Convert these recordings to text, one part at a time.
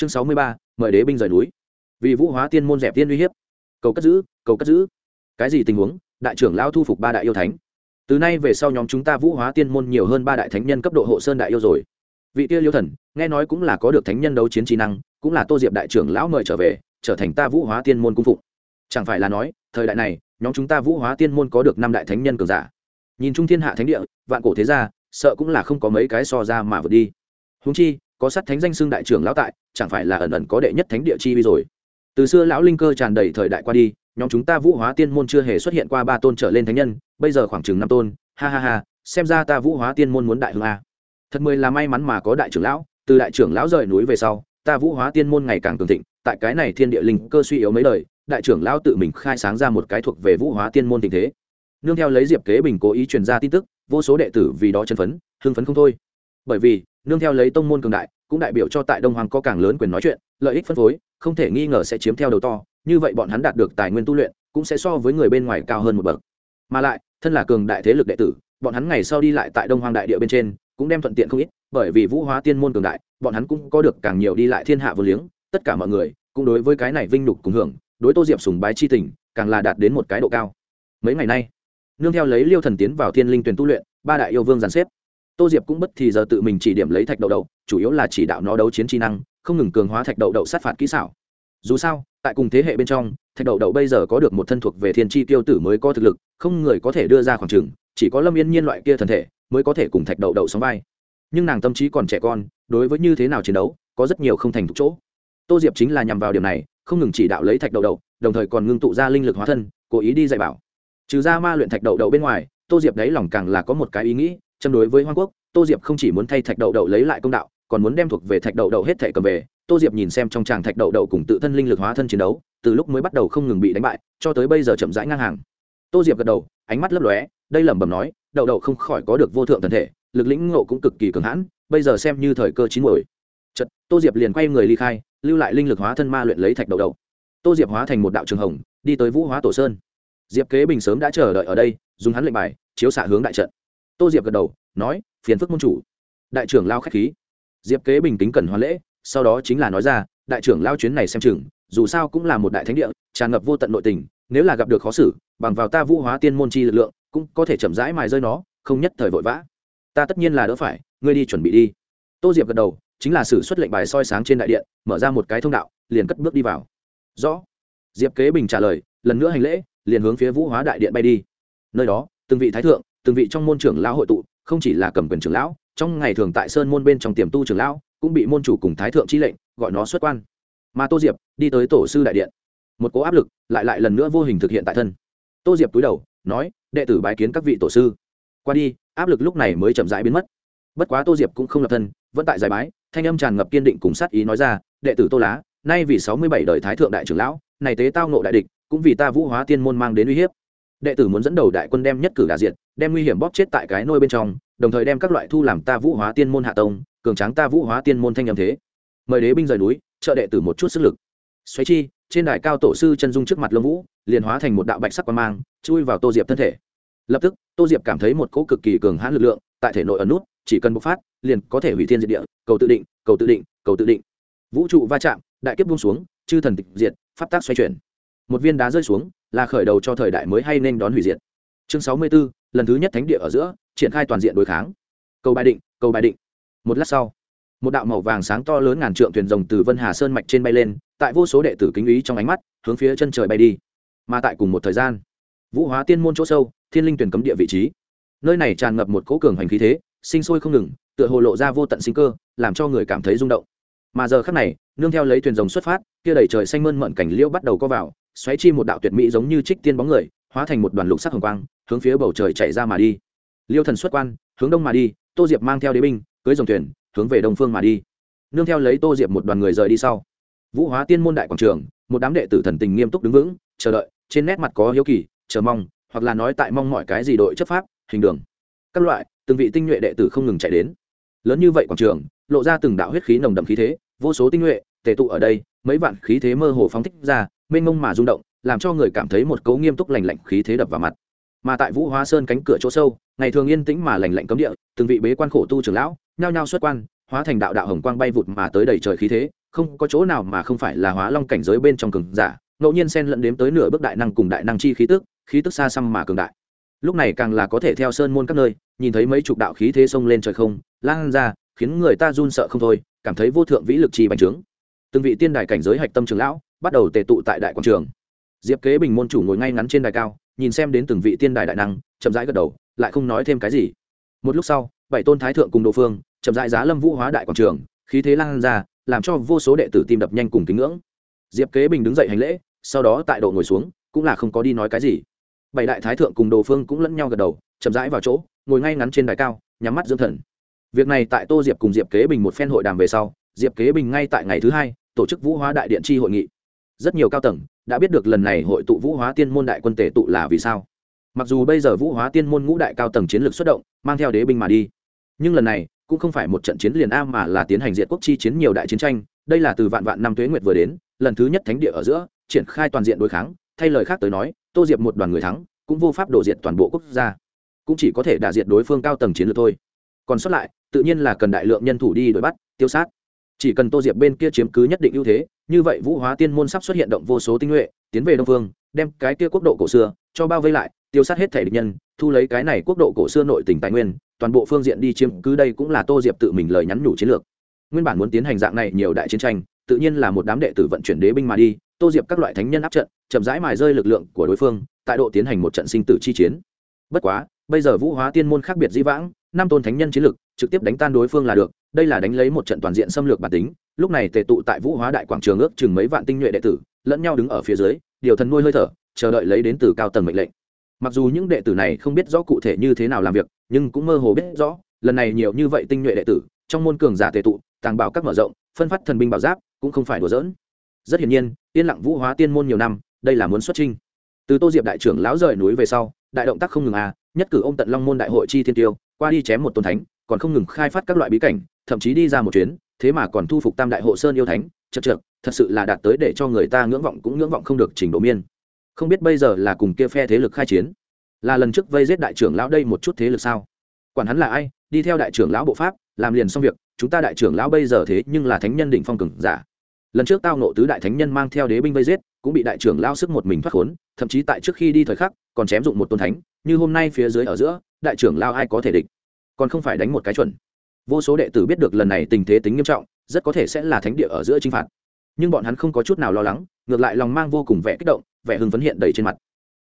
chương sáu mươi ba, mời đế binh rời núi. Vì vũ hóa tiên môn dẹp tiên uy hiếp. Cầu cất giữ, cầu cất giữ. Cái gì tình huống? Đại trưởng lão thu phục ba đại yêu thánh. Từ nay về sau nhóm chúng ta vũ hóa tiên môn nhiều hơn ba đại thánh nhân cấp độ hộ sơn đại yêu rồi. Vị kia liêu thần, nghe nói cũng là có được thánh nhân đấu chiến trí năng, cũng là tô diệp đại trưởng lão mời trở về, trở thành ta vũ hóa tiên môn cung phụng. Chẳng phải là nói, thời đại này, nhóm chúng ta vũ hóa tiên môn có được năm đại thánh nhân cường giả. Nhìn trung thiên hạ thánh địa, vạn cổ thế gia, sợ cũng là không có mấy cái so ra mà vượt đi. Húng chi có sát thánh danh xưng đại trưởng lão tại, chẳng phải là ẩn ẩn có đệ nhất thánh địa chi vi rồi. Từ xưa lão linh cơ tràn đầy thời đại qua đi, nhóm chúng ta vũ hóa tiên môn chưa hề xuất hiện qua ba tôn trở lên thánh nhân, bây giờ khoảng chừng năm tôn. Ha ha ha, xem ra ta vũ hóa tiên môn muốn đại hương a. Thật mười là may mắn mà có đại trưởng lão, từ đại trưởng lão rời núi về sau, ta vũ hóa tiên môn ngày càng cường thịnh, tại cái này thiên địa linh cơ suy yếu mấy đời, đại trưởng lão tự mình khai sáng ra một cái thuộc về vũ hóa tiên môn tình thế. Nương theo lấy diệp kế bình cố ý truyền ra tin tức, vô số đệ tử vì đó chân phấn, hưng phấn không thôi. Bởi vì, nương theo lấy tông môn cường đại cũng đại biểu cho tại đông hoàng có càng lớn quyền nói chuyện, lợi ích phân phối, không thể nghi ngờ sẽ chiếm theo đầu to, như vậy bọn hắn đạt được tài nguyên tu luyện, cũng sẽ so với người bên ngoài cao hơn một bậc. Mà lại, thân là cường đại thế lực đệ tử, bọn hắn ngày sau đi lại tại đông hoàng đại địa bên trên, cũng đem thuận tiện không ít, bởi vì vũ hóa tiên môn cường đại, bọn hắn cũng có được càng nhiều đi lại thiên hạ vô liếng, tất cả mọi người, cũng đối với cái này vinh nhục cùng hưởng, đối tô diệp sùng bái chi tình, càng là đạt đến một cái độ cao. Mấy ngày nay, nương theo lấy liêu thần tiến vào thiên linh tuyển tu luyện, ba đại yêu vương giàn xếp tô diệp cũng bất thì giờ tự mình chỉ điểm lấy thạch đậu đậu, chủ yếu là chỉ đạo nó đấu chiến trí năng, không ngừng cường hóa thạch đậu đậu sát phạt kỹ xảo. Dù sao, tại cùng thế hệ bên trong, thạch đậu đậu bây giờ có được một thân thuộc về thiên tri tiêu tử mới có thực lực, không người có thể đưa ra khoảng trừng chỉ có lâm yên nhiên loại kia thần thể mới có thể cùng thạch đậu đậu sóng vai. Nhưng nàng tâm trí còn trẻ con, đối với như thế nào chiến đấu, có rất nhiều không thành thục chỗ. Tô diệp chính là nhằm vào điểm này, không ngừng chỉ đạo lấy thạch đậu đậu, đồng thời còn ngưng tụ ra linh lực hóa thân, cố ý đi dạy bảo. Trừ ra ma luyện thạch đậu đậu bên ngoài, tô diệp đấy lòng càng là có một cái ý nghĩ châm đối với Hoang quốc, tô diệp không chỉ muốn thay thạch đậu đậu lấy lại công đạo, còn muốn đem thuộc về thạch đậu đậu hết thảy cầm về. Tô diệp nhìn xem trong tràng thạch đậu đậu cùng tự thân linh lực hóa thân chiến đấu, từ lúc mới bắt đầu không ngừng bị đánh bại, cho tới bây giờ chậm rãi ngang hàng. Tô diệp gật đầu, ánh mắt lấp lóe, đây lẩm bẩm nói, đậu đậu không khỏi có được vô thượng thần thể, lực lĩnh ngộ cũng cực kỳ cường hãn, bây giờ xem như thời cơ chín muồi. Chật tô diệp liền quay người ly khai, lưu lại linh lực hóa thân ma luyện lấy thạch đậu đậu. Tô diệp hóa thành một đạo trường hồng, đi tới vũ hóa tổ sơn. Diệp kế bình sớm đã chờ đợi ở đây, dùng hắn lệnh bài, chiếu xạ hướng đại trận tô diệp gật đầu, nói, phiền phức môn chủ. Đại trưởng lao k h á c h khí. Diệp kế bình kính cẩn hoàn lễ, sau đó chính là nói ra, đại trưởng lao chuyến này xem chừng, dù sao cũng là một đại thánh địa, tràn ngập vô tận nội tình, nếu là gặp được khó xử, bằng vào ta vũ hóa tiên môn chi lực lượng, cũng có thể chậm rãi mài rơi nó, không nhất thời vội vã. Ta tất nhiên là đỡ phải, ngươi đi chuẩn bị đi. Tô diệp gật đầu, chính là xử xuất lệnh bài soi sáng trên đại điện, mở ra một cái thông đạo, liền cất bước đi vào. Rõ. Diệp kế bình trả lời, lần nữa hành lễ, liền hướng phía vũ hóa đại điện bay đi. Nơi đó, từng vị thái thượng từng vị trong môn trưởng lão hội tụ, không chỉ là cầm quyền trưởng lão, trong ngày thường tại sơn môn bên trong tiềm tu trưởng lão, cũng bị môn chủ cùng thái thượng chi lệnh gọi nó xuất quan. Mà tô diệp đi tới tổ sư đại điện. Một cố áp lực lại lại lần nữa vô hình thực hiện tại thân. Tô diệp túi đầu, nói, đệ tử bái kiến các vị tổ sư. Qua đi, áp lực lúc này mới chậm rãi biến mất. Bất quá tô diệp cũng không lập thân, vẫn tại giải bái, thanh âm tràn ngập kiên định cùng sát ý nói ra, đệ tử tô lá, nay vì sáu mươi bảy đời thái thượng đại trưởng lão, này tế tao nộ đại địch, cũng vì ta vũ hóa tiên môn mang đến uy hiếp đệ tử muốn dẫn đầu đại quân đem nhất cử đà diện đem nguy hiểm bóp chết tại cái nôi bên trong, đồng thời đem các loại thu làm ta vũ hóa tiên môn hạ tông, cường tráng ta vũ hóa tiên môn thanh âm thế. Mời đế binh rời núi, trợ đệ tử một chút sức lực. Xoáy chi, trên đài cao tổ sư chân dung trước mặt lông vũ, liền hóa thành một đạo bạch sắc quan mang, chui vào tô diệp thân thể. Lập tức, tô diệp cảm thấy một cỗ cực kỳ cường hãn lực lượng tại thể nội ẩn nút, chỉ cần bộc phát, liền có thể hủy thiên diệt địa, cầu tự định, cầu tự định, cầu tự định. Vũ trụ va chạm, đại kiếp buông xuống, chư thần tịch diệt, pháp tác xoay chuyển. Một viên đá rơi xuống là khởi đầu cho thời đại mới hay nên đón hủy diệt. Chương sáu mươi 64, lần thứ nhất thánh địa ở giữa triển khai toàn diện đối kháng. Cầu bài định cầu bài định. Một lát sau một đạo màu vàng sáng to lớn ngàn trượng thuyền rồng từ vân hà sơn mạch trên bay lên tại vô số đệ tử kính ý trong ánh mắt hướng phía chân trời bay đi. Mà tại cùng một thời gian vũ hóa tiên môn chỗ sâu thiên linh tuyển cấm địa vị trí. Nơi này tràn ngập một cỗ cường hành khí thế sinh sôi không ngừng tựa hồ lộ ra vô tận sinh cơ làm cho người cảm thấy rung động. Mà giờ khắc này nương theo lấy thuyền rồng xuất phát kia đầy trời xanh mơn mận cảnh liễu bắt đầu co vào xoáy chi một đạo tuyệt mỹ giống như trích tiên bóng người, hóa thành một đoàn lục sắc hồng quang, hướng phía bầu trời chạy ra mà đi. Liêu thần xuất quan, hướng đông mà đi, tô diệp mang theo đế binh, cưới dòng thuyền, hướng về đông phương mà đi. Nương theo lấy tô diệp một đoàn người rời đi sau. Vũ hóa tiên môn đại quảng trường, một đám đệ tử thần tình nghiêm túc đứng vững, chờ đợi, trên nét mặt có hiếu kỳ, chờ mong, hoặc là nói tại mong mọi cái gì đội chấp pháp, hình đường. Các loại, từng vị tinh nhuệ đệ tử không ngừng chạy đến. Lớn như vậy quảng trường, lộ ra từng đạo huyết khí nồng đậm khí thế, vô số tinh nhuệ, tề tụ ở đây, mấy vạn khí thế mơ hồ phóng thích ra mênh mông mà rung động, làm cho người cảm thấy một cấu nghiêm túc lành lạnh khí thế đập vào mặt. Mà tại vũ hóa sơn cánh cửa chỗ sâu, ngày thường yên tĩnh mà lành lạnh cấm địa, từng vị bế quan khổ tu trưởng lão, nhao nhao xuất quan, hóa thành đạo đạo hồng quang bay vụt mà tới đầy trời khí thế, không có chỗ nào mà không phải là hóa long cảnh giới bên trong cường giả, ngẫu nhiên xen lẫn đếm tới nửa bước đại năng cùng đại năng chi khí tức khí tức xa xăm mà cường đại. Lúc này càng là có thể theo sơn môn các nơi, nhìn thấy mấy chục đạo khí thế xông lên trời không, lan ra, khiến người ta run sợ không thôi, cảm thấy vô thượng vĩ lực chi bành trướng. Từng vị tiên đài cảnh giới hạch tâm trường lão bắt đầu tề tụ tại đại quảng trường. Diệp kế bình môn chủ ngồi ngay ngắn trên đài cao, nhìn xem đến từng vị tiên đài đại năng, chậm rãi gật đầu, lại không nói thêm cái gì. Một lúc sau, bảy tôn thái thượng cùng đồ phương, chậm rãi giá lâm vũ hóa đại quảng trường, khí thế lan ra, làm cho vô số đệ tử tim đập nhanh cùng kính ngưỡng. Diệp kế bình đứng dậy hành lễ, sau đó tại độ ngồi xuống, cũng là không có đi nói cái gì. Bảy đại thái thượng cùng đồ phương cũng lẫn nhau gật đầu, chậm rãi vào chỗ, ngồi ngay ngắn trên đài cao, nhắm mắt dưỡng thần. Việc này tại tô diệp cùng diệp kế bình một phen hội đàm về sau, diệp kế bình ngay tại ngày thứ hai, tổ chức vũ hóa đại điện tri hội nghị rất nhiều cao tầng đã biết được lần này hội tụ vũ hóa tiên môn đại quân tể tụ là vì sao. Mặc dù bây giờ vũ hóa tiên môn ngũ đại cao tầng chiến lược xuất động, mang theo đế binh mà đi, nhưng lần này cũng không phải một trận chiến liền a mà là tiến hành diện quốc chi chiến nhiều đại chiến tranh, đây là từ vạn vạn năm tuế nguyệt vừa đến, lần thứ nhất thánh địa ở giữa, triển khai toàn diện đối kháng, thay lời khác tới nói, tô diệp một đoàn người thắng, cũng vô pháp đổ diệt toàn bộ quốc gia, cũng chỉ có thể đả diệt đối phương cao tầng chiến lược thôi. Còn sót lại, tự nhiên là cần đại lượng nhân thủ đi đuổi bắt, tiêu sát chỉ cần tô diệp bên kia chiếm cứ nhất định ưu thế, như vậy vũ hóa tiên môn sắp xuất hiện động vô số tinh nhuệ, tiến về đông phương đem cái kia quốc độ cổ xưa cho bao vây lại, tiêu sát hết thể địch nhân, thu lấy cái này quốc độ cổ xưa nội tỉnh tài nguyên, toàn bộ phương diện đi chiếm cứ đây cũng là tô diệp tự mình lời nhắn nhủ chiến lược. Nguyên bản muốn tiến hành dạng này nhiều đại chiến tranh, tự nhiên là một đám đệ tử vận chuyển đế binh mà đi, tô diệp các loại thánh nhân áp trận, chậm rãi mài rơi lực lượng của đối phương, tại độ tiến hành một trận sinh tử chi chiến. Bất quá, bây giờ vũ hóa tiên môn khác biệt di vãng, năm tôn thánh nhân chiến lực trực tiếp đánh tan đối phương là được đây là đánh lấy một trận toàn diện xâm lược bản tính, lúc này tề tụ tại vũ hóa đại quảng trường ước chừng mấy vạn tinh nhuệ đệ tử, lẫn nhau đứng ở phía dưới, điều thần nuôi hơi thở, chờ đợi lấy đến từ cao tầng mệnh lệnh. Mặc dù những đệ tử này không biết rõ cụ thể như thế nào làm việc, nhưng cũng mơ hồ biết rõ, lần này nhiều như vậy tinh nhuệ đệ tử, trong môn cường giả tề tụ, tàng bảo các mở rộng, phân phát thần binh bảo giáp, cũng không phải đùa dỡn rất hiển nhiên, yên lặng vũ hóa tiên môn nhiều năm, đây là muốn xuất trinh từ tô diệp đại trưởng lão rời núi về sau, đại động tác không ngừng à nhất cử ô m tận long môn đại hội chi thiên tiêu, qua đi chém một tôn thánh còn không ngừng khai phát các loại bí cảnh, thậm chí đi ra một chuyến, thế mà còn thu phục tam đại hộ sơn yêu thánh, chật trượt thật sự là đạt tới để cho người ta ngưỡng vọng cũng ngưỡng vọng không được trình độ miên. Không biết bây giờ là cùng kia phe thế lực khai chiến, là lần trước vây giết đại trưởng lão đây một chút thế lực sao? Quản hắn là ai, đi theo đại trưởng lão bộ pháp, làm liền xong việc, chúng ta đại trưởng lão bây giờ thế nhưng là thánh nhân định phong cường giả. Lần trước tao nộ tứ đại thánh nhân mang theo đế binh vây giết, cũng bị đại trưởng lao sức một mình thoát khốn, thậm chí tại trước khi đi thời khắc, còn chém dụng một tôn thánh, như hôm nay phía dưới ở giữa, đại trưởng lao ai có thể địch? Còn không phải đánh một cái chuẩn. Vô số đệ tử biết được lần này tình thế tính nghiêm trọng, rất có thể sẽ là thánh địa ở giữa chinh phạt. Nhưng bọn hắn không có chút nào lo lắng, ngược lại lòng mang vô cùng vẻ kích động, vẻ hưng phấn hiện đầy trên mặt.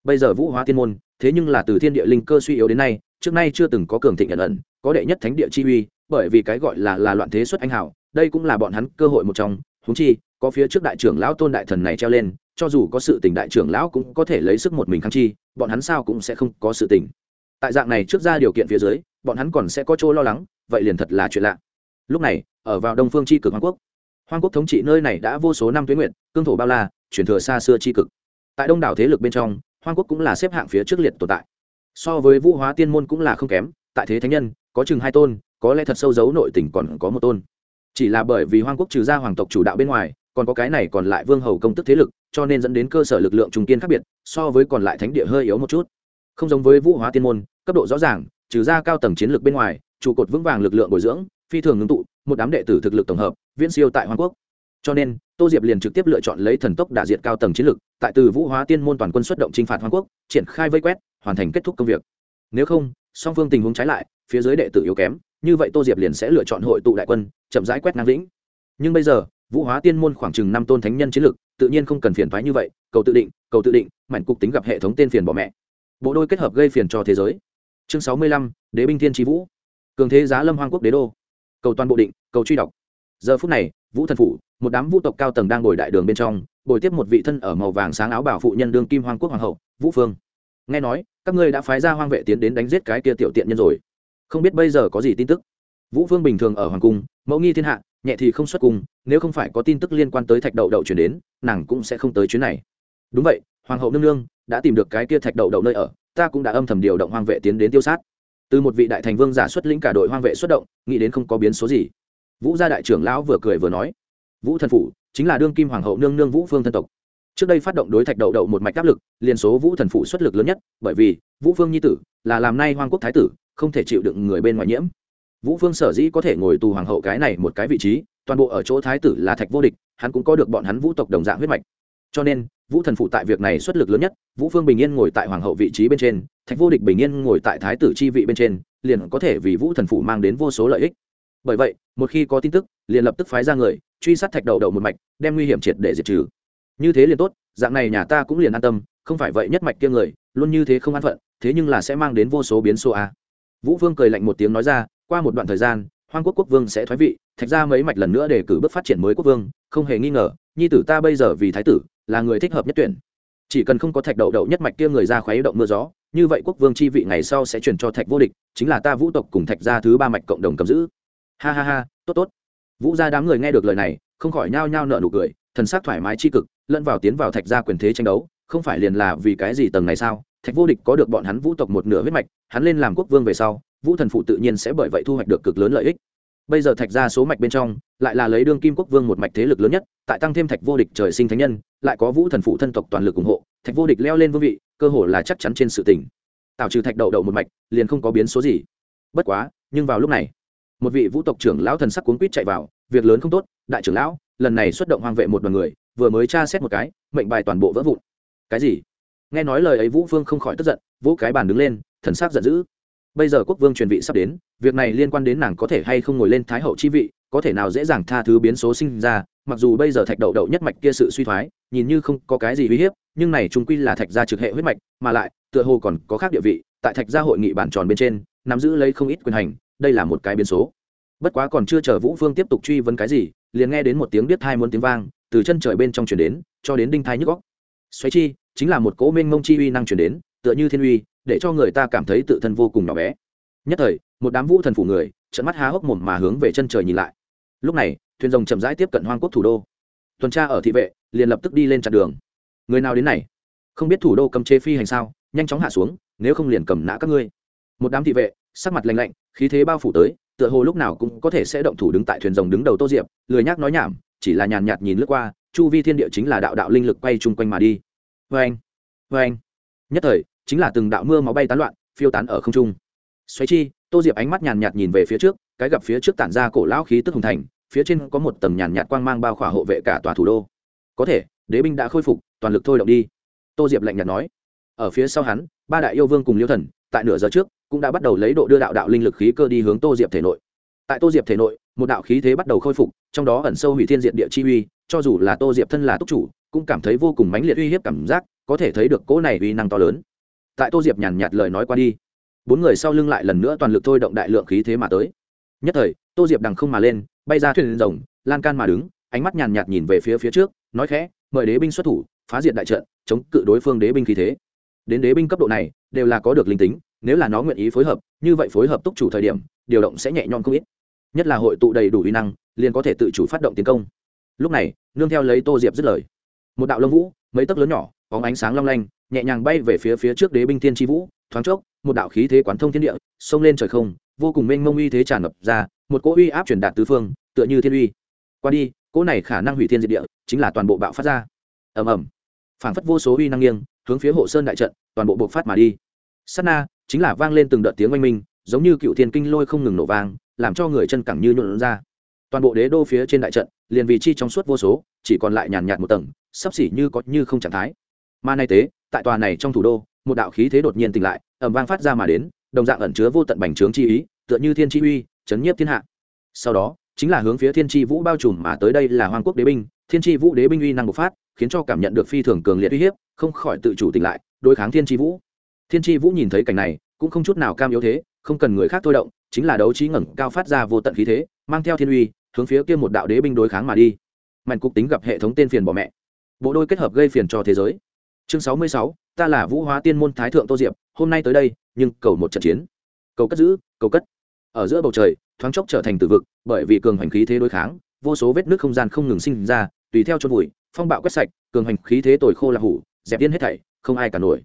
Bây giờ vũ hóa tiên môn, thế nhưng là từ thiên địa linh cơ suy yếu đến nay, trước nay chưa từng có cường thịnh ẩn ẩn, có đệ nhất thánh địa chi uy, bởi vì cái gọi là là loạn thế xuất anh hảo, đây cũng là bọn hắn cơ hội một trong. Húng chi, có phía trước đại trưởng lão tôn đại thần này treo lên, cho dù có sự tình đại trưởng lão cũng có thể lấy sức một mình kháng chi, bọn hắn sao cũng sẽ không có sự tình. Tại dạng này trước ra điều kiện phía dưới bọn hắn còn sẽ có chỗ lo lắng, vậy liền thật là chuyện lạ. Lúc này, ở vào đông phương c h i cực hoàng quốc hoàng quốc thống trị nơi này đã vô số năm tuyến nguyện cương thổ bao la chuyển thừa xa xưa c h i cực. Tại đông đảo thế lực bên trong hoàng quốc cũng là xếp hạng phía trước liệt tồn tại. So với vũ hóa tiên môn cũng là không kém, tại thế thánh nhân, có chừng hai tôn, có lẽ thật sâu giấu nội tỉnh còn có một tôn. Chỉ là bởi vì hoàng quốc trừ ra hoàng tộc chủ đạo bên ngoài, còn có cái này còn lại vương hầu công tức thế lực, cho nên dẫn đến cơ sở lực lượng trung kiên khác biệt, so với còn lại thánh địa hơi yếu một chút. Không giống với vũ hóa tiên môn, cấp độ rõ ràng trừ ra cao tầng chiến lược bên ngoài, trụ cột vững vàng lực lượng bồi dưỡng, phi thường ngưng tụ, một đám đệ tử thực lực tổng hợp, viễn siêu tại hoàng quốc. Cho nên, tô diệp liền trực tiếp lựa chọn lấy thần tốc đả diệt cao tầng chiến lược, tại từ vũ hóa tiên môn toàn quân xuất động t r i n h phạt hoàng quốc, triển khai vây quét, hoàn thành kết thúc công việc. Nếu không, song phương tình huống trái lại, phía dưới đệ tử yếu kém, như vậy tô diệp liền sẽ lựa chọn hội tụ đại quân, chậm rãi quét nam lĩnh nhưng bây giờ, vũ hóa tiên môn khoảng chừng năm tôn thánh nhân chiến lược, tự nhiên không cần phiền thoái như vậy, cầu tự định, cầu tự định, mảnh cục tính gặp hệ thống tên phiền bỏ mẹ. Bộ đôi kết hợp gây phiền cho thế giới chương sáu mươi lăm, đế binh thiên trí vũ. Cường thế giá lâm hoang quốc đế đô. Cầu toàn bộ định, cầu truy đọc. Giờ phút này, vũ thần phủ, một đám vũ tộc cao tầng đang ngồi đại đường bên trong, bồi tiếp một vị thân ở màu vàng sáng áo bảo phụ nhân đương kim hoàng quốc hoàng hậu, vũ phương. Nghe nói, các ngươi đã phái ra hoang vệ tiến đến đánh giết cái kia tiểu tiện nhân rồi. Không biết bây giờ có gì tin tức? Vũ phương bình thường ở hoàng cung, mẫu nghi thiên hạ, nhẹ thì không xuất cung, nếu không phải có tin tức liên quan tới thạch đậu đậu chuyển đến, nàng cũng sẽ không tới chuyến này. Đúng vậy, hoàng hậu nương nương đã tìm được cái kia thạch đậu đậu nơi ở ta cũng đã âm thầm điều động hoang vệ tiến đến tiêu sát. Từ một vị đại thành vương giả xuất lĩnh cả đội hoang vệ xuất động, nghĩ đến không có biến số gì. Vũ gia đại trưởng lão vừa cười vừa nói, vũ thần phủ, chính là đương kim hoàng hậu nương nương vũ phương thân tộc. Trước đây phát động đối thạch đậu đậu một mạch áp lực, liền số vũ thần phủ xuất lực lớn nhất, bởi vì vũ phương nhi tử là làm nay hoàng quốc thái tử, không thể chịu đựng người bên ngoài nhiễm. Vũ phương sở dĩ có thể ngồi tù hoàng hậu cái này một cái vị trí, toàn bộ ở chỗ thái tử là thạch vô địch, hắn cũng có được bọn hắn vũ tộc đồng dạng huyết mạch. Cho nên vũ thần phụ tại việc này xuất lực lớn nhất, vũ phương bình yên ngồi tại hoàng hậu vị trí bên trên, thạch vô địch bình yên ngồi tại thái tử chi vị bên trên, liền có thể vì vũ thần phụ mang đến vô số lợi ích. Bởi vậy, một khi có tin tức, liền lập tức phái ra người, truy sát thạch đầu đầu một mạch, đem nguy hiểm triệt để diệt trừ. Như thế liền tốt, dạng này nhà ta cũng liền an tâm, không phải vậy nhất mạch kia người, luôn như thế không an phận, thế nhưng là sẽ mang đến vô số biến số a. Vũ vương cười lạnh một tiếng nói ra, qua một đoạn thời gian, hoang quốc quốc vương sẽ thoái vị, thạch ra mấy mạch lần nữa để cử bước phát triển mới quốc vương, không hề nghi ngờ, nhi tử ta bây giờ vì thái tử là người thích hợp nhất tuyển. Chỉ cần không có thạch đậu đậu nhất mạch kia người ra khoáy động mưa gió, như vậy quốc vương chi vị ngày sau sẽ chuyển cho thạch vô địch, chính là ta vũ tộc cùng thạch gia thứ ba mạch cộng đồng cầm giữ. Ha ha ha, tốt tốt. Vũ gia đám người nghe được lời này, không khỏi nhao nhao nợ nụ cười, thần sắc thoải mái chi cực, lẫn vào tiến vào thạch gia quyền thế tranh đấu, không phải liền là vì cái gì tầng này sao? Thạch vô địch có được bọn hắn vũ tộc một nửa huyết mạch, hắn lên làm quốc vương về sau, vũ thần phụ tự nhiên sẽ bởi vậy thu hoạch được cực lớn lợi ích bây giờ thạch ra số mạch bên trong, lại là lấy đương kim quốc vương một mạch thế lực lớn nhất, tại tăng thêm thạch vô địch trời sinh thánh nhân, lại có vũ thần phụ thân tộc toàn lực ủng hộ, thạch vô địch leo lên vương vị, cơ hồ là chắc chắn trên sự tỉnh tạo trừ thạch đậu đậu một mạch, liền không có biến số gì. Bất quá, nhưng vào lúc này, một vị vũ tộc trưởng lão thần sắc cuốn quýt chạy vào, việc lớn không tốt, đại trưởng lão, lần này xuất động hoang vệ một đoàn người, vừa mới tra xét một cái, mệnh bài toàn bộ vỡ vụn. Cái gì? Nghe nói lời ấy vũ phương không khỏi tức giận vũ cái bàn đứng lên, thần sắc giận dữ bây giờ quốc vương truyền vị sắp đến, việc này liên quan đến nàng có thể hay không ngồi lên thái hậu chi vị, có thể nào dễ dàng tha thứ biến số sinh ra, mặc dù bây giờ thạch đậu đậu nhất mạch kia sự suy thoái, nhìn như không có cái gì uy hiếp, nhưng này trung quy là thạch gia trực hệ huyết mạch, mà lại, tựa hồ còn có khác địa vị, tại thạch gia hội nghị bản tròn bên trên, nắm giữ lấy không ít quyền hành, đây là một cái biến số. Bất quá còn chưa chờ vũ phương tiếp tục truy vấn cái gì, liền nghe đến một tiếng biết thai muốn tiếng vang, từ chân trời bên trong chuyển đến, cho đến đinh thai nhức góc xoáy chi, chính là một cỗ mênh mông chi uy năng chuyển đến, tựa như thiên uy để cho người ta cảm thấy tự thân vô cùng nhỏ bé. Nhất thời, một đám vũ thần phủ người trận mắt há hốc mồm mà hướng về chân trời nhìn lại. Lúc này, thuyền rồng chậm rãi tiếp cận hoang quốc thủ đô. Tuần tra ở thị vệ liền lập tức đi lên chặn đường. Người nào đến này? Không biết thủ đô cầm chế phi hành sao? Nhanh chóng hạ xuống, nếu không liền cầm nã các ngươi. Một đám thị vệ, sắc mặt lạnh lạnh, khí thế bao phủ tới, tựa hồ lúc nào cũng có thể sẽ động thủ đứng tại thuyền rồng đứng đầu tô diệp, lười nhác nói nhảm, chỉ là nhàn nhạt nhìn lướt qua, chu vi thiên địa chính là đạo đạo linh lực quay chung quanh mà đi. Vê anh vê anh nhất thời chính là từng đạo mưa máu bay tán loạn, phiêu tán ở không trung. Xoáy chi, tô diệp ánh mắt nhàn nhạt nhìn về phía trước, cái gặp phía trước tản ra cổ lão khí tức hùng thành, phía trên có một tầng nhàn nhạt quang mang bao khỏa hộ vệ cả tòa thủ đô. Có thể, đế binh đã khôi phục, toàn lực thôi động đi. Tô diệp lạnh nhạt nói. Ở phía sau hắn, ba đại yêu vương cùng liêu thần, tại nửa giờ trước, cũng đã bắt đầu lấy độ đưa đạo đạo linh lực khí cơ đi hướng tô diệp thể nội. Tại tô diệp thể nội, một đạo khí thế bắt đầu khôi phục, trong đó ẩn sâu hủy thiên diện địa chi uy, cho dù là tô diệp thân là túc chủ, cũng cảm thấy vô cùng mãnh liệt uy hiếp cảm giác, có thể thấy được cỗ này uy năng to lớn tại tô diệp nhàn nhạt lời nói qua đi. Bốn người sau lưng lại lần nữa toàn lực thôi động đại lượng khí thế mà tới. Nhất thời, tô diệp đằng không mà lên, bay ra thuyền rồng, lan can mà đứng, ánh mắt nhàn nhạt nhìn về phía phía trước, nói khẽ, mời đế binh xuất thủ, phá diệt đại trận, chống cự đối phương đế binh khí thế. Đến đế binh cấp độ này, đều là có được linh tính, nếu là nó nguyện ý phối hợp, như vậy phối hợp túc chủ thời điểm, điều động sẽ nhẹ nhõm không ít. Nhất là hội tụ đầy đủ uy năng, liền có thể tự chủ phát động tiến công. Lúc này, nương theo lấy tô diệp dứt lời. Một đạo lông vũ, mấy tấc lớn nhỏ có ánh sáng long lanh nhẹ nhàng bay về phía phía trước đế binh thiên tri vũ, thoáng chốc, một đạo khí thế quán thông thiên địa, xông lên trời không, vô cùng mênh mông uy thế tràn ngập ra, một cỗ uy áp truyền đạt tứ phương, tựa như thiên uy. Qua đi, cỗ này khả năng hủy thiên diệt địa, chính là toàn bộ bạo phát ra. Ầm ầm. Phảng phất vô số uy năng nghiêng, hướng phía hộ sơn đại trận, toàn bộ bộc phát mà đi. Sát na, chính là vang lên từng đợt tiếng oanh minh, giống như cựu thiên kinh lôi không ngừng nổ vang, làm cho người chân cẳng như nhuộn ra. Toàn bộ đế đô phía trên đại trận, liền vị chi trong suốt vô số, chỉ còn lại nhàn nhạt một tầng, sắp xỉ như có như không trạng thái. Mà nay tế tại tòa này trong thủ đô, một đạo khí thế đột nhiên tỉnh lại ẩm vang phát ra mà đến, đồng dạng ẩn chứa vô tận bành trướng chi ý, tựa như thiên chi uy, chấn nhiếp thiên hạ. Sau đó, chính là hướng phía thiên chi vũ bao trùm mà tới đây là hoàng quốc đế binh. Thiên chi vũ đế binh uy năng bộc phát, khiến cho cảm nhận được phi thường cường liệt uy hiếp, không khỏi tự chủ tỉnh lại, đối kháng thiên chi vũ. Thiên chi vũ nhìn thấy cảnh này, cũng không chút nào cam yếu thế, không cần người khác thôi động, chính là đấu trí ngẩng cao phát ra vô tận khí thế, mang theo thiên uy, hướng phía kia một đạo đế binh đối kháng mà đi. Mạnh cục tính gặp hệ thống tên phiền bỏ mẹ. Bộ đôi kết hợp gây phiền cho thế giới chương sáu mươi sáu, ta là vũ hóa tiên môn thái thượng tô diệp, hôm nay tới đây, nhưng cầu một trận chiến. Cầu cất giữ, cầu cất. Ở giữa bầu trời, thoáng chốc trở thành tử vực, bởi vì cường hành khí thế đối kháng, vô số vết nước không gian không ngừng sinh ra, tùy theo chôn vùi, phong bạo quét sạch, cường hành khí thế tồi khô là hủ, dẹp điên hết thảy, không ai cả nổi.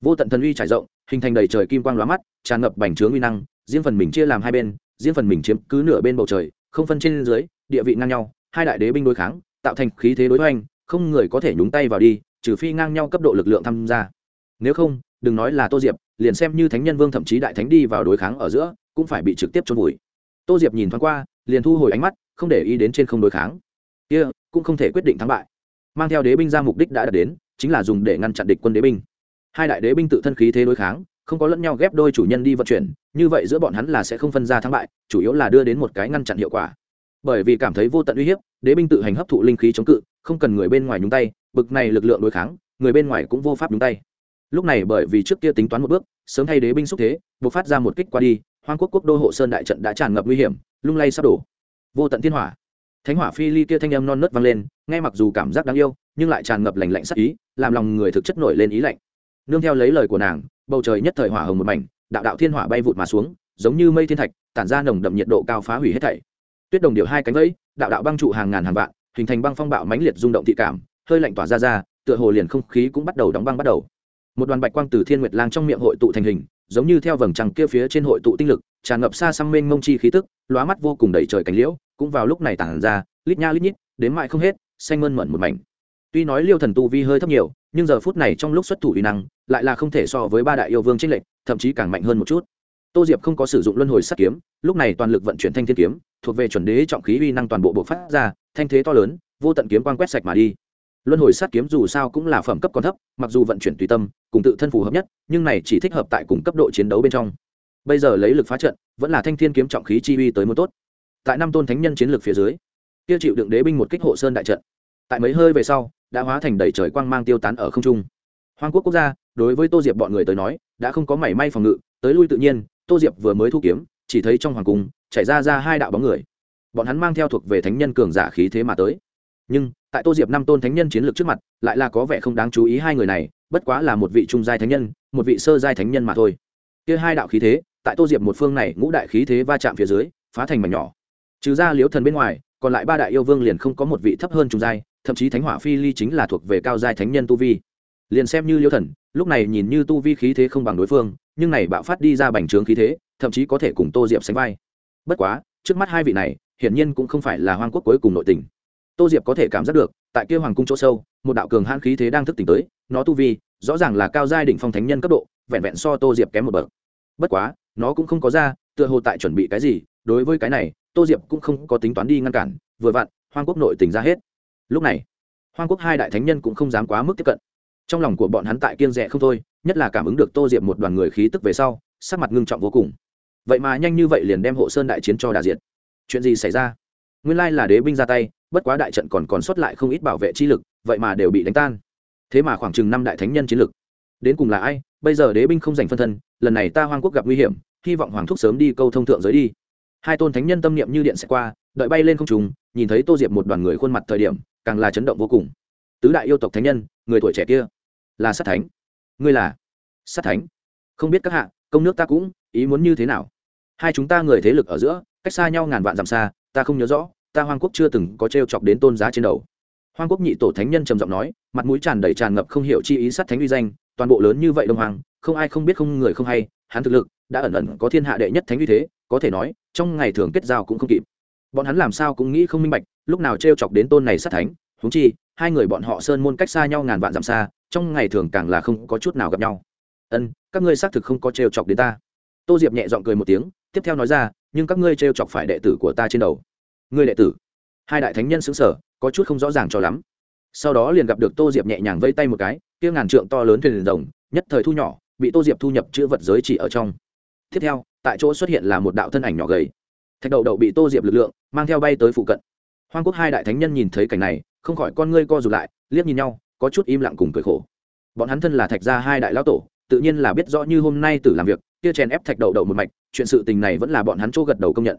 Vô tận thần uy trải rộng, hình thành đầy trời kim quang lóa mắt, tràn ngập bành trướng uy năng, riêng phần mình chia làm hai bên, riêng phần mình chiếm cứ nửa bên bầu trời, không phân trên dưới, địa vị ngang nhau, hai đại đế binh đối kháng, tạo thành khí thế đối hoành, không người có thể nhúng tay vào đi trừ phi ngang nhau cấp độ lực lượng tham gia. Nếu không, đừng nói là tô diệp, liền xem như thánh nhân vương thậm chí đại thánh đi vào đối kháng ở giữa, cũng phải bị trực tiếp trôn vùi. Tô diệp nhìn thoáng qua, liền thu hồi ánh mắt, không để ý đến trên không đối kháng. Kia, cũng không thể quyết định thắng bại. Mang theo đế binh ra mục đích đã đạt đến, chính là dùng để ngăn chặn địch quân đế binh. Hai đại đế binh tự thân khí thế đối kháng, không có lẫn nhau ghép đôi chủ nhân đi vận chuyển, như vậy giữa bọn hắn là sẽ không phân ra thắng bại, chủ yếu là đưa đến một cái ngăn chặn hiệu quả. Bởi vì cảm thấy vô tận uy hiếp, đế binh tự hành hấp thụ linh khí chống cự, không cần người bên ngoài nhúng tay bực này lực lượng đối kháng, người bên ngoài cũng vô pháp nhúng tay. Lúc này bởi vì trước kia tính toán một bước, sớm thay đế binh xúc thế buộc phát ra một kích qua đi, hoang quốc quốc đô hộ sơn đại trận đã tràn ngập nguy hiểm, lung lay sắp đổ. Vô tận thiên hỏa. Thánh hỏa phi ly kia thanh âm non nớt vang lên, nghe mặc dù cảm giác đáng yêu, nhưng lại tràn ngập lành lạnh sắc ý, làm lòng người thực chất nổi lên ý lạnh. Nương theo lấy lời của nàng, bầu trời nhất thời hỏa hồng một mảnh, đạo đạo thiên hỏa bay vụt mà xuống, giống như mây thiên thạch, tản ra nồng đậm nhiệt độ cao phá hủy hết thảy. Tuyết đồng điều hai cánh vẫy, đạo đạo băng trụ hàng ngàn hàng vạn, hình thành băng phong bạo mãnh liệt rung động thị cảm hơi lạnh tỏa ra ra, tựa hồ liền không khí cũng bắt đầu đóng băng bắt đầu. Một đoàn bạch quang từ thiên nguyệt lang trong miệng hội tụ thành hình, giống như theo vầng trăng kia phía trên hội tụ tinh lực, tràn ngập xa xăm mênh mông chi khí tức, lóa mắt vô cùng đầy trời cánh liễu, cũng vào lúc này tản ra, lít nha lít nhít, đến mãi không hết, xanh mơn mởn một mảnh. Tuy nói liêu thần tu vi hơi thấp nhiều, nhưng giờ phút này trong lúc xuất thủ uy năng, lại là không thể so với ba đại yêu vương trích lệnh thậm chí càng mạnh hơn một chút. Tô diệp không có sử dụng luân hồi sắt kiếm, lúc này toàn lực vận chuyển thanh thiên kiếm, thuộc về chuẩn đế trọng khí uy năng toàn bộ bộ phát ra, thanh thế to lớn, vô tận kiếm quan quét sạch mà đi luân hồi sát kiếm dù sao cũng là phẩm cấp còn thấp, mặc dù vận chuyển tùy tâm, cùng tự thân phù hợp nhất, nhưng này chỉ thích hợp tại cùng cấp độ chiến đấu bên trong. Bây giờ lấy lực phá trận, vẫn là thanh thiên kiếm trọng khí chi uy tới một tốt. Tại năm tôn thánh nhân chiến lược phía dưới, kia chịu đựng đế binh một kích hộ sơn đại trận. Tại mấy hơi về sau, đã hóa thành đầy trời quang mang tiêu tán ở không trung. Hoang quốc quốc gia, đối với tô diệp bọn người tới nói, đã không có mảy may phòng ngự, tới lui tự nhiên, tô diệp vừa mới thu kiếm, chỉ thấy trong hoàng cung, chảy ra ra hai đạo bóng người. Bọn hắn mang theo thuộc về thánh nhân cường giả khí thế mà tới nhưng tại tô diệp năm tôn thánh nhân chiến lược trước mặt lại là có vẻ không đáng chú ý hai người này, bất quá là một vị trung giai thánh nhân, một vị sơ giai thánh nhân mà thôi. Kia hai đạo khí thế, tại tô diệp một phương này ngũ đại khí thế va chạm phía dưới, phá thành mảnh nhỏ. Trừ ra liếu thần bên ngoài, còn lại ba đại yêu vương liền không có một vị thấp hơn trung giai, thậm chí thánh hỏa phi ly chính là thuộc về cao giai thánh nhân tu vi. Liền xem như liêu thần, lúc này nhìn như tu vi khí thế không bằng đối phương, nhưng này bạo phát đi ra bành trướng khí thế, thậm chí có thể cùng tô diệp sánh vai. Bất quá, trước mắt hai vị này, hiển nhiên cũng không phải là hoang quốc cuối cùng nội tình tô diệp có thể cảm giác được, tại kia hoàng cung chỗ sâu, một đạo cường hãn khí thế đang thức tỉnh tới, nó tu vi, rõ ràng là cao giai đỉnh phong thánh nhân cấp độ, vẹn vẹn so tô diệp kém một bậc. Bất quá, nó cũng không có ra, tựa hồ tại chuẩn bị cái gì, đối với cái này, tô diệp cũng không có tính toán đi ngăn cản, vừa vặn, hoang quốc nội tình ra hết. Lúc này, hoang quốc hai đại thánh nhân cũng không dám quá mức tiếp cận. Trong lòng của bọn hắn tại kiên rẻ không thôi, nhất là cảm ứng được tô diệp một đoàn người khí tức về sau, sắc mặt ngưng trọng vô cùng. Vậy mà nhanh như vậy liền đem hộ sơn đại chiến cho đà diệt. Chuyện gì xảy ra? Nguyên lai là đế binh ra tay bất quá đại trận còn còn sót lại không ít bảo vệ chi lực, vậy mà đều bị đánh tan. Thế mà khoảng chừng năm đại thánh nhân chiến lực. Đến cùng là ai? Bây giờ đế binh không giành phân thân, lần này ta hoang quốc gặp nguy hiểm, hy vọng hoàng thúc sớm đi câu thông thượng giới đi. Hai tôn thánh nhân tâm niệm như điện sẽ qua, đợi bay lên không trùng nhìn thấy tô diệp một đoàn người khuôn mặt thời điểm, càng là chấn động vô cùng. Tứ đại yêu tộc thánh nhân, người tuổi trẻ kia, là sát thánh. Ngươi là sát thánh? Không biết các hạ, công nước ta cũng, ý muốn như thế nào? Hai chúng ta người thế lực ở giữa, cách xa nhau ngàn vạn dặm xa, ta không nhớ rõ ta hoang quốc chưa từng có t r e o chọc đến tôn giá trên đầu. Hoang quốc nhị tổ thánh nhân trầm giọng nói, mặt mũi tràn đầy tràn ngập không hiểu chi ý sát thánh uy danh, toàn bộ lớn như vậy đông hoàng không ai không biết không người không hay, hắn thực lực đã ẩn ẩn có thiên hạ đệ nhất thánh uy thế, có thể nói, trong ngày thường kết giao cũng không kịp. Bọn hắn làm sao cũng nghĩ không minh bạch, lúc nào t r e o chọc đến tôn này sát thánh húng chi, hai người bọn họ sơn môn cách xa nhau ngàn vạn dặm xa, trong ngày thường càng là không có chút nào gặp nhau. Ân, các ngươi xác thực không có trêu chọc đến ta. Tô diệp nhẹ g i ọ n g cười một tiếng, tiếp theo nói ra, nhưng các ngươi t chọc phải đệ tử của ta trên đầu ngươi đệ tử. Hai đại thánh nhân xứng sở có chút không rõ ràng cho lắm. Sau đó liền gặp được tô diệp nhẹ nhàng vây tay một cái, kia ngàn trượng to lớn thuyền rồng, nhất thời thu nhỏ, bị tô diệp thu nhập chữ vật giới chỉ ở trong. Tiếp theo, tại chỗ xuất hiện là một đạo thân ảnh nhỏ gầy. Thạch đậu đậu bị tô diệp lực lượng, mang theo bay tới phụ cận. Hoang quốc hai đại thánh nhân nhìn thấy cảnh này, không khỏi con ngươi co rụt lại, liếc nhìn nhau, có chút im lặng cùng cười khổ. Bọn hắn thân là thạch gia hai đại lão tổ, tự nhiên là biết rõ như hôm nay tử làm việc, kia chèn ép thạch đậu đậu một mạch, chuyện sự tình này vẫn là bọn hắn chỗ gật đầu công nhận.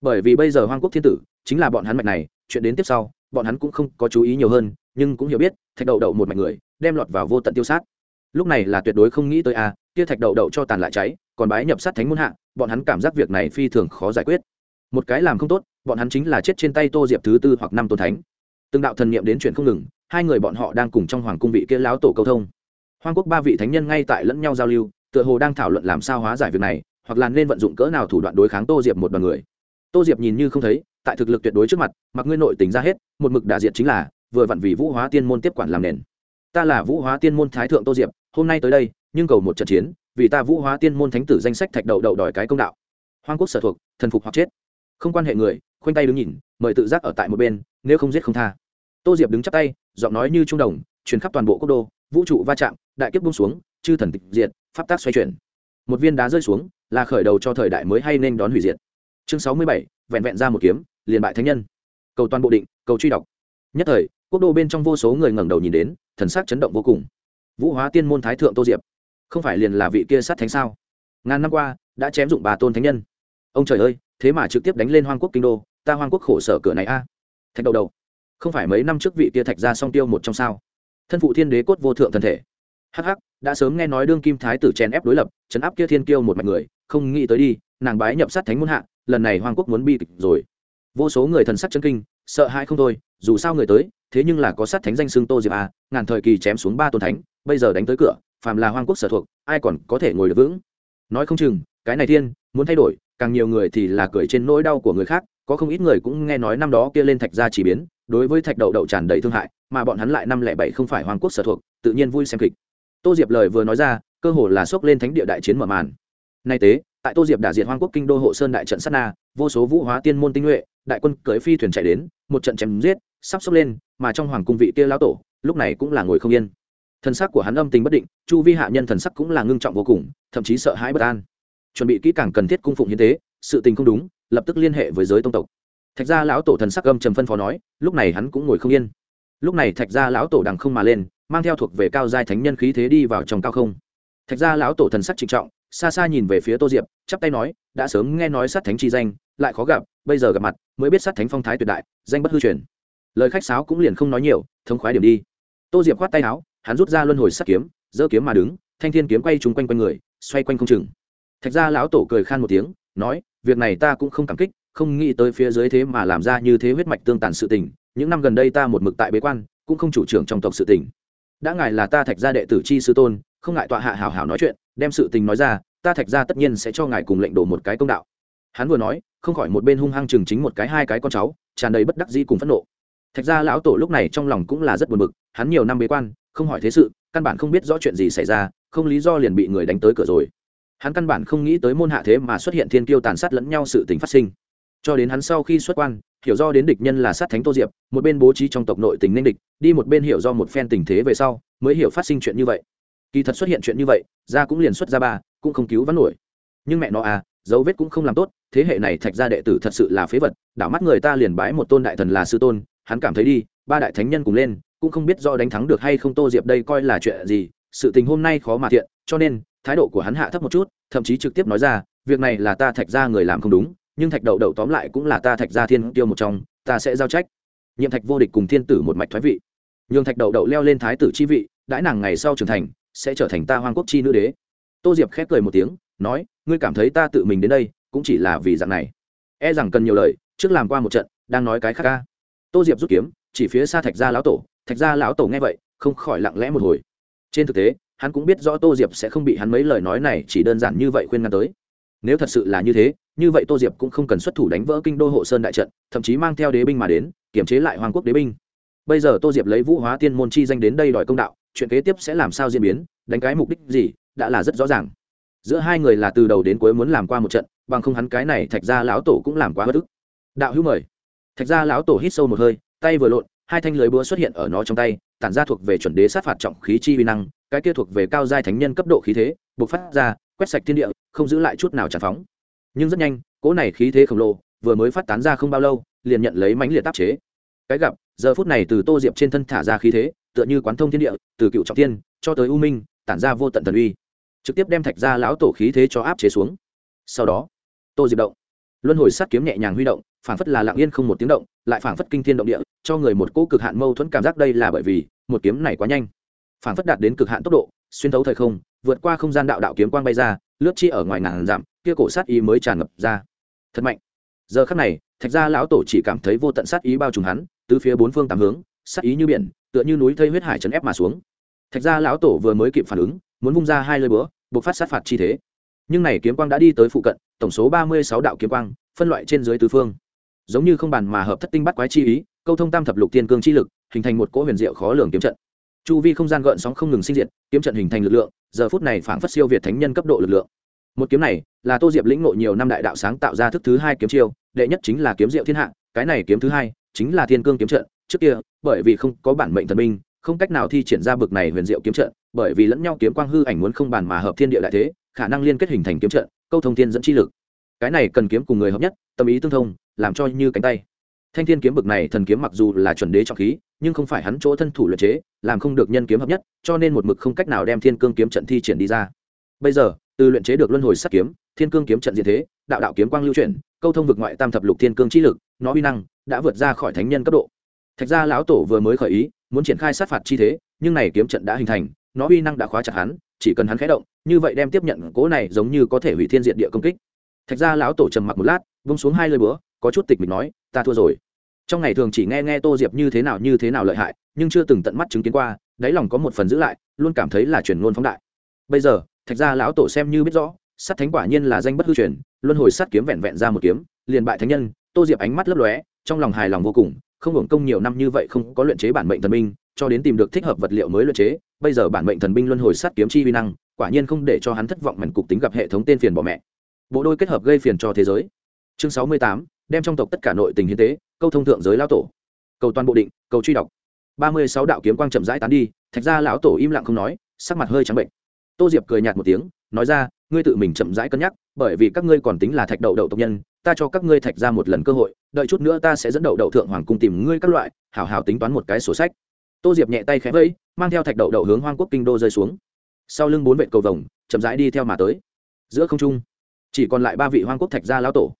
Bởi vì bây giờ hoang quốc thiên tử chính là bọn hắn mạch này, chuyện đến tiếp sau, bọn hắn cũng không có chú ý nhiều hơn, nhưng cũng hiểu biết, thạch đậu đậu một mạch người, đem lọt vào vô tận tiêu sát. Lúc này là tuyệt đối không nghĩ tới a, kia thạch đậu đậu cho tàn lại cháy, còn bái nhập sát thánh muôn hạ, bọn hắn cảm giác việc này phi thường khó giải quyết. Một cái làm không tốt, bọn hắn chính là chết trên tay tô diệp thứ tư hoặc năm tôn thánh. Từng đạo thần niệm đến chuyện không ngừng, hai người bọn họ đang cùng trong hoàng cung vị kia láo tổ câu thông. Hoang quốc ba vị thánh nhân ngay tại lẫn nhau giao lưu, tựa hồ đang thảo luận làm sao hóa giải việc này, hoặc là nên vận dụng cỡ nào thủ đoạn đối kháng tô diệp một đ o à n người. Tô diệp nhìn như không thấy tại thực lực tuyệt đối trước mặt, mặc ngươi nội tình ra hết, một mực đả diện chính là, vừa vặn vì vũ hóa tiên môn tiếp quản làm nền. Ta là vũ hóa tiên môn thái thượng tô diệp, hôm nay tới đây, nhưng cầu một trận chiến, vì ta vũ hóa tiên môn thánh tử danh sách thạch đậu đậu đòi cái công đạo. Hoang quốc sở thuộc, thần phục hoặc chết. Không quan hệ người, khoanh tay đứng nhìn, mời tự giác ở tại một bên, nếu không giết không tha. Tô diệp đứng chắp tay, giọng nói như trung đồng, truyền khắp toàn bộ quốc đô, vũ trụ va chạm, đại kiếp bung xuống, chư thần tịch diệt, pháp tác xoay chuyển. Một viên đá rơi xuống, là khởi đầu cho thời đại mới hay nên đón hủy diệt. Chương sáu mươi bảy, vẹn vẹn ra một kiếm liền bại thánh nhân. Cầu toàn bộ định, cầu truy đọc. Nhất thời, quốc đô bên trong vô số người ngẩng đầu nhìn đến, thần sắc chấn động vô cùng. Vũ hóa tiên môn thái thượng tô diệp, không phải liền là vị kia sát thánh sao? Ngàn năm qua, đã chém dụng bà tôn thánh nhân. Ông trời ơi, thế mà trực tiếp đánh lên hoang quốc kinh đô, ta hoang quốc khổ sở cửa này a. Thạch đầu đầu, không phải mấy năm trước vị kia thạch ra song tiêu một trong sao? Thân phụ thiên đế cốt vô thượng thân thể. Hh đã sớm nghe nói đương kim thái tử chèn ép đối lập, chấn áp kia thiên kiêu một mạch người, không nghĩ tới đi, nàng bái nhập sát thánh muôn hạ, lần này hoàng quốc muốn bi kịch rồi vô số người thần sắc chân kinh, sợ hãi không thôi, dù sao người tới, thế nhưng là có sát thánh danh xưng tô diệp à ngàn thời kỳ chém xuống ba tôn thánh, bây giờ đánh tới cửa, phàm là hoàng quốc sở thuộc, ai còn có thể ngồi được vững? Nói không chừng, cái này thiên, muốn thay đổi, càng nhiều người thì là cười trên nỗi đau của người khác, có không ít người cũng nghe nói năm đó kia lên thạch gia chỉ biến, đối với thạch đậu đậu tràn đầy thương hại, mà bọn hắn lại năm lẻ bảy không phải hoàng quốc sở thuộc, tự nhiên vui xem kịch. Tô diệp lời vừa nói ra, cơ hồ là xốc lên thánh địa đại chiến mở màn. Nay tế tại tô diệp đả diệt hoang quốc kinh đô hộ sơn đại trận sát na, vô số vũ hóa tiên môn tinh nhuệ, đại quân cưỡi phi thuyền chạy đến, một trận chém giết, sắp sốc lên, mà trong hoàng cung vị kia lão tổ, lúc này cũng là ngồi không yên. Thần sắc của hắn âm tình bất định, chu vi hạ nhân thần sắc cũng là ngưng trọng vô cùng, thậm chí sợ hãi bất an. Chuẩn bị kỹ càng cần thiết cung phụng như thế sự tình không đúng, lập tức liên hệ với giới tông tộc. Thạch gia lão tổ thần sắc âm trầm phân phó nói, lúc này hắn cũng ngồi không yên. Lúc này thạch gia lão tổ đằng không mà lên, mang theo thuộc về cao giai thánh nhân khí thế đi vào trong cao không. Thạch gia lão tổ thần sắc trịnh trọng xa xa nhìn về phía tô diệp, chắp tay nói, đã sớm nghe nói sát thánh chi danh, lại khó gặp, bây giờ gặp mặt, mới biết sát thánh phong thái tuyệt đại, danh bất hư truyền. Lời khách sáo cũng liền không nói nhiều, thống khoái điểm đi. Tô diệp khoát tay áo, hắn rút ra luân hồi sắt kiếm, giơ kiếm mà đứng, thanh thiên kiếm quay trúng quanh quanh người, xoay quanh không chừng. Thạch gia lão tổ cười khan một tiếng, nói, việc này ta cũng không cảm kích, không nghĩ tới phía dưới thế mà làm ra như thế huyết mạch tương tàn sự tình, những năm gần đây ta một mực tại bế quan, cũng không chủ trưởng trong tộc sự tình. Đã ngài là ta thạch gia đệ tử chi sư tôn, không ngại tọa hạ hảo hảo nói chuyện đem sự tình nói ra, ta thạch gia tất nhiên sẽ cho ngài cùng lệnh đổ một cái công đạo. Hắn vừa nói, không khỏi một bên hung hăng chừng chính một cái hai cái con cháu, tràn đầy bất đắc dĩ cùng phẫn nộ. Thạch gia lão tổ lúc này trong lòng cũng là rất buồn bực, hắn nhiều năm bế quan, không hỏi thế sự, căn bản không biết rõ chuyện gì xảy ra, không lý do liền bị người đánh tới cửa rồi. Hắn căn bản không nghĩ tới môn hạ thế mà xuất hiện thiên kiêu tàn sát lẫn nhau sự tình phát sinh. Cho đến hắn sau khi xuất quan, hiểu do đến địch nhân là sát thánh tô diệp, một bên bố trí trong tộc nội tình ninh địch, đi một bên hiểu do một phen tình thế về sau, mới hiểu phát sinh chuyện như vậy kỳ thật xuất hiện chuyện như vậy ra cũng liền xuất ra ba, cũng không cứu vãn nổi. Nhưng mẹ nó à dấu vết cũng không làm tốt, thế hệ này thạch gia đệ tử thật sự là phế vật, đảo mắt người ta liền bái một tôn đại thần là sư tôn, hắn cảm thấy đi, ba đại thánh nhân cùng lên, cũng không biết do đánh thắng được hay không tô diệp đây coi là chuyện gì, sự tình hôm nay khó mà thiện, cho nên, thái độ của hắn hạ thấp một chút, thậm chí trực tiếp nói ra, việc này là ta thạch gia người làm không đúng, nhưng thạch đậu đậu tóm lại cũng là ta thạch gia thiên tiêu một trong, ta sẽ giao trách. Nhiệm thạch vô địch cùng thiên tử một mạch thoái vị. Nhường thạch đậu đậu leo lên thái tử chi vị, đãi nàng ngày sau trưởng thành sẽ trở thành ta hoang quốc chi nữ đế. Tô diệp khép cười một tiếng, nói, ngươi cảm thấy ta tự mình đến đây, cũng chỉ là vì dạng này. E rằng cần nhiều lời, trước làm qua một trận, đang nói cái khác ca tô diệp rút kiếm, chỉ phía xa thạch gia lão tổ. Thạch gia lão tổ nghe vậy, không khỏi lặng lẽ một hồi. Trên thực tế, hắn cũng biết rõ tô diệp sẽ không bị hắn mấy lời nói này chỉ đơn giản như vậy khuyên ngăn tới. Nếu thật sự là như thế, như vậy tô diệp cũng không cần xuất thủ đánh vỡ kinh đô hộ sơn đại trận, thậm chí mang theo đế binh mà đến kiểm chế lại hoàng quốc đế binh bây giờ tô diệp lấy vũ hóa tiên môn chi danh đến đây đòi công đạo, chuyện kế tiếp sẽ làm sao diễn biến, đánh cái mục đích gì, đã là rất rõ ràng. Giữa hai người là từ đầu đến cuối muốn làm qua một trận, bằng không hắn cái này thạch ra lão tổ cũng làm quá bất ức. Đạo hữu mời. Thạch ra lão tổ hít sâu một hơi, tay vừa lộn, hai thanh lưới búa xuất hiện ở nó trong tay, tản ra thuộc về chuẩn đế sát phạt trọng khí chi vi năng, cái kia thuộc về cao giai thánh nhân cấp độ khí thế buộc phát ra, quét sạch thiên địa, không giữ lại chút nào tràn phóng. Nhưng rất nhanh, cỗ này khí thế khổng lồ vừa mới phát tán ra không bao lâu, liền nhận lấy mánh liệt tác chế. Cái gặp giờ phút này từ tô diệp trên thân thả ra khí thế, tựa như quán thông thiên địa, từ cựu trọng thiên cho tới u minh, tản ra vô tận thần uy, trực tiếp đem thạch ra lão tổ khí thế cho áp chế xuống. Sau đó, tô diệp động. Luân hồi sát kiếm nhẹ nhàng huy động, phảng phất là lặng yên không một tiếng động, lại phảng phất kinh thiên động địa, cho người một cỗ cực hạn mâu thuẫn cảm giác đây là bởi vì một kiếm này quá nhanh. Phảng phất đạt đến cực hạn tốc độ, xuyên thấu thời không, vượt qua không gian đạo đạo kiếm quang bay ra, lướt chi ở ngoài ngàn dặm, kia cổ sát ý mới tràn ngập ra. Thật mạnh. Giờ khắc này, thạch gia lão tổ chỉ cảm thấy vô tận sát ý bao trùm hắn từ phía bốn phương tám hướng, sắc ý như biển, tựa như núi thây huyết hải chấn ép mà xuống. Thạch ra lão tổ vừa mới kịp phản ứng, muốn vung ra hai lơi búa, buộc phát sát phạt chi thế. Nhưng này kiếm quang đã đi tới phụ cận, tổng số ba mươi sáu đạo kiếm quang, phân loại trên dưới tứ phương. Giống như không bàn mà hợp thất tinh bắt quái chi ý, câu thông tam thập lục tiên cương chi lực, hình thành một cỗ huyền diệu khó lường kiếm trận. Chu vi không gian gợn sóng không ngừng sinh diệt, kiếm trận hình thành lực lượng, giờ phút này phảng phất siêu việt thánh nhân cấp độ lực lượng. Một kiếm này là tô diệp lĩnh ngộ nhiều năm đại đạo sáng tạo ra thức thứ hai kiếm chiêu, đệ nhất chính là kiếm diệu thiên hạ, cái này kiếm thứ hai chính là thiên cương kiếm trận, trước kia, bởi vì không có bản mệnh thần minh không cách nào thi triển ra bực này huyền diệu kiếm trận, bởi vì lẫn nhau kiếm quang hư ảnh muốn không bàn mà hợp thiên địa đại thế, khả năng liên kết hình thành kiếm trận, câu thông thiên dẫn chi lực. Cái này cần kiếm cùng người hợp nhất, tâm ý tương thông, làm cho như cánh tay. Thanh thiên kiếm bực này thần kiếm mặc dù là chuẩn đế trọng khí, nhưng không phải hắn chỗ thân thủ luyện chế, làm không được nhân kiếm hợp nhất, cho nên một mực không cách nào đem thiên cương kiếm trận thi triển đi ra. Bây giờ từ luyện chế được luân hồi sắt kiếm, thiên cương kiếm trận diện thế, đạo đạo kiếm quang lưu chuyển, câu thông vực ngoại tam thập lục thiên cương chi lực, nó uy năng đã vượt ra khỏi thánh nhân cấp độ. Thạch gia lão tổ vừa mới khởi ý, muốn triển khai sát phạt chi thế, nhưng này kiếm trận đã hình thành, nó uy năng đã khóa chặt hắn, chỉ cần hắn khé động, như vậy đem tiếp nhận cố này giống như có thể hủy thiên diện địa công kích. Thạch gia lão tổ trầm mặc một lát, vung xuống hai lời búa, có chút tịch mình nói, ta thua rồi. Trong ngày thường chỉ nghe nghe tô diệp như thế nào như thế nào lợi hại, nhưng chưa từng tận mắt chứng kiến qua, đáy lòng có một phần giữ lại, luôn cảm thấy là truyền ngôn phóng đại. Bây giờ thạch gia lão tổ xem như biết rõ sắt thánh quả nhiên là danh bất hư truyền, luân hồi sắt kiếm vẹn vẹn ra một kiếm, liền bại thánh nhân, tô diệp ánh mắt lấp lóe, trong lòng hài lòng vô cùng, không hưởng công nhiều năm như vậy không có luyện chế bản mệnh thần binh, cho đến tìm được thích hợp vật liệu mới luyện chế, bây giờ bản mệnh thần binh luân hồi sắt kiếm chi vi năng, quả nhiên không để cho hắn thất vọng mảnh cục tính gặp hệ thống tên phiền bỏ mẹ. Bộ đôi kết hợp gây phiền cho thế giới. Chương sáu mươi tám, đem trong tộc tất cả nội tình hiến tế, câu thông thượng giới lão tổ. Cầu toàn bộ định, cầu truy đọc. Ba mươi sáu đạo kiếm quang chậm rãi tán đi, thạch ra lão tổ im lặng không nói, sắc mặt hơi trắng bệnh tô diệp cười nhạt một tiếng, nói ra, ngươi tự mình chậm rãi cân nhắc, bởi vì các ngươi còn tính là thạch đậu đậu tộc nhân, ta cho các ngươi thạch ra một lần cơ hội, đợi chút nữa ta sẽ dẫn đậu đậu thượng hoàng cung tìm ngươi các loại, hảo hảo tính toán một cái sổ sách. Tô diệp nhẹ tay khẽ vẫy, mang theo thạch đậu đậu hướng hoang quốc kinh đô rơi xuống. Sau lưng bốn vệ cầu vồng, chậm rãi đi theo mà tới. Giữa không trung, chỉ còn lại ba vị hoang quốc thạch gia lão tổ.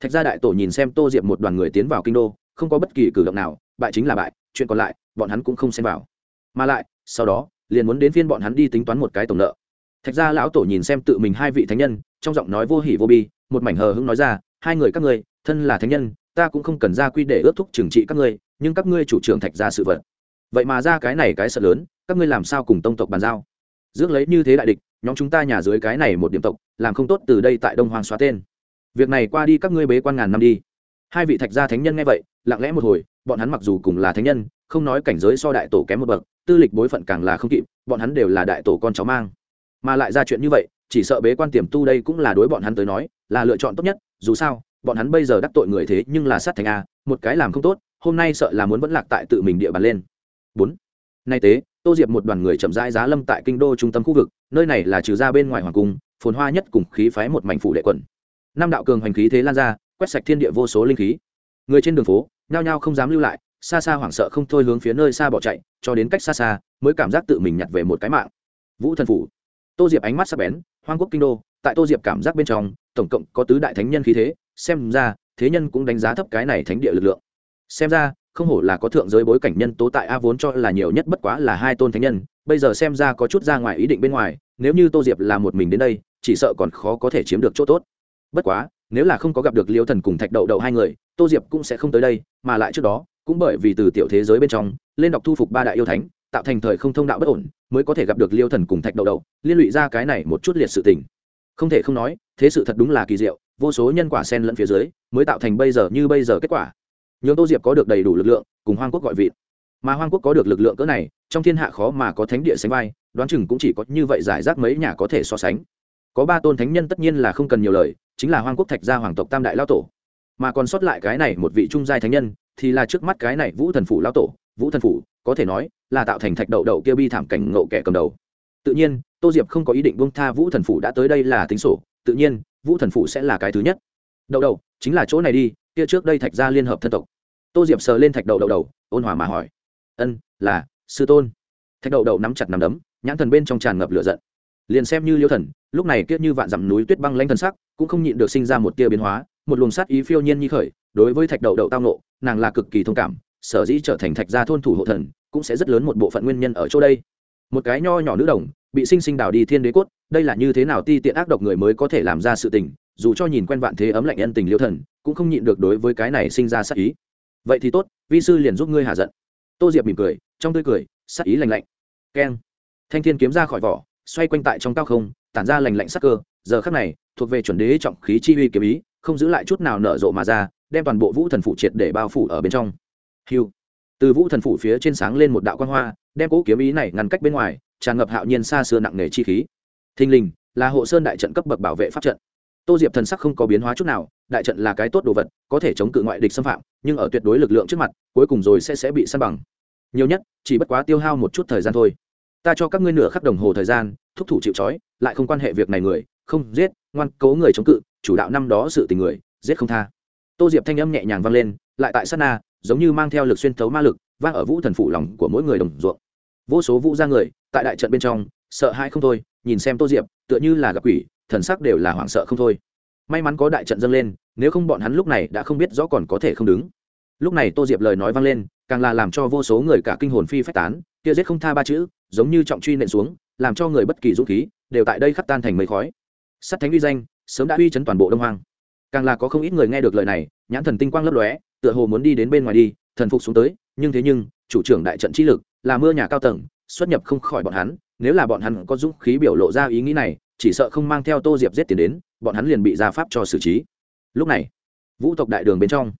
Thạch gia đại tổ nhìn xem tô diệp một đoàn người tiến vào kinh đô, không có bất kỳ cử động nào, bại chính là bại, chuyện còn lại, bọn hắn cũng không xem vào. Mà lại, sau đó, liền muốn đến phiên bọn hắn đi tính toán một cái tổng nợ thạch gia lão tổ nhìn xem tự mình hai vị thánh nhân, trong giọng nói vô hỉ vô bi, một mảnh hờ hững nói ra, hai người các ngươi, thân là thánh nhân, ta cũng không cần ra quy để ước thúc trừng trị các ngươi, nhưng các ngươi chủ trưởng thạch gia sự vật. Vậy mà ra cái này cái sợ lớn, các ngươi làm sao cùng tông tộc bàn giao? Dước lấy như thế đại địch, nhóm chúng ta nhà dưới cái này một điểm tộc, làm không tốt từ đây tại đông hoàng xóa tên. Việc này qua đi các ngươi bế quan ngàn năm đi. Hai vị thạch gia thánh nhân nghe vậy, lặng lẽ một hồi, bọn hắn mặc dù cùng là thánh nhân, không nói cảnh giới so đại tổ kém một bậc, tư lịch bối phận càng là không kịp, bọn hắn đều là đại tổ con cháu mang mà lại ra chuyện như vậy, chỉ sợ bế quan tiềm tu đây cũng là đối bọn hắn tới nói, là lựa chọn tốt nhất, dù sao, bọn hắn bây giờ đắc tội người thế nhưng là sát thành a, một cái làm không tốt, hôm nay sợ là muốn vẫn lạc tại tự mình địa bàn lên. Bốn. Nay tế, tô diệp một đoàn người chậm rãi giá lâm tại kinh đô trung tâm khu vực, nơi này là trừ ra bên ngoài hoàng cung, phồn hoa nhất cùng khí phái một mảnh phủ đệ quần năm đạo cường hành khí thế lan ra, quét sạch thiên địa vô số linh khí. Người trên đường phố, nhao nhao không dám lưu lại, xa xa hoảng sợ không thôi hướng phía nơi xa bỏ chạy, cho đến cách xa xa, mới cảm giác tự mình nhặt về một cái mạng. Vũ thần phủ tô diệp ánh mắt sắp bén, hoang quốc kinh đô, tại tô diệp cảm giác bên trong, tổng cộng có tứ đại thánh nhân khí thế, xem ra, thế nhân cũng đánh giá thấp cái này thánh địa lực lượng. Xem ra, không hổ là có thượng giới bối cảnh nhân tố tại a vốn cho là nhiều nhất bất quá là hai tôn thánh nhân, bây giờ xem ra có chút ra ngoài ý định bên ngoài, nếu như tô diệp là một mình đến đây, chỉ sợ còn khó có thể chiếm được chỗ tốt. Bất quá, nếu là không có gặp được liêu thần cùng thạch đậu đậu hai người, tô diệp cũng sẽ không tới đây, mà lại trước đó, cũng bởi vì từ tiểu thế giới bên trong, lên đọc thu phục ba đại yêu thánh tạo thành thời không thông đạo bất ổn, mới có thể gặp được liêu thần cùng thạch đậu đậu liên lụy ra cái này một chút liệt sự tình. Không thể không nói, thế sự thật đúng là kỳ diệu, vô số nhân quả sen lẫn phía dưới, mới tạo thành bây giờ như bây giờ kết quả. Nhường tô diệp có được đầy đủ lực lượng, cùng hoang quốc gọi vị mà hoang quốc có được lực lượng cỡ này, trong thiên hạ khó mà có thánh địa sánh vai, đoán chừng cũng chỉ có như vậy giải rác mấy nhà có thể so sánh. Có ba tôn thánh nhân tất nhiên là không cần nhiều lời, chính là hoang quốc thạch gia hoàng tộc tam đại lao tổ. Mà còn sót lại cái này một vị trung giai thánh nhân, thì là trước mắt cái này vũ thần phủ lao tổ, vũ thần phủ có thể nói là tạo thành thạch đậu đậu kia bi thảm cảnh ngộ kẻ cầm đầu. Tự nhiên, tô diệp không có ý định bông tha vũ thần phủ đã tới đây là tính sổ, tự nhiên, vũ thần phủ sẽ là cái thứ nhất. Đậu đậu, chính là chỗ này đi, kia trước đây thạch gia liên hợp thân tộc. Tô diệp sờ lên thạch đậu đậu đầu, ôn hòa mà hỏi. Ân, là, sư tôn. Thạch đậu đậu nắm chặt nắm đấm, nhãn thần bên trong tràn ngập lửa giận. Liền xem như liêu thần, lúc này kiết như vạn dặm núi tuyết băng lanh thần sắc, cũng không nhịn được sinh ra một tia biến hóa, một luồng sát ý phiêu nhiên như khởi, đối với thạch đậu đậu tao nộ nàng là cực kỳ thông cảm sở dĩ trở thành thạch gia thôn thủ hộ thần, cũng sẽ rất lớn một bộ phận nguyên nhân ở chỗ đây. Một cái nho nhỏ nữ đồng, bị sinh sinh đào đi thiên đế cốt, đây là như thế nào ti tiện ác độc người mới có thể làm ra sự tình, dù cho nhìn quen vạn thế ấm lạnh nhân tình liêu thần, cũng không nhịn được đối với cái này sinh ra sát ý. Vậy thì tốt, vi sư liền giúp ngươi hạ giận. Tô diệp mỉm cười, trong tươi cười, sát ý lành lạnh. Keng. Thanh thiên kiếm ra khỏi vỏ, xoay quanh tại trong cao không, tản ra lành lạnh sắc cơ, giờ khắc này, thuộc về chuẩn đế trọng khí chi uy kiếm ý, không giữ lại chút nào nở rộ mà ra, đem toàn bộ vũ thần phụ triệt để bao phủ ở bên trong hiu từ vũ thần phủ phía trên sáng lên một đạo quan hoa, đem cỗ kiếm ý này ngăn cách bên ngoài, tràn ngập hạo nhiên xa xưa nặng nề chi khí. Thình lình, là hộ sơn đại trận cấp bậc bảo vệ pháp trận. Tô diệp thần sắc không có biến hóa chút nào, đại trận là cái tốt đồ vật, có thể chống cự ngoại địch xâm phạm, nhưng ở tuyệt đối lực lượng trước mặt, cuối cùng rồi sẽ sẽ bị săn bằng. Nhiều nhất, chỉ bất quá tiêu hao một chút thời gian thôi. Ta cho các ngươi nửa khắc đồng hồ thời gian, thúc thủ chịu trói, lại không quan hệ việc này người, không giết, ngoan cố người chống cự, chủ đạo năm đó sự tình người, giết không tha. Tô diệp thanh âm nhẹ nhàng vang lên, lại tại sát na giống như mang theo lực xuyên thấu ma lực, vang ở vũ thần phụ lòng của mỗi người đồng ruộng. Vô số vũ ra người, tại đại trận bên trong, sợ hãi không thôi, nhìn xem tô diệp, tựa như là gặp quỷ, thần sắc đều là hoảng sợ không thôi. May mắn có đại trận dâng lên, nếu không bọn hắn lúc này đã không biết rõ còn có thể không đứng. Lúc này tô diệp lời nói vang lên, càng là làm cho vô số người cả kinh hồn phi phách tán, kia giết không tha ba chữ, giống như trọng truy nện xuống, làm cho người bất kỳ dũng khí, đều tại đây khắc tan thành mây khói. Sắt thánh uy danh, sớm đã uy chấn toàn bộ đông hoang. Càng là có không ít người nghe được lời này, nhãn thần tinh quang lấp lóe tựa hồ muốn đi đến bên ngoài đi, thần phục xuống tới, nhưng thế nhưng, chủ trưởng đại trận trí lực là mưa nhà cao tầng, xuất nhập không khỏi bọn hắn, nếu là bọn hắn có dũng khí biểu lộ ra ý nghĩ này, chỉ sợ không mang theo tô diệp giết tiền đến, bọn hắn liền bị ra pháp cho xử trí. Lúc này, vũ tộc đại đường bên trong,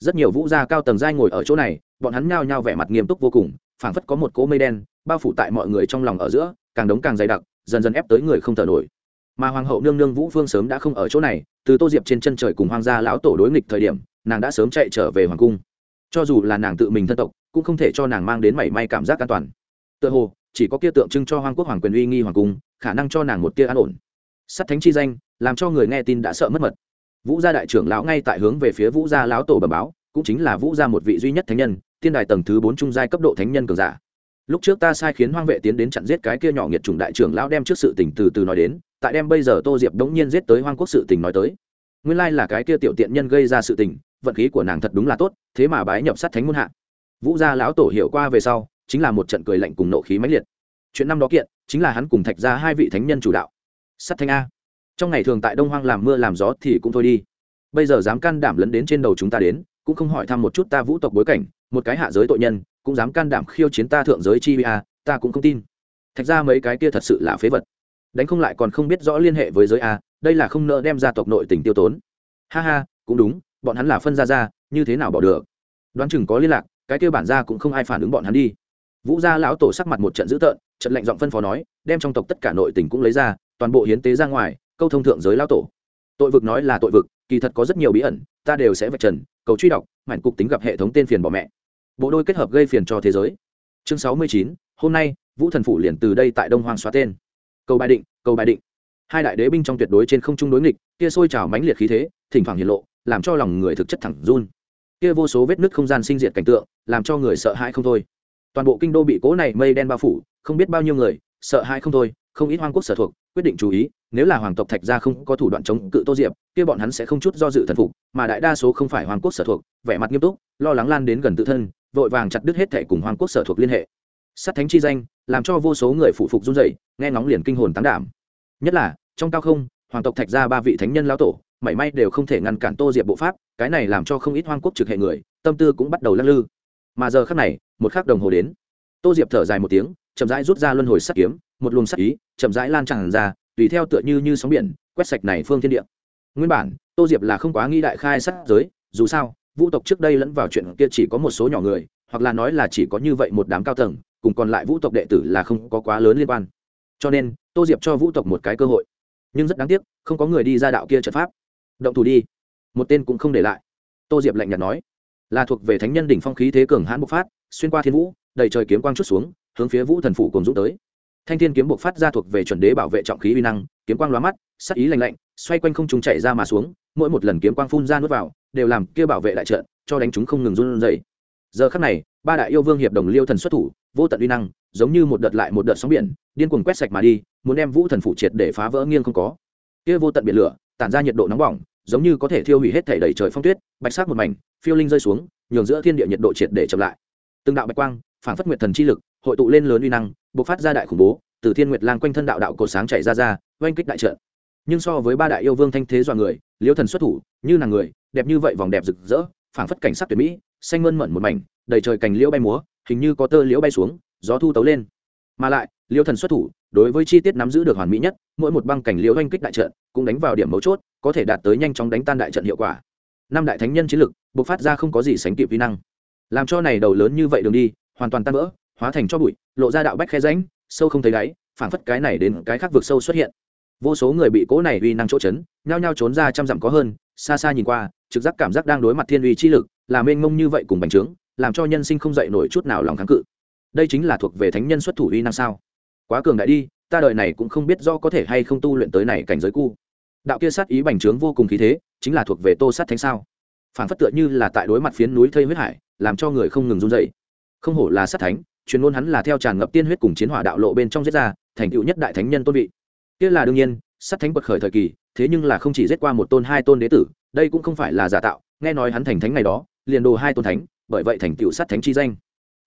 rất nhiều vũ gia cao tầng giai ngồi ở chỗ này, bọn hắn nhao nhao vẻ mặt nghiêm túc vô cùng, phảng phất có một cỗ mây đen, bao phủ tại mọi người trong lòng ở giữa, càng đống càng dày đặc, dần dần ép tới người không thở nổi. Mà hoàng hậu nương nương vũ phương sớm đã không ở chỗ này, từ tô diệp trên chân trời cùng hoàng gia lão tổ đối nghịch thời điểm nàng đã sớm chạy trở về hoàng cung. Cho dù là nàng tự mình thân tộc, cũng không thể cho nàng mang đến mảy may cảm giác an toàn. Tựa hồ, chỉ có kia tượng trưng cho hoàng quốc hoàng quyền uy nghi hoàng cung, khả năng cho nàng một tia an ổn. Sắt thánh chi danh, làm cho người nghe tin đã sợ mất mật. Vũ gia đại trưởng lão ngay tại hướng về phía vũ gia lão tổ bẩm báo, cũng chính là vũ gia một vị duy nhất thánh nhân, tiên đài tầng thứ bốn trung giai cấp độ thánh nhân cường giả. Lúc trước ta sai khiến hoang vệ tiến đến chặn giết cái kia nhỏ nghiệt chủng đại trưởng lão đem trước sự tình từ từ nói đến, tại đem bây giờ tô diệp đống nhiên giết tới hoang quốc sự tình nói tới. Nguyên lai là cái kia tiểu tiện nhân gây ra sự tình vận khí của nàng thật đúng là tốt, thế mà bái nhập sát thánh muôn hạ. Vũ gia lão tổ hiểu qua về sau, chính là một trận cười lạnh cùng nộ khí mãnh liệt. Chuyện năm đó kiện, chính là hắn cùng thạch ra hai vị thánh nhân chủ đạo. Sát thánh a. Trong ngày thường tại đông hoang làm mưa làm gió thì cũng thôi đi. Bây giờ dám can đảm lấn đến trên đầu chúng ta đến, cũng không hỏi thăm một chút ta vũ tộc bối cảnh, một cái hạ giới tội nhân, cũng dám can đảm khiêu chiến ta thượng giới chi a, ta cũng không tin. Thạch ra mấy cái kia thật sự là phế vật. Đánh không lại còn không biết rõ liên hệ với giới a, đây là không nợ đem ra tộc nội tình tiêu tốn. Ha ha, cũng đúng bọn hắn là phân ra ra, như thế nào bỏ được? Đoán chừng có liên lạc, cái kia bản ra cũng không ai phản ứng bọn hắn đi. Vũ gia lão tổ sắc mặt một trận dữ tợn, trận lệnh giọng phân phó nói, đem trong tộc tất cả nội tình cũng lấy ra, toàn bộ hiến tế ra ngoài, câu thông thượng giới lão tổ. Tội vực nói là tội vực, kỳ thật có rất nhiều bí ẩn, ta đều sẽ vạch trần, cầu truy đọc, mảnh cục tính gặp hệ thống tên phiền bỏ mẹ. Bộ đôi kết hợp gây phiền cho thế giới. Chương sáu mươi chín, hôm nay, vũ thần phủ liền từ đây tại đông hoang xóa tên. Cầu bài định, cầu bài định. Hai đại đế binh trong tuyệt đối trên không trung đối nghịch, kia sôi trào mãnh liệt khí thế, thỉnh thoảng hiện lộ làm cho lòng người thực chất thẳng run. Kia vô số vết nứt không gian sinh diệt cảnh tượng, làm cho người sợ hãi không thôi. Toàn bộ kinh đô bị cố này mây đen bao phủ, không biết bao nhiêu người, sợ hãi không thôi, không ít hoang quốc sở thuộc, quyết định chú ý, nếu là hoàng tộc thạch gia không có thủ đoạn chống cự tô diệp, kia bọn hắn sẽ không chút do dự thần phục, mà đại đa số không phải hoàng quốc sở thuộc, vẻ mặt nghiêm túc, lo lắng lan đến gần tự thân, vội vàng chặt đứt hết thẻ cùng hoàng quốc sở thuộc liên hệ. Sát thánh chi danh, làm cho vô số người phụ phục run rẩy, nghe ngóng liền kinh hồn tán đảm. Nhất là, trong cao không, hoàng tộc thạch gia ba vị thánh nhân lão tổ mảy may đều không thể ngăn cản tô diệp bộ pháp, cái này làm cho không ít hoang quốc trực hệ người, tâm tư cũng bắt đầu lắc lư. Mà giờ khắc này, một khắc đồng hồ đến. Tô diệp thở dài một tiếng, chậm rãi rút ra luân hồi sắt kiếm, một luồng sắt ý, chậm rãi lan tràn ra, tùy theo tựa như như sóng biển, quét sạch này phương thiên địa. Nguyên bản, tô diệp là không quá nghi đại khai sát giới, dù sao, vũ tộc trước đây lẫn vào chuyện kia chỉ có một số nhỏ người, hoặc là nói là chỉ có như vậy một đám cao tầng, cùng còn lại vũ tộc đệ tử là không có quá lớn liên quan. Cho nên, tô diệp cho vũ tộc một cái cơ hội. Nhưng rất đáng tiếc, không có người đi ra đạo kia trận pháp động thủ đi. Một tên cũng không để lại. Tô diệp lạnh nhạt nói. Là thuộc về thánh nhân đỉnh phong khí thế cường hãn bộc phát, xuyên qua thiên vũ, đầy trời kiếm quang chút xuống, hướng phía vũ thần phủ cùng dũng tới. Thanh thiên kiếm bộc phát ra thuộc về chuẩn đế bảo vệ trọng khí uy năng, kiếm quang lóa mắt, sắc ý lạnh lạnh, xoay quanh không chúng chạy ra mà xuống, mỗi một lần kiếm quang phun ra nuốt vào, đều làm kia bảo vệ đại trận, cho đánh chúng không ngừng run rẩy. Giờ khắc này, ba đại yêu vương hiệp đồng liêu thần xuất thủ, vô tận uy năng, giống như một đợt lại một đợt sóng biển, điên cuồng quét sạch mà đi, muốn đem vũ thần phủ triệt để phá vỡ nghiêng không có. Kia vô tận biển lửa tản ra nhiệt độ nóng bỏng, giống như có thể thiêu hủy hết thể đầy trời phong tuyết, bạch sắc một mảnh, phiêu linh rơi xuống, nhường giữa thiên địa nhiệt độ triệt để chậm lại. Từng đạo bạch quang phản phất nguyệt thần chi lực, hội tụ lên lớn uy năng, bộc phát ra đại khủng bố, từ thiên nguyệt lang quanh thân đạo đạo cổ sáng chạy ra ra, oanh kích đại trận. Nhưng so với ba đại yêu vương thanh thế dọa người, liêu thần xuất thủ, như nàng người, đẹp như vậy vòng đẹp rực rỡ, phảng phất cảnh sắc tuyệt mỹ, xanh mơn mận một mảnh, đầy trời cành liễu bay múa, hình như có tơ liễu bay xuống, gió thu tấu lên. Mà lại, liêu thần xuất thủ đối với chi tiết nắm giữ được hoàn mỹ nhất, mỗi một băng cảnh liễu oanh kích đại trận cũng đánh vào điểm mấu chốt, có thể đạt tới nhanh chóng đánh tan đại trận hiệu quả. Năm đại thánh nhân chiến lực, bộc phát ra không có gì sánh kịp vi năng. Làm cho này đầu lớn như vậy đường đi, hoàn toàn tan vỡ, hóa thành cho bụi, lộ ra đạo bách khe ránh sâu không thấy đáy, phảng phất cái này đến cái khác vực sâu xuất hiện. Vô số người bị cố này uy năng chỗ chấn, nhao nhao trốn ra trăm dặm có hơn, xa xa nhìn qua, trực giác cảm giác đang đối mặt thiên uy chi lực làm mênh mông như vậy cùng bành trướng, làm cho nhân sinh không dậy nổi chút nào lòng kháng cự. Đây chính là thuộc về thánh nhân xuất thủ uy năng sao? Quá cường đại đi, ta đời này cũng không biết do có thể hay không tu luyện tới này cảnh giới cu đạo kia sát ý bành trướng vô cùng khí thế, chính là thuộc về tô sát thánh sao? Phản phất tựa như là tại đối mặt phiến núi thây huyết hải, làm cho người không ngừng run dậy không hổ là sát thánh, truyền ngôn hắn là theo tràn ngập tiên huyết cùng chiến hỏa đạo lộ bên trong giết ra, thành tựu nhất đại thánh nhân tôn vị. Kia là đương nhiên, sát thánh quật khởi thời kỳ, thế nhưng là không chỉ giết qua một tôn, hai tôn đế tử, đây cũng không phải là giả tạo, nghe nói hắn thành thánh ngày đó, liền đồ hai tôn thánh, bởi vậy thành tựu sát thánh chi danh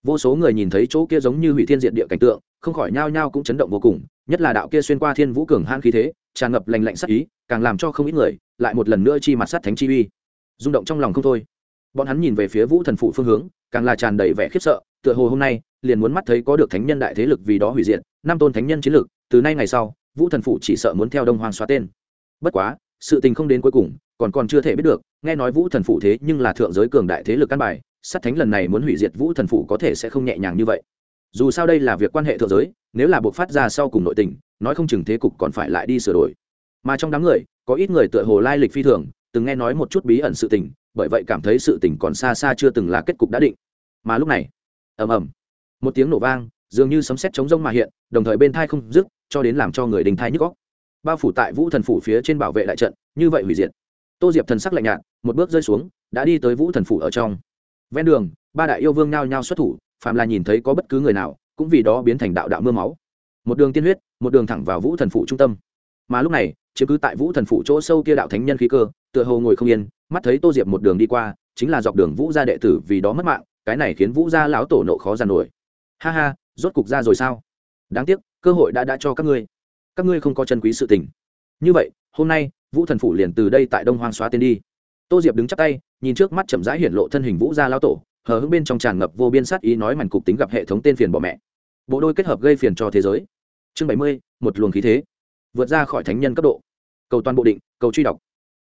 vô số người nhìn thấy chỗ kia giống như hủy thiên diện địa cảnh tượng, không khỏi nhao nhao cũng chấn động vô cùng, nhất là đạo kia xuyên qua thiên vũ cường han khí thế, tràn ngập lành lạnh sát ý, càng làm cho không ít người lại một lần nữa chi mặt sát thánh chi uy. Rung động trong lòng không thôi. Bọn hắn nhìn về phía vũ thần phụ phương hướng, càng là tràn đầy vẻ khiếp sợ, tựa hồ hôm nay liền muốn mắt thấy có được thánh nhân đại thế lực vì đó hủy diệt, năm tôn thánh nhân chiến lực từ nay ngày sau, vũ thần phụ chỉ sợ muốn theo đông hoàng xóa tên. Bất quá, sự tình không đến cuối cùng, còn còn chưa thể biết được, nghe nói vũ thần phụ thế nhưng là thượng giới cường đại thế lực căn bài sát thánh lần này muốn hủy diệt vũ thần phủ có thể sẽ không nhẹ nhàng như vậy. Dù sao đây là việc quan hệ thượng giới, nếu là buộc phát ra sau cùng nội tình, nói không chừng thế cục còn phải lại đi sửa đổi. Mà trong đám người, có ít người tựa hồ lai lịch phi thường, từng nghe nói một chút bí ẩn sự tình, bởi vậy cảm thấy sự tình còn xa xa chưa từng là kết cục đã định. Mà lúc này, ầm ầm, một tiếng nổ vang, dường như sấm sét chống rông mà hiện, đồng thời bên thai không dứt, cho đến làm cho người đình thai nhức góc bao phủ tại vũ thần phủ phía trên bảo vệ đại trận, như vậy hủy diệt. Tô diệp thần sắc lạnh nhạt, một bước rơi xuống, đã đi tới vũ thần phủ ở trong ven đường, ba đại yêu vương nhao nhao xuất thủ phạm là nhìn thấy có bất cứ người nào, cũng vì đó biến thành đạo đạo mưa máu. Một đường tiên huyết, một đường thẳng vào vũ thần phủ trung tâm. Mà lúc này chứ cứ tại vũ thần phủ chỗ sâu kia đạo thánh nhân khí cơ, tựa hồ ngồi không yên, mắt thấy tô diệp một đường đi qua, chính là dọc đường vũ gia đệ tử vì đó mất mạng, cái này khiến vũ gia lão tổ nộ khó giàn nổi. Ha ha, rốt cục ra rồi sao? Đáng tiếc, cơ hội đã đã cho các ngươi. Các ngươi không có chân quý sự tình. Như vậy, hôm nay, vũ thần phủ liền từ đây tại đông hoang xóa tên đi tô diệp đứng chắp tay, nhìn trước mắt chậm rãi hiện lộ thân hình vũ gia lão tổ, hờ hững bên trong tràn ngập vô biên sát ý nói mảnh cục tính gặp hệ thống tên phiền bỏ mẹ. Bộ đôi kết hợp gây phiền cho thế giới. Chương bảy mươi, một luồng khí thế. Vượt ra khỏi thánh nhân cấp độ. Cầu toàn bộ định, cầu truy đọc.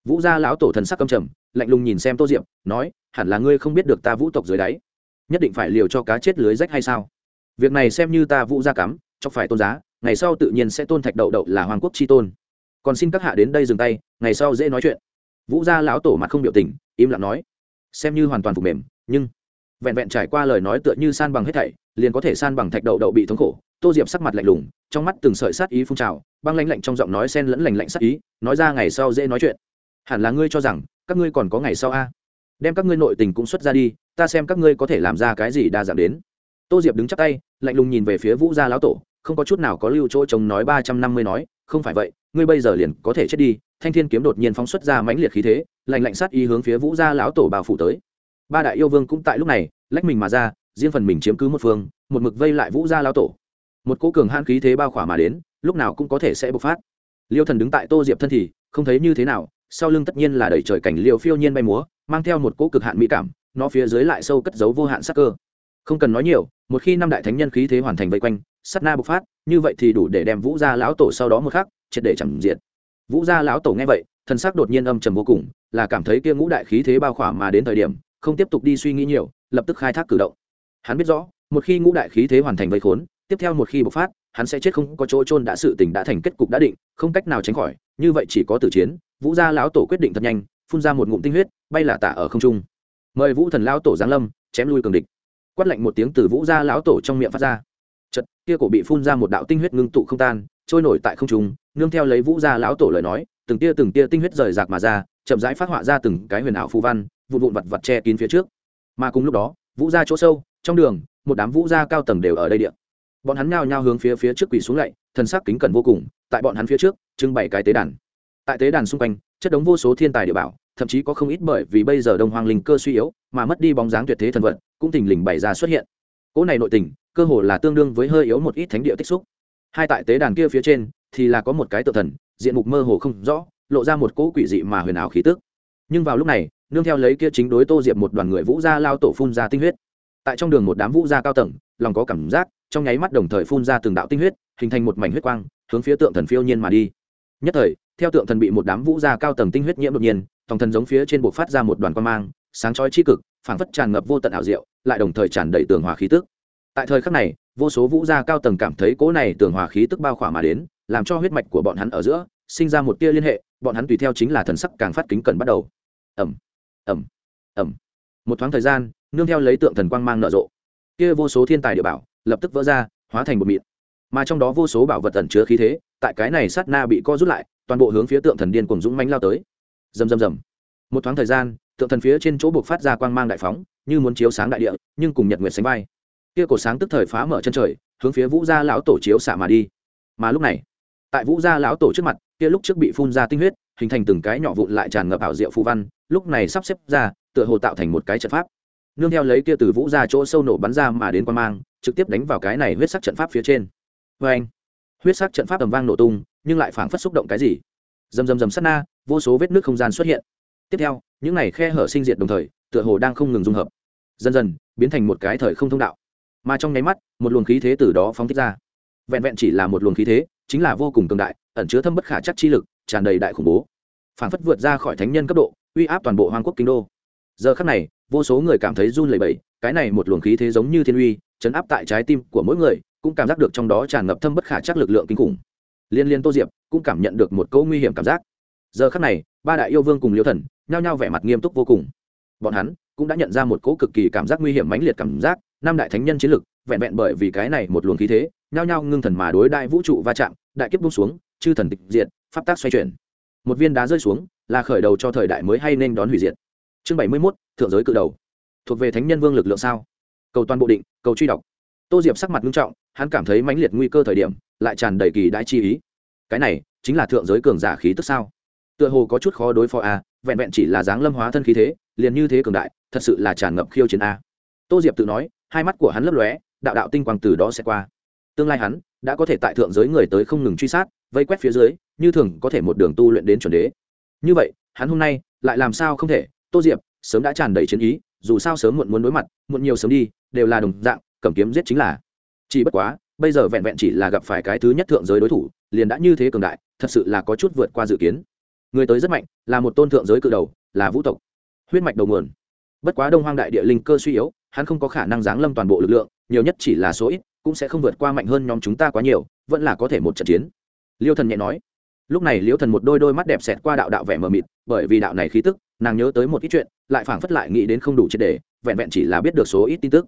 Vũ gia lão tổ thần sắc căm trầm, lạnh lùng nhìn xem tô diệp, nói, hẳn là ngươi không biết được ta vũ tộc dưới đáy. Nhất định phải liều cho cá chết lưới rách hay sao? Việc này xem như ta vũ gia cắm, chọc phải tôn giá, ngày sau tự nhiên sẽ tôn thạch đậu đậu là hoàng quốc chi tôn. Còn xin các hạ đến đây dừng tay, ngày sau dễ nói chuyện vũ gia lão tổ mặt không biểu tình, im lặng nói, xem như hoàn toàn phục mềm, nhưng vẹn vẹn trải qua lời nói tựa như san bằng hết thảy, liền có thể san bằng thạch đậu đậu bị thống khổ. Tô diệp sắc mặt lạnh lùng, trong mắt từng sợi sát ý phun trào, băng lãnh lạnh trong giọng nói sen lẫn lành lạnh sát ý, nói ra ngày sau dễ nói chuyện. Hẳn là ngươi cho rằng, các ngươi còn có ngày sau a? Đem các ngươi nội tình cũng xuất ra đi, ta xem các ngươi có thể làm ra cái gì đa dạng đến. Tô diệp đứng chắc tay, lạnh lùng nhìn về phía vũ gia lão tổ, không có chút nào có lưu chỗ chồng nói ba trăm năm mươi nói, không phải vậy, ngươi bây giờ liền có thể chết đi thanh thiên kiếm đột nhiên phóng xuất ra mãnh liệt khí thế, lạnh lạnh sát ý hướng phía vũ gia lão tổ bao phủ tới. Ba đại yêu vương cũng tại lúc này, lách mình mà ra, riêng phần mình chiếm cứ một phương, một mực vây lại vũ gia lão tổ. Một cỗ cường hãn khí thế bao khỏa mà đến, lúc nào cũng có thể sẽ bộc phát. Liêu thần đứng tại tô diệp thân thì, không thấy như thế nào, sau lưng tất nhiên là đẩy trời cảnh liều phiêu nhiên bay múa, mang theo một cỗ cực hạn mỹ cảm, nó phía dưới lại sâu cất giấu vô hạn sắc cơ. Không cần nói nhiều, một khi năm đại thánh nhân khí thế hoàn thành vây quanh sắt na bộc phát, như vậy thì đủ để đem vũ gia lão tổ sau đó một khắc, triệt để chẳng diệt vũ gia lão tổ nghe vậy thân sắc đột nhiên âm trầm vô cùng, là cảm thấy kia ngũ đại khí thế bao khỏa mà đến thời điểm, không tiếp tục đi suy nghĩ nhiều, lập tức khai thác cử động. Hắn biết rõ, một khi ngũ đại khí thế hoàn thành vây khốn, tiếp theo một khi bộc phát, hắn sẽ chết không có chỗ trôn đã sự tình đã thành kết cục đã định, không cách nào tránh khỏi, như vậy chỉ có tử chiến, vũ gia lão tổ quyết định thật nhanh, phun ra một ngụm tinh huyết, bay là tả ở không trung. Mời vũ thần lão tổ giáng lâm, chém lui cường địch. Quát lạnh một tiếng từ vũ gia lão tổ trong miệng phát ra. Chật kia cổ bị phun ra một đạo tinh huyết ngưng tụ không tan trôi nổi tại không trung, nương theo lấy vũ gia lão tổ lời nói, từng tia từng tia tinh huyết rời rạc mà ra, chậm rãi phát họa ra từng cái huyền ảo phù văn, vụn vụn vặt vặt che kín phía trước. Mà cùng lúc đó, vũ gia chỗ sâu, trong đường, một đám vũ gia cao tầng đều ở đây điện bọn hắn nhao nhao hướng phía phía trước quỳ xuống lạy thân sắc kính cẩn vô cùng, tại bọn hắn phía trước, trưng bày cái tế đàn. Tại tế đàn xung quanh, chất đống vô số thiên tài địa bảo, thậm chí có không ít bởi vì bây giờ đông hoàng linh cơ suy yếu, mà mất đi bóng dáng tuyệt thế thần vật, cũng thình lình bày ra xuất hiện. Cỗ này nội tình, cơ hồ là tương đương với hơi yếu một ít thánh địa tích xúc hai tại tế đàn kia phía trên thì là có một cái tự thần, diện mục mơ hồ không rõ, lộ ra một cỗ quỷ dị mà huyền ảo khí tức. Nhưng vào lúc này, nương theo lấy kia chính đối tô diệp một đoàn người vũ gia lao tổ phun ra tinh huyết. Tại trong đường một đám vũ gia cao tầng, lòng có cảm giác, trong nháy mắt đồng thời phun ra từng đạo tinh huyết, hình thành một mảnh huyết quang, hướng phía tượng thần phiêu nhiên mà đi. Nhất thời, theo tượng thần bị một đám vũ gia cao tầng tinh huyết nhiễm đột nhiên, tòng thần giống phía trên bộ phát ra một đoàn quan mang, sáng chói chi cực, phảng phất tràn ngập vô tận ảo diệu, lại đồng thời tràn đầy tường hòa khí tức tại thời khắc này, vô số vũ gia cao tầng cảm thấy cỗ này tường hòa khí tức bao khỏa mà đến, làm cho huyết mạch của bọn hắn ở giữa sinh ra một tia liên hệ, bọn hắn tùy theo chính là thần sắc càng phát kính cẩn bắt đầu. Ẩm ẩm ẩm một thoáng thời gian, nương theo lấy tượng thần quang mang nở rộ. Kia vô số thiên tài địa bảo lập tức vỡ ra, hóa thành một mịn. Mà trong đó vô số bảo vật tẩn chứa khí thế, tại cái này sát na bị co rút lại, toàn bộ hướng phía tượng thần điên cùng dũng mánh lao tới. Rầm rầm rầm. Một thoáng thời gian, tượng thần phía trên chỗ buộc phát ra quang mang đại phóng, như muốn chiếu sáng đại địa, nhưng cùng nhật nguyệt sánh vai kia cổ sáng tức thời phá mở chân trời, hướng phía vũ gia lão tổ chiếu xạ mà đi. Mà lúc này, tại vũ gia lão tổ trước mặt, kia lúc trước bị phun ra tinh huyết, hình thành từng cái nhỏ vụn lại tràn ngập ảo diệu phù văn, lúc này sắp xếp ra, tựa hồ tạo thành một cái trận pháp. Nương theo lấy kia từ vũ gia chỗ sâu nổ bắn ra mà đến quan mang, trực tiếp đánh vào cái này huyết sắc trận pháp phía trên. Vê anh, huyết sắc trận pháp tầm vang nổ tung, nhưng lại phảng phất xúc động cái gì. Rầm rầm rầm sát na, vô số vết nước không gian xuất hiện. Tiếp theo, những này khe hở sinh diệt đồng thời, tựa hồ đang không ngừng dung hợp. Dần dần, biến thành một cái thời không thông đạo mà trong nháy mắt, một luồng khí thế từ đó phóng thích ra. Vẹn vẹn chỉ là một luồng khí thế, chính là vô cùng cường đại, ẩn chứa thâm bất khả chắc chi lực, tràn đầy đại khủng bố. Phảng phất vượt ra khỏi thánh nhân cấp độ, uy áp toàn bộ hoàng quốc kinh đô. Giờ khắc này, vô số người cảm thấy run lẩy bẩy, cái này một luồng khí thế giống như thiên uy, chấn áp tại trái tim của mỗi người, cũng cảm giác được trong đó tràn ngập thâm bất khả chắc lực lượng kinh khủng. Liên liên tô diệp cũng cảm nhận được một cỗ nguy hiểm cảm giác. Giờ khắc này, ba đại yêu vương cùng liêu thần, nhao nhao vẻ mặt nghiêm túc vô cùng. Bọn hắn cũng đã nhận ra một cỗ cực kỳ cảm giác nguy hiểm mãnh liệt cảm giác năm đại thánh nhân chiến lực, vẹn vẹn bởi vì cái này một luồng khí thế, nhao nhao ngưng thần mà đối đại vũ trụ va chạm, đại kiếp bung xuống, chư thần tịch diệt, pháp tác xoay chuyển. Một viên đá rơi xuống, là khởi đầu cho thời đại mới hay nên đón hủy diệt. Chương bảy mươi mốt, thượng giới cự đầu. Thuộc về thánh nhân vương lực lượng sao? Cầu toàn bộ định, cầu truy đọc. Tô diệp sắc mặt nghiêm trọng, hắn cảm thấy mãnh liệt nguy cơ thời điểm, lại tràn đầy kỳ đại chi ý. Cái này, chính là thượng giới cường giả khí tức sao? Tựa hồ có chút khó đối phó a vẹn vẹn chỉ là dáng lâm hóa thân khí thế, liền như thế cường đại, thật sự là tràn ngập khiêu chiến a tô diệp tự nói, hai mắt của hắn lấp lóe, đạo đạo tinh quang từ đó sẽ qua. Tương lai hắn đã có thể tại thượng giới người tới không ngừng truy sát, vây quét phía dưới, như thường có thể một đường tu luyện đến chuẩn đế. Như vậy, hắn hôm nay lại làm sao không thể? Tô diệp, sớm đã tràn đầy chiến ý, dù sao sớm muộn muốn đối mặt, muộn nhiều sớm đi, đều là đồng dạng, cầm kiếm giết chính là. Chỉ bất quá, bây giờ vẹn vẹn chỉ là gặp phải cái thứ nhất thượng giới đối thủ, liền đã như thế cường đại, thật sự là có chút vượt qua dự kiến. Người tới rất mạnh, là một tôn thượng giới cự đầu, là vũ tộc. Huyết mạch đầu nguồn. Bất quá đông hoang đại địa linh cơ suy yếu hắn không có khả năng giáng lâm toàn bộ lực lượng, nhiều nhất chỉ là số ít, cũng sẽ không vượt qua mạnh hơn nhóm chúng ta quá nhiều, vẫn là có thể một trận chiến. Liêu thần nhẹ nói. Lúc này liêu thần một đôi đôi mắt đẹp xẹt qua đạo đạo vẻ mờ mịt, bởi vì đạo này khí tức, nàng nhớ tới một ít chuyện, lại phảng phất lại nghĩ đến không đủ triệt đề vẹn vẹn chỉ là biết được số ít tin tức.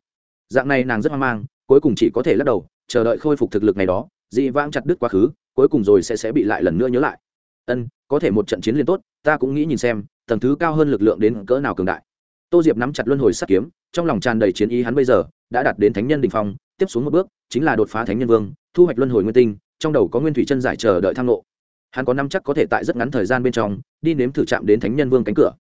Dạng này nàng rất hoang mang, cuối cùng chỉ có thể lắc đầu, chờ đợi khôi phục thực lực này đó, dị vãng chặt đứt quá khứ, cuối cùng rồi sẽ sẽ bị lại lần nữa nhớ lại. Ân, có thể một trận chiến liên tốt, ta cũng nghĩ nhìn xem, tầng thứ cao hơn lực lượng đến cỡ nào cường đại tô diệp nắm chặt luân hồi sắt kiếm, trong lòng tràn đầy chiến ý hắn bây giờ đã đạt đến thánh nhân đình phong, tiếp xuống một bước chính là đột phá thánh nhân vương, thu hoạch luân hồi nguyên tinh, trong đầu có nguyên thủy chân giải chờ đợi thăng lộ. Hắn có năm chắc có thể tại rất ngắn thời gian bên trong đi nếm thử chạm đến thánh nhân vương cánh cửa.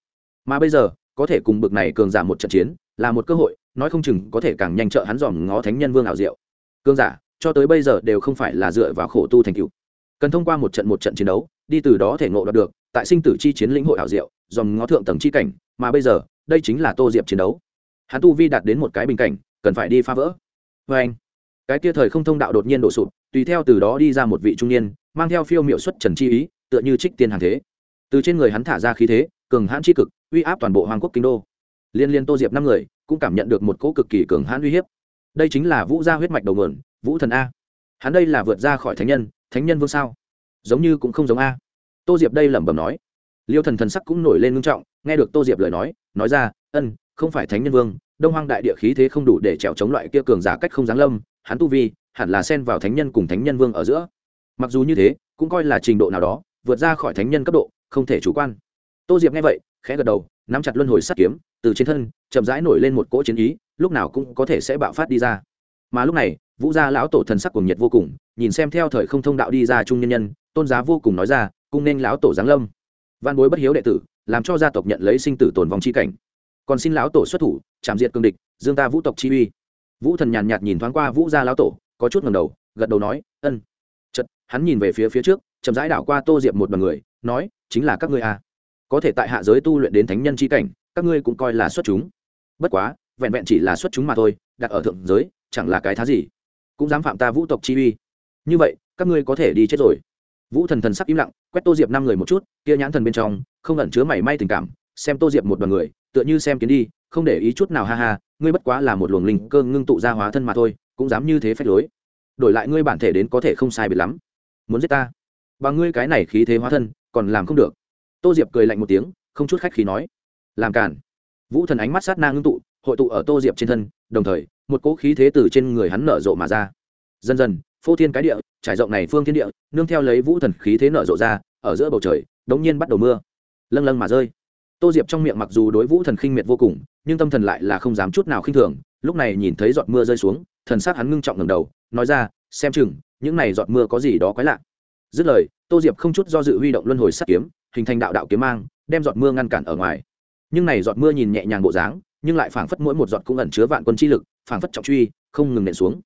Mà bây giờ, có thể cùng bực này cường giả một trận chiến, là một cơ hội, nói không chừng có thể càng nhanh trợ hắn dòm ngó thánh nhân vương ảo diệu. Cường giả, cho tới bây giờ đều không phải là dựa vào khổ tu thành cựu cần thông qua một trận một trận chiến đấu, đi từ đó thể ngộ đạt được, tại sinh tử chi chiến lĩnh hội ảo diệu, dòm ngó thượng tầng chi cảnh, mà bây giờ đây chính là tô diệp chiến đấu. Hắn tu vi đạt đến một cái bình cảnh, cần phải đi phá vỡ. Vê anh, cái tia thời không thông đạo đột nhiên đổ sụp, tùy theo từ đó đi ra một vị trung niên, mang theo phiêu miệu xuất trần chi ý, tựa như trích tiên hàng thế. Từ trên người hắn thả ra khí thế, cường hãn chi cực, uy áp toàn bộ hoàng quốc kinh đô. Liên liên tô diệp năm người, cũng cảm nhận được một cỗ cực kỳ cường hãn uy hiếp. Đây chính là vũ gia huyết mạch đầu nguồn, vũ thần a. Hắn đây là vượt ra khỏi thánh nhân thánh nhân vương sao? Giống như cũng không giống a. Tô diệp đây lẩm bẩm nói. Liêu thần thần sắc cũng nổi lên ngưng trọng nghe được tô diệp lời nói nói ra, ân, không phải thánh nhân vương, đông hoang đại địa khí thế không đủ để trèo chống loại kia cường giả cách không giáng lâm, hắn tu vi, hẳn là xen vào thánh nhân cùng thánh nhân vương ở giữa. Mặc dù như thế, cũng coi là trình độ nào đó, vượt ra khỏi thánh nhân cấp độ, không thể chủ quan. Tô diệp nghe vậy, khẽ gật đầu, nắm chặt luân hồi sắt kiếm, từ trên thân, chậm rãi nổi lên một cỗ chiến ý, lúc nào cũng có thể sẽ bạo phát đi ra. Mà lúc này, vũ gia lão tổ thần sắc cuồng nhiệt vô cùng, nhìn xem theo thời không thông đạo đi ra trung nhân nhân, tôn giá vô cùng nói ra, cung nên lão tổ giáng lâm. Văn bối bất hiếu đệ tử làm cho gia tộc nhận lấy sinh tử tồn vong chi cảnh. Còn xin lão tổ xuất thủ, chạm diệt cương địch, dương ta vũ tộc chi uy. Vũ thần nhàn nhạt nhìn thoáng qua vũ gia lão tổ, có chút ngầm đầu, gật đầu nói, ân. Chật hắn nhìn về phía phía trước, chậm rãi đảo qua tô diệp một bằng người, nói, chính là các ngươi à. có thể tại hạ giới tu luyện đến thánh nhân chi cảnh, các ngươi cũng coi là xuất chúng. Bất quá, vẹn vẹn chỉ là xuất chúng mà thôi, đặt ở thượng giới, chẳng là cái thá gì. Cũng dám phạm ta vũ tộc chi uy. Như vậy, các ngươi có thể đi chết rồi. Vũ thần thần sắc im lặng, quét tô diệp năm người một chút, kia nhãn thần bên trong không ẩn chứa mảy may tình cảm, xem tô diệp một đoàn người, tựa như xem kiến đi, không để ý chút nào, ha ha, ngươi bất quá là một luồng linh cơ ngưng tụ ra hóa thân mà thôi, cũng dám như thế phách lối. Đổi lại ngươi bản thể đến có thể không sai biệt lắm. Muốn giết ta? Bằng ngươi cái này khí thế hóa thân, còn làm không được. Tô diệp cười lạnh một tiếng, không chút khách khí nói. Làm cản vũ thần ánh mắt sát na ngưng tụ, hội tụ ở tô diệp trên thân, đồng thời, một cỗ khí thế từ trên người hắn nở rộ mà ra. Dần dần, phô thiên cái địa, trải rộng này phương thiên địa, nương theo lấy vũ thần khí thế nở rộ ra, ở giữa bầu trời, đống nhiên bắt đầu mưa lâng lâng mà rơi. Tô diệp trong miệng mặc dù đối vũ thần khinh miệt vô cùng, nhưng tâm thần lại là không dám chút nào khinh thường, lúc này nhìn thấy giọt mưa rơi xuống, thần sắc hắn ngưng trọng ngầm đầu, nói ra, xem chừng, những này giọt mưa có gì đó quái lạ. Dứt lời, tô diệp không chút do dự huy động luân hồi sắt kiếm, hình thành đạo đạo kiếm mang, đem giọt mưa ngăn cản ở ngoài. Nhưng này giọt mưa nhìn nhẹ nhàng bộ dáng, nhưng lại phảng phất mỗi một giọt cũng ẩn chứa vạn quân chi lực, phảng phất trọng truy, không ngừng nện xuống.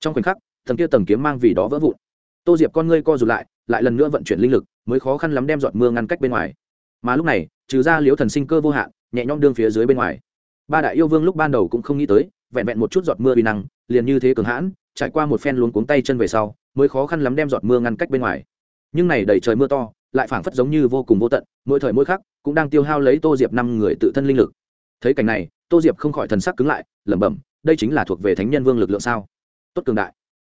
Trong khoảnh khắc tầng kia tầng kiếm mang vì đó vỡ vụn. Tô diệp con ngươi co rụt lại lại lần nữa vận chuyển linh lực, mới khó khăn lắm đem giọt mưa ngăn cách bên ngoài mà lúc này, trừ ra liếu thần sinh cơ vô hạn, nhẹ nhõm đương phía dưới bên ngoài. Ba đại yêu vương lúc ban đầu cũng không nghĩ tới, vẹn vẹn một chút giọt mưa uy năng, liền như thế cường hãn, trải qua một phen luống cuống tay chân về sau, mới khó khăn lắm đem giọt mưa ngăn cách bên ngoài. Nhưng này đầy trời mưa to, lại phảng phất giống như vô cùng vô tận, mỗi thời mỗi khắc cũng đang tiêu hao lấy tô diệp năm người tự thân linh lực. Thấy cảnh này, tô diệp không khỏi thần sắc cứng lại, lẩm bẩm, đây chính là thuộc về thánh nhân vương lực lượng sao? Tốt cường đại.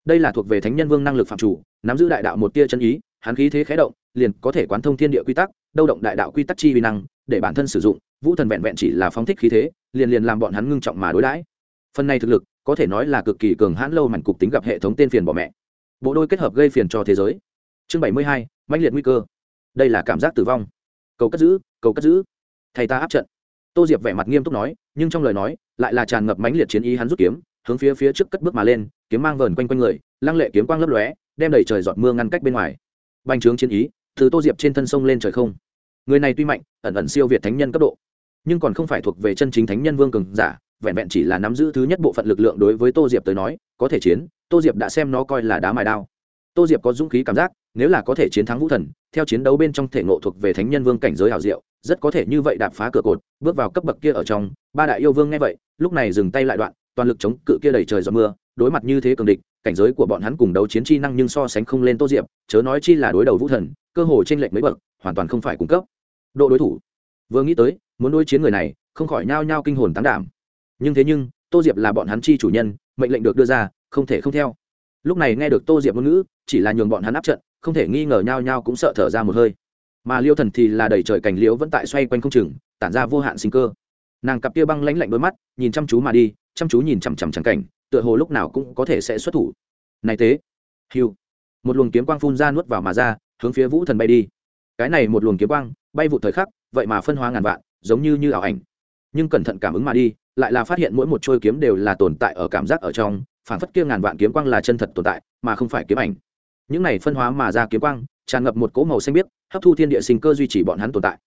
Đây là thuộc về thánh nhân vương năng lực phạm chủ, nắm giữ đại đạo một tia chân ý, hắn khí thế khé động, liền có thể quán thông thiên địa quy tắc đâu động đại đạo quy tắc chi vi năng, để bản thân sử dụng, vũ thần vẹn vẹn chỉ là phóng thích khí thế, liền liền làm bọn hắn ngưng trọng mà đối đãi. Phần này thực lực, có thể nói là cực kỳ cường hãn lâu mảnh cục tính gặp hệ thống tên phiền bỏ mẹ. Bộ đôi kết hợp gây phiền cho thế giới. Chương bảy mươi hai, mãnh liệt nguy cơ. Đây là cảm giác tử vong. Cầu cất giữ, cầu cất giữ. Thầy ta áp trận. Tô diệp vẻ mặt nghiêm túc nói, nhưng trong lời nói, lại là tràn ngập mãnh liệt chiến ý hắn rút kiếm, hướng phía phía trước cất bước mà lên, kiếm mang vờn quanh quanh người, lăng lệ kiếm quang lấp lóe, đem đẩy trời giọt mưa ngăn cách bên ngoài. Bành trướng chiến ý từ tô diệp trên thân sông lên trời không. Người này tuy mạnh, ẩn ẩn siêu việt thánh nhân cấp độ, nhưng còn không phải thuộc về chân chính thánh nhân vương cường giả, vẹn vẹn chỉ là nắm giữ thứ nhất bộ phận lực lượng đối với tô diệp tới nói, có thể chiến, tô diệp đã xem nó coi là đá mài đao. Tô diệp có dũng khí cảm giác, nếu là có thể chiến thắng vũ thần, theo chiến đấu bên trong thể ngộ thuộc về thánh nhân vương cảnh giới hảo diệu, rất có thể như vậy đạp phá cửa cột, bước vào cấp bậc kia ở trong. Ba đại yêu vương nghe vậy, lúc này dừng tay lại đoạn, toàn lực chống cự kia đầy trời gió mưa, đối mặt như thế cường địch, cảnh giới của bọn hắn cùng đấu chiến chi năng nhưng so sánh không lên tô diệp, chớ nói chi là đối đầu vũ thần cơ hồ trên lệnh mấy bậc, hoàn toàn không phải cung cấp. Độ đối thủ. Vừa nghĩ tới, muốn đối chiến người này, không khỏi nhao nhao kinh hồn tán đảm. Nhưng thế nhưng, tô diệp là bọn hắn chi chủ nhân, mệnh lệnh được đưa ra, không thể không theo. Lúc này nghe được tô diệp ngôn ngữ, chỉ là nhường bọn hắn áp trận, không thể nghi ngờ nhao nhao cũng sợ thở ra một hơi. Mà liêu thần thì là đầy trời cảnh liễu vẫn tại xoay quanh không chừng, tản ra vô hạn sinh cơ. Nàng cặp kia băng lãnh lạnh đôi mắt, nhìn chăm chú mà đi, chăm chú nhìn chằm chằm chẳng cảnh, tựa hồ lúc nào cũng có thể sẽ xuất thủ. Này tế hiu một luồng kiếm quang phun ra nuốt vào mà ra hướng phía vũ thần bay đi. Cái này một luồng kiếm quang, bay vụ thời khắc, vậy mà phân hóa ngàn vạn, giống như như ảo ảnh. Nhưng cẩn thận cảm ứng mà đi, lại là phát hiện mỗi một trôi kiếm đều là tồn tại ở cảm giác ở trong phản phất kia ngàn vạn kiếm quang là chân thật tồn tại, mà không phải kiếm ảnh. Những này phân hóa mà ra kiếm quang, tràn ngập một cỗ màu xanh biếc, hấp thu thiên địa sinh cơ duy trì bọn hắn tồn tại.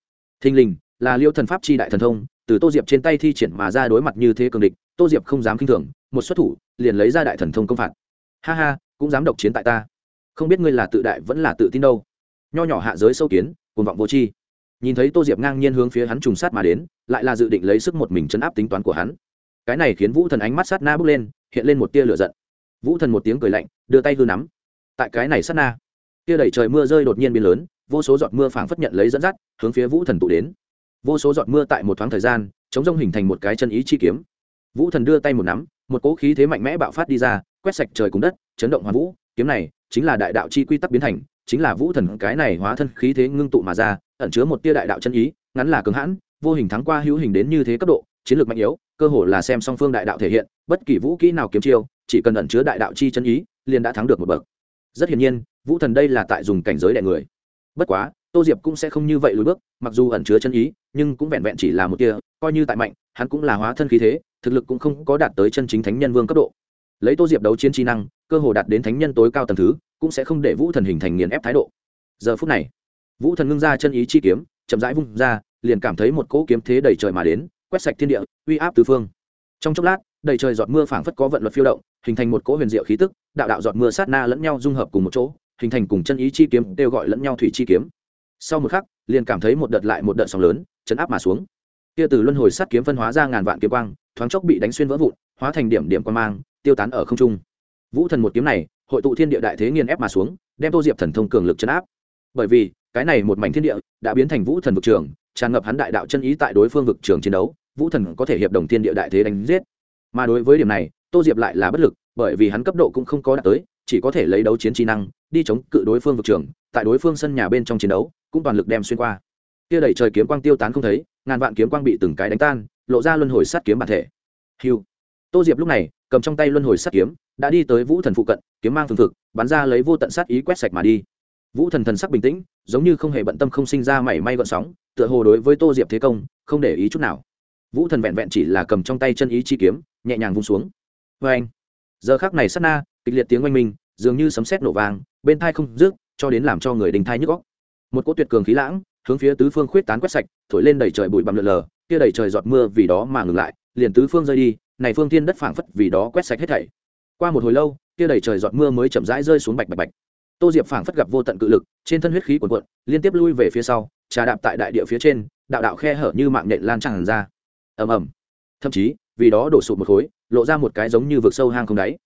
Thình lình, là liêu thần pháp chi đại thần thông, từ tô diệp trên tay thi triển mà ra đối mặt như thế cường địch, tô diệp không dám k i n h thường, một xuất thủ, liền lấy ra đại thần thông công phạt. Ha ha, cũng dám độc chiến tại ta không biết ngươi là tự đại vẫn là tự tin đâu. Nho nhỏ hạ giới sâu kiến, cuồng vọng vô tri. Nhìn thấy tô diệp ngang nhiên hướng phía hắn trùng sát mà đến, lại là dự định lấy sức một mình chấn áp tính toán của hắn. Cái này khiến vũ thần ánh mắt sát na bước lên, hiện lên một tia lửa giận. Vũ thần một tiếng cười lạnh, đưa tay hư nắm. Tại cái này sát na, tia đẩy trời mưa rơi đột nhiên biến lớn, vô số giọt mưa phảng phất nhận lấy dẫn dắt, hướng phía vũ thần tụ đến. Vô số giọt mưa tại một thoáng thời gian, chống rông hình thành một cái chân ý chi kiếm. Vũ thần đưa tay một nắm, một cỗ khí thế mạnh mẽ bạo phát đi ra, quét sạch trời cùng đất, chấn động hoàn vũ. Kiếm này chính là đại đạo chi quy tắc biến thành, chính là vũ thần cái này hóa thân khí thế ngưng tụ mà ra, ẩn chứa một tia đại đạo chân ý, ngắn là cứng hãn, vô hình thắng qua hữu hình đến như thế cấp độ, chiến lược mạnh yếu, cơ hồ là xem song phương đại đạo thể hiện, bất kỳ vũ kỹ nào kiếm chiêu, chỉ cần ẩn chứa đại đạo chi chân ý, liền đã thắng được một bậc. Rất hiển nhiên, vũ thần đây là tại dùng cảnh giới đại người. Bất quá, tô diệp cũng sẽ không như vậy lùi bước, mặc dù ẩn chứa chân ý, nhưng cũng vẹn vẹn chỉ là một tia, coi như tại mạnh, hắn cũng là hóa thân khí thế, thực lực cũng không có đạt tới chân chính thánh nhân vương cấp độ. Lấy tô diệp đấu chiến trí năng, cơ hồ đạt đến thánh nhân tối cao tầng thứ cũng sẽ không để vũ thần hình thành nghiền ép thái độ. Giờ phút này, vũ thần ngưng ra chân ý chi kiếm, chậm rãi vung ra, liền cảm thấy một cỗ kiếm thế đầy trời mà đến, quét sạch thiên địa, uy áp tứ phương. Trong chốc lát, đầy trời giọt mưa phảng phất có vận luật phiêu động, hình thành một cỗ huyền diệu khí tức, đạo đạo giọt mưa sát na lẫn nhau dung hợp cùng một chỗ, hình thành cùng chân ý chi kiếm đều gọi lẫn nhau thủy chi kiếm. Sau một khắc, liền cảm thấy một đợt lại một đợt sóng lớn, chấn áp mà xuống. Kia từ luân hồi sắt kiếm phân hóa ra ngàn vạn kiếm quang, thoáng chốc bị đánh xuyên vỡ vụn, hóa thành điểm điểm quan mang, tiêu tán ở không trung. Vũ thần một kiếm này hội tụ thiên địa đại thế nghiền ép mà xuống, đem tô diệp thần thông cường lực chấn áp. Bởi vì, cái này một mảnh thiên địa đã biến thành vũ thần vực trường, tràn ngập hắn đại đạo chân ý tại đối phương vực trường chiến đấu, vũ thần có thể hiệp đồng thiên địa đại thế đánh giết. Mà đối với điểm này, tô diệp lại là bất lực, bởi vì hắn cấp độ cũng không có đạt tới, chỉ có thể lấy đấu chiến trí năng, đi chống cự đối phương vực trường, tại đối phương sân nhà bên trong chiến đấu, cũng toàn lực đem xuyên qua. Kia đẩy trời kiếm quang tiêu tán không thấy, ngàn vạn kiếm quang bị từng cái đánh tan, lộ ra luân hồi sát kiếm bản thể. Hiu tô diệp lúc này, cầm trong tay luân hồi sát kiếm, đã đi tới vũ thần phụ cận, kiếm mang phương thực, bắn ra lấy vô tận sát ý quét sạch mà đi. Vũ thần thần sắc bình tĩnh, giống như không hề bận tâm không sinh ra mảy may gọn sóng, tựa hồ đối với tô diệp thế công, không để ý chút nào. Vũ thần vẹn vẹn chỉ là cầm trong tay chân ý chi kiếm, nhẹ nhàng vung xuống. Vê anh, giờ khác này sát na, kịch liệt tiếng oanh minh, dường như sấm sét nổ vàng bên thai không rước cho đến làm cho người đình thai nhức góc một cỗ tuyệt cường khí lãng, hướng phía tứ phương khuyết tán quét sạch, thổi lên đầy trời bụi bặm lượn lờ, kia đầy trời giọt mưa vì đó mà ngừng lại, liền tứ phương rơi đi này phương thiên đất phảng phất vì đó quét sạch hết thảy. Qua một hồi lâu, kia đầy trời giọt mưa mới chậm rãi rơi xuống bạch bạch bạch. Tô diệp phảng phất gặp vô tận cự lực, trên thân huyết khí cuồn cuộn, liên tiếp lui về phía sau, trà đạp tại đại địa phía trên, đạo đạo khe hở như mạng nhện lan tràn ra. Ầm ầm. Thậm chí, vì đó đổ sụp một khối, lộ ra một cái giống như vực sâu hang không đáy.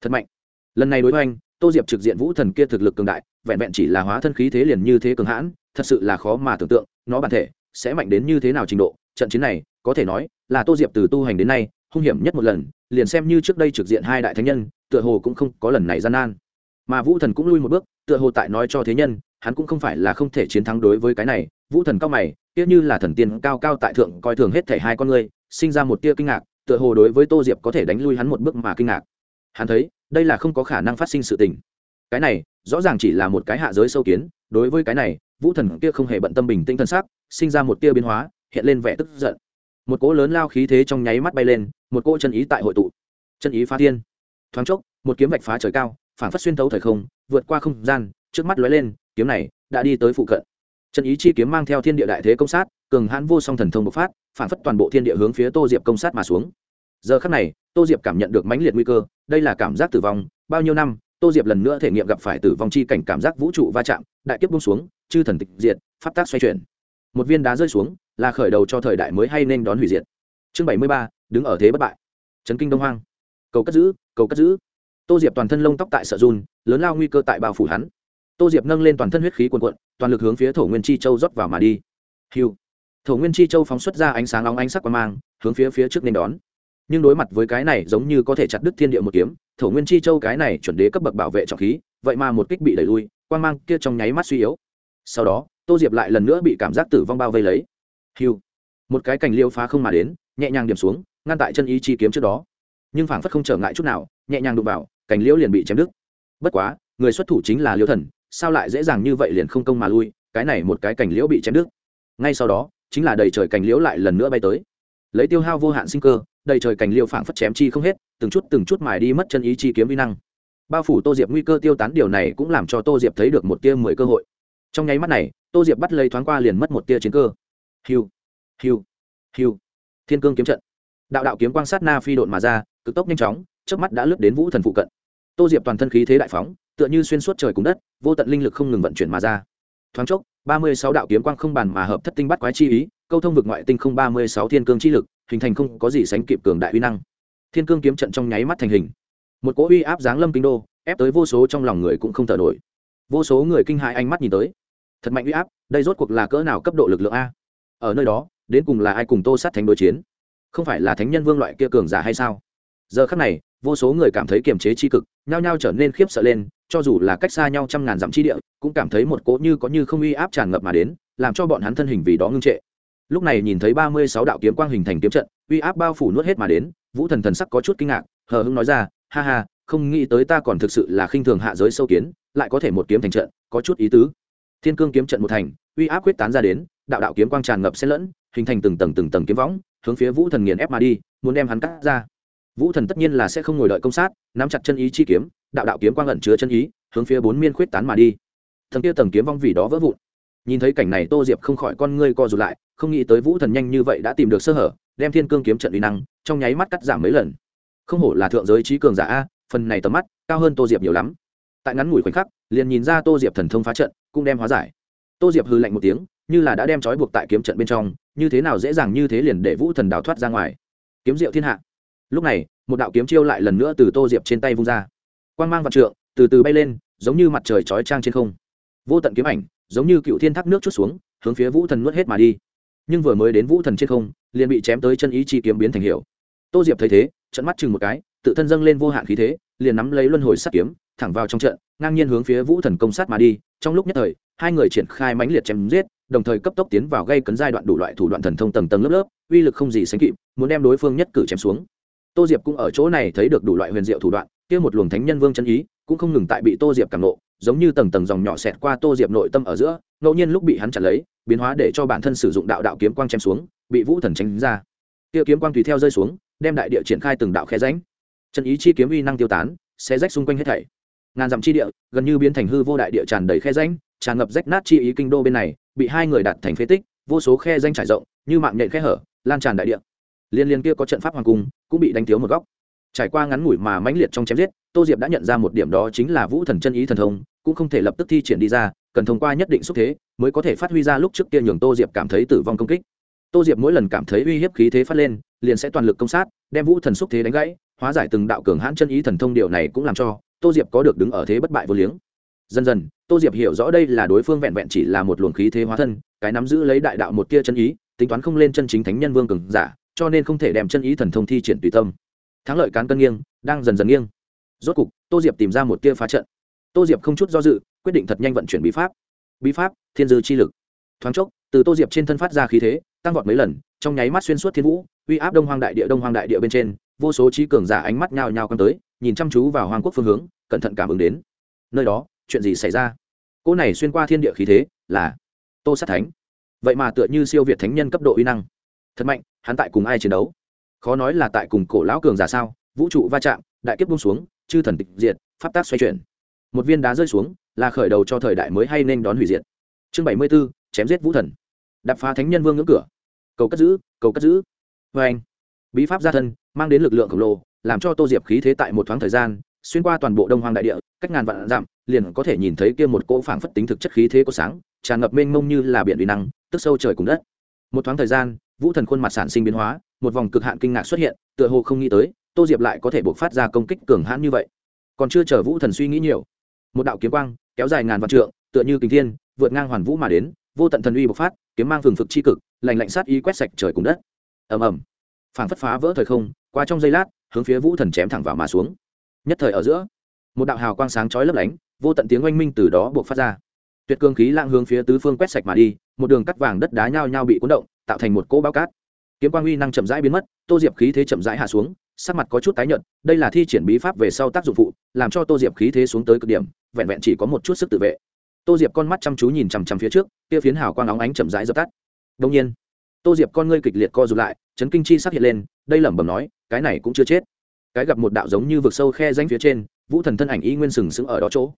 Thật mạnh. Lần này đối với anh tô diệp trực diện vũ thần kia thực lực cường đại, vẹn vẹn chỉ là hóa thân khí thế liền như thế cường hãn, thật sự là khó mà tưởng tượng, nó bản thể sẽ mạnh đến như thế nào trình độ, trận chiến này, có thể nói là tô diệp từ tu hành đến nay hung hiểm nhất một lần, liền xem như trước đây trực diện hai đại thánh nhân, tựa hồ cũng không có lần này gian nan. Mà vũ thần cũng lui một bước, tựa hồ tại nói cho thế nhân, hắn cũng không phải là không thể chiến thắng đối với cái này. Vũ thần cao mày tiếc như là thần tiên cao cao tại thượng, coi thường hết thể hai con người, sinh ra một tia kinh ngạc, tựa hồ đối với tô diệp có thể đánh lui hắn một bước mà kinh ngạc. Hắn thấy, đây là không có khả năng phát sinh sự tình. Cái này, rõ ràng chỉ là một cái hạ giới sâu kiến, đối với cái này, vũ thần kia không hề bận tâm bình tĩnh thân sắc, sinh ra một tia biến hóa, hiện lên vẻ tức giận. Một cỗ lớn lao khí thế trong nháy mắt bay lên một cỗ chân ý tại hội tụ. Chân ý phá thiên. Thoáng chốc, một kiếm vạch phá trời cao, phản phát xuyên thấu thời không, vượt qua không gian, trước mắt lóe lên, kiếm này đã đi tới phụ cận. Chân ý chi kiếm mang theo thiên địa đại thế công sát, cường hãn vô song thần thông bộc phát, phản phất toàn bộ thiên địa hướng phía tô diệp công sát mà xuống. Giờ khắc này, tô diệp cảm nhận được mãnh liệt nguy cơ, đây là cảm giác tử vong. Bao nhiêu năm, tô diệp lần nữa thể nghiệm gặp phải tử vong chi cảnh cảm giác vũ trụ va chạm, đại kiếp bung xuống, chư thần tịch diệt, pháp tác xoay chuyển. Một viên đá rơi xuống, là khởi đầu cho thời đại mới hay nên đón hủy diệt. Chương bảy mươi ba đứng ở thế bất bại. Trấn kinh đông hoang. Cầu cất giữ, cầu cất giữ. Tô diệp toàn thân lông tóc tại sợ run, lớn lao nguy cơ tại bao phủ hắn. Tô diệp nâng lên toàn thân huyết khí quần quận toàn lực hướng phía thổ nguyên chi châu rót vào mà đi. Hiu thổ nguyên chi châu phóng xuất ra ánh sáng nóng ánh sắc qua mang, hướng phía phía trước nên đón. Nhưng đối mặt với cái này giống như có thể chặt đứt thiên địa một kiếm, thổ nguyên chi châu cái này chuẩn đế cấp bậc bảo vệ trọng khí, vậy mà một kích bị đẩy lui quan mang kia trong nháy mắt suy yếu. Sau đó, tô diệp lại lần nữa bị cảm giác tử vong bao vây lấy. Hiu một cái cành liêu phá không mà đến, nhẹ nhàng điểm xuống ngăn tại chân ý chi kiếm trước đó. Nhưng phảng phất không trở ngại chút nào, nhẹ nhàng đụng vào, cành liễu liền bị chém đứt. Bất quá, người xuất thủ chính là liễu thần, sao lại dễ dàng như vậy liền không công mà lui, cái này một cái cành liễu bị chém đứt. Ngay sau đó, chính là đầy trời cành liễu lại lần nữa bay tới. Lấy tiêu hao vô hạn sinh cơ, đầy trời cành liễu phảng phất chém chi không hết, từng chút từng chút mài đi mất chân ý chi kiếm vi năng. Bao phủ tô diệp nguy cơ tiêu tán điều này cũng làm cho tô diệp thấy được một tia mười cơ hội. Trong nháy mắt này, tô diệp bắt lấy thoáng qua liền mất một tia chiến cơ. Hiu hiu hiu. Thiên cương kiếm trận đạo đạo kiếm quang sát na phi độn mà ra, cực tốc nhanh chóng trước mắt đã lướt đến vũ thần phụ cận. Tô diệp toàn thân khí thế đại phóng, tựa như xuyên suốt trời cùng đất, vô tận linh lực không ngừng vận chuyển mà ra. Thoáng chốc, ba mươi sáu đạo kiếm quang không bàn mà hợp thất tinh bắt quái chi ý, câu thông vực ngoại tinh không ba mươi sáu thiên cương chi lực, hình thành không có gì sánh kịp cường đại uy năng. Thiên cương kiếm trận trong nháy mắt thành hình. Một cỗ uy áp giáng lâm kinh đô, ép tới vô số trong lòng người cũng không thở nổi. Vô số người kinh hại ánh mắt nhìn tới. Thật mạnh uy áp, đây rốt cuộc là cỡ nào cấp độ lực lượng a? Ở nơi đó, đến cùng là ai cùng tô sát thánh đối chiến? Không phải là thánh nhân vương loại kia cường giả hay sao? Giờ khắc này, vô số người cảm thấy kiềm chế tri cực, nhao nhao trở nên khiếp sợ lên, cho dù là cách xa nhau trăm ngàn dặm chi địa, cũng cảm thấy một cỗ như có như không uy áp tràn ngập mà đến, làm cho bọn hắn thân hình vì đó ngưng trệ. Lúc này nhìn thấy ba mươi sáu đạo kiếm quang hình thành kiếm trận, uy áp bao phủ nuốt hết mà đến, vũ thần thần sắc có chút kinh ngạc, hờ hưng nói ra, ha ha, không nghĩ tới ta còn thực sự là khinh thường hạ giới sâu kiến, lại có thể một kiếm thành trận, có chút ý tứ. Thiên cương kiếm trận một thành, uy áp quyết tán ra đến, đạo đạo kiếm quang tràn ngập xen lẫn, hình thành từng tầng từng tầng kiếm võng hướng phía vũ thần nghiền ép mà đi, muốn đem hắn cắt ra. Vũ thần tất nhiên là sẽ không ngồi đợi công sát, nắm chặt chân ý chi kiếm, đạo đạo kiếm quang ẩn chứa chân ý, hướng phía bốn miên khuyết tán mà đi. Thần kia tầng kiếm vong vì đó vỡ vụn. Nhìn thấy cảnh này, tô diệp không khỏi con ngươi co rụt lại, không nghĩ tới vũ thần nhanh như vậy đã tìm được sơ hở, đem thiên cương kiếm trận uy năng, trong nháy mắt cắt giảm mấy lần. Không hổ là thượng giới trí cường giả a, phần này tầm mắt, cao hơn tô diệp nhiều lắm. Tại ngắn ngủi khoảnh khắc, liền nhìn ra tô diệp thần thông phá trận, cũng đem hóa giải. Tô diệp hư lạnh một tiếng, như là đã đem trói buộc tại kiếm trận bên trong như thế nào dễ dàng như thế liền để vũ thần đào thoát ra ngoài. Kiếm diệu thiên hạ. Lúc này, một đạo kiếm chiêu lại lần nữa từ tô diệp trên tay vung ra. Quan g mang vạn trượng, từ từ bay lên, giống như mặt trời chói trang trên không. Vô tận kiếm ảnh, giống như cựu thiên thác nước chút xuống, hướng phía vũ thần nuốt hết mà đi. Nhưng vừa mới đến vũ thần trên không, liền bị chém tới chân ý chi kiếm biến thành hiệu. Tô diệp thấy thế trận mắt chừng một cái, tự thân dâng lên vô hạn khí thế, liền nắm lấy luân hồi sắt kiếm, thẳng vào trong trận, ngang nhiên hướng phía vũ thần công sát mà đi trong lúc nhất thời, hai người triển khai mãnh liệt chém giết, đồng thời cấp tốc tiến vào gây cấn giai đoạn đủ loại thủ đoạn thần thông tầng tầng lớp lớp, uy lực không gì sánh kịp, muốn đem đối phương nhất cử chém xuống. Tô diệp cũng ở chỗ này thấy được đủ loại huyền diệu thủ đoạn, kia một luồng thánh nhân vương chân ý, cũng không ngừng tại bị tô diệp càng nộ, giống như tầng tầng dòng nhỏ xẹt qua tô diệp nội tâm ở giữa, ngẫu nhiên lúc bị hắn chặt lấy, biến hóa để cho bản thân sử dụng đạo đạo kiếm quang chém xuống, bị vũ thần tránh ra. Kia kiếm quang tùy theo rơi xuống, đem đại địa triển khai từng đạo khe ránh chân ý chi kiếm uy năng tiêu tán sẽ rách xung quanh hết thảy ngàn dặm chi địa, gần như biến thành hư vô đại địa tràn đầy khe ránh tràn ngập rách nát chi ý kinh đô bên này, bị hai người đặt thành phế tích, vô số khe danh trải rộng, như mạng nhện khe hở, lan tràn đại địa. Liên liên kia có trận pháp hoàng cung, cũng bị đánh thiếu một góc. Trải qua ngắn ngủi mà mãnh liệt trong chém giết, tô diệp đã nhận ra một điểm đó chính là vũ thần chân ý thần thông, cũng không thể lập tức thi triển đi ra, cần thông qua nhất định xúc thế mới có thể phát huy ra lúc trước kia nhường tô diệp cảm thấy tử vong công kích. Tô diệp mỗi lần cảm thấy uy hiếp khí thế phát lên, liền sẽ toàn lực công sát, đem vũ thần xúc thế đánh gãy, hóa giải từng đạo cường hãn chân ý thần thông điều này cũng làm cho tô diệp có được đứng ở thế bất bại vô liếng. Dần dần, tô diệp hiểu rõ đây là đối phương vẹn vẹn chỉ là một luồng khí thế hóa thân, cái nắm giữ lấy đại đạo một tia chân ý, tính toán không lên chân chính thánh nhân vương cường giả, cho nên không thể đem chân ý thần thông thi triển tùy tâm. Thắng lợi cán cân nghiêng, đang dần dần nghiêng. Rốt cục, tô diệp tìm ra một tia phá trận. Tô diệp không chút do dự, quyết định thật nhanh vận chuyển bí pháp. Bí pháp, thiên dư chi lực. Thoáng chốc, từ tô diệp trên thân phát ra khí thế, tăng vọt mấy lần, trong nháy mắt xuyên suốt thiên vũ, uy áp đông hoang đại địa, đông hoang đại địa bên trên vô số trí cường giả ánh mắt nhao nhao quăng tới, nhìn chăm chú vào hoàng quốc phương hướng, cẩn thận cảm ứng đến. Nơi đó, chuyện gì xảy ra? Cô này xuyên qua thiên địa khí thế, là tô sát thánh. Vậy mà tựa như siêu việt thánh nhân cấp độ uy năng. Thật mạnh, hắn tại cùng ai chiến đấu? Khó nói là tại cùng cổ lão cường giả sao? Vũ trụ va chạm, đại kiếp bung xuống, chư thần tịch diệt, pháp tác xoay chuyển. Một viên đá rơi xuống, là khởi đầu cho thời đại mới hay nên đón hủy diệt. Chương bảy mươi b ố chém giết vũ thần. Đập phá thánh nhân vương ngưỡng cửa. Cầu cất giữ, cầu cất giữ. Vê anh bí pháp gia thân, mang đến lực lượng khổng lồ, làm cho tô diệp khí thế tại một thoáng thời gian, xuyên qua toàn bộ đông hoàng đại địa, cách ngàn vạn dặm, liền có thể nhìn thấy kia một cỗ phảng phất tính thực chất khí thế của sáng, tràn ngập mênh mông như là biển uy năng, tức sâu trời cùng đất. Một thoáng thời gian, vũ thần khuôn mặt sản sinh biến hóa, một vòng cực hạn kinh ngạc xuất hiện, tựa hồ không nghĩ tới, tô diệp lại có thể buộc phát ra công kích cường hãn như vậy. Còn chưa chờ vũ thần suy nghĩ nhiều, một đạo kiếm quang, kéo dài ngàn vạn trượng, tựa như kinh thiên, vượt ngang hoàn vũ mà đến, vô tận thần uy bộc phát, kiếm mang phừng phực chi cực lành lạnh sát ý quét sạch trời cùng đất. Ầm ầm phảng phất phá vỡ thời không, qua trong giây lát, hướng phía vũ thần chém thẳng vào mà xuống. Nhất thời ở giữa, một đạo hào quang sáng chói lấp lánh, vô tận tiếng oanh minh từ đó buộc phát ra. Tuyệt cương khí lạng hướng phía tứ phương quét sạch mà đi, một đường cắt vàng đất đá nhao nhao bị cuốn động, tạo thành một cỗ bao cát. Kiếm quang uy năng chậm rãi biến mất, tô diệp khí thế chậm rãi hạ xuống, sắc mặt có chút tái nhợt, đây là thi triển bí pháp về sau tác dụng phụ, làm cho tô diệp khí thế xuống tới cực điểm, vẹn vẹn chỉ có một chút sức tự vệ. Tô diệp con mắt chăm chú nhìn chằm chằm phía trước, kia phiến hào quang óng ánh chậm rãi dập tắt. Đông nhiên tô diệp con ngươi kịch liệt co rụt lại, chấn kinh chi sắc hiện lên, đây lẩm bẩm nói, cái này cũng chưa chết. Cái gặp một đạo giống như vực sâu khe danh phía trên, vũ thần thân ảnh y nguyên sừng sững ở đó chỗ.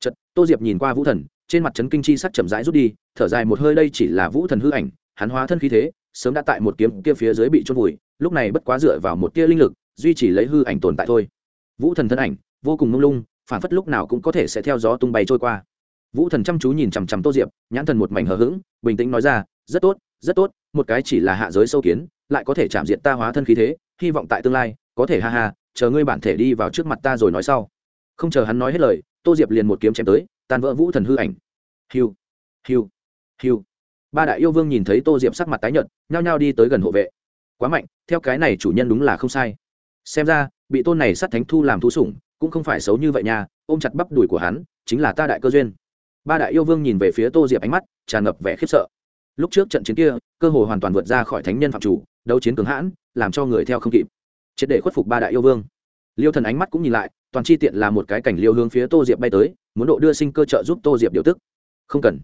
Chật tô diệp nhìn qua vũ thần, trên mặt chấn kinh chi sắc chậm rãi rút đi, thở dài một hơi đây chỉ là vũ thần hư ảnh, hắn hóa thân khí thế, sớm đã tại một kiếm kia phía dưới bị chôn vùi, lúc này bất quá dựa vào một tia linh lực, duy chỉ lấy hư ảnh tồn tại thôi. Vũ thần thân ảnh, vô cùng mông lung, phản phất lúc nào cũng có thể sẽ theo gió tung bay trôi qua. Vũ thần chăm chú nhìn chằm chằm tô diệp, nhãn thần một mảnh hờ hững, bình tĩnh nói ra, rất tốt rất tốt, một cái chỉ là hạ giới sâu kiến, lại có thể chạm diện ta hóa thân khí thế, hy vọng tại tương lai, có thể ha ha, chờ ngươi bản thể đi vào trước mặt ta rồi nói sau. Không chờ hắn nói hết lời, tô diệp liền một kiếm chém tới, tan vỡ vũ thần hư ảnh. Hiu hiu hiu. Ba đại yêu vương nhìn thấy tô diệp sắc mặt tái nhợt, nhao nhao đi tới gần hộ vệ. Quá mạnh, theo cái này chủ nhân đúng là không sai. Xem ra, bị tôn này sát thánh thu làm thú sủng, cũng không phải xấu như vậy nha, ôm chặt bắp đùi của hắn, chính là ta đại cơ duyên. Ba đại yêu vương nhìn về phía tô diệp ánh mắt, tràn ngập vẻ khiếp sợ lúc trước trận chiến kia, cơ hồ hoàn toàn vượt ra khỏi thánh nhân phạm chủ, đấu chiến cường hãn, làm cho người theo không kịp. Triệt để khuất phục ba đại yêu vương. Liêu thần ánh mắt cũng nhìn lại, toàn chi tiện là một cái cảnh liêu hướng phía tô diệp bay tới, muốn độ đưa sinh cơ trợ giúp tô diệp điều tức. Không cần.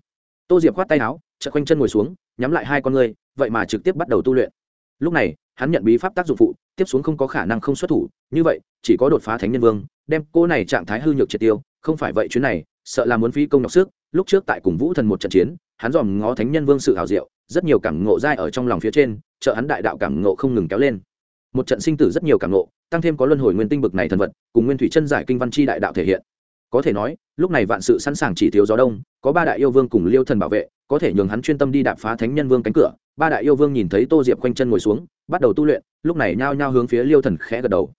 Tô diệp khoát tay áo, chợt quanh chân ngồi xuống, nhắm lại hai con người vậy mà trực tiếp bắt đầu tu luyện. Lúc này, hắn nhận bí pháp tác dụng phụ, tiếp xuống không có khả năng không xuất thủ, như vậy, chỉ có đột phá thánh nhân vương, đem cô này trạng thái hư nhược triệt tiêu, không phải vậy chuyến này, sợ là muốn phí công nhọc sức, lúc trước tại cùng vũ thần một trận chiến hắn dòm ngó thánh nhân vương sự hào diệu, rất nhiều cảm ngộ dai ở trong lòng phía trên, trợ hắn đại đạo cảm ngộ không ngừng kéo lên. Một trận sinh tử rất nhiều cảm ngộ, tăng thêm có luân hồi nguyên tinh bực này thần vật, cùng nguyên thủy chân giải kinh văn chi đại đạo thể hiện. Có thể nói, lúc này vạn sự sẵn sàng chỉ thiếu gió đông, có ba đại yêu vương cùng liêu thần bảo vệ, có thể nhường hắn chuyên tâm đi đạp phá thánh nhân vương cánh cửa. Ba đại yêu vương nhìn thấy tô diệp quanh chân ngồi xuống, bắt đầu tu luyện, lúc này nhao nhao hướng phía liêu thần khẽ gật đầu.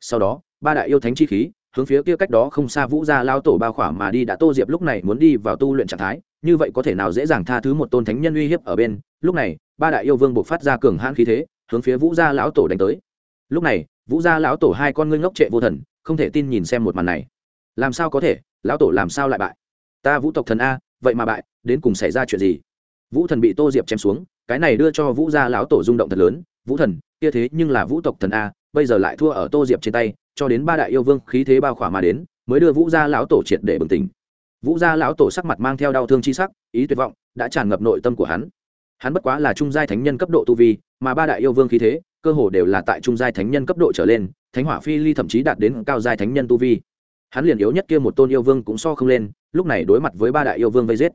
Sau đó, ba đại yêu thánh chi khí hướng phía kia cách đó không xa vũ gia lao tổ bao khỏa mà đi đã tô diệp lúc này muốn đi vào tu luyện trạng thái, như vậy có thể nào dễ dàng tha thứ một tôn thánh nhân uy hiếp ở bên. Lúc này, ba đại yêu vương buộc phát ra cường hãn khí thế, hướng phía vũ gia lão tổ đánh tới. Lúc này, vũ gia lão tổ hai con ngươi ngốc trệ vô thần, không thể tin nhìn xem một màn này. Làm sao có thể? Lão tổ làm sao lại bại? Ta vũ tộc thần a, vậy mà bại, đến cùng xảy ra chuyện gì? Vũ thần bị tô diệp chém xuống, cái này đưa cho vũ gia lão tổ rung động thật lớn. Vũ thần, kia thế nhưng là vũ tộc thần a bây giờ lại thua ở tô diệp trên tay, cho đến ba đại yêu vương khí thế bao khỏa mà đến, mới đưa vũ gia lão tổ triệt để bừng tỉnh. Vũ gia lão tổ sắc mặt mang theo đau thương chi sắc, ý tuyệt vọng, đã tràn ngập nội tâm của hắn. Hắn bất quá là trung giai thánh nhân cấp độ tu vi, mà ba đại yêu vương khí thế, cơ hồ đều là tại trung giai thánh nhân cấp độ trở lên, thánh hỏa phi ly thậm chí đạt đến cao giai thánh nhân tu vi. Hắn liền yếu nhất kia một tôn yêu vương cũng so không lên, lúc này đối mặt với ba đại yêu vương vây giết.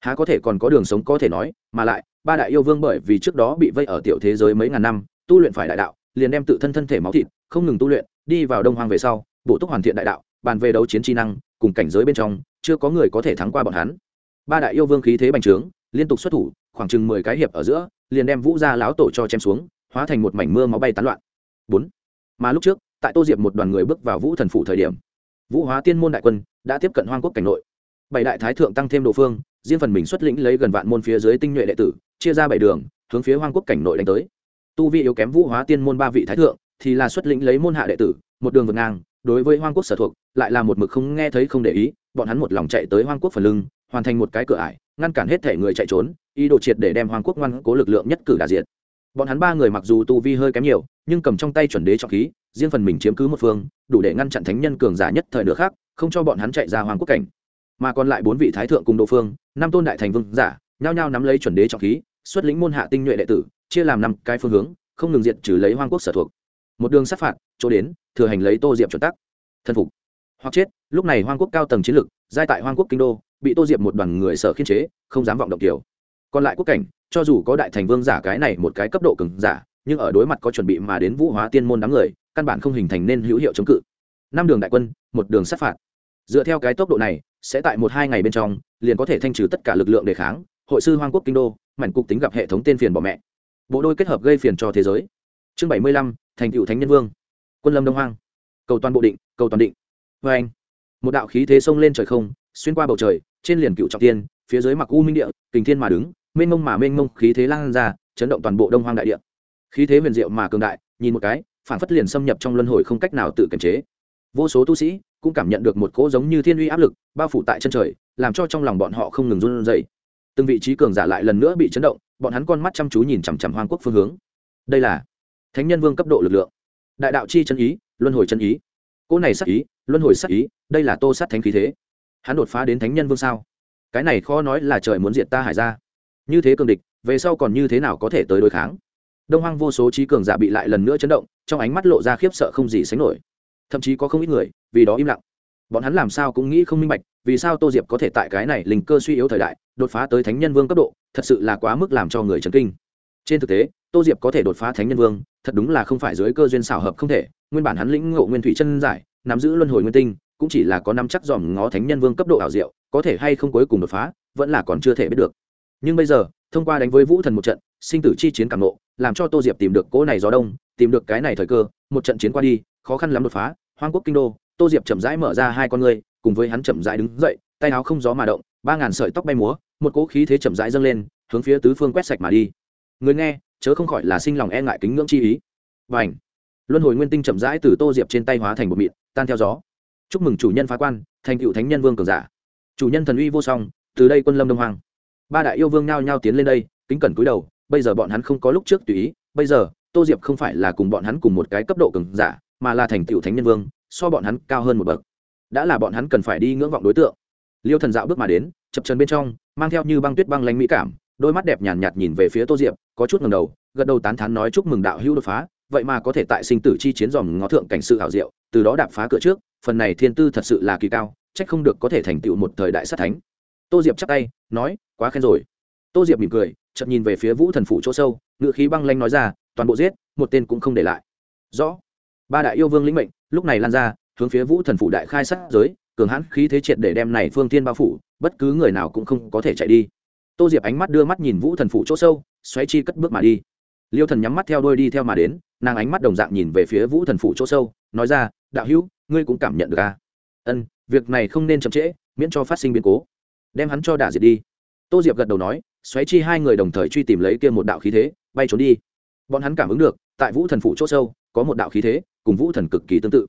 Há có thể còn có đường sống có thể nói, mà lại, ba đại yêu vương bởi vì trước đó bị vây ở tiểu thế giới mấy ngàn năm, tu luyện phải đại đạo liền đem tự thân thân thể máu thịt không ngừng tu luyện, đi vào đông hoang về sau, bổ túc hoàn thiện đại đạo, bàn về đấu chiến chi năng, cùng cảnh giới bên trong, chưa có người có thể thắng qua bọn hắn. Ba đại yêu vương khí thế bành trướng, liên tục xuất thủ, khoảng chừng mười cái hiệp ở giữa, liền đem vũ gia láo tổ cho chém xuống, hóa thành một mảnh mưa máu bay tán loạn. Bốn. Mà lúc trước, tại tô diệp một đoàn người bước vào vũ thần phủ thời điểm, vũ hóa tiên môn đại quân đã tiếp cận hoang quốc cảnh nội. Bảy đại thái thượng tăng thêm đồ phương, riêng phần mình xuất lĩnh lấy gần vạn môn phía dưới tinh nhuệ đệ tử, chia ra bảy đường, hướng phía hoang quốc cảnh nội đánh tới tu vi yếu kém vũ hóa tiên môn ba vị thái thượng, thì là xuất lĩnh lấy môn hạ đệ tử, một đường vượt ngang, đối với hoang quốc sở thuộc, lại là một mực không nghe thấy không để ý, bọn hắn một lòng chạy tới hoang quốc phần lưng, hoàn thành một cái cửa ải, ngăn cản hết thể người chạy trốn, ý đồ triệt để đem hoang quốc ngoan cố lực lượng nhất cử đà diệt. Bọn hắn ba người mặc dù tu vi hơi kém nhiều, nhưng cầm trong tay chuẩn đế trọng khí, riêng phần mình chiếm cứ một phương, đủ để ngăn chặn thánh nhân cường giả nhất thời nữa khác, không cho bọn hắn chạy ra hoàng quốc cảnh. Mà còn lại bốn vị thái thượng cùng đô phương, năm tôn đại thành vương giả, nhao nhao nắm lấy chuẩn đế trọng khí, xuất lĩnh môn hạ tinh nhuệ đệ tử chia làm năm cái phương hướng, không ngừng diện trừ lấy hoang quốc sở thuộc. Một đường sát phạt, chỗ đến, thừa hành lấy tô diệp chuẩn tắc. Thân phục. Hoặc chết, lúc này hoang quốc cao tầng chiến lực giai tại hoang quốc kinh đô, bị tô diệp một đoàn người sở khiên chế, không dám vọng động kiểu. Còn lại quốc cảnh, cho dù có đại thành vương giả cái này một cái cấp độ cứng giả, nhưng ở đối mặt có chuẩn bị mà đến vũ hóa tiên môn đám người, căn bản không hình thành nên hữu hiệu chống cự. Năm đường đại quân, một đường sát phạt. Dựa theo cái tốc độ này, sẽ tại một hai ngày bên trong, liền có thể thanh trừ tất cả lực lượng đề kháng, hội sư hoang quốc kinh đô, mảnh cục tính gặp hệ thống tên phiền bỏ mẹ bộ đôi kết hợp gây phiền cho thế giới. Chương bảy mươi lăm, thành cựu thánh nhân vương. Quân lâm đông hoang. Cầu toàn bộ định, cầu toàn định. Vê anh, một đạo khí thế sông lên trời không, xuyên qua bầu trời, trên liền cựu trọng tiên phía dưới mặc u minh địa, kình thiên mà đứng, mênh mông mà mênh mông khí thế lan ra, chấn động toàn bộ đông hoang đại địa. Khí thế huyền diệu mà cường đại, nhìn một cái, phản phất liền xâm nhập trong luân hồi không cách nào tự kiềm chế. Vô số tu sĩ cũng cảm nhận được một cỗ giống như thiên uy áp lực, bao phủ tại chân trời, làm cho trong lòng bọn họ không ngừng run rẩy từng vị trí cường giả lại lần nữa bị chấn động, bọn hắn con mắt chăm chú nhìn chằm chằm hoang quốc phương hướng. Đây là thánh nhân vương cấp độ lực lượng. Đại đạo chi chân ý, luân hồi chân ý. Cỗ này sắc ý, luân hồi sắc ý, đây là tô sát thánh khí thế. Hắn đột phá đến thánh nhân vương sao? Cái này khó nói là trời muốn diệt ta hải ra như thế cường địch, về sau còn như thế nào có thể tới đối kháng? Đông hoang vô số trí cường giả bị lại lần nữa chấn động, trong ánh mắt lộ ra khiếp sợ không gì sánh nổi. Thậm chí có không ít người, vì đó im lặng. Bọn hắn làm sao cũng nghĩ không minh bạch, vì sao tô diệp có thể tại cái này linh cơ suy yếu thời đại đột phá tới thánh nhân vương cấp độ, thật sự là quá mức làm cho người chấn kinh. Trên thực tế, tô diệp có thể đột phá thánh nhân vương, thật đúng là không phải dưới cơ duyên xảo hợp không thể, nguyên bản hắn lĩnh ngộ nguyên thủy chân giải, nắm giữ luân hồi nguyên tinh, cũng chỉ là có năm chắc dòm ngó thánh nhân vương cấp độ ảo diệu, có thể hay không cuối cùng đột phá, vẫn là còn chưa thể biết được. Nhưng bây giờ, thông qua đánh với vũ thần một trận, sinh tử chi chiến càng nộ làm cho tô diệp tìm được cỗ này gió đông, tìm được cái này thời cơ, một trận chiến qua đi, khó khăn lắm đột phá, hoang quốc kinh đô, tô diệp chậm rãi mở ra hai con ngươi, cùng với hắn chậm rãi đứng dậy, tay áo không gió mà động ba ngàn sợi tóc bay múa, một cỗ khí thế chậm rãi dâng lên, hướng phía tứ phương quét sạch mà đi. Người nghe, chớ không khỏi là sinh lòng e ngại kính ngưỡng chi ý. Và ảnh luân hồi nguyên tinh chậm rãi từ tô diệp trên tay hóa thành một mịn, tan theo gió. Chúc mừng chủ nhân phá quan, thành cựu thánh nhân vương cường giả. Chủ nhân thần uy vô song, từ đây quân lâm đông hoàng ba đại yêu vương nhao nhao tiến lên đây, kính cẩn cúi đầu, bây giờ bọn hắn không có lúc trước tùy ý, bây giờ, tô diệp không phải là cùng bọn hắn cùng một cái cấp độ cường giả, mà là thành cựu thánh nhân vương, so bọn hắn cao hơn một bậc. Đã là bọn hắn cần phải đi ngưỡng vọng đối tượng liêu thần dạo bước mà đến chập chân bên trong mang theo như băng tuyết băng lanh mỹ cảm đôi mắt đẹp nhàn nhạt, nhạt nhìn về phía tô diệp có chút ngầm đầu gật đầu tán thán nói chúc mừng đạo hữu đột phá vậy mà có thể tại sinh tử chi chiến dòm ngó thượng cảnh sự hảo diệu từ đó đạp phá cửa trước phần này thiên tư thật sự là kỳ cao trách không được có thể thành tựu một thời đại sát thánh. Tô diệp chắc tay nói quá khen rồi. Tô diệp mỉm cười chậm nhìn về phía vũ thần phủ chỗ sâu ngự khí băng lanh nói ra toàn bộ giết một tên cũng không để lại. Rõ. Ba đại yêu vương lĩnh mệnh lúc này lan ra hướng phía vũ thần phủ đại khai sát giới cường hãn khí thế triệt để đem này phương tiên bao phủ, bất cứ người nào cũng không có thể chạy đi. Tô diệp ánh mắt đưa mắt nhìn vũ thần phủ chỗ sâu, xoáy chi cất bước mà đi. Liêu thần nhắm mắt theo đôi đi theo mà đến, nàng ánh mắt đồng dạng nhìn về phía vũ thần phủ chỗ sâu, nói ra, đạo hữu, ngươi cũng cảm nhận được à? Ân, việc này không nên chậm trễ, miễn cho phát sinh biến cố. Đem hắn cho đả diệt đi. Tô diệp gật đầu nói, xoáy chi hai người đồng thời truy tìm lấy kia một đạo khí thế, bay trốn đi. Bọn hắn cảm ứng được, tại vũ thần phủ chỗ sâu, có một đạo khí thế, cùng vũ thần cực kỳ tương tự.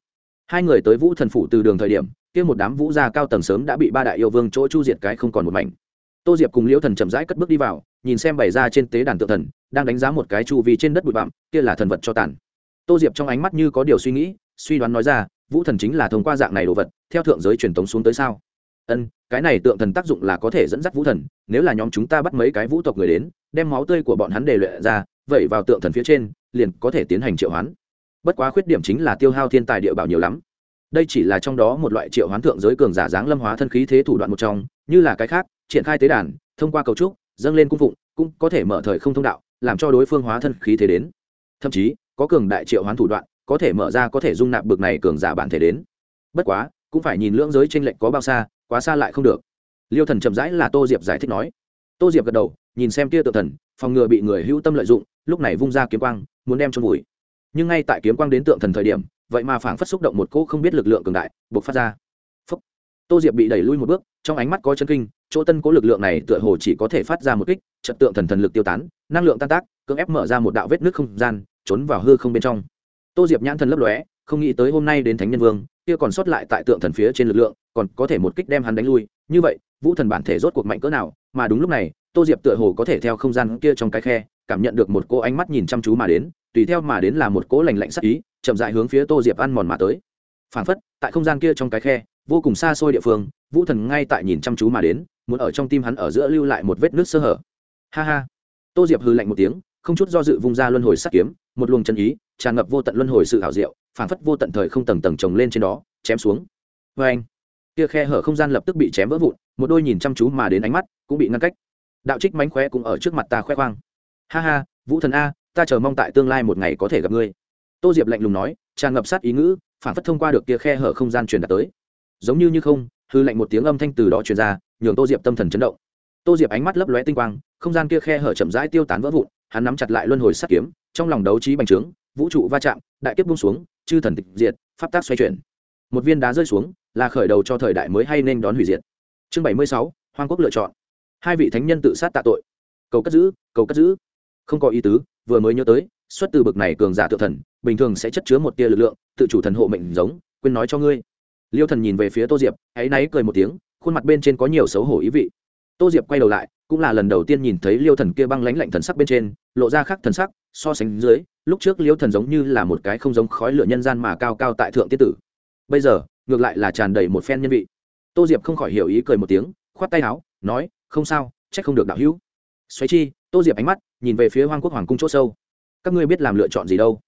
Hai người tới vũ thần phủ từ đường thời điểm kia một đám vũ gia cao tầng sớm đã bị ba đại yêu vương chỗ chu diệt cái không còn một mảnh. Tô diệp cùng liễu thần chậm rãi cất bước đi vào, nhìn xem bày ra trên tế đàn tượng thần, đang đánh giá một cái chu vi trên đất bụi bặm, kia là thần vật cho tàn. Tô diệp trong ánh mắt như có điều suy nghĩ, suy đoán nói ra, vũ thần chính là thông qua dạng này đồ vật, theo thượng giới truyền tống xuống tới sao? Ân cái này tượng thần tác dụng là có thể dẫn dắt vũ thần, nếu là nhóm chúng ta bắt mấy cái vũ tộc người đến, đem máu tươi của bọn hắn đề luyện ra, vậy vào tượng thần phía trên, liền có thể tiến hành triệu hoán. Bất quá khuyết điểm chính là tiêu hao thiên tài địa bảo nhiều lắm đây chỉ là trong đó một loại triệu hoán thượng giới cường giả dáng lâm hóa thân khí thế thủ đoạn một trong, như là cái khác, triển khai tế đàn, thông qua cầu trúc, dâng lên cung phụng, cũng có thể mở thời không thông đạo, làm cho đối phương hóa thân khí thế đến. Thậm chí, có cường đại triệu hoán thủ đoạn, có thể mở ra có thể dung nạp bực này cường giả bản thể đến. Bất quá, cũng phải nhìn lưỡng giới tranh lệch có bao xa, quá xa lại không được. Liêu thần chậm rãi là tô diệp giải thích nói. Tô diệp gật đầu, nhìn xem tia tự thần, phòng ngừa bị người hữu tâm lợi dụng, lúc này vung ra kiếm quang, muốn đem cho vùi. Nhưng ngay tại kiếm quang đến tượng thần thời điểm vậy mà phảng phất xúc động một cỗ không biết lực lượng cường đại buộc phát ra. Phúc. tô diệp bị đẩy lui một bước, trong ánh mắt có chân kinh, chỗ tân cố lực lượng này tựa hồ chỉ có thể phát ra một kích trật tượng thần thần lực tiêu tán, năng lượng tan tác, cưỡng ép mở ra một đạo vết nước không gian, trốn vào hư không bên trong. Tô diệp nhãn thần lấp lóe, không nghĩ tới hôm nay đến thánh nhân vương, kia còn sót lại tại tượng thần phía trên lực lượng, còn có thể một kích đem hắn đánh lui. Như vậy, vũ thần bản thể rốt cuộc mạnh cỡ nào, mà đúng lúc này, tô diệp tựa hồ có thể theo không gian kia trong cái khe, cảm nhận được một cô ánh mắt nhìn chăm chú mà đến, tùy theo mà đến là một cỗ lành lạnh sắc ý chậm dại hướng phía tô diệp ăn mòn mà tới. Phản phất, tại không gian kia trong cái khe, vô cùng xa xôi địa phương, vũ thần ngay tại nhìn chăm chú mà đến, muốn ở trong tim hắn ở giữa lưu lại một vết nước sơ hở. Ha ha. Tô diệp hư lạnh một tiếng, không chút do dự vung ra luân hồi sắt kiếm, một luồng chân ý, tràn ngập vô tận luân hồi sự hảo diệu phản phất vô tận thời không tầng tầng trồng lên trên đó, chém xuống. Vê anh kia khe hở không gian lập tức bị chém vỡ vụn, một đôi nhìn chăm chú mà đến ánh mắt cũng bị ngăn cách. Đạo trích mánh khóe cũng ở trước mặt ta khoe khoang. Ha ha, vũ thần a, ta chờ mong tại tương lai một ngày có thể gặp ngươi tô diệp lạnh lùng nói, tràn ngập sát ý ngữ, phản phất thông qua được kia khe hở không gian truyền đạt tới. Giống như như không, hư lạnh một tiếng âm thanh từ đó truyền ra, nhường tô diệp tâm thần chấn động. Tô diệp ánh mắt lấp lóe tinh quang, không gian kia khe hở chậm rãi tiêu tán vỡ vụn, hắn nắm chặt lại luân hồi sắt kiếm, trong lòng đấu trí bành trướng, vũ trụ va chạm, đại kiếp bung xuống, chư thần tịch diệt, pháp tác xoay chuyển. Một viên đá rơi xuống, là khởi đầu cho thời đại mới hay nên đón hủy diệt. Chương bảy mươi sáu, hoang quốc lựa chọn. Hai vị thánh nhân tự sát tạ tội. Cầu cất giữ, cầu cất giữ. Không có ý tứ, vừa mới nhớ tới, xuất từ bực này cường giả tự thần bình thường sẽ chất chứa một tia lực lượng, tự chủ thần hộ mệnh giống, quên nói cho ngươi. Liêu thần nhìn về phía tô diệp, áy náy cười một tiếng, khuôn mặt bên trên có nhiều xấu hổ ý vị. Tô diệp quay đầu lại, cũng là lần đầu tiên nhìn thấy liêu thần kia băng lãnh lạnh thần sắc bên trên, lộ ra khác thần sắc, so sánh dưới, lúc trước liêu thần giống như là một cái không giống khói lửa nhân gian mà cao cao tại thượng tiết tử. Bây giờ, ngược lại là tràn đầy một phen nhân vị. Tô diệp không khỏi hiểu ý cười một tiếng, khoát tay áo, nói, không sao, trách không được đạo hữu. Xoáy chi, tô diệp ánh mắt, nhìn về phía hoang quốc hoàng cung c h ỗ sâu. Các ngươi biết làm lựa chọn gì đâu?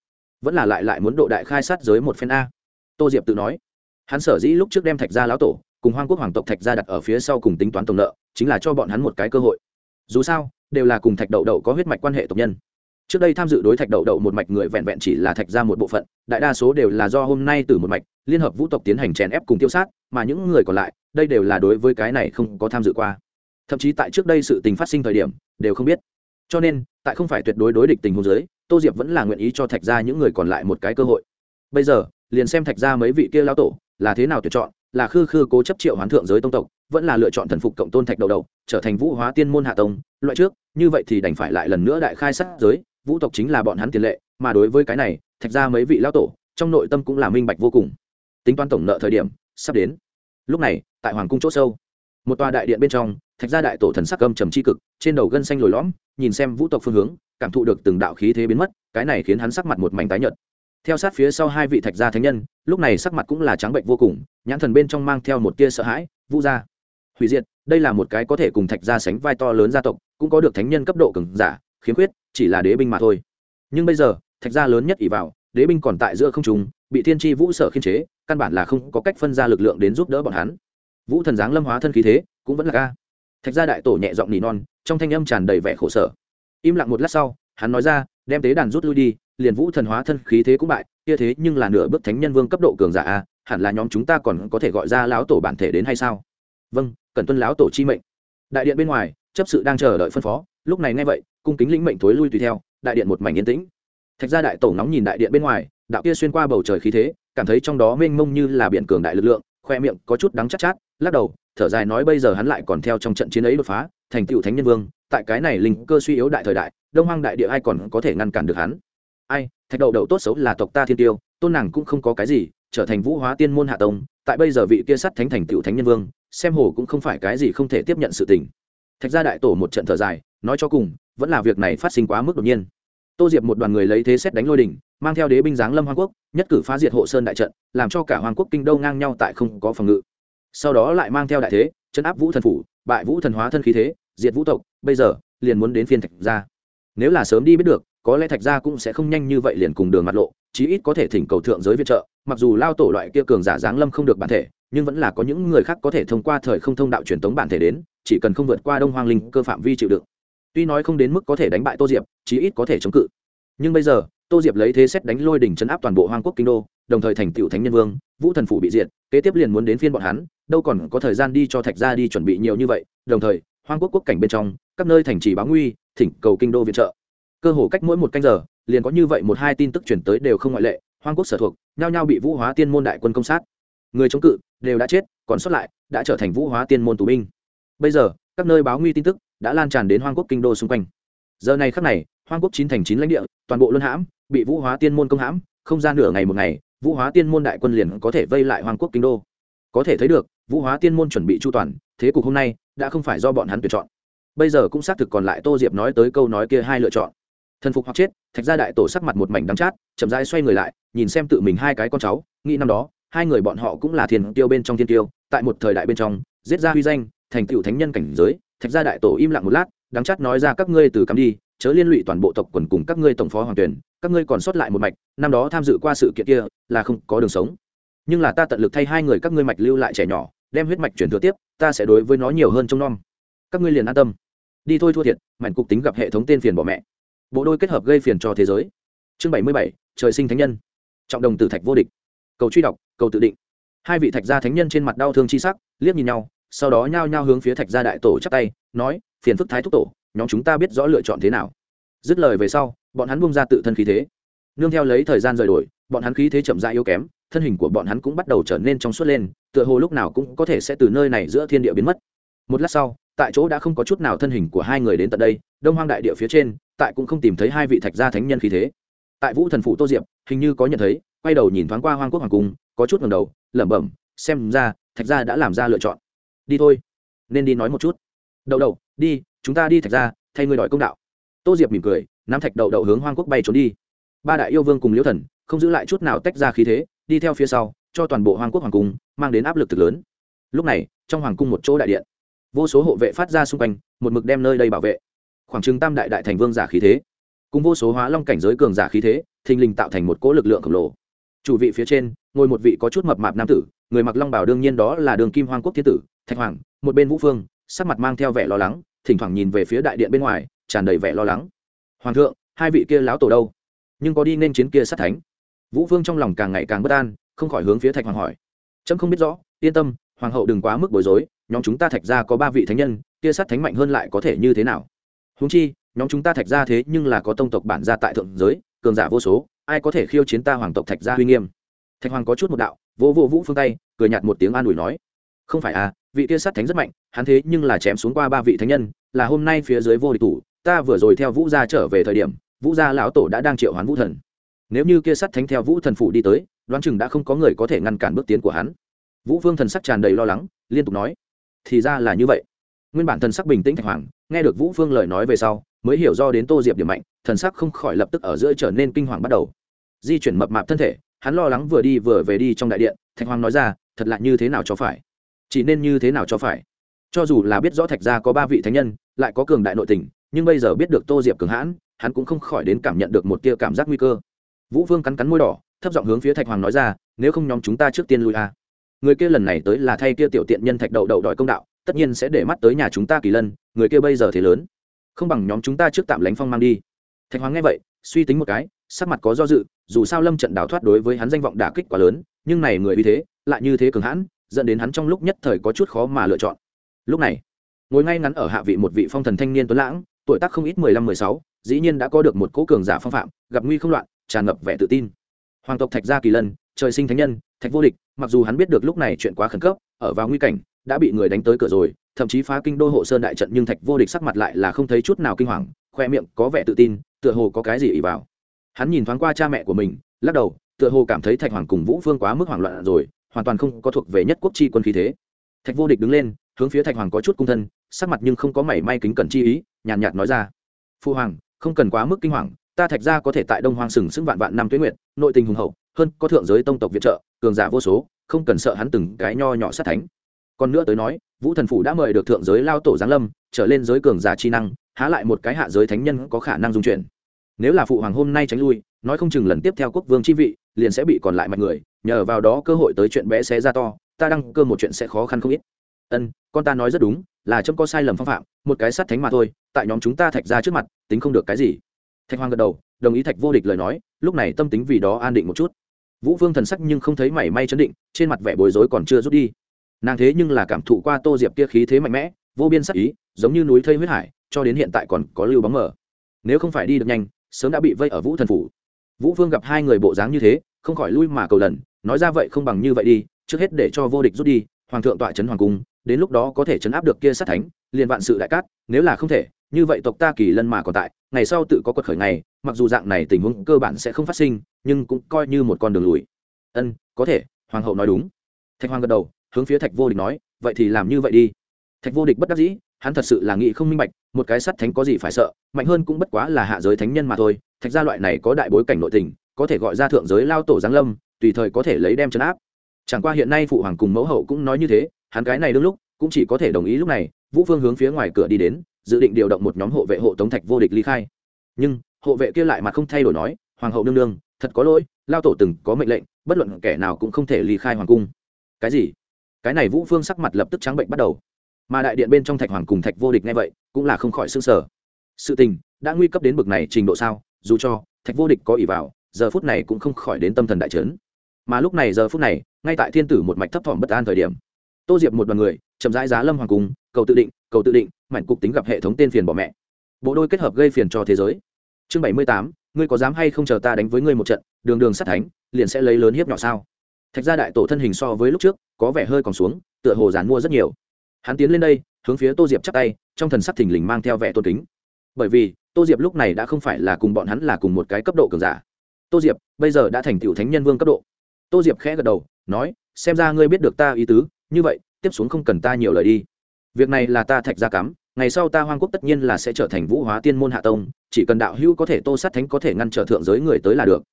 Vẫn là lại lại muốn độ đại khai sát giới một phen a. Tô diệp tự nói. Hắn sở dĩ lúc trước đem thạch gia lão tổ cùng hoang quốc hoàng tộc thạch gia đặt ở phía sau cùng tính toán tổng nợ, chính là cho bọn hắn một cái cơ hội. Dù sao, đều là cùng thạch đậu đậu có huyết mạch quan hệ tộc nhân. Trước đây tham dự đối thạch đậu đậu một mạch người vẹn vẹn chỉ là thạch gia một bộ phận, đại đa số đều là do hôm nay từ một mạch, liên hợp vũ tộc tiến hành chèn ép cùng tiêu sát, mà những người còn lại, đây đều là đối với cái này không có tham dự qua. Thậm chí tại trước đây sự tình phát sinh thời điểm, đều không biết. Cho nên, tại không phải tuyệt đối đối địch tình hôn giới tô diệp vẫn là nguyện ý cho thạch ra những người còn lại một cái cơ hội. Bây giờ, liền xem thạch ra mấy vị kia lao tổ, là thế nào tuyển chọn, là khư khư cố chấp triệu hoán thượng giới tông tộc, vẫn là lựa chọn thần phục cộng tôn thạch đầu đầu, trở thành vũ hóa tiên môn hạ tông. Loại trước, như vậy thì đành phải lại lần nữa đại khai sát giới, vũ tộc chính là bọn hắn tiền lệ, mà đối với cái này, thạch ra mấy vị lao tổ, trong nội tâm cũng là minh bạch vô cùng. Tính toán tổng nợ thời điểm, sắp đến. Lúc này, tại hoàng cung c h ỗ sâu, một tòa đại điện bên trong, thạch gia đại tổ thần sắc âm trầm c h i cực, trên đầu gân xanh lồi lõm, nhìn xem vũ tộc phương hướng cảm thụ được từng đạo khí thế biến mất, cái này khiến hắn sắc mặt một mảnh tái nhợt. Theo sát phía sau hai vị thạch gia thánh nhân, lúc này sắc mặt cũng là trắng bệnh vô cùng, nhãn thần bên trong mang theo một tia sợ hãi, vũ gia, hủy diệt, đây là một cái có thể cùng thạch gia sánh vai to lớn gia tộc, cũng có được thánh nhân cấp độ cường giả, khiếm khuyết, chỉ là đế binh mà thôi. Nhưng bây giờ, thạch gia lớn nhất ỷ vào, đế binh còn tại giữa không trung, bị thiên tri vũ sở khiên chế, căn bản là không có cách phân ra lực lượng đến giúp đỡ bọn hắn. Vũ thần giáng lâm hóa thân khí thế, cũng vẫn là ca. Thạch gia đại tổ nhẹ giọng nỉ non, trong thanh âm tràn đầy vẻ khổ sở im lặng một lát sau hắn nói ra đem tế đàn rút lui đi liền vũ thần hóa thân khí thế cũng bại kia thế nhưng là nửa bước thánh nhân vương cấp độ cường giả a hẳn là nhóm chúng ta còn có thể gọi ra lão tổ bản thể đến hay sao? Vâng cần tuân lão tổ chi mệnh. Đại điện bên ngoài chấp sự đang chờ đợi phân phó lúc này nghe vậy cung kính lĩnh mệnh thối lui tùy theo đại điện một mảnh yên tĩnh. Thạch ra đại tổ nóng nhìn đại điện bên ngoài đạo kia xuyên qua bầu trời khí thế cảm thấy trong đó mênh mông như là biển cường đại lực lượng khoe miệng có chút đắng chắc chát, chát lắc đầu thở dài nói bây giờ hắn lại còn theo trong trận chiến ấy đột phá thành tựu thánh nhân vương tại cái này linh cơ suy yếu đại thời đại, đông hoang đại địa ai còn có thể ngăn cản được hắn? Ai, thạch đậu đậu tốt xấu là tộc ta thiên tiêu, tôn nàng cũng không có cái gì, trở thành vũ hóa tiên môn hạ tông, tại bây giờ vị kia sắt thánh thành tựu thánh nhân vương, xem hồ cũng không phải cái gì không thể tiếp nhận sự tình. Thạch gia đại tổ một trận thở dài, nói cho cùng, vẫn là việc này phát sinh quá mức đột nhiên. Tô diệp một đoàn người lấy thế xét đánh lôi đỉnh, mang theo đế binh giáng lâm hoàng quốc, nhất cử phá diệt hộ sơn đại trận, làm cho cả hoàng quốc kinh đô ngang nhau tại không có phòng ngự. Sau đó lại mang theo đại thế, chấn áp vũ thần phủ, bại vũ thần hóa thân khí thế diệt vũ tộc, bây giờ, liền muốn đến phiên thạch gia. Nếu là sớm đi biết được, có lẽ thạch gia cũng sẽ không nhanh như vậy liền cùng đường mặt lộ, chí ít có thể thỉnh cầu thượng giới viện trợ. Mặc dù lao tổ loại kia cường giả giáng lâm không được bản thể, nhưng vẫn là có những người khác có thể thông qua thời không thông đạo truyền tống bản thể đến, chỉ cần không vượt qua đông hoang linh cơ phạm vi chịu đựng. Tuy nói không đến mức có thể đánh bại tô diệp, chí ít có thể chống cự. Nhưng bây giờ, tô diệp lấy thế xét đánh lôi đỉnh chấn áp toàn bộ hoang quốc kinh đô, đồng thời thành tựu thánh nhân vương, vũ thần phủ bị diệt, kế tiếp liền muốn đến phiên bọn hắn, đâu còn có thời gian đi cho thạch gia đi chuẩn bị nhiều như vậy, đồng thời hoang quốc quốc cảnh bên trong, các nơi thành trì báo nguy, thỉnh cầu kinh đô viện trợ. Cơ hồ cách mỗi một canh giờ, liền có như vậy một hai tin tức chuyển tới đều không ngoại lệ, hoang quốc sở thuộc, nhao nhao bị vũ hóa tiên môn đại quân công sát. Người chống cự, đều đã chết, còn sót lại, đã trở thành vũ hóa tiên môn tù binh. Bây giờ, các nơi báo nguy tin tức đã lan tràn đến hoang quốc kinh đô xung quanh. Giờ này khắc này, hoang quốc chín thành chín lãnh địa, toàn bộ luân hãm, bị vũ hóa tiên môn công hãm, không gian nửa ngày một ngày, vũ hóa tiên môn đại quân liền có thể vây lại hoang quốc kinh đô. Có thể thấy được, vũ hóa tiên môn chuẩn bị chu toàn, thế cục hôm nay đã không phải do bọn hắn tuyển chọn. Bây giờ cũng xác thực còn lại tô diệp nói tới câu nói kia hai lựa chọn. Thần phục hoặc chết, thạch gia đại tổ sắc mặt một mảnh đắng chát, chậm rãi xoay người lại, nhìn xem tự mình hai cái con cháu, nghĩ năm đó, hai người bọn họ cũng là thiền tiêu bên trong thiên tiêu tại một thời đại bên trong, giết ra huy danh, thành tựu thánh nhân cảnh giới, thạch gia đại tổ im lặng một lát, đắng chát nói ra các ngươi từ cắm đi, chớ liên lụy toàn bộ tộc quần cùng các ngươi tổng phó hoàng tuyển, các ngươi còn sót lại một mạch, năm đó tham dự qua sự kiện kia là không có đường sống. Nhưng là ta tận lực thay hai người các ngươi mạch lưu lại trẻ nhỏ đem huyết mạch chuyển thừa tiếp, ta sẽ đối với nó nhiều hơn trong nom. Các ngươi liền an tâm. Đi thôi thua thiệt mạnh cục tính gặp hệ thống tên phiền bỏ mẹ. Bộ đôi kết hợp gây phiền cho thế giới. Chương bảy mươi bảy, trời sinh thánh nhân. Trọng đồng tử thạch vô địch. Cầu truy đọc, cầu tự định. Hai vị thạch gia thánh nhân trên mặt đau thương chi sắc, liếc nhìn nhau, sau đó nhao nhao hướng phía thạch gia đại tổ chắc tay, nói, phiền phức thái thúc tổ, nhóm chúng ta biết rõ lựa chọn thế nào. Dứt lời về sau, bọn hắn bung ra tự thân khí thế. Nương theo lấy thời gian rời đổi, bọn hắn khí thế chậm rãi yếu kém thân hình của bọn hắn cũng bắt đầu trở nên trong suốt lên, tựa hồ lúc nào cũng có thể sẽ từ nơi này giữa thiên địa biến mất. Một lát sau, tại chỗ đã không có chút nào thân hình của hai người đến tận đây, đông hoang đại địa phía trên, tại cũng không tìm thấy hai vị thạch gia thánh nhân khí thế. Tại vũ thần phụ tô diệp, hình như có nhận thấy, quay đầu nhìn thoáng qua hoang quốc hoàng cung, có chút ngầm đầu, lẩm bẩm, xem ra, thạch gia đã làm ra lựa chọn. Đi thôi, nên đi nói một chút. Đậu đậu, đi, chúng ta đi thạch gia, thay ngươi đòi công đạo. Tô diệp mỉm cười, nắm thạch đậu đậu hướng hoang quốc bay trốn đi. Ba đại yêu vương cùng liễu thần, không giữ lại chút nào tách ra khí thế đi theo phía sau, cho toàn bộ hoàng quốc hoàng cung mang đến áp lực thực lớn. Lúc này, trong hoàng cung một chỗ đại điện. Vô số hộ vệ phát ra xung quanh, một mực đem nơi đây bảo vệ. Khoảng chừng tam đại đại thành vương giả khí thế, cùng vô số hóa long cảnh giới cường giả khí thế, thình lình tạo thành một cỗ lực lượng khổng lồ. Chủ vị phía trên, ngồi một vị có chút mập mạp nam tử, người mặc long bảo đương nhiên đó là đường kim hoàng quốc thiên tử, thạch hoàng, một bên vũ phương, sắc mặt mang theo vẻ lo lắng, thỉnh thoảng nhìn về phía đại điện bên ngoài, tràn đầy vẻ lo lắng. Hoàng thượng, hai vị kia láo tổ đâu? Nhưng có đi nên chiến kia sát thánh vũ phương trong lòng càng ngày càng bất an, không khỏi hướng phía thạch hoàng hỏi. Trâm không biết rõ, yên tâm, hoàng hậu đừng quá mức bối rối, nhóm chúng ta thạch ra có ba vị thánh nhân tia sát thánh mạnh hơn lại có thể như thế nào? Húng chi, nhóm chúng ta thạch ra thế nhưng là có tông tộc bản gia tại thượng giới, cường giả vô số, ai có thể khiêu chiến ta hoàng tộc thạch gia uy nghiêm? Thạch hoàng có chút một đạo vô vô vũ phương tay, cười nhạt một tiếng an ủi nói. Không phải à vị kia sát thánh rất mạnh, hắn thế nhưng là chém xuống qua ba vị thánh nhân, là hôm nay phía dưới vô địch thủ, ta vừa rồi theo vũ gia trở về thời điểm, vũ gia lão tổ đã đang triệu hoán vũ thần nếu như kia sát thánh theo vũ thần phủ đi tới, đoán chừng đã không có người có thể ngăn cản bước tiến của hắn. Vũ vương thần sắc tràn đầy lo lắng, liên tục nói, thì ra là như vậy. Nguyên bản thần sắc bình tĩnh thạch hoàng, nghe được vũ vương lời nói về sau, mới hiểu do đến tô diệp điểm mạnh, thần sắc không khỏi lập tức ở giữa trở nên kinh hoàng bắt đầu. Di chuyển mập mạp thân thể, hắn lo lắng vừa đi vừa về đi trong đại điện, thạch hoàng nói ra, thật lạ như thế nào cho phải? Chỉ nên như thế nào cho phải? Cho dù là biết rõ thạch gia có ba vị thánh nhân, lại có cường đại nội tình, nhưng bây giờ biết được tô diệp cường hãn, hắn cũng không khỏi đến cảm nhận được một tia cảm giác nguy cơ vũ vương cắn cắn môi đỏ, thấp giọng hướng phía thạch hoàng nói ra, nếu không nhóm chúng ta trước tiên lui a người kia lần này tới là thay kia tiểu tiện nhân thạch đậu đậu đòi công đạo, tất nhiên sẽ để mắt tới nhà chúng ta kỳ lân, người kia bây giờ thế lớn. Không bằng nhóm chúng ta trước tạm lánh phong mang đi. Thạch hoàng nghe vậy, suy tính một cái, sắc mặt có do dự, dù sao lâm trận đào thoát đối với hắn danh vọng đả kích quá lớn, nhưng này người vì thế, lại như thế cường hãn, dẫn đến hắn trong lúc nhất thời có chút khó mà lựa chọn. Lúc này, ngồi ngay ngắn ở hạ vị một vị phong thần thanh niên tuấn lãng, tuổi tác không ít mười lăm mười sáu, dĩ nhiên đã có được một cố cường giả phong phạm, gặp nguy không loạn tràn ngập vẻ tự tin. Hoàng tộc thạch gia kỳ lân, trời sinh thánh nhân, thạch vô địch, mặc dù hắn biết được lúc này chuyện quá khẩn cấp, ở vào nguy cảnh, đã bị người đánh tới cửa rồi, thậm chí phá kinh đô hộ sơn đại trận nhưng thạch vô địch sắc mặt lại là không thấy chút nào kinh hoàng, khoe miệng có vẻ tự tin, tựa hồ có cái gì ỉ vào. Hắn nhìn thoáng qua cha mẹ của mình, lắc đầu, tựa hồ cảm thấy thạch hoàng cùng vũ phương quá mức hoảng loạn rồi, hoàn toàn không có thuộc về nhất quốc chi quân khí thế. Thạch vô địch đứng lên, hướng phía thạch hoàng có chút cung thân, sắc mặt nhưng không có mảy may kính cẩn chi ý, nhàn nhạt nói ra, phu hoàng, không cần quá mức kinh hoàng ta thạch gia có thể tại đông hoang sừng sững vạn vạn năm tuyến nguyện nội tình hùng hậu, hơn có thượng giới tông tộc viện trợ, cường giả vô số, không cần sợ hắn từng cái nho nhỏ sát thánh. Còn nữa tới nói, vũ thần phủ đã mời được thượng giới lao tổ giáng lâm, trở lên giới cường giả chi năng, há lại một cái hạ giới thánh nhân có khả năng dung chuyển. Nếu là phụ hoàng hôm nay tránh lui, nói không chừng lần tiếp theo quốc vương chi vị, liền sẽ bị còn lại mạnh người, nhờ vào đó cơ hội tới chuyện bé xé ra to, ta đăng cơ một chuyện sẽ khó khăn không ít. Ân, con ta nói rất đúng, là trâm có sai lầm phong phạm, một cái sát thánh mà thôi, tại nhóm chúng ta thạch ra trước mặt, tính không được cái gì thạch hoàng gật đầu, đồng ý thạch vô địch lời nói, lúc này tâm tính vì đó an định một chút. Vũ vương thần sắc nhưng không thấy mảy may chấn định, trên mặt vẻ bối rối còn chưa rút đi. Nàng thế nhưng là cảm thụ qua tô diệp kia khí thế mạnh mẽ, vô biên sắc ý, giống như núi thây huyết hải, cho đến hiện tại còn có lưu bóng mở nếu không phải đi được nhanh, sớm đã bị vây ở vũ thần phủ. Vũ vương gặp hai người bộ dáng như thế, không khỏi lui mà cầu lần, nói ra vậy không bằng như vậy đi, trước hết để cho vô địch rút đi, hoàng thượng tọa trấn hoàng cung, đến lúc đó có thể chấn áp được kia sát thánh liền vạn sự đại cát, nếu là không thể, như vậy tộc ta kỳ lân mà còn tại, ngày sau tự có quật khởi ngày, mặc dù dạng này tình huống cơ bản sẽ không phát sinh, nhưng cũng coi như một con đường lùi. Ân, có thể, hoàng hậu nói đúng. Thạch hoàng gật đầu, hướng phía thạch vô địch nói, vậy thì làm như vậy đi. Thạch vô địch bất đắc dĩ, hắn thật sự là nghĩ không minh bạch, một cái sắt thánh có gì phải sợ, mạnh hơn cũng bất quá là hạ giới thánh nhân mà thôi, thạch gia loại này có đại bối cảnh nội tình, có thể gọi ra thượng giới lao tổ giáng lâm, tùy thời có thể lấy đem chấn áp. Chẳng qua hiện nay phụ hoàng cùng mẫu hậu cũng nói như thế, hắn cái này đương lúc cũng chỉ có thể đồng ý lúc này, vũ phương hướng phía ngoài cửa đi đến, dự định điều động một nhóm hộ vệ hộ tống thạch vô địch ly khai. Nhưng, hộ vệ kia lại mặt không thay đổi nói, hoàng hậu nương nương, thật có lỗi, lao tổ từng có mệnh lệnh, bất luận kẻ nào cũng không thể ly khai hoàng cung. Cái gì? Cái này vũ phương sắc mặt lập tức trắng bệnh bắt đầu. Mà đại điện bên trong thạch hoàng cùng thạch vô địch nghe vậy, cũng là không khỏi s ư n g sở sự tình đã nguy cấp đến bực này trình độ sao? Dù cho thạch vô địch có ỷ vào, giờ phút này cũng không khỏi đến tâm thần đại trấn mà lúc này, giờ phút này, ngay tại thiên tử một mạch thấp thỏm bất an thời điểm tô diệp một đoàn người, chậm rãi giá lâm hoàng cung, cầu tự định, cầu tự định mạnh cục tính gặp hệ thống tên phiền bỏ mẹ. Bộ đôi kết hợp gây phiền cho thế giới. Chương bảy mươi tám, ngươi có dám hay không chờ ta đánh với ngươi một trận, đường đường sát thánh, liền sẽ lấy lớn hiếp nhỏ sao? Thạch gia đại tổ thân hình so với lúc trước, có vẻ hơi còn xuống, tựa hồ giàn mua rất nhiều. Hắn tiến lên đây, hướng phía tô diệp chắp tay, trong thần sắc thình lình mang theo vẻ tôn kính. Bởi vì, tô diệp lúc này đã không phải là cùng bọn hắn là cùng một cái cấp độ cường giả. Tô diệp, bây giờ đã thành tựu thánh nhân vương cấp độ. Tô diệp khẽ gật đầu, nói, xem ra ngươi biết được ta ý tứ như vậy, tiếp xuống không cần ta nhiều lời đi. Việc này là ta thạch gia cắm, ngày sau ta hoang quốc tất nhiên là sẽ trở thành vũ hóa tiên môn hạ tông, chỉ cần đạo hữu có thể tô sát thánh có thể ngăn trở thượng giới người tới là được.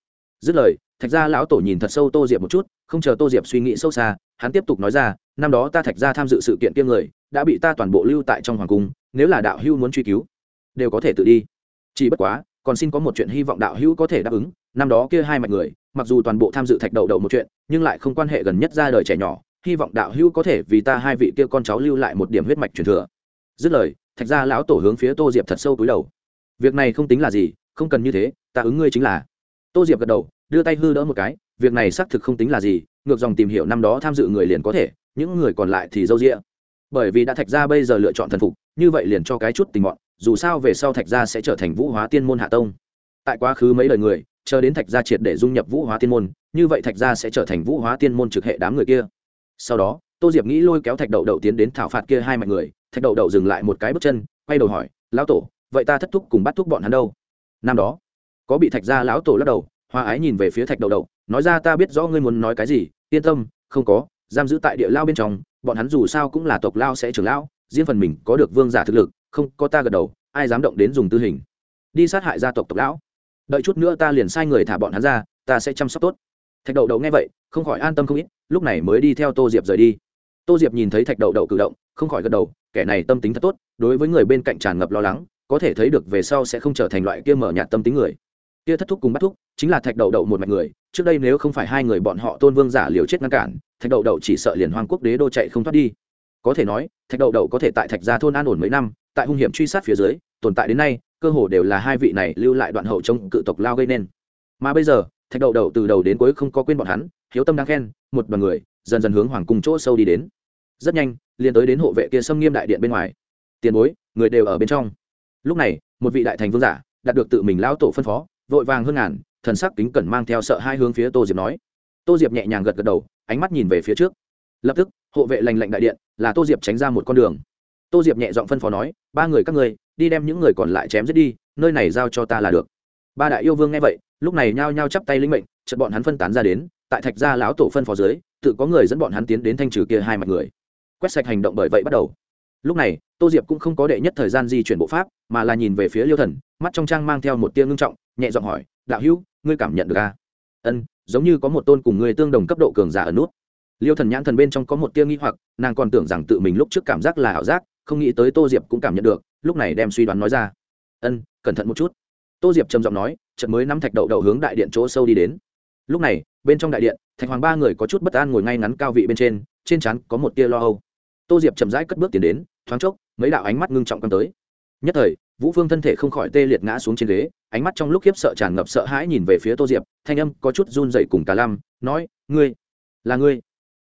Dứt lời, thạch gia lão tổ nhìn thật sâu tô diệp một chút, không chờ tô diệp suy nghĩ sâu xa, hắn tiếp tục nói ra, năm đó ta thạch gia tham dự sự kiện tiêm người, đã bị ta toàn bộ lưu tại trong hoàng cung, nếu là đạo hữu muốn truy cứu, đều có thể tự đi. Chỉ bất quá, còn xin có một chuyện hy vọng đạo hữu có thể đáp ứng, năm đó kia hai mạch người, mặc dù toàn bộ tham dự thạch đậu đậu một chuyện, nhưng lại không quan hệ gần nhất ra đời trẻ nhỏ hy vọng đạo hữu có thể vì ta hai vị kia con cháu lưu lại một điểm huyết mạch truyền thừa. Dứt lời, thạch gia lão tổ hướng phía tô diệp thật sâu túi đầu. Việc này không tính là gì, không cần như thế, ta ứng ngươi chính là. Tô diệp gật đầu, đưa tay hư đỡ một cái, việc này xác thực không tính là gì, ngược dòng tìm hiểu năm đó tham dự người liền có thể, những người còn lại thì dâu rĩa bởi vì đã thạch gia bây giờ lựa chọn thần phục, như vậy liền cho cái chút tình mọn, dù sao về sau thạch gia sẽ trở thành vũ hóa tiên môn hạ tông. Tại quá khứ mấy đời người, chờ đến thạch gia triệt để dung nhập vũ hóa tiên môn, như vậy thạch gia sẽ trở thành vũ hóa tiên môn trực hệ đám người kia sau đó, tô diệp nghĩ lôi kéo thạch đậu đậu tiến đến thảo phạt kia hai mạnh người, thạch đậu đậu dừng lại một cái bước chân, quay đầu hỏi, lão tổ, vậy ta thất thúc cùng bắt thúc bọn hắn đâu? Năm đó, có bị thạch gia lão tổ lắc đầu, hoa ái nhìn về phía thạch đậu đậu, nói ra, ta biết rõ ngươi muốn nói cái gì, yên tâm, không có, giam giữ tại địa lao bên trong, bọn hắn dù sao cũng là tộc lao sẽ trưởng lão, riêng phần mình có được vương giả thực lực, không có ta gật đầu, ai dám động đến dùng tư hình. Đi sát hại gia tộc tộc lão. Đợi chút nữa ta liền sai người thả bọn hắn ra, ta sẽ chăm sóc tốt thạch đậu đậu nghe vậy, không khỏi an tâm không ít, lúc này mới đi theo tô diệp rời đi. Tô diệp nhìn thấy thạch đậu đậu cử động, không khỏi gật đầu, kẻ này tâm tính thật tốt, đối với người bên cạnh tràn ngập lo lắng, có thể thấy được về sau sẽ không trở thành loại kia mở nhạt tâm tính người. Kia thất thúc cùng bắt thúc, chính là thạch đậu đậu một mạch người, trước đây nếu không phải hai người bọn họ tôn vương giả liều chết ngăn cản, thạch đậu đậu chỉ sợ liền hoang quốc đế đô chạy không thoát đi. Có thể nói, thạch đậu đậu có thể tại thạch gia thôn an ổn mấy năm, tại hung hiểm truy sát phía dưới, tồn tại đến nay, cơ hồ đều là hai vị này lưu lại đoạn hậu trong cự tộc lao gây nên. Mà bây giờ thạch đậu đậu từ đầu đến cuối không có quên bọn hắn, hiếu tâm đang khen, một đoàn người dần dần hướng hoàng cung chỗ sâu đi đến. Rất nhanh, liền tới đến hộ vệ kia xâm nghiêm đại điện bên ngoài. Tiền bối, người đều ở bên trong. Lúc này, một vị đại thành vương giả, đạt được tự mình lão tổ phân phó, vội vàng hơn ngàn, thần sắc kính cẩn mang theo sợ hai hướng phía tô diệp nói. Tô diệp nhẹ nhàng gật gật đầu, ánh mắt nhìn về phía trước. Lập tức, hộ vệ lành lạnh đại điện, là tô diệp tránh ra một con đường. Tô diệp nhẹ giọng phân phó nói, ba người các ngươi, đi đem những người còn lại chém giết đi, nơi này giao cho ta là được. Ba đại yêu vương nghe vậy lúc này nhao nhao chắp tay linh mệnh, chợt bọn hắn phân tán ra đến, tại thạch gia lão tổ phân phó dưới, tự có người dẫn bọn hắn tiến đến thanh trừ kia hai mặt người. Quét sạch hành động bởi vậy bắt đầu. Lúc này, tô diệp cũng không có đệ nhất thời gian di chuyển bộ pháp, mà là nhìn về phía liêu thần, mắt trong trang mang theo một tia ngưng trọng, nhẹ giọng hỏi, đạo hữu, ngươi cảm nhận được à? ân giống như có một tôn cùng người tương đồng cấp độ cường giả ở nút. Liêu thần nhãn thần bên trong có một tia nghi hoặc, nàng còn tưởng rằng tự mình lúc trước cảm giác là ảo giác, không nghĩ tới tô diệp cũng cảm nhận được, lúc này đem suy đoán nói ra. Ân cẩn thận một chút. Tô diệp trầm giọng nói trận mới nắm thạch đậu đậu hướng đại điện chỗ sâu đi đến. Lúc này, bên trong đại điện, thạch hoàng ba người có chút bất an ngồi ngay ngắn cao vị bên trên trên trán có một tia lo âu. Tô diệp chậm rãi cất bước tiến đến, thoáng chốc, mấy đạo ánh mắt ngưng trọng căng tới. Nhất thời, vũ phương thân thể không khỏi tê liệt ngã xuống trên ghế, ánh mắt trong lúc khiếp sợ tràn ngập sợ hãi nhìn về phía tô diệp, thanh âm có chút run dậy cùng cả lam, nói, ngươi, là ngươi.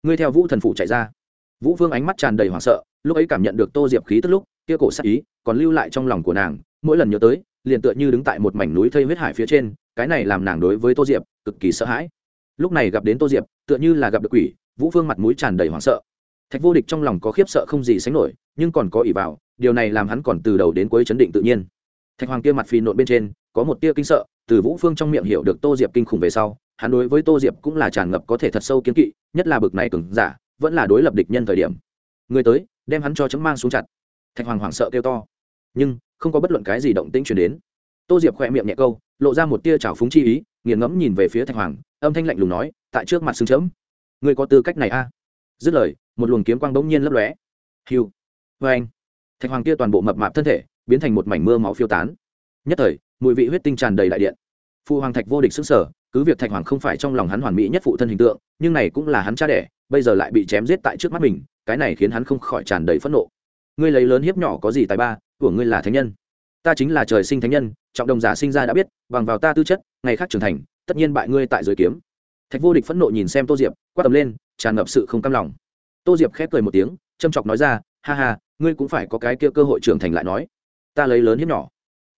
Ngươi theo vũ thần phụ chạy ra. Vũ phương ánh mắt tràn đầy hoảng sợ, lúc ấy cảm nhận được tô diệp khí tức lúc, kia cổ sắc ý, còn lưu lại trong lòng của nàng, mỗi lần nhớ tới liền tựa như đứng tại một mảnh núi thây huyết hải phía trên, cái này làm nàng đối với tô diệp cực kỳ sợ hãi. Lúc này gặp đến tô diệp, tựa như là gặp được quỷ, vũ phương mặt mũi tràn đầy hoảng sợ. Thạch vô địch trong lòng có khiếp sợ không gì sánh nổi, nhưng còn có ỷ vào, điều này làm hắn còn từ đầu đến cuối chấn định tự nhiên. Thạch hoàng kia mặt phì nộn bên trên, có một tia kinh sợ, từ vũ phương trong miệng hiểu được tô diệp kinh khủng về sau, hắn đối với tô diệp cũng là tràn ngập có thể thật sâu kiến kỵ, nhất là bực này cứng giả, vẫn là đối lập địch nhân thời điểm. Người tới, đem hắn cho chấm mang xuống chặt. Thạch hoàng hoảng sợ kêu to. Nhưng không có bất luận cái gì động tĩnh chuyển đến. Tô diệp khỏe miệng nhẹ câu, lộ ra một tia trào phúng chi ý, nghiền ngẫm nhìn về phía thạch hoàng, âm thanh lạnh lùng nói, tại trước mặt xương chấm. Người có tư cách này a à? dứt lời, một luồng kiếm quang bỗng nhiên lấp lóe. Hiu vê anh. Thạch hoàng kia toàn bộ mập mạp thân thể, biến thành một mảnh mưa máu phiêu tán. Nhất thời, mùi vị huyết tinh tràn đầy đại điện. Phụ hoàng thạch vô địch xứng sở cứ việc thạch hoàng không phải trong lòng hắn hoàn mỹ nhất phụ thân hình tượng, nhưng này cũng là hắn cha đẻ, bây giờ lại bị chém giết tại trước mắt mình, cái này khiến hắn không khỏi tràn đầy phẫn nộ. Ngươi lấy lớn hiếp nhỏ có gì tài ba của ngươi là thánh nhân. Ta chính là trời sinh thánh nhân, trọng đồng giả sinh ra đã biết, bằng vào ta tư chất, ngày khác trưởng thành, tất nhiên bại ngươi tại giới kiếm. Thạch vô địch phẫn nộ nhìn xem tô diệp, quát tầm lên, tràn ngập sự không cam lòng. Tô diệp khép cười một tiếng, châm chọc nói ra, ha ha, ngươi cũng phải có cái kia cơ hội trưởng thành lại nói. Ta lấy lớn hiếp nhỏ.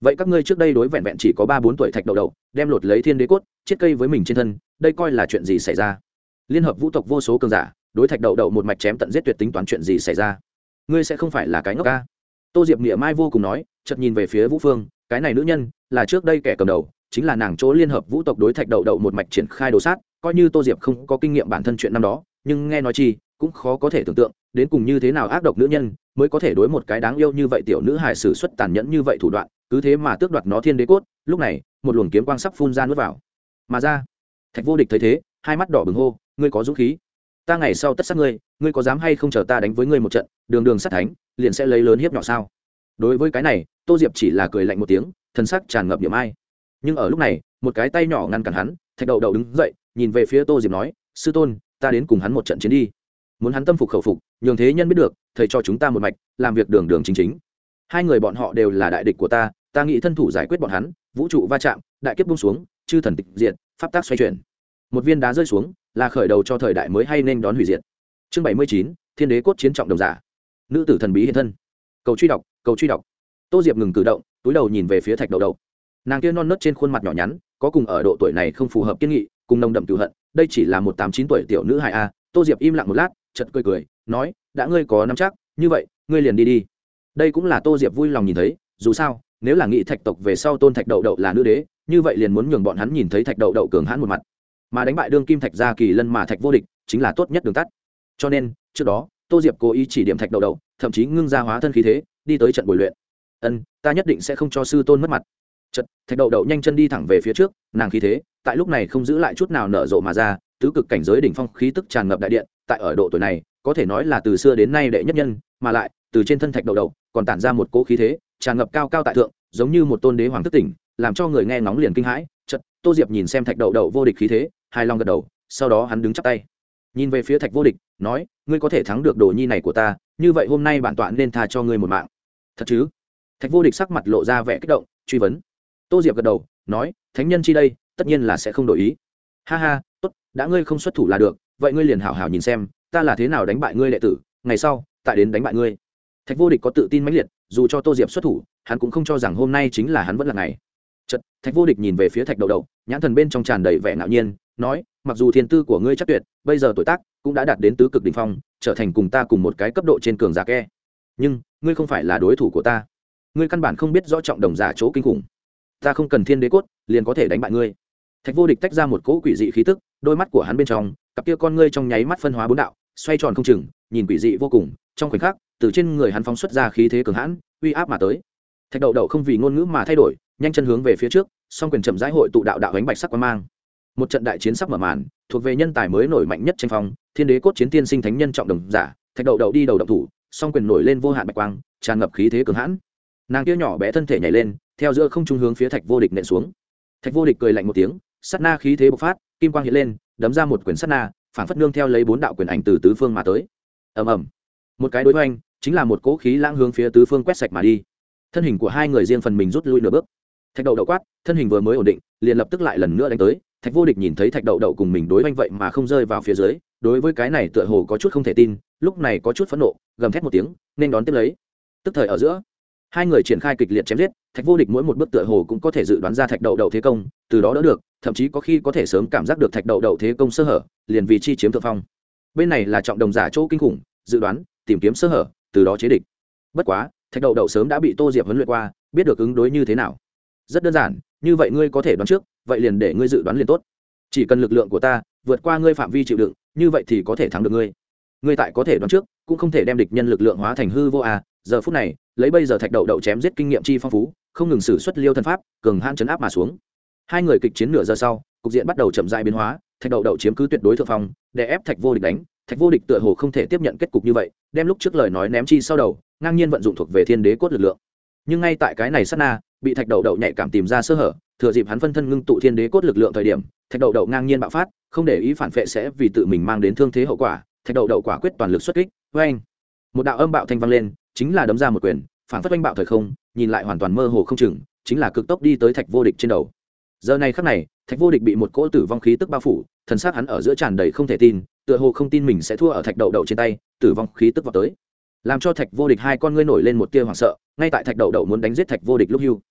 Vậy các ngươi trước đây đối vẹn vẹn chỉ có ba bốn tuổi thạch đầu đầu, đem lột lấy thiên đế cốt chiết cây với mình trên thân, đây coi là chuyện gì xảy ra? Liên hợp vũ tộc vô số cường giả, đối thạch đậu đậu một mạch chém tận giết tuyệt tính toán chuyện gì xảy ra? Ngươi sẽ không phải là cái ngốc ca tô diệp nghĩa mai vô cùng nói, chợt nhìn về phía vũ phương, cái này nữ nhân, là trước đây kẻ cầm đầu, chính là nàng chỗ liên hợp vũ tộc đối thạch đậu đậu một mạch triển khai đồ sát, coi như tô diệp không có kinh nghiệm bản thân chuyện năm đó, nhưng nghe nói chi, cũng khó có thể tưởng tượng, đến cùng như thế nào ác độc nữ nhân mới có thể đối một cái đáng yêu như vậy tiểu nữ hài sử xuất tàn nhẫn như vậy thủ đoạn, cứ thế mà tước đoạt nó thiên đế cốt, lúc này, một luồng kiếm quang sắp phun ra nuốt vào. Mà ra, thạch vô địch thấy thế, hai mắt đỏ bừng hô, ngươi có dũng khí. Ta ngày sau tất sát ngươi ngươi có dám hay không chờ ta đánh với ngươi một trận, đường đường sát thánh liền sẽ lấy lớn hiếp nhỏ sao? Đối với cái này, tô diệp chỉ là cười lạnh một tiếng thân sắc tràn ngập điểm ai. Nhưng ở lúc này, một cái tay nhỏ ngăn cản hắn, thạch đậu đậu đứng dậy, nhìn về phía tô diệp nói, sư tôn, ta đến cùng hắn một trận chiến đi. Muốn hắn tâm phục khẩu phục, nhường thế nhân biết được, thầy cho chúng ta một mạch, làm việc đường đường chính chính. Hai người bọn họ đều là đại địch của ta ta nghĩ thân thủ giải quyết bọn hắn, vũ trụ va chạm, đại kiếp bung xuống, chư thần tịch diện pháp tác xoay chuyển. Một viên đá rơi xuống, là khởi đầu cho thời đại mới hay nên đón hủy diệt. Chương bảy mươi chín, thiên đế cốt chiến trọng đồng giả nữ tử thần bí hiện thân. Cầu truy đọc, cầu truy đọc. Tô diệp ngừng cử động, túi đầu nhìn về phía thạch đầu đầu nàng kia non nớt trên khuôn mặt nhỏ nhắn, có cùng ở độ tuổi này không phù hợp kiên nghị, cùng nồng đậm cựu hận, đây chỉ là một tám chín tuổi tiểu nữ hài a. Tô diệp im lặng một lát chật cười cười, nói, đã ngươi có nắm chắc, như vậy, ngươi liền đi đi. Đây cũng là tô diệp vui lòng nhìn thấy, dù sao, nếu là nghị thạch tộc về sau tôn thạch đậu đậu là nữ đế, như vậy liền muốn nhường bọn hắn nhìn thấy thạch đậu đậu cường hãn một mặt. Mà đánh bại đương kim thạch gia kỳ lân mà thạch vô địch, chính là tốt nhất đường tắt. Cho nên, trước đó tô diệp cố ý chỉ điểm thạch Đầu Đầu, thậm chí ngưng ra hóa thân khí thế đi tới trận bồi luyện. Ân ta nhất định sẽ không cho sư tôn mất mặt. Trận thạch Đầu Đầu nhanh chân đi thẳng về phía trước nàng khí thế tại lúc này không giữ lại chút nào nở rộ mà ra tứ cực cảnh giới đỉnh phong khí tức tràn ngập đại điện tại ở độ tuổi này có thể nói là từ xưa đến nay đệ nhất nhân mà lại từ trên thân thạch Đầu Đầu còn tản ra một cỗ khí thế tràn ngập cao cao tại thượng giống như một tôn đế hoàng thức tỉnh làm cho người nghe ngóng liền kinh hãi. Chật tô diệp nhìn xem thạch Đầu Đầu vô địch khí thế hài lòng gật đầu sau đó hắn đứng chắp tay nhìn về phía thạch vô địch, nói, ngươi có thể thắng được đồ nhi này của ta, như vậy hôm nay bản tọa nên tha cho ngươi một mạng. Thật chứ? Thạch vô địch sắc mặt lộ ra vẻ kích động, truy vấn. Tô diệp gật đầu, nói, thánh nhân chi đây, tất nhiên là sẽ không đổi ý. Ha ha, tốt, đã ngươi không xuất thủ là được, vậy ngươi liền hảo hảo nhìn xem, ta là thế nào đánh bại ngươi đệ tử, ngày sau tại đến đánh bại ngươi. Thạch vô địch có tự tin mãnh liệt, dù cho tô diệp xuất thủ, hắn cũng không cho rằng hôm nay chính là hắn vẫn là ngày. Chật thạch vô địch nhìn về phía thạch đầu đầu, nhãn thần bên trong tràn đầy vẻ ngạo nhiên, nói mặc dù thiên tư của ngươi chắc tuyệt, bây giờ tuổi tác cũng đã đạt đến tứ cực đ ỉ n h phong, trở thành cùng ta cùng một cái cấp độ trên cường giả ke. Nhưng, ngươi không phải là đối thủ của ta. Ngươi căn bản không biết rõ trọng đồng giả chỗ kinh khủng. Ta không cần thiên đế cốt, liền có thể đánh bại ngươi. Thạch vô địch tách ra một cỗ quỷ dị khí tức, đôi mắt của hắn bên trong, cặp kia con ngươi trong nháy mắt phân hóa bốn đạo, xoay tròn không chừng, nhìn quỷ dị vô cùng. Trong khoảnh khắc, từ trên người hắn phóng xuất ra khí thế cường hãn, uy áp mà tới. Thạch đậu đậu không vì ngôn ngữ mà thay đổi, nhanh chân hướng về phía trước, song quyền chậm rãi hội tụ đạo đạo ánh bạch sắc quang mang một trận đại chiến sắc mở màn, thuộc về nhân tài mới nổi mạnh nhất tranh phong, thiên đế cốt chiến tiên sinh thánh nhân trọng đồng giả, thạch đậu đậu đi đầu động thủ, song quyền nổi lên vô hạn bạch quang, tràn ngập khí thế cường hãn. Nàng kia nhỏ bé thân thể nhảy lên, theo giữa không trung hướng phía thạch vô địch nện xuống. Thạch vô địch cười lạnh một tiếng sắt na khí thế bộc phát, kim quang hiện lên, đấm ra một quyển sắt na phản phất nương theo lấy bốn đạo quyền ảnh từ tứ phương mà tới. Ầm ầm. Một cái đối với anh chính là một cỗ khí lãng hướng phía tứ phương quét sạch mà đi. Thân hình của hai người riêng phần mình rút lui nửa bước. Thạch đậu đậu quát, thân hình vừa mới ổn định, liền lập tức lại lần nữa đánh tới thạch vô địch nhìn thấy thạch đậu đậu cùng mình đối oanh vậy mà không rơi vào phía dưới, đối với cái này tựa hồ có chút không thể tin, lúc này có chút phẫn nộ, gầm thét một tiếng, nên đón tiếp lấy. Tức thời ở giữa, hai người triển khai kịch liệt chém giết, thạch vô địch mỗi một bước tựa hồ cũng có thể dự đoán ra thạch đậu đậu thế công, từ đó đỡ được, thậm chí có khi có thể sớm cảm giác được thạch đậu đậu thế công sơ hở, liền vì chi chiếm thượng phong. Bên này là trọng đồng giả chỗ kinh khủng, dự đoán, tìm kiếm sơ hở, từ đó chế địch. Bất quá, thạch đậu đậu sớm đã bị tô diệp huấn luyện qua, biết được ứng đối như thế nào. Rất đơn giản như vậy ngươi có thể đoán trước, vậy liền để ngươi dự đoán liền tốt. Chỉ cần lực lượng của ta vượt qua ngươi phạm vi chịu đựng, như vậy thì có thể thắng được ngươi. Ngươi tại có thể đoán trước, cũng không thể đem địch nhân lực lượng hóa thành hư vô à. Giờ phút này, lấy bây giờ thạch đậu đậu chém giết kinh nghiệm chi phong phú, không ngừng xử suất liêu thân pháp, cường hãn chấn áp mà xuống. Hai người kịch chiến nửa giờ sau, cục diện bắt đầu chậm dại biến hóa, thạch đậu đậu chiếm cứ tuyệt đối thượng phong để ép thạch vô địch đánh. Thạch vô địch tựa hồ không thể tiếp nhận kết cục như vậy, đem lúc trước lời nói ném chi sau đầu, ngang nhiên vận dụng thuộc về thiên đế cốt lực lượng. Nhưng ngay tại cái này sát na bị thạch đậu đậu nhạy cảm tìm ra sơ hở, thừa dịp hắn phân thân ngưng tụ thiên đế cốt lực lượng thời điểm, thạch đậu đậu ngang nhiên bạo phát, không để ý phản vệ sẽ vì tự mình mang đến thương thế hậu quả, thạch đậu đậu quả quyết toàn lực xuất kích. Vê anh một đạo âm bạo thanh vang lên, chính là đấm ra một quyền, phản phất oanh bạo thời không, nhìn lại hoàn toàn mơ hồ không chừng, chính là cực tốc đi tới thạch vô địch trên đầu. Giờ này khắc này, thạch vô địch bị một cỗ tử vong khí tức bao phủ, thần xác hắn ở giữa tràn đầy không thể tin, tựa hồ không tin mình sẽ thua ở thạch đậu đậu trên tay, tử vong khí tức vào tới. Làm cho thạch vô địch hai con ngươi nổi lên một tia hoảng sợ, ngay tại thạch đậu đậu muốn đánh giết thạch vô địch lúc hưu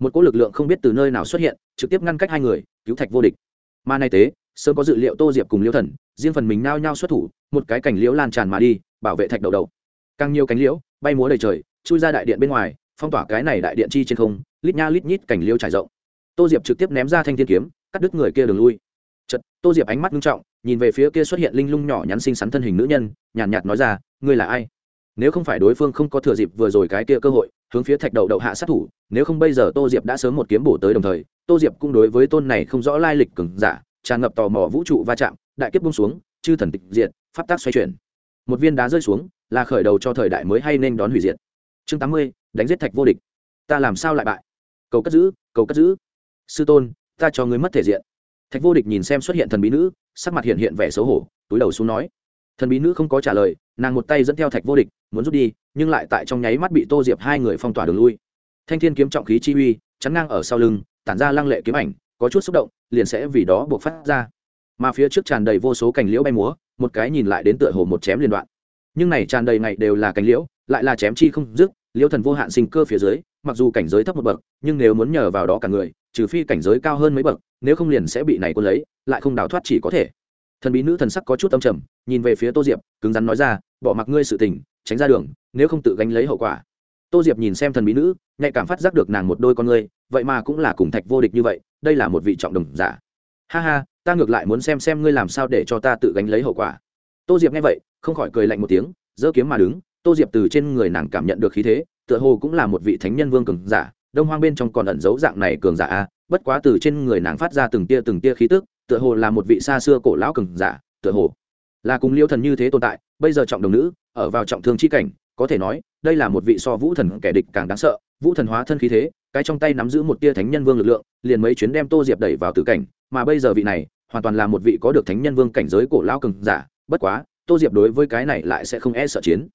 một cỗ lực lượng không biết từ nơi nào xuất hiện trực tiếp ngăn cách hai người cứu thạch vô địch. Mà nay tế sớm có dự liệu tô diệp cùng liễu thần riêng phần mình nao nhao xuất thủ một cái cảnh liễu lan tràn mà đi bảo vệ thạch đầu đầu. Càng nhiều cánh liễu bay múa đầy trời chui ra đại điện bên ngoài phong tỏa cái này đại điện chi trên không lít nha lít nhít cảnh liễu trải rộng. Tô diệp trực tiếp ném ra thanh thiên kiếm cắt đứt người kia đường lui. Chật tô diệp ánh mắt nghiêm trọng nhìn về phía kia xuất hiện linh lung nhỏ nhắn xinh xắn thân hình nữ nhân nhàn nhạt, nhạt nói ra ngươi là ai? Nếu không phải đối phương không có thừa dịp vừa rồi cái kia cơ hội hướng phía thạch đầu đậu hạ sát thủ, nếu không bây giờ tô diệp đã sớm một kiếm bổ tới đồng thời, tô diệp cũng đối với tôn này không rõ lai lịch cừng giả, tràn ngập tò mò vũ trụ va chạm, đại kiếp bung xuống, chư thần tịch diệt, pháp tác xoay chuyển. Một viên đá rơi xuống, là khởi đầu cho thời đại mới hay nên đón hủy diệt. Chương tám mươi, đánh giết thạch vô địch. Ta làm sao lại bại? Cầu cất giữ, cầu cất giữ. Sư tôn, ta cho ngươi mất thể diện. Thạch vô địch nhìn xem xuất hiện thần bí nữ, sắc mặt hiện hiện vẻ xấu hổ, túi đầu xuống nói. Thần bí nữ không có trả lời, nàng một tay dẫn theo thạch vô địch, muốn rút đi nhưng lại tại trong nháy mắt bị tô diệp hai người phong tỏa đường lui. Thanh thiên kiếm trọng khí chi uy, chắn ngang ở sau lưng, tản ra lăng lệ kiếm ảnh, có chút xúc động, liền sẽ vì đó buộc phát ra. Mà phía trước tràn đầy vô số cành liễu bay múa, một cái nhìn lại đến tựa hồ một chém liên đoạn. Nhưng này tràn đầy ngày đều là cành liễu, lại là chém chi không dứt, liễu thần vô hạn sinh cơ phía dưới, mặc dù cảnh giới thấp một bậc, nhưng nếu muốn nhờ vào đó cả người, trừ phi cảnh giới cao hơn mấy bậc, nếu không liền sẽ bị này quân lấy, lại không đào thoát chỉ có thể. Thần bí nữ thần sắc có chút âm trầm, nhìn về phía tô diệp, cứng rắn nói ra, bỏ mặc ngươi sự tình, tránh ra đường nếu không tự gánh lấy hậu quả. Tô diệp nhìn xem thần bí nữ, nhạy cảm phát giác được nàng một đôi con ngươi vậy mà cũng là cùng thạch vô địch như vậy, đây là một vị trọng đồng giả. Ha ha, ta ngược lại muốn xem xem ngươi làm sao để cho ta tự gánh lấy hậu quả. Tô diệp nghe vậy, không khỏi cười lạnh một tiếng, giơ kiếm mà đứng, tô diệp từ trên người nàng cảm nhận được khí thế, tựa hồ cũng là một vị thánh nhân vương cường giả, đông hoang bên trong còn ẩn giấu dạng này cường giả a, bất quá từ trên người nàng phát ra từng tia từng tia khí tức, tựa hồ là một vị xa xưa cổ lão cường giả, tựa hồ là cùng liêu thần như thế tồn tại, bây giờ trọng đồng nữ, ở vào trọng thương chi cảnh có thể nói, đây là một vị so vũ thần kẻ địch càng đáng sợ, vũ thần hóa thân khí thế, cái trong tay nắm giữ một tia thánh nhân vương lực lượng, liền mấy chuyến đem tô diệp đẩy vào tử cảnh, mà bây giờ vị này, hoàn toàn là một vị có được thánh nhân vương cảnh giới cổ lao cường giả, bất quá, tô diệp đối với cái này lại sẽ không e sợ chiến.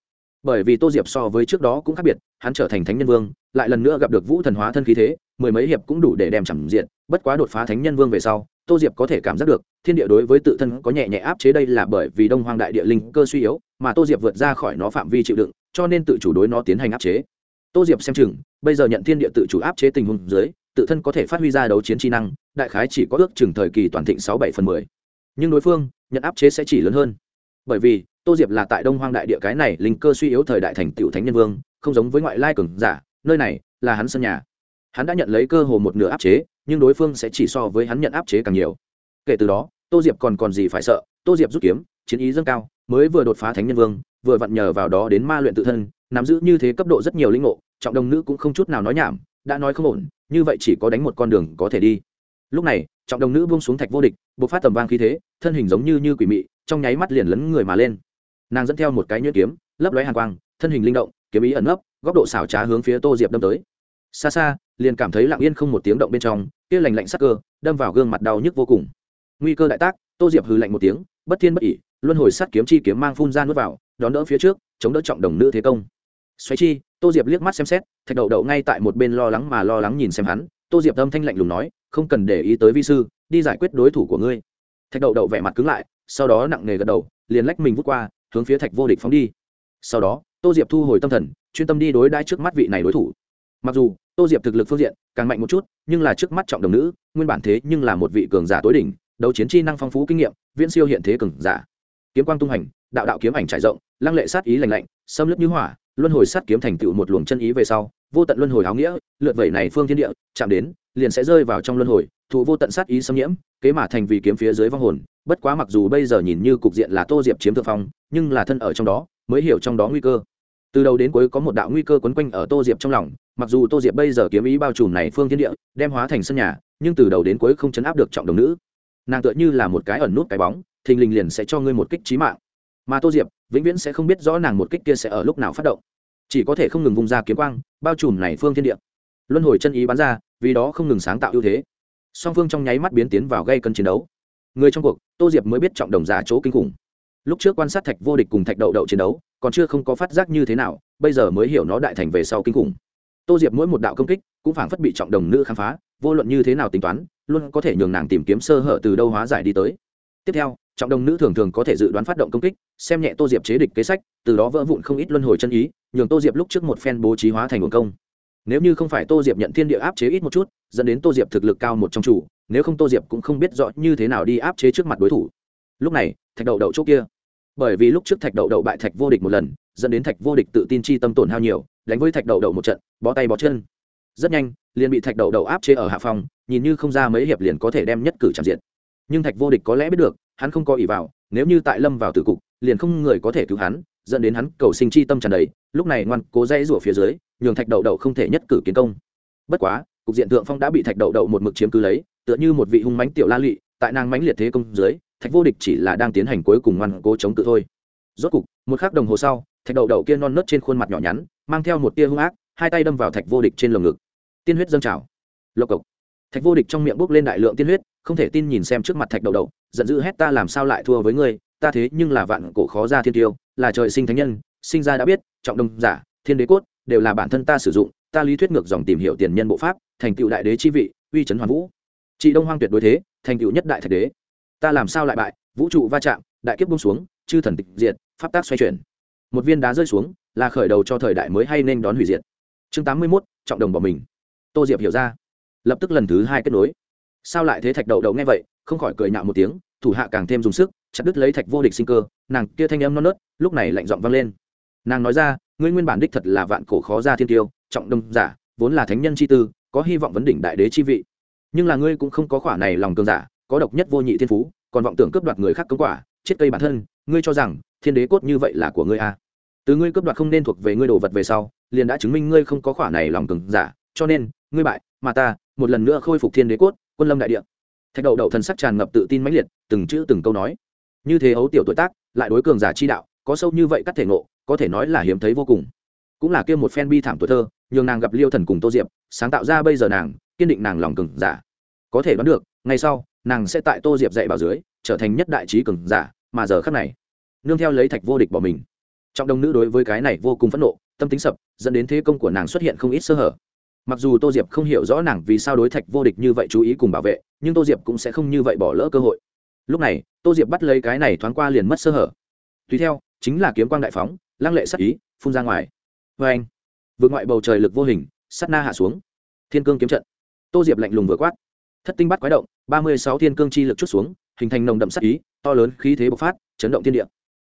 Bởi vì tô diệp so với trước đó cũng khác biệt, hắn trở thành thánh nhân vương, lại lần nữa gặp được vũ thần hóa thân khí thế, mười mấy hiệp cũng đủ để đem chẳng diện, bất quá đột phá thánh nhân vương về sau, tô diệp có thể cảm giác được, thiên địa đối với tự thân có nhẹ nhẹ áp chế đây là bởi vì đông hoang đại địa linh cơ suy yếu, mà tô diệp vượt ra khỏi nó phạm vi chịu đựng cho nên tự chủ đối nó tiến hành áp chế. Tô diệp xem chừng, bây giờ nhận thiên địa tự chủ áp chế tình huống dưới, tự thân có thể phát huy ra đấu chiến trí năng, đại khái chỉ có ước chừng thời kỳ toàn thịnh sáu bảy phần mười. Nhưng đối phương, nhận áp chế sẽ chỉ lớn hơn. Bởi vì, tô diệp là tại đông hoang đại địa cái này linh cơ suy yếu thời đại thành tiểu thánh nhân vương, không giống với ngoại lai cường giả, nơi này là hắn sân nhà. Hắn đã nhận lấy cơ hồ một nửa áp chế, nhưng đối phương sẽ chỉ so với hắn nhận áp chế càng nhiều. Kể từ đó, tô diệp còn còn gì phải sợ, tô diệp rút kiếm, chiến ý dâng cao mới vừa đột phá thánh nhân vương, vừa vặn nhờ vào đó đến ma luyện tự thân, nắm giữ như thế cấp độ rất nhiều linh ngộ, trọng đồng nữ cũng không chút nào nói nhảm, đã nói không ổn, như vậy chỉ có đánh một con đường có thể đi. Lúc này, trọng đồng nữ buông xuống thạch vô địch buộc phát tầm vang khí thế, thân hình giống như như quỷ mị, trong nháy mắt liền lấn người mà lên. Nàng dẫn theo một cái nhuyễn kiếm, lấp lóe hàn quang, thân hình linh động, kiếm ý ẩn nấp, góc độ xảo trá hướng phía tô diệp đâm tới. Xa xa, liền cảm thấy lặng yên không một tiếng động bên trong, kia lành lạnh sắc cơ, đâm vào gương mặt đau nhức vô cùng. Nguy cơ đại tác, tô diệp hừ lạnh một tiếng, bất thiên bất ỉ luân hồi sắt kiếm chi kiếm mang phun ra nuốt vào, đón đỡ phía trước, chống đỡ trọng đồng nữ thế công. Xoáy chi, tô diệp liếc mắt xem xét, thạch đậu đậu ngay tại một bên lo lắng mà lo lắng nhìn xem hắn. Tô diệp âm thanh lạnh lùng nói, không cần để ý tới vi sư, đi giải quyết đối thủ của ngươi. Thạch đậu đậu vẻ mặt cứng lại, sau đó nặng nề gật đầu, liền lách mình vút qua, hướng phía thạch vô địch phóng đi. Sau đó, tô diệp thu hồi tâm thần, chuyên tâm đi đối đãi trước mắt vị này đối thủ. Mặc dù, tô diệp thực lực phương diện càng mạnh một chút, nhưng là trước mắt trọng đồng nữ, nguyên bản thế nhưng là một vị cường giả tối đỉnh, đấu chiến chi năng phong phú kinh nghiệm, viễn siêu hiện thế cường giả kiếm quang tung hành, đạo đạo kiếm ảnh trải rộng, lăng lệ sát ý lành lạnh, xâm lướt như hỏa, luân hồi sát kiếm thành tựu một luồng chân ý về sau, vô tận luân hồi áo nghĩa lượt vẩy này phương thiên địa, chạm đến, liền sẽ rơi vào trong luân hồi, thụ vô tận sát ý xâm nhiễm, kế mà thành vì kiếm phía dưới vong hồn, bất quá mặc dù bây giờ nhìn như cục diện là tô diệp chiếm thượng phong, nhưng là thân ở trong đó, mới hiểu trong đó nguy cơ. Từ đầu đến cuối có một đạo nguy cơ quấn quanh ở tô diệp trong lòng, mặc dù tô diệp bây giờ kiếm ý bao trùm này phương thiên địa, đem hóa thành sân nhà, nhưng từ đầu đến cuối không chấn áp được trọng đồng nữ. Nàng tựa như là một cái ẩn nút cái bóng thình lình liền sẽ cho ngươi một kích trí mạng. Mà tô diệp, vĩnh viễn sẽ không biết rõ nàng một kích kia sẽ ở lúc nào phát động. Chỉ có thể không ngừng vung ra kiếm quang, bao trùm này phương thiên địa. Luân hồi chân ý bắn ra, vì đó không ngừng sáng tạo ưu thế. Song phương trong nháy mắt biến tiến vào gây cân chiến đấu. Người trong cuộc, tô diệp mới biết trọng đồng giả chỗ kinh khủng. Lúc trước quan sát thạch vô địch cùng thạch đậu đậu chiến đấu, còn chưa không có phát giác như thế nào, bây giờ mới hiểu nó đại thành về sau kinh khủng. Tô diệp mỗi một đạo công kích, cũng phảng phất bị trọng đồng nữ khám phá, vô luận như thế nào tính toán, luôn có thể nhường nàng tìm kiếm sơ hở từ đâu hóa giải đi tới. Tiếp theo trọng đồng nữ thường thường có thể dự đoán phát động công kích, xem nhẹ tô diệp chế địch kế sách, từ đó vỡ vụn không ít luân hồi chân ý, nhường tô diệp lúc trước một phen bố trí hóa thành nguồn công. Nếu như không phải tô diệp nhận thiên địa áp chế ít một chút, dẫn đến tô diệp thực lực cao một trong chủ, nếu không tô diệp cũng không biết rõ như thế nào đi áp chế trước mặt đối thủ. Lúc này, thạch đậu đậu chỗ kia. Bởi vì lúc trước thạch đậu đậu bại thạch vô địch một lần, dẫn đến thạch vô địch tự tin chi tâm tổn hao nhiều, đánh với thạch đậu đậu một trận, bó tay bó chân. Rất nhanh, liền bị thạch đậu đậu áp chế ở hạ phòng, nhìn như không ra mấy hiệp liền có thể đem nhất cử chạm diện nhưng thạch vô địch có lẽ biết được, hắn không có ỷ vào, nếu như tại lâm vào tử cục, liền không người có thể cứu hắn, dẫn đến hắn cầu sinh chi tâm tràn đầy, lúc này ngoan cố dây rủa phía dưới, nhường thạch đậu đậu không thể nhất cử kiến công. Bất quá, cục diện thượng phong đã bị thạch đậu đậu một mực chiếm cứ lấy, tựa như một vị hung mãnh tiểu la lụy, tại nàng mãnh liệt thế công dưới, thạch vô địch chỉ là đang tiến hành cuối cùng ngoan cố chống tự thôi. Rốt cục, một khắc đồng hồ sau, thạch đậu đậu kia non nớt trên khuôn mặt nhỏ nhắn, mang theo một tia hung ác, hai tay đâm vào thạch vô địch trên lồng ngực. Tiên huyết dâng trào. Lộc cộc. Thạch vô địch trong miệng bốc lên đại lượng tiên huyết không thể tin nhìn xem trước mặt thạch đầu đầu giận dữ hét ta làm sao lại thua với ngươi ta thế nhưng là vạn cổ khó ra thiên tiêu là trời sinh thánh nhân sinh ra đã biết trọng đông giả thiên đế cốt đều là bản thân ta sử dụng ta lý thuyết ngược dòng tìm hiểu tiền nhân bộ pháp thành tựu đại đế chi vị uy trấn hoàn vũ. Trị đông hoang tuyệt đối thế thành tựu nhất đại thạch đế. Ta làm sao lại bại vũ trụ va chạm đại kiếp bung xuống chư thần tịch diệt pháp tác xoay chuyển. Một viên đá rơi xuống là khởi đầu cho thời đại mới hay nên đón hủy diệt. Chương tám mươi 81, trọng đồng bỏ mình. Tô diệp hiểu ra. Lập tức lần thứ hai kết nối sao lại thế thạch đậu đậu nghe vậy, không khỏi cười nhạo một tiếng, thủ hạ càng thêm dùng sức, chặt đứt lấy thạch vô địch sinh cơ, nàng kia thanh âm non nớt, lúc này lạnh giọng vang lên nàng nói ra, ngươi nguyên bản đích thật là vạn cổ khó ra thiên tiêu, trọng đông giả, vốn là thánh nhân chi tư, có hy vọng vấn đỉnh đại đế chi vị nhưng là ngươi cũng không có khỏa này lòng cường giả, có độc nhất vô nhị thiên phú, còn vọng tưởng cướp đoạt người khác công quả, chết cây bản thân, ngươi cho rằng, thiên đế cốt như vậy là của ngươi à. từ ngươi cướp đoạt không nên thuộc về ngươi đồ vật về sau, liền đã chứng minh ngươi không có khỏa này lòng cường giả, cho nên, ngươi bại, mà ta, một lần nữa khôi phục thiên đế cốt quân lâm đại địa. Thạch đầu đậu thần sắc tràn ngập tự tin mãnh liệt, từng chữ từng câu nói. Như thế ấu tiểu tuổi tác, lại đối cường giả chi đạo, có sâu như vậy các thể ngộ, có thể nói là hiếm thấy vô cùng. Cũng là kia một phen bi thảm tuổi thơ, nhường nàng gặp liêu thần cùng tô diệp, sáng tạo ra bây giờ nàng, kiên định nàng lòng cường giả. Có thể đoán được ngay sau, nàng sẽ tại tô diệp dạy bảo dưới, trở thành nhất đại trí cường giả, mà giờ khắc này, nương theo lấy thạch vô địch bỏ mình. Trọng đồng nữ đối với cái này vô cùng phẫn nộ, tâm tính sập, dẫn đến thế công của nàng xuất hiện không ít sơ hở mặc dù tô diệp không hiểu rõ nàng vì sao đối thạch vô địch như vậy chú ý cùng bảo vệ, nhưng tô diệp cũng sẽ không như vậy bỏ lỡ cơ hội. Lúc này, tô diệp bắt lấy cái này thoáng qua liền mất sơ hở. Tùy theo, chính là kiếm quang đại phóng, lăng lệ sắc ý, phun ra ngoài. Vê anh, vượt ngoại bầu trời lực vô hình sắt na hạ xuống. Thiên cương kiếm trận. Tô diệp lạnh lùng vừa quát. Thất tinh bắt quái động, ba mươi sáu thiên cương chi lực chút xuống, hình thành nồng đậm sắc ý, to lớn khí thế bộc phát, chấn động thiên địa.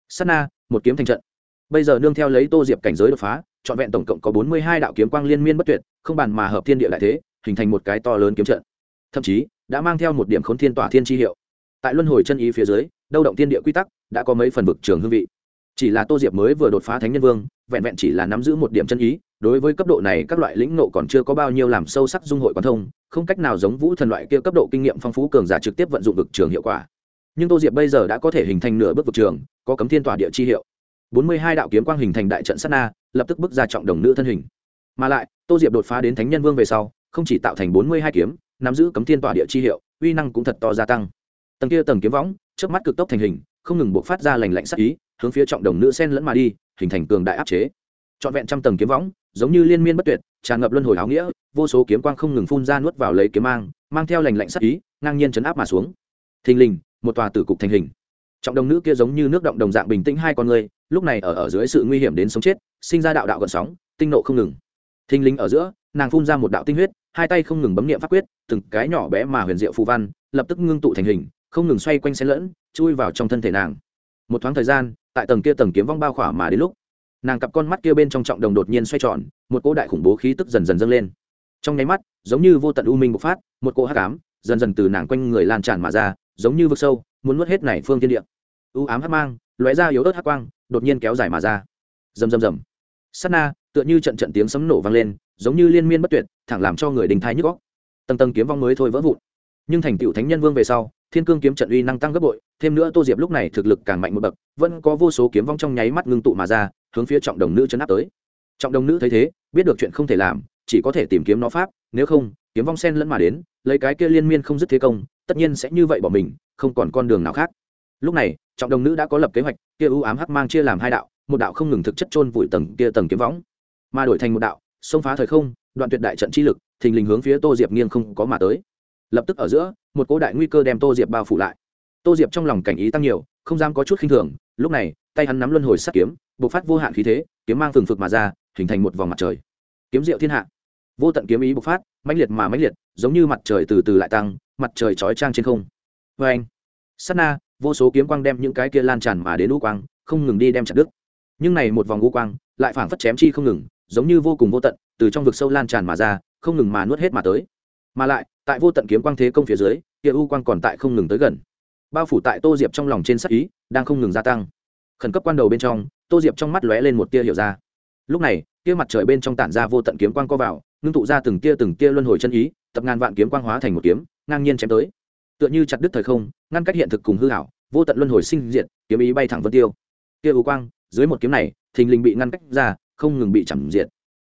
Sắt na, một kiếm thành trận. Bây giờ nương theo lấy tô diệp cảnh giới đột phá trọn vẹn tổng cộng có bốn mươi hai đạo kiếm quang liên miên bất tuyệt, không bàn mà hợp thiên địa đại thế, hình thành một cái to lớn kiếm trận. Thậm chí, đã mang theo một điểm khốn thiên tỏa thiên chi hiệu. Tại luân hồi chân ý phía dưới, đâu động thiên địa quy tắc, đã có mấy phần vực trường hương vị. Chỉ là tô diệp mới vừa đột phá thánh nhân vương, vẹn vẹn chỉ là nắm giữ một điểm chân ý, đối với cấp độ này các loại lĩnh nộ còn chưa có bao nhiêu làm sâu sắc dung hội quan thông, không cách nào giống vũ thần loại kia cấp độ kinh nghiệm phong phú cường giả trực tiếp vận dụng vực trường hiệu quả. Nhưng tô diệp bây giờ đã có thể hình thành nửa bước vực trường, có cấm thiên tỏa địa chi hiệu. bốn mươi hai đạo kiếm quang hình thành đại trận sát na lập tức bước ra trọng đồng nữ thân hình. Mà lại, tô diệp đột phá đến thánh nhân vương về sau, không chỉ tạo thành bốn mươi hai kiếm, nắm giữ cấm thiên tỏa địa chi hiệu, uy năng cũng thật to gia tăng. Tầng kia tầng kiếm võng trước mắt cực tốc thành hình, không ngừng buộc phát ra lành lạnh sắc ý, hướng phía trọng đồng nữ sen lẫn mà đi, hình thành cường đại áp chế. Trọn vẹn trăm tầng kiếm võng, giống như liên miên bất tuyệt, tràn ngập luân hồi áo nghĩa, vô số kiếm quang không ngừng phun ra nuốt vào lấy kiếm mang mang theo lành lạnh sắc ý, ngang nhiên chấn áp mà xuống. Thình lình, một tòa tử cục thành hình. Trọng đồng nữ kia giống như nước động đồng dạng bình tĩnh hai con người, lúc này ở ở dưới sự nguy hiểm đến sống chết sinh ra đạo đạo gần sóng, tinh nộ không ngừng. Thinh linh ở giữa, nàng phun ra một đạo tinh huyết, hai tay không ngừng bấm niệm pháp quyết, từng cái nhỏ bé mà huyền diệu phù văn, lập tức ngưng tụ thành hình, không ngừng xoay quanh xen lẫn, chui vào trong thân thể nàng. Một thoáng thời gian, tại tầng kia tầng kiếm vong bao khỏa mà đến lúc, nàng cặp con mắt kia bên trong trọng đồng đột nhiên xoay tròn, một cỗ đại khủng bố khí tức dần dần dâng lên. Trong nháy mắt, giống như vô tận u minh bộc phát, một cỗ hắc ám dần dần từ nàng quanh người lan tràn mà ra, giống như vực sâu, muốn nuốt hết này phương thiên địa. U ám hắc mang, lóe ra yếu ớt hắc quang, đột nhiên kéo dài mà ra. Rầm rầm rầm sát na, tựa như trận trận tiếng sấm nổ vang lên, giống như liên miên bất tuyệt, thẳng làm cho người đình thái nhức góc tầng tầng kiếm vong mới thôi vỡ vụn. Nhưng thành tựu thánh nhân vương về sau, thiên cương kiếm trận uy năng tăng gấp bội, thêm nữa tô diệp lúc này thực lực càng mạnh một bậc, vẫn có vô số kiếm vong trong nháy mắt ngưng tụ mà ra, hướng phía trọng đồng nữ chấn áp tới. Trọng đồng nữ thấy thế, biết được chuyện không thể làm, chỉ có thể tìm kiếm nó pháp, nếu không, kiếm vong sen lẫn mà đến, lấy cái kia liên miên không dứt thế công, tất nhiên sẽ như vậy bỏ mình, không còn con đường nào khác. Lúc này, trọng đồng nữ đã có lập kế hoạch, kia ưu ám hắc mang chia làm hai đạo một đạo không ngừng thực chất chôn vùi tầng kia tầng kiếm võng, mà đổi thành một đạo, xông phá thời không, đoạn tuyệt đại trận chi lực, thình lình hướng phía tô diệp nghiêng không có mà tới. Lập tức ở giữa, một cỗ đại nguy cơ đem tô diệp bao phủ lại. Tô diệp trong lòng cảnh ý tăng nhiều, không dám có chút khinh thường, lúc này, tay hắn nắm luân hồi sắt kiếm, bộc phát vô hạn khí thế, kiếm mang phừng phực mà ra, hình thành một vòng mặt trời. Kiếm diệu thiên hạ. Vô tận kiếm ý bộc phát, mãnh liệt mà mãnh liệt, giống như mặt trời từ từ lại tăng, mặt trời chói trang trên không. Vâng. Vê anh sắt na, vô số kiếm quang đem những cái kia lan tràn mà đến u quang, không ngừng đi đem chặt đứt nhưng này một vòng u quang lại phảng phất chém chi không ngừng, giống như vô cùng vô tận, từ trong vực sâu lan tràn mà ra, không ngừng mà nuốt hết mà tới. Mà lại, tại vô tận kiếm quang thế công phía dưới, kia u quang còn tại không ngừng tới gần. Bao phủ tại tô diệp trong lòng trên sắc ý, đang không ngừng gia tăng. Khẩn cấp quan đầu bên trong, tô diệp trong mắt lóe lên một tia hiểu ra. Lúc này, kia mặt trời bên trong tản ra vô tận kiếm quang co vào, ngưng tụ ra từng tia từng tia luân hồi chân ý, tập ngàn vạn kiếm quang hóa thành một kiếm, ngang nhiên chém tới. Tựa như chặt đứt thời không, ngăn cách hiện thực cùng hư hảo vô tận luân hồi sinh diệt, kiếm ý bay thẳng vân tiêu. Kia u quang dưới một kiếm này, thình lình bị ngăn cách ra, không ngừng bị chẳng diệt.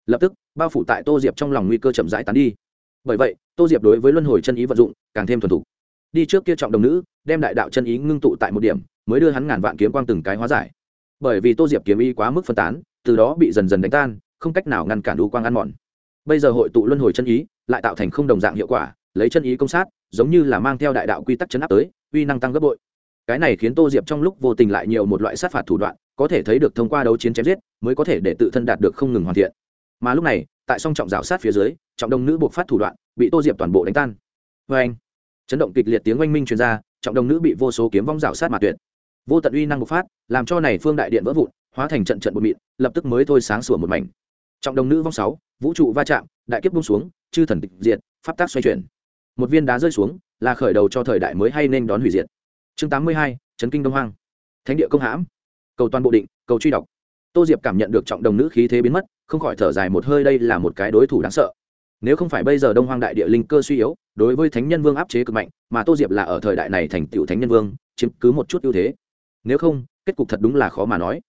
Lập tức, bao phủ tại tô diệp trong lòng nguy cơ chậm rãi tán đi. Bởi vậy, tô diệp đối với luân hồi chân ý vận dụng càng thêm thuần thục. Đi trước kia trọng đồng nữ, đem đại đạo chân ý ngưng tụ tại một điểm, mới đưa hắn ngàn vạn kiếm quang từng cái hóa giải. Bởi vì tô diệp kiếm ý quá mức phân tán, từ đó bị dần dần đánh tan, không cách nào ngăn cản đu quang ăn mòn. Bây giờ hội tụ luân hồi chân ý, lại tạo thành không đồng dạng hiệu quả, lấy chân ý công sát, giống như là mang theo đại đạo quy tắc chấn áp tới, uy năng tăng gấp bội. Cái này khiến tô diệp trong lúc vô tình lại nhiều một loại sát phạt thủ đoạn có thể thấy được thông qua đấu chiến chém giết mới có thể để tự thân đạt được không ngừng hoàn thiện. Mà lúc này, tại song trọng rào sát phía dưới, trọng đông nữ buộc phát thủ đoạn, bị tô diệp toàn bộ đánh tan. Vê anh, chấn động kịch liệt tiếng oanh minh truyền ra, trọng đông nữ bị vô số kiếm vong rào sát mà tuyệt. Vô tận uy năng bộc phát, làm cho này phương đại điện vỡ vụn, hóa thành trận trận bột mịn, lập tức mới thôi sáng sủa một mảnh. Trọng đông nữ vong sáu, vũ trụ va chạm, đại kiếp bung xuống, chư thần tịch diệt, pháp tác xoay chuyển. Một viên đá rơi xuống, là khởi đầu cho thời đại mới hay nên đón hủy diệt. Chương tám mươi hai trấn kinh đông hoang. Thánh địa công hãm cầu toàn bộ định, cầu truy đọc. Tô diệp cảm nhận được trọng đồng nữ khí thế biến mất, không khỏi thở dài một hơi, đây là một cái đối thủ đáng sợ. Nếu không phải bây giờ đông hoang đại địa linh cơ suy yếu, đối với thánh nhân vương áp chế cực mạnh, mà tô diệp là ở thời đại này thành tựu thánh nhân vương, chiếm cứ một chút ưu thế. Nếu không, kết cục thật đúng là khó mà nói.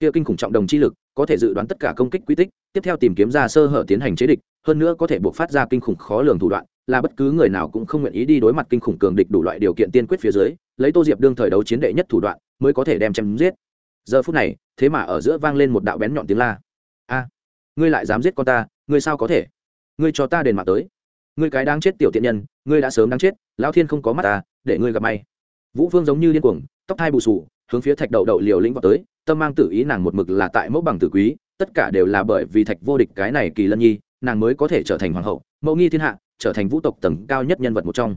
Kia kinh khủng trọng đồng chi lực, có thể dự đoán tất cả công kích quy tích, tiếp theo tìm kiếm ra sơ hở tiến hành chế địch, hơn nữa có thể buộc phát ra kinh khủng khó lường thủ đoạn, là bất cứ người nào cũng không nguyện ý đi đối mặt kinh khủng cường địch đủ loại điều kiện tiên quyết phía dưới, lấy tô diệp đương thời đấu chiến đệ nhất thủ đoạn, mới có thể đem chém giết giờ phút này, thế mà ở giữa vang lên một đạo bén nhọn tiếng la. A, ngươi lại dám giết con ta, ngươi sao có thể? Ngươi cho ta đền mạng tới. Ngươi cái đáng chết tiểu tiện nhân, ngươi đã sớm đáng chết, lão thiên không có mắt ta, để ngươi gặp may. Vũ phương giống như điên cuồng, tóc hai bù sù hướng phía thạch đậu đậu liều lĩnh vào tới, tâm mang tử ý nàng một mực là tại mẫu bằng tử quý, tất cả đều là bởi vì thạch vô địch cái này kỳ lân nhi, nàng mới có thể trở thành hoàng hậu, mẫu nghi thiên hạ, trở thành vũ tộc tầng cao nhất nhân vật một trong.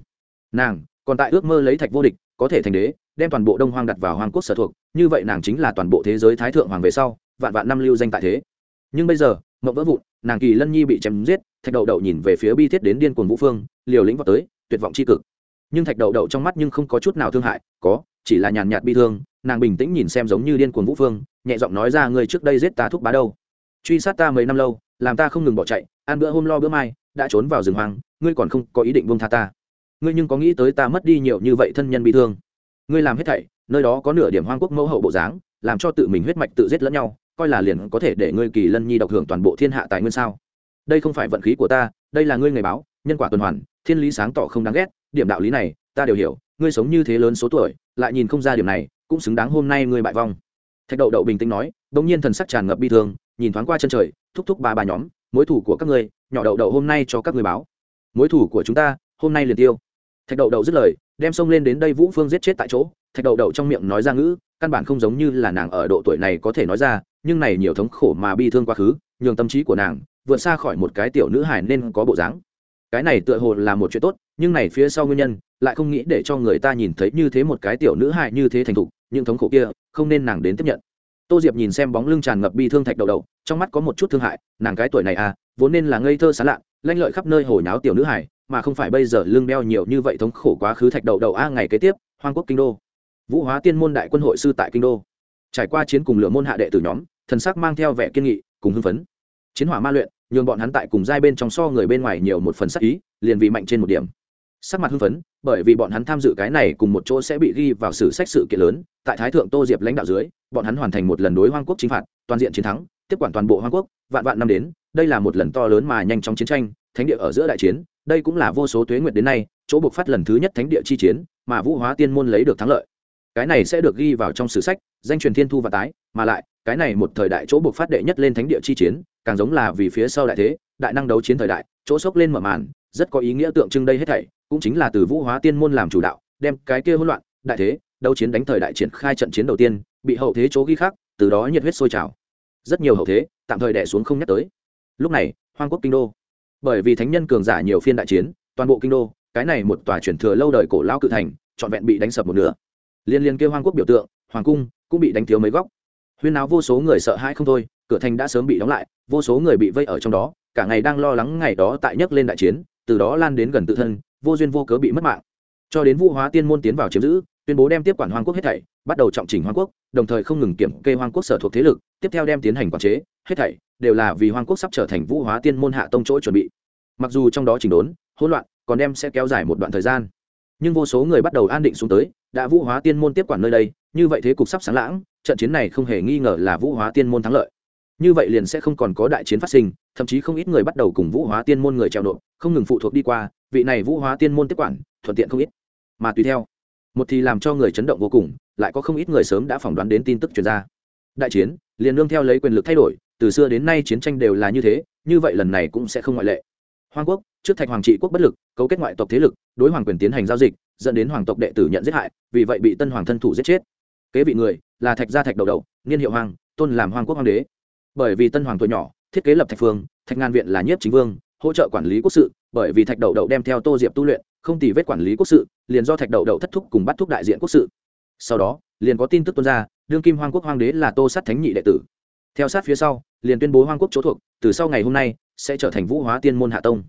Nàng còn tại ước mơ lấy thạch vô địch có thể thành đế, đem toàn bộ đông hoang đặt vào hoàng quốc sở thuộc như vậy nàng chính là toàn bộ thế giới thái thượng hoàng về sau, vạn vạn năm lưu danh tại thế. Nhưng bây giờ, mộng vỡ vụn, nàng kỳ lân nhi bị chém giết, thạch đậu đậu nhìn về phía bi thiết đến điên cuồng vũ phương, liều lĩnh vào tới, tuyệt vọng c h i cực. Nhưng thạch đậu đậu trong mắt nhưng không có chút nào thương hại, có, chỉ là nhàn nhạt bi thương, nàng bình tĩnh nhìn xem giống như điên cuồng vũ phương, nhẹ giọng nói ra người trước đây giết ta thúc bá đâu? Truy sát ta mấy năm lâu, làm ta không ngừng bỏ chạy, ăn bữa hôm lo bữa mai, đã trốn vào rừng hoang, ngươi còn không có ý định buông tha ta. Ngươi nhưng có nghĩ tới ta mất đi nhiều như vậy thân nhân bị thương? Ngươi làm hết thảy nơi đó có nửa điểm hoang quốc mẫu hậu bộ dáng, làm cho tự mình huyết mạch tự giết lẫn nhau, coi là liền có thể để ngươi kỳ lân nhi độc hưởng toàn bộ thiên hạ tài nguyên sao? Đây không phải vận khí của ta, đây là ngươi ngày báo, nhân quả tuần hoàn, thiên lý sáng tỏ không đáng ghét, điểm đạo lý này, ta đều hiểu, ngươi sống như thế lớn số tuổi, lại nhìn không ra điểm này, cũng xứng đáng hôm nay ngươi bại vong. Thạch đậu đậu bình tĩnh nói đ ỗ n g nhiên thần sắc tràn ngập bi thương, nhìn thoáng qua chân trời, thúc thúc ba ba nhóm, mối thủ của các ngươi, nhỏ đậu đậu hôm nay cho các ngươi báo. Mối thủ của chúng ta, hôm nay liền tiêu. Thạch đậu đậu dứt lời, đem xông lên đến đây vũ phương giết chết tại chỗ thạch đậu đậu trong miệng nói ra ngữ, căn bản không giống như là nàng ở độ tuổi này có thể nói ra, nhưng này nhiều thống khổ mà bi thương quá khứ, nhường tâm trí của nàng vượt xa khỏi một cái tiểu nữ hài nên có bộ dáng. Cái này tựa hồ là một chuyện tốt, nhưng này phía sau nguyên nhân, lại không nghĩ để cho người ta nhìn thấy như thế một cái tiểu nữ hài như thế thành thục, những thống khổ kia không nên nàng đến tiếp nhận. Tô diệp nhìn xem bóng lưng tràn ngập bi thương thạch đầu đầu trong mắt có một chút thương hại, nàng cái tuổi này à vốn nên là ngây thơ xá lạ lanh lợi khắp nơi hồi nháo tiểu nữ hài, mà không phải bây giờ lưng đeo nhiều như vậy thống khổ quá khứ thạch đầu đầu a, ngày kế tiếp, hoang quốc kinh đô vũ hóa tiên môn đại quân hội sư tại kinh đô. Trải qua chiến cùng lửa môn hạ đệ tử nhóm, thần sắc mang theo vẻ kiên nghị, cùng hưng phấn. Chiến hỏa ma luyện, nhường bọn hắn tại cùng giai bên trong so người bên ngoài nhiều một phần sắc ý, liền vì mạnh trên một điểm. Sắc mặt hưng phấn, bởi vì bọn hắn tham dự cái này cùng một chỗ sẽ bị ghi vào sử sách sự kiện lớn, tại thái thượng tô diệp lãnh đạo dưới, bọn hắn hoàn thành một lần đối hoang quốc chinh phạt, toàn diện chiến thắng, tiếp quản toàn bộ hoang quốc, vạn vạn năm đến, đây là một lần to lớn mà nhanh chóng chiến tranh, thánh địa ở giữa đại chiến, đây cũng là vô số tuế nguyệt đến nay, chỗ buộc phát lần thứ nhất thánh địa chi chiến, mà vũ hóa tiên môn lấy được thắng lợi cái này sẽ được ghi vào trong sử sách, danh truyền thiên thu và tái, mà lại, cái này một thời đại chỗ buộc phát đệ nhất lên thánh địa chi chiến, càng giống là vì phía sau đại thế, đại năng đấu chiến thời đại, chỗ sốc lên mở màn, rất có ý nghĩa tượng trưng đây hết thảy, cũng chính là từ vũ hóa tiên môn làm chủ đạo, đem cái kia hỗn loạn, đại thế, đấu chiến đánh thời đại triển khai trận chiến đầu tiên, bị hậu thế chỗ ghi khác từ đó nhiệt huyết sôi trào. Rất nhiều hậu thế, tạm thời đẻ xuống không nhắc tới. Lúc này, hoang quốc kinh đô. Bởi vì thánh nhân cường giả nhiều phiên đại chiến, toàn bộ kinh đô, cái này một tòa chuyển thừa lâu đời cổ lao cự thành, trọn vẹn bị đánh sập một nửa liên liên kêu hoang quốc biểu tượng, hoàng cung cũng bị đánh thiếu mấy góc. Huyên náo vô số người sợ hãi không thôi, cửa thành đã sớm bị đóng lại, vô số người bị vây ở trong đó, cả ngày đang lo lắng ngày đó tại nhấc lên đại chiến, từ đó lan đến gần tự thân, vô duyên vô cớ bị mất mạng. Cho đến vũ hóa tiên môn tiến vào chiếm giữ, tuyên bố đem tiếp quản hoàng quốc hết thảy, bắt đầu trọng chỉnh hoàng quốc, đồng thời không ngừng kiểm kê hoàng quốc sở thuộc thế lực, tiếp theo đem tiến hành quản chế, hết thảy đều là vì hoàng quốc sắp trở thành vũ hóa tiên môn hạ tông chỗ chuẩn bị. Mặc dù trong đó chỉnh đốn, hỗn loạn, còn đem sẽ kéo dài một đoạn thời gian nhưng vô số người bắt đầu an định xuống tới, đã vũ hóa tiên môn tiếp quản nơi đây, như vậy thế cục sắp sáng lãng, trận chiến này không hề nghi ngờ là vũ hóa tiên môn thắng lợi. Như vậy liền sẽ không còn có đại chiến phát sinh, thậm chí không ít người bắt đầu cùng vũ hóa tiên môn người treo nộp không ngừng phụ thuộc đi qua, vị này vũ hóa tiên môn tiếp quản, thuận tiện không ít. Mà tùy theo, một thì làm cho người chấn động vô cùng, lại có không ít người sớm đã phỏng đoán đến tin tức chuyển ra. Đại chiến, liền nương theo lấy quyền lực thay đổi, từ xưa đến nay chiến tranh đều là như thế, như vậy lần này cũng sẽ không ngoại lệ. Hoàng quốc trước thạch hoàng trị quốc bất lực, cấu kết ngoại tộc thế lực, đối hoàng quyền tiến hành giao dịch, dẫn đến hoàng tộc đệ tử nhận giết hại, vì vậy bị tân hoàng thân thủ giết chết. Kế vị người là thạch gia thạch đầu đầu, niên hiệu hoàng, tôn làm hoàng quốc hoàng đế. Bởi vì tân hoàng tuổi nhỏ, thiết kế lập thạch phương, thạch ngàn viện là nhiếp chính vương, hỗ trợ quản lý quốc sự, bởi vì thạch đậu đậu đem theo tô diệp tu luyện, không tì vết quản lý quốc sự, liền do thạch đậu đậu thất thúc cùng bắt thúc đại diện quốc sự. Sau đó, liền có tin tức tuân ra, đương kim hoàng quốc hoàng đế là tô sát thánh nhị đệ tử. Theo sát phía sau, liền tuyên bố hoàng quốc chỗ thuộc, từ sau ngày hôm nay, sẽ trở thành vũ hóa tiên môn hạ tông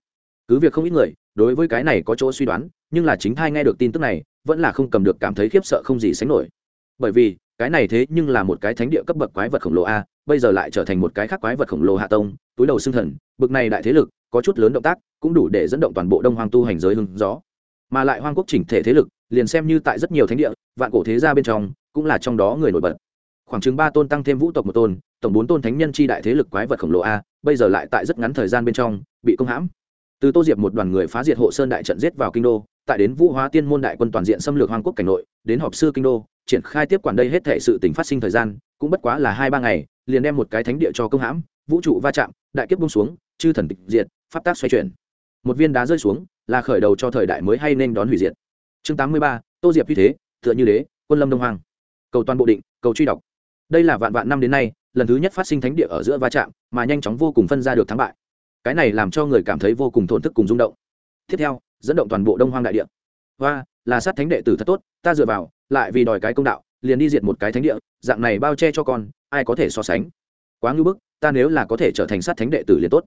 cứ việc không ít người, đối với cái này có chỗ suy đoán, nhưng là chính thai nghe được tin tức này, vẫn là không cầm được cảm thấy khiếp sợ không gì sánh nổi. Bởi vì, cái này thế nhưng là một cái thánh địa cấp bậc quái vật khổng lồ a, bây giờ lại trở thành một cái khác quái vật khổng lồ hạ tông, túi đầu xương thần, bực này đại thế lực, có chút lớn động tác, cũng đủ để dẫn động toàn bộ đông hoàng tu hành giới hưng gió. Mà lại hoang quốc chỉnh thể thế lực, liền xem như tại rất nhiều thánh địa, vạn cổ thế gia bên trong, cũng là trong đó người nổi bật. Khoảng chừng ba tôn tăng thêm vũ tộc một tôn, tổng bốn tôn thánh nhân chi đại thế lực quái vật khổng lồ a, bây giờ lại tại rất ngắn thời gian bên trong, bị công hãm từ tô diệp một đoàn người phá diệt hộ sơn đại trận giết vào kinh đô, tại đến vũ hóa tiên môn đại quân toàn diện xâm lược hoàng quốc cảnh nội, đến họp sư kinh đô, triển khai tiếp quản đây hết thể sự tình phát sinh thời gian, cũng bất quá là hai ba ngày, liền đem một cái thánh địa cho công hãm, vũ trụ va chạm, đại kiếp bung xuống, chư thần tịch diệt, pháp tác xoay chuyển. Một viên đá rơi xuống, là khởi đầu cho thời đại mới hay nên đón hủy diệt. Chương tám mươi ba, tô diệp như thế, tựa như đế, quân lâm đông hoàng cầu toàn bộ định, cầu truy đọc. Đây là vạn vạn năm đến nay, lần thứ nhất phát sinh thánh địa ở giữa va chạm, mà nhanh chóng vô cùng phân ra được thắng bại cái này làm cho người cảm thấy vô cùng thổn thức cùng rung động. Tiếp theo, dẫn động toàn bộ đông hoang đại địa. Và là sát thánh đệ tử thật tốt, ta dựa vào, lại vì đòi cái công đạo, liền đi diệt một cái thánh địa, dạng này bao che cho con, ai có thể so sánh? Quá ngưỡng bức, ta nếu là có thể trở thành sát thánh đệ tử liền tốt.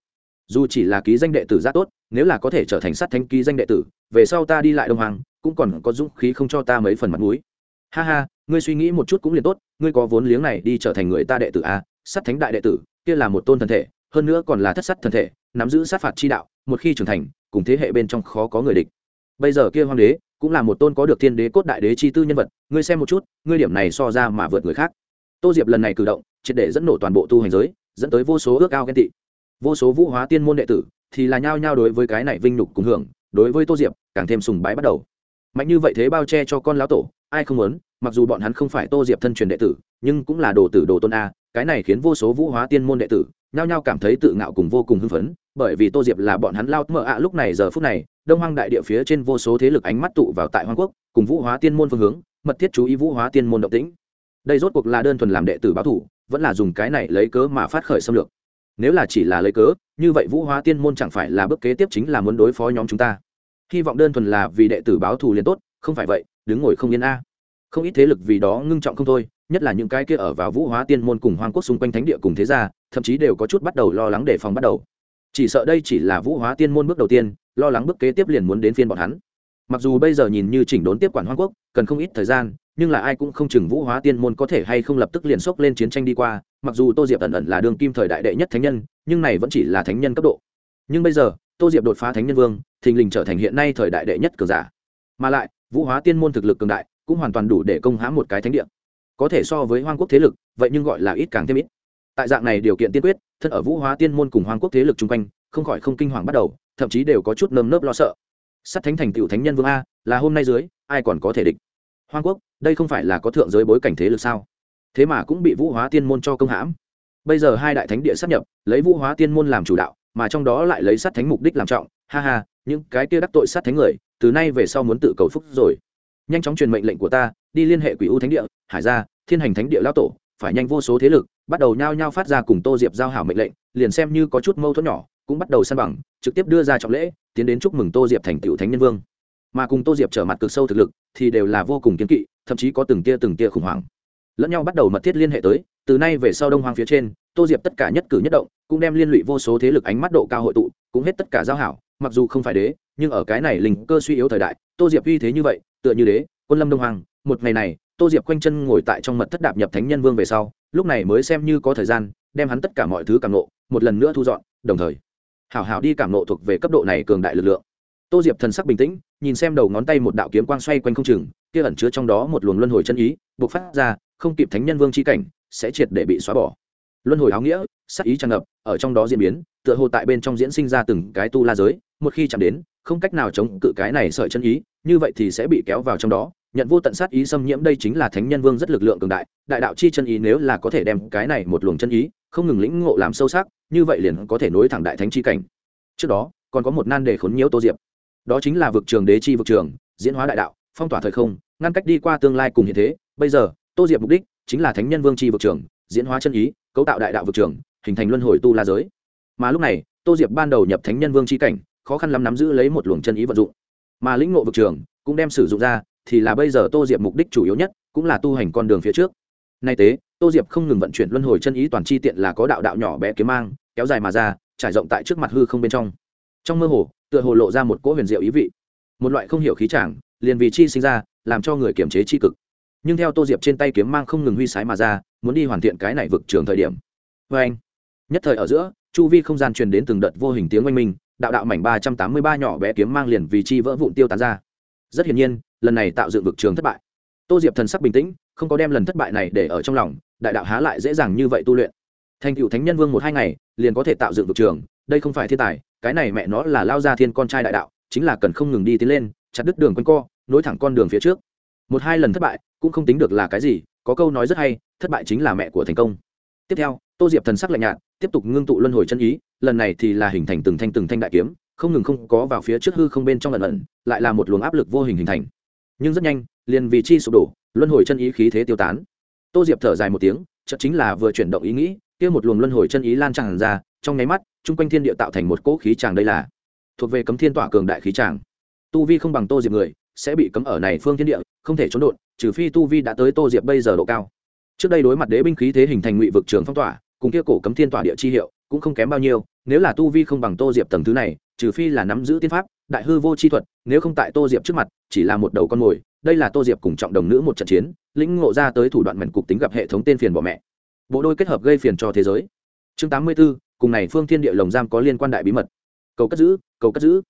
Dù chỉ là ký danh đệ tử ra tốt, nếu là có thể trở thành sát thánh ký danh đệ tử, về sau ta đi lại đông hoàng cũng còn có dũng khí không cho ta mấy phần mặt mũi. Ha ha, ngươi suy nghĩ một chút cũng liền tốt, ngươi có vốn liếng này đi trở thành người ta đệ tử a sát thánh đại đệ tử, kia là một tôn thần thể hơn nữa còn là thất sát thần thể, nắm giữ sát phạt chi đạo, một khi trưởng thành, cùng thế hệ bên trong khó có người địch. Bây giờ kia hoàng đế cũng là một tôn có được thiên đế cốt đại đế chi tư nhân vật, ngươi xem một chút, ngươi điểm này so ra mà vượt người khác. Tô diệp lần này cử động, triệt để dẫn nổ toàn bộ tu hành giới, dẫn tới vô số ước ao ghen tị. Vô số vũ hóa tiên môn đệ tử thì là nhao nhao đối với cái này vinh nhục cùng hưởng, đối với tô diệp, càng thêm sùng bái bắt đầu. Mạnh như vậy thế bao che cho con lão tổ, ai không muốn, mặc dù bọn hắn không phải tô diệp thân truyền đệ tử, nhưng cũng là đồ tử đồ tôn a, cái này khiến vô số vũ hóa tiên môn đệ tử nhao nhao cảm thấy tự ngạo cùng vô cùng hưng phấn, bởi vì tô diệp là bọn hắn lao mở ạ lúc này giờ phút này, đông hoang đại địa phía trên vô số thế lực ánh mắt tụ vào tại hoang quốc, cùng vũ hóa tiên môn phương hướng, mật thiết chú ý vũ hóa tiên môn động tĩnh. Đây rốt cuộc là đơn thuần làm đệ tử báo thủ, vẫn là dùng cái này lấy cớ mà phát khởi xâm lược. Nếu là chỉ là lấy cớ, như vậy vũ hóa tiên môn chẳng phải là bước kế tiếp chính là muốn đối phó nhóm chúng ta. Hy vọng đơn thuần là vì đệ tử báo thù liền tốt, không phải vậy, đứng ngồi không yên a không ít thế lực vì đó ngưng trọng không thôi, nhất là những cái kia ở vào vũ hóa tiên môn cùng hoang quốc xung quanh thánh địa cùng thế gia, thậm chí đều có chút bắt đầu lo lắng đề phòng bắt đầu. Chỉ sợ đây chỉ là vũ hóa tiên môn bước đầu tiên, lo lắng bước kế tiếp liền muốn đến phiên bọn hắn. Mặc dù bây giờ nhìn như chỉnh đốn tiếp quản hoang quốc, cần không ít thời gian, nhưng là ai cũng không chừng vũ hóa tiên môn có thể hay không lập tức liền sốc lên chiến tranh đi qua, mặc dù tô diệp ẩn ẩn là đường kim thời đại đệ nhất thánh nhân, nhưng này vẫn chỉ là thánh nhân cấp độ. Nhưng bây giờ, tô diệp đột phá thánh nhân vương, thình lình trở thành hiện nay thời đại đệ nhất cường giả. Mà lại, vũ hóa tiên môn thực lực cường đại cũng hoàn toàn đủ để công hãm một cái thánh địa. Có thể so với hoang quốc thế lực, vậy nhưng gọi là ít càng thêm ít. Tại dạng này điều kiện tiên quyết, thân ở vũ hóa tiên môn cùng hoang quốc thế lực chung quanh, không khỏi không kinh hoàng bắt đầu, thậm chí đều có chút nơm nớp lo sợ. Sắt thánh thành tựu thánh nhân vương a, là hôm nay dưới, ai còn có thể địch? Hoang quốc, đây không phải là có thượng giới bối cảnh thế lực sao? Thế mà cũng bị vũ hóa tiên môn cho công hãm. Bây giờ hai đại thánh địa sắp nhập, lấy vũ hóa tiên môn làm chủ đạo, mà trong đó lại lấy sát thánh mục đích làm trọng. Ha ha, những cái kia đắc tội sát thánh người, từ nay về sau muốn tự cầu phúc rồi nhanh chóng truyền mệnh lệnh của ta, đi liên hệ quỷ u thánh địa, hải gia, thiên hành thánh địa lao tổ, phải nhanh vô số thế lực, bắt đầu nhao nhao phát ra cùng tô diệp giao hảo mệnh lệnh, liền xem như có chút mâu thuẫn nhỏ, cũng bắt đầu săn bằng, trực tiếp đưa ra trọng lễ, tiến đến chúc mừng tô diệp thành tựu thánh nhân vương. Mà cùng tô diệp trở mặt cực sâu thực lực, thì đều là vô cùng kiến kỵ, thậm chí có từng tia từng tia khủng hoảng. Lẫn nhau bắt đầu mật thiết liên hệ tới, từ nay về sau đông hoang phía trên, tô diệp tất cả nhất cử nhất động, cũng đem liên lụy vô số thế lực ánh mắt độ cao hội tụ, cũng hết tất cả giao hảo, mặc dù không phải đế, nhưng ở cái này linh cơ suy yếu thời đại, tô diệp uy thế như vậy tựa như đế, quân lâm đông hoàng một ngày này, tô diệp quanh chân ngồi tại trong mật thất đạp nhập thánh nhân vương về sau, lúc này mới xem như có thời gian, đem hắn tất cả mọi thứ cảm nộ một lần nữa thu dọn, đồng thời, hảo hảo đi cảm nộ thuộc về cấp độ này cường đại lực lượng. Tô diệp thần sắc bình tĩnh, nhìn xem đầu ngón tay một đạo kiếm quang xoay quanh không chừng, kia ẩn chứa trong đó một luồng luân hồi chân ý buộc phát ra, không kịp thánh nhân vương c h i cảnh, sẽ triệt để bị xóa bỏ. Luân hồi áo nghĩa, sắc ý tràn ngập, ở trong đó diễn biến, tựa hồ tại bên trong diễn sinh ra từng cái tu la giới, một khi chạm đến không cách nào chống cự cái này sợi chân ý, như vậy thì sẽ bị kéo vào trong đó. Nhận vô tận sát ý xâm nhiễm đây chính là thánh nhân vương rất lực lượng cường đại đại đạo chi chân ý nếu là có thể đem cái này một luồng chân ý không ngừng lĩnh ngộ làm sâu sắc, như vậy liền có thể nối thẳng đại thánh chi cảnh. Trước đó, còn có một nan đề khốn nhiễu tô diệp. Đó chính là vực trường đế chi vực trường, diễn hóa đại đạo, phong tỏa thời không, ngăn cách đi qua tương lai cùng hiện thế. Bây giờ, tô diệp mục đích chính là thánh nhân vương chi vực trường, diễn hóa chân ý, cấu tạo đại đạo vực trường, hình thành luân hồi tu la giới. Mà lúc này, tô diệp ban đầu nhập thánh nhân vương chi cảnh khó khăn lắm nắm giữ lấy một luồng chân ý vận dụng. Mà lĩnh ngộ vực trường cũng đem sử dụng ra, thì là bây giờ tô diệp mục đích chủ yếu nhất, cũng là tu hành con đường phía trước. Nay tế, tô diệp không ngừng vận chuyển luân hồi chân ý toàn chi tiện là có đạo đạo nhỏ bé kiếm mang, kéo dài mà ra, trải rộng tại trước mặt hư không bên trong. Trong mơ hồ, tựa hồ lộ ra một cỗ huyền diệu ý vị. Một loại không hiểu khí trảng liền vì chi sinh ra, làm cho người kiểm chế chi cực. Nhưng theo tô diệp trên tay kiếm mang không ngừng huy sái mà ra, muốn đi hoàn thiện cái này vực trường thời điểm. Vê anh nhất thời ở giữa, chu vi không gian truyền đến từng đợt vô hình tiếng oanh minh đạo đạo mảnh ba trăm tám mươi ba nhỏ bé kiếm mang liền vì chi vỡ vụn tiêu tán ra. Rất hiển nhiên, lần này tạo dựng vực trường thất bại. Tô diệp thần sắc bình tĩnh, không có đem lần thất bại này để ở trong lòng, đại đạo há lại dễ dàng như vậy tu luyện. Thành cựu thánh nhân vương một hai ngày, liền có thể tạo dựng vực trường, đây không phải thiên tài, cái này mẹ nó là lao ra thiên con trai đại đạo, chính là cần không ngừng đi tiến lên, chặt đứt đường quanh co, nối thẳng con đường phía trước. Một hai lần thất bại, cũng không tính được là cái gì, có câu nói rất hay, thất bại chính là mẹ của thành công. Tiếp theo, tô diệp thần sắc lạnh nhạt, tiếp tục ngưng tụ luân hồi chân ý lần này thì là hình thành từng thanh từng thanh đại kiếm, không ngừng không có vào phía trước hư không bên trong lần lần lại là một luồng áp lực vô hình hình thành. Nhưng rất nhanh, liền vì chi sụp đổ, luân hồi chân ý khí thế tiêu tán. Tô diệp thở dài một tiếng, chợt chính là vừa chuyển động ý nghĩ, kia một luồng luân hồi chân ý lan tràn ra, trong nháy mắt, chung quanh thiên địa tạo thành một cỗ khí tràng đây là thuộc về cấm thiên tỏa cường đại khí tràng. Tu vi không bằng tô diệp người, sẽ bị cấm ở này phương thiên địa, không thể trốn đột trừ phi tu vi đã tới tô diệp bây giờ độ cao. Trước đây đối mặt đế binh khí thế hình thành ngụy vực trường phong tỏa cùng kia cổ cấm thiên tỏa địa chi hiệu cũng không kém bao nhiêu nếu là tu vi không bằng tô diệp tầng thứ này, trừ phi là nắm giữ tiên pháp, đại hư vô chi thuật, nếu không tại tô diệp trước mặt, chỉ là một đầu con mồi, đây là tô diệp cùng trọng đồng nữ một trận chiến, lĩnh ngộ ra tới thủ đoạn mần cục tính gặp hệ thống tên phiền bỏ mẹ. Bộ đôi kết hợp gây phiền cho thế giới. Chương tám mươi b ố cùng này phương thiên địa lồng giam có liên quan đại bí mật. Cầu cất giữ, cầu cất giữ.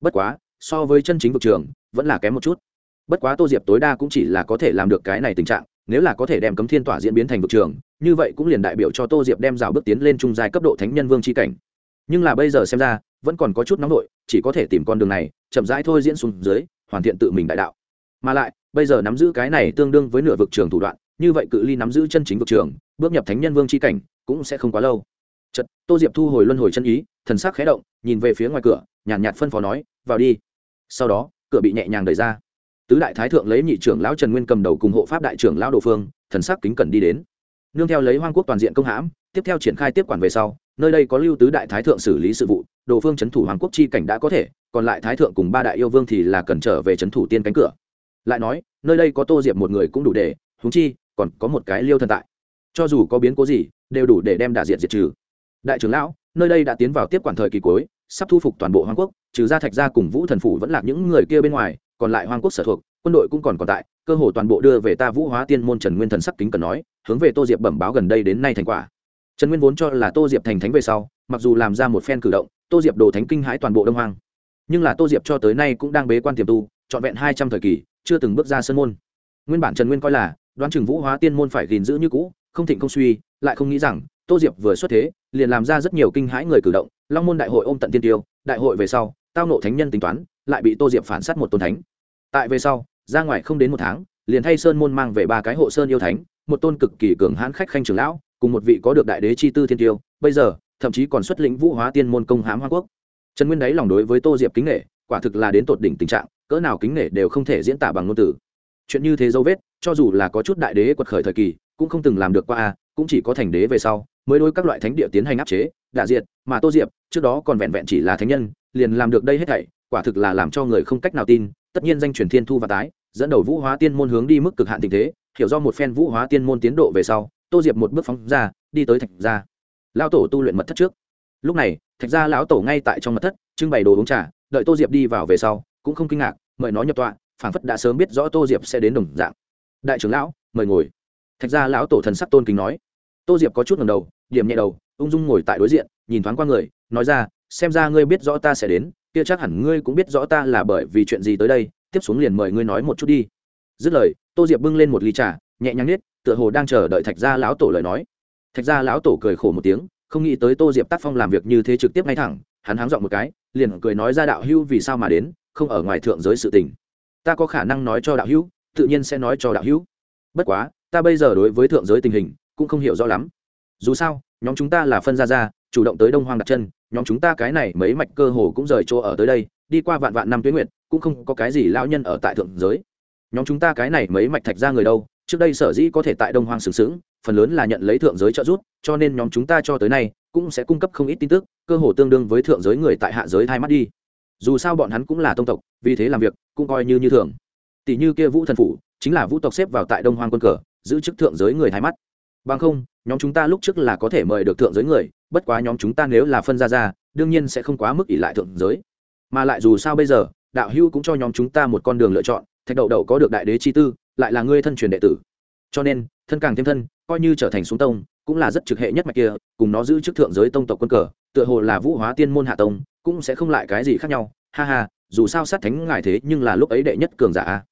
Bất quá, so với chân chính vực trường, vẫn là kém một chút. Bất quá tô diệp tối đa cũng chỉ là có thể làm được cái này tình trạng, nếu là có thể đem cấm thiên tỏa diễn biến thành vực trường, như vậy cũng liền đại biểu cho tô diệp đem rào bước tiến lên trung giai cấp độ thánh nhân vương c h i cảnh nhưng là bây giờ xem ra vẫn còn có chút nóng nổi chỉ có thể tìm con đường này chậm rãi thôi diễn xuống dưới hoàn thiện tự mình đại đạo. Mà lại bây giờ nắm giữ cái này tương đương với nửa vực trường thủ đoạn như vậy cự ly nắm giữ chân chính vực trường bước nhập thánh nhân vương c h i cảnh cũng sẽ không quá lâu. Chật tô diệp thu hồi luân hồi chân ý thần sắc khé động nhìn về phía ngoài cửa nhàn nhạt, nhạt phân phó nói vào đi. Sau đó cửa bị nhẹ nhàng đẩy ra. Tứ đại thái thượng lấy nhị trưởng lão trần nguyên cầm đầu cùng hộ pháp đại trưởng lão đồ phương thần sắc kính cẩn đi đến nương theo lấy hoang quốc toàn diện công hãm, tiếp theo triển khai tiếp quản về sau, nơi đây có lưu tứ đại thái thượng xử lý sự vụ, đồ phương c h ấ n thủ hoàng quốc chi cảnh đã có thể, còn lại thái thượng cùng ba đại yêu vương thì là cần trở về c h ấ n thủ tiên cánh cửa. Lại nói, nơi đây có tô diệp một người cũng đủ để húng chi, còn có một cái liêu thần tại. Cho dù có biến cố gì, đều đủ để đem đả diện diệt trừ. Đại trưởng lão, nơi đây đã tiến vào tiếp quản thời kỳ cuối, sắp thu phục toàn bộ hoàng quốc, trừ ra thạch gia cùng vũ thần phủ vẫn là những người kia bên ngoài, còn lại hoàng quốc sở thuộc, quân đội cũng còn còn tại cơ hồ toàn bộ đưa về ta vũ hóa tiên môn trần nguyên thần sắc kính cần nói, hướng về tô diệp bẩm báo gần đây đến nay thành quả. Trần nguyên vốn cho là tô diệp thành thánh về sau, mặc dù làm ra một phen cử động, tô diệp đồ thánh kinh hãi toàn bộ đông hoang. Nhưng là tô diệp cho tới nay cũng đang bế quan tiềm tu, trọn vẹn hai trăm thời kỳ, chưa từng bước ra sân môn. Nguyên bản trần nguyên coi là, đoán chừng vũ hóa tiên môn phải gìn giữ như cũ, không thịnh không suy, lại không nghĩ rằng, tô diệp vừa xuất thế, liền làm ra rất nhiều kinh hãi người cử động, long môn đại hội ôm tận tiên tiêu, đại hội về sau, tao nộ thánh nhân tính toán, lại bị tô diệp phản s á t một tôn thánh. Tại về sau ra ngoài không đến một tháng, liền thay sơn môn mang về ba cái hộ sơn yêu thánh, một tôn cực kỳ cường hãn khách khanh trưởng lão, cùng một vị có được đại đế chi tư thiên tiêu, bây giờ, thậm chí còn xuất lĩnh vũ hóa tiên môn công hám hoa quốc. Trần nguyên đáy lòng đối với tô diệp kính nghệ quả thực là đến tột đỉnh tình trạng, cỡ nào kính nghệ đều không thể diễn tả bằng ngôn từ. Chuyện như thế dấu vết, cho dù là có chút đại đế quật khởi thời kỳ, cũng không từng làm được qua a, cũng chỉ có thành đế về sau, mới đối các loại thánh địa tiến hành áp chế đạ diệt, mà tô diệp, trước đó còn vẹn vẹn chỉ là thánh nhân, liền làm được đây hết thảy, quả thực là làm cho người không cách nào tin, tất nhiên danh truyền thiên thu và tái dẫn đầu vũ hóa tiên môn hướng đi mức cực hạn tình thế, hiểu do một phen vũ hóa tiên môn tiến độ về sau, tô diệp một bước phóng ra, đi tới thạch gia. Lao tổ tu luyện mật thất trước. Lúc này, thạch gia lão tổ ngay tại trong mật thất, trưng bày đồ uống trà, đợi tô diệp đi vào về sau, cũng không kinh ngạc, mời nó nhập tọa, phảng phất đã sớm biết rõ tô diệp sẽ đến đồng dạng. Đại trưởng lão, mời ngồi. Thạch gia lão tổ thần sắc tôn kính nói. Tô diệp có chút ngầm đầu, điểm nhẹ đầu, ung dung ngồi tại đối diện, nhìn thoáng qua người, nói ra, xem ra ngươi biết rõ ta sẽ đến, kia chắc hẳn ngươi cũng biết rõ ta là bởi vì chuyện gì tới đây tiếp xuống liền mời ngươi nói một chút đi. Dứt lời, tô diệp bưng lên một ly trà, nhẹ nhàng nết tựa hồ đang chờ đợi thạch gia lão tổ lời nói. Thạch gia lão tổ cười khổ một tiếng, không nghĩ tới tô diệp tác phong làm việc như thế trực tiếp ngay thẳng, hắn háng dọn một cái, liền cười nói ra đạo hữu vì sao mà đến, không ở ngoài thượng giới sự tình. Ta có khả năng nói cho đạo hữu, tự nhiên sẽ nói cho đạo hữu. Bất quá, ta bây giờ đối với thượng giới tình hình, cũng không hiểu rõ lắm. Dù sao, nhóm chúng ta là phân gia gia chủ động tới đông hoang đặt chân, nhóm chúng ta cái này mấy mạch cơ hồ cũng rời chỗ ở tới đây, đi qua vạn vạn năm tuyến nguyện cũng không có cái gì lão nhân ở tại thượng giới. Nhóm chúng ta cái này mấy mạch thạch ra người đâu, trước đây sở dĩ có thể tại đông hoang sừng sững, phần lớn là nhận lấy thượng giới trợ giúp, cho nên nhóm chúng ta cho tới nay cũng sẽ cung cấp không ít tin tức, cơ hồ tương đương với thượng giới người tại hạ giới thay mắt đi. Dù sao bọn hắn cũng là tông tộc, vì thế làm việc cũng coi như như thường. Tỷ như kia vũ thần phủ, chính là vũ tộc xếp vào tại đông hoang quân cờ, giữ chức thượng giới người thay mắt. Bằng không, nhóm chúng ta lúc trước là có thể mời được thượng giới người bất quá nhóm chúng ta nếu là phân ra ra, đương nhiên sẽ không quá mức ỷ lại thượng giới. Mà lại dù sao bây giờ, đạo hưu cũng cho nhóm chúng ta một con đường lựa chọn, thạch đậu đậu có được đại đế chi tư, lại là ngươi thân truyền đệ tử. Cho nên, thân càng thêm thân, coi như trở thành xuống tông, cũng là rất trực hệ nhất mạch kia, cùng nó giữ chức thượng giới tông tộc quân cờ, tựa hồ là vũ hóa tiên môn hạ tông, cũng sẽ không lại cái gì khác nhau. Ha ha, dù sao sát thánh ngài thế nhưng là lúc ấy đệ nhất cường giả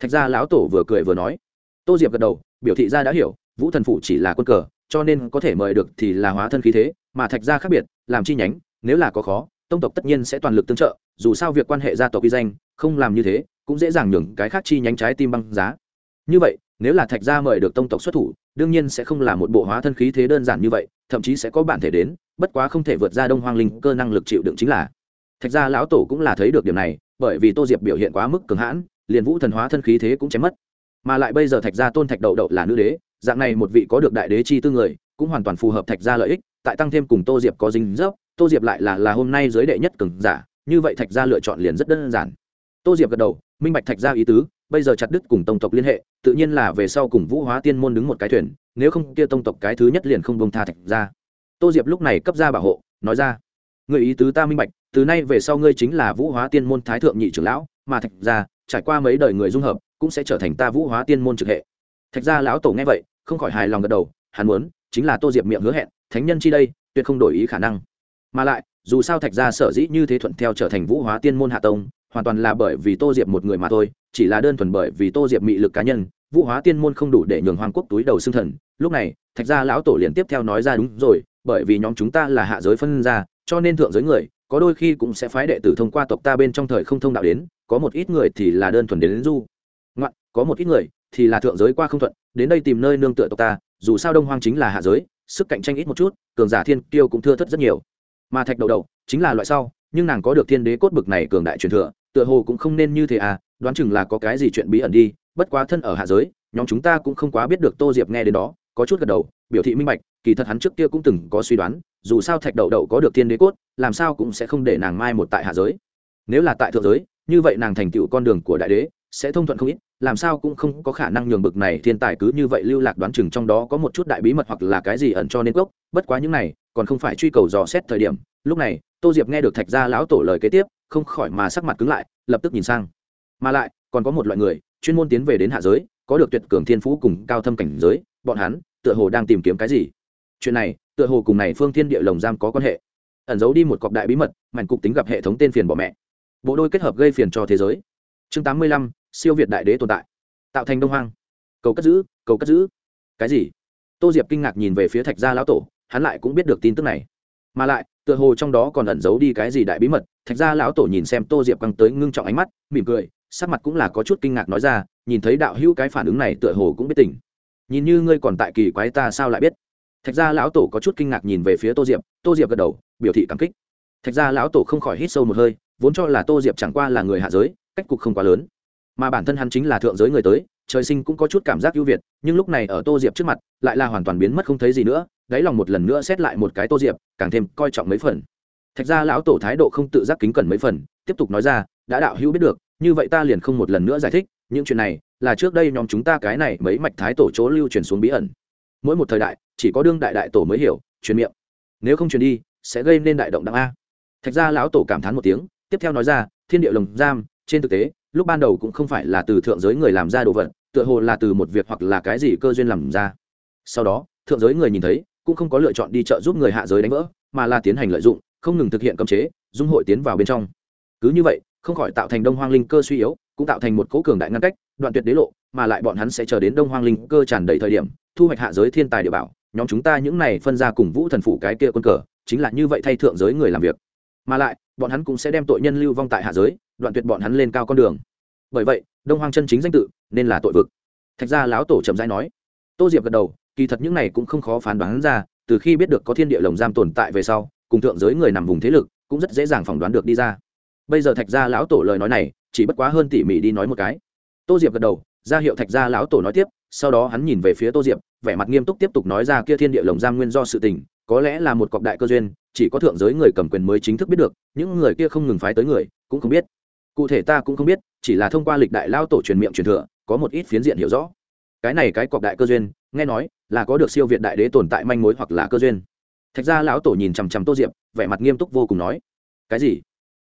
thạch gia lão tổ vừa cười vừa nói. Tô diệp gật đầu, biểu thị ra đã hiểu, vũ thần phụ chỉ là quân cờ, cho nên có thể mời được thì là hóa thân khí thế mà thạch gia khác biệt, làm chi nhánh, nếu là có khó, tông tộc tất nhiên sẽ toàn lực tương trợ, dù sao việc quan hệ gia tộc uy danh, không làm như thế, cũng dễ dàng nhường cái khác chi nhánh trái tim băng giá. Như vậy, nếu là thạch gia mời được tông tộc xuất thủ, đương nhiên sẽ không là một bộ hóa thân khí thế đơn giản như vậy, thậm chí sẽ có bản thể đến, bất quá không thể vượt ra đông hoang linh cơ năng lực chịu đựng chính là. Thạch gia lão tổ cũng là thấy được điểm này, bởi vì tô diệp biểu hiện quá mức cường hãn, liền vũ thần hóa thân khí thế cũng chém mất. Mà lại bây giờ thạch gia tôn thạch đậu đậu là nữ đế, dạng này một vị có được đại đế chi tư người, cũng hoàn toàn phù hợp thạch gia lợi ích tại tăng thêm cùng tô diệp có dính dốc tô diệp lại là là hôm nay giới đệ nhất cường giả, như vậy thạch gia lựa chọn liền rất đơn giản. Tô diệp gật đầu, minh bạch thạch gia ý tứ, bây giờ chặt đứt cùng tông tộc liên hệ, tự nhiên là về sau cùng vũ hóa tiên môn đứng một cái thuyền, nếu không kia tông tộc cái thứ nhất liền không bông tha thạch ra tô diệp lúc này cấp ra bảo hộ, nói ra người ý tứ ta minh bạch, từ nay về sau ngươi chính là vũ hóa tiên môn thái thượng nhị trưởng lão, mà thạch gia, trải qua mấy đời người dung hợp, cũng sẽ trở thành ta vũ hóa tiên môn trực hệ. Thạch gia lão tổ nghe vậy, không khỏi hài lòng gật đầu, hắn muốn chính là tô diệp miệng hứa hẹn thánh nhân chi đây tuyệt không đổi ý khả năng. Mà lại dù sao thạch gia sở dĩ như thế thuận theo trở thành vũ hóa tiên môn hạ tông hoàn toàn là bởi vì tô diệp một người mà thôi chỉ là đơn thuần bởi vì tô diệp mị lực cá nhân vũ hóa tiên môn không đủ để nhường hoàng quốc túi đầu xương thần. Lúc này thạch gia lão tổ liền tiếp theo nói ra đúng rồi bởi vì nhóm chúng ta là hạ giới phân ra cho nên thượng giới người có đôi khi cũng sẽ phái đệ tử thông qua tộc ta bên trong thời không thông đạo đến có một ít người thì là đơn thuần đến, đến du. Ngoạn có một ít người thì là thượng giới qua không thuận đến đây tìm nơi nương tựa tộc ta dù sao đông hoang chính là hạ giới, sức cạnh tranh ít một chút, cường giả thiên kiêu cũng thưa thất rất nhiều. Mà thạch đầu đầu chính là loại sau, nhưng nàng có được thiên đế cốt bực này cường đại truyền thừa, tựa hồ cũng không nên như thế à đoán chừng là có cái gì chuyện bí ẩn đi, bất quá thân ở hạ giới, nhóm chúng ta cũng không quá biết được tô diệp nghe đến đó, có chút gật đầu, biểu thị minh bạch, kỳ thật hắn trước kia cũng từng có suy đoán, dù sao thạch đậu đậu có được thiên đế cốt, làm sao cũng sẽ không để nàng mai một tại hạ giới. Nếu là tại thượng giới, như vậy nàng thành tựu con đường của đại đế sẽ thông thuận không ít, làm sao cũng không có khả năng nhường bực này thiên tài cứ như vậy lưu lạc đoán chừng trong đó có một chút đại bí mật hoặc là cái gì ẩn cho nên gốc, bất quá những này, còn không phải truy cầu dò xét thời điểm. Lúc này, tô diệp nghe được thạch gia lão tổ lời kế tiếp, không khỏi mà sắc mặt cứng lại, lập tức nhìn sang. Mà lại, còn có một loại người, chuyên môn tiến về đến hạ giới, có được tuyệt cường thiên phú cùng cao thâm cảnh giới, bọn hắn, tựa hồ đang tìm kiếm cái gì? Chuyện này, tựa hồ cùng này phương thiên địa lồng giam có quan hệ. Ẩn giấu đi một cọc đại bí mật mạnh cục tính gặp hệ thống tên phiền bỏ mẹ. Bộ đôi kết hợp gây phiền cho thế giới chương tám mươi lăm, siêu việt đại đế tồn tại. Tạo thành đông hoang. Cầu cất giữ, cầu cất giữ. Cái gì? Tô diệp kinh ngạc nhìn về phía thạch gia lão tổ, hắn lại cũng biết được tin tức này. Mà lại, tựa hồ trong đó còn ẩn giấu đi cái gì đại bí mật, thạch gia lão tổ nhìn xem tô diệp căng tới ngưng trọng ánh mắt, mỉm cười, sắc mặt cũng là có chút kinh ngạc nói ra, nhìn thấy đạo hữu cái phản ứng này tựa hồ cũng biết tỉnh nhìn như ngươi còn tại kỳ quái ta sao lại biết? Thạch gia lão tổ có chút kinh ngạc nhìn về phía tô diệp tô diệp gật đầu, biểu thị cảm kích. Thạch gia lão tổ không khỏi hít sâu một hơi vốn cho là tô diệp chẳng qua là người hạ giới, cách cục không quá lớn. Mà bản thân hắn chính là thượng giới người tới, trời sinh cũng có chút cảm giác ưu việt, nhưng lúc này ở tô diệp trước mặt, lại là hoàn toàn biến mất không thấy gì nữa, đáy lòng một lần nữa xét lại một cái tô diệp, càng thêm coi trọng mấy phần. Thạch ra lão tổ thái độ không tự giác kính cẩn mấy phần, tiếp tục nói ra, đã đạo hữu biết được, như vậy ta liền không một lần nữa giải thích, những chuyện này là trước đây nhóm chúng ta cái này mấy mạch thái tổ chỗ lưu truyền xuống bí ẩn. Mỗi một thời đại, chỉ có đương đại đại tổ mới hiểu, truyền miệng. Nếu không truyền đi, sẽ gây nên đại động đặng a. Thạch ra lão tổ cảm thán một tiếng tiếp theo nói ra, thiên địa lồng giam, trên thực tế, lúc ban đầu cũng không phải là từ thượng giới người làm ra đồ vật, tựa hồ là từ một việc hoặc là cái gì cơ duyên làm ra. Sau đó, thượng giới người nhìn thấy, cũng không có lựa chọn đi trợ giúp người hạ giới đánh vỡ, mà là tiến hành lợi dụng, không ngừng thực hiện cấm chế, dung hội tiến vào bên trong. Cứ như vậy, không khỏi tạo thành đông hoang linh cơ suy yếu, cũng tạo thành một cố cường đại ngăn cách, đoạn tuyệt đế lộ, mà lại bọn hắn sẽ chờ đến đông hoang linh cơ tràn đầy thời điểm, thu hoạch hạ giới thiên tài địa bảo. Nhóm chúng ta những này phân ra cùng vũ thần phủ cái kia quân cờ, chính là như vậy thay thượng giới người làm việc. Mà lại bọn hắn cũng sẽ đem tội nhân lưu vong tại hạ giới, đoạn tuyệt bọn hắn lên cao con đường. Bởi vậy, đông hoang chân chính danh tự nên là tội vực. Thạch gia lão tổ trầm rãi nói. Tô diệp gật đầu, kỳ thật những này cũng không khó phán đoán ra, từ khi biết được có thiên địa lồng giam tồn tại về sau, cùng thượng giới người nằm vùng thế lực, cũng rất dễ dàng phỏng đoán được đi ra. Bây giờ thạch gia lão tổ lời nói này, chỉ bất quá hơn tỉ mỉ đi nói một cái. Tô diệp gật đầu, ra hiệu thạch gia lão tổ nói tiếp, sau đó hắn nhìn về phía tô diệp, vẻ mặt nghiêm túc tiếp tục nói ra kia thiên địa lồng giam nguyên do sự tình có lẽ là một cọc đại cơ duyên chỉ có thượng giới người cầm quyền mới chính thức biết được những người kia không ngừng phái tới người cũng không biết. Cụ thể ta cũng không biết chỉ là thông qua lịch đại lao tổ truyền miệng truyền thừa có một ít phiến diện hiểu rõ. Cái này cái cọc đại cơ duyên nghe nói là có được siêu việt đại đế tồn tại manh mối hoặc là cơ duyên. Thạch ra lão tổ nhìn chằm chằm tô diệp vẻ mặt nghiêm túc vô cùng nói cái gì?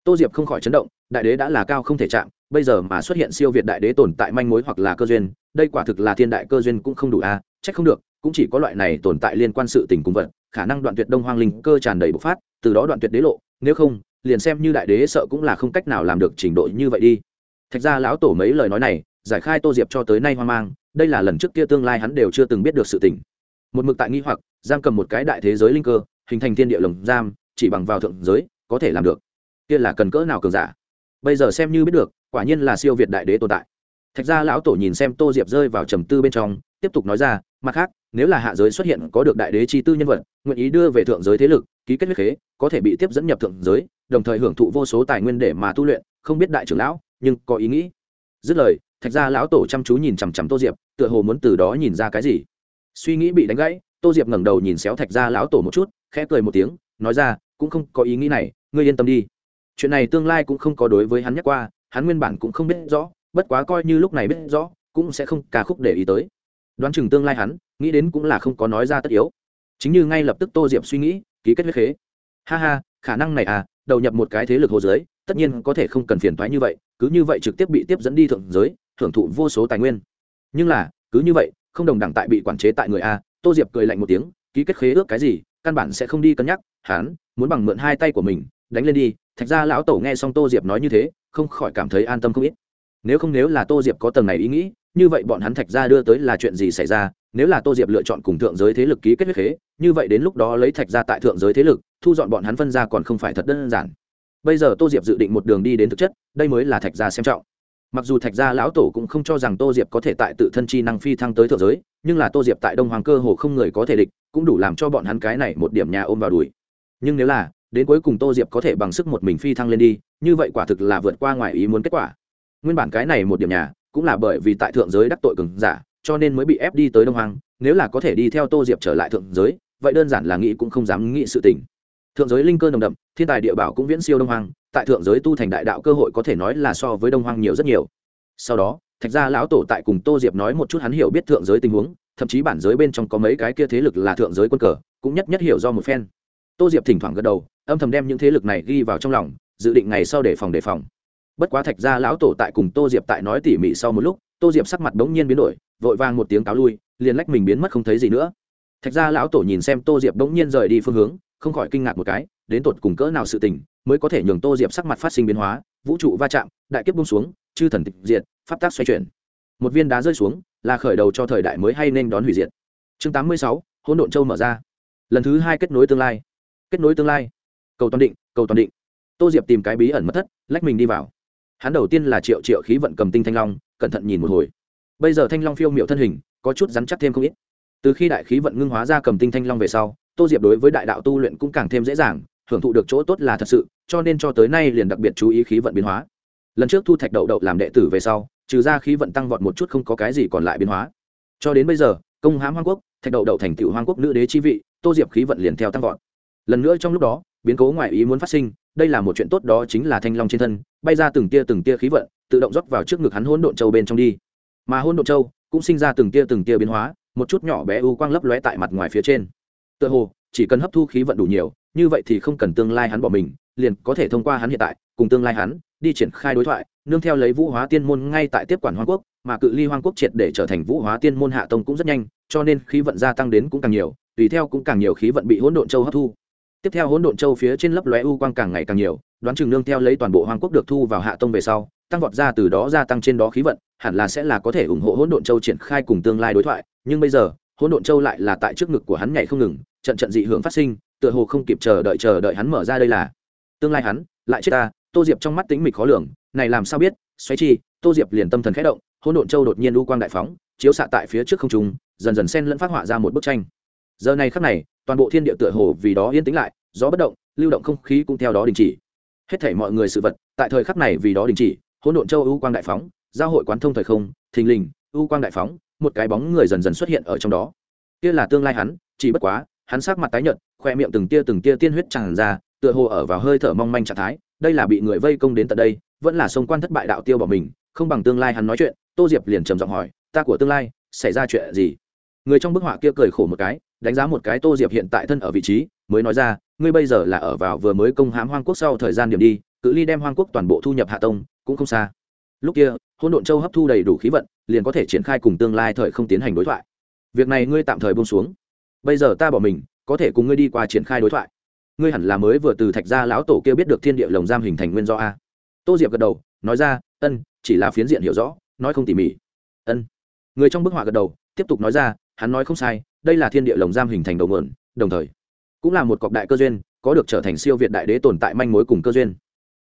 Tô diệp không khỏi chấn động đại đế đã là cao không thể chạm bây giờ mà xuất hiện siêu việt đại đế tồn tại manh mối hoặc là cơ duyên đây quả thực là thiên đại cơ duyên cũng không đủ a à, trách không được cũng chỉ có loại này tồn tại liên quan sự tình cung vật, khả năng đoạn tuyệt đông hoang linh cơ tràn đầy bộc phát, từ đó đoạn tuyệt đế lộ, nếu không, liền xem như đại đế sợ cũng là không cách nào làm được trình độ như vậy đi. Thạch ra lão tổ mấy lời nói này, giải khai tô diệp cho tới nay hoang mang, đây là lần trước kia tương lai hắn đều chưa từng biết được sự tình. Một mực tại nghi hoặc, giam cầm một cái đại thế giới linh cơ, hình thành thiên địa lồng giam, chỉ bằng vào thượng giới, có thể làm được. Kia là cần cỡ nào cường giả? Bây giờ xem như biết được, quả nhiên là siêu việt đại đế tồn tại. Thạch gia lão tổ nhìn xem tô diệp rơi vào trầm tư bên trong, tiếp tục nói ra, mặt khác nếu là hạ giới xuất hiện có được đại đế chi tư nhân vật, nguyện ý đưa về thượng giới thế lực, ký kết huyết khế, có thể bị tiếp dẫn nhập thượng giới, đồng thời hưởng thụ vô số tài nguyên để mà tu luyện, không biết đại trưởng lão, nhưng có ý nghĩ. Dứt lời, thạch gia lão tổ chăm chú nhìn chằm chằm tô diệp, tựa hồ muốn từ đó nhìn ra cái gì. Suy nghĩ bị đánh gãy, tô diệp ngẩng đầu nhìn xéo thạch gia lão tổ một chút, khẽ cười một tiếng, nói ra, cũng không có ý nghĩ này, ngươi yên tâm đi. Chuyện này tương lai cũng không có đối với hắn nhắc qua, hắn nguyên bản cũng không biết rõ, bất quá coi như lúc này biết rõ, cũng sẽ không ca khúc để ý tới đoán chừng tương lai hắn, nghĩ đến cũng là không có nói ra tất yếu. Chính như ngay lập tức tô diệp suy nghĩ, ký kết huyết khế. Ha ha, khả năng này à đầu nhập một cái thế lực hồ giới, tất nhiên có thể không cần phiền toái như vậy, cứ như vậy trực tiếp bị tiếp dẫn đi thượng giới, thưởng thụ vô số tài nguyên. Nhưng là, cứ như vậy, không đồng đẳng tại bị quản chế tại người a, tô diệp cười lạnh một tiếng, ký kết khế ước cái gì, căn bản sẽ không đi cân nhắc, hắn muốn bằng mượn hai tay của mình, đánh lên đi, thạch ra lão tổ nghe xong tô diệp nói như thế, không khỏi cảm thấy an tâm không ít. Nếu không nếu là tô diệp có tầng này ý nghĩ như vậy bọn hắn thạch ra đưa tới là chuyện gì xảy ra? Nếu là tô diệp lựa chọn cùng thượng giới thế lực ký kết huyết khế, như vậy đến lúc đó lấy thạch ra tại thượng giới thế lực, thu dọn bọn hắn phân ra còn không phải thật đơn giản. Bây giờ tô diệp dự định một đường đi đến thực chất, đây mới là thạch gia xem trọng. Mặc dù thạch gia lão tổ cũng không cho rằng tô diệp có thể tại tự thân chi năng phi thăng tới thượng giới, nhưng là tô diệp tại đông hoàng cơ hồ không người có thể địch, cũng đủ làm cho bọn hắn cái này một điểm nhà ôm vào đùi. Nhưng nếu là, đến cuối cùng tô diệp có thể bằng sức một mình phi thăng lên đi, như vậy quả thực là vượt qua ngoài ý muốn kết quả. Nguyên bản cái này một điểm nhà cũng là bởi vì tại thượng giới đắc tội cường giả, cho nên mới bị ép đi tới đông hoàng nếu là có thể đi theo tô diệp trở lại thượng giới, vậy đơn giản là nghĩ cũng không dám nghĩ sự tình. Thượng giới linh cơ nồng đậm, thiên tài địa bảo cũng viễn siêu đông hoàng tại thượng giới tu thành đại đạo cơ hội có thể nói là so với đông hoàng nhiều rất nhiều. Sau đó, thạch gia lão tổ tại cùng tô diệp nói một chút hắn hiểu biết thượng giới tình huống, thậm chí bản giới bên trong có mấy cái kia thế lực là thượng giới quân cờ, cũng nhất nhất hiểu do một phen. Tô diệp thỉnh thoảng gật đầu, âm thầm đem những thế lực này ghi vào trong lòng, dự định ngày sau để phòng đề phòng bất quá thạch gia lão tổ tại cùng tô diệp tại nói tỉ mỉ sau một lúc, tô diệp sắc mặt bỗng nhiên biến đổi, vội vàng một tiếng cáo lui, liền lách mình biến mất không thấy gì nữa. Thạch gia lão tổ nhìn xem tô diệp bỗng nhiên rời đi phương hướng, không khỏi kinh ngạc một cái, đến tột cùng cỡ nào sự tình, mới có thể nhường tô diệp sắc mặt phát sinh biến hóa, vũ trụ va chạm, đại kiếp bung xuống, chư thần tịch diệt, pháp tác xoay chuyển. Một viên đá rơi xuống, là khởi đầu cho thời đại mới hay nên đón hủy diệt. Chương tám mươi sáu, hỗn độn châu mở ra. Lần thứ hai kết nối tương lai. Kết nối tương lai. Cầu toàn định, cầu toàn định. Tô diệp tìm cái bí ẩn mất thất, lách mình đi vào hắn đầu tiên là triệu triệu khí vận cầm tinh thanh long, cẩn thận nhìn một hồi. Bây giờ thanh long phiêu m i ệ u thân hình, có chút rắn chắc thêm không ít. Từ khi đại khí vận ngưng hóa ra cầm tinh thanh long về sau, tô diệp đối với đại đạo tu luyện cũng càng thêm dễ dàng, hưởng thụ được chỗ tốt là thật sự, cho nên cho tới nay liền đặc biệt chú ý khí vận biến hóa. Lần trước thu thạch đậu đậu làm đệ tử về sau, trừ ra khí vận tăng vọt một chút không có cái gì còn lại biến hóa. Cho đến bây giờ, công hãm hoang quốc, thạch đậu đậu thành tựu hoang quốc nữ đế chi vị, tô diệp khí vận liền theo tăng vọt. Lần nữa trong lúc đó, biến cố ngoại ý muốn phát sinh đây là một chuyện tốt đó chính là thanh long trên thân, bay ra từng tia từng tia khí vận, tự động rót vào trước ngực hắn hỗn độn châu bên trong đi. Mà hỗn độn châu cũng sinh ra từng tia từng tia biến hóa, một chút nhỏ bé u quang lấp lóe tại mặt ngoài phía trên. Tựa hồ, chỉ cần hấp thu khí vận đủ nhiều, như vậy thì không cần tương lai hắn bỏ mình, liền có thể thông qua hắn hiện tại, cùng tương lai hắn, đi triển khai đối thoại, nương theo lấy vũ hóa tiên môn ngay tại tiếp quản hoa quốc, mà cự ly hoang quốc triệt để trở thành vũ hóa tiên môn hạ tông cũng rất nhanh, cho nên khí vận gia tăng đến cũng càng nhiều, tùy theo cũng càng nhiều khí vận bị hỗn độn châu hấp thu tiếp theo hỗn độn châu phía trên lấp lóe u quang càng ngày càng nhiều, đoán chừng nương theo lấy toàn bộ hoang quốc được thu vào hạ tông về sau, tăng vọt ra từ đó gia tăng trên đó khí vận, hẳn là sẽ là có thể ủng hộ hỗn độn châu triển khai cùng tương lai đối thoại. Nhưng bây giờ, hỗn độn châu lại là tại trước ngực của hắn nhảy không ngừng, trận trận dị hưởng phát sinh, tựa hồ không kịp chờ đợi chờ đợi hắn mở ra đây là. Tương lai hắn, lại chết ta, tô diệp trong mắt tính mịch khó lường, này làm sao biết? Xoáy chi, tô diệp liền tâm thần khẽ động, hỗn độn châu đột nhiên u quang đại phóng, chiếu xạ tại phía trước không trung, dần dần xen lẫn phát họa ra một bức tranh giờ này khắc này, toàn bộ thiên địa tựa hồ vì đó yên tĩnh lại, gió bất động, lưu động không khí cũng theo đó đình chỉ. Hết thảy mọi người sự vật, tại thời khắc này vì đó đình chỉ, hỗn độn châu u quang đại phóng, giao hội quán thông thời không, thình lình u quang đại phóng, một cái bóng người dần dần xuất hiện ở trong đó. Kia là tương lai hắn, chỉ bất quá, hắn sắc mặt tái nhợt, khoe miệng từng tia từng tia tiên huyết tràn ra, tựa hồ ở vào hơi thở mong manh trạng thái, đây là bị người vây công đến tận đây, vẫn là sông quan thất bại đạo tiêu bỏ mình, không bằng tương lai hắn nói chuyện, tô diệp liền trầm giọng hỏi, ta của tương lai, xảy ra chuyện gì? Người trong bức họa kia cười khổ một cái đánh giá một cái tô diệp hiện tại thân ở vị trí, mới nói ra, ngươi bây giờ là ở vào vừa mới công hãm hoang quốc sau thời gian điểm đi, cự ly đem hoang quốc toàn bộ thu nhập hạ tông, cũng không xa. Lúc kia hôn độn châu hấp thu đầy đủ khí vận, liền có thể triển khai cùng tương lai thời không tiến hành đối thoại. Việc này ngươi tạm thời buông xuống. Bây giờ ta bỏ mình, có thể cùng ngươi đi qua triển khai đối thoại. Ngươi hẳn là mới vừa từ thạch gia lão tổ kia biết được thiên địa lồng giam hình thành nguyên do a. Tô diệp gật đầu, nói ra, ân, chỉ là phiến diện hiểu rõ, nói không tỉ mỉ. Ân. Người trong bức họa gật đầu tiếp tục nói ra, hắn nói không sai, đây là thiên địa lồng giam hình thành đầu mượn đồng thời, cũng là một cọc đại cơ duyên, có được trở thành siêu việt đại đế tồn tại manh mối cùng cơ duyên.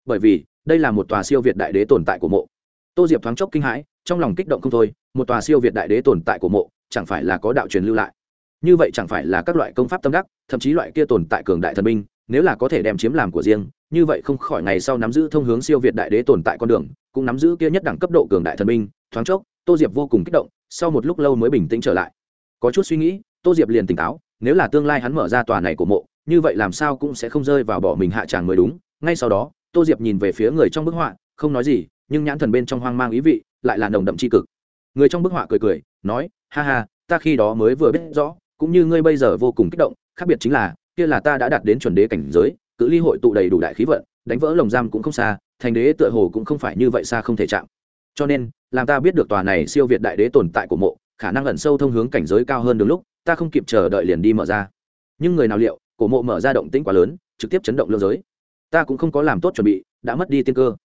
Bởi vì, đây là một tòa siêu việt đại đế tồn tại của mộ. Tô diệp thoáng chốc kinh hãi, trong lòng kích động không thôi, một tòa siêu việt đại đế tồn tại của mộ, chẳng phải là có đạo truyền lưu lại. Như vậy chẳng phải là các loại công pháp tâm đắc, thậm chí loại kia tồn tại cường đại thần minh nếu là có thể đem chiếm làm của riêng, như vậy không khỏi ngày sau nắm giữ thông hướng siêu việt đại đế tồn tại con đường, cũng nắm giữ kia nhất đẳng cấp độ cường đại thần minh thoáng chốc, tô diệp vô cùng kích động sau một lúc lâu mới bình tĩnh trở lại. Có chút suy nghĩ, tô diệp liền tỉnh táo, nếu là tương lai hắn mở ra tòa này của mộ, như vậy làm sao cũng sẽ không rơi vào bỏ mình hạ tràng mới đúng. Ngay sau đó, tô diệp nhìn về phía người trong bức họa, không nói gì, nhưng nhãn thần bên trong hoang mang ý vị, lại là nồng đậm c h i cực. Người trong bức họa cười cười, nói, ha ha, ta khi đó mới vừa biết rõ, cũng như ngươi bây giờ vô cùng kích động, khác biệt chính là, kia là ta đã đạt đến chuẩn đế cảnh giới, cự ly hội tụ đầy đủ đại khí vận, đánh vỡ lồng giam cũng không xa, thành đế tựa hồ cũng không phải như vậy xa không thể chạm cho nên, làm ta biết được tòa này siêu việt đại đế tồn tại của mộ, khả năng ẩn sâu thông hướng cảnh giới cao hơn đúng lúc, ta không kịp chờ đợi liền đi mở ra. Nhưng người nào liệu, cổ mộ mở ra động tĩnh quá lớn, trực tiếp chấn động lương giới. Ta cũng không có làm tốt chuẩn bị, đã mất đi tiên cơ.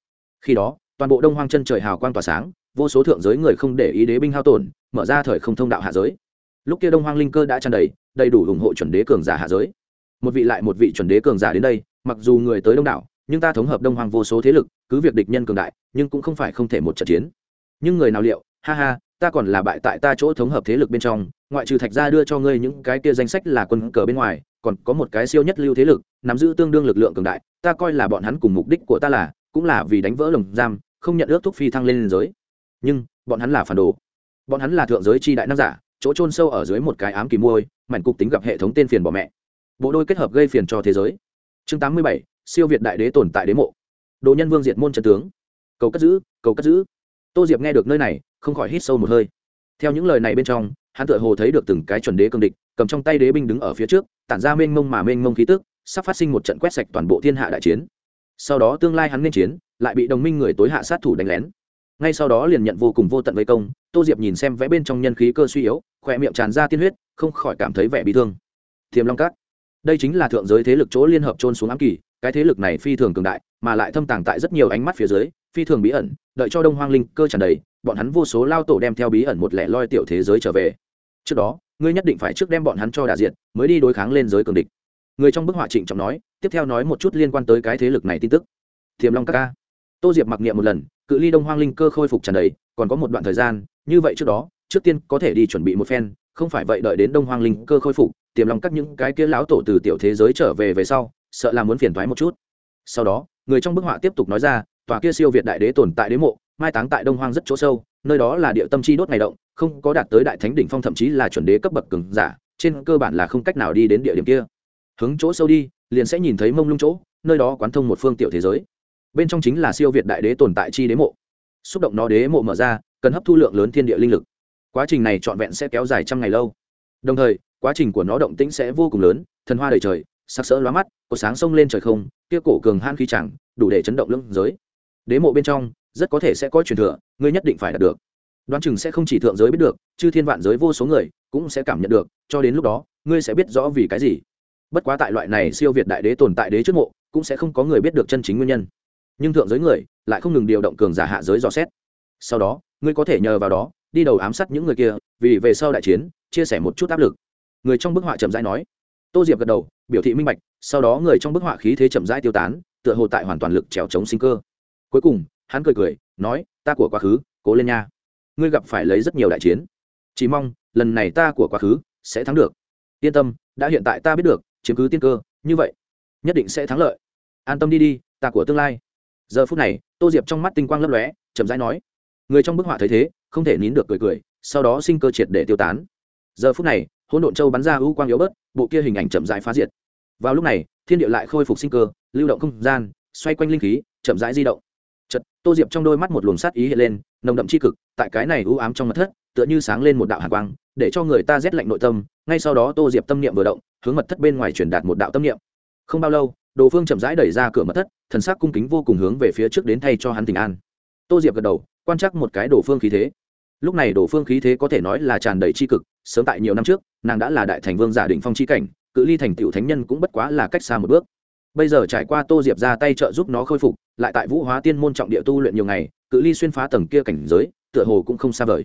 Khi đó, toàn bộ đông hoang chân trời hào quang tỏa sáng, vô số thượng giới người không để ý đế binh hao tổn, mở ra thời không thông đạo hạ giới. Lúc kia đông hoang linh cơ đã tràn đầy đầy đủ ủng hộ chuẩn đế cường giả hạ giới. Một vị lại một vị chuẩn đế cường giả đến đây, mặc dù người tới đông đảo nhưng ta thống hợp đông hoàng vô số thế lực, cứ việc địch nhân cường đại, nhưng cũng không phải không thể một trận chiến. Nhưng người nào liệu, ha ha, ta còn là bại tại ta chỗ thống hợp thế lực bên trong, ngoại trừ thạch gia đưa cho ngươi những cái kia danh sách là quân cờ bên ngoài, còn có một cái siêu nhất lưu thế lực, nắm giữ tương đương lực lượng cường đại, ta coi là bọn hắn cùng mục đích của ta là, cũng là vì đánh vỡ lồng giam, không nhận ước thúc phi thăng lên liên giới. Nhưng, bọn hắn là phản đồ. Bọn hắn là thượng giới chi đại nam giả, chỗ trôn sâu ở dưới một cái ám kỳ môi mảnh cục tính gặp hệ thống tên phiền bỏ mẹ. Bộ đôi kết hợp gây phiền cho thế giới. Chương tám mươi bảy siêu việt đại đế tồn tại đế mộ. Đồ nhân vương diệt môn trần tướng. Cầu cất giữ, cầu cất giữ. Tô diệp nghe được nơi này, không khỏi hít sâu một hơi. Theo những lời này bên trong, hắn tựa hồ thấy được từng cái chuẩn đế cương địch, cầm trong tay đế binh đứng ở phía trước, tản ra mênh mông mà mênh mông khí tức, sắp phát sinh một trận quét sạch toàn bộ thiên hạ đại chiến. Sau đó tương lai hắn nên chiến, lại bị đồng minh người tối hạ sát thủ đánh lén. Ngay sau đó liền nhận vô cùng vô tận vây công, tô diệp nhìn xem vẽ bên trong nhân khí cơ suy yếu, khỏe miệng tràn ra tiên huyết, không khỏi cảm thấy vẻ bị thương. Thiềm long cát đây chính là thượng giới thế lực chỗ liên hợp trôn xuống ám kỳ cái thế lực này phi thường cường đại, mà lại thâm tàng tại rất nhiều ánh mắt phía dưới, phi thường bí ẩn, đợi cho đông hoang linh cơ tràn đầy, bọn hắn vô số lao tổ đem theo bí ẩn một lẻ loi tiểu thế giới trở về. Trước đó, ngươi nhất định phải trước đem bọn hắn cho đà diện mới đi đối kháng lên giới cường địch. Người trong bức họa trịnh trọng nói, tiếp theo nói một chút liên quan tới cái thế lực này tin tức. Thiềm long ca ca. Tô diệp mặc niệm một lần, cự ly đông hoang linh cơ khôi phục tràn đầy, còn có một đoạn thời gian, như vậy trước đó, trước tiên có thể đi chuẩn bị một phen, không phải vậy đợi đến đông hoang linh cơ khôi phục tiềm Long các những cái kia lão tổ từ tiểu thế giới trở về về sau sợ là muốn phiền thoái một chút. Sau đó, người trong bức họa tiếp tục nói ra, tòa kia siêu việt đại đế tồn tại đế mộ, mai táng tại đông hoang rất chỗ sâu, nơi đó là địa tâm chi đốt ngày động, không có đạt tới đại thánh đỉnh phong thậm chí là chuẩn đế cấp bậc cường giả, trên cơ bản là không cách nào đi đến địa điểm kia. Hướng chỗ sâu đi, liền sẽ nhìn thấy mông lung chỗ, nơi đó quán thông một phương tiểu thế giới. Bên trong chính là siêu việt đại đế tồn tại chi đế mộ. Xúc động nó đế mộ mở ra, cần hấp thu lượng lớn thiên địa linh lực. Quá trình này trọn vẹn sẽ kéo dài trăm ngày lâu. Đồng thời, quá trình của nó động tĩnh sẽ vô cùng lớn, thần hoa đầy trời sắc sỡ lóa mắt, có sáng sông lên trời không, kia cổ cường han khí chẳng, đủ để chấn động lưng giới. Đế mộ bên trong, rất có thể sẽ có truyền thừa, ngươi nhất định phải đạt được. Đoán chừng sẽ không chỉ thượng giới biết được chứ thiên vạn giới vô số người cũng sẽ cảm nhận được, cho đến lúc đó, ngươi sẽ biết rõ vì cái gì. Bất quá tại loại này siêu việt đại đế tồn tại đế trước mộ, cũng sẽ không có người biết được chân chính nguyên nhân. Nhưng thượng giới người lại không ngừng điều động cường giả hạ giới dò xét. Sau đó, ngươi có thể nhờ vào đó, đi đầu ám sát những người kia, vì về sau đại chiến, chia sẻ một chút áp lực. Người trong bức họa chậm rãi nói. Tô diệp gật đầu biểu thị minh bạch, sau đó người trong bức họa khí thế chậm rãi tiêu tán, tựa hồ tại hoàn toàn lực trèo chống sinh cơ. Cuối cùng, hắn cười cười, nói, ta của quá khứ, cố lên nha. Ngươi gặp phải lấy rất nhiều đại chiến. Chỉ mong, lần này ta của quá khứ sẽ thắng được. Yên tâm, đã hiện tại ta biết được, chiếm cứ tiên cơ, như vậy, nhất định sẽ thắng lợi. An tâm đi đi, ta của tương lai. Giờ phút này, tô diệp trong mắt tinh quang lấp lóe, chậm rãi nói, người trong bức họa thấy thế, không thể nín được cười cười, sau đó sinh cơ triệt để tiêu tán. Giờ phút này hỗn độn châu bắn ra ưu quang yếu bớt, bộ kia hình ảnh chậm rãi phá diệt. Vào lúc này, thiên địa lại khôi phục sinh cơ, lưu động không gian, xoay quanh linh khí, chậm rãi di động. Chật tô diệp trong đôi mắt một luồng sát ý hiện lên, nồng đậm c h i cực, tại cái này ưu ám trong mật thất, tựa như sáng lên một đạo hạ quang, để cho người ta rét lạnh nội tâm. Ngay sau đó, tô diệp tâm niệm vừa động, hướng mật thất bên ngoài truyền đạt một đạo tâm niệm. Không bao lâu, đồ phương chậm rãi đẩy ra cửa mật thất, thần sắc cung kính vô cùng hướng về phía trước đến thay cho hắn tình an. Tô diệp gật đầu, quan trắc một cái đồ phương khí thế lúc này đổ phương khí thế có thể nói là tràn đầy c h i cực, sớm tại nhiều năm trước, nàng đã là đại thành vương giả định phong c h i cảnh, cự ly thành tựu thánh nhân cũng bất quá là cách xa một bước. Bây giờ trải qua tô diệp ra tay trợ giúp nó khôi phục, lại tại vũ hóa tiên môn trọng địa tu luyện nhiều ngày, cự ly xuyên phá tầng kia cảnh giới, tựa hồ cũng không xa vời.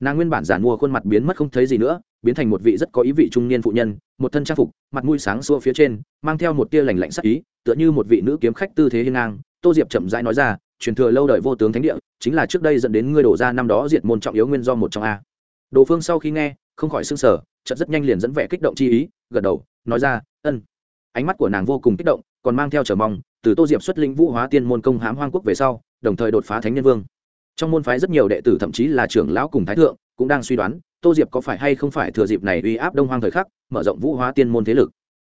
Nàng nguyên bản giản mua khuôn mặt biến mất không thấy gì nữa, biến thành một vị rất có ý vị trung niên phụ nhân, một thân trang phục, mặt mũi sáng xua phía trên, mang theo một tia lành lạnh sắc ý, tựa như một vị nữ kiếm khách tư thế hiên ngang. Tô diệp chậm rãi nói ra truyền thừa lâu đời vô tướng thánh địa, chính là trước đây dẫn đến ngươi đổ ra năm đó diệt môn trọng yếu nguyên do một trong a. Đồ phương sau khi nghe, không khỏi sưng sở chợt rất nhanh liền dẫn vẻ kích động chi ý, gật đầu, nói ra, ân. Ánh mắt của nàng vô cùng kích động, còn mang theo chờ mong, từ tô diệp xuất linh vũ hóa tiên môn công hám hoang quốc về sau, đồng thời đột phá thánh nhân vương. Trong môn phái rất nhiều đệ tử thậm chí là trưởng lão cùng thái thượng, cũng đang suy đoán, tô diệp có phải hay không phải thừa dịp này uy áp đông hoang thời khắc, mở rộng vũ hóa tiên môn thế lực.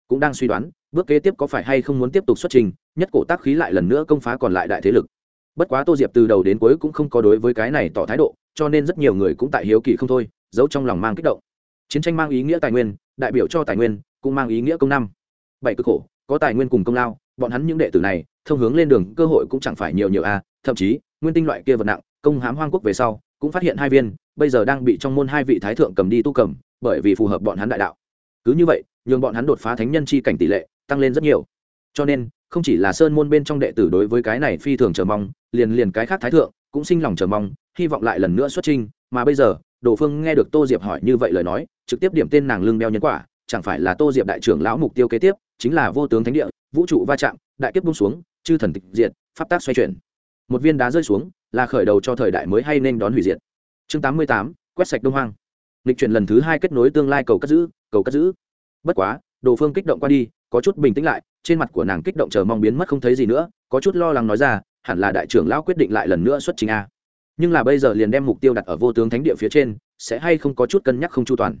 Cũng đang suy đoán, bước kế tiếp có phải hay không muốn tiếp tục xuất trình, nhất cổ tác khí lại lần nữa công phá còn lại đại thế lực bất quá tô diệp từ đầu đến cuối cũng không có đối với cái này tỏ thái độ, cho nên rất nhiều người cũng tại hiếu kỳ không thôi, giấu trong lòng mang kích động. Chiến tranh mang ý nghĩa tài nguyên, đại biểu cho tài nguyên, cũng mang ý nghĩa công năm. Bảy cực khổ, có tài nguyên cùng công lao, bọn hắn những đệ tử này, thông hướng lên đường, cơ hội cũng chẳng phải nhiều nhiều a thậm chí, nguyên tinh loại kia vật nặng, công hám hoang quốc về sau, cũng phát hiện hai viên, bây giờ đang bị trong môn hai vị thái thượng cầm đi tu cầm, bởi vì phù hợp bọn hắn đại đạo. Cứ như vậy, nhường bọn hắn đột phá thánh nhân chi cảnh tỷ lệ, tăng lên rất nhiều. Cho nên không chỉ là sơn môn bên trong đệ tử đối với cái này phi thường chờ mong, liền liền cái khác thái thượng cũng sinh lòng chờ mong, hy vọng lại lần nữa xuất trình mà bây giờ, đồ phương nghe được tô diệp hỏi như vậy lời nói, trực tiếp điểm tên nàng lương đeo nhân quả, chẳng phải là tô diệp đại trưởng lão mục tiêu kế tiếp, chính là vô tướng thánh địa, vũ trụ va chạm, đại kiếp bung xuống, chư thần tịch diệt, pháp tác xoay chuyển. Một viên đá rơi xuống, là khởi đầu cho thời đại mới hay nên đón hủy diệt. Chương tám mươi tám, quét sạch đông hoang. Lịch chuyển lần thứ hai kết nối tương lai cầu cất giữ, cầu cất giữ. Bất quá, đồ phương kích động qua đi, có chút bình tĩnh lại trên mặt của nàng kích động chờ mong biến mất không thấy gì nữa, có chút lo lắng nói ra, hẳn là đại trưởng lão quyết định lại lần nữa xuất trình a. Nhưng là bây giờ liền đem mục tiêu đặt ở vô tướng thánh địa phía trên, sẽ hay không có chút cân nhắc không chu toàn.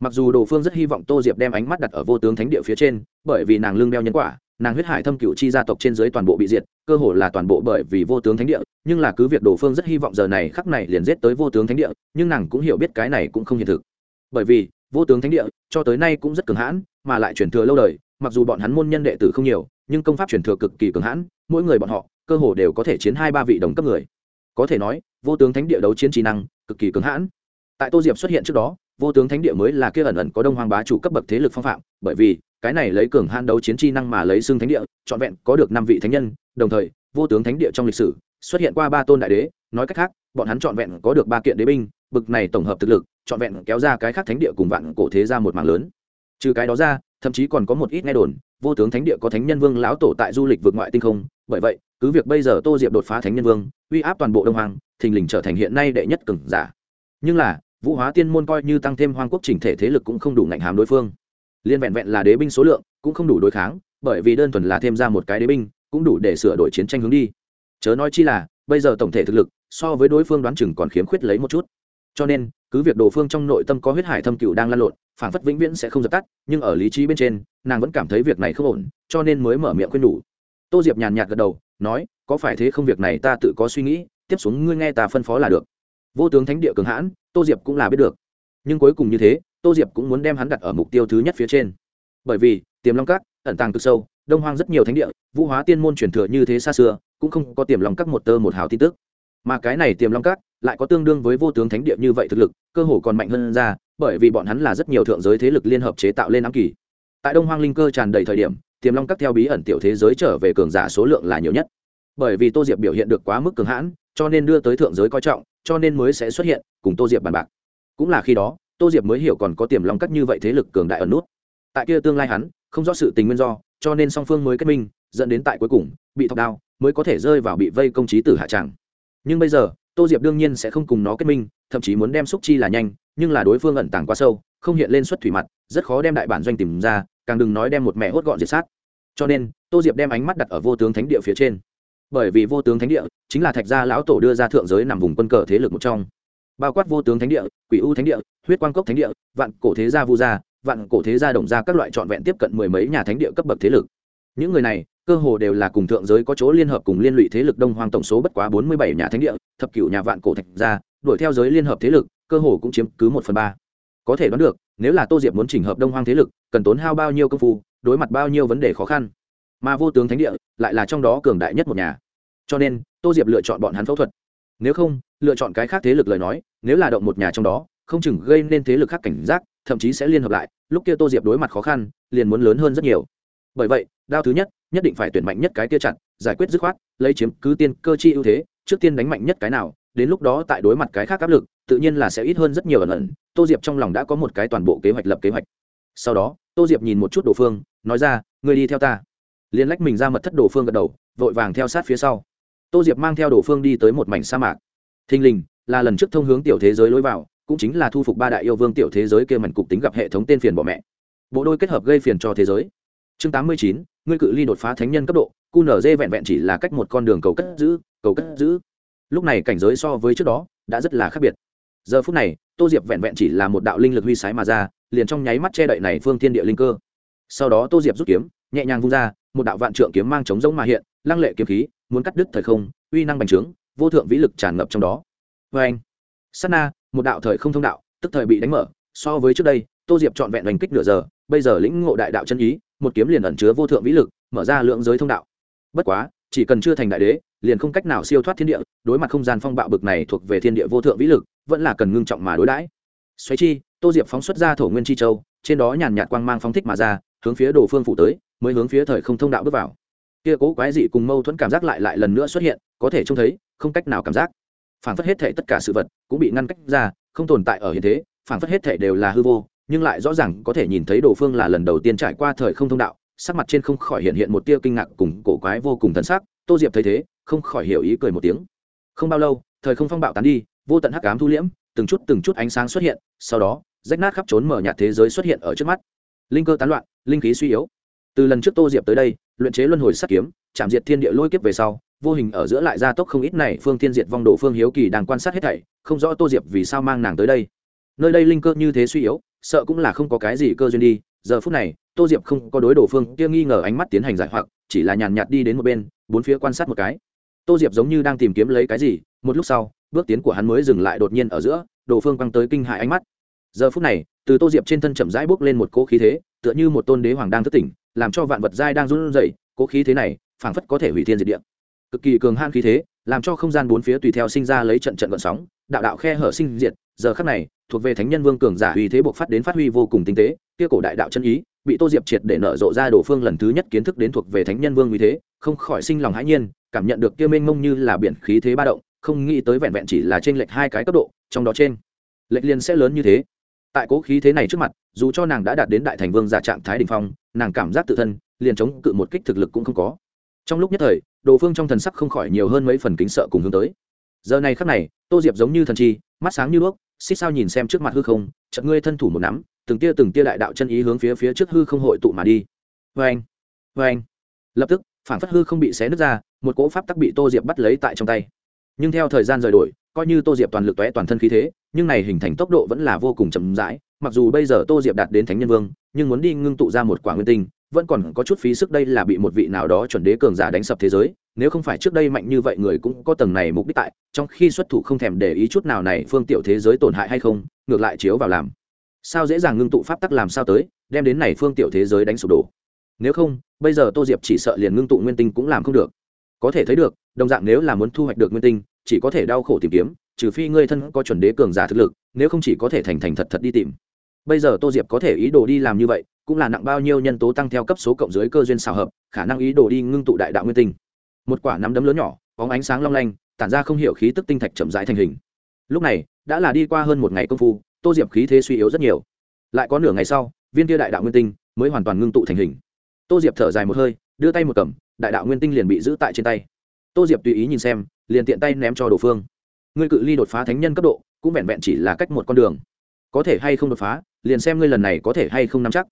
Mặc dù đồ phương rất hy vọng tô diệp đem ánh mắt đặt ở vô tướng thánh địa phía trên, bởi vì nàng lương đeo nhân quả, nàng huyết hải thâm cựu chi gia tộc trên dưới toàn bộ bị diệt, cơ hồ là toàn bộ bởi vì vô tướng thánh địa, nhưng là cứ việc đồ phương rất hy vọng giờ này khắc này liền giết tới vô tướng thánh địa, nhưng nàng cũng hiểu biết cái này cũng không hiện thực. Bởi vì, vô tướng thánh địa, cho tới nay cũng rất cường hãn, mà lại chuyển thừa lâu đời mặc dù bọn hắn môn nhân đệ tử không nhiều, nhưng công pháp truyền thừa cực kỳ cường hãn, mỗi người bọn họ, cơ hồ đều có thể chiến hai ba vị đồng cấp người. Có thể nói, vô tướng thánh địa đấu chiến trí năng, cực kỳ cường hãn. Tại tô diệp xuất hiện trước đó, vô tướng thánh địa mới là kia ẩn ẩn có đông hoàng bá chủ cấp bậc thế lực phong phạm, bởi vì, cái này lấy cường hãn đấu chiến chi năng mà lấy xương thánh địa, trọn vẹn có được năm vị thánh nhân, đồng thời, vô tướng thánh địa trong lịch sử, xuất hiện qua ba tôn đại đế, nói cách khác, bọn hắn trọn vẹn có được ba kiện đế binh, bực này tổng hợp thực lực, trọn vẹn kéo ra cái khác thánh địa cùng vạn cổ thế ra một mạng lớn. Trừ cái đó ra thậm chí còn có một ít nghe đồn, vô tướng thánh địa có thánh nhân vương lão tổ tại du lịch vượt ngoại tinh không, bởi vậy, cứ việc bây giờ tô diệp đột phá thánh nhân vương, uy áp toàn bộ đông hoàng thình lình trở thành hiện nay đệ nhất cường giả. Nhưng là, vũ hóa tiên môn coi như tăng thêm hoàng quốc chỉnh thể thế lực cũng không đủ ngạnh hàm đối phương. Liên vẹn vẹn là đế binh số lượng cũng không đủ đối kháng, bởi vì đơn thuần là thêm ra một cái đế binh, cũng đủ để sửa đổi chiến tranh hướng đi. Chớ nói chi là, bây giờ tổng thể thực lực, so với đối phương đoán chừng còn khiếm khuyết lấy một chút. Cho nên cứ việc đồ phương trong nội tâm có huyết hải thâm cựu đang lan lộn phản phất vĩnh viễn sẽ không dập tắt, nhưng ở lý trí bên trên, nàng vẫn cảm thấy việc này không ổn, cho nên mới mở miệng khuyên nhủ. Tô diệp nhàn nhạt gật đầu, nói, có phải thế không việc này ta tự có suy nghĩ, tiếp xuống ngươi nghe ta phân phó là được. Vô tướng thánh địa cường hãn, tô diệp cũng là biết được. Nhưng cuối cùng như thế, tô diệp cũng muốn đem hắn đặt ở mục tiêu thứ nhất phía trên. Bởi vì, tiềm long các, ẩn tàng cực sâu, đông hoang rất nhiều thánh địa, vũ hóa tiên môn truyền thừa như thế xa xưa, cũng không có tiềm long các một tơ một hào tin tức mà cái này tiềm long các lại có tương đương với vô tướng thánh địa như vậy thực lực, cơ hồ còn mạnh hơn ra, bởi vì bọn hắn là rất nhiều thượng giới thế lực liên hợp chế tạo lên ám kỳ. Tại đông hoang linh cơ tràn đầy thời điểm, tiềm long các theo bí ẩn tiểu thế giới trở về cường giả số lượng là nhiều nhất. Bởi vì tô diệp biểu hiện được quá mức cường hãn, cho nên đưa tới thượng giới coi trọng, cho nên mới sẽ xuất hiện cùng tô diệp bàn bạc. Cũng là khi đó, tô diệp mới hiểu còn có tiềm long các như vậy thế lực cường đại ẩn nút. Tại kia tương lai hắn, không rõ sự tình nguyên do, cho nên song phương mới kết minh, dẫn đến tại cuối cùng, bị thọc đao, mới có thể rơi vào bị vây công trí tử hạ tràng nhưng bây giờ, tô diệp đương nhiên sẽ không cùng nó kết minh, thậm chí muốn đem xúc chi là nhanh, nhưng là đối phương ẩn tàng quá sâu, không hiện lên xuất thủy mặt, rất khó đem đại bản doanh tìm ra, càng đừng nói đem một mẹ hốt gọn diệt sát. Cho nên, tô diệp đem ánh mắt đặt ở vô tướng thánh địa phía trên. Bởi vì vô tướng thánh địa chính là thạch gia lão tổ đưa ra thượng giới nằm vùng quân cờ thế lực một trong. Bao quát vô tướng thánh địa, quỷ u thánh địa, huyết quang cốc thánh địa, vạn cổ thế gia vu gia, vạn cổ thế gia đồng gia các loại trọn vẹn tiếp cận mười mấy nhà thánh địa cấp bậc thế lực. Những người này cơ hồ đều là cùng thượng giới có chỗ liên hợp cùng liên lụy thế lực đông hoang tổng số bất quá bốn mươi bảy nhà thánh địa, thập cửu nhà vạn cổ thạch ra đuổi theo giới liên hợp thế lực, cơ hồ cũng chiếm cứ một phần ba. Có thể đoán được, nếu là tô diệp muốn chỉnh hợp đông hoang thế lực, cần tốn hao bao nhiêu công phu, đối mặt bao nhiêu vấn đề khó khăn. Mà vô tướng thánh địa lại là trong đó cường đại nhất một nhà. Cho nên, tô diệp lựa chọn bọn hắn phẫu thuật. Nếu không, lựa chọn cái khác thế lực lời nói, nếu là động một nhà trong đó, không chừng gây nên thế lực khác cảnh giác, thậm chí sẽ liên hợp lại, lúc kia tô diệp đối mặt khó khăn, liền muốn lớn hơn rất nhiều. Bởi vậy, đao thứ nhất nhất định phải tuyển mạnh nhất cái kia chặn, giải quyết dứt khoát, lấy chiếm cứ tiên cơ chi ưu thế, trước tiên đánh mạnh nhất cái nào, đến lúc đó tại đối mặt cái khác áp lực, tự nhiên là sẽ ít hơn rất nhiều ẩn ẩn. Tô diệp trong lòng đã có một cái toàn bộ kế hoạch lập kế hoạch. Sau đó, tô diệp nhìn một chút đồ phương, nói ra người đi theo ta. Liên lách mình ra mật thất đồ phương gật đầu, vội vàng theo sát phía sau. Tô diệp mang theo đồ phương đi tới một mảnh sa mạc. Thình lình, là lần trước thông hướng tiểu thế giới lối vào, cũng chính là thu phục ba đại yêu vương tiểu thế giới kia mảnh cục tính gặp hệ thống tên phiền bỏ mẹ. Bộ đôi kết hợp gây phiền cho thế giới chương tám mươi chín, ngươi cự ly đột phá thánh nhân cấp độ, cu nở dê vẹn vẹn chỉ là cách một con đường cầu cất giữ, cầu cất giữ. Lúc này cảnh giới so với trước đó, đã rất là khác biệt. Giờ phút này, tô diệp vẹn vẹn chỉ là một đạo linh lực huy sái mà ra, liền trong nháy mắt che đậy này phương thiên địa linh cơ. Sau đó tô diệp rút kiếm, nhẹ nhàng vung ra, một đạo vạn trượng kiếm mang chống giống mà hiện, lăng lệ kiếm khí, muốn cắt đứt thời không, uy năng bành trướng, vô thượng vĩ lực tràn ngập trong đó. Vê anh sát na, một đạo thời không thông đạo, tức thời bị đánh mở. So với trước đây, tô diệp trọn vẹn đánh kích nửa giờ, bây giờ lĩnh ngộ đại đạo chân ý một kiếm liền ẩn chứa vô thượng vĩ lực, mở ra lượng giới thông đạo. Bất quá, chỉ cần chưa thành đại đế, liền không cách nào siêu thoát thiên địa, đối mặt không gian phong bạo bực này thuộc về thiên địa vô thượng vĩ lực, vẫn là cần ngưng trọng mà đối đãi. Xoáy chi, tô diệp phóng xuất ra thổ nguyên chi châu, trên đó nhàn nhạt quang mang phóng thích mà ra, hướng phía đồ phương phủ tới, mới hướng phía thời không thông đạo bước vào. Kia cố quái dị cùng mâu thuẫn cảm giác lại lại lần nữa xuất hiện, có thể trông thấy, không cách nào cảm giác. Phản phất hết thể tất cả sự vật cũng bị ngăn cách ra, không tồn tại ở hiện thế, phản phất hết thể đều là hư vô nhưng lại rõ ràng có thể nhìn thấy đồ phương là lần đầu tiên trải qua thời không thông đạo, sắc mặt trên không khỏi hiện hiện một tia kinh ngạc cùng cổ quái vô cùng thân sắc, tô diệp thấy thế, không khỏi hiểu ý cười một tiếng. Không bao lâu, thời không phong bạo tán đi, vô tận hắc ám thu liễm, từng chút từng chút ánh sáng xuất hiện, sau đó, rách nát khắp trốn mở nhạt thế giới xuất hiện ở trước mắt. Linh cơ tán loạn, linh khí suy yếu. Từ lần trước tô diệp tới đây, luyện chế luân hồi sắt kiếm, chạm diệt thiên địa lôi kiếp về sau, vô hình ở giữa lại gia tốc không ít này phương thiên diệt vong đồ phương hiếu kỳ đang quan sát hết thảy, không rõ tô diệp vì sao mang nàng tới đây nơi đây linh cơ như thế suy yếu, sợ cũng là không có cái gì cơ duyên đi. Giờ phút này, tô diệp không có đối đồ phương kia nghi ngờ ánh mắt tiến hành giải hoặc, chỉ là nhàn nhạt đi đến một bên, bốn phía quan sát một cái. Tô diệp giống như đang tìm kiếm lấy cái gì, một lúc sau, bước tiến của hắn mới dừng lại đột nhiên ở giữa, đồ phương quăng tới kinh hại ánh mắt. Giờ phút này, từ tô diệp trên thân chậm rãi bước lên một cỗ khí thế, tựa như một tôn đế hoàng đang thức tỉnh, làm cho vạn vật giai đang run rẩy, cỗ khí thế này, phảng phất có thể hủy thiên diệt địa. Cực kỳ cường han khí thế, làm cho không gian bốn phía tùy theo sinh ra lấy trận trận gợn sóng đạo đạo khe hở sinh diệt, giờ khắc này, thuộc về thánh nhân vương cường giả uy thế buộc phát đến phát huy vô cùng tinh tế, kia cổ đại đạo chân ý, bị tô diệp triệt để nở rộ ra đồ phương lần thứ nhất kiến thức đến thuộc về thánh nhân vương uy thế, không khỏi sinh lòng hãi nhiên, cảm nhận được kia mênh mông như là biển khí thế ba động, không nghĩ tới vẹn vẹn chỉ là trên lệch hai cái cấp độ, trong đó trên lệch liên sẽ lớn như thế. Tại cố khí thế này trước mặt, dù cho nàng đã đạt đến đại thành vương giả trạng thái đình phong, nàng cảm giác tự thân, liền chống cự một kích thực lực cũng không có. Trong lúc nhất thời, đồ phương trong thần sắc không khỏi nhiều hơn mấy phần kính sợ cùng hướng tới giờ này khắc này, tô diệp giống như thần chi, mắt sáng như đuốc, xích sao nhìn xem trước mặt hư không, chợt ngươi thân thủ một nắm, từng tia từng tia đại đạo chân ý hướng phía phía trước hư không hội tụ mà đi. Vê anh vê anh lập tức phản phất hư không bị xé nứt ra, một cỗ pháp tắc bị tô diệp bắt lấy tại trong tay. Nhưng theo thời gian rời đổi, coi như tô diệp toàn lực tóe toàn thân khí thế, nhưng này hình thành tốc độ vẫn là vô cùng chậm rãi, mặc dù bây giờ tô diệp đạt đến thánh nhân vương, nhưng muốn đi ngưng tụ ra một quả nguyên tinh vẫn còn có chút phí sức đây là bị một vị nào đó chuẩn đế cường giả đánh sập thế giới, nếu không phải trước đây mạnh như vậy người cũng có tầng này mục đích tại, trong khi xuất thủ không thèm để ý chút nào này phương tiểu thế giới tổn hại hay không, ngược lại chiếu vào làm. Sao dễ dàng ngưng tụ pháp tắc làm sao tới, đem đến này phương tiểu thế giới đánh sụp đổ. Nếu không, bây giờ tô diệp chỉ sợ liền ngưng tụ nguyên tinh cũng làm không được. Có thể thấy được, đồng dạng nếu là muốn thu hoạch được nguyên tinh, chỉ có thể đau khổ tìm kiếm, trừ phi ngươi thân có chuẩn đế cường giả thực lực, nếu không chỉ có thể thành thành thật thật đi tìm bây giờ tô diệp có thể ý đồ đi làm như vậy, cũng là nặng bao nhiêu nhân tố tăng theo cấp số cộng dưới cơ duyên xào hợp, khả năng ý đồ đi ngưng tụ đại đạo nguyên tinh. Một quả nắm đấm lớn nhỏ, bóng ánh sáng long lanh, tản ra không hiểu khí tức tinh thạch chậm rãi thành hình. Lúc này, đã là đi qua hơn một ngày công phu, tô diệp khí thế suy yếu rất nhiều. Lại có nửa ngày sau, viên kia đại đạo nguyên tinh mới hoàn toàn ngưng tụ thành hình. Tô diệp thở dài một hơi, đưa tay một cầm, đại đạo nguyên tinh liền bị giữ tại trên tay. Tô diệp tùy ý nhìn xem, liền tiện tay ném cho đồ phương. Ngươi cự ly đột phá thánh nhân cấp độ, cũng vẹn vẹn chỉ là cách một con đường. Có thể hay không đột phá liền xem ngươi lần này có thể hay không nắm chắc.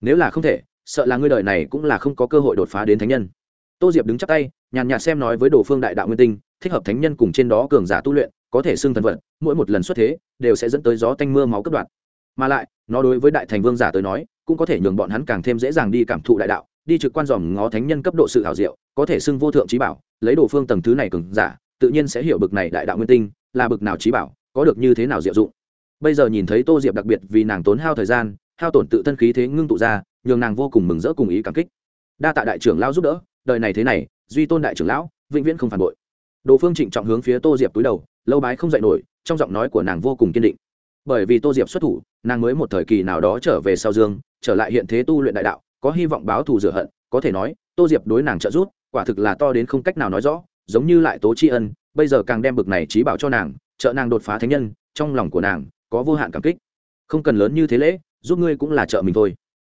Nếu là không thể, sợ là ngươi đời này cũng là không có cơ hội đột phá đến thánh nhân. Tô diệp đứng chắc tay, nhàn nhạt xem nói với đồ phương đại đạo nguyên tinh, thích hợp thánh nhân cùng trên đó cường giả tu luyện, có thể xưng thần vật, mỗi một lần xuất thế, đều sẽ dẫn tới gió tanh mưa máu cấp đoạn mà lại, nó đối với đại thành vương giả tới nói, cũng có thể nhường bọn hắn càng thêm dễ dàng đi cảm thụ đại đạo, đi trực quan dòm ngó thánh nhân cấp độ sự hảo diệu, có thể xưng vô thượng trí bảo, lấy đồ phương tầng thứ này cường giả, tự nhiên sẽ hiểu bực này đại đạo nguyên tinh, là bực nào trí bảo, có được như thế nào diệu dụng bây giờ nhìn thấy tô diệp đặc biệt vì nàng tốn hao thời gian, hao tổn tự thân khí thế ngưng tụ ra, nhường nàng vô cùng mừng rỡ cùng ý cảm kích. Đa tạ đại trưởng lão giúp đỡ, đời này thế này, duy tôn đại trưởng lão, vĩnh viễn không phản bội. Đồ phương trịnh trọng hướng phía tô diệp túi đầu, lâu bái không dạy nổi, trong giọng nói của nàng vô cùng kiên định. Bởi vì tô diệp xuất thủ, nàng mới một thời kỳ nào đó trở về sau dương, trở lại hiện thế tu luyện đại đạo, có hy vọng báo thù rửa hận, có thể nói, tô diệp đối nàng trợ giúp, quả thực là to đến không cách nào nói rõ, giống như lại tố tri ân, bây giờ càng đem bực này trí bảo cho nàng, trợ nàng đột phá thánh nhân, trong lòng của nàng có vô hạn cảm kích. Không cần lớn như thế lễ, giúp ngươi cũng là trợ mình thôi.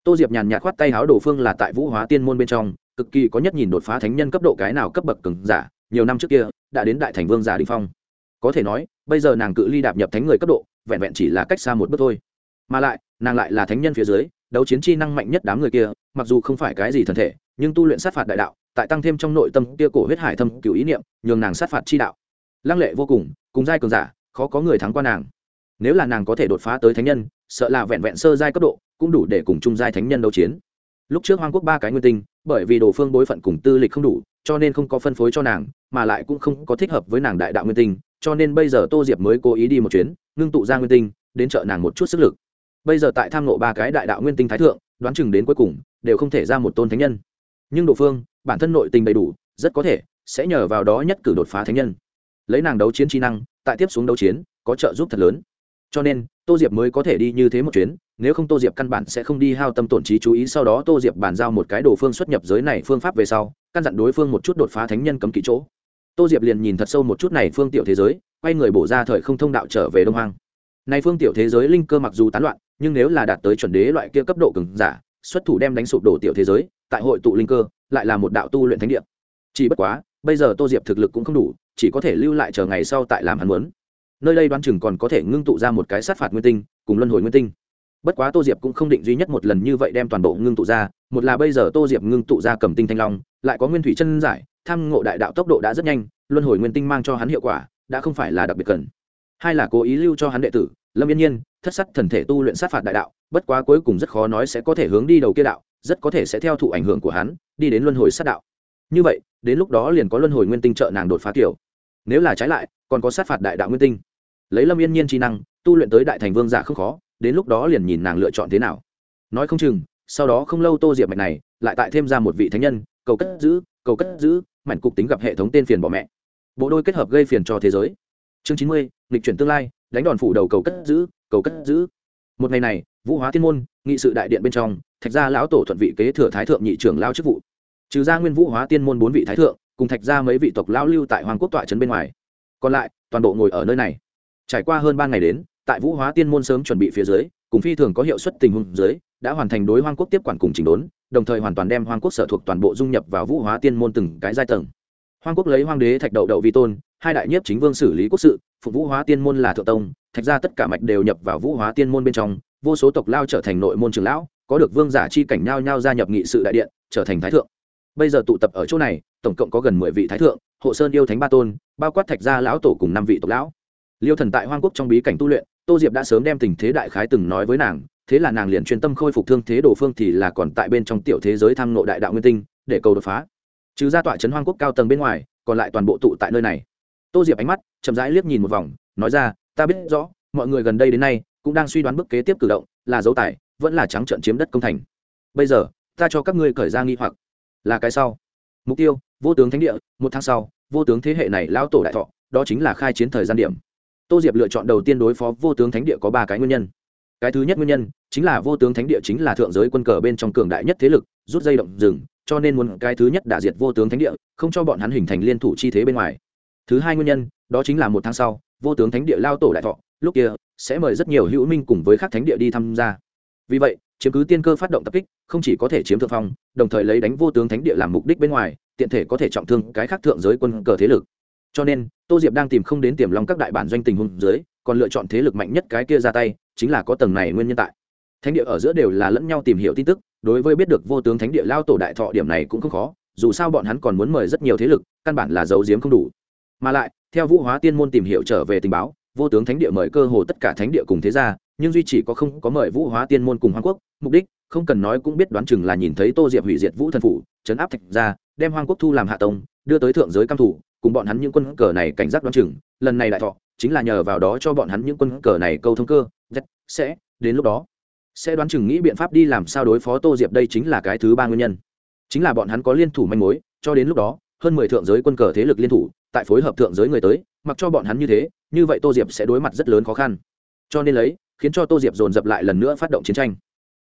Tô diệp nhàn nhạt khoát tay háo đồ phương là tại vũ hóa tiên môn bên trong, cực kỳ có nhất nhìn đột phá thánh nhân cấp độ cái nào cấp bậc cứng giả, nhiều năm trước kia, đã đến đại thành vương giả đình phong. Có thể nói, bây giờ nàng cự ly đạp nhập thánh người cấp độ, vẹn vẹn chỉ là cách xa một bước thôi. Mà lại, nàng lại là thánh nhân phía dưới, đấu chiến chi năng mạnh nhất đám người kia, mặc dù không phải cái gì thần thể, nhưng tu luyện sát phạt đại đạo, tại tăng thêm trong nội tâm kia cổ huyết hải thâm cựu ý niệm, nhường nàng sát phạt chi đạo. Lăng lệ vô cùng cùng giai cường giả, khó có người thắng qua nàng nếu là nàng có thể đột phá tới thánh nhân, sợ là vẹn vẹn sơ giai cấp độ, cũng đủ để cùng chung giai thánh nhân đấu chiến. Lúc trước hoang quốc ba cái nguyên tinh, bởi vì đồ phương bối phận cùng tư lịch không đủ, cho nên không có phân phối cho nàng, mà lại cũng không có thích hợp với nàng đại đạo nguyên tinh, cho nên bây giờ tô diệp mới cố ý đi một chuyến, ngưng tụ ra nguyên tinh, đến trợ nàng một chút sức lực. Bây giờ tại tham nộ ba cái đại đạo nguyên tinh thái thượng, đoán chừng đến cuối cùng, đều không thể ra một tôn thánh nhân. Nhưng độ phương, bản thân nội tình đầy đủ, rất có thể sẽ nhờ vào đó nhất cử đột phá thánh nhân. Lấy nàng đấu chiến trí năng, tại tiếp xuống đấu chiến, có trợ giúp thật lớn cho nên, tô diệp mới có thể đi như thế một chuyến, nếu không tô diệp căn bản sẽ không đi hao tâm tổn trí chú ý. Sau đó tô diệp bàn giao một cái đồ phương xuất nhập giới này phương pháp về sau, căn dặn đối phương một chút đột phá thánh nhân cấm kỵ chỗ. Tô diệp liền nhìn thật sâu một chút này phương tiểu thế giới, quay người bổ ra thời không thông đạo trở về đông hoang. Này phương tiểu thế giới linh cơ mặc dù tán loạn, nhưng nếu là đạt tới chuẩn đế loại kia cấp độ cứng giả, xuất thủ đem đánh sụp đổ tiểu thế giới, tại hội tụ linh cơ, lại là một đạo tu luyện thánh địa. Chỉ bất quá, bây giờ tô diệp thực lực cũng không đủ, chỉ có thể lưu lại chờ ngày sau tại làm hắn muốn nơi đây đoán chừng còn có thể ngưng tụ ra một cái sát phạt nguyên tinh, cùng luân hồi nguyên tinh. Bất quá tô diệp cũng không định duy nhất một lần như vậy đem toàn bộ ngưng tụ ra, một là bây giờ tô diệp ngưng tụ ra cầm tinh thanh long, lại có nguyên thủy chân giải, tham ngộ đại đạo tốc độ đã rất nhanh, luân hồi nguyên tinh mang cho hắn hiệu quả, đã không phải là đặc biệt cần. Hai là cố ý lưu cho hắn đệ tử, lâm yên nhiên, thất sắc thần thể tu luyện sát phạt đại đạo, bất quá cuối cùng rất khó nói sẽ có thể hướng đi đầu kia đạo, rất có thể sẽ theo thụ ảnh hưởng của hắn, đi đến luân hồi sát đạo. Như vậy, đến lúc đó liền có luân hồi nguyên tinh trợ nàng đột phá kiểu. Nếu là trái lại, còn có sát phạt đại đạo nguyên tinh lấy lâm yên nhiên trí năng, tu luyện tới đại thành vương giả không khó, đến lúc đó liền nhìn nàng lựa chọn thế nào. Nói không chừng, sau đó không lâu tô diệp mạch này, lại tại thêm ra một vị thánh nhân, cầu cất giữ, cầu cất giữ, mảnh cục tính gặp hệ thống tên phiền bỏ mẹ. Bộ đôi kết hợp gây phiền cho thế giới. Chương chín mươi lịch chuyển tương lai, đánh đòn phủ đầu cầu cất giữ, cầu cất giữ. Một ngày này, vũ hóa thiên môn, nghị sự đại điện bên trong, thạch gia lão tổ thuận vị kế thừa thái thượng nhị trưởng lao chức vụ. Trừ ra nguyên vũ hóa tiên môn bốn vị thái thượng, cùng thạch gia mấy vị tộc lão lưu tại hoàng quốc tọa trấn bên ngoài. Còn lại, toàn bộ ngồi ở nơi này trải qua hơn ba ngày đến, tại vũ hóa tiên môn sớm chuẩn bị phía dưới, cùng phi thường có hiệu suất tình huống dưới, đã hoàn thành đối hoang quốc tiếp quản cùng chỉnh đốn, đồng thời hoàn toàn đem hoang quốc sở thuộc toàn bộ dung nhập vào vũ hóa tiên môn từng cái giai tầng. Hoang quốc lấy hoang đế thạch đậu đậu vi tôn, hai đại nhiếp chính vương xử lý quốc sự phục vũ hóa tiên môn là thượng tông, thạch ra tất cả mạch đều nhập vào vũ hóa tiên môn bên trong, vô số tộc lao trở thành nội môn trường lão, có được vương giả chi cảnh nhao nhao gia nhập nghị sự đại điện, trở thành thái thượng. Bây giờ tụ tập ở chỗ này, tổng cộng có gần mười vị thái thượng, hộ sơn yêu thánh ba tôn, bao quát thạch gia lão tổ cùng năm vị tộc lão liêu thần tại hoang quốc trong bí cảnh tu luyện, tô diệp đã sớm đem tình thế đại khái từng nói với nàng, thế là nàng liền chuyên tâm khôi phục thương thế đồ phương thì là còn tại bên trong tiểu thế giới tham nộ đại đạo nguyên tinh, để cầu đột phá. Trừ ra tọa trấn hoang quốc cao tầng bên ngoài, còn lại toàn bộ tụ tại nơi này. Tô diệp ánh mắt chậm rãi liếc nhìn một vòng, nói ra, ta biết rõ, mọi người gần đây đến nay cũng đang suy đoán bước kế tiếp cử động, là dấu tài, vẫn là trắng trợn chiếm đất công thành. Bây giờ, ta cho các ngươi khởi ra nghi hoặc. Là cái sau. Mục tiêu, vô tướng thánh địa, một tháng sau, vô tướng thế hệ này lão tổ đại thọ, đó chính là khai chiến thời gian điểm tô diệp lựa chọn đầu tiên đối phó vô tướng thánh địa có ba cái nguyên nhân. Cái thứ nhất nguyên nhân chính là vô tướng thánh địa chính là thượng giới quân cờ bên trong cường đại nhất thế lực, rút dây động rừng, cho nên muốn cái thứ nhất đả diệt vô tướng thánh địa, không cho bọn hắn hình thành liên thủ chi thế bên ngoài. Thứ hai nguyên nhân, đó chính là một tháng sau, vô tướng thánh địa lao tổ đại thọ, lúc kia sẽ mời rất nhiều hữu minh cùng với các thánh địa đi tham gia. Vì vậy, chiếm cứ tiên cơ phát động tập kích, không chỉ có thể chiếm thượng phong, đồng thời lấy đánh vô tướng thánh địa làm mục đích bên ngoài, tiện thể có thể trọng thương cái khác thượng giới quân cờ thế lực cho nên, tô diệp đang tìm không đến tiềm long các đại bản doanh tình huống dưới, còn lựa chọn thế lực mạnh nhất cái kia ra tay, chính là có tầng này nguyên nhân tại. Thánh địa ở giữa đều là lẫn nhau tìm hiểu tin tức, đối với biết được vô tướng thánh địa lao tổ đại thọ điểm này cũng không khó, dù sao bọn hắn còn muốn mời rất nhiều thế lực, căn bản là giấu giếm không đủ. Mà lại, theo vũ hóa tiên môn tìm hiểu trở về tình báo, vô tướng thánh địa mời cơ hồ tất cả thánh địa cùng thế gia, nhưng duy chỉ có không có mời vũ hóa tiên môn cùng hoàng quốc, mục đích, không cần nói cũng biết đoán chừng là nhìn thấy tô diệp hủy diệt vũ thần phủ chấn áp thạch ra đem hoàng quốc thu làm hạ tông, đưa tới thượng giới cam thủ cùng bọn hắn những quân cờ này cảnh giác đoán chừng, lần này đại thọ chính là nhờ vào đó cho bọn hắn những quân cờ này câu thông cơ sẽ, đến lúc đó, sẽ đoán chừng nghĩ biện pháp đi làm sao đối phó tô diệp đây chính là cái thứ ba nguyên nhân. Chính là bọn hắn có liên thủ manh mối, cho đến lúc đó, hơn mười thượng giới quân cờ thế lực liên thủ, tại phối hợp thượng giới người tới, mặc cho bọn hắn như thế, như vậy tô diệp sẽ đối mặt rất lớn khó khăn. Cho nên lấy, khiến cho tô diệp dồn dập lại lần nữa phát động chiến tranh.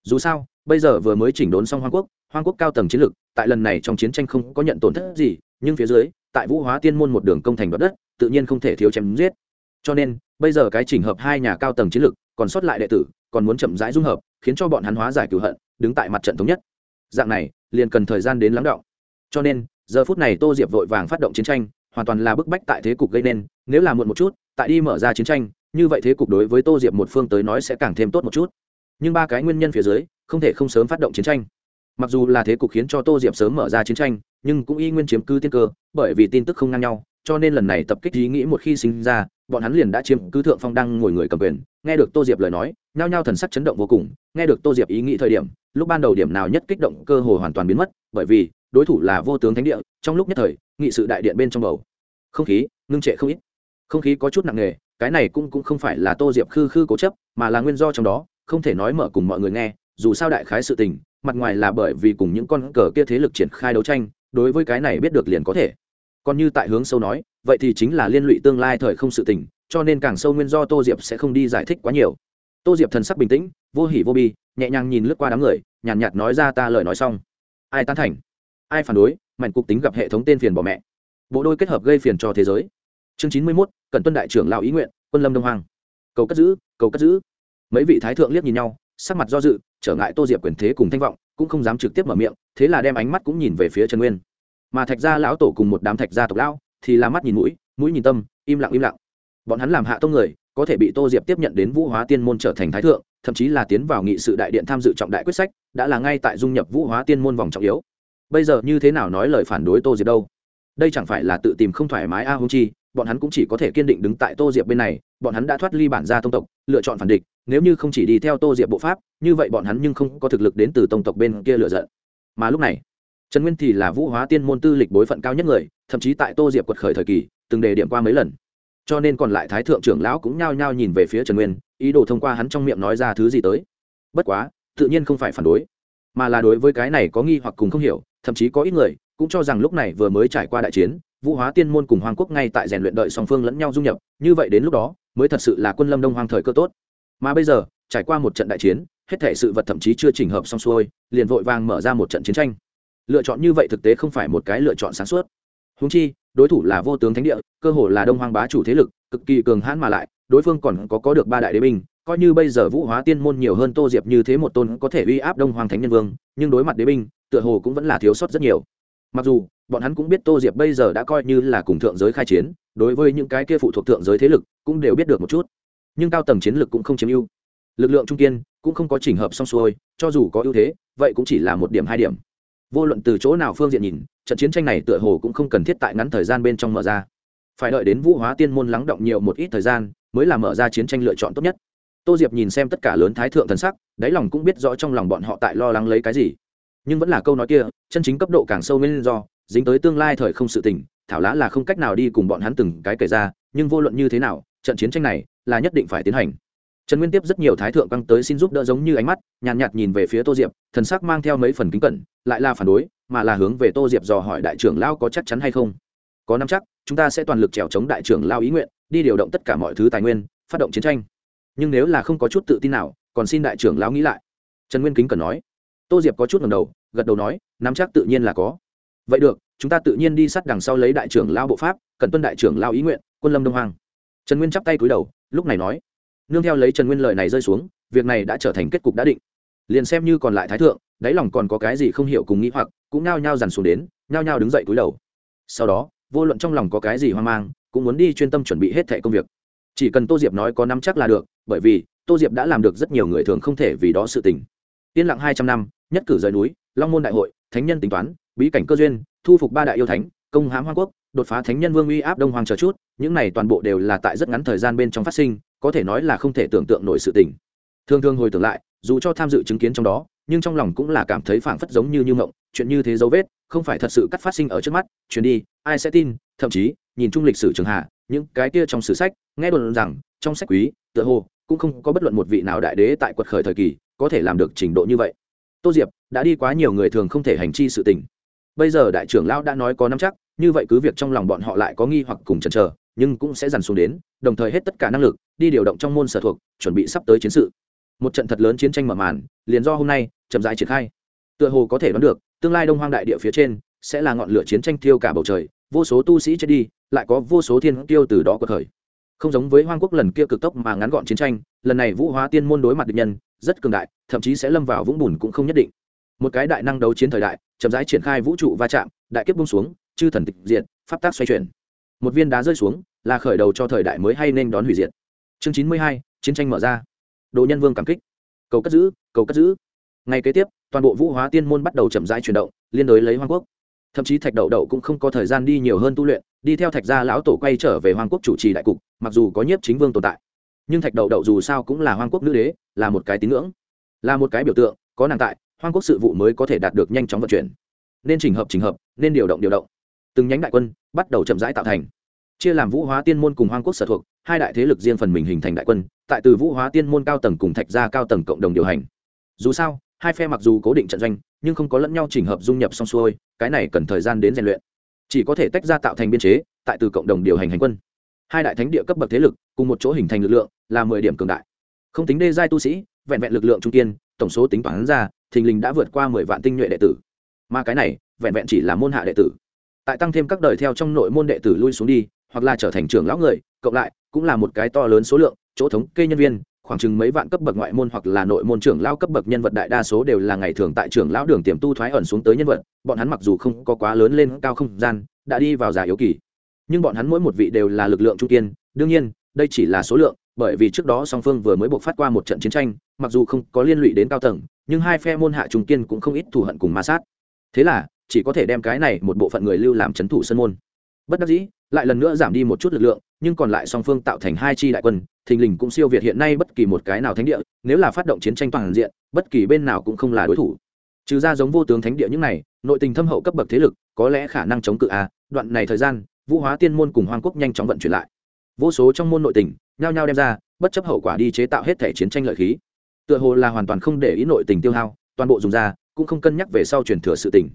Dù sao, bây giờ vừa mới chỉnh đốn xong hoang quốc hoang quốc cao tầng chiến lược tại lần này trong chiến tranh không có nhận tổn thất gì nhưng phía dưới, tại vũ hóa tiên môn một đường công thành đoạt đất, tự nhiên không thể thiếu chém giết. Cho nên, bây giờ cái chỉnh hợp hai nhà cao tầng chiến lược, còn sót lại đệ tử, còn muốn chậm rãi dung hợp, khiến cho bọn hắn hóa giải cửu hận, đứng tại mặt trận thống nhất. Dạng này, liền cần thời gian đến lắng động. Cho nên, giờ phút này tô diệp vội vàng phát động chiến tranh, hoàn toàn là bức bách tại thế cục gây nên, nếu là muộn một chút, tại đi mở ra chiến tranh, như vậy thế cục đối với tô diệp một phương tới nói sẽ càng thêm tốt một chút. Nhưng ba cái nguyên nhân phía dưới, không thể không sớm phát động chiến tranh mặc dù là thế cục khiến cho tô diệp sớm mở ra chiến tranh, nhưng cũng y nguyên chiếm cứ tiên cơ, bởi vì tin tức không ngang nhau, cho nên lần này tập kích ý nghĩ một khi sinh ra, bọn hắn liền đã chiếm cứ thượng phong đang ngồi người cầm quyền. Nghe được tô diệp lời nói, nhao nhao thần sắc chấn động vô cùng. Nghe được tô diệp ý nghĩ thời điểm, lúc ban đầu điểm nào nhất kích động cơ hồ hoàn toàn biến mất, bởi vì đối thủ là vô tướng thánh địa, trong lúc nhất thời, nghị sự đại điện bên trong bầu. Không khí, ngưng trệ không ít. Không khí có chút nặng nề, cái này cũng cũng không phải là tô diệp khư khư cố chấp, mà là nguyên do trong đó, không thể nói mở cùng mọi người nghe, dù sao đại khái sự tình mặt ngoài là bởi vì cùng những con cờ kia thế lực triển khai đấu tranh đối với cái này biết được liền có thể. Còn như tại hướng sâu nói vậy thì chính là liên lụy tương lai thời không sự tình cho nên càng sâu nguyên do tô diệp sẽ không đi giải thích quá nhiều. Tô diệp thần sắc bình tĩnh vô hỉ vô bi nhẹ nhàng nhìn lướt qua đám người nhàn nhạt, nhạt nói ra ta lời nói xong. Ai tán thành? Ai phản đối? Mạnh cục tính gặp hệ thống tên phiền bỏ mẹ. Bộ đôi kết hợp gây phiền cho thế giới. Chương chín mươi mốt cần tuân đại trưởng lão ý nguyện quân lâm đông hoàng cầu cất giữ cầu cất giữ. Mấy vị thái thượng liếc nhìn nhau sắc mặt do dự, trở ngại tô diệp quyền thế cùng thanh vọng, cũng không dám trực tiếp mở miệng, thế là đem ánh mắt cũng nhìn về phía trần nguyên. Mà thạch gia lão tổ cùng một đám thạch gia tộc lão thì là mắt nhìn mũi mũi nhìn tâm, im lặng im lặng. Bọn hắn làm hạ tông người, có thể bị tô diệp tiếp nhận đến vũ hóa tiên môn trở thành thái thượng, thậm chí là tiến vào nghị sự đại điện tham dự trọng đại quyết sách, đã là ngay tại dung nhập vũ hóa tiên môn vòng trọng yếu. Bây giờ như thế nào nói lời phản đối tô diệp đâu? Đây chẳng phải là tự tìm không thoải mái a à hung chi bọn hắn cũng chỉ có thể kiên định đứng tại tô diệp bên này, bọn hắn đã thoát ly bản gia tông tộc, lựa chọn phản địch, nếu như không chỉ đi theo tô diệp bộ pháp, như vậy bọn hắn nhưng không có thực lực đến từ tông tộc bên kia lựa giận. Mà lúc này, trần nguyên thì là vũ hóa tiên môn tư lịch bối phận cao nhất người, thậm chí tại tô diệp quật khởi thời kỳ, từng đề điểm qua mấy lần. Cho nên còn lại thái thượng trưởng lão cũng nhao nhao nhìn về phía trần nguyên, ý đồ thông qua hắn trong miệng nói ra thứ gì tới. Bất quá, tự nhiên không phải phản đối, mà là đối với cái này có nghi hoặc cùng không hiểu, thậm chí có ít người cũng cho rằng lúc này vừa mới trải qua đại chiến vũ hóa tiên môn cùng hoàng quốc ngay tại rèn luyện đợi song phương lẫn nhau dung nhập, như vậy đến lúc đó, mới thật sự là quân lâm đông hoàng thời cơ tốt. Mà bây giờ, trải qua một trận đại chiến, hết thể sự vật thậm chí chưa chỉnh hợp xong xuôi, liền vội vàng mở ra một trận chiến tranh. Lựa chọn như vậy thực tế không phải một cái lựa chọn sáng suốt. Húng chi, đối thủ là vô tướng thánh địa, cơ hồ là đông hoàng bá chủ thế lực, cực kỳ cường hãn mà lại, đối phương còn có có được ba đại đế binh, coi như bây giờ vũ hóa tiên môn nhiều hơn tô diệp như thế một tôn có thể uy áp đông hoàng thánh nhân vương, nhưng đối mặt đế binh, tựa hồ cũng vẫn là thiếu sót rất nhiều mặc dù, bọn hắn cũng biết tô diệp bây giờ đã coi như là cùng thượng giới khai chiến, đối với những cái kia phụ thuộc thượng giới thế lực cũng đều biết được một chút. Nhưng cao tầng chiến lực cũng không chiếm ưu. Lực lượng trung kiên cũng không có trình hợp xong xuôi, cho dù có ưu thế, vậy cũng chỉ là một điểm hai điểm. Vô luận từ chỗ nào phương diện nhìn, trận chiến tranh này tựa hồ cũng không cần thiết tại ngắn thời gian bên trong mở ra. Phải đợi đến vũ hóa tiên môn lắng động nhiều một ít thời gian, mới là mở ra chiến tranh lựa chọn tốt nhất. Tô diệp nhìn xem tất cả lớn thái thượng thần sắc, đáy lòng cũng biết rõ trong lòng bọn họ tại lo lắng lấy cái gì nhưng vẫn là câu nói kia chân chính cấp độ càng sâu lên do dính tới tương lai thời không sự tình thảo lá là không cách nào đi cùng bọn hắn từng cái kể ra nhưng vô luận như thế nào trận chiến tranh này là nhất định phải tiến hành. Trần nguyên tiếp rất nhiều thái thượng căng tới xin giúp đỡ giống như ánh mắt nhàn nhạt, nhạt nhìn về phía tô diệp thần sắc mang theo mấy phần kính cẩn lại là phản đối mà là hướng về tô diệp dò hỏi đại trưởng lao có chắc chắn hay không. Có năm chắc chúng ta sẽ toàn lực trèo chống đại trưởng lao ý nguyện đi điều động tất cả mọi thứ tài nguyên phát động chiến tranh. Nhưng nếu là không có chút tự tin nào còn xin đại trưởng lao nghĩ lại. Trần nguyên kính cần nói tô diệp có chút ngầm đầu, gật đầu nói, nắm chắc tự nhiên là có. Vậy được, chúng ta tự nhiên đi sát đằng sau lấy đại trưởng lao bộ pháp, cần tuân đại trưởng lao ý nguyện, quân lâm đông hoàng trần nguyên chắp tay cúi đầu, lúc này nói, nương theo lấy trần nguyên lời này rơi xuống, việc này đã trở thành kết cục đã định. Liền xem như còn lại thái thượng, đáy lòng còn có cái gì không hiểu cùng nghĩ hoặc, cũng nao nhao dằn xuống đến, nhao nhao đứng dậy cúi đầu. Sau đó, vô luận trong lòng có cái gì hoang mang, cũng muốn đi chuyên tâm chuẩn bị hết thẻ công việc. Chỉ cần tô diệp nói có năm chắc là được, bởi vì tô diệp đã làm được rất nhiều người thường không thể vì đó sự tình yên lặng hai trăm năm, nhất cử rời núi, long môn đại hội, thánh nhân tính toán, bí cảnh cơ duyên, thu phục ba đại yêu thánh, công hãm hoa quốc, đột phá thánh nhân vương uy áp đông hoàng chờ chút, những này toàn bộ đều là tại rất ngắn thời gian bên trong phát sinh, có thể nói là không thể tưởng tượng nổi sự tình. Thường thường hồi tưởng lại, dù cho tham dự chứng kiến trong đó, nhưng trong lòng cũng là cảm thấy phảng phất giống như như ngộng chuyện như thế dấu vết, không phải thật sự cắt phát sinh ở trước mắt chuyến đi, ai sẽ tin, thậm chí, nhìn chung lịch sử trường hạ, những cái kia trong sử sách, nghe đồn rằng, trong sách quý, tựa hồ, cũng không có bất luận một vị nào đại đế tại quật khởi thời kỳ có thể làm được trình độ như vậy. Tô diệp, đã đi quá nhiều người thường không thể hành chi sự tình. Bây giờ đại trưởng lão đã nói có nắm chắc, như vậy cứ việc trong lòng bọn họ lại có nghi hoặc cùng chần chờ, nhưng cũng sẽ dằn xuống đến, đồng thời hết tất cả năng lực, đi điều động trong môn sở thuộc, chuẩn bị sắp tới chiến sự. Một trận thật lớn chiến tranh mở màn, liền do hôm nay, chậm rãi triển khai. Tựa hồ có thể đoán được, tương lai đông hoang đại địa phía trên, sẽ là ngọn lửa chiến tranh thiêu cả bầu trời, vô số tu sĩ chết đi, lại có vô số thiên tiêu từ đó có khởi. Không giống với hoang quốc lần kia cực tốc mà ngắn gọn chiến tranh lần này vũ hóa tiên môn đối mặt địch nhân rất cường đại, thậm chí sẽ lâm vào vũng bùn cũng không nhất định. Một cái đại năng đấu chiến thời đại, chậm rãi triển khai vũ trụ va chạm, đại kiếp bung xuống, chư thần tịch diệt, pháp tác xoay chuyển. Một viên đá rơi xuống, là khởi đầu cho thời đại mới hay nên đón hủy diệt. Chương chín mươi hai, chiến tranh mở ra. Đồ nhân vương cảm kích. Cầu cất giữ, cầu cất giữ. Ngay kế tiếp, toàn bộ vũ hóa tiên môn bắt đầu chậm rãi chuyển động, liên đối lấy hoàng quốc. Thậm chí thạch đậu đậu cũng không có thời gian đi nhiều hơn tu luyện, đi theo thạch gia lão tổ quay trở về hoàng quốc chủ trì đại cục, mặc dù có nhiếp chính vương tồn tại nhưng thạch đậu đậu dù sao cũng là hoang quốc nữ đế, là một cái tín ngưỡng, là một cái biểu tượng, có nàng tại, hoang quốc sự vụ mới có thể đạt được nhanh chóng vận chuyển. Nên trình hợp trình hợp, nên điều động điều động. Từng nhánh đại quân bắt đầu chậm rãi tạo thành. Chia làm vũ hóa tiên môn cùng hoang quốc sở thuộc, hai đại thế lực riêng phần mình hình thành đại quân, tại từ vũ hóa tiên môn cao tầng cùng thạch gia cao tầng cộng đồng điều hành. Dù sao, hai phe mặc dù cố định trận doanh, nhưng không có lẫn nhau chỉnh hợp dung nhập xong xuôi, cái này cần thời gian đến rèn luyện. Chỉ có thể tách ra tạo thành biên chế, tại từ cộng đồng điều hành hành quân hai đại thánh địa cấp bậc thế lực cùng một chỗ hình thành lực lượng là mười điểm cường đại. Không tính đê giai tu sĩ, vẹn vẹn lực lượng trung kiên, tổng số tính toán ra, thình lình đã vượt qua mười vạn tinh nhuệ đệ tử. Mà cái này, vẹn vẹn chỉ là môn hạ đệ tử. Tại tăng thêm các đời theo trong nội môn đệ tử lui xuống đi, hoặc là trở thành trưởng lão người, cộng lại, cũng là một cái to lớn số lượng, chỗ thống kê nhân viên, khoảng chừng mấy vạn cấp bậc ngoại môn hoặc là nội môn trưởng lão cấp bậc nhân vật đại đa số đều là ngày thường tại trưởng lão đường tiềm tu thoái ẩn xuống tới nhân vật, bọn hắn mặc dù không có quá lớn lên cao không gian, đã đi vào giả yếu kỳ nhưng bọn hắn mỗi một vị đều là lực lượng trung kiên. Đương nhiên, đây chỉ là số lượng, bởi vì trước đó song phương vừa mới buộc phát qua một trận chiến tranh, mặc dù không có liên lụy đến cao tầng, nhưng hai phe môn hạ trung kiên cũng không ít thù hận cùng ma sát. Thế là, chỉ có thể đem cái này một bộ phận người lưu làm c h ấ n thủ sân môn. Bất đắc dĩ, lại lần nữa giảm đi một chút lực lượng, nhưng còn lại song phương tạo thành hai chi đại quân, thình lình cũng siêu việt hiện nay bất kỳ một cái nào thánh địa, nếu là phát động chiến tranh toàn diện, bất kỳ bên nào cũng không là đối thủ. Trừ ra giống vô tướng thánh địa những này, nội tình thâm hậu cấp bậc thế lực, có lẽ khả năng chống cự a đoạn này thời gian vũ hóa tiên môn cùng hoàng quốc nhanh chóng vận chuyển lại. Vô số trong môn nội tình, nhao nhao đem ra, bất chấp hậu quả đi chế tạo hết thể chiến tranh lợi khí. Tựa hồ là hoàn toàn không để ý nội tình tiêu hao, toàn bộ dùng ra, cũng không cân nhắc về sau truyền thừa sự tình.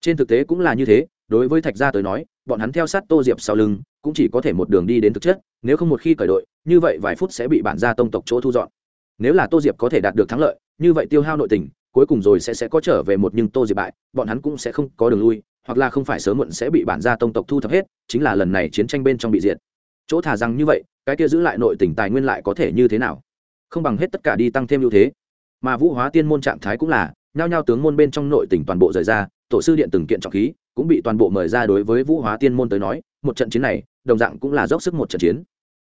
Trên thực tế cũng là như thế, đối với thạch gia tới nói, bọn hắn theo sát tô diệp sau lưng, cũng chỉ có thể một đường đi đến thực chất, nếu không một khi cởi đội, như vậy vài phút sẽ bị bản gia tông tộc chỗ thu dọn. Nếu là tô diệp có thể đạt được thắng lợi, như vậy tiêu hao nội tình, cuối cùng rồi sẽ sẽ có trở về một nhưng tô diệp bại, bọn hắn cũng sẽ không có đường lui hoặc là không phải sớm muộn sẽ bị bản gia tông tộc thu thập hết, chính là lần này chiến tranh bên trong bị diệt. Chỗ thả rằng như vậy, cái kia giữ lại nội tình tài nguyên lại có thể như thế nào? Không bằng hết tất cả đi tăng thêm ưu thế. Mà vũ hóa tiên môn trạng thái cũng là, nhao nhao tướng môn bên trong nội tỉnh toàn bộ rời ra, tổ sư điện từng kiện trọng khí cũng bị toàn bộ mời ra đối với vũ hóa tiên môn tới nói, một trận chiến này, đồng dạng cũng là dốc sức một trận chiến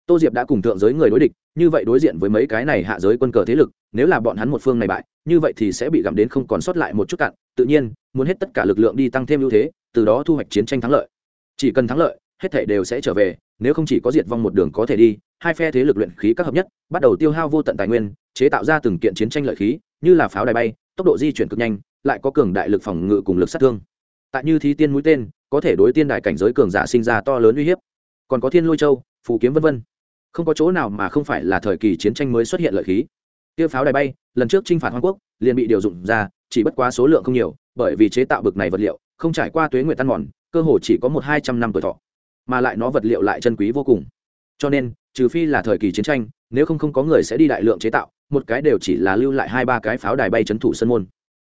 tô diệp đã cùng thượng giới người đối địch, như vậy đối diện với mấy cái này hạ giới quân cờ thế lực, nếu là bọn hắn một phương này bại, như vậy thì sẽ bị gặm đến không còn sót lại một chút cạn. Tự nhiên, muốn hết tất cả lực lượng đi tăng thêm ưu thế, từ đó thu hoạch chiến tranh thắng lợi. Chỉ cần thắng lợi, hết thể đều sẽ trở về, nếu không chỉ có diệt vong một đường có thể đi, hai phe thế lực luyện khí các hợp nhất, bắt đầu tiêu hao vô tận tài nguyên, chế tạo ra từng kiện chiến tranh lợi khí, như là pháo đài bay, tốc độ di chuyển cực nhanh, lại có cường đại lực phòng ngự cùng lực sát thương. Tại như thí tiên mũi tên, có thể đối tiên đại cảnh giới cường giả sinh ra to lớn uy hiếp. Còn có thiên lôi châu, phù kiếm vân vân không có chỗ nào mà không phải là thời kỳ chiến tranh mới xuất hiện lợi khí. Tiêu pháo đài bay, lần trước chinh phạt hoa quốc, liền bị điều dụng ra, chỉ bất quá số lượng không nhiều, bởi vì chế tạo bực này vật liệu, không trải qua tuế nguyện tan mòn, cơ hồ chỉ có một hai trăm năm tuổi thọ. Mà lại nó vật liệu lại chân quý vô cùng. Cho nên, trừ phi là thời kỳ chiến tranh, nếu không không có người sẽ đi đại lượng chế tạo, một cái đều chỉ là lưu lại hai ba cái pháo đài bay trấn thủ sân môn.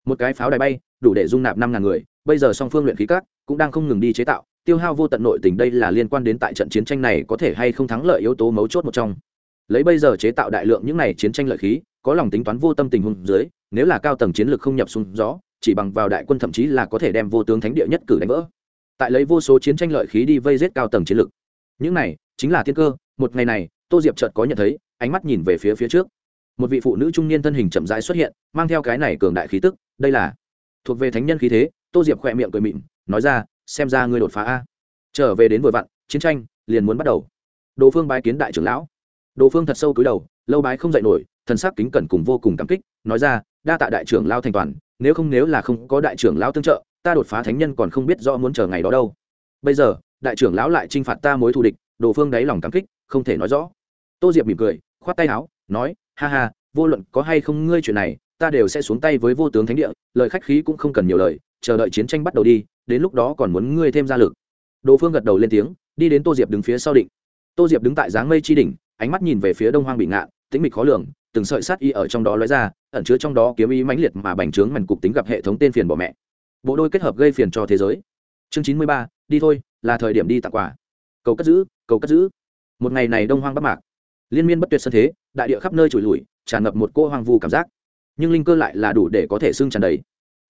Một cái pháo đài bay, đủ để dung nạp năm ngàn người, bây giờ song phương luyện khí các cũng đang không ngừng đi chế tạo, tiêu hao vô tận nội tình đây là liên quan đến tại trận chiến tranh này có thể hay không thắng lợi yếu tố mấu chốt một trong. Lấy bây giờ chế tạo đại lượng những này chiến tranh lợi khí, có lòng tính toán vô tâm tình huống dưới, nếu là cao tầng chiến lược không nhập xuống gió, chỉ bằng vào đại quân thậm chí là có thể đem vô tướng thánh địa nhất cử đánh vỡ. Tại lấy vô số chiến tranh lợi khí đi vây giết cao tầng chiến lược. Những này chính là thiên cơ, một ngày này, tô diệp chợt có nhận thấy, ánh mắt nhìn về phía phía trước. Một vị phụ nữ trung niên thân hình chậm rãi xuất hiện, mang theo cái này cường đại khí tức, đây là thuộc về thánh nhân khí thế, tô diệp khỏe miệng cười mịn nói ra, xem ra ngươi đột phá a. Trở về đến vừa vặn, chiến tranh liền muốn bắt đầu. Đồ phương bái kiến đại trưởng lão. Đồ phương thật sâu cúi đầu, lâu bái không dậy nổi, thần sắc kính cẩn cùng vô cùng cảm kích, nói ra, đa tạ đại trưởng lao thành toàn, nếu không nếu là không có đại trưởng lão tương trợ, ta đột phá thánh nhân còn không biết rõ muốn chờ ngày đó đâu. Bây giờ, đại trưởng lão lại t r i n h phạt ta mối thù địch, đồ phương đáy lòng cảm kích, không thể nói rõ. Tô diệp mỉm cười, khoát tay áo, nói, ha ha, vô luận có hay không ngươi chuyện này, ta đều sẽ xuống tay với vô tướng thánh địa, lời khách khí cũng không cần nhiều lời, chờ đợi chiến tranh bắt đầu đi đến lúc đó còn muốn ngươi thêm ra lực. Đồ phương gật đầu lên tiếng, đi đến tô diệp đứng phía sau định. Tô diệp đứng tại dáng mây tri đỉnh, ánh mắt nhìn về phía đông hoang bị ngạn, tĩnh mịch khó lường, từng sợi sát y ở trong đó lóe ra, ẩn chứa trong đó kiếm ý mãnh liệt mà bành trướng mảnh cục tính gặp hệ thống tên phiền bỏ mẹ. Bộ đôi kết hợp gây phiền cho thế giới. Chương chín mươi ba, đi thôi, là thời điểm đi tặng quà. Cầu cất giữ, cầu cất giữ. Một ngày này đông hoang bắc mạc. Liên miên bất tuyệt sân thế, đại địa khắp nơi trùi lùi, tràn ngập một cô hoang vu cảm giác. Nhưng linh cơ lại là đủ để có thể xưng tràn đầy.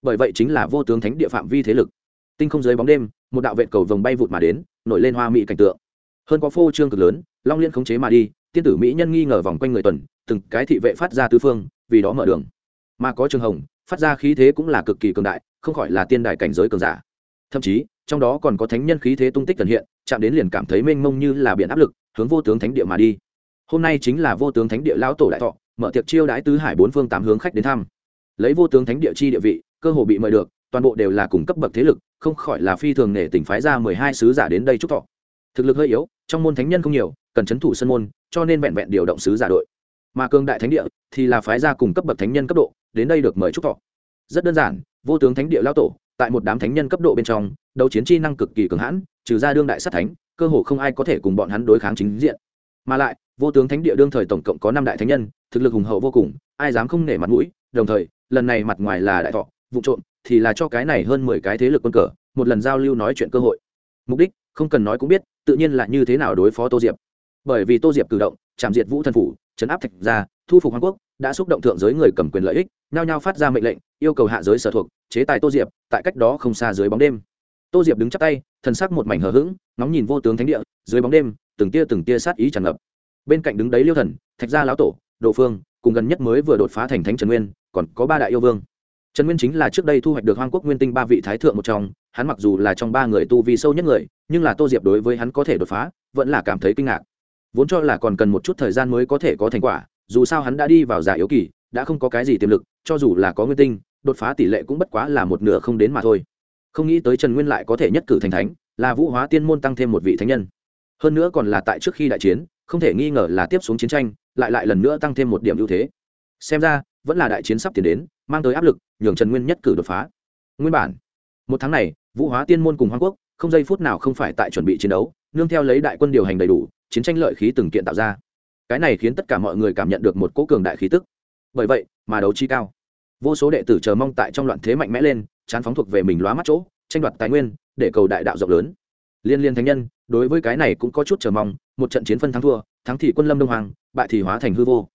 Bởi vậy chính là vô tướng thánh địa phạm vi thế lực tinh không dưới bóng đêm, một đạo vệ cầu vồng bay vụt mà đến, nổi lên hoa mỹ cảnh tượng. Hơn có phô trương cực lớn, long liên khống chế mà đi, tiên tử mỹ nhân nghi ngờ vòng quanh người tuần, từng cái thị vệ phát ra tứ phương, vì đó mở đường. Mà có trường hồng, phát ra khí thế cũng là cực kỳ cường đại, không khỏi là tiên đại cảnh giới cường giả. Thậm chí, trong đó còn có thánh nhân khí thế tung tích cần hiện, chạm đến liền cảm thấy mênh mông như là biển áp lực, hướng vô tướng thánh địa mà đi. Hôm nay chính là vô tướng thánh địa lão tổ đại thọ, mở tiệc chiêu đãi tứ hải bốn phương tám hướng khách đến thăm. Lấy vô tướng thánh địa chi địa vị, cơ hồ bị mời được toàn bộ đều là cùng cấp bậc thế lực, không khỏi là phi thường nể tỉnh phái ra mười hai sứ giả đến đây chúc thọ. Thực lực hơi yếu, trong môn thánh nhân không nhiều, cần c thủ sân môn, cho nên vẹn vẹn điều động sứ giả đội. Mà cường đại thánh địa thì là phái ra cùng cấp bậc thánh nhân cấp độ, đến đây được mời chúc thọ. Rất đơn giản, vô tướng thánh địa lao tổ, tại một đám thánh nhân cấp độ bên trong, đấu chiến chi năng cực kỳ cường hãn, trừ ra đương đại sát thánh, cơ hồ không ai có thể cùng bọn hắn đối kháng chính diện. Mà lại, vô tướng thánh địa đương thời tổng cộng có năm đại thánh nhân, thực lực hùng hậu vô cùng, ai dám không nể mặt mũi, đồng thời, lần này mặt ngoài là đại thọ, vụ trộm thì là cho cái này hơn mười cái thế lực quân cờ, một lần giao lưu nói chuyện cơ hội. Mục đích, không cần nói cũng biết, tự nhiên là như thế nào đối phó tô diệp. Bởi vì tô diệp cử động, chạm diệt vũ thần phủ chấn áp thạch gia, thu phục hoàng quốc, đã xúc động thượng giới người cầm quyền lợi ích, nhao nhao phát ra mệnh lệnh, yêu cầu hạ giới sở thuộc, chế tài tô diệp, tại cách đó không xa dưới bóng đêm. Tô diệp đứng chắp tay, thần sắc một mảnh hờ hững, ngóng nhìn vô tướng thánh địa, dưới bóng đêm, từng tia từng tia sát ý tràn ngập. Bên cạnh đứng đấy liêu thần, thạch gia lão tổ, đồ phương, cùng gần nhất mới vừa đột phá thành thánh trần nguyên, còn có ba đại yêu vương trần nguyên chính là trước đây thu hoạch được hoang quốc nguyên tinh ba vị thái thượng một trong, hắn mặc dù là trong ba người tu vi sâu nhất người, nhưng là tô diệp đối với hắn có thể đột phá, vẫn là cảm thấy kinh ngạc. Vốn cho là còn cần một chút thời gian mới có thể có thành quả, dù sao hắn đã đi vào giả yếu kỳ, đã không có cái gì tiềm lực, cho dù là có nguyên tinh, đột phá tỷ lệ cũng bất quá là một nửa không đến mà thôi. Không nghĩ tới trần nguyên lại có thể nhất cử thành thánh, là vũ hóa tiên môn tăng thêm một vị thánh nhân. Hơn nữa còn là tại trước khi đại chiến, không thể nghi ngờ là tiếp xuống chiến tranh, lại lại lần nữa tăng thêm một điểm ưu thế. Xem ra vẫn là đại chiến sắp tiến đến, mang tới áp lực, nhường trần nguyên nhất cử đột phá. Nguyên bản, một tháng này, vũ hóa tiên môn cùng hoa quốc, không giây phút nào không phải tại chuẩn bị chiến đấu, nương theo lấy đại quân điều hành đầy đủ, chiến tranh lợi khí từng kiện tạo ra. Cái này khiến tất cả mọi người cảm nhận được một cỗ cường đại khí tức. Bởi vậy, mà đấu chi cao. Vô số đệ tử chờ mong tại trong loạn thế mạnh mẽ lên, chán phóng thuộc về mình lóa mắt chỗ, tranh đoạt tài nguyên, để cầu đại đạo rộng lớn. Liên liên thánh nhân, đối với cái này cũng có chút chờ mong, một trận chiến phân thắng thua, thắng thì quân lâm đông hoàng, bại thì hóa thành hư vô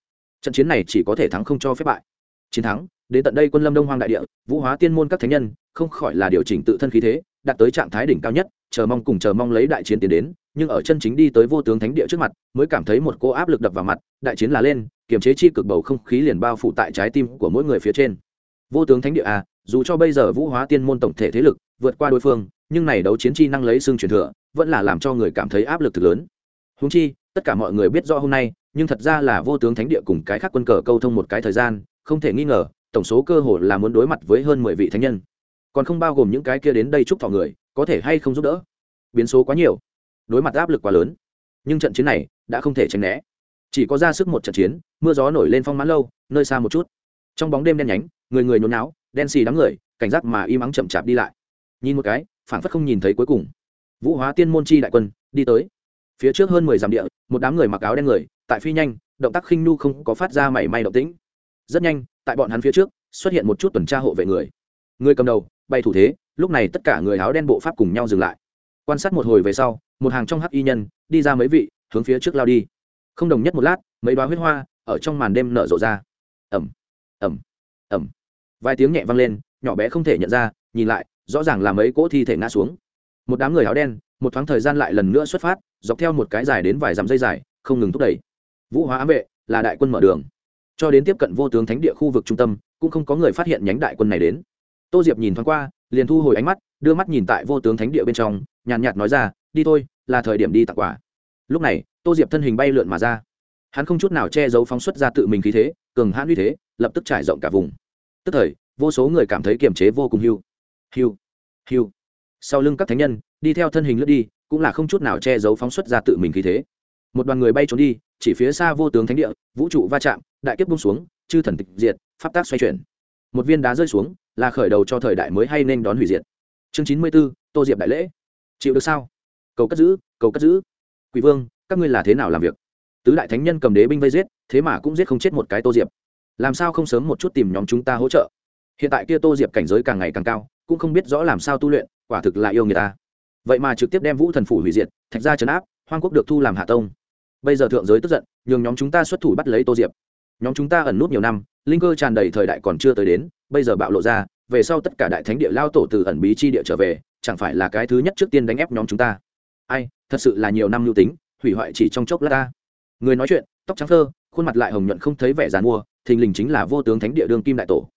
trận chiến này chỉ có thể thắng không cho phép bại. Chiến thắng, đến tận đây quân lâm đông Hoang đại địa, vũ hóa tiên môn các thánh nhân, không khỏi là điều chỉnh tự thân khí thế, đạt tới trạng thái đỉnh cao nhất, chờ mong cùng chờ mong lấy đại chiến tiến đến, nhưng ở chân chính đi tới vô tướng thánh địa trước mặt, mới cảm thấy một cô áp lực đập vào mặt, đại chiến là lên, kiềm chế chi cực bầu không khí liền bao phủ tại trái tim của mỗi người phía trên. Vô tướng thánh địa à dù cho bây giờ vũ hóa tiên môn tổng thể thế lực vượt qua đối phương, nhưng này đấu chiến chi năng lấy xương truyền thừa, vẫn là làm cho người cảm thấy áp lực thực lớn. Húng chi, tất cả mọi người biết rõ hôm nay nhưng thật ra là vô tướng thánh địa cùng cái khác quân cờ câu thông một cái thời gian, không thể nghi ngờ, tổng số cơ hội là muốn đối mặt với hơn mười vị thánh nhân. Còn không bao gồm những cái kia đến đây chúc thọ người, có thể hay không giúp đỡ. Biến số quá nhiều. Đối mặt áp lực quá lớn. Nhưng trận chiến này đã không thể tránh né. Chỉ có ra sức một trận chiến, mưa gió nổi lên phong mãn lâu, nơi xa một chút. Trong bóng đêm đen nhánh, người người nhốn náo đen xì đám người, cảnh giác mà im ắng chậm chạp đi lại. Nhìn một cái phản phất không nhìn thấy cuối cùng. Vũ hóa tiên môn chi đại quân, đi tới phía trước hơn mười dặm địa, một đám người mặc áo đen người, tại phi nhanh, động tác khinh nu không có phát ra mảy may động tĩnh. Rất nhanh, tại bọn hắn phía trước, xuất hiện một chút tuần tra hộ vệ người. Người cầm đầu bay thủ thế, lúc này tất cả người áo đen bộ pháp cùng nhau dừng lại. Quan sát một hồi về sau, một hàng trong hắc y nhân, đi ra mấy vị, hướng phía trước lao đi. Không đồng nhất một lát, mấy đoá huyết hoa, ở trong màn đêm nở rộ ra. Ẩm ẩm ẩm vài tiếng nhẹ vang lên, nhỏ bé không thể nhận ra, nhìn lại, rõ ràng là mấy cỗ thi thể ngã xuống. Một đám người áo đen, một thoáng thời gian lại lần nữa xuất phát dọc theo một cái dài đến vài dặm dây dài, không ngừng thúc đẩy. Vũ hóa ám vệ là đại quân mở đường. Cho đến tiếp cận vô tướng thánh địa khu vực trung tâm, cũng không có người phát hiện nhánh đại quân này đến. Tô diệp nhìn thoáng qua, liền thu hồi ánh mắt, đưa mắt nhìn tại vô tướng thánh địa bên trong, nhàn nhạt nói ra, đi thôi, là thời điểm đi tặng quà. Lúc này, tô diệp thân hình bay lượn mà ra. Hắn không chút nào che giấu phóng xuất ra tự mình khí thế, cường hãn uy thế, lập tức trải rộng cả vùng. Tức thời, vô số người cảm thấy kiềm chế vô cùng hưu. Hưu hưu. Sau lưng các thánh nhân, đi theo thân hình lướt đi cũng là không chút nào che giấu phóng xuất ra tự mình khí thế. Một đoàn người bay trốn đi, chỉ phía xa vô tướng thánh địa, vũ trụ va chạm, đại kiếp bung xuống, chư thần tịch diệt, pháp tác xoay chuyển. Một viên đá rơi xuống, là khởi đầu cho thời đại mới hay nên đón hủy diệt. Chương chín mươi b ố tô diệp đại lễ. Chịu được sao? Cầu cất giữ, cầu cất giữ. Quỷ vương, các ngươi là thế nào làm việc? Tứ đại thánh nhân cầm đế binh vây giết, thế mà cũng giết không chết một cái tô diệp. Làm sao không sớm một chút tìm nhóm chúng ta hỗ trợ? Hiện tại kia tô diệp cảnh giới càng ngày càng cao, cũng không biết rõ làm sao tu luyện, quả thực là yêu người ta vậy mà trực tiếp đem vũ thần phủ hủy diệt, thạch ra trấn áp, hoang quốc được thu làm hạ tông. Bây giờ thượng giới tức giận, nhường nhóm chúng ta xuất thủ bắt lấy tô diệp. Nhóm chúng ta ẩn nút nhiều năm, linh cơ tràn đầy thời đại còn chưa tới đến, bây giờ bạo lộ ra, về sau tất cả đại thánh địa lao tổ từ ẩn bí chi địa trở về, chẳng phải là cái thứ nhất trước tiên đánh ép nhóm chúng ta. Ai, thật sự là nhiều năm lưu tính, hủy hoại chỉ trong chốc lát ta. Người nói chuyện, tóc trắng thơ khuôn mặt lại hồng nhuận không thấy vẻ dàn mua, thình lình chính là vô tướng thánh địa đương kim đại tổ.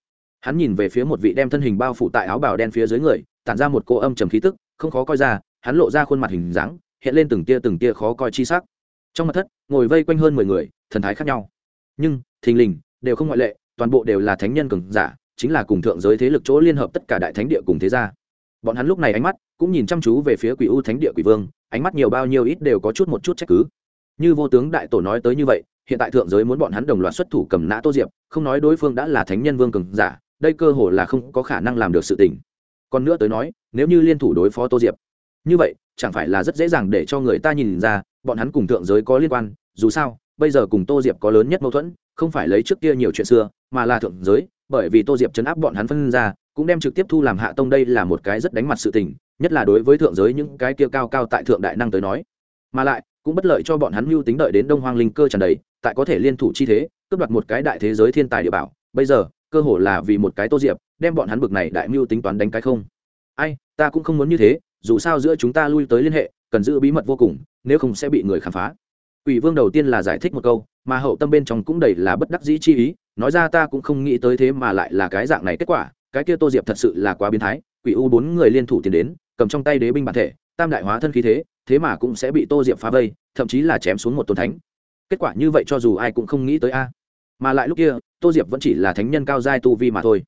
Hắn nhìn về phía một vị đem thân hình bao phủ tại áo bào đen phía dưới người, tản ra một cô âm trầm khí tức không khó coi ra, hắn lộ ra khuôn mặt hình dáng, hiện lên từng tia từng tia khó coi chi sắc. Trong mặt thất, ngồi vây quanh hơn mười người, thần thái khác nhau. Nhưng, thình lình, đều không ngoại lệ, toàn bộ đều là thánh nhân cường giả, chính là cùng thượng giới thế lực chỗ liên hợp tất cả đại thánh địa cùng thế gia. Bọn hắn lúc này ánh mắt cũng nhìn chăm chú về phía quỷ u thánh địa quỷ vương, ánh mắt nhiều bao nhiêu ít đều có chút một chút trách cứ. Như vô tướng đại tổ nói tới như vậy, hiện tại thượng giới muốn bọn hắn đồng loạt xuất thủ cầm nã tô diệp, không nói đối phương đã là thánh nhân vương cường giả, đây cơ hồ là không có khả năng làm được sự tình. Còn nữa tới nói nếu như liên thủ đối phó tô diệp. Như vậy, chẳng phải là rất dễ dàng để cho người ta nhìn ra, bọn hắn cùng thượng giới có liên quan, dù sao, bây giờ cùng tô diệp có lớn nhất mâu thuẫn, không phải lấy trước kia nhiều chuyện xưa, mà là thượng giới, bởi vì tô diệp chấn áp bọn hắn phân ra, cũng đem trực tiếp thu làm hạ tông đây là một cái rất đánh mặt sự tình, nhất là đối với thượng giới những cái kia cao cao tại thượng đại năng tới nói. Mà lại, cũng bất lợi cho bọn hắn mưu tính đợi đến đông hoang linh cơ tràn đầy, tại có thể liên thủ chi thế, cướp đoạt một cái đại thế giới thiên tài địa bảo, bây giờ, cơ hồ là vì một cái tô diệp, đem bọn hắn bực này đại mưu tính toán đánh cái không ai ta cũng không muốn như thế dù sao giữa chúng ta lui tới liên hệ cần giữ bí mật vô cùng nếu không sẽ bị người khám phá Quỷ Vương đầu tiên là giải thích một câu, mà hậu tâm bên trong cũng đầy là bất đắc dĩ chi ý, nói ra ta cũng không nghĩ tới thế mà lại là cái dạng này kết quả, cái kia Tô Diệp thật sự là quá biến thái, Quỷ U bốn người liên thủ tiến đến, cầm trong tay đế binh bản thể, tam đại hóa thân khí thế, thế mà cũng sẽ bị Tô Diệp phá vây, thậm chí là chém xuống một tôn thánh. Kết quả như vậy cho dù ai cũng không nghĩ tới a. Mà lại lúc kia, Tô Diệp vẫn chỉ là thánh nhân cao giai tu vi mà thôi.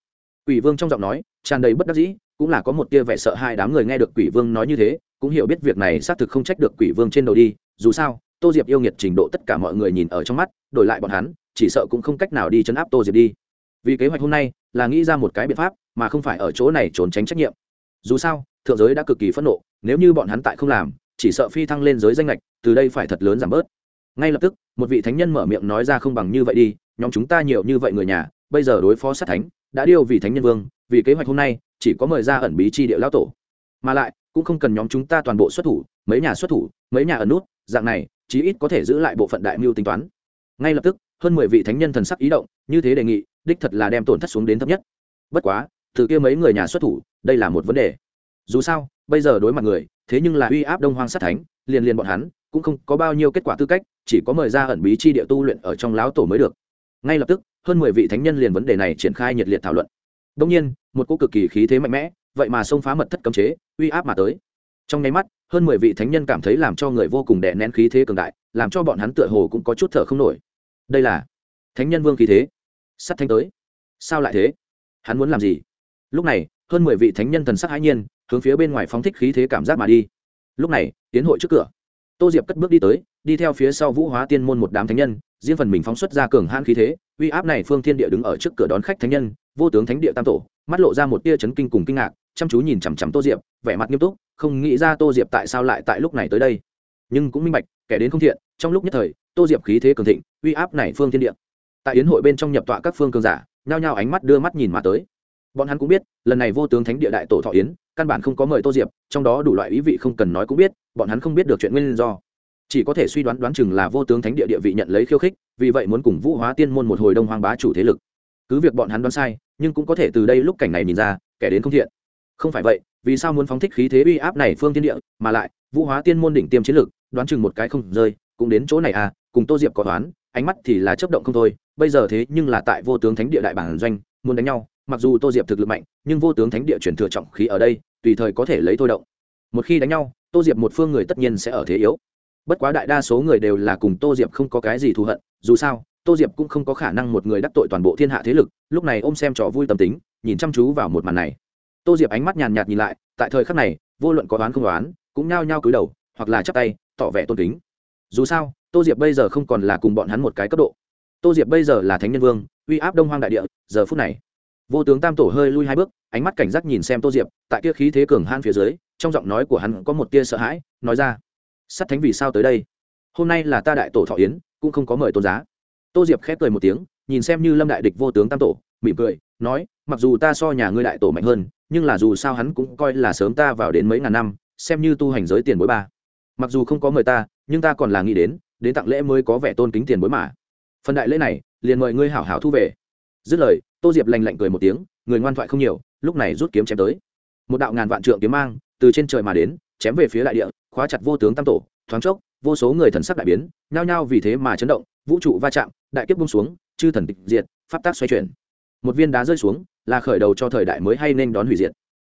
Quỷ Vương trong giọng nói tràn đầy bất đắc dĩ, cũng là có một tia vẻ sợ hai đám người nghe được Quỷ Vương nói như thế, cũng hiểu biết việc này xác thực không trách được Quỷ Vương trên đầu đi, dù sao, tô diệp yêu nghiệt trình độ tất cả mọi người nhìn ở trong mắt đổi lại bọn hắn chỉ sợ cũng không cách nào đi chấn áp tô diệp đi. Vì kế hoạch hôm nay là nghĩ ra một cái biện pháp mà không phải ở chỗ này trốn tránh trách nhiệm. Dù sao thượng giới đã cực kỳ phẫn nộ nếu như bọn hắn tại không làm chỉ sợ phi thăng lên giới danh lệch từ đây phải thật lớn giảm bớt. Ngay lập tức một vị thánh nhân mở miệng nói ra không bằng như vậy đi nhóm chúng ta nhiều như vậy người nhà bây giờ đối phó sát thánh đã điêu vì thánh nhân vương vì kế hoạch hôm nay chỉ có mời ra ẩn bí chi địa lão tổ. Mà lại, cũng không cần nhóm chúng ta toàn bộ xuất thủ, mấy nhà xuất thủ, mấy nhà ẩn nút, dạng này, chí ít có thể giữ lại bộ phận đại mưu tính toán. Ngay lập tức, hơn mười vị thánh nhân thần sắc ý động, như thế đề nghị, đích thật là đem tổn thất xuống đến thấp nhất. Bất quá, từ kia mấy người nhà xuất thủ, đây là một vấn đề. Dù sao, bây giờ đối mặt người, thế nhưng là uy áp đông hoang sát thánh, liền liền bọn hắn, cũng không có bao nhiêu kết quả tư cách, chỉ có mời ra ẩn bí chi địa tu luyện ở trong lão tổ mới được. Ngay lập tức, hơn mười vị thánh nhân liền vấn đề này triển khai nhiệt liệt thảo luận đông nhiên, một cô cực kỳ khí thế mạnh mẽ, vậy mà xông phá mật thất cấm chế, uy áp mà tới. Trong nháy mắt, hơn mười vị thánh nhân cảm thấy làm cho người vô cùng đè nén khí thế cường đại, làm cho bọn hắn tựa hồ cũng có chút thở không nổi. Đây là thánh nhân vương khí thế. Sắt thanh tới. Sao lại thế? Hắn muốn làm gì? Lúc này, hơn mười vị thánh nhân thần sắc hãi nhiên, hướng phía bên ngoài phóng thích khí thế cảm giác mà đi. Lúc này, tiến hội trước cửa. Tô diệp cất bước đi tới, đi theo phía sau vũ hóa tiên môn một đám thánh nhân, riêng phần mình phóng xuất ra cường hãn khí thế, uy áp này phương thiên địa đứng ở trước cửa đón khách thánh nhân vô tướng thánh địa tam tổ, mắt lộ ra một tia chấn kinh cùng kinh ngạc, chăm chú nhìn chằm chằm tô diệp, vẻ mặt nghiêm túc, không nghĩ ra tô diệp tại sao lại tại lúc này tới đây. Nhưng cũng minh bạch, kẻ đến không thiện, trong lúc nhất thời, tô diệp khí thế cường thịnh, uy áp này phương thiên địa. Tại yến hội bên trong nhập tọa các phương cường giả, nhao nhao ánh mắt đưa mắt nhìn mà tới. Bọn hắn cũng biết, lần này vô tướng thánh địa đại tổ thọ yến, căn bản không có mời tô diệp, trong đó đủ loại ý vị không cần nói cũng biết, bọn hắn không biết được chuyện nguyên do. Chỉ có thể suy đoán đoán chừng là vô tướng thánh địa địa vị nhận lấy khiêu khích, vì vậy muốn cùng vũ hóa tiên môn một hồi đông hoang bá chủ thế lực cứ việc bọn hắn đoán sai, nhưng cũng có thể từ đây lúc cảnh này nhìn ra, kẻ đến không thiện. Không phải vậy, vì sao muốn phóng thích khí thế uy áp này phương tiên địa, mà lại, vũ hóa tiên môn đỉnh tiêm chiến lược đoán chừng một cái không rơi, cũng đến chỗ này à cùng tô diệp có toán ánh mắt thì là chấp động không thôi, bây giờ thế nhưng là tại vô tướng thánh địa đại bản doanh, muốn đánh nhau, mặc dù tô diệp thực lực mạnh, nhưng vô tướng thánh địa chuyển thừa trọng khí ở đây, tùy thời có thể lấy thôi động. Một khi đánh nhau, tô diệp một phương người tất nhiên sẽ ở thế yếu. Bất quá đại đa số người đều là cùng tô diệp không có cái gì thù hận, dù sao tô diệp cũng không có khả năng một người đắc tội toàn bộ thiên hạ thế lực, lúc này ôm xem trò vui tâm tính, nhìn chăm chú vào một màn này. Tô diệp ánh mắt nhàn nhạt nhìn lại, tại thời khắc này, vô luận có đoán không đoán cũng nhao nhao cúi đầu, hoặc là chắp tay, tỏ vẻ tôn kính. Dù sao, tô diệp bây giờ không còn là cùng bọn hắn một cái cấp độ. Tô diệp bây giờ là thánh nhân vương, uy áp đông hoang đại địa, giờ phút này, vô tướng tam tổ hơi lui hai bước, ánh mắt cảnh giác nhìn xem tô diệp, tại kia khí thế cường han phía dưới, trong giọng nói của hắn có một tia sợ hãi, nói ra sắt thánh vì sao tới đây? Hôm nay là ta đại tổ thọ yến, cũng không có mời tôn giá tô diệp khép cười một tiếng, nhìn xem như lâm đại địch vô tướng tam tổ, mỉm cười, nói, mặc dù ta so nhà ngươi đại tổ mạnh hơn, nhưng là dù sao hắn cũng coi là sớm ta vào đến mấy ngàn năm, xem như tu hành giới tiền bối ba. Mặc dù không có mời ta, nhưng ta còn là nghĩ đến đến tặng lễ mới có vẻ tôn kính tiền bối mà. Phần đại lễ này, liền mời ngươi hảo hảo thu về. Dứt lời, tô diệp lành lạnh cười một tiếng, người ngoan thoại không nhiều, lúc này rút kiếm chém tới. Một đạo ngàn vạn trượng kiếm mang, từ trên trời mà đến, chém về phía đại địa, khóa chặt vô tướng tam tổ, thoáng chốc, vô số người thần sắc đại biến, nhao nhao vì thế mà chấn động vũ trụ va chạm, đại kiếp bung xuống, chư thần tịch diệt, pháp tác xoay chuyển. Một viên đá rơi xuống, là khởi đầu cho thời đại mới hay nên đón hủy diệt.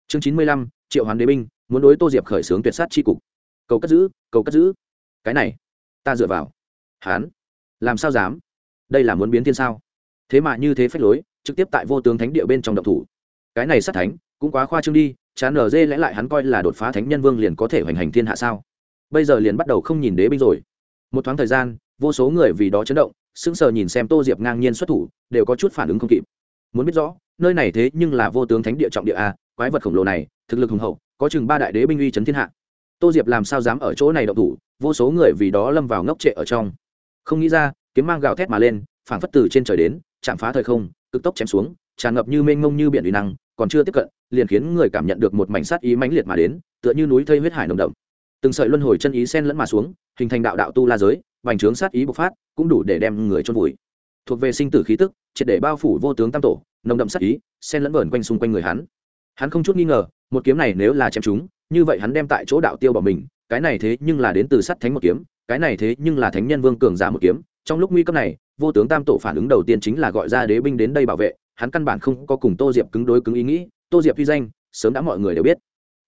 Chương chín mươi lăm, triệu hoàng đế binh, muốn đối tô diệp khởi xướng tuyệt sát tri cục. Cầu cất giữ, cầu cất giữ. Cái này, ta dựa vào. Hán, làm sao dám? Đây là muốn biến thiên sao? Thế mà như thế phách lối, trực tiếp tại vô tướng thánh địa bên trong động thủ. Cái này sát thánh, cũng quá khoa trương đi, chán nở dê lẽ lại hắn coi là đột phá thánh nhân vương liền có thể hoành hành thiên hạ sao? Bây giờ liền bắt đầu không nhìn đế binh rồi một thoáng thời gian, vô số người vì đó chấn động, sững sờ nhìn xem tô diệp ngang nhiên xuất thủ, đều có chút phản ứng không kịp. Muốn biết rõ, nơi này thế nhưng là vô tướng thánh địa trọng địa a, quái vật khổng lồ này, thực lực hùng hậu, có chừng ba đại đế binh uy chấn thiên hạ. Tô diệp làm sao dám ở chỗ này động thủ, vô số người vì đó lâm vào ngốc trệ ở trong. Không nghĩ ra, kiếm mang gào thét mà lên, phảng phất từ trên trời đến, chạm phá thời không, cực tốc chém xuống, tràn ngập như mênh mông như biển uy năng, còn chưa tiếp cận, liền khiến người cảm nhận được một mảnh sát ý mãnh liệt mà đến, tựa như núi thây huyết hải nồng đậm từng sợi luân hồi chân ý sen lẫn mà xuống, hình thành đạo đạo tu la giới, vành trướng sát ý bộc phát, cũng đủ để đem người chôn vùi. Thuộc về sinh tử khí tức, triệt để bao phủ vô tướng tam tổ, nồng đậm sát ý sen lẫn vờn quanh xung quanh người hắn. Hắn không chút nghi ngờ, một kiếm này nếu là chém chúng như vậy hắn đem tại chỗ đạo tiêu bỏ mình, cái này thế nhưng là đến từ sắt thánh một kiếm, cái này thế nhưng là thánh nhân vương cường giả một kiếm. Trong lúc nguy cấp này, vô tướng tam tổ phản ứng đầu tiên chính là gọi ra đế binh đến đây bảo vệ, hắn căn bản không có cùng tô diệp cứng đối cứng ý nghĩ, tô diệp uy danh, sớm đã mọi người đều biết.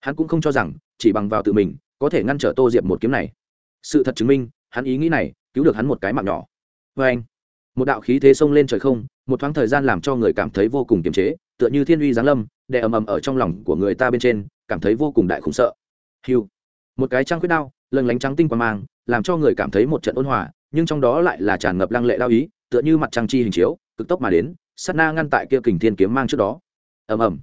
Hắn cũng không cho rằng, chỉ bằng vào tự mình có thể ngăn trở tô diệp một kiếm này. Sự thật chứng minh, hắn ý nghĩ này cứu được hắn một cái mạng nhỏ. Vê anh, một đạo khí thế xông lên trời không, một thoáng thời gian làm cho người cảm thấy vô cùng kiềm chế, tựa như thiên uy giáng lâm, đè ầm ầm ở trong lòng của người ta bên trên, cảm thấy vô cùng đại khủng sợ. Hiu, một cái trăng khuyết đao lần lánh trắng tinh qua mang, làm cho người cảm thấy một trận ôn hòa, nhưng trong đó lại là tràn ngập lăng lệ đao ý, tựa như mặt trăng chi hình chiếu, cực tốc mà đến, sát na ngăn tại kia kình thiên kiếm mang trước đó. Ầm ầm,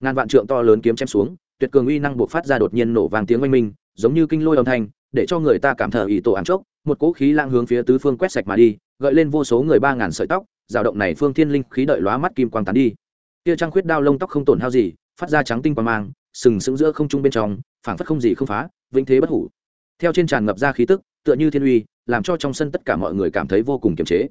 ngàn vạn trượng to lớn kiếm chém xuống, tuyệt cường uy năng buộc phát ra đột nhiên nổ vàng tiếng oanh minh giống như kinh lôi âm thanh, để cho người ta cảm thở ý tổ ám chốc, một cỗ khí lang hướng phía tứ phương quét sạch mà đi, gợi lên vô số người ba ngàn sợi tóc rào động này phương thiên linh khí đợi lóa mắt kim quang tán đi. Kia trăng khuyết đao lông tóc không tổn hao gì, phát ra trắng tinh quang mang, sừng sững giữa không trung bên trong, phảng phất không gì không phá, vĩnh thế bất hủ. Theo trên tràn ngập ra khí tức, tựa như thiên uy, làm cho trong sân tất cả mọi người cảm thấy vô cùng kiềm chế.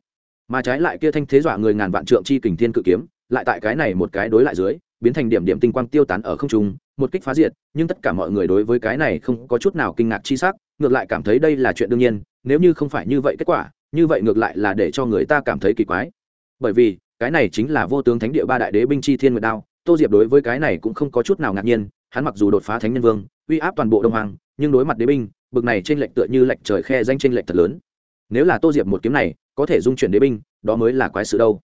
Mà trái lại kia thanh thế dọa người ngàn vạn trượng chi kình thiên cự kiếm, lại tại cái này một cái đối lại dưới biến thành điểm điểm tinh quang tiêu tán ở không trung, một kích phá diệt, nhưng tất cả mọi người đối với cái này không có chút nào kinh ngạc chi sắc, ngược lại cảm thấy đây là chuyện đương nhiên, nếu như không phải như vậy kết quả, như vậy ngược lại là để cho người ta cảm thấy kỳ quái. Bởi vì, cái này chính là vô tướng thánh địa ba đại đế binh chi thiên nguyệt đao, tô diệp đối với cái này cũng không có chút nào ngạc nhiên, hắn mặc dù đột phá thánh nhân vương, uy áp toàn bộ đông hoàng nhưng đối mặt đế binh, bực này trên lệnh tựa như lệnh trời khe danh trên lệnh thật lớn. Nếu là tô diệp một kiếm này, có thể dung chuyển đế binh, đó mới là quái sự đâu.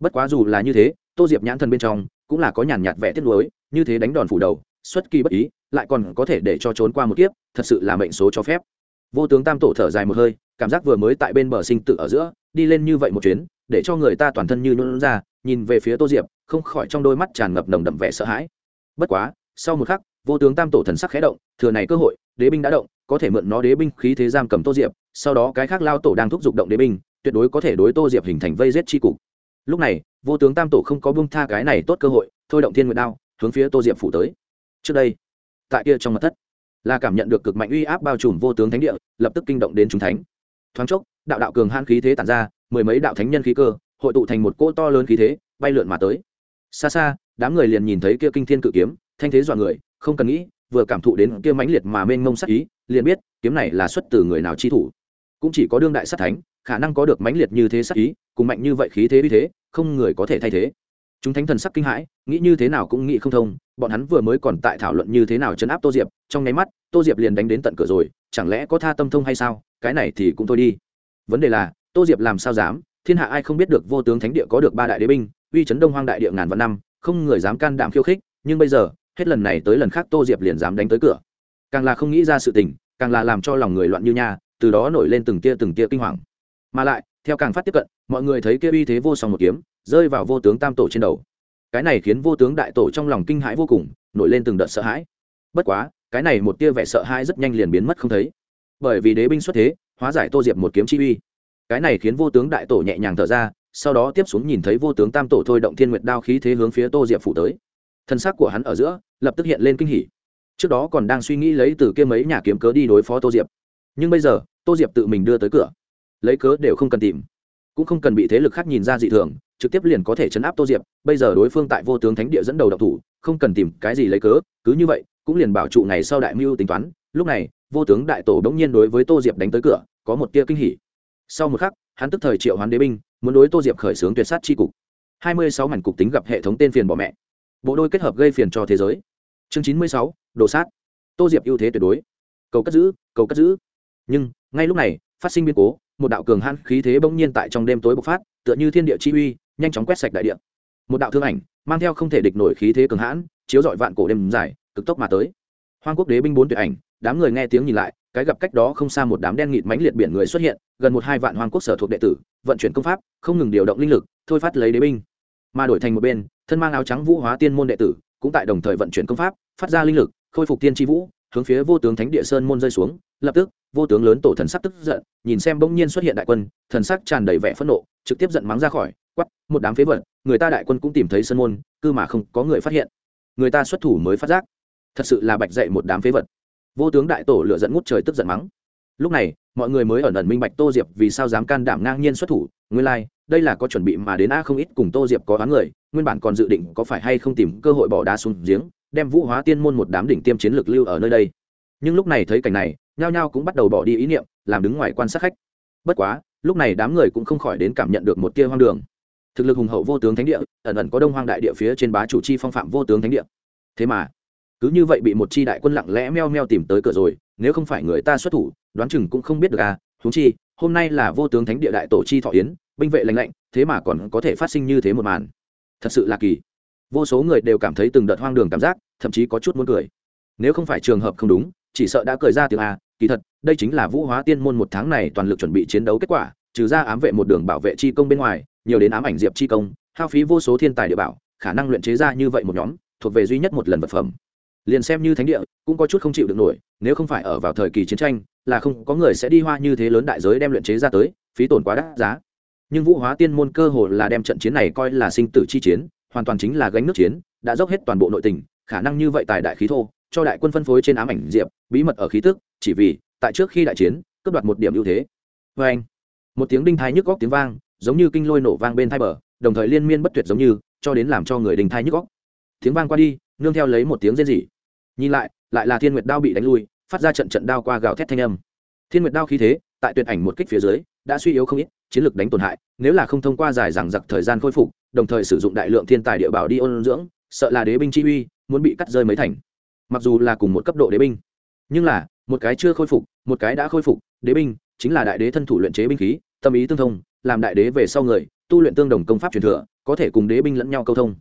Bất quá dù là như thế, tô diệp nhãn thần bên trong cũng là có nhàn nhạt vẽ tiếc lối như thế đánh đòn phủ đầu, xuất kỳ bất ý, lại còn có thể để cho trốn qua một kiếp, thật sự là mệnh số cho phép. Vô tướng tam tổ thở dài một hơi, cảm giác vừa mới tại bên bờ sinh tử ở giữa, đi lên như vậy một chuyến, để cho người ta toàn thân như nhũn ra, nhìn về phía tô diệp, không khỏi trong đôi mắt tràn ngập nồng đậm vẻ sợ hãi. Bất quá, sau một khắc, vô tướng tam tổ thần sắc khẽ động, thừa này cơ hội, đế binh đã động, có thể mượn nó đế binh khí thế giam cầm tô diệp, sau đó cái khác lao tổ đang thúc giục động đế binh, tuyệt đối có thể đối tô diệp hình thành vây giết chi cục. Lúc này vô tướng tam tổ không có bông tha cái này tốt cơ hội, thôi động thiên nguyệt đao, hướng phía tô diệp phủ tới. Trước đây, tại kia trong mặt thất, là cảm nhận được cực mạnh uy áp bao trùm vô tướng thánh địa, lập tức kinh động đến chúng thánh. Thoáng chốc, đạo đạo cường han khí thế tản ra, mười mấy đạo thánh nhân khí cơ, hội tụ thành một cỗ to lớn khí thế, bay lượn mà tới. Xa xa, đám người liền nhìn thấy kia kinh thiên cự kiếm, thanh thế dọa người, không cần nghĩ, vừa cảm thụ đến kia mãnh liệt mà mênh mông sát ý, liền biết, kiếm này là xuất từ người nào chi thủ. Cũng chỉ có đương đại sát thánh, khả năng có được mãnh liệt như thế sát ý cùng mạnh như vậy khí thế uy thế, không người có thể thay thế. Chúng thánh thần sắc kinh hãi, nghĩ như thế nào cũng nghĩ không thông, bọn hắn vừa mới còn tại thảo luận như thế nào chấn áp tô diệp, trong nháy mắt, tô diệp liền đánh đến tận cửa rồi, chẳng lẽ có tha tâm thông hay sao, cái này thì cũng thôi đi. Vấn đề là, tô diệp làm sao dám, thiên hạ ai không biết được vô tướng thánh địa có được ba đại đế binh, uy chấn đông hoang đại địa ngàn vạn năm, không người dám can đảm khiêu khích, nhưng bây giờ, hết lần này tới lần khác tô diệp liền dám đánh tới cửa. Càng là không nghĩ ra sự tình, càng là làm cho lòng người loạn như nha, từ đó nổi lên từng tia từng tia kinh hoàng. Mà lại theo càng phát tiếp cận, mọi người thấy kia uy thế vô song một kiếm, rơi vào vô tướng tam tổ trên đầu. Cái này khiến vô tướng đại tổ trong lòng kinh hãi vô cùng, nổi lên từng đợt sợ hãi. Bất quá, cái này một tia vẻ sợ hãi rất nhanh liền biến mất không thấy. Bởi vì đế binh xuất thế, hóa giải tô diệp một kiếm chi uy. Cái này khiến vô tướng đại tổ nhẹ nhàng thở ra, sau đó tiếp xuống nhìn thấy vô tướng tam tổ thôi động thiên nguyệt đao khí thế hướng phía tô diệp phủ tới. Thân xác của hắn ở giữa, lập tức hiện lên kinh hỉ. Trước đó còn đang suy nghĩ lấy từ kia mấy nhà kiếm cớ đi đối phó tô diệp. Nhưng bây giờ, tô diệp tự mình đưa tới cửa lấy cớ đều không cần tìm. Cũng không cần bị thế lực khác nhìn ra dị thường, trực tiếp liền có thể chấn áp tô diệp, bây giờ đối phương tại vô tướng thánh địa dẫn đầu độc thủ, không cần tìm cái gì lấy cớ, cứ như vậy, cũng liền bảo trụ ngày sau đại mưu tính toán. Lúc này, vô tướng đại tổ đống nhiên đối với tô diệp đánh tới cửa, có một tia kinh hỉ. Sau một khắc, hắn tức thời triệu hoán đế binh, muốn đối tô diệp khởi xướng tuyệt sát tri cục. Hai mươi sáu mảnh cục tính gặp hệ thống tên phiền bỏ mẹ. Bộ đôi kết hợp gây phiền cho thế giới. Chương chín mươi sáu, đồ sát. Tô diệp ưu thế tuyệt đối. Cầu cất giữ, cầu cất giữ. Nhưng, ngay lúc này, phát sinh biến cố một đạo cường hãn khí thế bỗng nhiên tại trong đêm tối bộc phát, tựa như thiên địa chi uy, nhanh chóng quét sạch đại địa. Một đạo thương ảnh, mang theo không thể địch nổi khí thế cường hãn, chiếu dọi vạn cổ đêm dài, cực tốc mà tới. Hoang quốc đế binh bốn tuyệt ảnh, đám người nghe tiếng nhìn lại, cái gặp cách đó không xa một đám đen nghịt mãnh liệt biển người xuất hiện, gần một hai vạn hoang quốc sở thuộc đệ tử, vận chuyển công pháp, không ngừng điều động linh lực, thôi phát lấy đế binh. Mà đổi thành một bên, thân mang áo trắng vũ hóa tiên môn đệ tử, cũng tại đồng thời vận chuyển công pháp, phát ra linh lực, khôi phục tiên tri vũ, hướng phía vô tướng thánh địa sơn môn rơi xuống, lập tức vô tướng lớn tổ thần sắc tức giận nhìn xem bỗng nhiên xuất hiện đại quân thần sắc tràn đầy vẻ phẫn nộ trực tiếp giận mắng ra khỏi quắp một đám phế vật người ta đại quân cũng tìm thấy sơn môn cư mà không có người phát hiện. Người ta xuất thủ mới phát giác thật sự là bạch dậy một đám phế vật. Vô tướng đại tổ lựa dẫn ngút trời tức giận mắng. Lúc này mọi người mới ẩn ẩn minh bạch tô diệp vì sao dám can đảm ngang nhiên xuất thủ nguyên lai、like, đây là có chuẩn bị mà đến a không ít cùng tô diệp có đoán người nguyên bản còn dự định có phải hay không tìm cơ hội bỏ đá xuống giếng đem vũ hóa tiên môn một đám đỉnh tiêm chiến lược lưu ở nơi đây. Nhưng lúc này thấy cảnh này nhao nhao cũng bắt đầu bỏ đi ý niệm, làm đứng ngoài quan sát khách. Bất quá, lúc này đám người cũng không khỏi đến cảm nhận được một tia hoang đường. Thực lực hùng hậu vô tướng thánh địa, ẩn ẩn có đông hoang đại địa phía trên bá chủ chi phong phạm vô tướng thánh địa. Thế mà, cứ như vậy bị một chi đại quân lặng lẽ meo meo tìm tới cửa rồi, nếu không phải người ta xuất thủ, đoán chừng cũng không biết được à thú chi, hôm nay là vô tướng thánh địa đại tổ chi thọ yến, binh vệ lành lạnh, thế mà còn có thể phát sinh như thế một màn. Thật sự là kỳ. Vô số người đều cảm thấy từng đợt hoang đường cảm giác, thậm chí có chút muốn cười. Nếu không phải trường hợp không đúng, chỉ sợ đã cười ra tiếng a kỳ thật, đây chính là vũ hóa tiên môn một tháng này toàn lực chuẩn bị chiến đấu kết quả, trừ ra ám vệ một đường bảo vệ chi công bên ngoài, nhiều đến ám ảnh diệp chi công, hao phí vô số thiên tài địa bảo, khả năng luyện chế ra như vậy một nhóm, thuộc về duy nhất một lần vật phẩm. Liền xem như thánh địa, cũng có chút không chịu được nổi, nếu không phải ở vào thời kỳ chiến tranh, là không có người sẽ đi hoa như thế lớn đại giới đem luyện chế ra tới, phí tổn quá đắt giá. Nhưng vũ hóa tiên môn cơ hồ là đem trận chiến này coi là sinh tử chi chiến, hoàn toàn chính là gánh nước chiến, đã dốc hết toàn bộ nội tình, khả năng như vậy tài đại khí thô cho đại quân phân phối trên ám ảnh diệp, bí mật ở khí tức, chỉ vì, tại trước khi đại chiến, cướp đoạt một điểm ưu thế. Vê anh, một tiếng đinh thai nhức góc tiếng vang, giống như kinh lôi nổ vang bên thai bờ, đồng thời liên miên bất tuyệt giống như, cho đến làm cho người đinh thai nhức góc. Tiếng vang qua đi, nương theo lấy một tiếng rên rỉ. Nhìn lại lại là thiên nguyệt đao bị đánh lui, phát ra trận trận đao qua gào thét thanh âm. Thiên nguyệt đao khí thế, tại tuyệt ảnh một kích phía dưới, đã suy yếu không ít, chiến lược đánh tổn hại, nếu là không thông qua dài dằng dặc thời gian khôi phục, đồng thời sử dụng đại lượng thiên tài địa bảo đi ôn dưỡng, sợ là đế binh chi uy, muốn bị cắt rơi mấy thành mặc dù là cùng một cấp độ đế binh, nhưng là, một cái chưa khôi phục, một cái đã khôi phục, đế binh chính là đại đế thân thủ luyện chế binh khí, tâm ý tương thông, làm đại đế về sau người, tu luyện tương đồng công pháp truyền thừa, có thể cùng đế binh lẫn nhau câu thông.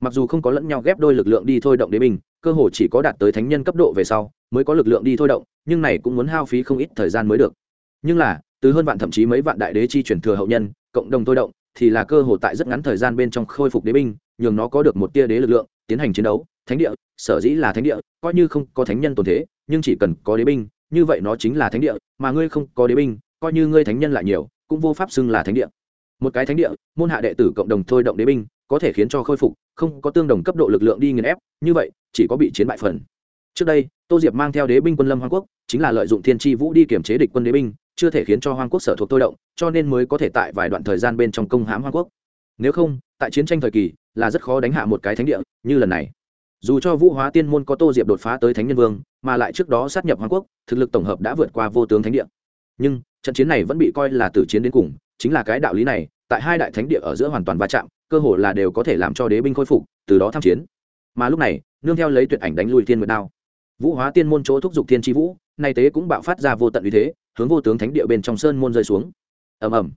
Mặc dù không có lẫn nhau ghép đôi lực lượng đi thôi động đế binh, cơ hồ chỉ có đạt tới thánh nhân cấp độ về sau, mới có lực lượng đi thôi động, nhưng này cũng muốn hao phí không ít thời gian mới được. Nhưng là, từ hơn vạn thậm chí mấy vạn đại đế chi truyền thừa hậu nhân, cộng đồng thôi động, thì là cơ hội tại rất ngắn thời gian bên trong khôi phục đế binh, nhường nó có được một tia đế lực lượng, tiến hành chiến đấu thánh địa, sở dĩ là thánh địa, coi như không có thánh nhân tồn thế, nhưng chỉ cần có đế binh, như vậy nó chính là thánh địa, mà ngươi không có đế binh, coi như ngươi thánh nhân lại nhiều, cũng vô pháp xưng là thánh địa. Một cái thánh địa, môn hạ đệ tử cộng đồng thôi động đế binh, có thể khiến cho khôi phục, không có tương đồng cấp độ lực lượng đi nghiền ép, như vậy, chỉ có bị chiến bại phần. Trước đây, tô diệp mang theo đế binh quân lâm hoàng quốc, chính là lợi dụng thiên tri vũ đi kiểm chế địch quân đế binh, chưa thể khiến cho hoàng quốc sở thuộc tôi động, cho nên mới có thể tại vài đoạn thời gian bên trong công hãm hoàng quốc. Nếu không, tại chiến tranh thời kỳ, là rất khó đánh hạ một cái thánh địa, như lần này dù cho vũ hóa tiên môn có tô diệp đột phá tới thánh nhân vương, mà lại trước đó sát nhập hoàng quốc, thực lực tổng hợp đã vượt qua vô tướng thánh địa. Nhưng, trận chiến này vẫn bị coi là tử chiến đến cùng, chính là cái đạo lý này, tại hai đại thánh địa ở giữa hoàn toàn va chạm, cơ hồ là đều có thể làm cho đế binh khôi phục, từ đó tham chiến. Mà lúc này, nương theo lấy tuyệt ảnh đánh lui thiên nguyệt đao. Vũ hóa tiên môn chỗ thúc giục thiên tri vũ, nay tế cũng bạo phát ra vô tận uy thế, hướng vô tướng thánh địa bên trong sơn môn rơi xuống. Ầm ầm.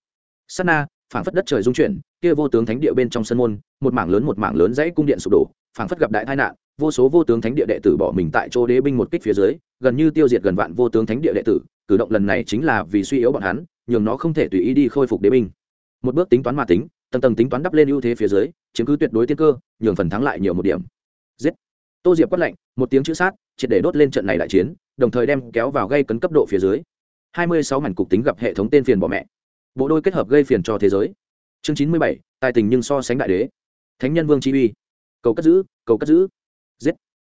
Sát na, phảng phất đất trời dung chuyển, kia vô tướng thánh địa bên trong sơn môn, một mảng lớn một mảng lớn dãy cung điện sụp đổ phảng phất gặp đại tai nạn, vô số vô tướng thánh địa đệ tử bỏ mình tại chỗ đế binh một kích phía dưới, gần như tiêu diệt gần vạn vô tướng thánh địa đệ tử, cử động lần này chính là vì suy yếu bọn hắn, nhường nó không thể tùy ý đi khôi phục đế binh. Một bước tính toán mà tính, tầng tầng tính toán đắp lên ưu thế phía dưới, chiếm cứ tuyệt đối tiên cơ, nhường phần thắng lại nhiều một điểm. Giết! Tô diệp quát lệnh một tiếng chữ sát, triệt để đốt lên trận này đại chiến, đồng thời đem kéo vào gây cấn cấp độ phía dưới. Hai mươi sáu mảnh cục tính gặp hệ thống tên phiền bỏ mẹ. Bộ đôi kết hợp gây phiền cho thế giới. Chương chín mươi bảy, tài tình nhưng so sánh đại đế. Thánh nhân vương chi uy cầu cất giữ, cầu cất giữ. Giết.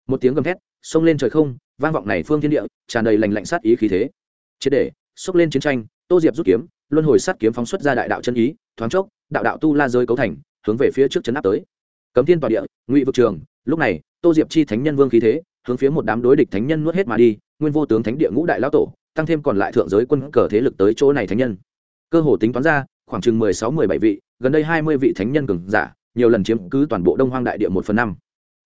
Một tiếng gầm thét, xông lên trời không, vang vọng này phương thiên địa, tràn đầy lành lạnh sát ý khí thế. Triệt để, xốc lên chiến tranh, tô diệp rút kiếm, luân hồi sát kiếm phóng xuất ra đại đạo chân ý, thoáng chốc, đạo đạo tu la rơi cấu thành, hướng về phía trước chấn áp tới. Cấm thiên tòa địa, ngụy vực trường, lúc này, tô diệp chi thánh nhân vương khí thế, hướng phía một đám đối địch thánh nhân nuốt hết mà đi, nguyên vô tướng thánh địa ngũ đại lão tổ, tăng thêm còn lại thượng giới quân cờ thế lực tới chỗ này thánh nhân. Cơ hồ tính toán ra, khoảng chừng mười sáu, mười bảy vị, gần đây hai mươi vị thánh nhân cường giả nhiều lần chiếm cứ toàn bộ đông hoang đại địa một phần năm.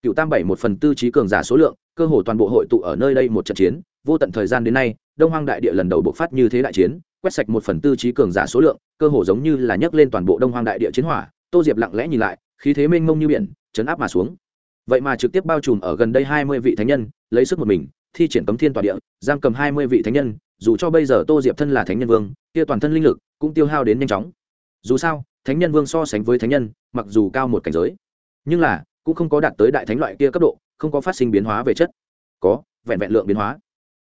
Cựu tam bảy một phần tư trí cường giả số lượng, cơ hồ toàn bộ hội tụ ở nơi đây một trận chiến. Vô tận thời gian đến nay, đông hoang đại địa lần đầu bộc phát như thế đại chiến, quét sạch một phần tư trí cường giả số lượng, cơ hồ giống như là nhấc lên toàn bộ đông hoang đại địa chiến hỏa. Tô diệp lặng lẽ nhìn lại, khí thế mênh mông như biển, chấn áp mà xuống. Vậy mà trực tiếp bao trùm ở gần đây hai mươi vị thánh nhân, lấy sức một mình, thi triển cấm thiên tòa địa, giam cầm hai mươi vị thánh nhân, dù cho bây giờ tô diệp thân là thánh nhân vương, kia toàn thân linh lực cũng tiêu hao đến nhanh chóng. Dù sao thánh nhân vương so sánh với thánh nhân, mặc dù cao một cảnh giới, nhưng là, cũng không có đạt tới đại thánh loại kia cấp độ, không có phát sinh biến hóa về chất. Có, vẹn vẹn lượng biến hóa.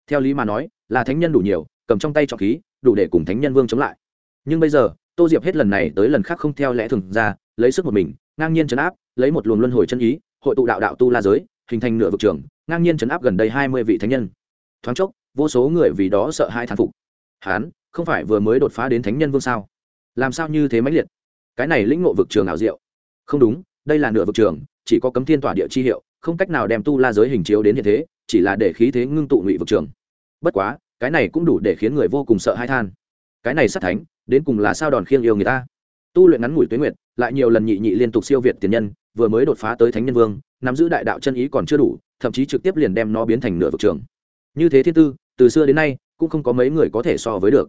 Theo lý mà nói, là thánh nhân đủ nhiều, cầm trong tay trọng khí, đủ để cùng thánh nhân vương chống lại. Nhưng bây giờ, tô diệp hết lần này tới lần khác không theo lẽ thường ra, lấy sức một mình, ngang nhiên chấn áp, lấy một luồng luân hồi chân ý, hội tụ đạo đạo tu la giới, hình thành nửa vực trường, ngang nhiên chấn áp gần đây hai mươi vị thánh nhân. Thoáng chốc, vô số người vì đó sợ hai thán phục. Hán, không phải vừa mới đột phá đến thánh nhân vương sao? Làm sao như thế mãnh liệt? Cái này lĩnh ngộ vực trường ảo diệu. Không đúng, đây là nửa vực trường, chỉ có cấm thiên tỏa địa chi hiệu, không cách nào đem tu la giới hình chiếu đến hiện thế, chỉ là để khí thế ngưng tụ ngụy vực trường. Bất quá, cái này cũng đủ để khiến người vô cùng sợ hãi than. Cái này sát thánh, đến cùng là sao đòn khiêng yêu người ta? Tu luyện ngắn ngủi tuyến nguyệt, lại nhiều lần nhị nhị liên tục siêu việt tiền nhân, vừa mới đột phá tới thánh nhân vương, nắm giữ đại đạo chân ý còn chưa đủ, thậm chí trực tiếp liền đem nó biến thành nửa vực trường. Như thế thiên tư, từ xưa đến nay, cũng không có mấy người có thể so với được.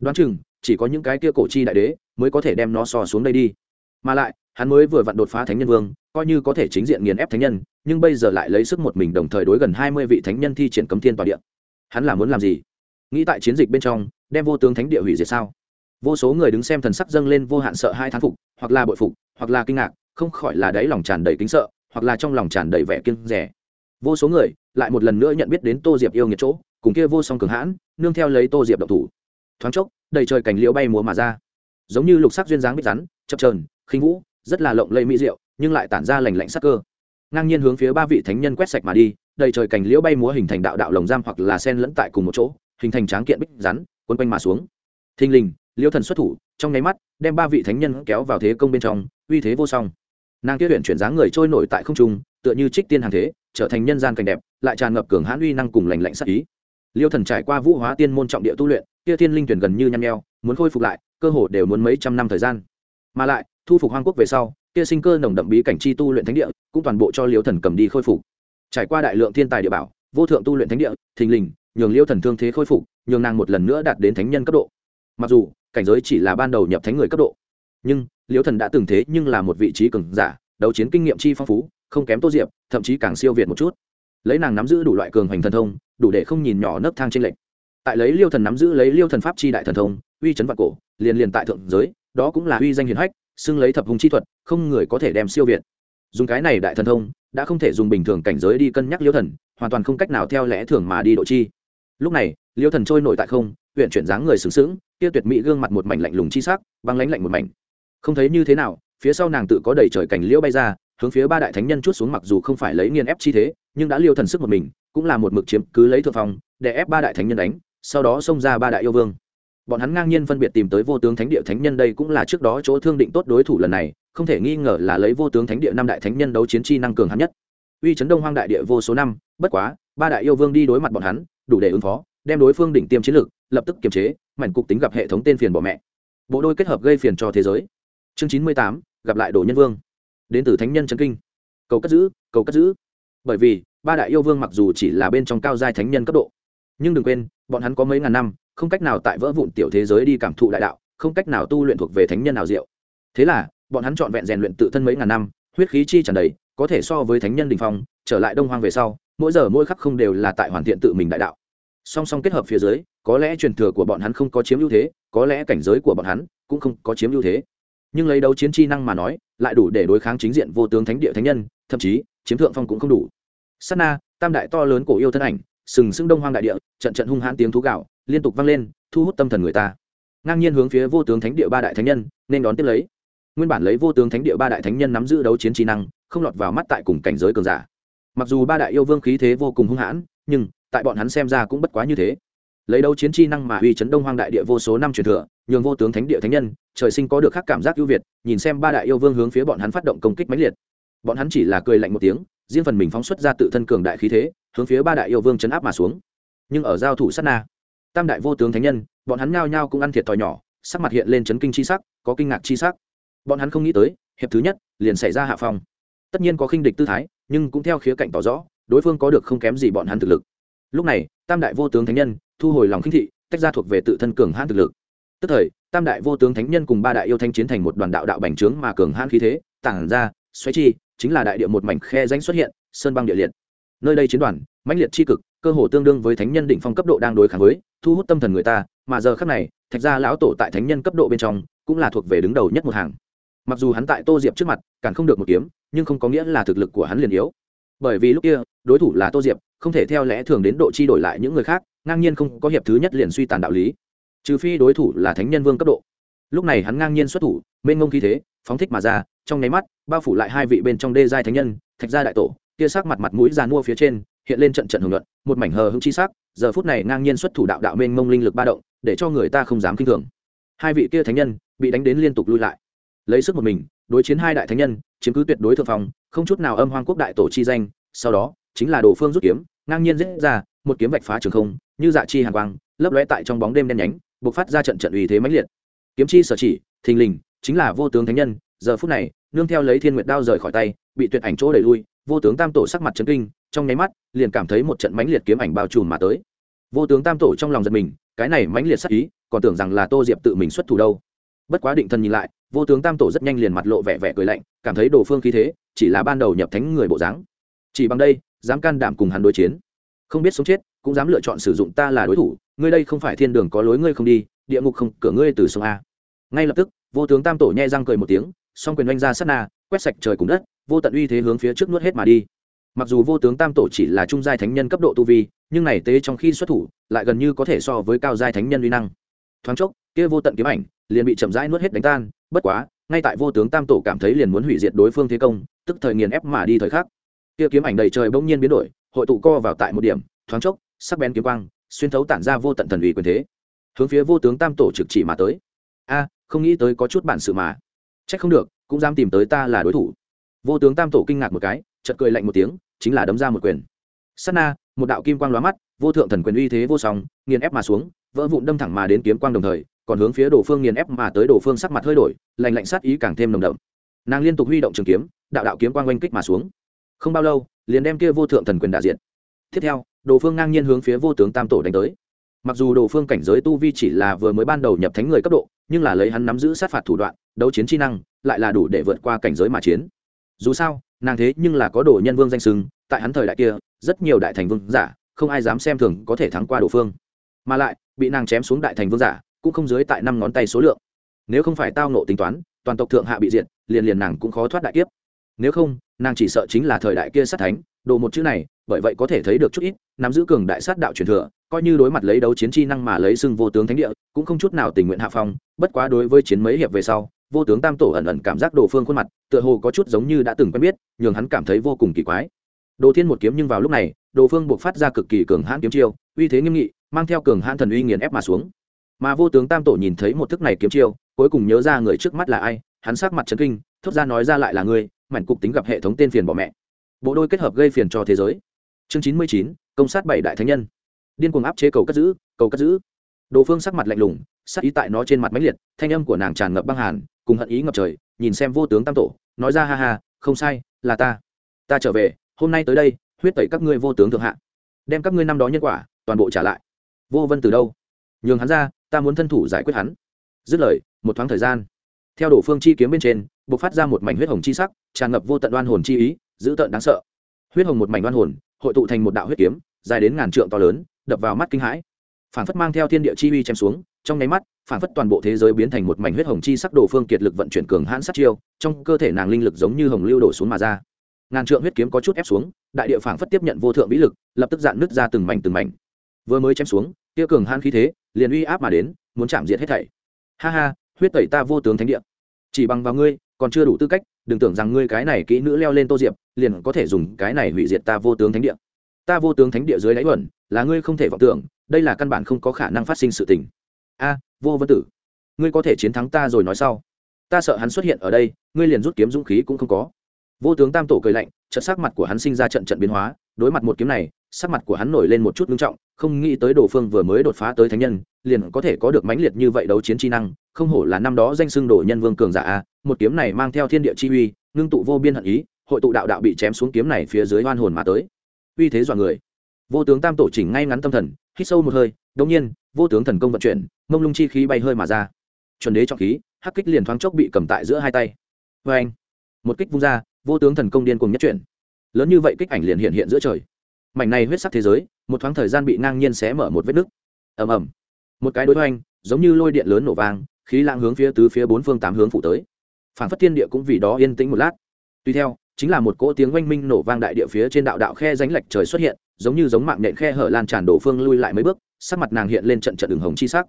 Đoán chừng, chỉ có những cái kia cổ chi đại đế mới có thể đem nó so xuống đây đi. Mà lại, hắn mới vừa vặn đột phá thánh nhân vương, coi như có thể chính diện nghiền ép thánh nhân, nhưng bây giờ lại lấy sức một mình đồng thời đối gần hai mươi vị thánh nhân thi triển cấm thiên tòa địa. Hắn là muốn làm gì? Nghĩ tại chiến dịch bên trong, đem vô tướng thánh địa hủy diệt sao? Vô số người đứng xem thần sắc dâng lên vô hạn sợ hai thán phục, hoặc là bội phục, hoặc là kinh ngạc, không khỏi là đáy lòng tràn đầy kính sợ, hoặc là trong lòng tràn đầy vẻ kiêng rẻ vô số người lại một lần nữa nhận biết đến tô diệp yêu nghiệt chỗ, cùng kia vô song cường hãn, nương theo lấy tô diệp độc thủ. Thoáng chốc, đầy trời cảnh liễu bay múa mà ra giống như lục sắc duyên dáng bích rắn, chập trờn khinh vũ, rất là lộng lây mỹ diệu, nhưng lại tản ra lành lạnh sắc cơ. Ngang nhiên hướng phía ba vị thánh nhân quét sạch mà đi, đầy trời cành liễu bay múa hình thành đạo đạo lồng giam hoặc là sen lẫn tại cùng một chỗ, hình thành tráng kiện bích rắn, quấn quanh mà xuống. Thình lình, liễu thần xuất thủ, trong nháy mắt, đem ba vị thánh nhân kéo vào thế công bên trong, uy thế vô song. Nàng kia luyện chuyển dáng người trôi nổi tại không trung, tựa như trích tiên hàng thế, trở thành nhân gian cảnh đẹp, lại tràn ngập cường hãn uy năng cùng lành lạnh sắc ý. Liêu thần trải qua vũ hóa tiên môn trọng địa tu luyện, kia thiên linh tuyển gần như nhăn nheo, muốn khôi phục lại cơ hồ đều muốn mấy trăm năm thời gian. Mà lại, thu phục hoang quốc về sau, kia sinh cơ nồng đậm bí cảnh chi tu luyện thánh địa, cũng toàn bộ cho liêu thần cầm đi khôi phục. Trải qua đại lượng thiên tài địa bảo, vô thượng tu luyện thánh địa, thình lình, nhường liêu thần thương thế khôi phục, nhường nàng một lần nữa đạt đến thánh nhân cấp độ. Mặc dù, cảnh giới chỉ là ban đầu nhập thánh người cấp độ, nhưng liêu thần đã từng thế nhưng là một vị trí cường giả, đấu chiến kinh nghiệm chi phong phú, không kém tô diệp, thậm chí càng siêu việt một chút. Lấy nàng nắm giữ đủ loại cường hoành thần thông, đủ để không nhìn nhỏ nấc thang trên lệnh tại lấy liêu thần nắm giữ lấy liêu thần pháp chi đại thần thông, uy chấn vạn cổ, liền liền tại thượng giới, đó cũng là uy danh hiển hách, xưng lấy thập hùng chi thuật, không người có thể đem siêu việt. Dùng cái này đại thần thông, đã không thể dùng bình thường cảnh giới đi cân nhắc liêu thần, hoàn toàn không cách nào theo lẽ thường mà đi độ chi. Lúc này, liêu thần trôi nổi tại không, huyện chuyển dáng người sướng sướng kia tuyệt mỹ gương mặt một mảnh lạnh lùng chi sắc, băng lánh lạnh một mảnh. Không thấy như thế nào, phía sau nàng tự có đầy trời cảnh liễu bay ra, hướng phía ba đại thánh nhân chút xuống mặc dù không phải lấy nghiền ép chi thế, nhưng đã liêu thần sức một mình, cũng là một mực chiếm cứ lấy thượng phong, để ép ba đại thánh nhân đánh sau đó xông ra ba đại yêu vương. Bọn hắn ngang nhiên phân biệt tìm tới vô tướng thánh địa thánh nhân đây cũng là trước đó chỗ thương định tốt đối thủ lần này, không thể nghi ngờ là lấy vô tướng thánh địa năm đại thánh nhân đấu chiến chi năng cường hắn nhất. Uy chấn đông hoang đại địa vô số năm, bất quá, ba đại yêu vương đi đối mặt bọn hắn, đủ để ứng phó, đem đối phương đỉnh tiêm chiến lược, lập tức kiềm chế, mảnh cục tính gặp hệ thống tên phiền bỏ mẹ. Bộ đôi kết hợp gây phiền cho thế giới. Chương chín mươi tám, gặp lại đồ nhân vương. Đến từ thánh nhân trấn kinh. Cầu cất giữ, cầu cất giữ. Bởi vì, ba đại yêu vương mặc dù chỉ là bên trong cao giai thánh nhân cấp độ nhưng đừng quên, bọn hắn có mấy ngàn năm, không cách nào tại vỡ vụn tiểu thế giới đi cảm thụ đại đạo, không cách nào tu luyện thuộc về thánh nhân nào diệu. Thế là, bọn hắn trọn vẹn rèn luyện tự thân mấy ngàn năm, huyết khí chi tràn đầy, có thể so với thánh nhân đình phong, trở lại đông hoang về sau, mỗi giờ mỗi khắc không đều là tại hoàn thiện tự mình đại đạo. Song song kết hợp phía dưới, có lẽ truyền thừa của bọn hắn không có chiếm ưu thế, có lẽ cảnh giới của bọn hắn cũng không có chiếm ưu thế. Nhưng lấy đấu chiến chi năng mà nói, lại đủ để đối kháng chính diện vô tướng thánh địa thánh nhân, thậm chí, chiếm thượng phong cũng không đủ. Sát na, tam đại to lớn cổ yêu thân ảnh sừng sững đông hoang đại địa, trận trận hung hãn tiếng thú gạo liên tục vang lên, thu hút tâm thần người ta. Ngang nhiên hướng phía vô tướng thánh địa ba đại thánh nhân, nên đón tiếp lấy. Nguyên bản lấy vô tướng thánh địa ba đại thánh nhân nắm giữ đấu chiến trí năng, không lọt vào mắt tại cùng cảnh giới cường giả. Mặc dù ba đại yêu vương khí thế vô cùng hung hãn, nhưng, tại bọn hắn xem ra cũng bất quá như thế. Lấy đấu chiến chi năng mà uy chấn đông hoang đại địa vô số năm truyền thừa, nhường vô tướng thánh địa thánh nhân, trời sinh có được khác cảm giác ưu việt, nhìn xem ba đại yêu vương hướng phía bọn hắn phát động công kích mãnh liệt. Bọn hắn chỉ là cười lạnh một tiếng, riêng phần mình phóng xuất ra tự thân cường đại khí thế hướng phía ba đại yêu vương chấn áp mà xuống. Nhưng ở giao thủ sát na, tam đại vô tướng thánh nhân, bọn hắn nhao nhao cũng ăn thiệt thòi nhỏ, sắc mặt hiện lên chấn kinh chi sắc, có kinh ngạc chi sắc. Bọn hắn không nghĩ tới, hiệp thứ nhất, liền xảy ra hạ phong. Tất nhiên có khinh địch tư thái, nhưng cũng theo khía cạnh tỏ rõ, đối phương có được không kém gì bọn hắn thực lực. Lúc này, tam đại vô tướng thánh nhân, thu hồi lòng khinh thị, tách ra thuộc về tự thân cường hãn thực lực. Tức thời, tam đại vô tướng thánh nhân cùng ba đại yêu thanh chiến thành một đoàn đạo đạo bành trướng mà cường hãn khí thế, tản ra, xoáy chi, chính là đại địa một mảnh khe danh xuất hiện, sơn băng địa liệt nơi đây chiến đoàn, mãnh liệt chi cực, cơ hồ tương đương với thánh nhân đỉnh phong cấp độ đang đối kháng với, thu hút tâm thần người ta, mà giờ khắc này, thạch gia lão tổ tại thánh nhân cấp độ bên trong, cũng là thuộc về đứng đầu nhất một hàng. Mặc dù hắn tại tô diệp trước mặt, càng không được một kiếm, nhưng không có nghĩa là thực lực của hắn liền yếu. Bởi vì lúc kia, đối thủ là tô diệp, không thể theo lẽ thường đến độ chi đổi lại những người khác, ngang nhiên không có hiệp thứ nhất liền suy tàn đạo lý. Trừ phi đối thủ là thánh nhân vương cấp độ. Lúc này hắn ngang nhiên xuất thủ, mênh ngông khí thế, phóng thích mà ra, trong nháy mắt, bao phủ lại hai vị bên trong đê giai thánh nhân, thạch gia đại tổ kia sắc mặt mặt mũi già mua phía trên, hiện lên trận trận hưởng luận, một mảnh hờ hững chi sắc, giờ phút này ngang nhiên xuất thủ đạo đạo mênh mông linh lực ba động, để cho người ta không dám kinh thường. Hai vị kia thánh nhân bị đánh đến liên tục lui lại. Lấy sức một mình, đối chiến hai đại thánh nhân, chiếm cứ tuyệt đối thượng phòng không chút nào âm hoang quốc đại tổ chi danh, sau đó, chính là đồ phương rút kiếm, ngang nhiên giết ra, một kiếm vạch phá trường không, như dạ chi hàn quang, lấp lóe tại trong bóng đêm đen nhánh buộc phát ra trận trận uy thế mãnh liệt. Kiếm chi sở chỉ, thình lình, chính là vô tướng thánh nhân, giờ phút này, nương theo lấy thiên nguyệt đao rời khỏi tay, bị tuyệt ảnh chỗ đẩy lui vô tướng tam tổ sắc mặt chấn kinh, trong nháy mắt, liền cảm thấy một trận mãnh liệt kiếm ảnh bao trùm mà tới. Vô tướng tam tổ trong lòng giật mình, cái này mãnh liệt sắc ý, còn tưởng rằng là tô diệp tự mình xuất thủ đâu. Bất quá định thân nhìn lại, vô tướng tam tổ rất nhanh liền mặt lộ vẻ vẻ cười lạnh, cảm thấy đồ phương khí thế, chỉ là ban đầu nhập thánh người bộ dáng. Chỉ bằng đây, dám can đảm cùng hắn đối chiến. Không biết sống chết, cũng dám lựa chọn sử dụng ta là đối thủ, ngươi đây không phải thiên đường có lối ngươi không đi, địa ngục không, cửa ngươi từ sông a. Ngay lập tức, vô tướng tam tổ nhẹ răng cười một tiếng, song quyền oanh ra sát na quét sạch trời cùng đất, vô tận uy thế hướng phía trước nuốt hết mà đi. Mặc dù vô tướng tam tổ chỉ là trung giai thánh nhân cấp độ tu vi, nhưng này tế trong khi xuất thủ, lại gần như có thể so với cao giai thánh nhân uy năng. Thoáng chốc, kia vô tận kiếm ảnh liền bị chậm rãi nuốt hết đánh tan, bất quá, ngay tại vô tướng tam tổ cảm thấy liền muốn hủy diệt đối phương thế công, tức thời nghiền ép mà đi thời khắc. Kia kiếm ảnh đầy trời bỗng nhiên biến đổi, hội tụ co vào tại một điểm, thoáng chốc, sắc bén kiếm quang xuyên thấu tản ra vô tận thần uy quyền thế, hướng phía vô tướng tam tổ trực chỉ mà tới. A, không nghĩ tới có chút bản sự mà. Trách không được cũng dám tìm tới ta là đối thủ. Vô tướng tam tổ kinh ngạc một cái, chợt cười lạnh một tiếng, chính là đấm ra một quyền. Sát na, một đạo kim quang lóa mắt, vô thượng thần quyền uy thế vô song, nghiền ép mà xuống, vỡ vụn đâm thẳng mà đến kiếm quang đồng thời, còn hướng phía đồ phương nghiền ép mà tới đồ phương sắc mặt hơi đổi, lạnh lạnh sát ý càng thêm nồng đậm. Nàng liên tục huy động trường kiếm, đạo đạo kiếm quang oanh kích mà xuống. Không bao lâu, liền đem kia vô thượng thần quyền đại diện tiếp theo đồ phương ngang nhiên hướng phía vô tướng tam tổ đánh tới. Mặc dù đồ phương cảnh giới tu vi chỉ là vừa mới ban đầu nhập thánh người cấp độ, nhưng là lấy hắn nắm giữ sát phạt thủ đoạn, đấu chiến chi năng lại là đủ để vượt qua cảnh giới mà chiến. Dù sao, nàng thế nhưng là có đồ nhân vương danh sưng tại hắn thời đại kia, rất nhiều đại thành vương giả, không ai dám xem thường có thể thắng qua đồ phương. Mà lại, bị nàng chém xuống đại thành vương giả, cũng không dưới tại năm ngón tay số lượng. Nếu không phải tao nộ tính toán, toàn tộc thượng hạ bị diệt, liền liền nàng cũng khó thoát đại kiếp. Nếu không, nàng chỉ sợ chính là thời đại kia sát thánh, đồ một chữ này bởi vậy có thể thấy được chút ít, nắm giữ cường đại sát đạo truyền thừa, coi như đối mặt lấy đấu chiến chi năng mà lấy xưng vô tướng thánh địa, cũng không chút nào tình nguyện hạ phong, bất quá đối với chiến mấy hiệp về sau, vô tướng tam tổ ẩn ẩn cảm giác đồ phương khuôn mặt, tựa hồ có chút giống như đã từng quen biết, nhường hắn cảm thấy vô cùng kỳ quái. Đồ thiên một kiếm nhưng vào lúc này, đồ phương buộc phát ra cực kỳ cường hãn kiếm chiêu, uy thế nghiêm nghị, mang theo cường hãn thần uy nghiền ép mà xuống. Mà vô tướng tam tổ nhìn thấy một thức này kiếm chiêu, cuối cùng nhớ ra người trước mắt là ai, hắn sắc mặt chấn kinh, thốt ra nói ra lại là ngươi, mảnh cục tính gặp hệ thống tên phiền bỏ mẹ. Bộ đôi kết hợp gây phiền cho thế giới chương chín mươi chín, công sát bảy đại thánh nhân. Điên cuồng áp chế cầu cất giữ, cầu cất giữ. Đồ phương sắc mặt lạnh lùng sắc ý tại nó trên mặt máy liệt, thanh âm của nàng tràn ngập băng hàn, cùng hận ý ngập trời, nhìn xem vô tướng tam tổ, nói ra ha ha, không sai, là ta. Ta trở về, hôm nay tới đây, huyết tẩy các ngươi vô tướng thượng hạ. Đem các ngươi năm đó nhân quả, toàn bộ trả lại. Vô vân từ đâu? Nhường hắn ra, ta muốn thân thủ giải quyết hắn. Dứt lời, một thoáng thời gian, theo đổ phương chi kiếm bên trên b ộ c phát ra một mảnh huyết hồng chi sắc, tràn ngập vô tận oan hồn chi ý, dữ tợn đáng sợ. Huyết hồng một mảnh oan hồn hội tụ thành một đạo huyết kiếm, dài đến ngàn trượng to lớn, đập vào mắt kinh hãi. Phản phất mang theo thiên địa chi uy chém xuống, trong nháy mắt, phản phất toàn bộ thế giới biến thành một mảnh huyết hồng chi sắc đồ phương kiệt lực vận chuyển cường hãn sát chiêu, trong cơ thể nàng linh lực giống như hồng lưu đổ xuống mà ra. Ngàn trượng huyết kiếm có chút ép xuống, đại địa phản phất tiếp nhận vô thượng vĩ lực, lập tức dạn nứt ra từng mảnh từng mảnh. Vừa mới chém xuống tiêu cường hãn khí thế, liền uy áp mà đến, muốn chạm diệt hết thảy. Ha ha, huyết tẩy ta vô tướng thánh địa. Chỉ bằng vào ngươi, còn chưa đủ tư cách đừng tưởng rằng ngươi cái này kỹ nữ leo lên tô diệp, liền có thể dùng cái này hủy diệt ta vô tướng thánh địa. Ta vô tướng thánh địa dưới đáy bẩn là ngươi không thể vọng tưởng, đây là căn bản không có khả năng phát sinh sự tình. A, vô vân tử, ngươi có thể chiến thắng ta rồi nói sau. Ta sợ hắn xuất hiện ở đây, ngươi liền rút kiếm dũng khí cũng không có. Vô tướng tam tổ cười lạnh trận sắc mặt của hắn sinh ra trận trận biến hóa, đối mặt một kiếm này, sắc mặt của hắn nổi lên một chút ngưng trọng, không nghĩ tới đồ phương vừa mới đột phá tới thánh nhân liền có thể có được mãnh liệt như vậy đấu chiến chi năng, không hổ là năm đó danh xưng đổ nhân vương cường giả a, một kiếm này mang theo thiên địa chi uy, ngưng tụ vô biên hận ý, hội tụ đạo đạo bị chém xuống kiếm này phía dưới oan hồn mà tới. Uy thế dọa người. Vô tướng tam tổ chỉnh ngay ngắn tâm thần, hít sâu một hơi, đống nhiên, vô tướng thần công vận chuyển, mông lung chi khí bay hơi mà ra. Chuẩn đế trọng khí, hắc kích liền thoáng chốc bị cầm tại giữa hai tay. Vê anh, một kích vung ra, vô tướng thần công điên cùng nhất chuyển. Lớn như vậy kích ảnh liền hiện hiện giữa trời. Mảnh này huyết sắc thế giới, một thoáng thời gian bị ngang nhiên xé mở một vết nứt. Ầm ầm một cái đối hoành giống như lôi điện lớn nổ vang khí lãng hướng phía tứ phía bốn phương tám hướng phủ tới. Phản phất thiên địa cũng vì đó yên tĩnh một lát. Tuy theo chính là một cỗ tiếng oanh minh nổ vang đại địa phía trên đạo đạo khe ránh lệch trời xuất hiện giống như giống mạng nện khe hở lan tràn đổ phương lui lại mấy bước sắc mặt nàng hiện lên trận trận đường hồng chi sắc.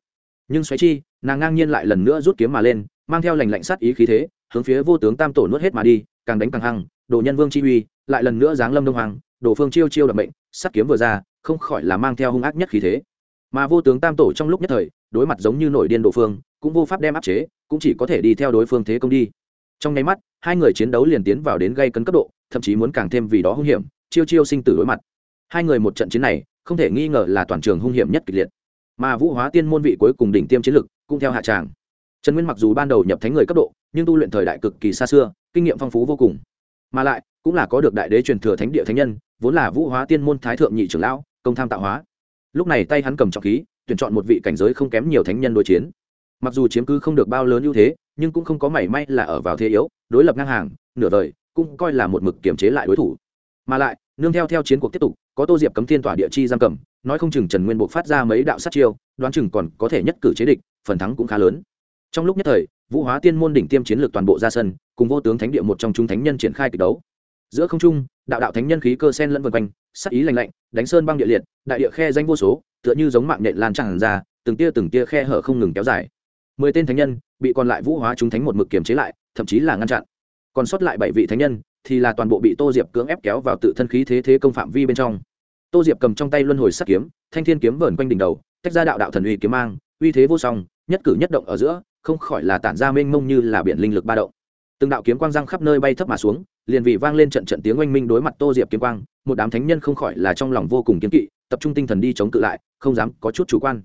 Nhưng xoáy chi nàng ngang nhiên lại lần nữa rút kiếm mà lên mang theo lành lạnh sát ý khí thế hướng phía vô tướng tam tổ nuốt hết mà đi càng đánh càng hăng đồ nhân vương chi uy lại lần nữa giáng lâm đông hoàng đồ phương chiêu chiêu đập mệnh, sát kiếm vừa ra không khỏi là mang theo hung ác nhất khí thế mà vô tướng tam tổ trong lúc nhất thời, đối mặt giống như nổi điên đồ phương, cũng vô pháp đem áp chế, cũng chỉ có thể đi theo đối phương thế công đi. Trong nháy mắt, hai người chiến đấu liền tiến vào đến gây cấn cấp độ, thậm chí muốn càng thêm vì đó hung hiểm, chiêu chiêu sinh tử đối mặt. Hai người một trận chiến này, không thể nghi ngờ là toàn trường hung hiểm nhất kịch liệt. Mà vũ hóa tiên môn vị cuối cùng đỉnh tiêm chiến lực, cũng theo hạ tràng. Trần nguyên mặc dù ban đầu nhập thánh người cấp độ, nhưng tu luyện thời đại cực kỳ xa xưa, kinh nghiệm phong phú vô cùng. Mà lại, cũng là có được đại đế truyền thừa thánh địa thánh nhân, vốn là vũ hóa tiên môn thái thượng nhị trưởng lão, công tham tạo hóa lúc này tay hắn cầm trọng khí, tuyển chọn một vị cảnh giới không kém nhiều thánh nhân đối chiến. Mặc dù chiếm cứ không được bao lớn ưu thế, nhưng cũng không có mảy may là ở vào thế yếu, đối lập ngang hàng, nửa đời, cũng coi là một mực kiểm chế lại đối thủ. Mà lại, nương theo theo chiến cuộc tiếp tục, có tô diệp cấm thiên tỏa địa chi giam cầm, nói không chừng trần nguyên buộc phát ra mấy đạo sát chiêu, đoán chừng còn có thể nhất cử chế địch, phần thắng cũng khá lớn. Trong lúc nhất thời, vũ hóa tiên môn đỉnh tiêm chiến lược toàn bộ ra sân, cùng vô tướng thánh địa một trong chúng thánh nhân triển khai kịch đấu giữa không trung, đạo đạo thánh nhân khí cơ sen lẫn vân quanh, sắc ý lành lạnh, đánh sơn băng địa liệt, đại địa khe danh vô số, tựa như giống mạng nhện lan tràn ra, từng tia từng tia khe hở không ngừng kéo dài. Mười tên thánh nhân bị còn lại vũ hóa chúng thánh một mực kiềm chế lại, thậm chí là ngăn chặn. Còn sót lại bảy vị thánh nhân thì là toàn bộ bị tô diệp cưỡng ép kéo vào tự thân khí thế thế công phạm vi bên trong. Tô diệp cầm trong tay luân hồi sắt kiếm, thanh thiên kiếm vờn quanh đỉnh đầu, tách ra đạo đạo thần uy kiếm mang, uy thế vô song, nhất cử nhất động ở giữa, không khỏi là tản ra mênh mông như là biển linh lực ba động từng đạo kiếm quang răng khắp nơi bay thấp mà xuống, liền vì vang lên trận trận tiếng oanh minh đối mặt tô diệp kiếm quang, một đám thánh nhân không khỏi là trong lòng vô cùng kiếm kỵ, tập trung tinh thần đi chống cự lại, không dám có chút chủ quan.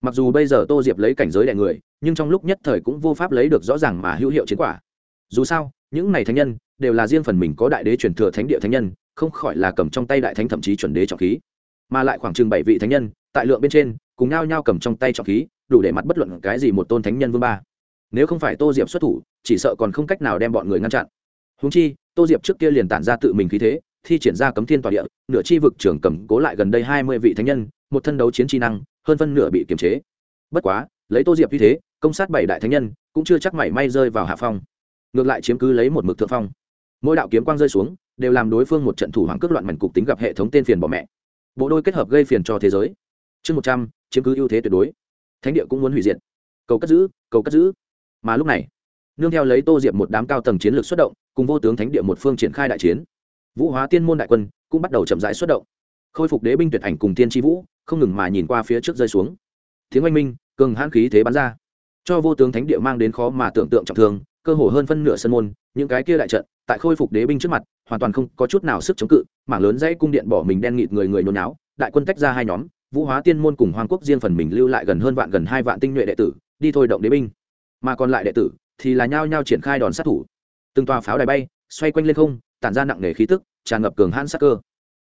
Mặc dù bây giờ tô diệp lấy cảnh giới đại người, nhưng trong lúc nhất thời cũng vô pháp lấy được rõ ràng mà hữu hiệu chiến quả. Dù sao, những này thánh nhân đều là riêng phần mình có đại đế truyền thừa thánh địa thánh nhân, không khỏi là cầm trong tay đại thánh thậm chí chuẩn đế trọng khí. Mà lại khoảng chừng bảy vị thánh nhân, tại lượng bên trên, cùng nhau nhau cầm trong tay trọng khí, đủ để mặt bất luận cái gì một tôn thánh nhân vương ba nếu không phải tô diệp xuất thủ, chỉ sợ còn không cách nào đem bọn người ngăn chặn. Húng chi, tô diệp trước kia liền tản ra tự mình khí thế, thi triển ra cấm thiên tòa địa, nửa chi vực trưởng cầm cố lại gần đây hai mươi vị thánh nhân, một thân đấu chiến chi năng, hơn phân nửa bị kiềm chế. Bất quá, lấy tô diệp như thế, công sát bảy đại thánh nhân, cũng chưa chắc mảy may rơi vào hạ phong. Ngược lại chiếm cứ lấy một mực thượng phong. Mỗi đạo kiếm quang rơi xuống, đều làm đối phương một trận thủ hoàng cước loạn mảnh cục tính gặp hệ thống tên phiền bỏ mẹ. Bộ đôi kết hợp gây phiền cho thế giới. Chương một trăm, chiếm cứ ưu thế tuyệt đối. Thánh địa cũng muốn hủy diệt. Cầu cất giữ, cầu cất giữ mà lúc này, nương theo lấy tô diệp một đám cao tầng chiến lược xuất động, cùng vô tướng thánh địa một phương triển khai đại chiến. Vũ hóa tiên môn đại quân cũng bắt đầu chậm rãi xuất động. Khôi phục đế binh tuyệt ảnh cùng tiên tri vũ, không ngừng mà nhìn qua phía trước rơi xuống. Tiếng oanh minh, cường hãn khí thế bắn ra. Cho vô tướng thánh địa mang đến khó mà tưởng tượng trọng thương, cơ hồ hơn phân nửa sân môn, những cái kia đại trận, tại khôi phục đế binh trước mặt, hoàn toàn không có chút nào sức chống cự, mảng lớn dãy cung điện bỏ mình đen nghịt người người nhốn náo, đại quân tách ra hai nhóm, vũ hóa tiên môn cùng hoàng quốc riêng phần mình lưu lại gần hơn vạn gần hai vạn tinh nhuệ đệ tử, đi thôi động đế binh mà còn lại đệ tử thì là nhao nhao triển khai đòn sát thủ. Từng tòa pháo đài bay xoay quanh lên không, tản ra nặng nề khí tức, tràn ngập cường hãn sát cơ.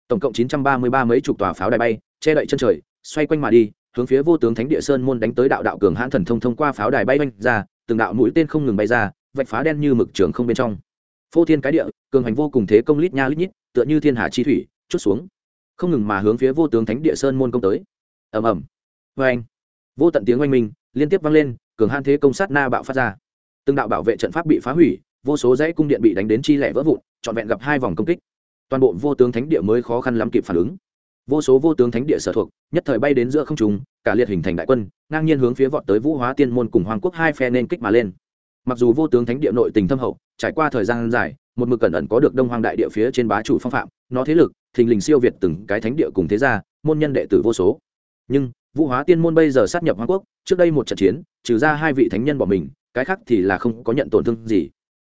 Tổng cộng chín trăm ba mươi ba mấy chục tòa pháo đài bay che đậy chân trời, xoay quanh mà đi, hướng phía vô tướng thánh địa sơn môn đánh tới đạo đạo cường hãn thần thông thông qua pháo đài bay oanh ra, từng đạo mũi tên không ngừng bay ra, vạch phá đen như mực trường không bên trong. Phô thiên cái địa, cường hành vô cùng thế công lít nha lít nhít, tựa như thiên hà chi thủy, chút xuống. Không ngừng mà hướng phía vô tướng thánh địa sơn môn công tới. Ầm ầm. Vê anh vô tận tiếng oanh minh liên tiếp vang lên cường hãn thế công sát na bạo phát ra. Từng đạo bảo vệ trận pháp bị phá hủy, vô số dãy cung điện bị đánh đến chi lẻ vỡ vụn, trọn vẹn gặp hai vòng công kích. Toàn bộ vô tướng thánh địa mới khó khăn lắm kịp phản ứng. Vô số vô tướng thánh địa sở thuộc, nhất thời bay đến giữa không trung, cả liệt hình thành đại quân, ngang nhiên hướng phía vọt tới vũ hóa tiên môn cùng hoàng quốc hai phe nên kích mà lên. Mặc dù vô tướng thánh địa nội tình thâm hậu, trải qua thời gian dài, một mực cẩn ẩn có được đông hoàng đại địa phía trên bá chủ phong phạm, nó thế lực, thình lình siêu việt từng cái thánh địa cùng thế gia, môn nhân đệ tử vô số. Nhưng vũ hóa tiên môn bây giờ sát nhập hoàng quốc, trước đây một trận chiến, trừ ra hai vị thánh nhân bỏ mình, cái khác thì là không có nhận tổn thương gì.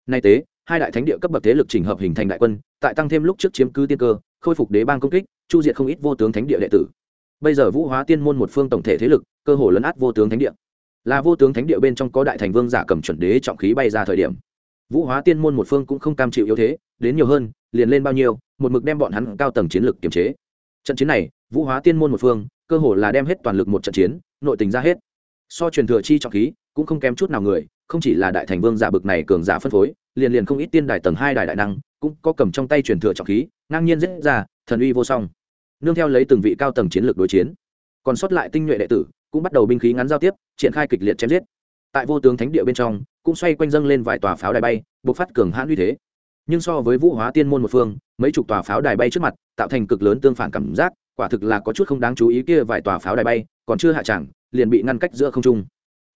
Nay tế, hai đại thánh địa cấp bậc thế lực chỉnh hợp hình thành đại quân, tại tăng thêm lúc trước chiếm cứ tiên cơ, khôi phục đế bang công kích, chu diệt không ít vô tướng thánh địa đệ tử. Bây giờ vũ hóa tiên môn một phương tổng thể thế lực, cơ hồ lấn át vô tướng thánh địa. Là vô tướng thánh địa bên trong có đại thành vương giả cầm chuẩn đế trọng khí bay ra thời điểm. Vũ hóa tiên môn một phương cũng không cam chịu yếu thế, đến nhiều hơn, liền lên bao nhiêu, một mực đem bọn hắn cao tầng chiến lược kiềm chế trận chiến này, vũ hóa tiên môn một phương, cơ hồ là đem hết toàn lực một trận chiến, nội tình ra hết. So truyền thừa chi trọng khí, cũng không kém chút nào người, không chỉ là đại thành vương giả bực này cường giả phân phối, liền liền không ít tiên đài tầng hai đài đại năng, cũng có cầm trong tay truyền thừa trọng khí, ngang nhiên dễ ra, thần uy vô song. Nương theo lấy từng vị cao tầng chiến lược đối chiến, còn sót lại tinh nhuệ đệ tử, cũng bắt đầu binh khí ngắn giao tiếp, triển khai kịch liệt chém giết. Tại vô tướng thánh địa bên trong, cũng xoay quanh dâng lên vài tòa pháo đài bay buộc phát cường hãn uy thế nhưng so với vũ hóa tiên môn một phương, mấy chục tòa pháo đài bay trước mặt, tạo thành cực lớn tương phản cảm giác, quả thực là có chút không đáng chú ý kia vài tòa pháo đài bay, còn chưa hạ chẳng, liền bị ngăn cách giữa không trung.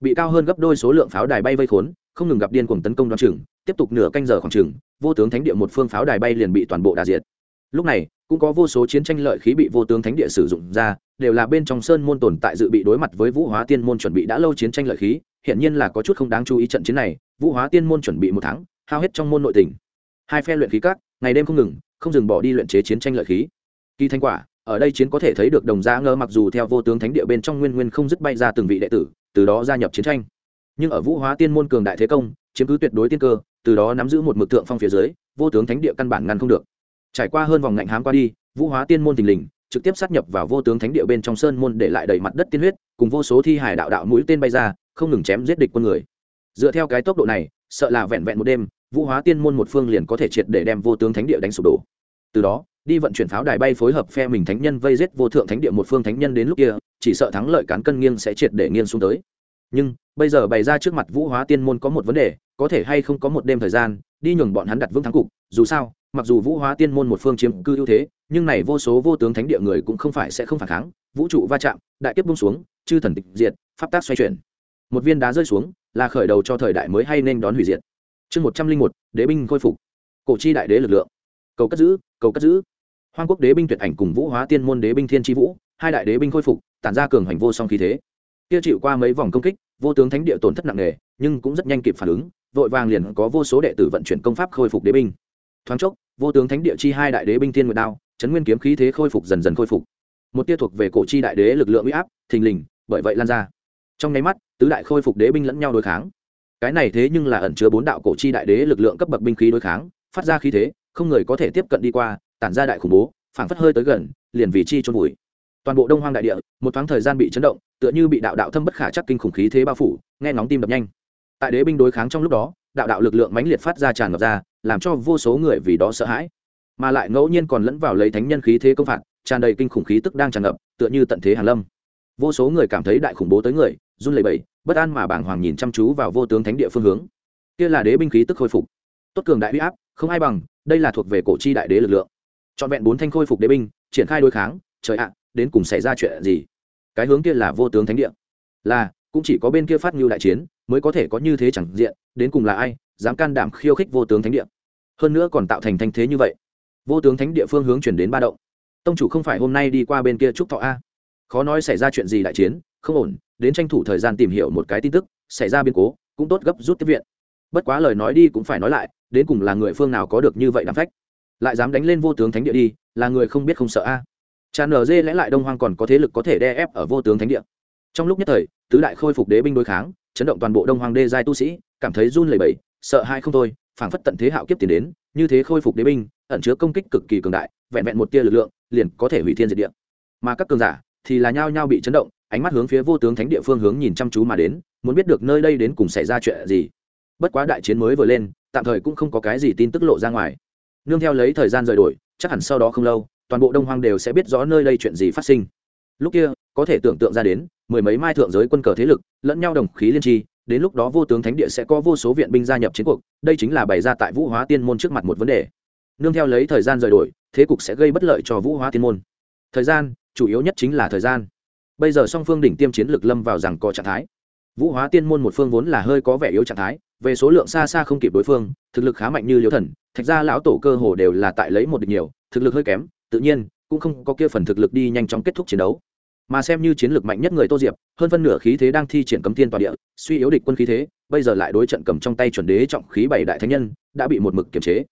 Bị cao hơn gấp đôi số lượng pháo đài bay vây khốn, không ngừng gặp điên cuồng tấn công đoan chừng tiếp tục nửa canh giờ khoảng chừng vô tướng thánh địa một phương pháo đài bay liền bị toàn bộ đà diệt. Lúc này, cũng có vô số chiến tranh lợi khí bị vô tướng thánh địa sử dụng ra, đều là bên trong sơn môn tồn tại dự bị đối mặt với vũ hóa tiên môn chuẩn bị đã lâu chiến tranh lợi khí hiện nhiên là có chút không đáng chú ý trận chiến này, vũ hóa tiên môn chuẩn bị một tháng, hao hết trong môn nội tình hai phe luyện khí các, ngày đêm không ngừng, không dừng bỏ đi luyện chế chiến tranh lợi khí. Kỳ thanh quả, ở đây chiến có thể thấy được đồng gia ngơ mặc dù theo vô tướng thánh địa bên trong nguyên nguyên không dứt bay ra từng vị đệ tử, từ đó gia nhập chiến tranh. Nhưng ở vũ hóa tiên môn cường đại thế công, chiếm cứ tuyệt đối tiên cơ, từ đó nắm giữ một mực tượng phong phía dưới, vô tướng thánh địa căn bản ngăn không được. Trải qua hơn vòng ngạnh hám qua đi, vũ hóa tiên môn thình lình, trực tiếp sát nhập vào vô tướng thánh địa bên trong sơn môn để lại đầy mặt đất tiên huyết, cùng vô số thi hải đạo đạo mũi tên bay ra, không ngừng chém giết địch quân người. Dựa theo cái tốc độ này, sợ là vẹn vẹn một đêm vũ hóa tiên môn một phương liền có thể triệt để đem vô tướng thánh địa đánh sụp đổ. Từ đó, đi vận chuyển pháo đài bay phối hợp phe mình thánh nhân vây giết vô thượng thánh địa một phương thánh nhân đến lúc kia, chỉ sợ thắng lợi cán cân nghiêng sẽ triệt để nghiêng xuống tới. Nhưng, bây giờ bày ra trước mặt vũ hóa tiên môn có một vấn đề, có thể hay không có một đêm thời gian, đi nhường bọn hắn đặt vững thắng cục. Dù sao, mặc dù vũ hóa tiên môn một phương chiếm cư ưu thế, nhưng này vô số vô tướng thánh địa người cũng không phải sẽ không phản kháng. Vũ trụ va chạm, đại kiếp bung xuống, chư thần tịch diệt, pháp tác xoay chuyển. Một viên đá rơi xuống, là khởi đầu cho thời đại mới hay nên đón hủy diệt chương một trăm linh một, đế binh khôi phục. Cổ chi đại đế lực lượng. Cầu cất giữ, cầu cất giữ. Hoang quốc đế binh tuyệt ảnh cùng vũ hóa tiên môn đế binh thiên tri vũ, hai đại đế binh khôi phục, tản ra cường hành vô song khí thế. Kia chịu qua mấy vòng công kích, vô tướng thánh địa tổn thất nặng nề, nhưng cũng rất nhanh kịp phản ứng, vội vàng liền có vô số đệ tử vận chuyển công pháp khôi phục đế binh. Thoáng chốc, vô tướng thánh địa chi hai đại đế binh thiên nguyệt đao, chấn nguyên kiếm khí thế khôi phục dần dần khôi phục. Một tia thuộc về cổ chi đại đế lực lượng uy áp, thình lình, bởi vậy lan ra. Trong nháy mắt, tứ đại khôi phục đế binh lẫn nhau đối kháng cái này thế nhưng là ẩn chứa bốn đạo cổ chi đại đế lực lượng cấp bậc binh khí đối kháng, phát ra khí thế, không người có thể tiếp cận đi qua, tản ra đại khủng bố, phảng phất hơi tới gần, liền vì chi trôn vùi. Toàn bộ đông hoang đại địa, một thoáng thời gian bị chấn động, tựa như bị đạo đạo thâm bất khả chắc kinh khủng khí thế bao phủ, nghe nóng tim đập nhanh. Tại đế binh đối kháng trong lúc đó, đạo đạo lực lượng mãnh liệt phát ra tràn ngập ra, làm cho vô số người vì đó sợ hãi. Mà lại ngẫu nhiên còn lẫn vào lấy thánh nhân khí thế công phạt, tràn đầy kinh khủng khí tức đang tràn ngập, tựa như tận thế hàn lâm. Vô số người cảm thấy đại khủng bố tới người run lẩy bẩy, bất an mà bảng hoàng nhìn chăm chú vào vô tướng thánh địa phương hướng. Kia là đế binh khí tức khôi phục. Tốt cường đại huy áp, không ai bằng, đây là thuộc về cổ chi đại đế lực lượng. Trọn vẹn bốn thanh khôi phục đế binh, triển khai đối kháng, trời ạ, đến cùng xảy ra chuyện gì? Cái hướng kia là vô tướng thánh địa. Là, cũng chỉ có bên kia phát ngưu đại chiến, mới có thể có như thế chẳng diện, đến cùng là ai, dám can đảm khiêu khích vô tướng thánh địa? Hơn nữa còn tạo thành thanh thế như vậy. Vô tướng thánh địa phương hướng chuyển đến ba động. Tông chủ không phải hôm nay đi qua bên kia trúc thọ a. Khó nói xảy ra chuyện gì đại chiến không ổn, đến tranh thủ thời gian tìm hiểu một cái tin tức, xảy ra biến cố, cũng tốt gấp rút tiếp viện. Bất quá lời nói đi cũng phải nói lại, đến cùng là người phương nào có được như vậy đám phách? Lại dám đánh lên vô tướng thánh địa đi, là người không biết không sợ a. Tràn nở dê lẽ lại đông hoang còn có thế lực có thể đe ép ở vô tướng thánh địa. Trong lúc nhất thời, tứ đại khôi phục đế binh đối kháng, chấn động toàn bộ đông hoang đê giai tu sĩ, cảm thấy run lẩy bẩy, sợ hai không thôi, phảng phất tận thế hạo kiếp tiền đến, như thế khôi phục đế binh, ẩn chứa công kích cực kỳ cường đại, vẹn vẹn một tia lực lượng, liền có thể hủy thiên diệt địa. Mà các cường giả thì là nhao nhao bị chấn động ánh mắt hướng phía vô tướng thánh địa phương hướng nhìn chăm chú mà đến, muốn biết được nơi đây đến cùng xảy ra chuyện gì. Bất quá đại chiến mới vừa lên, tạm thời cũng không có cái gì tin tức lộ ra ngoài. Nương theo lấy thời gian rời đổi, chắc hẳn sau đó không lâu, toàn bộ đông hoang đều sẽ biết rõ nơi đây chuyện gì phát sinh. Lúc kia, có thể tưởng tượng ra đến, mười mấy mai thượng giới quân cờ thế lực, lẫn nhau đồng khí liên tri, đến lúc đó vô tướng thánh địa sẽ có vô số viện binh gia nhập chiến cuộc, đây chính là bày ra tại vũ hóa tiên môn trước mặt một vấn đề. Nương theo lấy thời gian rời đổi, thế cục sẽ gây bất lợi cho vũ hóa tiên môn. Thời gian, chủ yếu nhất chính là thời gian bây giờ song phương đỉnh tiêm chiến lược lâm vào rằng có trạng thái. Vũ hóa tiên môn một phương vốn là hơi có vẻ yếu trạng thái, về số lượng xa xa không kịp đối phương, thực lực khá mạnh như liễu thần, thạch ra lão tổ cơ hồ đều là tại lấy một địch nhiều, thực lực hơi kém, tự nhiên, cũng không có kia phần thực lực đi nhanh chóng kết thúc chiến đấu. Mà xem như chiến lược mạnh nhất người tô diệp, hơn phân nửa khí thế đang thi triển cấm thiên tòa địa, suy yếu địch quân khí thế, bây giờ lại đối trận cầm trong tay chuẩn đế trọng khí bảy đại thánh nhân, đã bị một mực kiềm chế.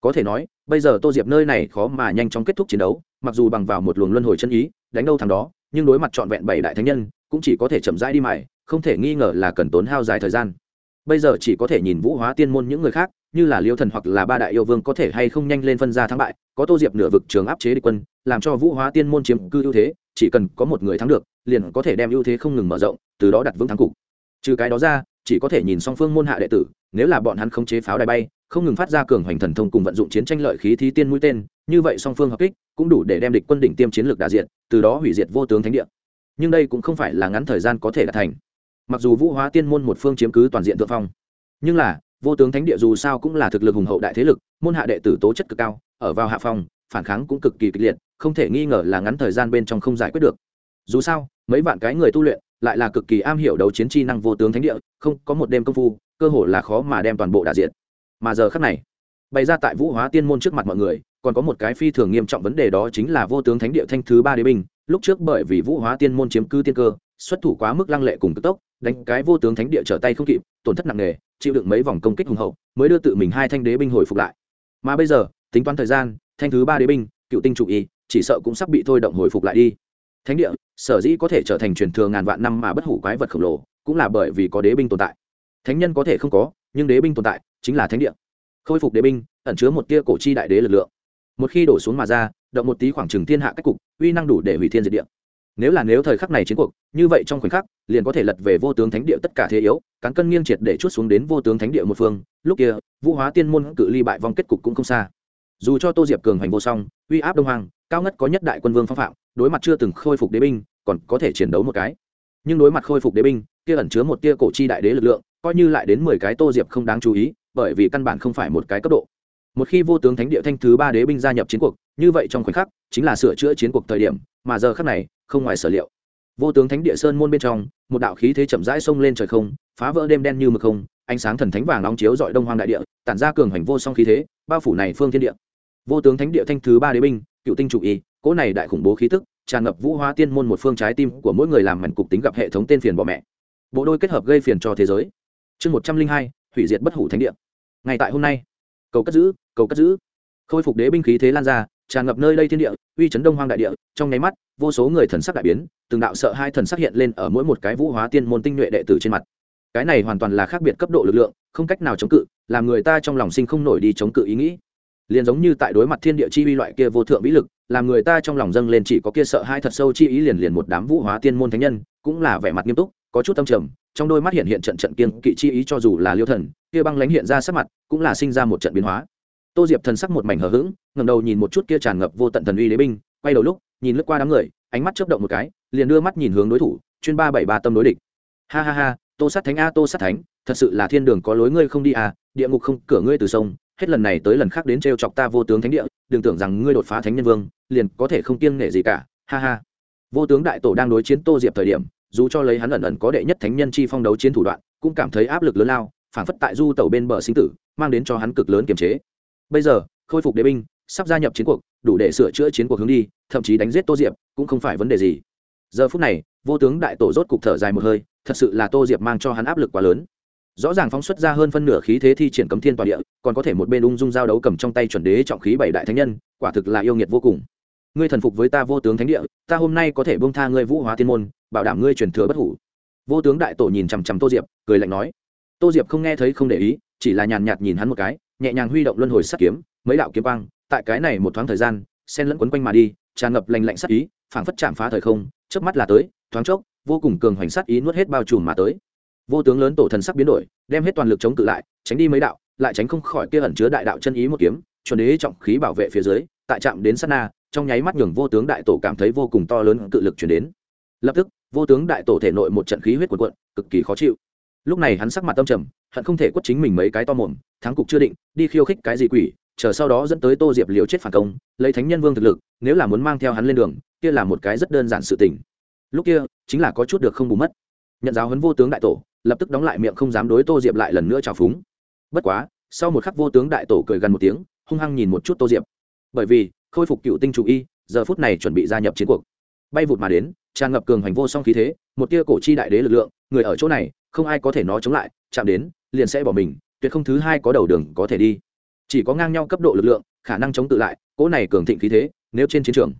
Có thể nói, bây giờ tô diệp nơi này khó mà nhanh chóng kết thúc chiến đấu, mặc dù bằng vào một luồng luân hồi chân ý, đánh đâu thằng đó nhưng đối mặt trọn vẹn bảy đại thánh nhân, cũng chỉ có thể chậm rãi đi mải không thể nghi ngờ là cần tốn hao dài thời gian. Bây giờ chỉ có thể nhìn vũ hóa tiên môn những người khác, như là liêu thần hoặc là ba đại yêu vương có thể hay không nhanh lên phân ra thắng bại, có tô diệp nửa vực trường áp chế địch quân, làm cho vũ hóa tiên môn chiếm cư ưu thế, chỉ cần có một người thắng được, liền có thể đem ưu thế không ngừng mở rộng, từ đó đặt vững thắng cục. Trừ cái đó ra, chỉ có thể nhìn song phương môn hạ đệ tử, nếu là bọn hắn không chế pháo đài bay không ngừng phát ra cường hoành thần thông cùng vận dụng chiến tranh lợi khí thí tiên mũi tên, như vậy song phương hợp kích cũng đủ để đem địch quân đỉnh tiêm chiến lược đại diện từ đó hủy diệt vô tướng thánh địa. Nhưng đây cũng không phải là ngắn thời gian có thể đạt thành. Mặc dù vũ hóa tiên môn một phương chiếm cứ toàn diện thượng phong, nhưng là, vô tướng thánh địa dù sao cũng là thực lực hùng hậu đại thế lực, môn hạ đệ tử tố chất cực cao, ở vào hạ phòng phản kháng cũng cực kỳ kịch liệt, không thể nghi ngờ là ngắn thời gian bên trong không giải quyết được. Dù sao, mấy vạn cái người tu luyện lại là cực kỳ am hiểu đấu chiến chi năng vô tướng thánh địa, không có một đêm công phu, cơ hồ là khó mà đem toàn bộ đả diện mà giờ khắc này, bày ra tại vũ hóa tiên môn trước mặt mọi người, còn có một cái phi thường nghiêm trọng vấn đề đó chính là vô tướng thánh địa thanh thứ ba đế binh. Lúc trước bởi vì vũ hóa tiên môn chiếm cư tiên cơ, xuất thủ quá mức lăng lệ cùng cực tốc, đánh cái vô tướng thánh địa trở tay không kịp, tổn thất nặng nề, chịu đựng mấy vòng công kích hùng hậu, mới đưa tự mình hai thanh đế binh hồi phục lại. Mà bây giờ, tính toán thời gian, thanh thứ ba đế binh, cựu tinh chủ y, chỉ sợ cũng sắp bị thôi động hồi phục lại đi. Thánh địa, sở dĩ có thể trở thành truyền thừa ngàn vạn năm mà bất hủ quái vật khổng lồ, cũng là bởi vì có đế binh tồn tại. Thánh nhân có thể không có, nhưng đế binh tồn tại chính là thánh địa. Khôi phục đế binh, ẩn chứa một tia cổ chi đại đế lực lượng. Một khi đổ xuống mà ra, động một tí khoảng trừng thiên hạ cách cục, uy năng đủ để hủy thiên diệt địa. Nếu là nếu thời khắc này chiến cuộc, như vậy trong khoảnh khắc, liền có thể lật về vô tướng thánh địa tất cả thế yếu, cán cân nghiêng triệt để chút xuống đến vô tướng thánh địa một phương. Lúc kia, vũ hóa tiên môn cự ly bại vong kết cục cũng không xa. Dù cho tô diệp cường hành vô song, uy áp đông hoàng, cao ngất có nhất đại quân vương phong phạm, đối mặt chưa từng khôi phục đế binh, còn có thể chiến đấu một cái. Nhưng đối mặt khôi phục đế binh, kia ẩn chứa một tia cổ chi đại đế lực lượng, coi như lại đến mười cái tô diệp không đáng chú ý bởi vì căn bản không phải một cái cấp độ. Một khi vô tướng thánh địa thanh thứ ba đế binh gia nhập chiến cuộc, như vậy trong khoảnh khắc, chính là sửa chữa chiến cuộc thời điểm, mà giờ khắc này, không ngoài sở liệu. Vô tướng thánh địa sơn môn bên trong, một đạo khí thế chậm rãi xông lên trời không, phá vỡ đêm đen như mực không, ánh sáng thần thánh vàng nóng chiếu dọi đông hoang đại địa, tản ra cường hành vô song khí thế, bao phủ này phương thiên địa. Vô tướng thánh địa thanh thứ ba đế binh, cựu tinh chủ y, cỗ này đại khủng bố khí tức, tràn ngập vũ hóa tiên môn một phương trái tim của mỗi người làm mảnh cục tính gặp hệ thống tên phiền bỏ mẹ. Bộ đôi kết hợp gây phiền cho thế giới. Chương một trăm linh hai, hủy diệt bất hủ thánh địa ngày tại hôm nay. Cầu cất giữ, cầu cất giữ. Khôi phục đế binh khí thế lan ra, tràn ngập nơi đây thiên địa, uy chấn đông hoang đại địa. Trong nháy mắt, vô số người thần sắc đại biến, từng đạo sợ hai thần sắc hiện lên ở mỗi một cái vũ hóa tiên môn tinh nhuệ đệ tử trên mặt. Cái này hoàn toàn là khác biệt cấp độ lực lượng, không cách nào chống cự, làm người ta trong lòng sinh không nổi đi chống cự ý nghĩ. Liền giống như tại đối mặt thiên địa chi uy loại kia vô thượng vĩ lực, làm người ta trong lòng dâng lên chỉ có kia sợ hai thật sâu chi ý liền liền một đám vũ hóa tiên môn thánh nhân, cũng là vẻ mặt nghiêm túc, có chút tâm trầm, trong đôi mắt hiện hiện trận trận kiên kỵ chi ý cho dù là liêu thần kia băng lãnh hiện ra sắc mặt, cũng là sinh ra một trận biến hóa. Tô diệp thần sắc một mảnh hờ hững ngầm đầu nhìn một chút kia tràn ngập vô tận thần uy đế binh, quay đầu lúc, nhìn lướt qua đám người, ánh mắt chớp động một cái, liền đưa mắt nhìn hướng đối thủ, chuyên ba bảy ba tâm đối địch. Ha ha ha, tô sát thánh a, tô sát thánh, thật sự là thiên đường có lối ngươi không đi à địa ngục không, cửa ngươi từ sông, hết lần này tới lần khác đến t chọc ta vô tướng thánh địa, đừng tưởng rằng ngươi đột phá thánh nhân vương, liền có thể không kiêng nể gì cả, ha ha. Vô tướng đại tổ đang đối chiến tô diệp thời điểm, dù cho lấy hắn ẩn ẩn có đệ nhất thánh nhân chi phong đấu chiến thủ đoạn, cũng cảm thấy áp lực lớn lao phản phất tại du tàu bên bờ sinh tử, mang đến cho hắn cực lớn kiềm chế. Bây giờ, khôi phục đế binh, sắp gia nhập chiến cuộc, đủ để sửa chữa chiến cuộc hướng đi, thậm chí đánh giết tô diệp, cũng không phải vấn đề gì. Giờ phút này, vô tướng đại tổ rốt cục thở dài một hơi, thật sự là tô diệp mang cho hắn áp lực quá lớn. Rõ ràng phóng xuất ra hơn phân nửa khí thế thi triển cấm thiên toàn địa, còn có thể một bên ung dung giao đấu cầm trong tay chuẩn đế trọng khí bảy đại thánh nhân, quả thực là yêu nghiệt vô cùng. Ngươi thần phục với ta vô tướng thánh địa, ta hôm nay có thể bông tha ngươi vũ hóa thiên môn, bảo đảm ngươi truyền thừa bất hủ. Vô tướng đại tổ nhìn chằm chằm tô diệp, cười lạnh nói tô diệp không nghe thấy không để ý, chỉ là nhàn nhạt nhìn hắn một cái, nhẹ nhàng huy động luân hồi sắt kiếm, mấy đạo kiếm quang, tại cái này một thoáng thời gian sen lẫn quấn quanh mà đi, tràn ngập lành lạnh sắt ý, phảng phất chạm phá thời không, chớp mắt là tới, thoáng chốc, vô cùng cường hoành sắt ý nuốt hết bao trùm mà tới. Vô tướng lớn tổ thần sắc biến đổi, đem hết toàn lực chống cự lại, tránh đi mấy đạo, lại tránh không khỏi kia ẩn chứa đại đạo chân ý một kiếm, chuẩn đế trọng khí bảo vệ phía dưới, tại chạm đến sát na, trong nháy mắt nhường vô tướng đại tổ cảm thấy vô cùng to lớn cự lực chuyển đến. Lập tức, vô tướng đại tổ thể nội một trận khí huyết cuộn cuộn, cực kỳ khó chịu lúc này hắn sắc mặt tâm trầm, hận không thể quất chính mình mấy cái to mồm, thắng cục chưa định, đi khiêu khích cái gì quỷ, chờ sau đó dẫn tới tô diệp liều chết phản công, lấy thánh nhân vương thực lực, nếu là muốn mang theo hắn lên đường, kia là một cái rất đơn giản sự tình. Lúc kia, chính là có chút được không bù mất. Nhận giáo huấn vô tướng đại tổ, lập tức đóng lại miệng không dám đối tô diệp lại lần nữa trào phúng. Bất quá, sau một khắc vô tướng đại tổ cười gần một tiếng, hung hăng nhìn một chút tô diệp. Bởi vì, khôi phục cựu tinh chủ y, giờ phút này chuẩn bị gia nhập chiến cuộc. Bay vụt mà đến, tràn ngập cường hành vô song khí thế, một tia cổ chi đại đế lực lượng, người ở chỗ này không ai có thể nó chống lại, chạm đến, liền sẽ bỏ mình, tuyệt không thứ hai có đầu đường có thể đi. Chỉ có ngang nhau cấp độ lực lượng, khả năng chống tự lại, cỗ này cường thịnh khí thế, nếu trên chiến trường.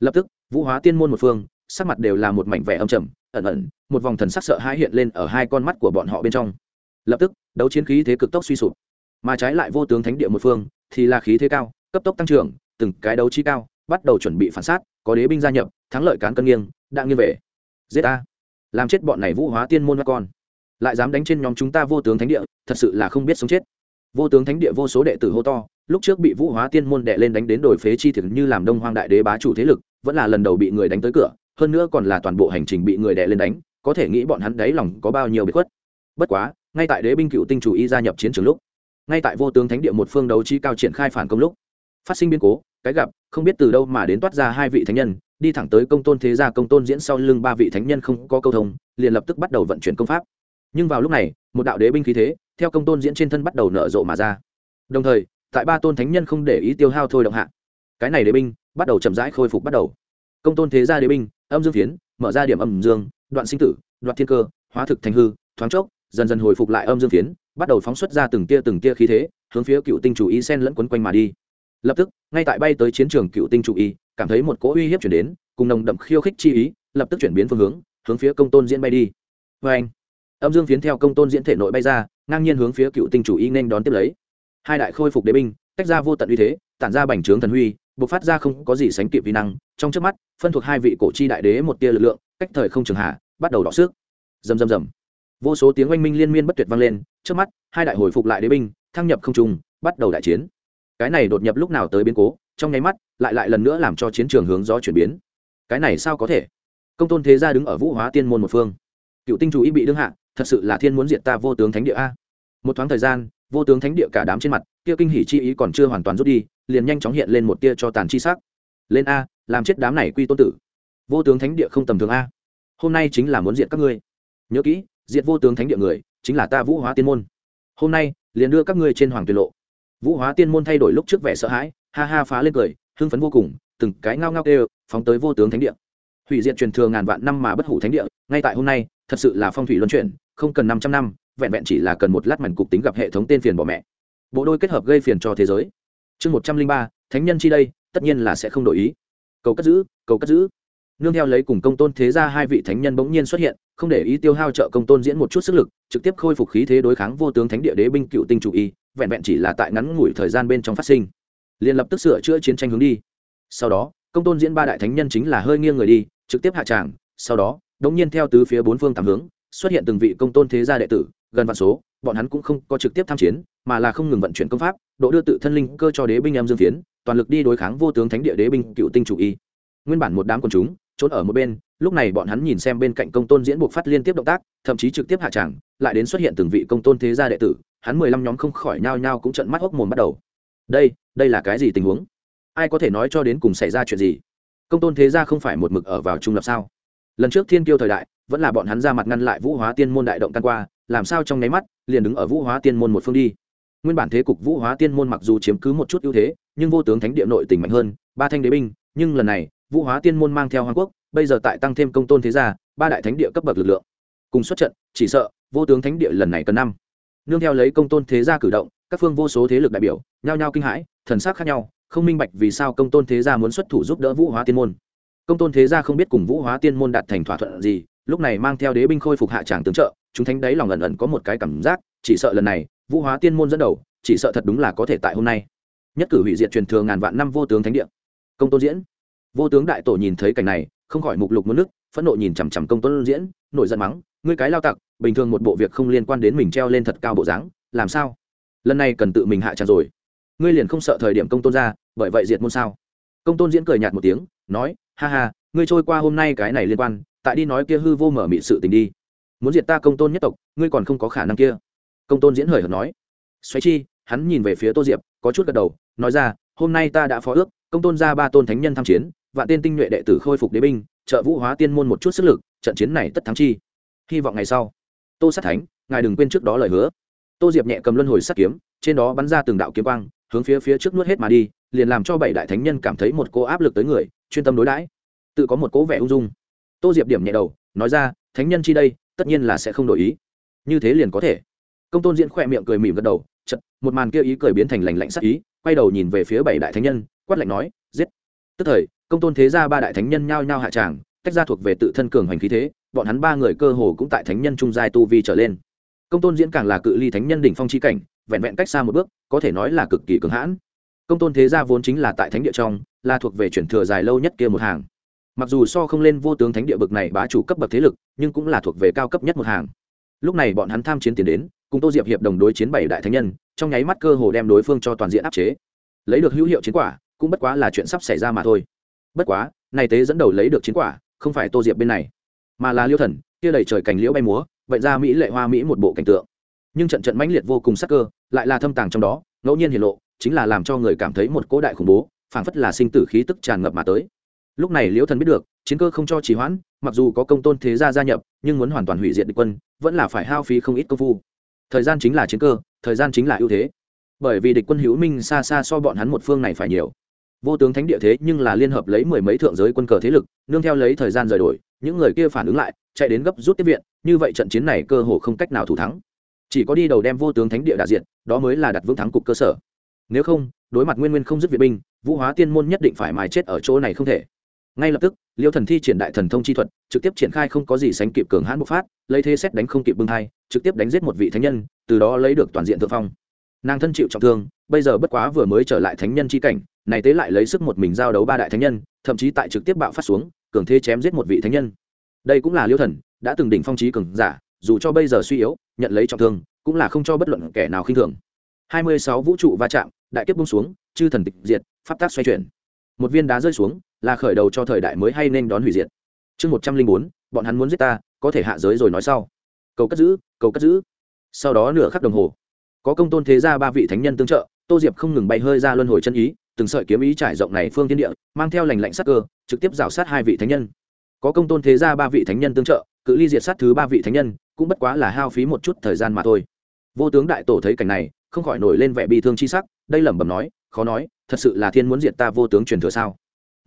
Lập tức, vũ hóa tiên môn một phương, sắc mặt đều là một mảnh vẻ âm trầm, ẩn ẩn, một vòng thần sắc sợ hãi hiện lên ở hai con mắt của bọn họ bên trong. Lập tức, đấu chiến khí thế cực tốc suy sụp. Mà trái lại vô tướng thánh địa một phương, thì là khí thế cao, cấp tốc tăng trưởng, từng cái đấu chi cao, bắt đầu chuẩn bị phản sát, có đế binh gia nhập, thắng lợi cán cân nghiêng, đã nghiêng về. Giết a làm chết bọn này vũ hóa tiên môn các con lại dám đánh trên nhóm chúng ta vô tướng thánh địa, thật sự là không biết sống chết. Vô tướng thánh địa vô số đệ tử hô to, lúc trước bị vũ hóa tiên môn đệ lên đánh đến đổi phế chi thực như làm đông hoang đại đế bá chủ thế lực, vẫn là lần đầu bị người đánh tới cửa, hơn nữa còn là toàn bộ hành trình bị người đệ lên đánh, có thể nghĩ bọn hắn đáy lòng có bao nhiêu bị khuất. Bất quá, ngay tại đế binh cựu tinh chủ y gia nhập chiến trường lúc, ngay tại vô tướng thánh địa một phương đấu trí cao triển khai phản công lúc, phát sinh biến cố, cái gặp, không biết từ đâu mà đến toát ra hai vị thánh nhân, đi thẳng tới công tôn thế gia, công tôn diễn sau lưng ba vị thánh nhân không có câu thông, liền lập tức bắt đầu vận chuyển công pháp nhưng vào lúc này, một đạo đế binh khí thế, theo công tôn diễn trên thân bắt đầu nở rộ mà ra. Đồng thời, tại ba tôn thánh nhân không để ý tiêu hao thôi động hạ, cái này đế binh bắt đầu chậm rãi khôi phục bắt đầu. Công tôn thế gia đế binh, âm dương phiến, mở ra điểm âm dương, đoạn sinh tử, đoạn thiên cơ, hóa thực thành hư, thoáng chốc, dần dần hồi phục lại âm dương phiến, bắt đầu phóng xuất ra từng tia từng tia khí thế, hướng phía cựu tinh chủ y sen lẫn quấn quanh mà đi. Lập tức, ngay tại bay tới chiến trường cựu tinh chủ y, cảm thấy một cỗ uy hiếp chuyển đến, cùng nồng đậm khiêu khích chi ý, lập tức chuyển biến phương hướng hướng phía công tôn diễn bay đi. Vê anh âm dương phiến theo công tôn diễn thể nội bay ra, ngang nhiên hướng phía cựu tinh chủ y nên đón tiếp lấy. Hai đại khôi phục đế binh, tách ra vô tận uy thế, tản ra bành trướng thần huy, bộc phát ra không có gì sánh kịp vi năng, trong trước mắt, phân thuộc hai vị cổ chi đại đế một tia lực lượng, cách thời không trường hạ, bắt đầu đọ xước. Rầm rầm rầm. Vô số tiếng oanh minh liên miên bất tuyệt vang lên trước mắt, hai đại hồi phục lại đế binh, thăng nhập không trung, bắt đầu đại chiến. Cái này đột nhập lúc nào tới biến cố, trong nháy mắt, lại lại lần nữa làm cho chiến trường hướng gió chuyển biến. Cái này sao có thể? Công tôn thế gia đứng ở vũ hóa tiên môn một phương. Cựu tinh chủ ý bị đương hạ thật sự là thiên muốn diệt ta vô tướng thánh địa a. Một thoáng thời gian, vô tướng thánh địa cả đám trên mặt, kia kinh hỉ chi ý còn chưa hoàn toàn rút đi, liền nhanh chóng hiện lên một tia cho tàn chi sắc. Lên a, làm chết đám này quy tôn tử. Vô tướng thánh địa không tầm thường a. Hôm nay chính là muốn diệt các ngươi. Nhớ kỹ, diệt vô tướng thánh địa người, chính là ta vũ hóa tiên môn. Hôm nay, liền đưa các ngươi trên hoàng tuyệt lộ. Vũ hóa tiên môn thay đổi lúc trước vẻ sợ hãi, ha ha phá lên cười, hưng phấn vô cùng, từng cái ngao ngao kêu, phóng tới vô tướng thánh địa. Hủy diệt truyền thừa ngàn vạn năm mà bất hủ thánh địa, ngay tại hôm nay, thật sự là phong thủy luân chuyển không cần năm trăm năm, vẹn vẹn chỉ là cần một lát mảnh cục tính gặp hệ thống tên phiền bỏ mẹ. Bộ đôi kết hợp gây phiền cho thế giới. Chương một trăm linh ba, thánh nhân chi đây, tất nhiên là sẽ không đổi ý. Cầu cất giữ, cầu cất giữ. Nương theo lấy cùng công tôn thế ra hai vị thánh nhân bỗng nhiên xuất hiện, không để ý tiêu hao trợ công tôn diễn một chút sức lực, trực tiếp khôi phục khí thế đối kháng vô tướng thánh địa đế binh cựu tinh chủ y, vẹn vẹn chỉ là tại ngắn ngủi thời gian bên trong phát sinh. Liền lập tức sửa chữa chiến tranh hướng đi. Sau đó, công tôn diễn ba đại thánh nhân chính là hơi nghiêng người đi, trực tiếp hạ tràng, sau đó, đống nhiên theo tứ phía bốn phương tám hướng xuất hiện từng vị công tôn thế gia đệ tử, gần vạn số, bọn hắn cũng không có trực tiếp tham chiến, mà là không ngừng vận chuyển công pháp, độ đưa tự thân linh cơ cho đế binh em dương phiến toàn lực đi đối kháng vô tướng thánh địa đế binh cựu tinh chủ y. Nguyên bản một đám quần chúng, trốn ở một bên, lúc này bọn hắn nhìn xem bên cạnh công tôn diễn buộc phát liên tiếp động tác, thậm chí trực tiếp hạ tràng, lại đến xuất hiện từng vị công tôn thế gia đệ tử, hắn mười lăm nhóm không khỏi nhao nhao cũng trận mắt hốc mồm bắt đầu. Đây đây là cái gì tình huống? Ai có thể nói cho đến cùng xảy ra chuyện gì? Công tôn thế gia không phải một mực ở vào trung lập sao? Lần trước thiên kiêu thời đại vẫn là bọn hắn ra mặt ngăn lại vũ hóa tiên môn đại động căn qua, làm sao trong nháy mắt, liền đứng ở vũ hóa tiên môn một phương đi. Nguyên bản thế cục vũ hóa tiên môn mặc dù chiếm cứ một chút ưu thế, nhưng vô tướng thánh địa nội tỉnh mạnh hơn, ba thanh đế binh, nhưng lần này, vũ hóa tiên môn mang theo hoàng quốc, bây giờ tại tăng thêm công tôn thế gia, ba đại thánh địa cấp bậc lực lượng. Cùng xuất trận, chỉ sợ, vô tướng thánh địa lần này cần năm. Nương theo lấy công tôn thế gia cử động, các phương vô số thế lực đại biểu, nhao nhao kinh hãi, thần sắc khác nhau, không minh bạch vì sao công tôn thế gia muốn xuất thủ giúp đỡ vũ hóa tiên môn. Công tôn thế gia không biết cùng vũ hóa tiên môn đạt thành thỏa thuận gì lúc này mang theo đế binh khôi phục hạ tràng tướng trợ, chúng thánh đấy lòng ẩn ẩn có một cái cảm giác, chỉ sợ lần này, vũ hóa tiên môn dẫn đầu, chỉ sợ thật đúng là có thể tại hôm nay. Nhất cử hủy diệt truyền thừa ngàn vạn năm vô tướng thánh địa. Công tôn diễn. Vô tướng đại tổ nhìn thấy cảnh này, không khỏi mục lục muốn nước, phẫn nộ nhìn chằm chằm công tôn diễn, nổi giận mắng, ngươi cái lao tặc, bình thường một bộ việc không liên quan đến mình treo lên thật cao bộ dáng, làm sao? Lần này cần tự mình hạ tràng rồi. Ngươi liền không sợ thời điểm công tôn ra, bởi vậy diệt môn sao? Công tôn diễn cười nhạt một tiếng, nói, ha ha, ngươi trôi qua hôm nay cái này liên quan tại đi nói kia hư vô mở mị sự tình đi. Muốn diệt ta công tôn nhất tộc, ngươi còn không có khả năng kia. Công tôn diễn hời hợt nói. Xoáy chi, hắn nhìn về phía tô diệp, có chút gật đầu, nói ra, hôm nay ta đã phó ước, công tôn ra ba tôn thánh nhân tham chiến và tên tinh nhuệ đệ tử khôi phục đế binh, trợ vũ hóa tiên môn một chút sức lực, trận chiến này tất thắng chi. Hy vọng ngày sau, tô sát thánh, ngài đừng quên trước đó lời hứa. Tô diệp nhẹ cầm luân hồi sắt kiếm, trên đó bắn ra từng đạo kiếm quang, hướng phía phía trước nuốt hết mà đi, liền làm cho bảy đại thánh nhân cảm thấy một cô áp lực tới người, chuyên tâm đối đãi. Tự có một cố vẻ ung dung tô diệp điểm nhẹ đầu, nói ra, thánh nhân chi đây, tất nhiên là sẽ không đổi ý. Như thế liền có thể. Công tôn diễn khỏe miệng cười mỉm gật đầu chật một màn kia ý cười biến thành lành lạnh sắc ý, quay đầu nhìn về phía bảy đại thánh nhân, quát lạnh nói, giết. Tức thời, công tôn thế ra ba đại thánh nhân nhao nhao hạ tràng, tách ra thuộc về tự thân cường hành khí thế, bọn hắn ba người cơ hồ cũng tại thánh nhân trung giai tu vi trở lên. Công tôn diễn càng là cự ly thánh nhân đỉnh phong chi cảnh, vẹn vẹn cách xa một bước, có thể nói là cực kỳ cường hãn. Công tôn thế gia vốn chính là tại thánh địa trong, là thuộc về chuyển thừa dài lâu nhất kia một hàng mặc dù so không lên vô tướng thánh địa bực này bá chủ cấp bậc thế lực, nhưng cũng là thuộc về cao cấp nhất một hàng. Lúc này bọn hắn tham chiến tiến đến, cùng tô diệp hiệp đồng đối chiến bảy đại thánh nhân, trong nháy mắt cơ hồ đem đối phương cho toàn diện áp chế. Lấy được hữu hiệu chiến quả, cũng bất quá là chuyện sắp xảy ra mà thôi. Bất quá, này tế dẫn đầu lấy được chiến quả, không phải tô diệp bên này, mà là liêu thần, kia đầy trời cành liễu bay múa, vậy ra mỹ lệ hoa mỹ một bộ cảnh tượng. Nhưng trận trận mãnh liệt vô cùng sắc cơ, lại là thâm tàng trong đó, ngẫu nhiên hiển lộ, chính là làm cho người cảm thấy một cỗ đại khủng bố, phảng phất là sinh tử khí tức tràn ngập mà tới lúc này liễu thần biết được, chiến cơ không cho trì hoãn, mặc dù có công tôn thế gia gia nhập, nhưng muốn hoàn toàn hủy diệt địch quân, vẫn là phải hao phí không ít công phu. Thời gian chính là chiến cơ, thời gian chính là ưu thế. Bởi vì địch quân hữu minh xa xa so bọn hắn một phương này phải nhiều. Vô tướng thánh địa thế nhưng là liên hợp lấy mười mấy thượng giới quân cờ thế lực, nương theo lấy thời gian rời đổi, những người kia phản ứng lại, chạy đến gấp rút tiếp viện, như vậy trận chiến này cơ hồ không cách nào thủ thắng. Chỉ có đi đầu đem vô tướng thánh địa đại diện đó mới là đặt vững thắng cục cơ sở. Nếu không, đối mặt nguyên nguyên không dứt viện binh, vũ hóa tiên môn nhất định phải mài chết ở chỗ này không thể ngay lập tức liêu thần thi triển đại thần thông chi thuật trực tiếp triển khai không có gì sánh kịp cường hãn bộc phát lấy thế xét đánh không kịp bưng thai, trực tiếp đánh giết một vị thánh nhân từ đó lấy được toàn diện thượng phong. Nàng thân chịu trọng thương bây giờ bất quá vừa mới trở lại thánh nhân chi cảnh này tế lại lấy sức một mình giao đấu ba đại thánh nhân thậm chí tại trực tiếp bạo phát xuống cường thế chém giết một vị thánh nhân. Đây cũng là liêu thần đã từng đỉnh phong trí cường giả dù cho bây giờ suy yếu nhận lấy trọng thương cũng là không cho bất luận kẻ nào khinh thường. Hai mươi sáu vũ trụ va chạm đại kiếp bung xuống chư thần tịch diệt pháp tác xoay chuyển. Một viên đá rơi xuống là khởi đầu cho thời đại mới hay nên đón hủy diệt. Chương một trăm linh bốn, bọn hắn muốn giết ta, có thể hạ giới rồi nói sau. Cầu cất giữ, cầu cất giữ. Sau đó nửa khắc đồng hồ, có công tôn thế gia ba vị thánh nhân tương trợ, tô diệp không ngừng bay hơi ra luân hồi chân ý, từng sợi kiếm ý trải rộng này phương thiên địa, mang theo lành lạnh sắc cơ, trực tiếp rào sát hai vị thánh nhân. Có công tôn thế gia ba vị thánh nhân tương trợ, cự ly diệt sát thứ ba vị thánh nhân, cũng bất quá là hao phí một chút thời gian mà thôi. Vô tướng đại tổ thấy cảnh này, không khỏi nổi lên vẻ bi thương chi sắc, đây lẩm bẩm nói, khó nói, thật sự là thiên muốn diệt ta vô tướng truyền thừa sao?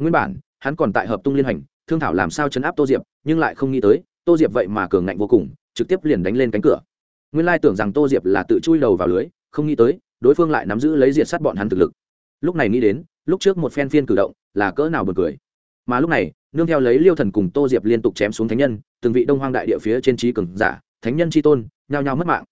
Nguyên bản, hắn còn tại hợp tung liên hành, thương thảo làm sao chấn áp tô diệp, nhưng lại không nghĩ tới, tô diệp vậy mà cường ngạnh vô cùng, trực tiếp liền đánh lên cánh cửa. Nguyên lai tưởng rằng tô diệp là tự chui đầu vào lưới, không nghĩ tới, đối phương lại nắm giữ lấy diệt sát bọn hắn thực lực. Lúc này nghĩ đến, lúc trước một phen phiên cử động, là cỡ nào bật cười. Mà lúc này, nương theo lấy liêu thần cùng tô diệp liên tục chém xuống thánh nhân, từng vị đông hoang đại địa phía trên trí cường giả, thánh nhân tri tôn, nhao nhao mất mạng.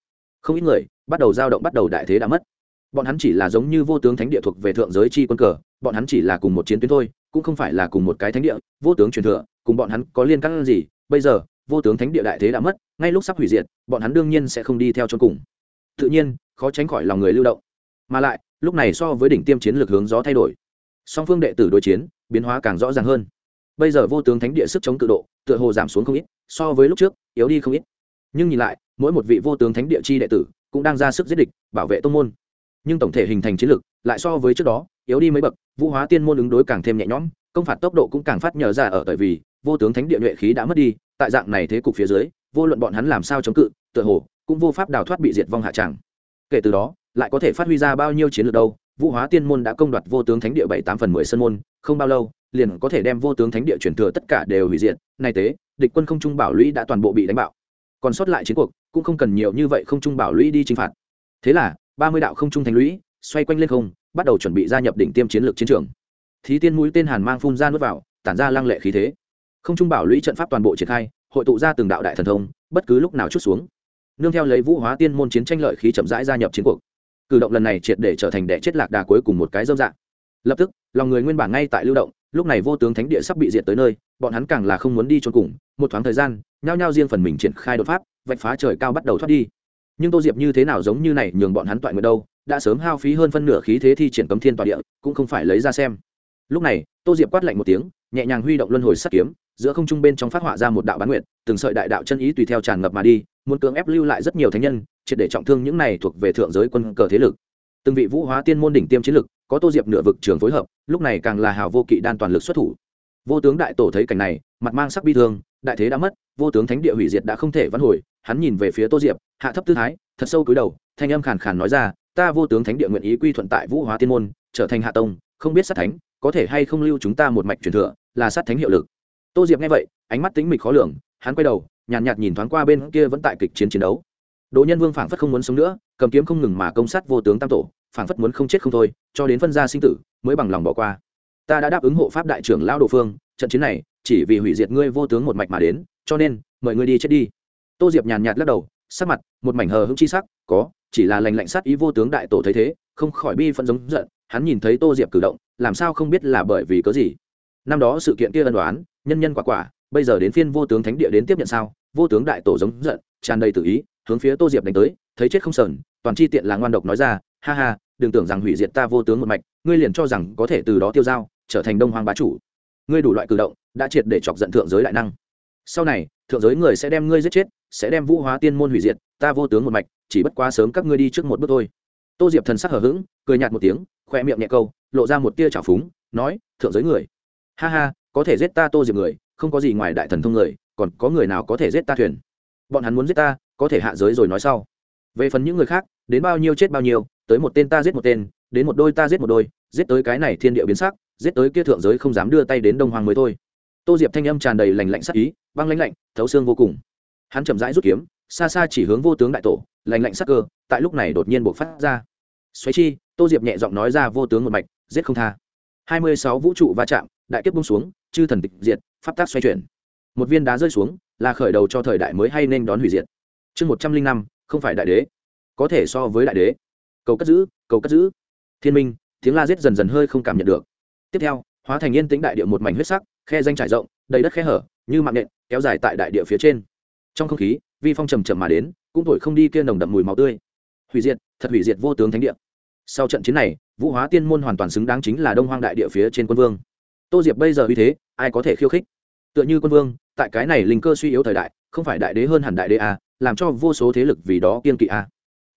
Không ít người, bắt đầu giao động bắt đầu đại thế đã mất. Bọn hắn chỉ là giống như vô tướng thánh địa thuộc về thượng giới chi quân cờ, bọn hắn chỉ là cùng một chiến tuyến thôi cũng không phải là cùng một cái thánh địa, vô tướng truyền thừa, cùng bọn hắn có liên căng gì, bây giờ, vô tướng thánh địa đại thế đã mất, ngay lúc sắp hủy diệt, bọn hắn đương nhiên sẽ không đi theo cho cùng. Tự nhiên, khó tránh khỏi lòng người lưu động. Mà lại, lúc này so với đỉnh tiêm chiến lược hướng gió thay đổi. Song phương đệ tử đối chiến, biến hóa càng rõ ràng hơn. Bây giờ vô tướng thánh địa sức chống cự độ, tựa hồ giảm xuống không ít, so với lúc trước, yếu đi không ít. Nhưng nhìn lại, mỗi một vị vô tướng thánh địa chi đệ tử cũng đang ra sức giết địch, bảo vệ tông môn. Nhưng tổng thể hình thành chiến lược, lại so với trước đó yếu đi mấy bậc, vũ hóa tiên môn ứng đối càng thêm nhẹ nhõm, công phạt tốc độ cũng càng phát nhờ ra ở tại vì vô tướng thánh địa nhuệ khí đã mất đi, tại dạng này thế cục phía dưới, vô luận bọn hắn làm sao chống cự, tựa hồ cũng vô pháp đào thoát bị diệt vong hạ tràng. Kể từ đó, lại có thể phát huy ra bao nhiêu chiến lược đâu, vũ hóa tiên môn đã công đoạt vô tướng thánh địa bảy tám phần mười sân môn, không bao lâu, liền có thể đem vô tướng thánh địa chuyển thừa tất cả đều hủy diệt, nay tế, địch quân không trung bảo lũy đã toàn bộ bị đánh bạo. Còn sót lại chiến cuộc, cũng không cần nhiều như vậy không trung bảo lũy đi chinh phạt. Thế là, ba mươi đạo không trung thành lũy, xoay quanh lên không bắt đầu chuẩn bị gia nhập đỉnh tiêm chiến lược chiến trường. Thí tiên mũi tên hàn mang phun ra nước vào, tản ra lăng lệ khí thế. Không trung bảo lũy trận pháp toàn bộ triển khai, hội tụ ra từng đạo đại thần thông, bất cứ lúc nào chút xuống. Nương theo lấy vũ hóa tiên môn chiến tranh lợi khí chậm rãi gia nhập chiến cuộc. Cử động lần này triệt để trở thành đệ chết lạc đà cuối cùng một cái dâm dạng. Lập tức, lòng người nguyên bản ngay tại lưu động, lúc này vô tướng thánh địa sắp bị diệt tới nơi, bọn hắn càng là không muốn đi trốn cùng. Một thoáng thời gian, nhao nhao riêng phần mình triển khai đột pháp, vạch phá trời cao bắt đầu thoát đi nhưng tô diệp như thế nào giống như này nhường bọn hắn toại nguyện đâu, đã sớm hao phí hơn phân nửa khí thế thi triển cấm thiên tọa địa, cũng không phải lấy ra xem. Lúc này, tô diệp quát lạnh một tiếng, nhẹ nhàng huy động luân hồi sắt kiếm, giữa không trung bên trong phát họa ra một đạo bán nguyện từng sợi đại đạo chân ý tùy theo tràn ngập mà đi, muốn cưỡng ép lưu lại rất nhiều thánh nhân, triệt để trọng thương những này thuộc về thượng giới quân cờ thế lực. Từng vị vũ hóa tiên môn đỉnh tiêm chiến lực, có tô diệp nửa vực trường phối hợp, lúc này càng là hào vô kỵ đan toàn lực xuất thủ. Vô tướng đại tổ thấy cảnh này, mặt mang sắc bi thương, đại thế đã mất, vô tướng thánh địa hủy diệt đã không thể vãn hồi hắn nhìn về phía tô diệp hạ thấp tư thái thật sâu cúi đầu thanh âm khàn khàn nói ra ta vô tướng thánh địa nguyện ý quy thuận tại vũ hóa tiên môn trở thành hạ tông không biết sát thánh có thể hay không lưu chúng ta một mạch truyền thừa là sát thánh hiệu lực. Tô diệp nghe vậy ánh mắt tính mịch khó lường hắn quay đầu nhàn nhạt, nhạt nhìn thoáng qua bên kia vẫn tại kịch chiến chiến đấu. Đỗ nhân vương phảng phất không muốn sống nữa cầm kiếm không ngừng mà công sát vô tướng tam tổ phảng phất muốn không chết không thôi cho đến phân gia sinh tử mới bằng lòng bỏ qua. Ta đã đáp ứng hộ pháp đại trưởng lao đồ phương trận chiến này chỉ vì hủy diệt ngươi vô tướng một mạch mà đến cho nên mời ngươi đi chết đi tô diệp nhàn nhạt lắc đầu, sắc mặt, một mảnh hờ hững chi sắc, có, chỉ là lành lạnh sát ý vô tướng đại tổ thấy thế, không khỏi bi phẫn giống giận, hắn nhìn thấy tô diệp cử động, làm sao không biết là bởi vì có gì. Năm đó sự kiện kia ân đoán nhân nhân quả quả, bây giờ đến phiên vô tướng thánh địa đến tiếp nhận sao, vô tướng đại tổ giống giận, tràn đầy tự ý, hướng phía tô diệp đánh tới, thấy chết không sờn, toàn chi tiện là ngoan độc nói ra, ha ha, đừng tưởng rằng hủy diệt ta vô tướng một mạch, ngươi liền cho rằng có thể từ đó tiêu dao, trở thành đông hoàng bá chủ. Ngươi đủ loại cử động, đã triệt để chọc giận thượng giới đại năng. Sau này, thượng giới người sẽ đem ngươi giết chết sẽ đem vũ hóa tiên môn hủy diệt, ta vô tướng một mạch, chỉ bất quá sớm các ngươi đi trước một bước thôi. Tô diệp thần sắc hờ hững, cười nhạt một tiếng, khoe miệng nhẹ câu, lộ ra một tia trào phúng, nói, thượng giới người. Ha ha, có thể giết ta tô diệp người, không có gì ngoài đại thần thông người, còn có người nào có thể giết ta thuyền? Bọn hắn muốn giết ta, có thể hạ giới rồi nói sau. Về phần những người khác, đến bao nhiêu chết bao nhiêu, tới một tên ta giết một tên, đến một đôi ta giết một đôi, giết tới cái này thiên địa biến sắc, giết tới kia thượng giới không dám đưa tay đến đông hoàng mới thôi. Tô diệp thanh âm tràn đầy lành lạnh sắc ý, băng lãnh lạnh, thấu xương vô cùng hắn chậm rãi rút kiếm, xa xa chỉ hướng vô tướng đại tổ lành lạnh sắc cơ, tại lúc này đột nhiên buộc phát ra. Xoáy chi, tô diệp nhẹ giọng nói ra vô tướng một mạch, giết không tha. Hai mươi sáu vũ trụ va chạm, đại kiếp bung xuống, chư thần tịch diệt, pháp tác xoay chuyển. Một viên đá rơi xuống, là khởi đầu cho thời đại mới hay nên đón hủy diệt. Chương một trăm linh năm, không phải đại đế. Có thể so với đại đế. Cầu cất giữ, cầu cất giữ. Thiên minh, tiếng la giết dần dần hơi không cảm nhận được. Tiếp theo, hóa thành yên tĩnh đại địa một mảnh huyết sắc, khe danh trải rộng, đầy đất khe hở, như mạng nện, kéo dài tại đại địa phía trên trong không khí, vi phong trầm trầm mà đến, cũng thổi không đi kia nồng đậm mùi máu tươi. Hủy diệt, thật hủy diệt vô tướng thánh địa. Sau trận chiến này, vũ hóa tiên môn hoàn toàn xứng đáng chính là đông hoang đại địa phía trên quân vương. Tô diệp bây giờ uy thế, ai có thể khiêu khích? Tựa như quân vương, tại cái này linh cơ suy yếu thời đại, không phải đại đế hơn hẳn đại đế a làm cho vô số thế lực vì đó kiên kỵ a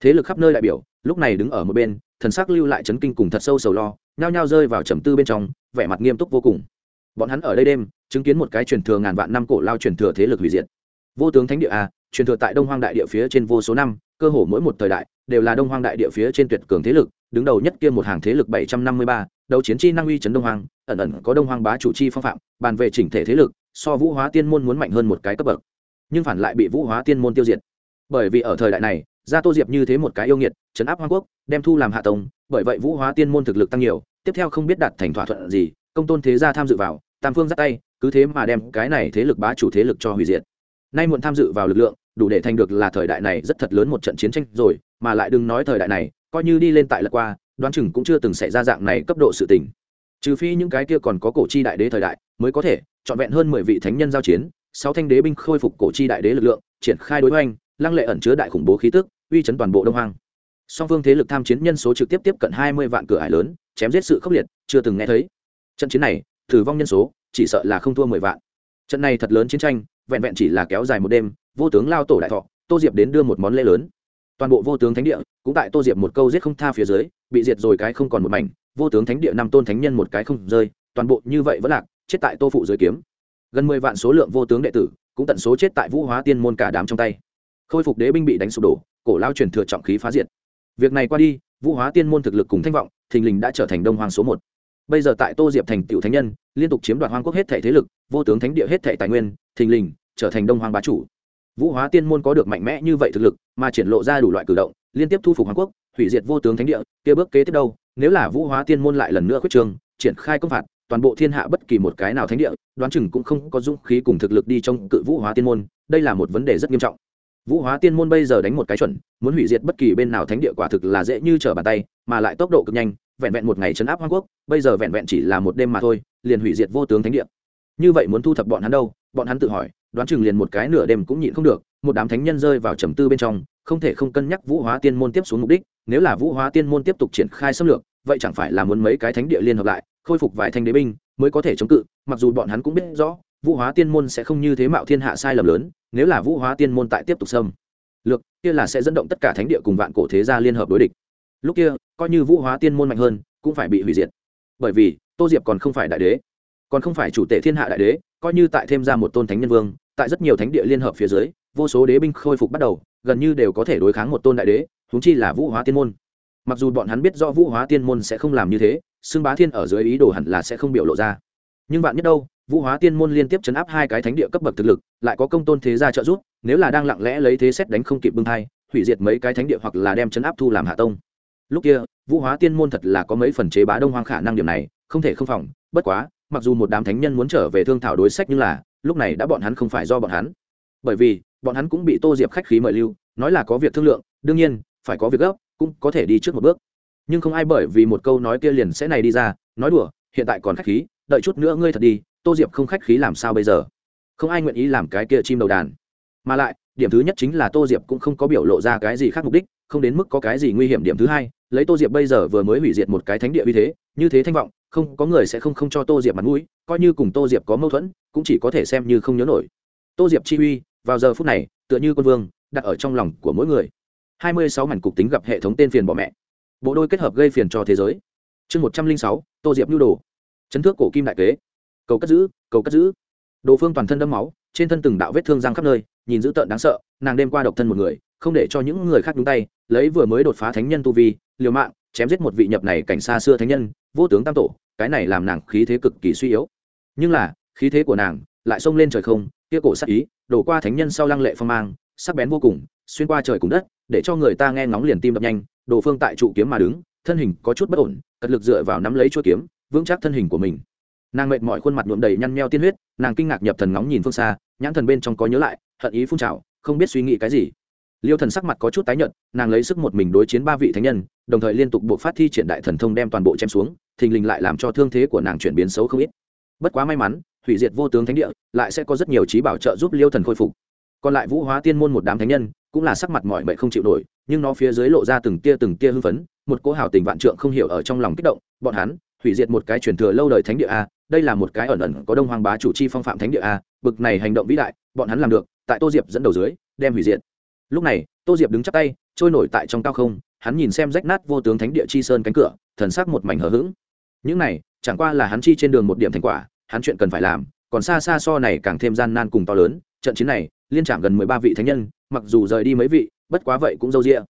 thế lực khắp nơi đại biểu, lúc này đứng ở một bên, thần sắc lưu lại chấn kinh cùng thật sâu sầu lo, nhao nhao rơi vào trầm tư bên trong, vẻ mặt nghiêm túc vô cùng. Bọn hắn ở đây đêm, chứng kiến một cái truyền thừa ngàn vạn năm cổ lao truyền thừa thế lực hủy diệt vô tướng thánh địa a truyền thừa tại đông hoang đại địa phía trên vô số năm, cơ hồ mỗi một thời đại đều là đông hoang đại địa phía trên tuyệt cường thế lực, đứng đầu nhất kia một hàng thế lực bảy trăm năm mươi ba, đấu chiến chi năng uy trấn đông hoang, ẩn ẩn có đông hoang bá chủ chi phong phạm, bàn về chỉnh thể thế lực, so vũ hóa tiên môn muốn mạnh hơn một cái cấp bậc, nhưng phản lại bị vũ hóa tiên môn tiêu diệt. Bởi vì ở thời đại này, gia tô diệp như thế một cái yêu nghiệt chấn áp hoang quốc, đem thu làm hạ tông, bởi vậy vũ hóa tiên môn thực lực tăng nhiều, tiếp theo không biết đạt thành thỏa thuận gì, công tôn thế gia tham dự vào, tam phương ra tay, cứ thế mà đem cái này thế lực bá chủ thế lực cho hủy diệt nay muộn tham dự vào lực lượng, đủ để thành được là thời đại này rất thật lớn một trận chiến tranh rồi, mà lại đừng nói thời đại này, coi như đi lên tại lật qua, đoán chừng cũng chưa từng xảy ra dạng này cấp độ sự tình. Trừ phi những cái kia còn có cổ chi đại đế thời đại, mới có thể trọn vẹn hơn mười vị thánh nhân giao chiến, sáu thanh đế binh khôi phục cổ chi đại đế lực lượng, triển khai đối hoành, lăng lệ ẩn chứa đại khủng bố khí tức, uy chấn toàn bộ đông hoang. Song phương thế lực tham chiến nhân số trực tiếp tiếp cận hai mươi vạn cửa hải lớn, chém giết sự khốc liệt, chưa từng nghe thấy. Trận chiến này, tử vong nhân số chỉ sợ là không thua mười vạn. Trận này thật lớn chiến tranh vẹn vẹn chỉ là kéo dài một đêm, vô tướng lao tổ đại thọ, tô diệp đến đưa một món lễ lớn. Toàn bộ vô tướng thánh địa, cũng tại tô diệp một câu giết không tha phía dưới, bị diệt rồi cái không còn một mảnh. Vô tướng thánh địa năm tôn thánh nhân một cái không rơi, toàn bộ như vậy vẫn lạc, chết tại tô phụ dưới kiếm. Gần mười vạn số lượng vô tướng đệ tử, cũng tận số chết tại vũ hóa tiên môn cả đám trong tay. Khôi phục đế binh bị đánh sụp đổ, cổ lao truyền thừa trọng khí phá diệt. Việc này qua đi, vũ hóa tiên môn thực lực cùng thanh vọng, thình lình đã trở thành đông hoàng số một. Bây giờ tại tô diệp thành tiểu thánh nhân, liên tục chiếm đoạt hoang quốc hết thể thế lực, vô tướng thánh địa hết thể tài nguyên, thình lình trở thành đông hoàng bá chủ. Vũ hóa tiên môn có được mạnh mẽ như vậy thực lực, mà triển lộ ra đủ loại cử động, liên tiếp thu phục hoàng quốc, hủy diệt vô tướng thánh địa, kia bước kế tiếp đâu? Nếu là vũ hóa tiên môn lại lần nữa khuyết trường triển khai công phạt, toàn bộ thiên hạ bất kỳ một cái nào thánh địa, đoán chừng cũng không có dũng khí cùng thực lực đi trong cự vũ hóa tiên môn, đây là một vấn đề rất nghiêm trọng. Vũ hóa tiên môn bây giờ đánh một cái chuẩn, muốn hủy diệt bất kỳ bên nào thánh địa quả thực là dễ như trở bàn tay, mà lại tốc độ cực nhanh, vẹn vẹn một ngày chấn áp hoa quốc, bây giờ vẹn vẹn chỉ là một đêm mà thôi, liền hủy diệt vô tướng thánh địa. Như vậy muốn thu thập bọn hắn đâu? Bọn hắn tự hỏi đoán chừng liền một cái nửa đêm cũng nhịn không được, một đám thánh nhân rơi vào trầm tư bên trong, không thể không cân nhắc vũ hóa tiên môn tiếp xuống mục đích, nếu là vũ hóa tiên môn tiếp tục triển khai xâm lược, vậy chẳng phải là muốn mấy cái thánh địa liên hợp lại, khôi phục vài thanh đế binh, mới có thể chống cự, mặc dù bọn hắn cũng biết rõ, vũ hóa tiên môn sẽ không như thế mạo thiên hạ sai lầm lớn, nếu là vũ hóa tiên môn tại tiếp tục xâm lược, kia là sẽ dẫn động tất cả thánh địa cùng vạn cổ thế gia liên hợp đối địch. Lúc kia, coi như vũ hóa tiên môn mạnh hơn, cũng phải bị hủy diệt. Bởi vì, tô diệp còn không phải đại đế, còn không phải chủ tể thiên hạ đại đế, coi như tại thêm ra một tôn thánh nhân vương tại rất nhiều thánh địa liên hợp phía dưới, vô số đế binh khôi phục bắt đầu, gần như đều có thể đối kháng một tôn đại đế húng chi là vũ hóa tiên môn. Mặc dù bọn hắn biết do vũ hóa tiên môn sẽ không làm như thế xưng bá thiên ở dưới ý đồ hẳn là sẽ không biểu lộ ra. Nhưng bạn nhất đâu, vũ hóa tiên môn liên tiếp chấn áp hai cái thánh địa cấp bậc thực lực, lại có công tôn thế gia trợ giúp, nếu là đang lặng lẽ lấy thế xét đánh không kịp bưng thai, hủy diệt mấy cái thánh địa hoặc là đem chấn áp thu làm hạ tông. Lúc kia, vũ hóa tiên môn thật là có mấy phần chế bá đông hoang khả năng điểm này, không thể không phòng, bất quá, mặc dù một đám thánh nhân muốn trở về thương thảo đối sách nhưng là lúc này đã bọn hắn không phải do bọn hắn. Bởi vì, bọn hắn cũng bị tô diệp khách khí mời lưu, nói là có việc thương lượng, đương nhiên, phải có việc gấp, cũng có thể đi trước một bước. Nhưng không ai bởi vì một câu nói kia liền sẽ này đi ra, nói đùa, hiện tại còn khách khí, đợi chút nữa ngươi thật đi, tô diệp không khách khí làm sao bây giờ? Không ai nguyện ý làm cái kia chim đầu đàn. Mà lại điểm thứ nhất chính là tô diệp cũng không có biểu lộ ra cái gì khác mục đích, không đến mức có cái gì nguy hiểm. Điểm thứ hai, lấy tô diệp bây giờ vừa mới hủy diệt một cái thánh địa uy thế, như thế thanh vọng, không, có người sẽ không không cho tô diệp mặt mũi, coi như cùng tô diệp có mâu thuẫn, cũng chỉ có thể xem như không nhớ nổi. Tô diệp chi uy, vào giờ phút này, tựa như quân vương, đặt ở trong lòng của mỗi người. Hai mươi sáu mảnh cục tính gặp hệ thống tên phiền bỏ mẹ. Bộ đôi kết hợp gây phiền cho thế giới. Chương một trăm linh sáu, tô diệp nhu đồ. Chấn thước cổ kim đại kế. Cầu cất giữ, cầu cất giữ. Đồ phương toàn thân đâm máu trên thân từng đạo vết thương răng khắp nơi, nhìn dữ tợn đáng sợ, nàng đêm qua độc thân một người, không để cho những người khác nhúng tay, lấy vừa mới đột phá thánh nhân tu vi, liều mạng, chém giết một vị nhập này cảnh xa xưa thánh nhân, vô tướng tam tổ, cái này làm nàng khí thế cực kỳ suy yếu. Nhưng là, khí thế của nàng lại xông lên trời không, kia cổ sắc ý, đổ qua thánh nhân sau lăng lệ phong mang, sắc bén vô cùng, xuyên qua trời cùng đất, để cho người ta nghe ngóng liền tim đập nhanh, đồ phương tại trụ kiếm mà đứng, thân hình có chút bất ổn, cật lực dựa vào nắm lấy chuỗi kiếm, vững chắc thân hình của mình nàng mệt mỏi khuôn mặt nhuộm đầy nhăn nheo tiên huyết, nàng kinh ngạc nhập thần ngóng nhìn phương xa, nhãn thần bên trong có nhớ lại, hận ý phun trào, không biết suy nghĩ cái gì. Liêu thần sắc mặt có chút tái nhợt, nàng lấy sức một mình đối chiến ba vị thánh nhân, đồng thời liên tục buộc phát thi triển đại thần thông đem toàn bộ chém xuống, thình lình lại làm cho thương thế của nàng chuyển biến xấu không ít. Bất quá may mắn, hủy diệt vô tướng thánh địa, lại sẽ có rất nhiều trí bảo trợ giúp liêu thần khôi phục. Còn lại vũ hóa tiên môn một đám thánh nhân, cũng là sắc mặt mọi mệnh không chịu nổi, nhưng nó phía dưới lộ ra từng tia từng tia hưng phấn, một cỗ hào tình vạn trượng không hiểu ở trong lòng kích động, bọn hắn hủy diệt một cái truyền thừa lâu đời thánh địa a đây là một cái ẩn ẩn có đông hoàng bá chủ chi phong phạm thánh địa a, bực này hành động vĩ đại, bọn hắn làm được, tại tô diệp dẫn đầu dưới, đem hủy diệt. Lúc này, tô diệp đứng chắp tay, trôi nổi tại trong cao không, hắn nhìn xem rách nát vô tướng thánh địa chi sơn cánh cửa, thần sắc một mảnh hờ hững. Những này, chẳng qua là hắn chi trên đường một điểm thành quả, hắn chuyện cần phải làm, còn xa xa so này càng thêm gian nan cùng to lớn, trận chiến này, liên trạm gần mười ba vị thánh nhân, mặc dù rời đi mấy vị, bất quá vậy cũng dâu a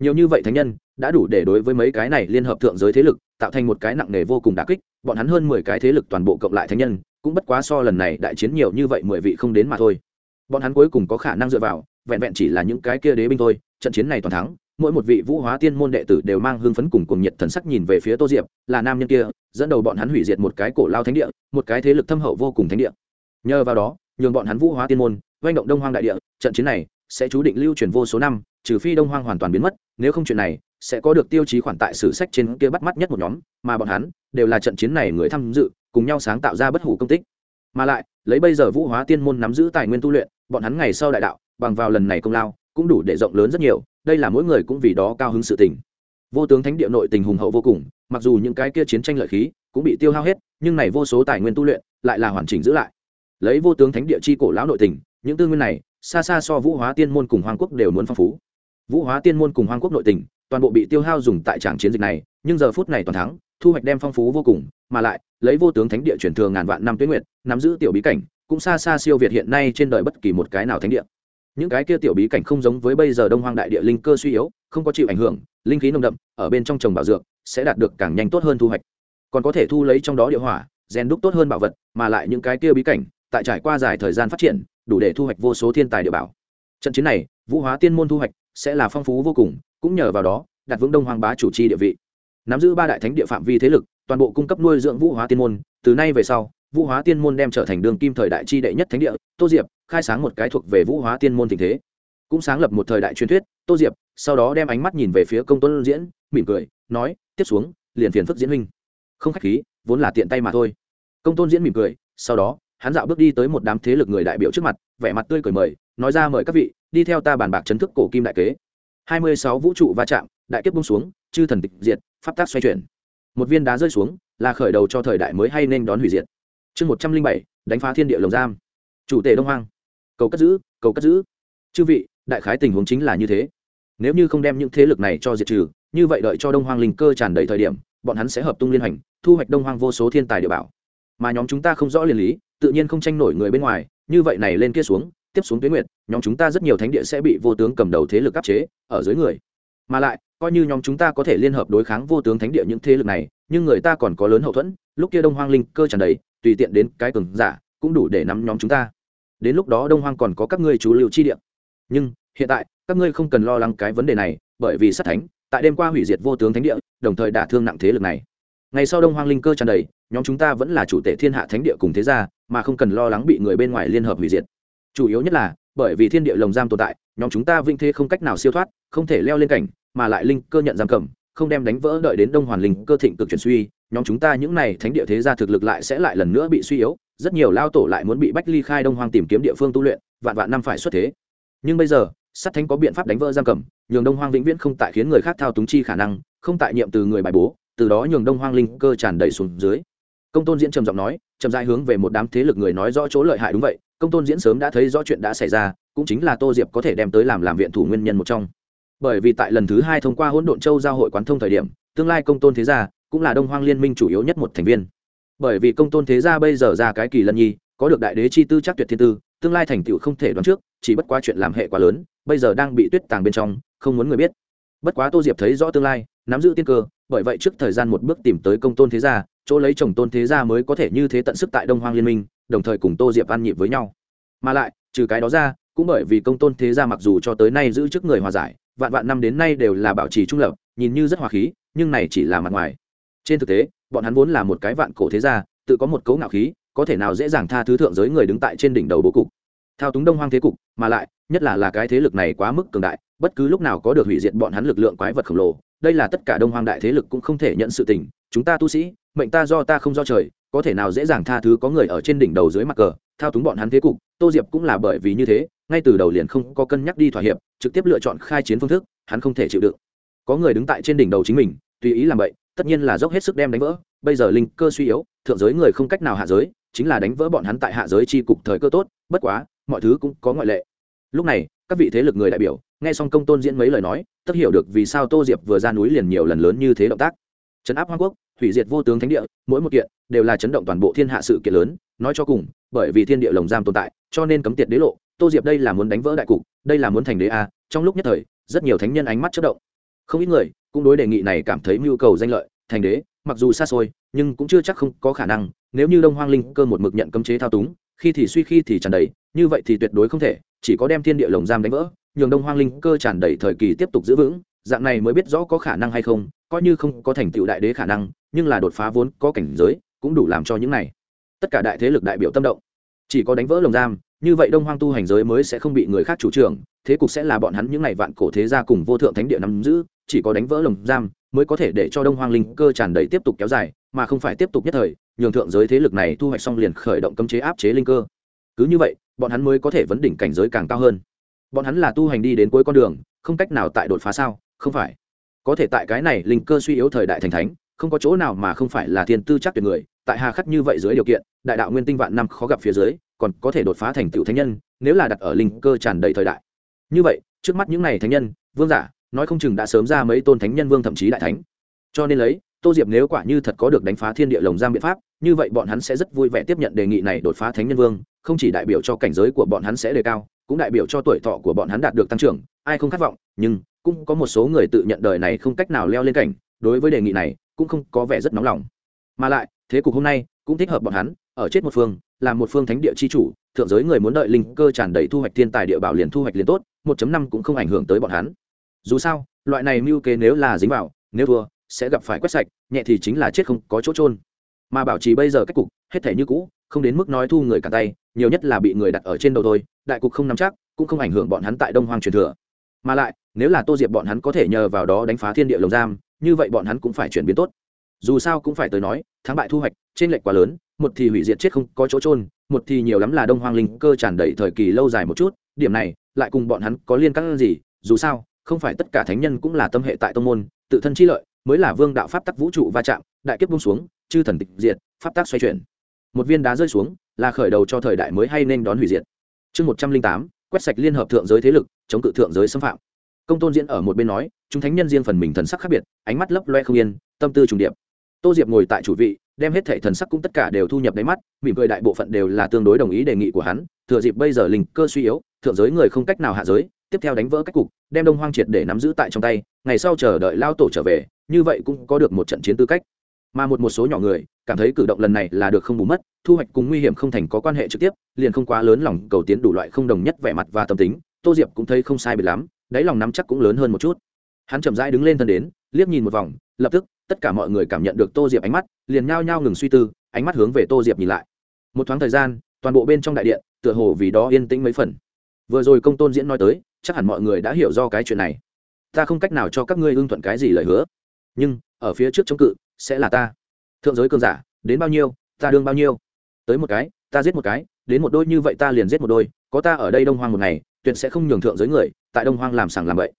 nhiều như vậy thánh nhân, đã đủ để đối với mấy cái này liên hợp thượng giới thế lực tạo thành một cái nặng nề vô cùng đà kích, bọn hắn hơn mười cái thế lực toàn bộ cộng lại thánh nhân, cũng bất quá so lần này đại chiến nhiều như vậy mười vị không đến mà thôi. Bọn hắn cuối cùng có khả năng dựa vào, vẹn vẹn chỉ là những cái kia đế binh thôi, trận chiến này toàn thắng, mỗi một vị vũ hóa tiên môn đệ tử đều mang hương phấn cùng cùng nhiệt thần sắc nhìn về phía tô diệp, là nam nhân kia, dẫn đầu bọn hắn hủy diệt một cái cổ lao thánh địa, một cái thế lực thâm hậu vô cùng thánh địa. Nhờ vào đó, nhường bọn hắn vũ hóa tiên môn doanh động đông hoang đại địa, trận chiến này sẽ chú định lưu truyền vô số năm, trừ phi đông hoang hoàn toàn biến mất, nếu không chuyện này sẽ có được tiêu chí khoản tại sử sách trên kia bắt mắt nhất một nhóm, mà bọn hắn đều là trận chiến này người tham dự, cùng nhau sáng tạo ra bất hủ công tích. Mà lại, lấy bây giờ vũ hóa tiên môn nắm giữ tài nguyên tu luyện, bọn hắn ngày sau đại đạo, bằng vào lần này công lao, cũng đủ để rộng lớn rất nhiều, đây là mỗi người cũng vì đó cao hứng sự tình. Vô tướng thánh địa nội tình hùng hậu vô cùng, mặc dù những cái kia chiến tranh lợi khí cũng bị tiêu hao hết, nhưng này vô số tài nguyên tu luyện lại là hoàn chỉnh giữ lại. Lấy vô tướng thánh địa chi cổ lão nội tình, những tư nguyên này, xa xa so vũ hóa tiên môn cùng hoàng quốc đều muốn phong phú. Vũ hóa tiên môn cùng hoàng quốc nội tình toàn bộ bị tiêu hao dùng tại tràng chiến dịch này, nhưng giờ phút này toàn thắng, thu hoạch đem phong phú vô cùng, mà lại, lấy vô tướng thánh địa truyền thừa ngàn vạn năm tuyết nguyệt, nắm giữ tiểu bí cảnh, cũng xa xa siêu việt hiện nay trên đời bất kỳ một cái nào thánh địa. Những cái kia tiểu bí cảnh không giống với bây giờ đông hoang đại địa linh cơ suy yếu, không có chịu ảnh hưởng, linh khí nồng đậm, ở bên trong trồng bảo dược, sẽ đạt được càng nhanh tốt hơn thu hoạch. Còn có thể thu lấy trong đó địa hỏa, rèn đúc tốt hơn bảo vật, mà lại những cái kia bí cảnh, tại trải qua dài thời gian phát triển, đủ để thu hoạch vô số thiên tài địa bảo. Trận chiến này, vũ hóa tiên môn thu hoạch sẽ là phong phú vô cùng cũng nhờ vào đó, đặt vững đông hoàng bá chủ trì địa vị. Nắm giữ ba đại thánh địa phạm vi thế lực, toàn bộ cung cấp nuôi dưỡng vũ hóa tiên môn, từ nay về sau, vũ hóa tiên môn đem trở thành đường kim thời đại chi đệ nhất thánh địa, tô diệp khai sáng một cái thuộc về vũ hóa tiên môn tình thế. Cũng sáng lập một thời đại truyền thuyết, tô diệp sau đó đem ánh mắt nhìn về phía công tôn diễn, mỉm cười, nói, tiếp xuống, liền phiền phức diễn huynh. Không khách khí, vốn là tiện tay mà thôi. Công tôn diễn mỉm cười, sau đó, hắn dạo bước đi tới một đám thế lực người đại biểu trước mặt, vẻ mặt tươi cười mời, nói ra, mời các vị, đi theo ta bàn bạc chấn thức cổ kim đại kế hai mươi sáu vũ trụ va chạm, đại kiếp bung xuống, chư thần tịch diệt, pháp tác xoay chuyển. Một viên đá rơi xuống, là khởi đầu cho thời đại mới hay nên đón hủy diệt. Chương một trăm linh bảy, đánh phá thiên địa lồng giam. Chủ tể đông hoang. Cầu cất giữ, cầu cất giữ. Chư vị, đại khái tình huống chính là như thế. Nếu như không đem những thế lực này cho diệt trừ, như vậy đợi cho đông hoang linh cơ tràn đầy thời điểm, bọn hắn sẽ hợp tung liên hành, thu hoạch đông hoang vô số thiên tài địa bảo. Mà nhóm chúng ta không rõ liền lý, tự nhiên không tranh nổi người bên ngoài, như vậy này lên kia xuống, tiếp xuống tuyến nguyệt nhóm chúng ta rất nhiều thánh địa sẽ bị vô tướng cầm đầu thế lực áp chế ở dưới người. Mà lại, coi như nhóm chúng ta có thể liên hợp đối kháng vô tướng thánh địa những thế lực này, nhưng người ta còn có lớn hậu thuẫn, lúc kia đông hoang linh cơ tràn đầy, tùy tiện đến cái cường giả cũng đủ để nắm nhóm chúng ta. Đến lúc đó đông hoang còn có các ngươi chú liệu chi địa. Nhưng, hiện tại, các ngươi không cần lo lắng cái vấn đề này, bởi vì sát thánh, tại đêm qua hủy diệt vô tướng thánh địa, đồng thời đả thương nặng thế lực này. Ngày sau đông hoang linh cơ tràn đầy, nhóm chúng ta vẫn là chủ tể thiên hạ thánh địa cùng thế gia, mà không cần lo lắng bị người bên ngoài liên hợp hủy diệt. Chủ yếu nhất là bởi vì thiên địa lồng giam tồn tại, nhóm chúng ta vinh thế không cách nào siêu thoát, không thể leo lên cảnh, mà lại linh cơ nhận giam cầm, không đem đánh vỡ đợi đến đông hoàn linh cơ thịnh cực chuyển suy, nhóm chúng ta những này thánh địa thế gia thực lực lại sẽ lại lần nữa bị suy yếu, rất nhiều lao tổ lại muốn bị bách ly khai đông hoang tìm kiếm địa phương tu luyện, vạn vạn năm phải xuất thế. Nhưng bây giờ sắt thánh có biện pháp đánh vỡ giam cầm, nhường đông hoang vĩnh viễn không tại khiến người khác thao túng chi khả năng, không tại nhiệm từ người bài bố, từ đó nhường đông hoang linh cơ tràn đầy xuống dưới. Công tôn diễn trầm giọng nói trầm dài hướng về một đám thế lực người nói rõ chỗ lợi hại đúng vậy công tôn diễn sớm đã thấy rõ chuyện đã xảy ra, cũng chính là tô diệp có thể đem tới làm làm viện thủ nguyên nhân một trong. Bởi vì tại lần thứ hai thông qua hỗn độn châu giao hội quán thông thời điểm, tương lai công tôn thế gia cũng là đông hoang liên minh chủ yếu nhất một thành viên. Bởi vì công tôn thế gia bây giờ ra cái kỳ lân nhi, có được đại đế chi tư chắc tuyệt thiên tư, tương lai thành tựu không thể đoán trước, chỉ bất quá chuyện làm hệ quá lớn, bây giờ đang bị tuyết tàng bên trong, không muốn người biết. Bất quá tô diệp thấy rõ tương lai, nắm giữ tiên cơ, bởi vậy trước thời gian một bước tìm tới công tôn thế gia, chỗ lấy chồng tôn thế gia mới có thể như thế tận sức tại đông hoang liên minh đồng thời cùng tô diệp ăn nhịp với nhau. Mà lại, trừ cái đó ra, cũng bởi vì công tôn thế gia mặc dù cho tới nay giữ chức người hòa giải, vạn vạn năm đến nay đều là bảo trì trung lập, nhìn như rất hòa khí, nhưng này chỉ là mặt ngoài. Trên thực tế, bọn hắn vốn là một cái vạn cổ thế gia, tự có một cấu ngạo khí, có thể nào dễ dàng tha thứ thượng giới người đứng tại trên đỉnh đầu bố cục. Thao túng đông hoang thế cục, mà lại, nhất là là cái thế lực này quá mức cường đại, bất cứ lúc nào có được hủy diệt bọn hắn lực lượng quái vật khổng lồ, đây là tất cả đông hoang đại thế lực cũng không thể nhận sự tình. Chúng ta tu sĩ, mệnh ta do ta không do trời có thể nào dễ dàng tha thứ có người ở trên đỉnh đầu dưới mặt cờ, thao túng bọn hắn thế cục, tô diệp cũng là bởi vì như thế, ngay từ đầu liền không có cân nhắc đi thỏa hiệp, trực tiếp lựa chọn khai chiến phương thức, hắn không thể chịu đựng. Có người đứng tại trên đỉnh đầu chính mình, tùy ý làm vậy, tất nhiên là dốc hết sức đem đánh vỡ, bây giờ linh cơ suy yếu, thượng giới người không cách nào hạ giới, chính là đánh vỡ bọn hắn tại hạ giới chi cục thời cơ tốt, bất quá, mọi thứ cũng có ngoại lệ. Lúc này, các vị thế lực người đại biểu, nghe xong công tôn diễn mấy lời nói, tất hiểu được vì sao tô diệp vừa ra núi liền nhiều lần lớn như thế động tác. Trấn áp hoa quốc hủy diệt vô tướng thánh địa, mỗi một kiện đều là chấn động toàn bộ thiên hạ sự kiện lớn. Nói cho cùng, bởi vì thiên địa lồng giam tồn tại, cho nên cấm tiệt đế lộ. Tô diệp đây là muốn đánh vỡ đại cục, đây là muốn thành đế a. Trong lúc nhất thời, rất nhiều thánh nhân ánh mắt chất động. Không ít người cũng đối đề nghị này cảm thấy mưu cầu danh lợi, thành đế, mặc dù xa xôi, nhưng cũng chưa chắc không có khả năng. Nếu như đông hoang linh cơ một mực nhận cấm chế thao túng, khi thì suy khi thì tràn đầy, như vậy thì tuyệt đối không thể, chỉ có đem thiên địa lồng giam đánh vỡ, nhường đông hoang linh cơ tràn đầy thời kỳ tiếp tục giữ vững. Dạng này mới biết rõ có khả năng hay không, coi như không có thành tựu đại đế khả năng nhưng là đột phá vốn có cảnh giới, cũng đủ làm cho những này. Tất cả đại thế lực đại biểu tâm động. Chỉ có đánh vỡ lồng giam, như vậy đông hoang tu hành giới mới sẽ không bị người khác chủ trương, thế cục sẽ là bọn hắn những ngày vạn cổ thế gia cùng vô thượng thánh địa nắm giữ, chỉ có đánh vỡ lồng giam mới có thể để cho đông hoang linh cơ tràn đầy tiếp tục kéo dài, mà không phải tiếp tục nhất thời, nhường thượng giới thế lực này thu hoạch xong liền khởi động cấm chế áp chế linh cơ. Cứ như vậy, bọn hắn mới có thể vấn đỉnh cảnh giới càng cao hơn. Bọn hắn là tu hành đi đến cuối con đường, không cách nào tại đột phá sao? Không phải. Có thể tại cái này linh cơ suy yếu thời đại thành thánh không có chỗ nào mà không phải là thiên tư chắc tuyệt người, tại hà khắc như vậy dưới điều kiện, đại đạo nguyên tinh vạn năm khó gặp phía dưới, còn có thể đột phá thành tựu thánh nhân, nếu là đặt ở linh cơ tràn đầy thời đại. Như vậy, trước mắt những này thánh nhân, vương giả, nói không chừng đã sớm ra mấy tôn thánh nhân vương thậm chí đại thánh. Cho nên lấy, tô diệp nếu quả như thật có được đánh phá thiên địa lồng giam biện pháp, như vậy bọn hắn sẽ rất vui vẻ tiếp nhận đề nghị này đột phá thánh nhân vương, không chỉ đại biểu cho cảnh giới của bọn hắn sẽ đề cao, cũng đại biểu cho tuổi thọ của bọn hắn đạt được tăng trưởng, ai không khát vọng, nhưng cũng có một số người tự nhận đời này không cách nào leo lên cảnh, đối với đề nghị này cũng không có vẻ rất nóng lòng. Mà lại, thế cục hôm nay cũng thích hợp bọn hắn, ở chết một phương, là một phương thánh địa chi chủ, thượng giới người muốn đợi linh cơ tràn đầy thu hoạch thiên tài địa bảo liền thu hoạch liền tốt, một năm cũng không ảnh hưởng tới bọn hắn. Dù sao, loại này mưu kế nếu là dính vào, nếu thua, sẽ gặp phải quét sạch, nhẹ thì chính là chết không có chỗ trôn mà bảo trì bây giờ cách cục, hết thể như cũ, không đến mức nói thu người cả tay, nhiều nhất là bị người đặt ở trên đầu thôi, đại cục không nắm chắc, cũng không ảnh hưởng bọn hắn tại đông hoang truyền thừa. Mà lại, nếu là tô diệp bọn hắn có thể nhờ vào đó đánh phá thiên địa lồng giam như vậy bọn hắn cũng phải chuyển biến tốt. Dù sao cũng phải tới nói, thắng bại thu hoạch, trên lệch quá lớn, một thì hủy diệt chết không có chỗ trôn một thì nhiều lắm là đông hoang linh cơ tràn đầy thời kỳ lâu dài một chút, điểm này, lại cùng bọn hắn có liên căng gì, dù sao, không phải tất cả thánh nhân cũng là tâm hệ tại tông môn, tự thân chi lợi, mới là vương đạo pháp tắc vũ trụ va chạm, đại kiếp bung xuống, chư thần tịch diệt, pháp tắc xoay chuyển. Một viên đá rơi xuống, là khởi đầu cho thời đại mới hay nên đón hủy diệt. Chương một trăm linh tám, quét sạch liên hợp thượng giới thế lực, chống cự thượng giới xâm phạm công tôn diễn ở một bên nói, chúng thánh nhân riêng phần mình thần sắc khác biệt, ánh mắt lấp loe không yên, tâm tư trùng điệp. Tô diệp ngồi tại chủ vị, đem hết thể thần sắc cũng tất cả đều thu nhập đáy mắt, mỉm cười đại bộ phận đều là tương đối đồng ý đề nghị của hắn, thừa dịp bây giờ linh cơ suy yếu, thượng giới người không cách nào hạ giới, tiếp theo đánh vỡ cách cục, đem đông hoang triệt để nắm giữ tại trong tay, ngày sau chờ đợi lao tổ trở về, như vậy cũng có được một trận chiến tư cách. Mà một một số nhỏ người, cảm thấy cử động lần này là được không bù mất, thu hoạch cùng nguy hiểm không thành có quan hệ trực tiếp, liền không quá lớn lòng cầu tiến đủ loại không đồng nhất vẻ mặt và tâm tính, tô diệp cũng thấy không sai bị lắm đáy lòng nắm chắc cũng lớn hơn một chút. Hắn chậm rãi đứng lên thân đến, liếc nhìn một vòng, lập tức, tất cả mọi người cảm nhận được tô diệp ánh mắt, liền nhao nhao ngừng suy tư, ánh mắt hướng về tô diệp nhìn lại. Một thoáng thời gian, toàn bộ bên trong đại điện, tựa hồ vì đó yên tĩnh mấy phần. Vừa rồi công tôn diễn nói tới, chắc hẳn mọi người đã hiểu do cái chuyện này. Ta không cách nào cho các ngươi ưng thuận cái gì lời hứa. Nhưng, ở phía trước chống cự, sẽ là ta. Thượng giới cường giả, đến bao nhiêu, ta đương bao nhiêu? Tới một cái, ta giết một cái, đến một đôi như vậy ta liền giết một đôi, có ta ở đây đông hoang một ngày, tuyệt sẽ không nhường thượng giới người tại đông hoang làm sàng làm vậy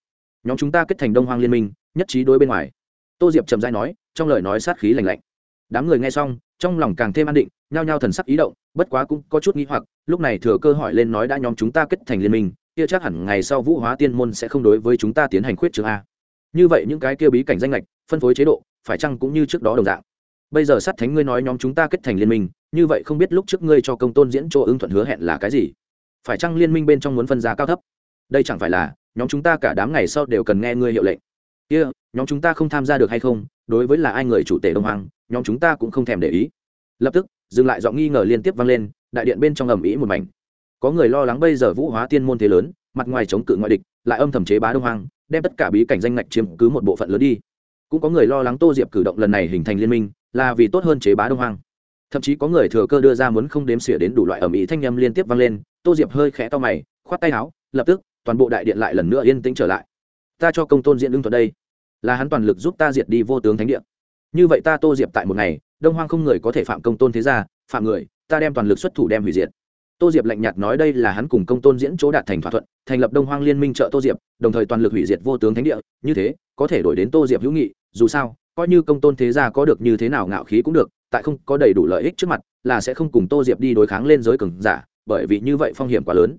nhóm chúng ta kết thành đông hoang liên minh, nhất trí đối bên ngoài. Tô diệp trầm dai nói, trong lời nói sát khí lành lạnh. Đám người nghe xong, trong lòng càng thêm an định, nhao nhao thần sắc ý động, bất quá cũng có chút nghĩ hoặc, lúc này thừa cơ hỏi lên nói đã nhóm chúng ta kết thành liên minh, kia chắc hẳn ngày sau vũ hóa tiên môn sẽ không đối với chúng ta tiến hành khuyết trường a. Như vậy những cái kia bí cảnh danh lệch phân phối chế độ, phải chăng cũng như trước đó đồng dạng? Bây giờ sát thánh ngươi nói nhóm chúng ta kết thành liên minh, như vậy không biết lúc trước ngươi cho công tôn diễn chỗ ứng thuận hứa hẹn là cái gì? Phải chăng liên minh bên trong muốn phân giá cao thấp? Đây chẳng phải là nhóm chúng ta cả đám ngày sau đều cần nghe ngươi hiệu lệnh. Kia、yeah, nhóm chúng ta không tham gia được hay không? Đối với là ai người chủ tể đông hoàng nhóm chúng ta cũng không thèm để ý. Lập tức dừng lại giọng nghi ngờ liên tiếp vang lên đại điện bên trong ầm ĩ một mảnh. Có người lo lắng bây giờ vũ hóa tiên môn thế lớn mặt ngoài chống cự ngoại địch lại âm thầm chế bá đông hoàng đem tất cả bí cảnh danh ngạch chiếm cứ một bộ phận lớn đi. Cũng có người lo lắng tô diệp cử động lần này hình thành liên minh là vì tốt hơn chế bá đông hoàng thậm chí có người thừa cơ đưa ra muốn không đếm xỉa đến đủ loại ẩm ý thanh â m liên tiếp vang lên tô diệp hơi khẽ to mày khoát tay áo lập tức toàn bộ đại điện lại lần nữa yên tĩnh trở lại. Ta cho công tôn diện ưng thuật đây. Là hắn toàn lực giúp ta diệt đi vô tướng thánh điện như vậy ta tô diệp tại một ngày, đông hoang không người có thể phạm công tôn thế gia, phạm người, ta đem toàn lực xuất thủ đem hủy diệt. Tô diệp lạnh nhạt nói đây là hắn cùng công tôn diễn chỗ đạt thành thỏa thuận, thành lập đông hoang liên minh trợ tô diệp, đồng thời toàn lực hủy diệt vô tướng thánh địa. Như thế, có thể đổi đến tô diệp hữu nghị, dù sao, coi như công tôn thế gia có được như thế nào ngạo khí cũng được, tại không có đầy đủ lợi ích trước mặt, là sẽ không cùng tô diệp đi đối kháng lên giới cường giả, bởi vì như vậy phong hiểm quá lớn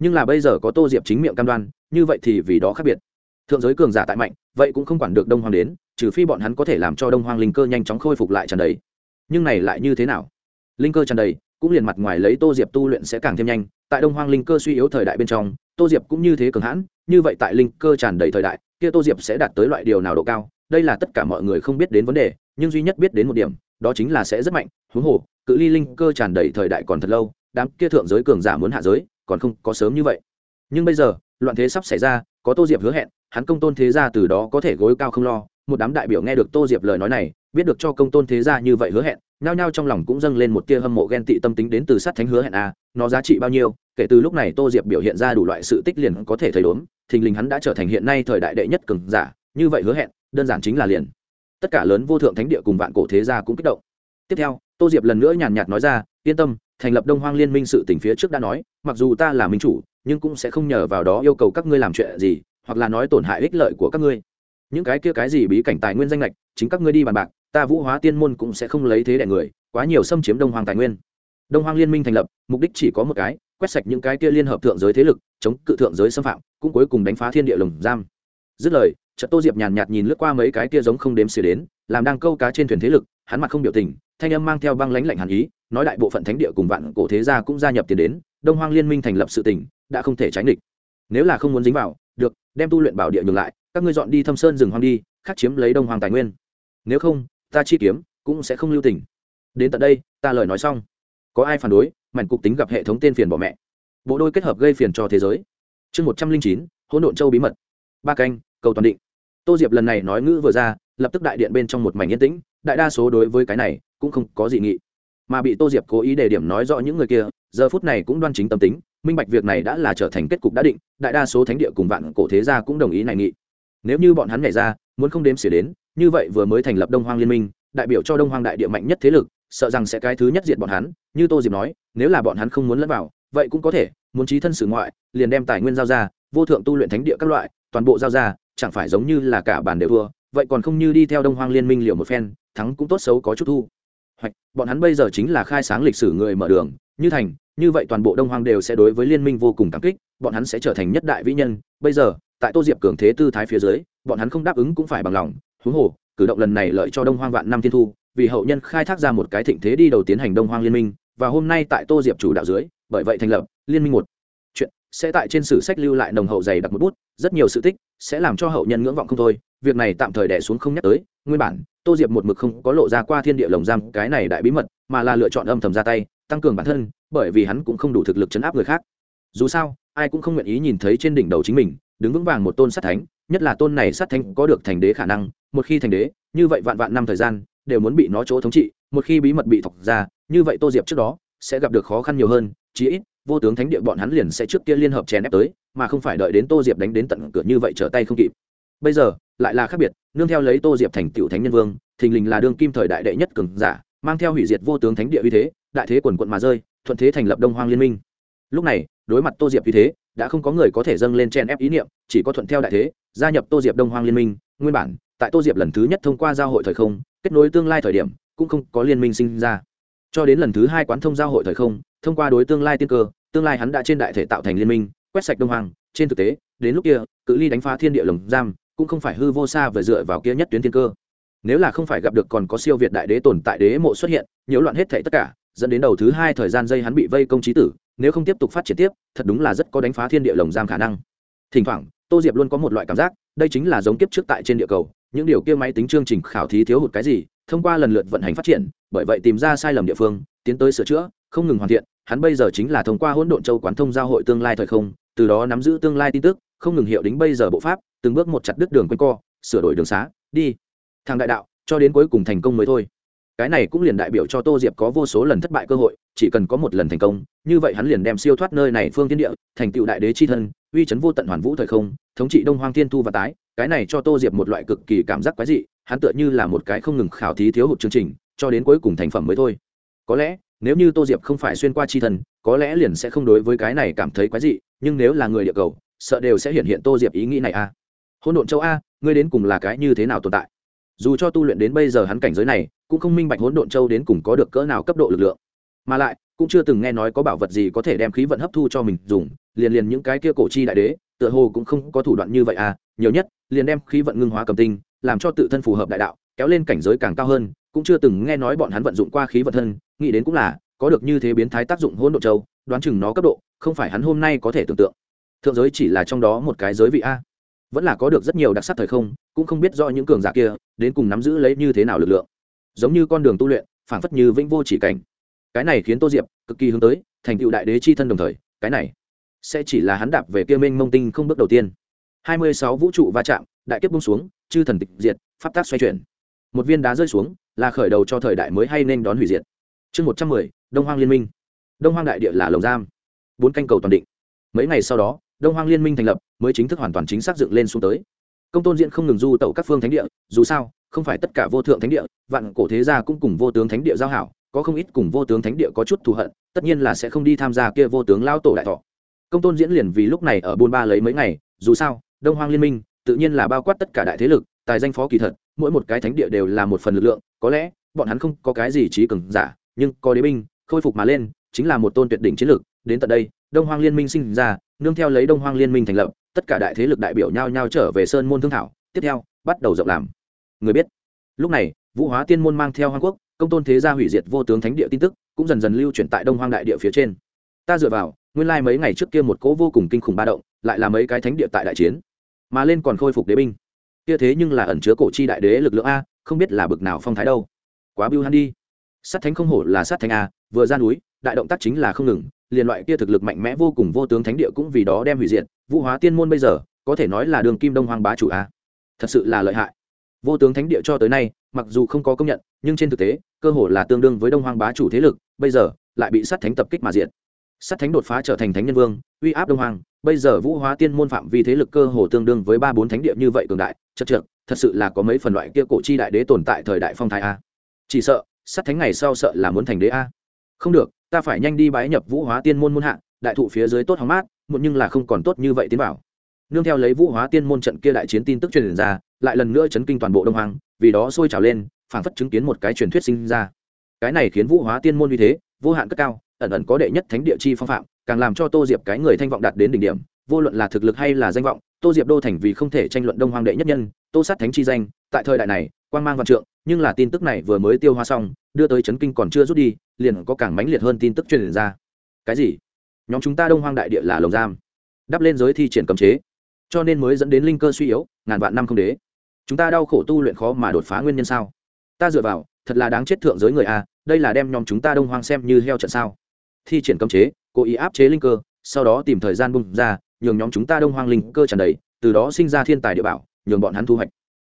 nhưng là bây giờ có tô diệp chính miệng cam đoan, như vậy thì vì đó khác biệt. Thượng giới cường giả tại mạnh, vậy cũng không quản được đông hoàng đến, trừ phi bọn hắn có thể làm cho đông hoàng linh cơ nhanh chóng khôi phục lại tràn đầy. Nhưng này lại như thế nào? Linh cơ tràn đầy, cũng liền mặt ngoài lấy tô diệp tu luyện sẽ càng thêm nhanh, tại đông hoàng linh cơ suy yếu thời đại bên trong, tô diệp cũng như thế cường hãn, như vậy tại linh cơ tràn đầy thời đại, kia tô diệp sẽ đạt tới loại điều nào độ cao, đây là tất cả mọi người không biết đến vấn đề, nhưng duy nhất biết đến một điểm, đó chính là sẽ rất mạnh, huống hồ, cự ly linh cơ tràn đầy thời đại còn thật lâu, đám kia thượng giới cường giả muốn hạ giới còn không có sớm như vậy. Nhưng bây giờ loạn thế sắp xảy ra có tô diệp hứa hẹn hắn công tôn thế gia từ đó có thể gối cao không lo. Một đám đại biểu nghe được tô diệp lời nói này biết được cho công tôn thế gia như vậy hứa hẹn nhao nhao trong lòng cũng dâng lên một tia hâm mộ ghen tị tâm tính đến từ sát thánh hứa hẹn a à, nó giá trị bao nhiêu? Kể từ lúc này tô diệp biểu hiện ra đủ loại sự tích liền có thể thấy đốn thình lình hắn đã trở thành hiện nay thời đại đệ nhất cường giả như vậy hứa hẹn đơn giản chính là liền. Tất cả lớn vô thượng thánh địa cùng vạn cổ thế gia cũng kích động. Tiếp theo tô diệp lần nữa nhàn nhạt nói ra, yên tâm, thành lập đông hoang liên minh sự tỉnh phía trước đã nói, mặc dù ta là minh chủ, nhưng cũng sẽ không nhờ vào đó yêu cầu các ngươi làm chuyện gì, hoặc là nói tổn hại ích lợi của các ngươi. Những cái kia cái gì bí cảnh tài nguyên danh lệch, chính các ngươi đi bàn bạc, ta vũ hóa tiên môn cũng sẽ không lấy thế để người, quá nhiều xâm chiếm đông hoàng tài nguyên. Đông hoàng liên minh thành lập, mục đích chỉ có một cái, quét sạch những cái kia liên hợp thượng giới thế lực, chống cự thượng giới xâm phạm, cũng cuối cùng đánh phá thiên địa lồng giam. Dứt lời trận tô diệp nhàn nhạt nhìn lướt qua mấy cái kia giống không đếm xỉa đến, làm đang câu cá trên thuyền thế lực, hắn mặt không biểu tình, thanh âm mang theo băng lãnh lạnh hàn ý, nói đại bộ phận thánh địa cùng vạn cổ thế gia cũng gia nhập tiền đến, đông hoang liên minh thành lập sự tỉnh đã không thể tránh địch. Nếu là không muốn dính vào, được, đem tu luyện bảo địa nhường lại, các ngươi dọn đi thâm sơn rừng hoang đi khắc chiếm lấy đông hoàng tài nguyên. Nếu không, ta chi kiếm cũng sẽ không lưu tình. Đến tận đây, ta lời nói xong. Có ai phản đối, mảnh cục tính gặp hệ thống tên phiền bỏ mẹ. Bộ đôi kết hợp gây phiền cho thế giới. Chương một trăm linh chín, hỗn độn châu bí mật. Ba canh, cầu toàn định tô diệp lần này nói ngữ vừa ra, lập tức đại điện bên trong một mảnh yên tĩnh, đại đa số đối với cái này cũng không có gì nghị. Mà bị tô diệp cố ý đề điểm nói rõ những người kia, giờ phút này cũng đoan chính tâm tính, minh bạch việc này đã là trở thành kết cục đã định, đại đa số thánh địa cùng vạn cổ thế gia cũng đồng ý này nghị. Nếu như bọn hắn nhảy ra, muốn không đếm xỉa đến, như vậy vừa mới thành lập đông hoang liên minh, đại biểu cho đông hoang đại địa mạnh nhất thế lực, sợ rằng sẽ cái thứ nhất diện bọn hắn, như tô diệp nói, nếu là bọn hắn không muốn lẫn vào, vậy cũng có thể, muốn trí thân sử ngoại, liền đem tài nguyên giao ra, vô thượng tu luyện thánh địa các loại, toàn bộ giao ra chẳng phải giống như là cả bàn đều thua, vậy còn không như đi theo đông hoang liên minh liều một phen, thắng cũng tốt xấu có chút thu. Hoặc bọn hắn bây giờ chính là khai sáng lịch sử người mở đường, như thành, như vậy toàn bộ đông hoang đều sẽ đối với liên minh vô cùng cảm kích, bọn hắn sẽ trở thành nhất đại vĩ nhân. Bây giờ, tại tô diệp cường thế tư thái phía dưới, bọn hắn không đáp ứng cũng phải bằng lòng. Huống hồ, cử động lần này lợi cho đông hoang vạn năm thiên thu, vì hậu nhân khai thác ra một cái thịnh thế đi đầu tiến hành đông hoang liên minh, và hôm nay tại tô diệp chủ đạo dưới, bởi vậy thành lập liên minh một. Chuyện sẽ tại trên sử sách lưu lại nồng hậu dày đặc một bút, rất nhiều sự tích sẽ làm cho hậu nhân ngưỡng vọng không thôi, việc này tạm thời đẻ xuống không nhắc tới, nguyên bản, tô diệp một mực không có lộ ra qua thiên địa lồng giam, cái này đại bí mật, mà là lựa chọn âm thầm ra tay, tăng cường bản thân, bởi vì hắn cũng không đủ thực lực chấn áp người khác. Dù sao, ai cũng không nguyện ý nhìn thấy trên đỉnh đầu chính mình, đứng vững vàng một tôn sát thánh, nhất là tôn này sát thánh có được thành đế khả năng, một khi thành đế, như vậy vạn vạn năm thời gian, đều muốn bị nó chỗ thống trị, một khi bí mật bị thọc ra, như vậy tô diệp trước đó sẽ gặp được khó khăn nhiều hơn, chí ít, vô tướng thánh địa bọn hắn liền sẽ trước kia liên hợp chèn ép tới mà không phải đợi đến tô diệp đánh đến tận cửa như vậy trở tay không kịp. Bây giờ, lại là khác biệt, nương theo lấy tô diệp thành tựu thánh nhân vương, thình lình là đương kim thời đại đệ nhất cường giả, mang theo hủy diệt vô tướng thánh địa uy thế, đại thế quần quận mà rơi, thuận thế thành lập đông hoang liên minh. Lúc này, đối mặt tô diệp uy thế, đã không có người có thể dâng lên chen ép ý niệm, chỉ có thuận theo đại thế, gia nhập tô diệp đông hoang liên minh. Nguyên bản, tại tô diệp lần thứ nhất thông qua giao hội thời không, kết nối tương lai thời điểm, cũng không có liên minh sinh ra. Cho đến lần thứ hai quán thông giao hội thời không, thông qua đối tương lai tiên cơ, tương lai hắn đã trên đại thể tạo thành liên minh quét sạch đông hoàng trên thực tế, đến lúc kia, cự ly đánh phá thiên địa lồng giam cũng không phải hư vô xa về dựa vào kia nhất tuyến thiên cơ. Nếu là không phải gặp được còn có siêu việt đại đế tồn tại đế mộ xuất hiện, nhiễu loạn hết thảy tất cả, dẫn đến đầu thứ hai thời gian dây hắn bị vây công trí tử, nếu không tiếp tục phát triển tiếp, thật đúng là rất có đánh phá thiên địa lồng giam khả năng. Thỉnh thoảng, tô diệp luôn có một loại cảm giác, đây chính là giống kiếp trước tại trên địa cầu, những điều kia máy tính chương trình khảo thí thiếu hụt cái gì, thông qua lần lượt vận hành phát triển, bởi vậy tìm ra sai lầm địa phương, tiến tới sửa chữa, không ngừng hoàn thiện hắn bây giờ chính là thông qua hỗn độn châu quán thông giao hội tương lai thời không, từ đó nắm giữ tương lai tin tức, không ngừng hiệu đính bây giờ bộ pháp, từng bước một chặt đứt đường quanh co, sửa đổi đường xá, đi. Thằng đại đạo, cho đến cuối cùng thành công mới thôi. Cái này cũng liền đại biểu cho tô diệp có vô số lần thất bại cơ hội, chỉ cần có một lần thành công, như vậy hắn liền đem siêu thoát nơi này phương tiến địa, thành tựu đại đế c h i thân, uy c h ấ n vô tận hoàn vũ thời không, thống trị đông hoang tiên thu và tái. Cái này cho tô diệp một loại cực kỳ cảm giác quái dị, hắn tựa như là một cái không ngừng khảo thí thiếu hụt chương trình, cho đến cuối cùng thành phẩm mới thôi. Có lẽ nếu như tô diệp không phải xuyên qua c h i thân có lẽ liền sẽ không đối với cái này cảm thấy quái dị, nhưng nếu là người địa cầu, sợ đều sẽ hiện hiện tô diệp ý nghĩ này a à. hôn độn châu a, ngươi đến cùng là cái như thế nào tồn tại? Dù cho tu luyện đến bây giờ hắn cảnh giới này, cũng không minh bạch hỗn độn châu đến cùng có được cỡ nào cấp độ lực lượng. Mà lại, cũng chưa từng nghe nói có bảo vật gì có thể đem khí vận hấp thu cho mình dùng, liền liền những cái kia cổ chi đại đế, tựa hồ cũng không có thủ đoạn như vậy à. Nhiều nhất, liền đem khí vận ngưng hóa cầm tinh, làm cho tự thân phù hợp đại đạo, kéo lên cảnh giới càng cao hơn, cũng chưa từng nghe nói bọn hắn vận dụng qua khí vận thân nghĩ đến cũng là, có được như thế biến thái tác dụng hỗn độn châu, đoán chừng nó cấp độ, không phải hắn hôm nay có thể tưởng tượng. Thượng giới chỉ là trong đó một cái giới vị a. Vẫn là có được rất nhiều đặc sắc thời không, cũng không biết do những cường giả kia, đến cùng nắm giữ lấy như thế nào lực lượng. Giống như con đường tu luyện, phảng phất như vĩnh vô chỉ cảnh. Cái này khiến tô diệp cực kỳ hướng tới, thành tựu đại đế chi thân đồng thời, cái này sẽ chỉ là hắn đạp về kia minh mông tinh không bước đầu tiên. Hai mươi sáu vũ trụ va chạm, đại kiếp bung xuống, chư thần tịch diệt, pháp tác xoay chuyển. Một viên đá rơi xuống, là khởi đầu cho thời đại mới hay nên đón hủy diệt chương một trăm mười, đông hoang liên minh. Đông hoang đại địa là lồng giam. Bốn canh cầu toàn định. Mấy ngày sau đó, đông hoang liên minh thành lập, mới chính thức hoàn toàn chính xác dựng lên xuống tới. Công tôn diễn không ngừng du tẩu các phương thánh địa, dù sao, không phải tất cả vô thượng thánh địa, vạn cổ thế gia cũng cùng vô tướng thánh địa giao hảo, có không ít cùng vô tướng thánh địa có chút thù hận, tất nhiên là sẽ không đi tham gia kia vô tướng lao tổ đại thọ. Công tôn diễn liền vì lúc này ở buôn ba lấy mấy ngày, dù sao, đông hoang liên minh, tự nhiên là bao quát tất cả đại thế lực, tài danh phó kỳ thật, mỗi một cái thánh địa đều là một phần lực lượng, có lẽ, bọn hắn không có cái gì trí cường giả nhưng có đế binh khôi phục mà lên chính là một tôn tuyệt đỉnh chiến lược. Đến tận đây, đông hoang liên minh sinh ra, nương theo lấy đông hoang liên minh thành lập, tất cả đại thế lực đại biểu nhau nhau trở về sơn môn thương thảo, tiếp theo, bắt đầu rộng làm. Người biết, lúc này, vũ hóa tiên môn mang theo Hoang quốc, công tôn thế gia hủy diệt vô tướng thánh địa tin tức, cũng dần dần lưu chuyển tại đông hoang đại địa phía trên. Ta dựa vào, nguyên lai mấy ngày trước kia một cỗ vô cùng kinh khủng ba động, lại là mấy cái thánh địa tại đại chiến, mà lên còn khôi phục đế binh. Kia thế nhưng là ẩn chứa cổ chi đại đế lực lượng a, không biết là bực nào phong thái đâu. Quá biêu hắn đi sát thánh không hổ là sát thánh a, vừa ra núi, đại động tác chính là không ngừng, liền loại kia thực lực mạnh mẽ vô cùng vô tướng thánh địa cũng vì đó đem hủy diệt. Vũ hóa tiên môn bây giờ, có thể nói là đường kim đông Hoang bá chủ a. Thật sự là lợi hại. Vô tướng thánh địa cho tới nay, mặc dù không có công nhận, nhưng trên thực tế, cơ hồ là tương đương với đông Hoang bá chủ thế lực, bây giờ, lại bị sát thánh tập kích mà diện sát thánh đột phá trở thành thánh nhân vương, uy áp đông Hoang. bây giờ vũ hóa tiên môn phạm vi thế lực cơ hồ tương đương với ba bốn thánh địa như vậy cường đại chất trượt thật sự là có mấy phần loại kia cổ chi đại đế tồn tại thời đại phong thái a. Chỉ sợ sát thánh ngày sau sợ là muốn thành đế a. Không được, ta phải nhanh đi bái nhập vũ hóa tiên môn môn hạ, đại thụ phía dưới tốt hóng mát một nhưng là không còn tốt như vậy tiến vào. Nương theo lấy vũ hóa tiên môn trận kia đại chiến tin tức truyền ra, lại lần nữa chấn kinh toàn bộ đông hoàng vì đó sôi trào lên, phảng phất chứng kiến một cái truyền thuyết sinh ra. Cái này khiến vũ hóa tiên môn uy thế, vô hạn cất cao, ẩn ẩn có đệ nhất thánh địa chi phong phạm, càng làm cho tô diệp cái người thanh vọng đạt đến đỉnh điểm, vô luận là thực lực hay là danh vọng, tô diệp đô thành vì không thể tranh luận đông hoàng đệ nhất nhân, tô sát thánh chi danh, tại thời đại này quan mang văn trượng nhưng là tin tức này vừa mới tiêu hoa xong, đưa tới chấn kinh còn chưa rút đi, liền có càng mãnh liệt hơn tin tức truyền ra. Cái gì? Nhóm chúng ta đông hoang đại địa là lồng giam. Đắp lên giới thi triển cấm chế. Cho nên mới dẫn đến linh cơ suy yếu, ngàn vạn năm không đế. Chúng ta đau khổ tu luyện khó mà đột phá nguyên nhân sao? Ta dựa vào, thật là đáng chết thượng giới người a, đây là đem nhóm chúng ta đông hoang xem như heo trận sao? Thi triển cấm chế, cố ý áp chế linh cơ, sau đó tìm thời gian bung ra, nhường nhóm chúng ta đông hoang linh cơ tràn đầy, từ đó sinh ra thiên tài địa bảo, nhường bọn hắn thu hoạch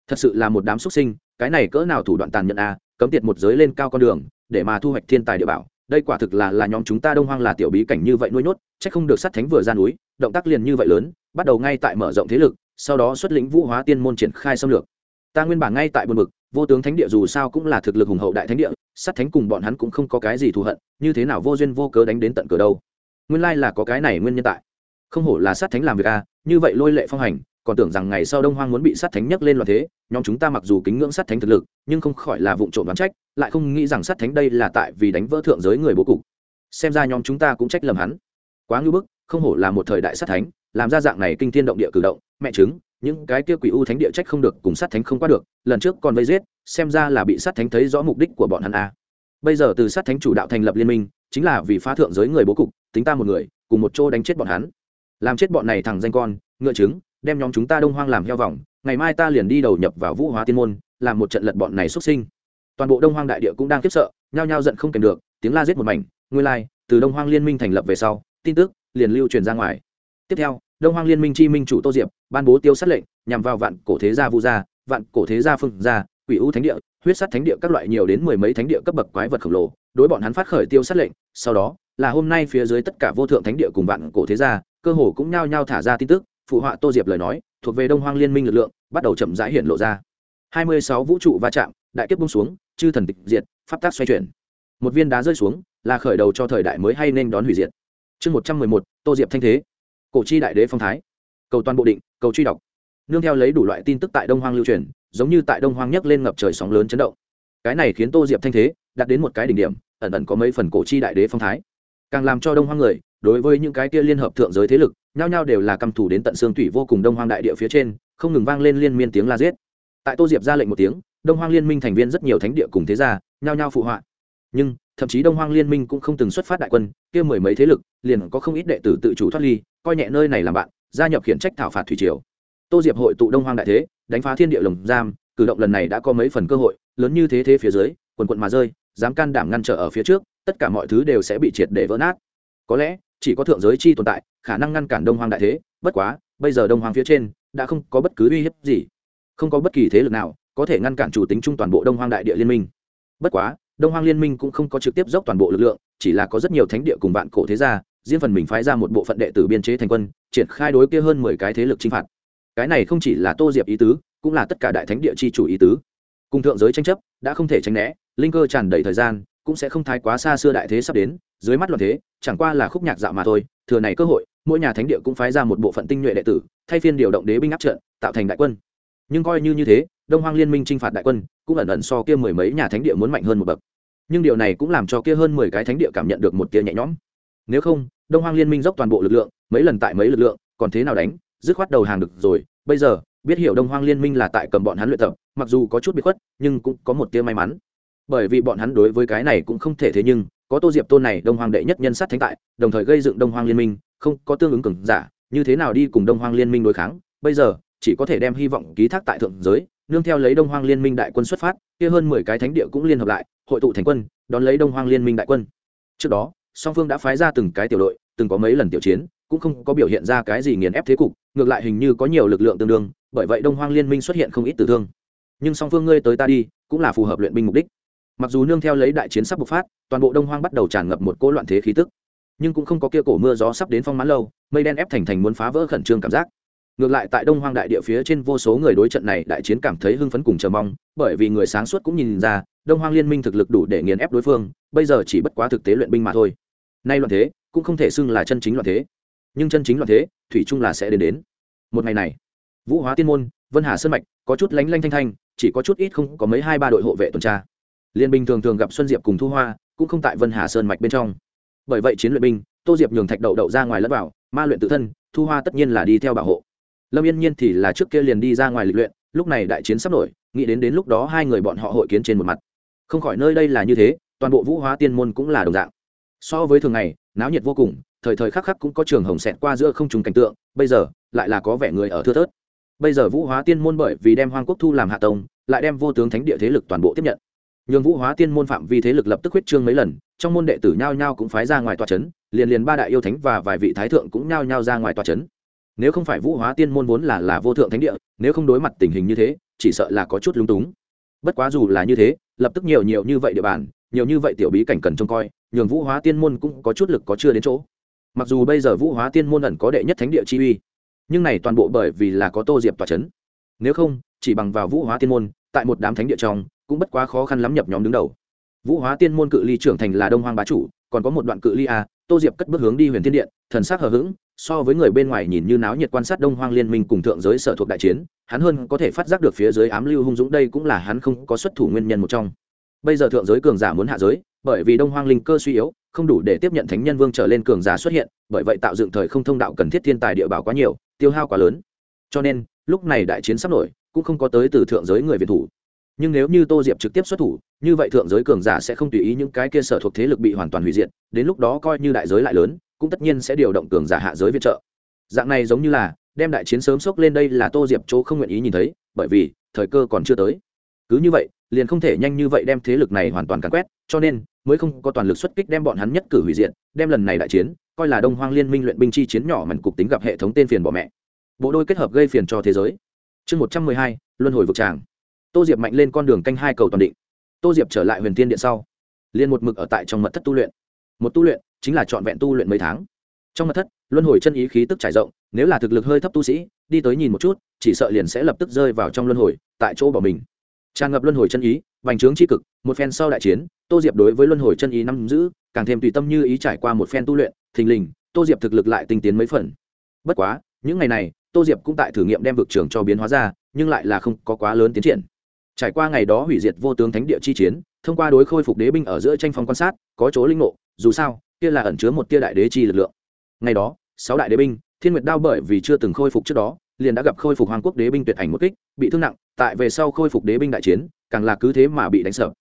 thật sự là một đám xuất sinh, cái này cỡ nào thủ đoạn tàn nhẫn a cấm tiệt một giới lên cao con đường, để mà thu hoạch thiên tài địa bảo. Đây quả thực là là nhóm chúng ta đông hoang là tiểu bí cảnh như vậy nuôi nhốt, chắc không được sát thánh vừa ra núi, động tác liền như vậy lớn, bắt đầu ngay tại mở rộng thế lực, sau đó xuất lĩnh vũ hóa tiên môn triển khai xâm lược. Ta nguyên bản ngay tại buồn bực, vô tướng thánh địa dù sao cũng là thực lực hùng hậu đại thánh địa, sát thánh cùng bọn hắn cũng không có cái gì thù hận, như thế nào vô duyên vô cớ đánh đến tận cửa đâu? Nguyên lai là có cái này nguyên nhân tại. Không hổ là sát thánh làm việc a như vậy lôi lệ phong hành còn tưởng rằng ngày sau đông hoang muốn bị sát thánh nhấc lên loạn thế, nhóm chúng ta mặc dù kính ngưỡng sát thánh thực lực, nhưng không khỏi là vụ trộm đoán trách, lại không nghĩ rằng sát thánh đây là tại vì đánh vỡ thượng giới người bố cục. Xem ra nhóm chúng ta cũng trách lầm hắn. Quá ngưỡng bức, không hổ là một thời đại sát thánh, làm ra dạng này kinh thiên động địa cử động, mẹ chứng những cái kia quỷ u thánh địa trách không được cùng sát thánh không qua được, lần trước còn vây giết, xem ra là bị sát thánh thấy rõ mục đích của bọn hắn a. Bây giờ từ sát thánh chủ đạo thành lập liên minh, chính là vì phá thượng giới người bố cục, tính ta một người, cùng một chỗ đánh chết bọn hắn. Làm chết bọn này thằng danh con, ngựa chứng đem nhóm chúng ta đông hoang làm heo vòng, ngày mai ta liền đi đầu nhập vào vũ hóa tiên môn, làm một trận lật bọn này xuất sinh. Toàn bộ đông hoang đại địa cũng đang khiếp sợ, nhao nhao giận không kèm được, tiếng la giết một mảnh, nguyên lai, từ đông hoang liên minh thành lập về sau, tin tức liền lưu truyền ra ngoài. Tiếp theo, đông hoang liên minh chi minh chủ tô diệp ban bố tiêu sát lệnh, nhằm vào vạn cổ thế gia vu gia, vạn cổ thế gia phương gia, quỷ u thánh địa, huyết sắt thánh địa các loại nhiều đến mười mấy thánh địa cấp bậc quái vật khổng lồ, đối bọn hắn phát khởi tiêu sát lệnh, sau đó là hôm nay phía dưới tất cả vô thượng thánh địa cùng vạn cổ thế gia, cơ hồ cũng nhao nhao thả ra tin tức phụ họa tô diệp lời nói, thuộc về đông hoang liên minh lực lượng, bắt đầu chậm rãi hiện lộ ra. Hai mươi sáu vũ trụ va chạm, đại kiếp bung xuống, chư thần tịch diệt, pháp tác xoay chuyển. Một viên đá rơi xuống, là khởi đầu cho thời đại mới hay nên đón hủy diệt. Chương một trăm mười một, tô diệp thanh thế. Cổ chi đại đế phong thái. Cầu toàn bộ định, cầu truy đọc. Nương theo lấy đủ loại tin tức tại đông hoang lưu truyền, giống như tại đông hoang nhấc lên ngập trời sóng lớn chấn động. Cái này khiến tô diệp thanh thế đạt đến một cái đỉnh điểm, ẩn ẩn có mấy phần cổ chi đại đế phong thái. Càng làm cho đông hoang người đối với những cái kia liên hợp thượng giới thế lực, nhao nhao đều là căm thủ đến tận xương thủy vô cùng đông hoang đại địa phía trên, không ngừng vang lên liên miên tiếng la giết. Tại tô diệp ra lệnh một tiếng, đông hoang liên minh thành viên rất nhiều thánh địa cùng thế gia, nhao nhao phụ họa. Nhưng, thậm chí đông hoang liên minh cũng không từng xuất phát đại quân, kia mười mấy thế lực, liền có không ít đệ tử tự chủ thoát ly, coi nhẹ nơi này làm bạn, gia nhập khiển trách thảo phạt thủy triều. Tô diệp hội tụ đông hoang đại thế, đánh phá thiên địa lồng giam, cử động lần này đã có mấy phần cơ hội, lớn như thế thế phía dưới, quần quận mà rơi, dám can đảm ngăn trở ở phía trước, tất cả mọi thứ đều sẽ bị triệt để vỡ nát. Có lẽ chỉ có thượng giới chi tồn tại, khả năng ngăn cản đông hoang đại thế, bất quá, bây giờ đông hoang phía trên đã không có bất cứ uy hiếp gì, không có bất kỳ thế lực nào có thể ngăn cản chủ tính chung toàn bộ đông hoang đại địa liên minh. Bất quá, đông hoang liên minh cũng không có trực tiếp dốc toàn bộ lực lượng, chỉ là có rất nhiều thánh địa cùng vạn cổ thế gia, riêng phần mình phái ra một bộ phận đệ tử biên chế thành quân, triển khai đối kia hơn mười cái thế lực chinh phạt. Cái này không chỉ là tô diệp ý tứ, cũng là tất cả đại thánh địa chi chủ ý tứ. Cùng thượng giới tranh chấp, đã không thể tránh né, linh cơ tràn đầy thời gian cũng sẽ không thái quá xa xưa đại thế sắp đến, dưới mắt loạn thế, chẳng qua là khúc nhạc dạo mà thôi, thừa này cơ hội, mỗi nhà thánh địa cũng phái ra một bộ phận tinh nhuệ đệ tử, thay phiên điều động đế binh áp trận, tạo thành đại quân. Nhưng coi như như thế, đông hoang liên minh t r i n h phạt đại quân, cũng ẩn ẩn so kia mười mấy nhà thánh địa muốn mạnh hơn một bậc. Nhưng điều này cũng làm cho kia hơn mười cái thánh địa cảm nhận được một tia nhẹ nhõm. Nếu không, đông hoang liên minh dốc toàn bộ lực lượng, mấy lần tại mấy lực lượng, còn thế nào đánh, dứt khoát đầu hàng được rồi. Bây giờ, biết hiểu đông hoang liên minh là tại cầm bọn hắn luyện tập, mặc dù có chút bị khuất, nhưng cũng có một tia may mắn bởi vì bọn hắn đối với cái này cũng không thể thế nhưng, có tô diệp tôn này đông hoàng đệ nhất nhân sát thánh tại, đồng thời gây dựng đông hoàng liên minh, không có tương ứng cường giả, như thế nào đi cùng đông hoàng liên minh đối kháng? Bây giờ, chỉ có thể đem hy vọng ký thác tại thượng giới, nương theo lấy đông hoàng liên minh đại quân xuất phát, kia hơn mười cái thánh địa cũng liên hợp lại, hội tụ thành quân, đón lấy đông hoàng liên minh đại quân. Trước đó, song phương đã phái ra từng cái tiểu đội, từng có mấy lần tiểu chiến, cũng không có biểu hiện ra cái gì nghiền ép thế cục, ngược lại hình như có nhiều lực lượng tương đương, bởi vậy đông hoang liên minh xuất hiện không ít tử thương. Nhưng song phương ngươi tới ta đi, cũng là phù hợp luyện binh mục đích mặc dù nương theo lấy đại chiến sắp bộc phát, toàn bộ đông hoang bắt đầu tràn ngập một cỗ loạn thế khí tức. Nhưng cũng không có kia cổ mưa gió sắp đến phong mãn lâu, mây đen ép thành thành muốn phá vỡ khẩn trương cảm giác. Ngược lại tại đông hoang đại địa phía trên vô số người đối trận này đại chiến cảm thấy hưng phấn cùng chờ mong, bởi vì người sáng suốt cũng nhìn ra, đông hoang liên minh thực lực đủ để nghiền ép đối phương, bây giờ chỉ bất quá thực tế luyện binh mà thôi. Nay loạn thế, cũng không thể xưng là chân chính loạn thế. Nhưng chân chính loạn thế, thủy chung là sẽ đến đến. Một ngày này, vũ hóa tiên môn, vân hà sơn mạch, có chút lánh lanh thanh thanh, chỉ có chút ít không có mấy hai ba đội hộ vệ tuần tra liên binh thường thường gặp xuân diệp cùng thu hoa, cũng không tại vân hà sơn mạch bên trong. Bởi vậy chiến luyện binh, tô diệp nhường thạch đậu đậu ra ngoài lẫn vào, ma luyện tự thân, thu hoa tất nhiên là đi theo bảo hộ. Lâm yên nhiên thì là trước kia liền đi ra ngoài lịch luyện, lúc này đại chiến sắp nổi, nghĩ đến đến lúc đó hai người bọn họ hội kiến trên một mặt. Không khỏi nơi đây là như thế, toàn bộ vũ hóa tiên môn cũng là đồng dạng. So với thường ngày, náo nhiệt vô cùng, thời thời khắc khắc cũng có trường hồng xẹt qua giữa không trùng cảnh tượng, bây giờ, lại là có vẻ người ở thưa thớt. Bây giờ vũ hóa tiên môn bởi vì đem hoang quốc thu làm hạ tông, lại đem vô tướng thánh địa thế lực toàn bộ tiếp nhận nhường vũ hóa tiên môn phạm vi thế lực lập tức huyết trương mấy lần, trong môn đệ tử nhao nhao cũng phái ra ngoài tòa c h ấ n liền liền ba đại yêu thánh và vài vị thái thượng cũng nhao nhao ra ngoài tòa c h ấ n nếu không phải vũ hóa tiên môn vốn là là vô thượng thánh địa, nếu không đối mặt tình hình như thế, chỉ sợ là có chút lúng túng. Bất quá dù là như thế, lập tức nhiều nhiều như vậy địa bàn, nhiều như vậy tiểu bí cảnh cần trông coi, nhường vũ hóa tiên môn cũng có chút lực có chưa đến chỗ. Mặc dù bây giờ vũ hóa tiên môn ẩn có đệ nhất thánh địa chi uy, nhưng này toàn bộ bởi vì là có tô diệp tòa c nếu không, chỉ bằng vào vũ hóa tiên môn, tại một đám thánh địa trong cũng bất quá khó khăn lắm nhập nhóm đứng đầu. Vũ hóa tiên môn cự ly trưởng thành là đông hoang bá chủ, còn có một đoạn cự ly a, tô diệp cất bước hướng đi huyền thiên điện, thần sắc hờ hững, so với người bên ngoài nhìn như náo nhiệt quan sát đông hoang liên minh cùng thượng giới sở thuộc đại chiến, hắn hơn có thể phát giác được phía dưới ám lưu hung dũng đây cũng là hắn không có xuất thủ nguyên nhân một trong. Bây giờ thượng giới cường giả muốn hạ giới, bởi vì đông hoang linh cơ suy yếu, không đủ để tiếp nhận thánh nhân vương trở lên cường giả xuất hiện, bởi vậy tạo dựng thời không thông đạo cần thiết thiên tài địa bảo quá nhiều, tiêu hao quá lớn. Cho nên, lúc này đại chiến sắp nổi, cũng không có tới từ thượng giới người việt thủ nhưng nếu như tô diệp trực tiếp xuất thủ, như vậy thượng giới cường giả sẽ không tùy ý những cái kia sở thuộc thế lực bị hoàn toàn hủy diệt, đến lúc đó coi như đại giới lại lớn, cũng tất nhiên sẽ điều động cường giả hạ giới viện trợ. Dạng này giống như là, đem đại chiến sớm sốc lên đây là tô diệp chỗ không nguyện ý nhìn thấy, bởi vì, thời cơ còn chưa tới. Cứ như vậy, liền không thể nhanh như vậy đem thế lực này hoàn toàn càn quét, cho nên, mới không có toàn lực xuất kích đem bọn hắn nhất cử hủy diệt, đem lần này đại chiến, coi là đông hoang liên minh luyện binh chi chiến nhỏ mảnh cục tính gặp hệ thống tên phiền bỏ mẹ. Bộ đôi kết hợp gây phiền cho thế giới. Chương một trăm mười hai, luân hồi vực tràng tô diệp mạnh lên con đường canh hai cầu toàn định. Tô diệp trở lại huyền thiên điện sau, liền một mực ở tại trong mật thất tu luyện. Một tu luyện chính là trọn vẹn tu luyện mấy tháng. Trong mật thất, luân hồi chân ý khí tức trải rộng, nếu là thực lực hơi thấp tu sĩ, đi tới nhìn một chút, chỉ sợ liền sẽ lập tức rơi vào trong luân hồi, tại chỗ bỏ mình. Tràn ngập luân hồi chân ý bành trướng c h i cực, một phen sau đại chiến, tô diệp đối với luân hồi chân ý nắm giữ, càng thêm tùy tâm như ý trải qua một phen tu luyện, thình lình, tô diệp thực lực lại tinh tiến mấy phần. Bất quá, những ngày này, tô diệp cũng tại thử nghiệm đem vực trường cho biến hóa ra, nhưng lại là không có quá lớn tiến triển trải qua ngày đó hủy diệt vô tướng thánh địa chi chiến, thông qua đối khôi phục đế binh ở giữa tranh phong quan sát, có chỗ linh ngộ, dù sao, kia là ẩn chứa một tia đại đế chi lực lượng. Ngày đó, sáu đại đế binh, thiên nguyệt đao bởi vì chưa từng khôi phục trước đó, liền đã gặp khôi phục hoàng quốc đế binh tuyệt ảnh một kích, bị thương nặng, tại về sau khôi phục đế binh đại chiến, càng là cứ thế mà bị đánh sợ.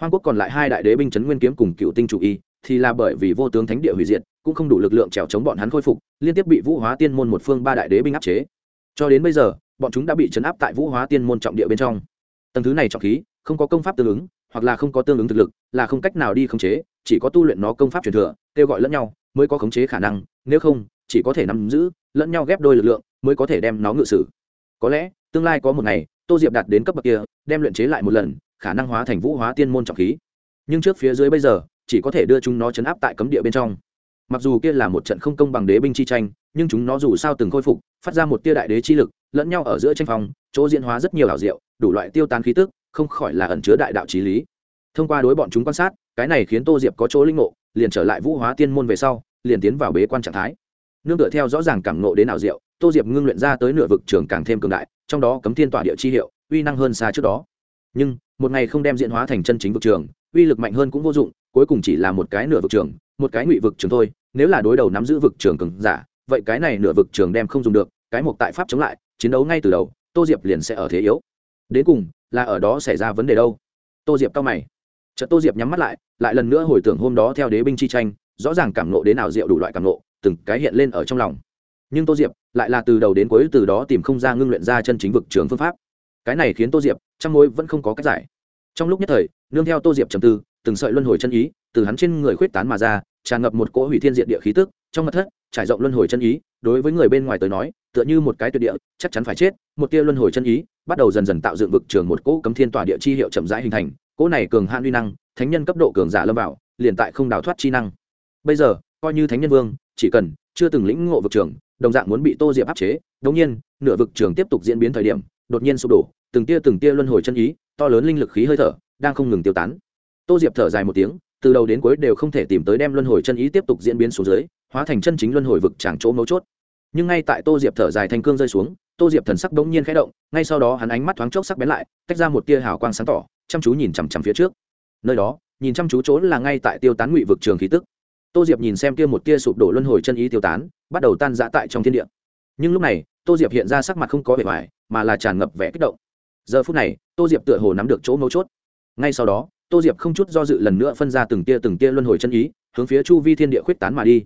Hoàng quốc còn lại hai đại đế binh trấn nguyên kiếm cùng cựu tinh chủ y, thì là bởi vì vô tướng thánh địa hủy diệt, cũng không đủ lực lượng trèo chống bọn hắn khôi phục, liên tiếp bị vũ hóa tiên môn một phương ba đại đế binh áp chế. Cho đến bây giờ, bọn chúng đã bị chấn áp tại vũ hóa tiên môn trọng địa bên trong tầng thứ này trọng khí không có công pháp tương ứng, hoặc là không có tương ứng thực lực, là không cách nào đi khống chế, chỉ có tu luyện nó công pháp truyền thừa, kêu gọi lẫn nhau, mới có khống chế khả năng, nếu không, chỉ có thể nắm giữ, lẫn nhau ghép đôi lực lượng, mới có thể đem nó ngự sử. Có lẽ, tương lai có một ngày, tô diệp đạt đến cấp bậc kia, đem luyện chế lại một lần, khả năng hóa thành vũ hóa tiên môn trọng khí. Nhưng trước phía dưới bây giờ, chỉ có thể đưa chúng nó chấn áp tại cấm địa bên trong. Mặc dù kia là một trận không công bằng đế binh chi tranh, nhưng chúng nó dù sao từng khôi phục, phát ra một tia đại đế chi lực lẫn nhau ở giữa tranh phòng chỗ diễn hóa rất nhiều ảo diệu, đủ loại tiêu tán khí tức, không khỏi là ẩn chứa đại đạo trí lý. Thông qua đối bọn chúng quan sát, cái này khiến tô diệp có chỗ linh ngộ, liền trở lại vũ hóa tiên môn về sau, liền tiến vào bế quan trạng thái. Nương tựa theo rõ ràng cảm ngộ đến ảo diệu, tô diệp ngưng luyện ra tới nửa vực trường càng thêm cường đại, trong đó cấm thiên tỏa địa chi hiệu, uy năng hơn xa trước đó. Nhưng, một ngày không đem diễn hóa thành chân chính vực trường, uy lực mạnh hơn cũng vô dụng, cuối cùng chỉ là một cái nửa vực trường, một cái ngụy vực trường thôi, nếu là đối đầu nắm giữ vực trường cường giả, vậy cái này nửa vực trường đem không dùng được, cái một tại pháp chống lại chiến đấu ngay từ đầu, tô diệp liền sẽ ở thế yếu. Đến cùng, là ở đó xảy ra vấn đề đâu? Tô diệp cao mày. Chợt tô diệp nhắm mắt lại lại lần nữa hồi tưởng hôm đó theo đế binh chi tranh, rõ ràng cảm nộ đến nào diệu đủ loại cảm nộ từng cái hiện lên ở trong lòng. Nhưng tô diệp lại là từ đầu đến cuối từ đó tìm không ra ngưng luyện ra chân chính vực trường phương pháp. Cái này khiến tô diệp trong mối vẫn không có cách giải. Trong lúc nhất thời, nương theo tô diệp trầm tư, từng sợi luân hồi chân ý từ hắn trên người khuyết tán mà ra, tràn ngập một cỗ hủy thiên diện địa khí tức, trong mặt thất, trải rộng luân hồi chân ý, đối với người bên ngoài tới nói tựa như một cái tuyệt địa, chắc chắn phải chết, một tia luân hồi chân ý, bắt đầu dần dần tạo dựng vực trường một cỗ cấm thiên tỏa địa chi hiệu chậm rãi hình thành, cỗ này cường hạn uy năng, thánh nhân cấp độ cường giả lâm vào, liền tại không đào thoát chi năng. Bây giờ, coi như thánh nhân vương, chỉ cần chưa từng lĩnh ngộ vực trường, đồng dạng muốn bị tô diệp áp chế, đống nhiên, nửa vực trường tiếp tục diễn biến thời điểm, đột nhiên sụp đổ, từng tia từng tia luân hồi chân ý, to lớn linh lực khí hơi thở, đang không ngừng tiêu tán. Tô diệp thở dài một tiếng, từ đầu đến cuối đều không thể tìm tới đem luân hồi chân ý tiếp tục diễn biến xuống dưới, hóa thành chân chính luân hồi vực chẳng chỗ mấu chốt nhưng ngay tại tô diệp thở dài thanh cương rơi xuống, tô diệp thần sắc bỗng nhiên khẽ động, ngay sau đó hắn ánh mắt thoáng chốc sắc bén lại, tách ra một tia hào quang sáng tỏ, chăm chú nhìn chằm chằm phía trước. Nơi đó, nhìn chăm chú chỗ là ngay tại tiêu tán ngụy vực trường khí tức. Tô diệp nhìn xem tia một tia sụp đổ luân hồi chân ý tiêu tán, bắt đầu tan giã tại trong thiên địa. Nhưng lúc này, tô diệp hiện ra sắc mặt không có vẻ vải mà là tràn ngập vẻ kích động. Giờ phút này, tô diệp tựa hồ nắm được chỗ mấu chốt. Ngay sau đó, tô diệp không chút do dự lần nữa phân ra từng tia từng tia luân hồi chân ý, hướng phía chu vi thiên địa khuyết tán mà đi.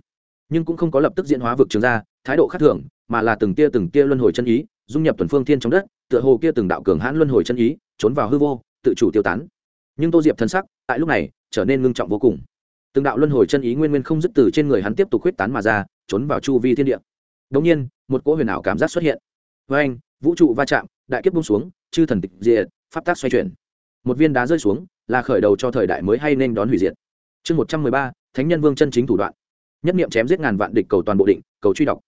Nhưng cũng không có lập tức diễn hóa vực trường ra thái độ khác thường, mà là từng tia từng tia luân hồi chân ý, dung nhập tuần phương thiên trong đất, tựa hồ kia từng đạo cường hãn luân hồi chân ý, trốn vào hư vô, tự chủ tiêu tán. Nhưng tô diệp thân sắc, tại lúc này, trở nên ngưng trọng vô cùng. Từng đạo luân hồi chân ý nguyên nguyên không dứt từ trên người hắn tiếp tục khuyết tán mà ra, trốn vào chu vi thiên địa. Đống nhiên, một cỗ huyền ảo cảm giác xuất hiện. Với anh vũ trụ va chạm, đại kiếp bung xuống, chư thần tịch diệt, pháp tác xoay chuyển. Một viên đá rơi xuống, là khởi đầu cho thời đại mới hay nên đón hủy diệt. Chương một trăm mười ba, thánh nhân vương chân chính thủ đoạn. Nhất niệm chém giết ngàn vạn địch cầu toàn bộ định, cầu truy đọc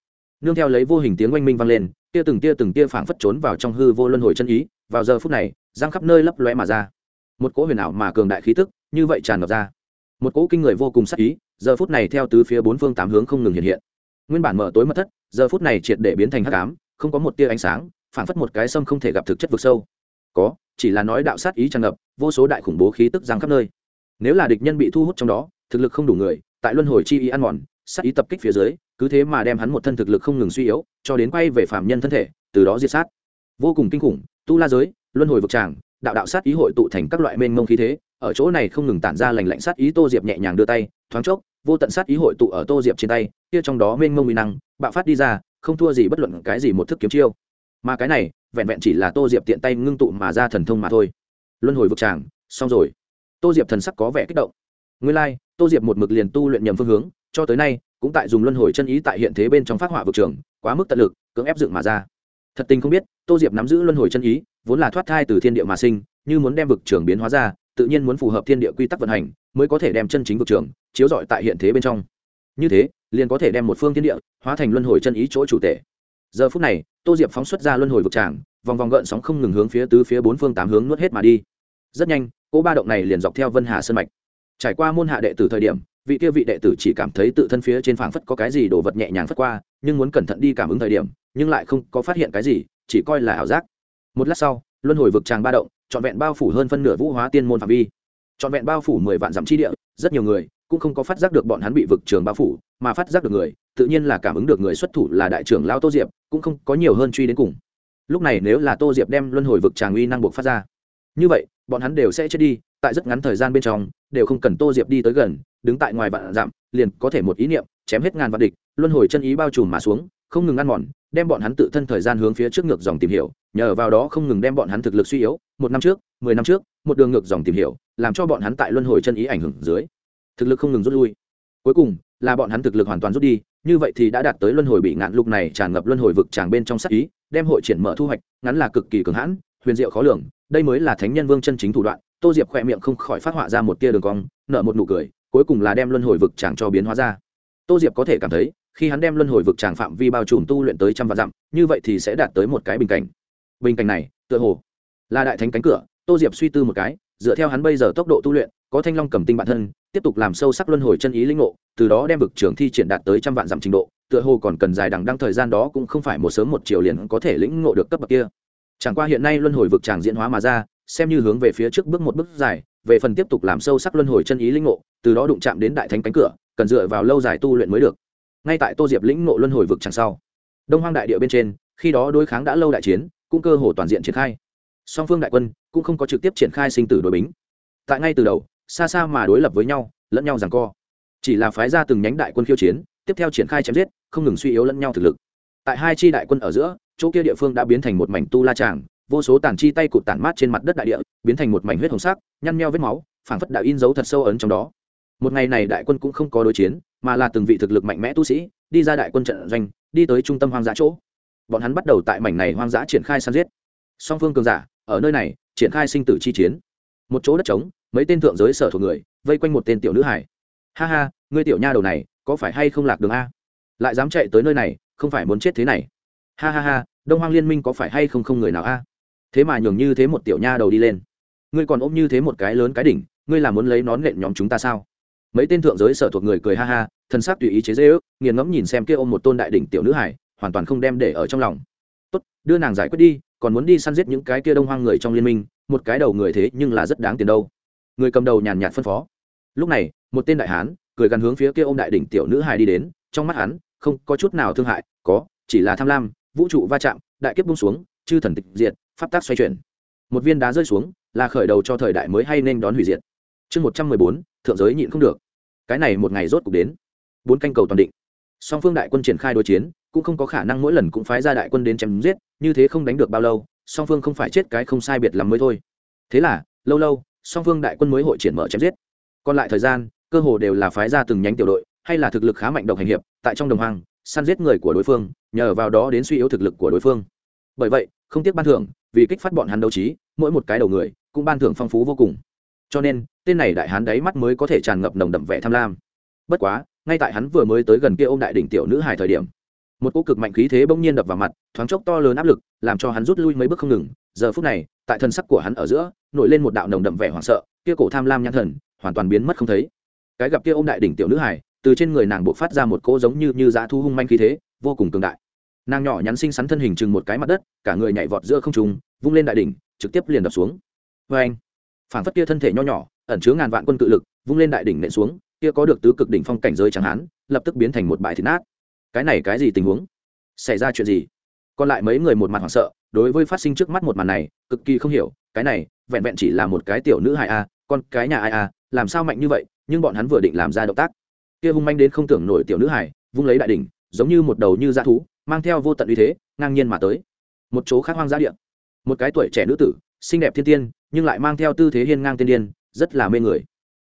nương theo lấy vô hình tiếng oanh minh vang lên, tia từng tia từng tia phảng phất trốn vào trong hư vô luân hồi chân ý, vào giờ phút này, giang khắp nơi lấp lóe mà ra. Một cỗ huyền ảo mà cường đại khí tức, như vậy tràn ngập ra. Một cỗ kinh người vô cùng sắc ý, giờ phút này theo tứ phía bốn phương tám hướng không ngừng hiện hiện. Nguyên bản mở tối mất thất, giờ phút này triệt để biến thành hắc ám, không có một tia ánh sáng, phảng phất một cái sâm không thể gặp thực chất vực sâu. Có, chỉ là nói đạo sát ý tràn ngập, vô số đại khủng bố khí tức giang khắp nơi. Nếu là địch nhân bị thu hút trong đó, thực lực không đủ người, tại luân hồi chi ý ăn mòn sát ý tập kích phía dưới cứ thế mà đem hắn một thân thực lực không ngừng suy yếu cho đến quay về phạm nhân thân thể từ đó diệt sát. Vô cùng kinh khủng tu la giới luân hồi vực tràng đạo đạo sát ý hội tụ thành các loại mênh mông khí thế ở chỗ này không ngừng tản ra lành lạnh sát ý tô diệp nhẹ nhàng đưa tay thoáng chốc vô tận sát ý hội tụ ở tô diệp trên tay kia trong đó mênh mông uy năng bạo phát đi ra không thua gì bất luận cái gì một thức kiếm chiêu. Mà cái này vẹn vẹn chỉ là tô diệp tiện tay ngưng tụ mà ra thần thông mà thôi. Luân hồi vực tràng xong rồi. Tô diệp thần sắc có vẻ kích động. Nguyên lai、like, tô diệp một mực liền tu luyện nhầm phương hướng cho tới nay cũng tại dùng luân hồi chân ý tại hiện thế bên trong phát họa vực trường, quá mức tận lực, cưỡng ép dựng mà ra. Thật tình không biết, tô diệp nắm giữ luân hồi chân ý, vốn là thoát thai từ thiên địa mà sinh, như muốn đem vực trường biến hóa ra, tự nhiên muốn phù hợp thiên địa quy tắc vận hành, mới có thể đem chân chính vực trường chiếu rọi tại hiện thế bên trong. Như thế, liền có thể đem một phương thiên địa hóa thành luân hồi chân ý chỗ chủ tể giờ phút này, tô diệp phóng xuất ra luân hồi vực tràng, vòng vòng gợn sóng không ngừng hướng phía tứ phía bốn phương tám hướng nuốt hết mà đi. Rất nhanh, cỗ ba động này liền dọc theo vân hà sân mạch. Trải qua môn hạ đệ tử thời điểm vị kia vị đệ tử chỉ cảm thấy tự thân phía trên phảng phất có cái gì đồ vật nhẹ nhàng phất qua, nhưng muốn cẩn thận đi cảm ứng thời điểm, nhưng lại không có phát hiện cái gì, chỉ coi là ảo giác. Một lát sau, luân hồi vực tràng ba động, trọn vẹn bao phủ hơn phân nửa vũ hóa tiên môn phạm vi. Trọn vẹn bao phủ mười vạn dặm chi địa, rất nhiều người cũng không có phát giác được bọn hắn bị vực trường bao phủ, mà phát giác được người, tự nhiên là cảm ứng được người xuất thủ là đại trưởng lao tô diệp, cũng không có nhiều hơn truy đến cùng. Lúc này nếu là tô diệp đem luân hồi vực tràng uy năng buộc phát ra, như vậy, bọn hắn đều sẽ chết đi, tại rất ngắn thời gian bên trong, đều không cần tô diệp đi tới gần đứng tại ngoài vạn dặm, liền có thể một ý niệm, chém hết ngàn vạn địch, luân hồi chân ý bao trùm mà xuống, không ngừng ăn mòn, đem bọn hắn tự thân thời gian hướng phía trước ngược dòng tìm hiểu, nhờ vào đó không ngừng đem bọn hắn thực lực suy yếu, một năm trước, mười năm trước, một đường ngược dòng tìm hiểu, làm cho bọn hắn tại luân hồi chân ý ảnh hưởng dưới, thực lực không ngừng rút lui. Cuối cùng, là bọn hắn thực lực hoàn toàn rút đi, như vậy thì đã đạt tới luân hồi bị ngạn lúc này tràn ngập luân hồi vực tràng bên trong sắc ý, đem hội triển mở thu hoạch, ngắn là cực kỳ cường hãn, huyền diệu khó lường, đây mới là thánh nhân vương chân chính thủ đoạn, tô diệp khỏe miệng không khỏi phát họa ra một tia đường cong, nở một nụ cười cuối cùng là đem luân hồi vực tràng cho biến hóa ra. Tô diệp có thể cảm thấy, khi hắn đem luân hồi vực tràng phạm vi bao trùm tu luyện tới trăm vạn dặm, như vậy thì sẽ đạt tới một cái bình cảnh. Bình cảnh này, tựa hồ là đại thánh cánh cửa, tô diệp suy tư một cái, dựa theo hắn bây giờ tốc độ tu luyện, có thanh long cầm tinh bản thân, tiếp tục làm sâu sắc luân hồi chân ý linh ngộ, từ đó đem vực trường thi triển đạt tới trăm vạn dặm trình độ, tựa hồ còn cần dài đằng đăng thời gian đó cũng không phải một sớm một chiều liền có thể lĩnh ngộ được cấp bậc kia. Chẳng qua hiện nay luân hồi vực tràng diễn hóa mà ra xem như hướng về phía trước bước một bước dài, về phần tiếp tục làm sâu sắc luân hồi chân ý linh ngộ, từ đó đụng chạm đến đại thánh cánh cửa, cần dựa vào lâu dài tu luyện mới được. Ngay tại tô diệp lĩnh ngộ luân hồi vực chẳng sau, đông hoang đại địa bên trên, khi đó đối kháng đã lâu đại chiến, cũng cơ hồ toàn diện triển khai. Song phương đại quân cũng không có trực tiếp triển khai sinh tử đối bính. Tại ngay từ đầu, xa xa mà đối lập với nhau, lẫn nhau rằng co. Chỉ là phái ra từng nhánh đại quân khiêu chiến, tiếp theo triển khai chém giết, không ngừng suy yếu lẫn nhau thực lực. Tại hai chi đại quân ở giữa, chỗ kia địa phương đã biến thành một mảnh tu la tràng vô số tàn chi tay cụt tản mát trên mặt đất đại địa, biến thành một mảnh huyết hồng sắc, nhăn meo vết máu, phảng phất đã in dấu thật sâu ấn trong đó. Một ngày này đại quân cũng không có đối chiến, mà là từng vị thực lực mạnh mẽ tu sĩ, đi ra đại quân trận doanh, đi tới trung tâm hoang dã chỗ. Bọn hắn bắt đầu tại mảnh này hoang dã triển khai săn giết. Song phương cường giả, ở nơi này, triển khai sinh tử chi chiến. Một chỗ đất trống, mấy tên thượng giới sở thuộc người, vây quanh một tên tiểu nữ hải ha ha, ngươi tiểu nha đầu này, có phải hay không lạc đường a? Lại dám chạy tới nơi này, không phải muốn chết thế này. Ha ha ha, đông hoang liên minh có phải hay không không người nào a? Thế mà nhường như thế một tiểu nha đầu đi lên. Ngươi còn ôm như thế một cái lớn cái đỉnh, ngươi là muốn lấy nón nện nhóm chúng ta sao? Mấy tên thượng giới sở thuộc người cười ha ha thân xác tùy ý chế dễ ước, nghiền ngẫm nhìn xem kia ôm một tôn đại đỉnh tiểu nữ hải, hoàn toàn không đem để ở trong lòng. Tốt, đưa nàng giải quyết đi, còn muốn đi săn giết những cái kia đông hoang người trong liên minh, một cái đầu người thế nhưng là rất đáng tiền đâu. Người cầm đầu nhàn nhạt phân phó. Lúc này, một tên đại hán cười gần hướng phía kia ôm đại đỉnh tiểu nữ hải đi đến, trong mắt hắn không có chút nào thương hại, có, chỉ là tham lam, vũ trụ va chạm, đại kiếp bung xuống chư thần tịch diệt, pháp tác xoay chuyển. Một viên đá rơi xuống, là khởi đầu cho thời đại mới hay nên đón hủy diệt. Chương một trăm mười bốn, thượng giới nhịn không được. Cái này một ngày rốt cục đến. Bốn canh cầu toàn định. Song phương đại quân triển khai đối chiến, cũng không có khả năng mỗi lần cũng phái ra đại quân đến chém giết, như thế không đánh được bao lâu, song phương không phải chết cái không sai biệt lắm mới thôi. Thế là, lâu lâu, song phương đại quân mới hội triển mở chém giết. Còn lại thời gian, cơ hồ đều là phái ra từng nhánh tiểu đội, hay là thực lực khá mạnh độc hành hiệp, tại trong đồng hoang, săn giết người của đối phương, nhờ vào đó đến suy yếu thực lực của đối phương bởi vậy, không tiếc ban thưởng, vì kích phát bọn hắn đấu trí, mỗi một cái đầu người cũng ban thưởng phong phú vô cùng. Cho nên, tên này đại hán đáy mắt mới có thể tràn ngập nồng đậm vẻ tham lam. Bất quá, ngay tại hắn vừa mới tới gần kia ô m đại đỉnh tiểu nữ hài thời điểm, một cỗ cực mạnh khí thế bỗng nhiên đập vào mặt, thoáng chốc to lớn áp lực, làm cho hắn rút lui mấy bước không ngừng. Giờ phút này, tại thân sắc của hắn ở giữa, nổi lên một đạo nồng đậm vẻ hoảng sợ, kia cổ tham lam nhãn thần hoàn toàn biến mất không thấy. Cái gặp kia ô m đại đỉnh tiểu nữ hải từ trên người nàng buộc phát ra một cỗ giống như như giá thu hung manh khí thế, vô cùng cường đại nàng nhỏ nhắn xinh xắn thân hình chừng một cái mặt đất, cả người nhảy vọt giữa không trùng vung lên đại đỉnh, trực tiếp liền đập xuống. Vê anh phản phất kia thân thể nho nhỏ, ẩn chứa ngàn vạn quân cự lực, vung lên đại đỉnh nện xuống, kia có được tứ cực đỉnh phong cảnh giới chẳng hán lập tức biến thành một bãi thịt nát. Cái này cái gì tình huống? Xảy ra chuyện gì? Còn lại mấy người một mặt hoảng sợ, đối với phát sinh trước mắt một màn này, cực kỳ không hiểu, cái này, vẹn vẹn chỉ là một cái tiểu nữ hài a, con cái nhà ai a, làm sao mạnh như vậy, nhưng bọn hắn vừa định làm ra động tác. Kia hung manh đến không tưởng nổi tiểu nữ hài, vung lấy đại đỉnh, giống như một đầu như dã thú mang theo vô tận uy thế, ngang nhiên mà tới. Một chỗ khác hoang dã địa. Một cái tuổi trẻ nữ tử, xinh đẹp thiên tiên, nhưng lại mang theo tư thế hiên ngang tiên điên, rất là mê người.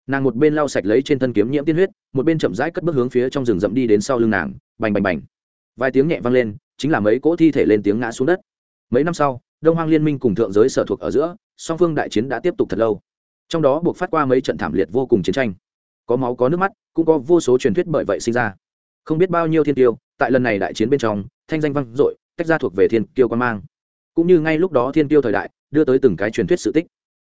Nàng một bên lau sạch lấy trên thân kiếm nhiễm tiên huyết, một bên chậm rãi cất bước hướng phía trong rừng rậm đi đến sau lưng nàng, bành bành bành. Vài tiếng nhẹ vang lên, chính là mấy cỗ thi thể lên tiếng ngã xuống đất. Mấy năm sau, đông hoang liên minh cùng thượng giới sở thuộc ở giữa, song phương đại chiến đã tiếp tục thật lâu. Trong đó buộc phát qua mấy trận thảm liệt vô cùng chiến tranh. Có máu, có nước mắt, cũng có vô số truyền thuyết bởi vậy sinh ra không biết bao nhiêu thiên tiêu tại lần này đại chiến bên trong, thanh danh vang dội, tách ra thuộc về thiên tiêu quan mang. Cũng như ngay lúc đó thiên tiêu thời đại, đưa tới từng cái truyền thuyết sự tích.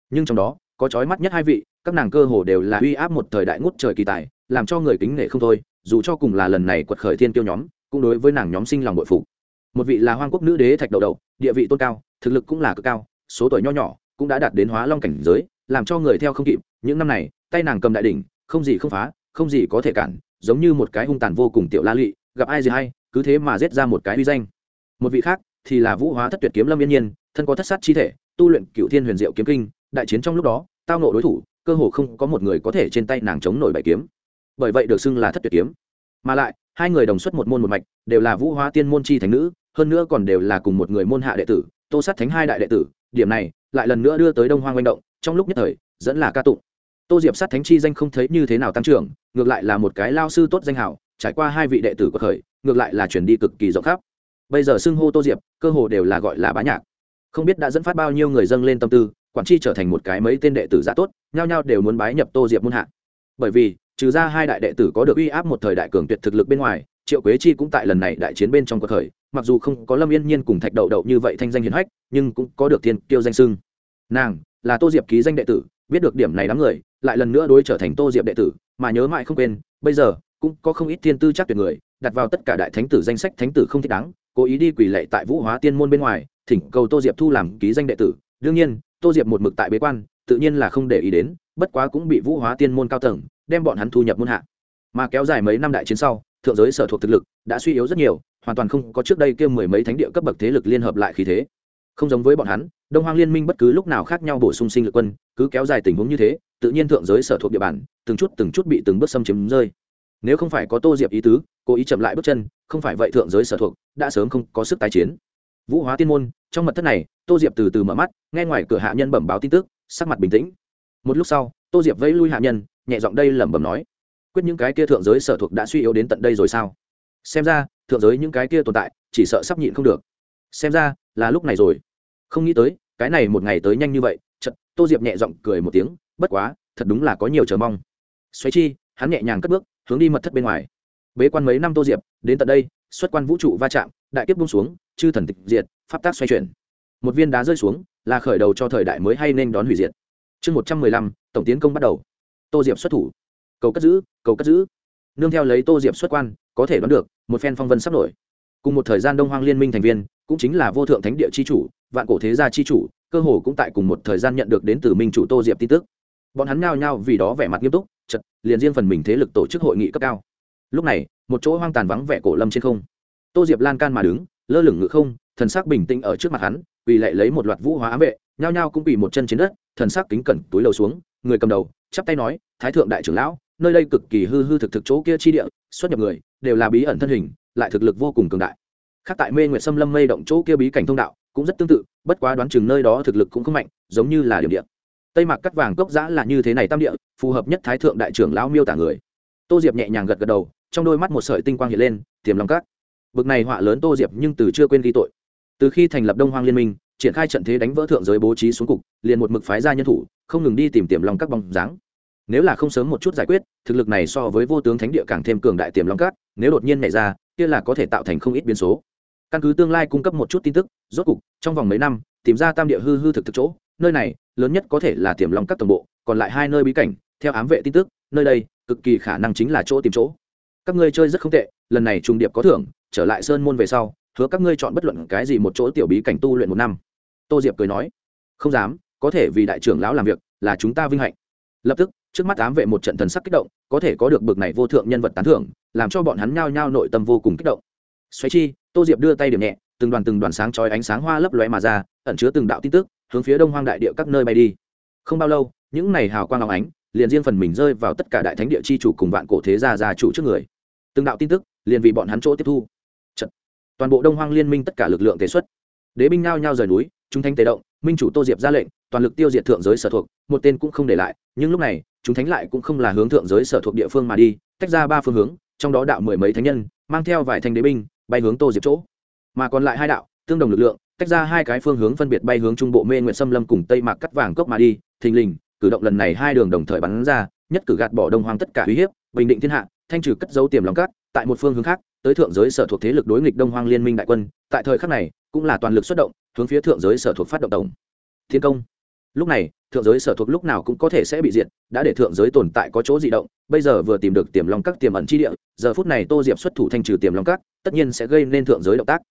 Nhưng trong đó, có trói mắt nhất hai vị, các nàng cơ hồ đều là uy áp một thời đại ngút trời kỳ tài, làm cho người kính nể không thôi, dù cho cùng là lần này quật khởi thiên tiêu nhóm, cũng đối với nàng nhóm sinh lòng bội phụ một vị là hoang quốc nữ đế thạch đầu đầu địa vị tôn cao, thực lực cũng là cực cao, số tuổi nho nhỏ, cũng đã đạt đến hóa long cảnh giới, làm cho người theo không kịp. Những năm này, tay nàng cầm đại đỉnh, không gì không phá, không gì có thể cản giống như một cái hung tàn vô cùng tiểu la lụy, gặp ai gì hay, cứ thế mà giết ra một cái uy danh. Một vị khác thì là vũ hóa thất tuyệt kiếm lâm yên nhiên, thân có thất sát chi thể, tu luyện cựu thiên huyền diệu kiếm kinh, đại chiến trong lúc đó, tao nộ đối thủ, cơ hồ không có một người có thể trên tay nàng chống nổi bảy kiếm. Bởi vậy được xưng là thất tuyệt kiếm. Mà lại, hai người đồng xuất một môn một mạch, đều là vũ hóa tiên môn chi thành nữ, hơn nữa còn đều là cùng một người môn hạ đệ tử, tô sát thánh hai đại đệ tử. Điểm này lại lần nữa đưa tới đông hoang manh động, trong lúc nhất thời, dẫn là ca tụng. Tô diệp sát thánh chi danh không thấy như thế nào tăng trưởng ngược lại là một cái lao sư tốt danh hảo, trải qua hai vị đệ tử của khởi, ngược lại là chuyển đi cực kỳ rộng khắp. Bây giờ xưng hô tô diệp, cơ hồ đều là gọi là bá nhạc. Không biết đã dẫn phát bao nhiêu người dâng lên tâm tư, quản tri trở thành một cái mấy tên đệ tử giả tốt, nhao nhao đều muốn bái nhập tô diệp muôn hạ. Bởi vì, trừ ra hai đại đệ tử có được uy áp một thời đại cường tuyệt thực lực bên ngoài, triệu quế chi cũng tại lần này đại chiến bên trong cuộc khởi, mặc dù không có lâm yên nhiên cùng thạch đậu đậu như vậy thanh danh hiền hách, nhưng cũng có được thiên tiêu danh sưng nàng là tô diệp ký danh đệ tử, biết được điểm này đám người, lại lần nữa đối trở thành tô diệp đệ tử mà nhớ mãi không quên, bây giờ, cũng có không ít thiên tư chắc tuyệt người, đặt vào tất cả đại thánh tử danh sách thánh tử không thích đáng, cố ý đi quỷ lệ tại vũ hóa tiên môn bên ngoài, thỉnh cầu tô diệp thu làm ký danh đệ tử. Đương nhiên, tô diệp một mực tại bế quan, tự nhiên là không để ý đến, bất quá cũng bị vũ hóa tiên môn cao tầng, đem bọn hắn thu nhập môn hạ. Mà kéo dài mấy năm đại chiến sau, thượng giới sở thuộc thực lực đã suy yếu rất nhiều, hoàn toàn không có trước đây kia mười mấy thánh địa cấp bậc thế lực liên hợp lại khí thế. Không giống với bọn hắn, đông hoang liên minh bất cứ lúc nào khác nhau bổ sung sinh lực quân, cứ kéo dài tình huống như thế tự nhiên thượng giới sở thuộc địa bàn, từng chút từng chút bị từng bước xâm chiếm rơi. Nếu không phải có tô diệp ý tứ cố ý chậm lại bước chân, không phải vậy thượng giới sở thuộc đã sớm không có sức tái chiến. Vũ hóa tiên môn, trong mật thất này, tô diệp từ từ mở mắt, nghe ngoài cửa hạ nhân bẩm báo tin tức, sắc mặt bình tĩnh. Một lúc sau, tô diệp vẫy lui hạ nhân, nhẹ giọng đây lẩm bẩm nói, quyết những cái kia thượng giới sở thuộc đã suy yếu đến tận đây rồi sao? Xem ra, thượng giới những cái kia tồn tại, chỉ sợ sắp nhịn không được. Xem ra, là lúc này rồi. Không nghĩ tới, cái này một ngày tới nhanh như vậy. Chật tô diệp nhẹ giọng cười một tiếng bất quá, thật đúng là có nhiều chờ mong. Xoáy chi, hắn nhẹ nhàng cất bước, hướng đi mật thất bên ngoài. Bế quan mấy năm tô diệp, đến tận đây, xuất quan vũ trụ va chạm, đại kiếp bung xuống, chư thần tịch diệt, pháp tác xoay chuyển. Một viên đá rơi xuống, là khởi đầu cho thời đại mới hay nên đón hủy diệt. Chương một trăm mười lăm, tổng tiến công bắt đầu. Tô diệp xuất thủ. Cầu cất giữ, cầu cất giữ. Nương theo lấy tô diệp xuất quan, có thể đoán được, một phen phong vân sắp nổi. Cùng một thời gian đông hoang liên minh thành viên, cũng chính là vô thượng thánh địa c h i chủ, vạn cổ thế gia c h i chủ, cơ hồ cũng tại cùng một thời gian nhận được đến từ minh chủ tô diệp tin tức bọn hắn nhao nhao vì đó vẻ mặt nghiêm túc, chật, liền riêng phần mình thế lực tổ chức hội nghị cấp cao. Lúc này, một chỗ hoang tàn vắng vẻ cổ lâm trên không. Tô diệp lan can mà đứng, lơ lửng ngự không, thần sắc bình tĩnh ở trước mặt hắn vì lại lấy một loạt vũ hóa ám vệ, nhao nhao cũng bị một chân trên đất, thần sắc kính cẩn túi lầu xuống, người cầm đầu, chắp tay nói, thái thượng đại trưởng lão, nơi đây cực kỳ hư hư thực thực chỗ kia chi địa, xuất nhập người, đều là bí ẩn thân hình, lại thực lực vô cùng cường đại. Khác tại mê nguyệt sâm lâm mây động chỗ kia bí cảnh thông đạo, cũng rất tương tự, bất quá đoán chừng nơi đó thực lực cũng không mạnh, giống như là điểm điện tây mạc cắt vàng cốc giã là như thế này tam địa, phù hợp nhất thái thượng đại trưởng lão miêu tả người. Tô diệp nhẹ nhàng gật gật đầu, trong đôi mắt một sợi tinh quang hiện lên, tiềm lòng cắt bực này họa lớn tô diệp nhưng từ chưa quên ghi tội. Từ khi thành lập đông hoang liên minh, triển khai trận thế đánh vỡ thượng giới bố trí xuống cục, liền một mực phái ra nhân thủ, không ngừng đi tìm tiềm lòng các bóng dáng. Nếu là không sớm một chút giải quyết, thực lực này so với vô tướng thánh địa càng thêm cường đại tiềm long cát nếu đột nhiên nhảy ra, kia là có thể tạo thành không ít biến số. Căn cứ tương lai cung cấp một chút tin tức, rốt cục, trong vòng mấy năm, tìm ra tam địa hư hư thực thực chỗ nơi này, lớn nhất có thể là tiềm long các tổng bộ, còn lại hai nơi bí cảnh, theo ám vệ tin tức, nơi đây, cực kỳ khả năng chính là chỗ tìm chỗ. Các ngươi chơi rất không tệ, lần này trùng điệp có thưởng, trở lại sơn môn về sau, hứa các ngươi chọn bất luận cái gì một chỗ tiểu bí cảnh tu luyện một năm. Tô diệp cười nói, không dám, có thể vì đại trưởng lão làm việc, là chúng ta vinh hạnh. Lập tức, trước mắt ám vệ một trận thần sắc kích động, có thể có được bực này vô thượng nhân vật tán thưởng, làm cho bọn hắn nhao nhao nội tâm vô cùng kích động. Xoáy chi, tô diệp đưa tay điểm nhẹ, từng đoàn từng đoàn sáng chói ánh sáng hoa lấp lóe mà ra, ẩn chứa từng đạo tin tức hướng phía đông hoang đại địa các nơi bay đi. Không bao lâu, những này hào quang óng ánh, liền riêng phần mình rơi vào tất cả đại thánh địa chi chủ cùng vạn cổ thế gia gia chủ trước người. Từng đạo tin tức, liền vì bọn hắn chỗ tiếp thu. Trận. toàn bộ đông hoang liên minh tất cả lực lượng tế xuất. Đế binh nao nhao rời núi, chúng thanh tế động, minh chủ tô diệp ra lệnh, toàn lực tiêu diệt thượng giới sở thuộc, một tên cũng không để lại, nhưng lúc này, chúng thánh lại cũng không là hướng thượng giới sở thuộc địa phương mà đi, tách ra ba phương hướng, trong đó đạo mười mấy thánh nhân, mang theo vài thanh đế binh, bay hướng tô diệp chỗ. Mà còn lại hai đạo, tương đồng lực lượng tách ra hai cái phương hướng phân biệt bay hướng trung bộ mê nguyện xâm lâm cùng tây mạc cắt vàng cốc mà đi, thình lình, cử động lần này hai đường đồng thời bắn ra, nhất cử gạt bỏ đông hoang tất cả uy hiếp, bình định thiên hạ, thanh trừ cất dấu tiềm lòng cát tại một phương hướng khác, tới thượng giới sở thuộc thế lực đối nghịch đông hoang liên minh đại quân, tại thời khắc này, cũng là toàn lực xuất động, hướng phía thượng giới sở thuộc phát động tổng. Thiên công. Lúc này, thượng giới sở thuộc lúc nào cũng có thể sẽ bị diệt, đã để thượng giới tồn tại có chỗ di động, bây giờ vừa tìm được tiềm long các tiềm ẩn chi địa, giờ phút này tô diệp xuất thủ thanh trừ tiềm long các, tất nhiên sẽ gây nên thượng giới động tác.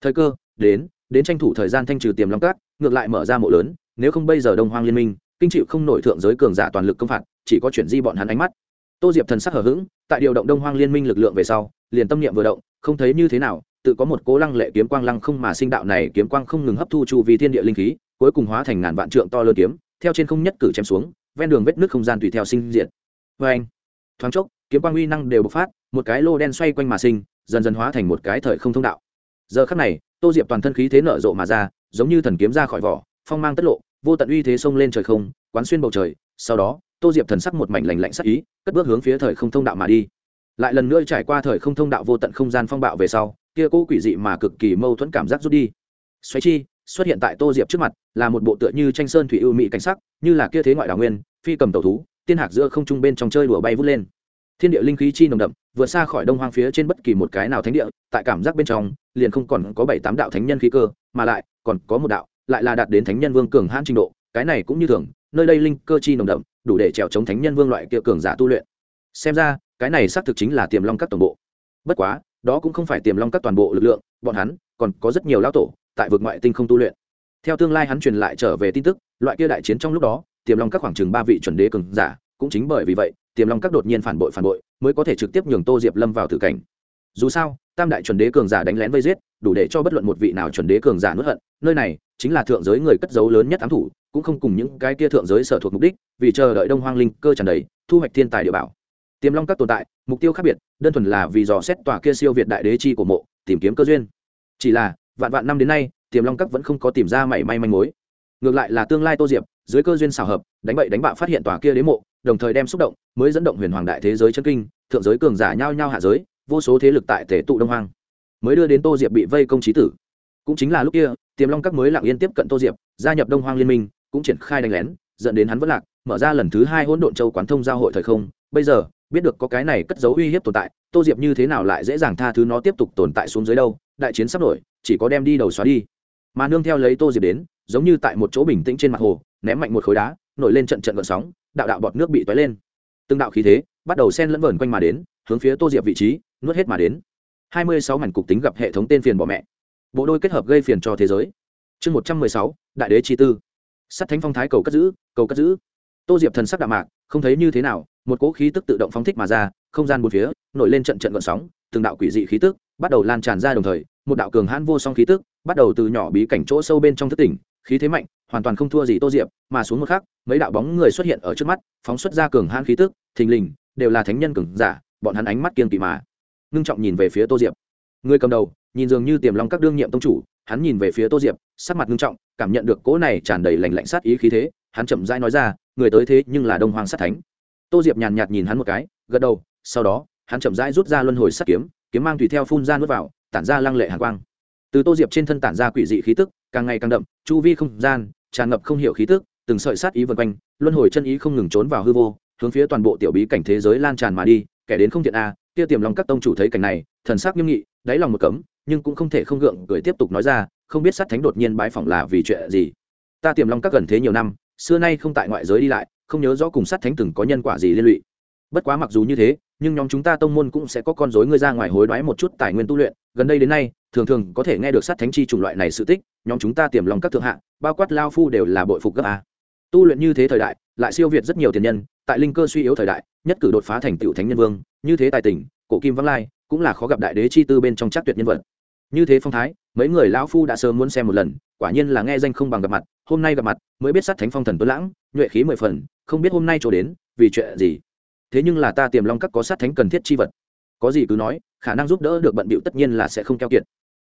Thời cơ, đến đến tranh thủ thời gian thanh trừ tiềm long cát, ngược lại mở ra mộ lớn, nếu không bây giờ đông hoang liên minh, kinh chịu không nổi thượng giới cường giả toàn lực công phạt, chỉ có chuyển di bọn hắn ánh mắt. Tô diệp thần sắc hở h ữ g tại điều động đông hoang liên minh lực lượng về sau, liền tâm niệm vừa động, không thấy như thế nào, tự có một cố lăng lệ kiếm quang lăng không mà sinh đạo này kiếm quang không ngừng hấp thu chu vì thiên địa linh khí, cuối cùng hóa thành ngàn vạn trượng to lớn kiếm, theo trên không nhất cử chém xuống, ven đường vết nước không gian tùy theo sinh diện vê anh, thoáng chốc, kiếm quang uy năng đều bộc phát, một cái lô đen xoay quanh mà sinh, dần dần hóa thành một cái thời không thông đạo. Giờ khắc này tô diệp toàn thân khí thế nở rộ mà ra, giống như thần kiếm ra khỏi vỏ, phong mang tất lộ, vô tận uy thế xông lên trời không, quán xuyên bầu trời. Sau đó, tô diệp thần sắc một mảnh lành lạnh sắc ý, cất bước hướng phía thời không thông đạo mà đi. Lại lần nữa trải qua thời không thông đạo vô tận không gian phong bạo về sau, kia cũ quỷ dị mà cực kỳ mâu thuẫn cảm giác rút đi. Xoáy chi, xuất hiện tại tô diệp trước mặt, là một bộ tựa như tranh sơn thủy ưu mỹ cảnh sắc, như là kia thế ngoại đảo nguyên, phi cầm tàu thú, tiên hạc giữa không trung bên trong chơi đùa bay vút lên thiên địa linh khí chi nồng đậm, vượt xa khỏi đông hoang phía trên bất kỳ một cái nào thánh địa, tại cảm giác bên trong, liền không còn có bảy tám đạo thánh nhân khí cơ, mà lại, còn có một đạo, lại là đạt đến thánh nhân vương cường hãn trình độ, cái này cũng như thường, nơi đây linh cơ chi nồng đậm, đủ để trèo chống thánh nhân vương loại kia cường giả tu luyện. Xem ra, cái này xác thực chính là tiềm long các toàn bộ. Bất quá, đó cũng không phải tiềm long các toàn bộ lực lượng, bọn hắn, còn có rất nhiều lão tổ, tại vực ngoại tinh không tu luyện. Theo tương lai hắn truyền lại trở về tin tức, loại kia đại chiến trong lúc đó, tiềm long các khoảng chừng ba vị chuẩn đế cường giả, cũng chính bởi vì vậy tiềm long các đột nhiên phản bội phản bội, mới có thể trực tiếp nhường tô diệp lâm vào tử cảnh. Dù sao, tam đại chuẩn đế cường giả đánh lén vây giết, đủ để cho bất luận một vị nào chuẩn đế cường giả nuốt hận. Nơi này chính là thượng giới người cất giấu lớn nhất ám thủ, cũng không cùng những cái kia thượng giới sở thuộc mục đích, vì chờ đợi đông hoang linh cơ tràn đầy, thu hoạch thiên tài địa bảo. Tiềm long các tồn tại, mục tiêu khác biệt, đơn thuần là vì dò xét tòa kia siêu việt đại đế chi của mộ, tìm kiếm cơ duyên. Chỉ là, vạn vạn năm đến nay, tiềm long các vẫn không có tìm ra mảy may manh mối. Ngược lại là tương lai tô diệp, dưới cơ duyên xảo hợp, đánh bậy đánh bạ phát hiện tòa kia đế mộ đồng thời đem xúc động, mới dẫn động huyền hoàng đại thế giới chân kinh, thượng giới cường giả nhao nhao hạ giới, vô số thế lực tại tể tụ đông hoang. Mới đưa đến tô diệp bị vây công trí tử. Cũng chính là lúc kia, tiềm long các mới lặng yên tiếp cận tô diệp, gia nhập đông hoang liên minh, cũng triển khai đánh lén, dẫn đến hắn vất lạc, mở ra lần thứ hai hỗn độn châu quán thông giao hội thời không. Bây giờ, biết được có cái này cất giấu uy hiếp tồn tại, tô diệp như thế nào lại dễ dàng tha thứ nó tiếp tục tồn tại xuống dưới đâu, đại chiến sắp nổi, chỉ có đem đi đầu xóa đi. Mà nương theo lấy tô diệp đến, giống như tại một chỗ bình tĩnh trên mặt hồ, ném mạnh một khối đá, nổi lên trận trận gợn sóng đạo đạo bọt nước bị tóe lên. Từng đạo khí thế bắt đầu sen lẫn vờn quanh mà đến, hướng phía tô diệp vị trí, nuốt hết mà đến. Hai mươi sáu mảnh cục tính gặp hệ thống tên phiền bỏ mẹ. Bộ đôi kết hợp gây phiền cho thế giới. Chương một trăm mười sáu, đại đế chi tư. Sắt thánh phong thái cầu cất giữ, cầu cất giữ. Tô diệp thần sắc đạm mạc, không thấy như thế nào, một cỗ khí tức tự động phóng thích mà ra, không gian bốn phía, nổi lên trận trận gợn sóng, từng đạo quỷ dị khí tức bắt đầu lan tràn ra đồng thời, một đạo cường hãn vô song khí tức bắt đầu từ nhỏ bí cảnh chỗ sâu bên trong thất tỉnh khí thế mạnh, hoàn toàn không thua gì tô diệp, mà xuống một khắc, mấy đạo bóng người xuất hiện ở trước mắt, phóng xuất ra cường hãn khí tức, thình lình, đều là thánh nhân cường giả, bọn hắn ánh mắt kiên kỵ mà. Ngưng trọng nhìn về phía tô diệp. Người cầm đầu, nhìn dường như tiềm long các đương nhiệm tông chủ, hắn nhìn về phía tô diệp, sắc mặt ngưng trọng, cảm nhận được cỗ này tràn đầy lành lạnh sát ý khí thế, hắn chậm rãi nói ra, người tới thế nhưng là đông hoàng sát thánh. Tô diệp nhàn nhạt nhìn hắn một cái, gật đầu, sau đó, hắn chậm rãi rút ra luân hồi sát kiếm kiếm mang tùy theo phun ra nuốt vào, tản ra lăng lệ hàng quang từ tô diệp trên thân tản ra quỷ dị khí tức, càng ngày càng đậm, chu vi không gian, tràn ngập không hiểu khí tức, từng sợi sát ý vần quanh, luân hồi chân ý không ngừng trốn vào hư vô, hướng phía toàn bộ tiểu bí cảnh thế giới lan tràn mà đi, kẻ đến không thiện a, kia tiềm lòng các tông chủ thấy cảnh này, thần sắc nghiêm nghị, đáy lòng một cấm, nhưng cũng không thể không gượng cười tiếp tục nói ra, không biết sát thánh đột nhiên bái phỏng là vì chuyện gì. Ta tiềm long các gần thế nhiều năm, xưa nay không tại ngoại giới đi lại, không nhớ rõ cùng sát thánh từng có nhân quả gì liên lụy bất quá mặc dù như thế, nhưng nhóm chúng ta tông môn cũng sẽ có con rối ngươi ra ngoài hối đoái một chút tài nguyên tu luyện. Gần đây đến nay, thường thường có thể nghe được sát thánh chi chủng loại này sự tích, nhóm chúng ta tiềm lòng các thượng hạng bao quát lao phu đều là bội phục gấp a. Tu luyện như thế thời đại, lại siêu việt rất nhiều tiền nhân, tại linh cơ suy yếu thời đại, nhất cử đột phá thành tựu thánh nhân vương, như thế tài tình, cổ kim vắng lai, cũng là khó gặp đại đế chi tư bên trong chắc tuyệt nhân vật. Như thế phong thái, mấy người lão phu đã sớm muốn xem một lần, quả nhiên là nghe danh không bằng gặp mặt, hôm nay gặp mặt, mới biết sát thánh phong thần tuấn lãng, nhuệ khí mười phần, không biết hôm nay chỗ đến, vì chuyện gì thế nhưng là ta tiềm long các có sát thánh cần thiết chi vật. Có gì cứ nói, khả năng giúp đỡ được bận bịu tất nhiên là sẽ không keo kiệt.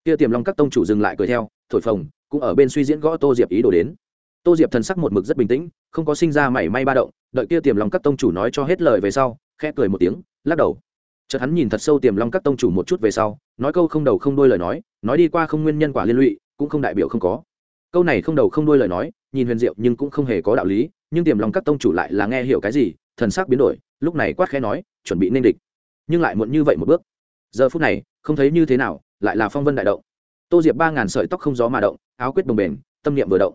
Kia tiềm long các tông chủ dừng lại cười theo, thổi phồng, cũng ở bên suy diễn gõ tô diệp ý đồ đến. Tô diệp thần sắc một mực rất bình tĩnh, không có sinh ra mảy may ba động, đợi kia tiềm long các tông chủ nói cho hết lời về sau, khẽ cười một tiếng, lắc đầu. Chợt hắn nhìn thật sâu tiềm long các tông chủ một chút về sau, nói câu không đầu không đuôi lời nói nói đi qua không nguyên nhân quả liên lụy, cũng không đại biểu không có. Câu này không đầu không đuôi lời nói, nhìn huyền diệu nhưng cũng không hề có đạo lý, nhưng tiềm long các tông chủ lại là nghe hiểu cái gì thần sắc biến đổi, lúc này quát khẽ nói, chuẩn bị nên địch. Nhưng lại muộn như vậy một bước. Giờ phút này, không thấy như thế nào, lại là phong vân đại động. Tô diệp ba ngàn sợi tóc không gió mà động, áo quyết đồng bền tâm niệm vừa động.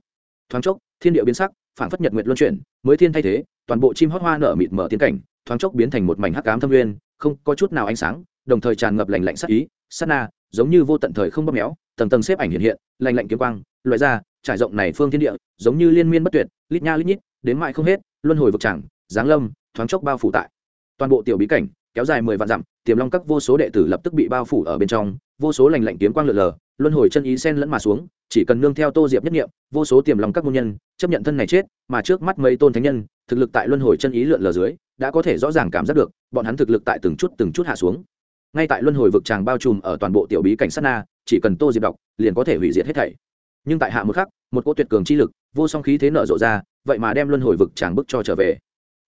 Thoáng chốc, thiên địa biến sắc phản phất nhật nguyệt luân chuyển, mới thiên thay thế, toàn bộ chim hót hoa nở mịt mở tiến cảnh, thoáng chốc biến thành một mảnh hắc ám thâm nguyên, không có chút nào ánh sáng, đồng thời tràn ngập lạnh lạnh sắc ý, sát na, giống như vô tận thời không bóp méo, tầng tầng xếp ảnh hiện hiện, lạnh lạnh kiếm quang, loại ra, trải rộng này phương thiên địa, giống như liên miên bất tuyệt, lít nha lít nhít, đến mãi không hết, luân hồi vực chẳng giáng lâm, thoáng chốc bao phủ tại. Toàn bộ tiểu bí cảnh, kéo dài mười vạn dặm, tiềm long các vô số đệ tử lập tức bị bao phủ ở bên trong, vô số lành lạnh kiếm quang lượn lờ, luân hồi chân ý sen lẫn mà xuống, chỉ cần nương theo tô diệp nhất nghiệm vô số tiềm long các môn nhân, chấp nhận thân này chết, mà trước mắt mấy tôn thánh nhân, thực lực tại luân hồi chân ý lượn lờ dưới, đã có thể rõ ràng cảm giác được, bọn hắn thực lực tại từng chút từng chút hạ xuống. Ngay tại luân hồi vực tràng bao trùm ở toàn bộ tiểu bí cảnh sát na, chỉ cần tô diệp đọc, liền có thể hủy diệt hết thảy. Nhưng tại hạ một khắc, một cô tuyệt cường chi lực, vô song khí thế nở rộ ra, vậy mà đem luân hồi vực tràng bức cho trở về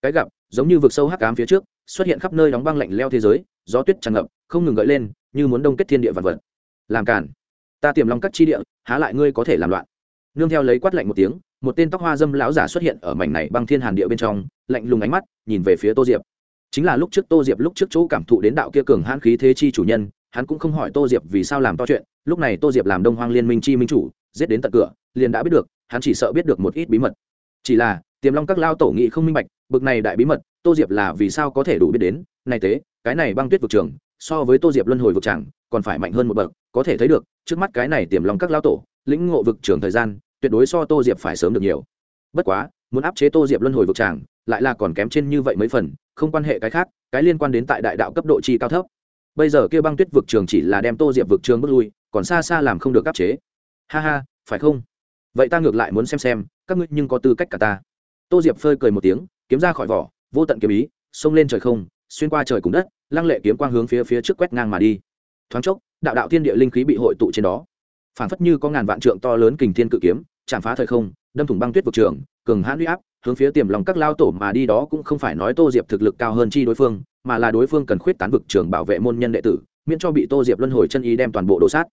cái gặp, giống như vực sâu hắc ám phía trước, xuất hiện khắp nơi đóng băng lạnh leo thế giới, gió tuyết tràn ngập, không ngừng gợi lên, như muốn đông kết thiên địa vật vật. Làm cản ta tiềm long các chi địa, há lại ngươi có thể làm loạn. Nương theo lấy quát lạnh một tiếng, một tên tóc hoa dâm lão giả xuất hiện ở mảnh này băng thiên hàn địa bên trong, lạnh lùng ánh mắt, nhìn về phía tô diệp. Chính là lúc trước tô diệp lúc trước chỗ cảm thụ đến đạo kia cường hãn khí thế chi chủ nhân, hắn cũng không hỏi tô diệp vì sao làm to chuyện, lúc này tô diệp làm đông hoang liên minh chi minh chủ, giết đến tận cửa, liền đã biết được, hắn chỉ sợ biết được một ít bí mật. Chỉ là, tiềm long các lao tổ nghị không minh bạch bực này đại bí mật, tô diệp là vì sao có thể đủ biết đến? Này tế, cái này băng tuyết vực trường so với tô diệp luân hồi vực chẳng, còn phải mạnh hơn một bậc, có thể thấy được, trước mắt cái này tiềm long các lao tổ, lĩnh ngộ vực trường thời gian, tuyệt đối so tô diệp phải sớm được nhiều. Bất quá, muốn áp chế tô diệp luân hồi vực tràng lại là còn kém trên như vậy mấy phần, không quan hệ cái khác, cái liên quan đến tại đại đạo cấp độ chi cao thấp. Bây giờ kia băng tuyết vực trường chỉ là đem tô diệp vực trường bước lui, còn xa xa làm không được áp chế. Ha ha, phải không? Vậy ta ngược lại muốn xem xem, các ngươi nhưng có tư cách cả ta. Tô diệp phơi cười một tiếng kiếm ra khỏi vỏ, vô tận kiếm ý, xông lên trời không, xuyên qua trời cùng đất, lăng lệ kiếm quang hướng phía phía trước quét ngang mà đi. Thoáng chốc, đạo đạo thiên địa linh khí bị hội tụ trên đó. Phản phất như có ngàn vạn trượng to lớn kình thiên cự kiếm, chạm phá thời không, đâm thủng băng tuyết vực trường, cường hãn uy áp, hướng phía tiềm lòng các lao tổ mà đi đó cũng không phải nói tô diệp thực lực cao hơn chi đối phương, mà là đối phương cần khuyết tán vực trường bảo vệ môn nhân đệ tử, miễn cho bị tô diệp luân hồi chân ý đem toàn bộ đổ sát.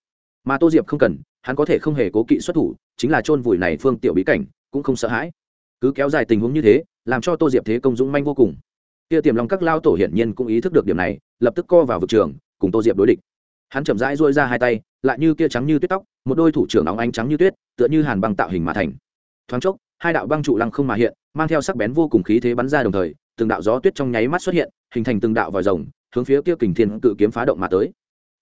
Mà tô diệp không cần, hắn có thể không hề cố kỵ xuất thủ, chính là chôn vùi này phương tiểu bí cảnh, cũng không sợ hãi. Cứ kéo dài tình huống như thế làm cho tô diệp thế công dũng manh vô cùng. Kia tiềm lòng các lao tổ hiển nhiên cũng ý thức được điểm này, lập tức co vào vực trường, cùng tô diệp đối địch. Hắn chậm rãi dôi ra hai tay, lại như kia trắng như tuyết tóc, một đôi thủ trưởng óng ánh trắng như tuyết, tựa như hàn băng tạo hình mà thành. Thoáng chốc, hai đạo băng trụ lăng không mà hiện, mang theo sắc bén vô cùng khí thế bắn ra đồng thời, từng đạo gió tuyết trong nháy mắt xuất hiện, hình thành từng đạo vòi rồng, hướng phía kia kình thiên cự kiếm phá động mà tới.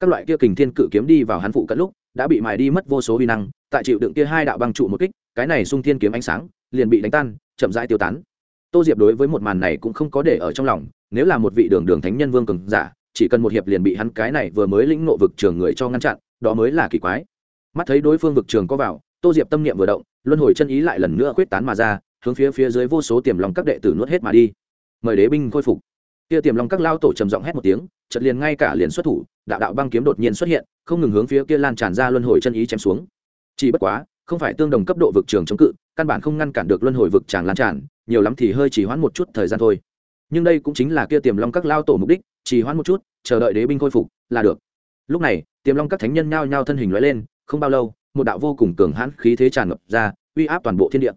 Các loại kia kình thiên cự kiếm đi vào hắn phụ cận lúc, đã bị mài đi mất vô số uy năng, tại chịu đựng kia hai đạo băng trụ một kích, cái này sung thiên kiếm ánh sáng, liền bị đánh tan, chậm rãi tiêu tán tô diệp đối với một màn này cũng không có để ở trong lòng, nếu là một vị đường đường thánh nhân vương cường giả, chỉ cần một hiệp liền bị hắn cái này vừa mới lĩnh nộ vực trường người cho ngăn chặn, đó mới là kỳ quái. Mắt thấy đối phương vực trường có vào, tô diệp tâm niệm vừa động, luân hồi chân ý lại lần nữa quyết tán mà ra, hướng phía phía dưới vô số tiềm lòng các đệ tử nuốt hết mà đi. Mời đế binh khôi phục. Kia tiềm lòng các lao tổ trầm giọng hét một tiếng trận liền ngay cả liền xuất thủ, đạo đạo băng kiếm đột nhiên xuất hiện, không ngừng hướng phía kia lan tràn ra luân hồi chân ý chém xuống. Chỉ bất quá, không phải tương đồng cấp độ vực trường chống cự, căn bản không ngăn cản được luân hồi vực tràn lan tràn nhiều lắm thì hơi chỉ hoãn một chút thời gian thôi. Nhưng đây cũng chính là kia tiềm long các lao tổ mục đích chỉ hoãn một chút, chờ đợi đế binh khôi phục là được. Lúc này, tiềm long các thánh nhân nhao nhao thân hình lóe lên, không bao lâu, một đạo vô cùng cường hãn khí thế tràn ngập ra, uy áp toàn bộ thiên địa.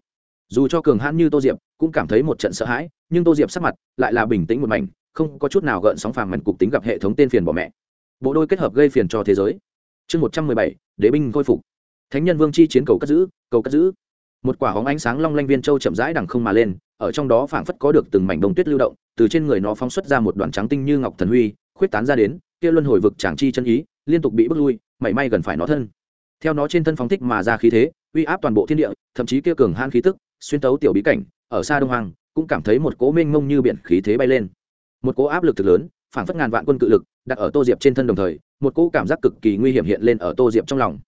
Dù cho cường hãn như tô diệp, cũng cảm thấy một trận sợ hãi, nhưng tô diệp sắc mặt lại là bình tĩnh một mảnh, không có chút nào gợn sóng phàm mảnh cục tính gặp hệ thống tên phiền bỏ mẹ. Bộ đôi kết hợp gây phiền cho thế giới. Chương một trăm mười bảy, đế binh khôi phục. Thánh nhân vương chi chiến cầu cất giữ, cầu cất giữ một quả hóng ánh sáng long lanh viên châu chậm rãi đằng không mà lên, ở trong đó phảng phất có được từng mảnh đông tuyết lưu động, từ trên người nó phóng xuất ra một đoàn trắng tinh như ngọc thần huy, khuyết tán ra đến, kia luân hồi vực tràng chi chân ý, liên tục bị bước lui, mảy may gần phải nó thân. Theo nó trên thân phóng thích mà ra khí thế, uy áp toàn bộ thiên địa, thậm chí kia cường han khí tức, xuyên tấu tiểu bí cảnh, ở xa đông hoàng cũng cảm thấy một cỗ mênh mông như biển khí thế bay lên. Một cỗ áp lực thực lớn, phảng phất ngàn vạn quân cự lực, đặt ở tô diệp trên thân đồng thời, một cỗ cảm giác cực kỳ nguy hiểm hiện lên ở tô diệp trong lòng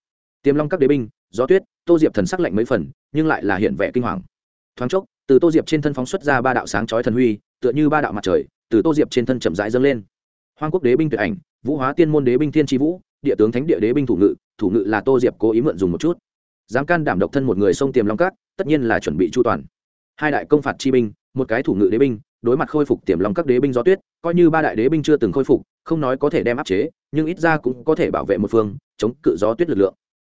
tiềm long các đế binh, gió tuyết, tô diệp thần sắc lạnh mấy phần, nhưng lại là hiện vẻ kinh hoàng. Thoáng chốc, từ tô diệp trên thân phóng xuất ra ba đạo sáng chói thần huy, tựa như ba đạo mặt trời, từ tô diệp trên thân chậm rãi dâng lên. Hoang quốc đế binh tuyệt ảnh, vũ hóa tiên môn đế binh thiên tri vũ, địa tướng thánh địa đế binh thủ ngự thủ ngự là tô diệp cố ý mượn dùng một chút. Dám can đảm độc thân một người sông tiềm long cát tất nhiên là chuẩn bị chu toàn. Hai đại công phạt chi binh, một cái thủ ngự đế binh, đối mặt khôi phục tiềm long các đế binh gió tuyết, coi như ba đại đế binh chưa từng khôi phục, không nói có thể đem áp chế, nhưng ít ra cũng có thể bảo vệ một phương, chống cự gió tuyết lực lượng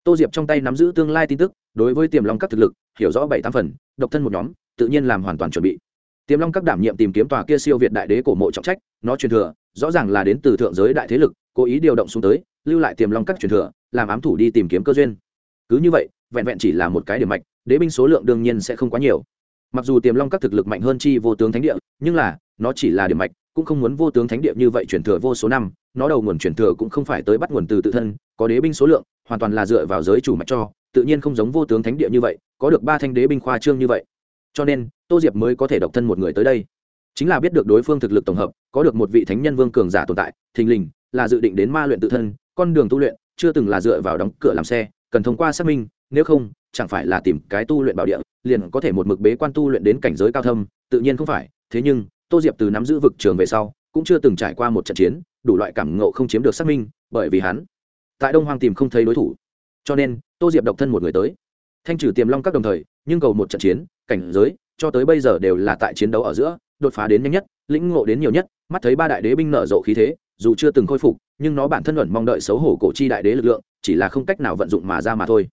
tô diệp trong tay nắm giữ tương lai tin tức, đối với tiềm long các thực lực, hiểu rõ bảy tam phần, độc thân một nhóm, tự nhiên làm hoàn toàn chuẩn bị. Tiềm long các đảm nhiệm tìm kiếm tòa kia siêu việt đại đế cổ mộ trọng trách, nó truyền thừa, rõ ràng là đến từ thượng giới đại thế lực, cố ý điều động xuống tới, lưu lại tiềm long các truyền thừa, làm ám thủ đi tìm kiếm cơ duyên. Cứ như vậy, vẹn vẹn chỉ là một cái điểm mạch, đế binh số lượng đương nhiên sẽ không quá nhiều. Mặc dù tiềm long các thực lực mạnh hơn chi vô tướng thánh địa, nhưng là, nó chỉ là điểm mạch, cũng không muốn vô tướng thánh địa như vậy truyền thừa vô số năm, nó đầu nguồn truyền thừa cũng không phải tới bắt nguồn từ tự thân, có đế binh số lượng hoàn toàn là dựa vào giới chủ mạch cho, tự nhiên không giống vô tướng thánh địa như vậy, có được ba thanh đế binh khoa trương như vậy. Cho nên, tô diệp mới có thể độc thân một người tới đây. Chính là biết được đối phương thực lực tổng hợp, có được một vị thánh nhân vương cường giả tồn tại, thình lình, là dự định đến ma luyện tự thân, con đường tu luyện, chưa từng là dựa vào đóng cửa làm xe, cần thông qua xác minh, nếu không, chẳng phải là tìm cái tu luyện bảo địa, liền có thể một mực bế quan tu luyện đến cảnh giới cao thâm, tự nhiên không phải. Thế nhưng, tô diệp từ nắm giữ vực trường về sau, cũng chưa từng trải qua một trận chiến, đủ loại cảm ngộ không chiếm được xác minh, bởi vì hắn tại đông hoàng tìm không thấy đối thủ. Cho nên, tô diệp độc thân một người tới. Thanh trừ tiềm long các đồng thời, nhưng cầu một trận chiến, cảnh giới, cho tới bây giờ đều là tại chiến đấu ở giữa, đột phá đến nhanh nhất, lĩnh ngộ đến nhiều nhất, mắt thấy ba đại đế binh nở rộ khí thế, dù chưa từng khôi phục, nhưng nó bản thân luận mong đợi xấu hổ cổ chi đại đế lực lượng, chỉ là không cách nào vận dụng mà ra mà thôi.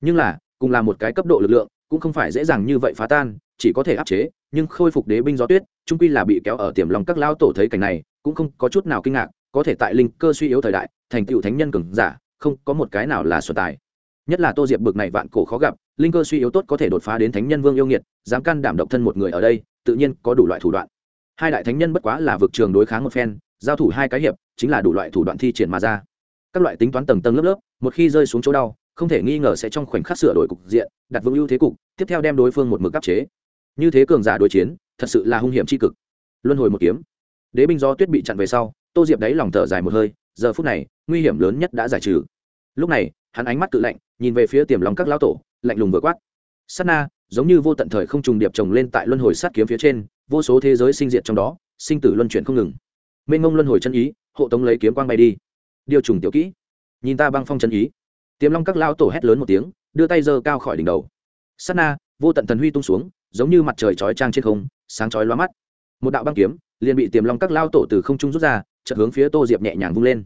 Nhưng là, cùng là một cái cấp độ lực lượng, cũng không phải dễ dàng như vậy phá tan, chỉ có thể áp chế, nhưng khôi phục đế binh gió tuyết trung quy là bị kéo ở tiềm lòng các lao tổ thấy cảnh này, cũng không có chút nào kinh ngạc, có thể tại linh cơ suy yếu thời đại thành tựu thánh nhân cường giả, không có một cái nào là sở tài. Nhất là tô diệp bực này vạn cổ khó gặp, linh cơ suy yếu tốt có thể đột phá đến thánh nhân vương yêu nghiệt, dám can đảm độc thân một người ở đây, tự nhiên có đủ loại thủ đoạn. Hai đại thánh nhân bất quá là vực trường đối kháng một phen, giao thủ hai cái hiệp, chính là đủ loại thủ đoạn thi triển mà ra. Các loại tính toán tầng tầng lớp lớp, một khi rơi xuống chỗ đau, không thể nghi ngờ sẽ trong khoảnh khắc sửa đổi cục diện, đặt vững ưu thế cục, tiếp theo đem đối phương một mực áp chế. Như thế cường giả đối chiến, thật sự là hung hiểm c cực. Luân hồi một kiếm. Đế binh do tuyết bị chặn về sau, tô diệp đáy lòng thở dài một hơi giờ phút này, nguy hiểm lớn nhất đã giải trừ. Lúc này, hắn ánh mắt tự lạnh, nhìn về phía tiềm lòng các lão tổ, lạnh lùng vừa quát. S na, giống như vô tận thời không trùng điệp trồng lên tại luân hồi sát kiếm phía trên, vô số thế giới sinh diệt trong đó, sinh tử luân chuyển không ngừng. Mênh mông luân hồi chân ý, hộ tống lấy kiếm quang bay đi. Điều trùng tiểu kỹ. Nhìn ta băng phong chân ý. Tiềm long các lao tổ hét lớn một tiếng, đưa tay giơ cao khỏi đỉnh đầu. S na, vô tận thần huy tung xuống, giống như mặt trời chói trang trên không, sáng chói loa mắt. Một đạo băng kiếm, liền bị tiềm long các lao tổ từ không trung rút ra chợt hướng phía tô diệp nhẹ nhàng vung lên.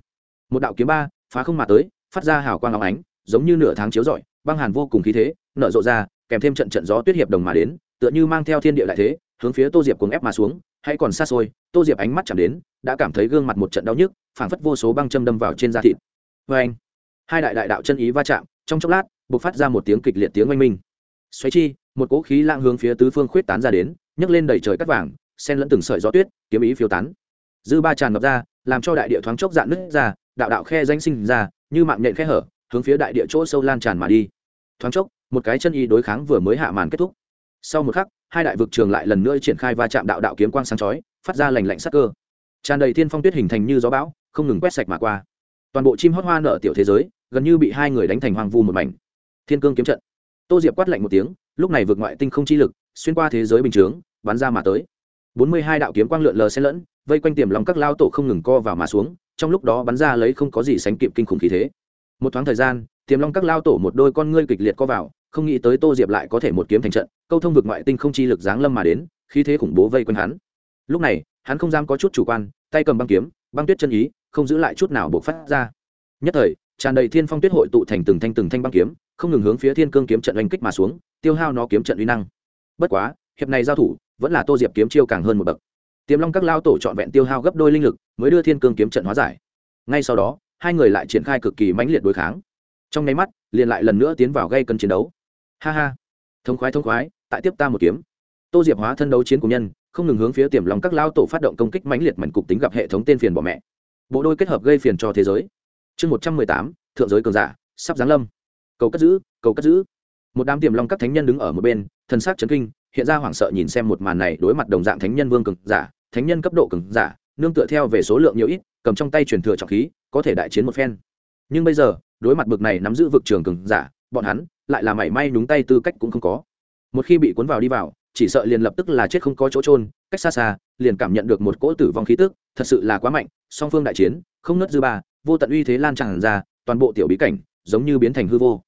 Một đạo kiếm ba, phá không mà tới, phát ra hào quang óng ánh, giống như nửa tháng chiếu rọi, băng hàn vô cùng khí thế, nở rộ ra, kèm thêm trận trận gió tuyết hiệp đồng mà đến, tựa như mang theo thiên địa đại thế, hướng phía tô diệp cuồng ép mà xuống hay còn xa xôi, tô diệp ánh mắt chạm đến, đã cảm thấy gương mặt một trận đau nhức, phảng phất vô số băng châm đâm vào trên da thịt. Vê anh hai đại đại đạo chân ý va chạm, trong chốc lát, bộc phát ra một tiếng kịch liệt tiếng oanh minh. Xoáy chi, một cỗ khí lãng hướng phía tứ phương khuyết tán ra đến, nhấc lên đầy trời cắt vàng sen lẫn từng sợi gió tuyết, kiếm ý phiêu tán. Dư ba tràn ngập ra làm cho đại địa thoáng chốc dạn nứt ra, đạo đạo khe danh sinh ra, như mạng nhện khe hở, hướng phía đại địa chỗ sâu lan tràn mà đi. Thoáng chốc, một cái chân y đối kháng vừa mới hạ màn kết thúc. Sau một khắc, hai đại vực trường lại lần nữa triển khai va chạm đạo đạo kiếm quang sáng chói, phát ra lành lạnh sắc cơ. Tràn đầy thiên phong tuyết hình thành như gió bão, không ngừng quét sạch mà qua. Toàn bộ chim hót hoa nở tiểu thế giới, gần như bị hai người đánh thành hoang vu một mảnh. Thiên cương kiếm trận. Tô diệp quát lạnh một tiếng, lúc này vượt ngoại tinh không chi lực, xuyên qua thế giới bình chướng, bắn ra mà tới. Bốn mươi hai đạo kiếm quang lượn lờ xen lẫn vây quanh tiềm lòng các lao tổ không ngừng co vào mà xuống, trong lúc đó bắn ra lấy không có gì sánh kịp kinh khủng khí thế. Một thoáng thời gian, tiềm long các lao tổ một đôi con ngươi kịch liệt co vào, không nghĩ tới tô diệp lại có thể một kiếm thành trận, câu thông vực ngoại tinh không chi lực giáng lâm mà đến, khí thế khủng bố vây quanh hắn. Lúc này, hắn không dám có chút chủ quan, tay cầm băng kiếm, băng tuyết chân ý, không giữ lại chút nào buộc phát ra. Nhất thời, tràn đầy thiên phong tuyết hội tụ thành từng thanh từng thanh băng kiếm, không ngừng hướng phía thiên cương kiếm trận oanh kích mà xuống, tiêu hao nó kiếm trận uy năng. Bất quá, hiệp này giao thủ, vẫn là tô diệp kiếm chiêu càng hơn một bậc tiềm long các lao tổ trọn vẹn tiêu hao gấp đôi linh lực, mới đưa thiên cương kiếm trận hóa giải. Ngay sau đó, hai người lại triển khai cực kỳ mãnh liệt đối kháng. Trong nháy mắt, liền lại lần nữa tiến vào gây cân chiến đấu. Ha ha. Thông khoái thông khoái, tại tiếp ta một kiếm. Tô diệp hóa thân đấu chiến của nhân, không ngừng hướng phía tiềm lòng các lao tổ phát động công kích mãnh liệt mảnh cục tính gặp hệ thống tên phiền bỏ mẹ. Bộ đôi kết hợp gây phiền cho thế giới. Chương một trăm mười tám, thượng giới cường giả, sắp giáng lâm. Cầu cất giữ, cầu cất giữ. Một đám tiềm long các thánh nhân đứng ở một bên, thần sắc chấn kinh hiện ra hoảng sợ nhìn xem một màn này đối mặt đồng dạng thánh nhân vương cường giả, thánh nhân cấp độ cường giả, nương tựa theo về số lượng nhiều ít, cầm trong tay truyền thừa trọng khí, có thể đại chiến một phen. Nhưng bây giờ, đối mặt bực này nắm giữ vực trường cường giả, bọn hắn lại là mảy may nhúng tay tư cách cũng không có. Một khi bị cuốn vào đi vào, chỉ sợ liền lập tức là chết không có chỗ trôn cách xa xa, liền cảm nhận được một cỗ tử vong khí tức, thật sự là quá mạnh, song phương đại chiến, không nứt dư ba, vô tận uy thế lan tràn ra, toàn bộ tiểu bí cảnh, giống như biến thành hư vô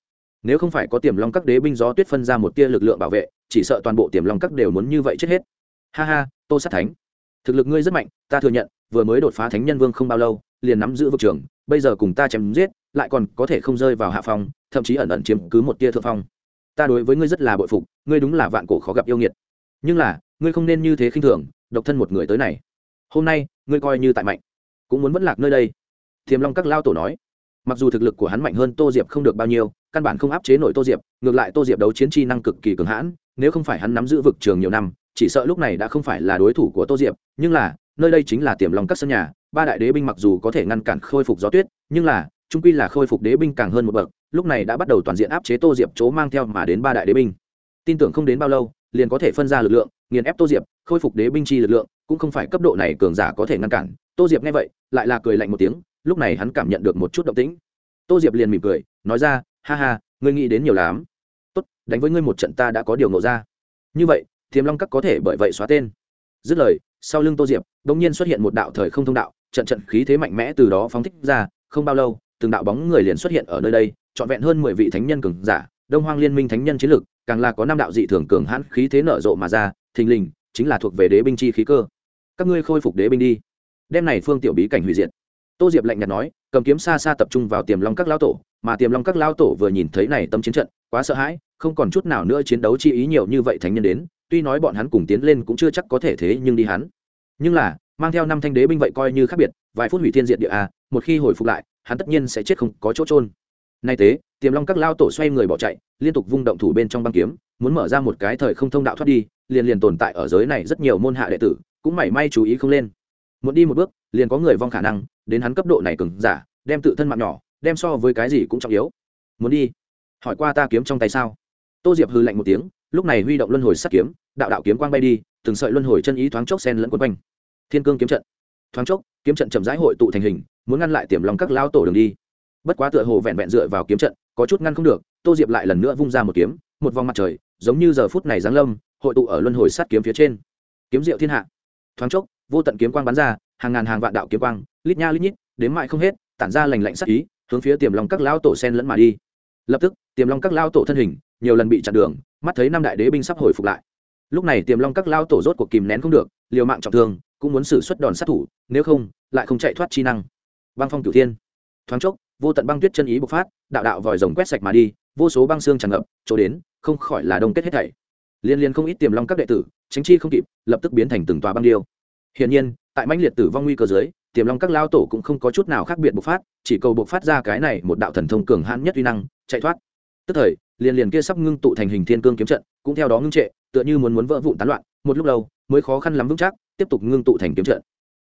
nếu không phải có tiềm long các đế binh gió tuyết phân ra một tia lực lượng bảo vệ, chỉ sợ toàn bộ tiềm long các đều muốn như vậy chết hết. Ha ha, tô sát thánh. Thực lực ngươi rất mạnh, ta thừa nhận, vừa mới đột phá thánh nhân vương không bao lâu, liền nắm giữ vực trường, bây giờ cùng ta chém giết, lại còn có thể không rơi vào hạ phong, thậm chí ẩn ẩn chiếm cứ một tia thượng phong. Ta đối với ngươi rất là bội phục, ngươi đúng là vạn cổ khó gặp yêu nghiệt. Nhưng là, ngươi không nên như thế khinh thường, độc thân một người tới này. Hôm nay, ngươi coi như tại mạnh, cũng muốn vẫn lạc nơi đây. Thiềm long các lao tổ nói mặc dù thực lực của hắn mạnh hơn tô diệp không được bao nhiêu, căn bản không áp chế nổi tô diệp, ngược lại tô diệp đấu chiến chi năng cực kỳ cường hãn, nếu không phải hắn nắm giữ vực trường nhiều năm, chỉ sợ lúc này đã không phải là đối thủ của tô diệp. Nhưng là, nơi đây chính là tiềm long các sân nhà, ba đại đế binh mặc dù có thể ngăn cản khôi phục gió tuyết, nhưng là trung quy là khôi phục đế binh càng hơn một bậc, lúc này đã bắt đầu toàn diện áp chế tô diệp chỗ mang theo mà đến ba đại đế binh. Tin tưởng không đến bao lâu, liền có thể phân ra lực lượng, nghiền ép tô diệp, khôi phục đế binh chi lực lượng, cũng không phải cấp độ này cường giả có thể ngăn cản. Tô diệp nghe vậy, lại là cười lạnh một tiếng lúc này hắn cảm nhận được một chút động tĩnh. Tô diệp liền mỉm cười, nói ra, ha ha, ngươi nghĩ đến nhiều lắm. Tốt, đánh với ngươi một trận ta đã có điều nộ ra. Như vậy thiềm long các có thể bởi vậy xóa tên. Dứt lời, sau lưng tô diệp đ ỗ n g nhiên xuất hiện một đạo thời không thông đạo, trận trận khí thế mạnh mẽ từ đó phóng thích ra, không bao lâu, từng đạo bóng người liền xuất hiện ở nơi đây, trọn vẹn hơn mười vị thánh nhân cường giả, đông hoang liên minh thánh nhân chiến lực, càng là có năm đạo dị thường cường hãn khí thế nở rộ mà ra, thình lình, chính là thuộc về đế binh chi khí cơ. Các ngươi khôi phục đế binh đi. Đem này phương tiểu bí cảnh hủy diệt tô diệp lạnh nhạt nói, cầm kiếm xa xa tập trung vào tiềm long các lao tổ, mà tiềm long các lao tổ vừa nhìn thấy này tâm chiến trận, quá sợ hãi, không còn chút nào nữa chiến đấu chi ý nhiều như vậy thánh nhân đến, tuy nói bọn hắn cùng tiến lên cũng chưa chắc có thể thế nhưng đi hắn. Nhưng là, mang theo năm thanh đế binh vậy coi như khác biệt, vài phút hủy thiên diện địa a một khi hồi phục lại, hắn tất nhiên sẽ chết không có chỗ trôn nay thế tiềm long các lao tổ xoay người bỏ chạy, liên tục vung động thủ bên trong băng kiếm, muốn mở ra một cái thời không thông đạo thoát đi, liền liền tồn tại ở giới này rất nhiều môn hạ đệ tử, cũng mảy may chú ý không lên muốn đi một bước, liền có người vong khả năng, đến hắn cấp độ này cứng giả, đem tự thân mạng nhỏ, đem so với cái gì cũng trọng yếu. Muốn đi? Hỏi qua ta kiếm trong tay sao? Tô diệp hư lạnh một tiếng, lúc này huy động luân hồi sắt kiếm, đạo đạo kiếm quang bay đi, từng sợi luân hồi chân ý thoáng chốc sen lẫn quấn quanh. Thiên cương kiếm trận. Thoáng chốc, kiếm trận chậm rãi hội tụ thành hình, muốn ngăn lại tiềm lòng các lao tổ đường đi. Bất quá tựa hồ vẹn vẹn dựa vào kiếm trận, có chút ngăn không được, tô diệp lại lần nữa vung ra một kiếm, một vòng mặt trời, giống như giờ phút này giáng lâm, hội tụ ở luân hồi sắt kiếm phía trên. Kiếm diệu thiên hạ. Thoáng chốc vô tận kiếm quang bắn ra, hàng ngàn hàng vạn đạo kiếm quang, lít nha lít nhít, đến mại không hết, tản ra lành lạnh sắc ý, hướng phía tiềm long các lao tổ sen lẫn mà đi. Lập tức, tiềm long các lao tổ thân hình nhiều lần bị chặn đường, mắt thấy năm đại đế binh sắp hồi phục lại. Lúc này tiềm long các lao tổ rốt cuộc kìm nén không được, liều mạng trọng thương, cũng muốn xử suất đòn sát thủ, nếu không, lại không chạy thoát chi năng. Băng phong cửu thiên. Thoáng chốc, vô tận băng tuyết chân ý bộc phát, đạo đạo vòi rồng quét sạch mà đi, vô số băng xương tràn ngập, chỗ đến, không khỏi là đông kết hết thảy. Liên liên không ít tiềm long các đệ tử tránh chi không kịp, lập tức biến thành từng tòa băng điêu hiển nhiên, tại mãnh liệt tử vong nguy cơ dưới, tiềm long các lao tổ cũng không có chút nào khác biệt bộc phát, chỉ cầu bộc phát ra cái này một đạo thần thông cường hãn nhất uy năng, chạy thoát. Tức thời, liền liền kia sắp ngưng tụ thành hình thiên cương kiếm trận, cũng theo đó ngưng trệ, tựa như muốn muốn vỡ vụn tán loạn, một lúc lâu, mới khó khăn lắm vững chắc, tiếp tục ngưng tụ thành kiếm trận.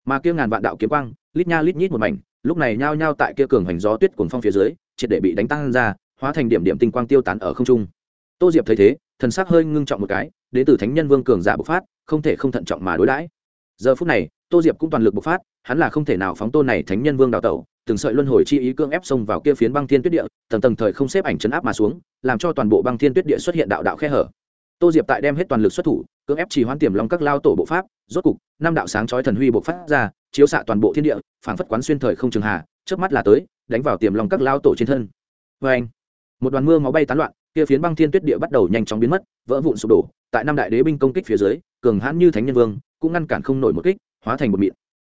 Mà kia ngàn vạn đạo kiếm quang, lít nha lít nhít một mảnh, lúc này nhao nhao tại kia cường hành gió tuyết cuồng phong phía dưới, triệt để bị đánh tăng ra, hóa thành điểm điểm tinh quang tiêu tán ở không trung. Tô diệp thấy thế, thần sắc hơi ngưng trọng một cái, đến từ thánh nhân vương cường giả bộc phát, không thể không thận trọng mà đối đãi giờ phút này, tô diệp cũng toàn lực bộc phát, hắn là không thể nào phóng tôn này thánh nhân vương đào tẩu, từng sợi luân hồi chi ý cưỡng ép xông vào kia phiến băng thiên tuyết địa, tầng tầng thời không xếp ảnh chấn áp mà xuống, làm cho toàn bộ băng thiên tuyết địa xuất hiện đạo đạo khe hở. Tô diệp tại đem hết toàn lực xuất thủ, cưỡng ép chỉ hoãn tiềm long các lao tổ bộ pháp, rốt cục, năm đạo sáng chói thần huy bộc phát ra, chiếu xạ toàn bộ thiên địa, phảng phất quán xuyên thời không trường hà trước mắt là tới, đánh vào tiềm long các lao tổ trên thân. Vê anh một đoàn mưa máu bay tán loạn, kia phiến băng thiên tuyết địa bắt đầu nhanh chóng biến mất, vỡ vụn sụp đổ, tại năm đại đế binh công kích phía dưới cường hãn như thánh nhân vương, cũng ngăn cản không nổi một kích, hóa thành một mịn.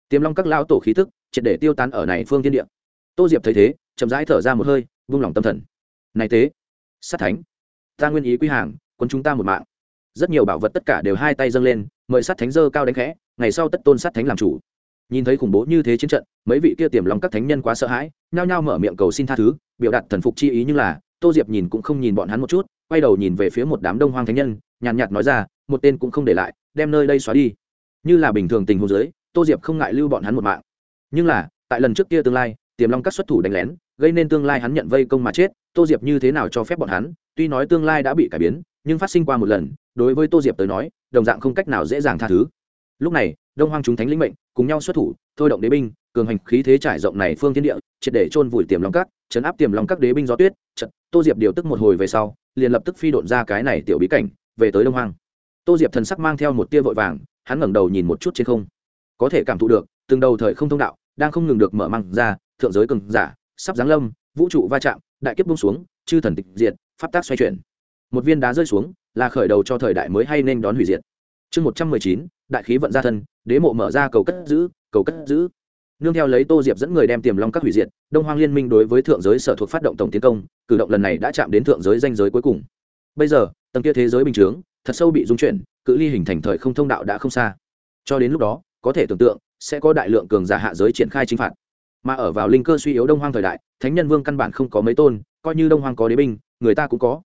Tiềm long các lao tổ khí tức, triệt để tiêu tán ở này phương thiên địa. Tô diệp thấy thế, chậm rãi thở ra một hơi, vung lòng tâm thần. Này thế, sát thánh, ta nguyên ý quy hàng, quân chúng ta một mạng. Rất nhiều bảo vật tất cả đều hai tay dâng lên, mời sát thánh dơ cao đánh khẽ, ngày sau tất tôn sát thánh làm chủ. Nhìn thấy khủng bố như thế chiến trận, mấy vị kia tiềm lòng các thánh nhân quá sợ hãi, nhao nhao mở miệng cầu xin tha thứ, biểu đạt thần phục chi ý như là, tô diệp nhìn cũng không nhìn bọn hắn một chút, quay đầu nhìn về phía một đám đông hoang thánh nhân, nhàn nhạt nói ra một tên cũng không để lại, đem nơi đây xóa đi. Như là bình thường tình huống dưới, tô diệp không ngại lưu bọn hắn một mạng. Nhưng là, tại lần trước kia tương lai, tiềm long các xuất thủ đánh lén, gây nên tương lai hắn nhận vây công mà chết, tô diệp như thế nào cho phép bọn hắn? Tuy nói tương lai đã bị cải biến, nhưng phát sinh qua một lần, đối với tô diệp tới nói, đồng dạng không cách nào dễ dàng tha thứ. Lúc này, đông hoang chúng thánh lĩnh mệnh, cùng nhau xuất thủ, thôi động đế binh, cường hành khí thế trải rộng này phương thiên địa, triệt để chôn vùi tiềm long các, chấn áp tiềm long các đế binh gió tuyết. Trận tô diệp điều tức một hồi về sau, liền lập tức phi độn ra cái này tiểu bí cảnh, về tới đông hoang tô diệp thần sắc mang theo một tia vội vàng, hắn ngẩng đầu nhìn một chút trên không. Có thể cảm thụ được, từng đầu thời không thông đạo, đang không ngừng được mở măng ra, thượng giới cường giả, sắp giáng lâm, vũ trụ va chạm, đại kiếp bung xuống, chư thần tịch diệt, pháp tác xoay chuyển. Một viên đá rơi xuống, là khởi đầu cho thời đại mới hay nên đón hủy diệt. Chương một trăm mười chín, đại khí vận gia thân, đế mộ mở ra cầu cất giữ, cầu cất giữ. Nương theo lấy tô diệp dẫn người đem tiềm long các hủy diệt, đông hoang liên minh đối với thượng giới sở thuộc phát động tổng tiến công, cử động lần này đã chạm đến thượng giới danh giới cuối cùng. Bây giờ, tầng kia thế giới bình chướng thật sâu bị dung chuyển, cự ly hình thành thời không thông đạo đã không xa. Cho đến lúc đó, có thể tưởng tượng, sẽ có đại lượng cường giả hạ giới triển khai chinh phạt. Mà ở vào linh cơ suy yếu đông hoang thời đại, thánh nhân vương căn bản không có mấy tôn, coi như đông hoang có đế binh, người ta cũng có.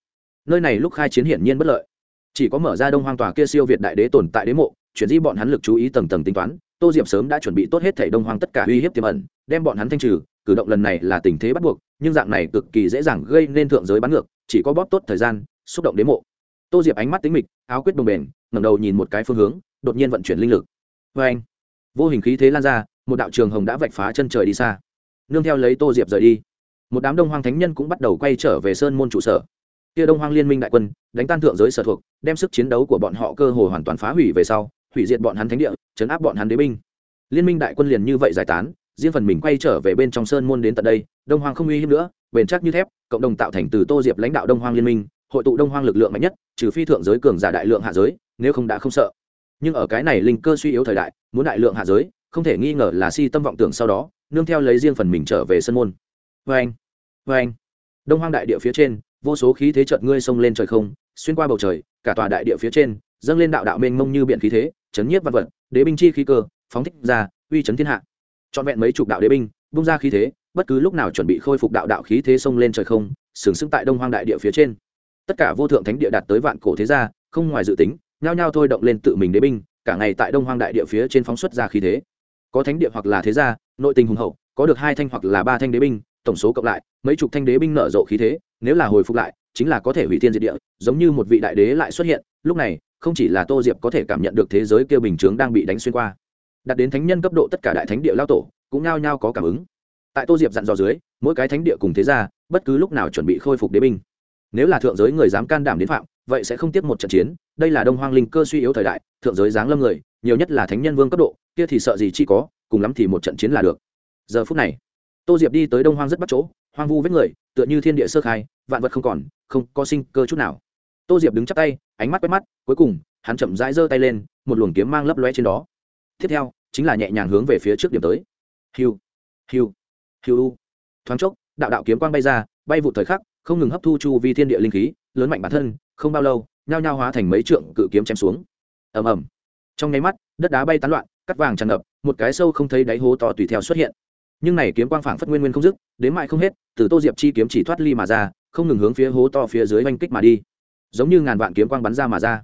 Nơi này lúc khai chiến hiển nhiên bất lợi. Chỉ có mở ra đông hoang tòa kia siêu việt đại đế tồn tại đế mộ, chuyển di bọn hắn lực chú ý tầng tầng tính toán, tô diệp sớm đã chuẩn bị tốt hết thảy đông hoang tất cả uy hiếp tiềm ẩn, đem bọn hắn thanh trừ, cử động lần này là tình thế bắt buộc, nhưng dạng này cực kỳ dễ dàng gây nên thượng giới bắn ngược, chỉ có bóp tốt thời gian, xúc động đế mộ tô diệp ánh mắt tính mịch, áo quyết đồng bền, ngẩng đầu nhìn một cái phương hướng, đột nhiên vận chuyển linh lực. Vê anh, vô hình khí thế lan ra, một đạo trường hồng đã vạch phá chân trời đi xa. Nương theo lấy tô diệp rời đi, một đám đông hoang thánh nhân cũng bắt đầu quay trở về sơn môn trụ sở. Kia đông hoang liên minh đại quân, đánh tan thượng giới sở thuộc, đem sức chiến đấu của bọn họ cơ hồ hoàn toàn phá hủy về sau, hủy diệt bọn hắn thánh địa, chấn áp bọn hắn đế binh. Liên minh đại quân liền như vậy giải tán, riêng phần mình quay trở về bên trong sơn môn đến tận đây, đông hoang không uy hiếp nữa, bền chắc như thép, cộng đồng tạo thành từ tô diệp lãnh đạo đông hoang liên minh hội tụ đông hoang lực lượng mạnh nhất, trừ phi thượng giới cường giả đại lượng hạ giới, nếu không đã không sợ. Nhưng ở cái này linh cơ suy yếu thời đại, muốn đại lượng hạ giới, không thể nghi ngờ là si tâm vọng tưởng sau đó, nương theo lấy riêng phần mình trở về sân môn. Vê anh vê anh đông hoang đại địa phía trên, vô số khí thế chợt ngươi xông lên trời không, xuyên qua bầu trời, cả tòa đại địa phía trên, dâng lên đạo đạo mênh mông như biển khí thế, chấn nhiếp văn vật, đế binh chi khí cơ, phóng thích ra, uy chấn thiên hạ. Trọn vẹn mấy chục đạo đế binh, bung ra khí thế, bất cứ lúc nào chuẩn bị khôi phục đạo đạo khí thế xông lên trời không, sừng sững tại đông hoang đại địa phía trên tất cả vô thượng thánh địa đạt tới vạn cổ thế gia, không ngoài dự tính, nhao nhao thôi động lên tự mình đế binh, cả ngày tại đông hoang đại địa phía trên phóng xuất ra khí thế. Có thánh địa hoặc là thế gia, nội tình hùng hậu, có được hai thanh hoặc là ba thanh đế binh, tổng số cộng lại, mấy chục thanh đế binh nở rộ khí thế, nếu là hồi phục lại, chính là có thể hủy thiên diệt địa, giống như một vị đại đế lại xuất hiện, lúc này, không chỉ là tô diệp có thể cảm nhận được thế giới kêu bình chướng đang bị đánh xuyên qua. Đặt đến thánh nhân cấp độ tất cả đại thánh địa lao tổ, cũng nhao nhao có cảm ứng. Tại tô diệp dặn dò dưới, mỗi cái thánh địa cùng thế gia, bất cứ lúc nào chuẩn bị khôi phục đế binh nếu là thượng giới người dám can đảm đến phạm, vậy sẽ không tiếp một trận chiến. Đây là đông hoang linh cơ suy yếu thời đại, thượng giới giáng lâm người, nhiều nhất là thánh nhân vương cấp độ, kia thì sợ gì chi có, cùng lắm thì một trận chiến là được. Giờ phút này, tô diệp đi tới đông hoang rất bắt chỗ, hoang vu vết người, tựa như thiên địa sơ khai, vạn vật không còn, không có sinh cơ chút nào. Tô diệp đứng chắp tay, ánh mắt quét mắt, cuối cùng, hắn chậm rãi giơ tay lên, một luồng kiếm mang lấp loe trên đó. Tiếp theo, chính là nhẹ nhàng hướng về phía trước điểm tới. Hiu hiu hiu thoáng chốc, đạo đạo kiếm quang bay ra, bay vụ thời khắc không ngừng hấp thu chu vi thiên địa linh khí, lớn mạnh bản thân, không bao lâu, nhao nhao hóa thành mấy trượng cự kiếm chém xuống. Ầm ầm. Trong nháy mắt, đất đá bay tán loạn, cắt vàng tràn ngập, một cái sâu không thấy đáy hố to tùy theo xuất hiện. Nhưng này kiếm quang phảng phất nguyên nguyên không dứt, đến mại không hết, từ tô diệp chi kiếm chỉ thoát ly mà ra, không ngừng hướng phía hố to phía dưới oanh kích mà đi. Giống như ngàn vạn kiếm quang bắn ra mà ra.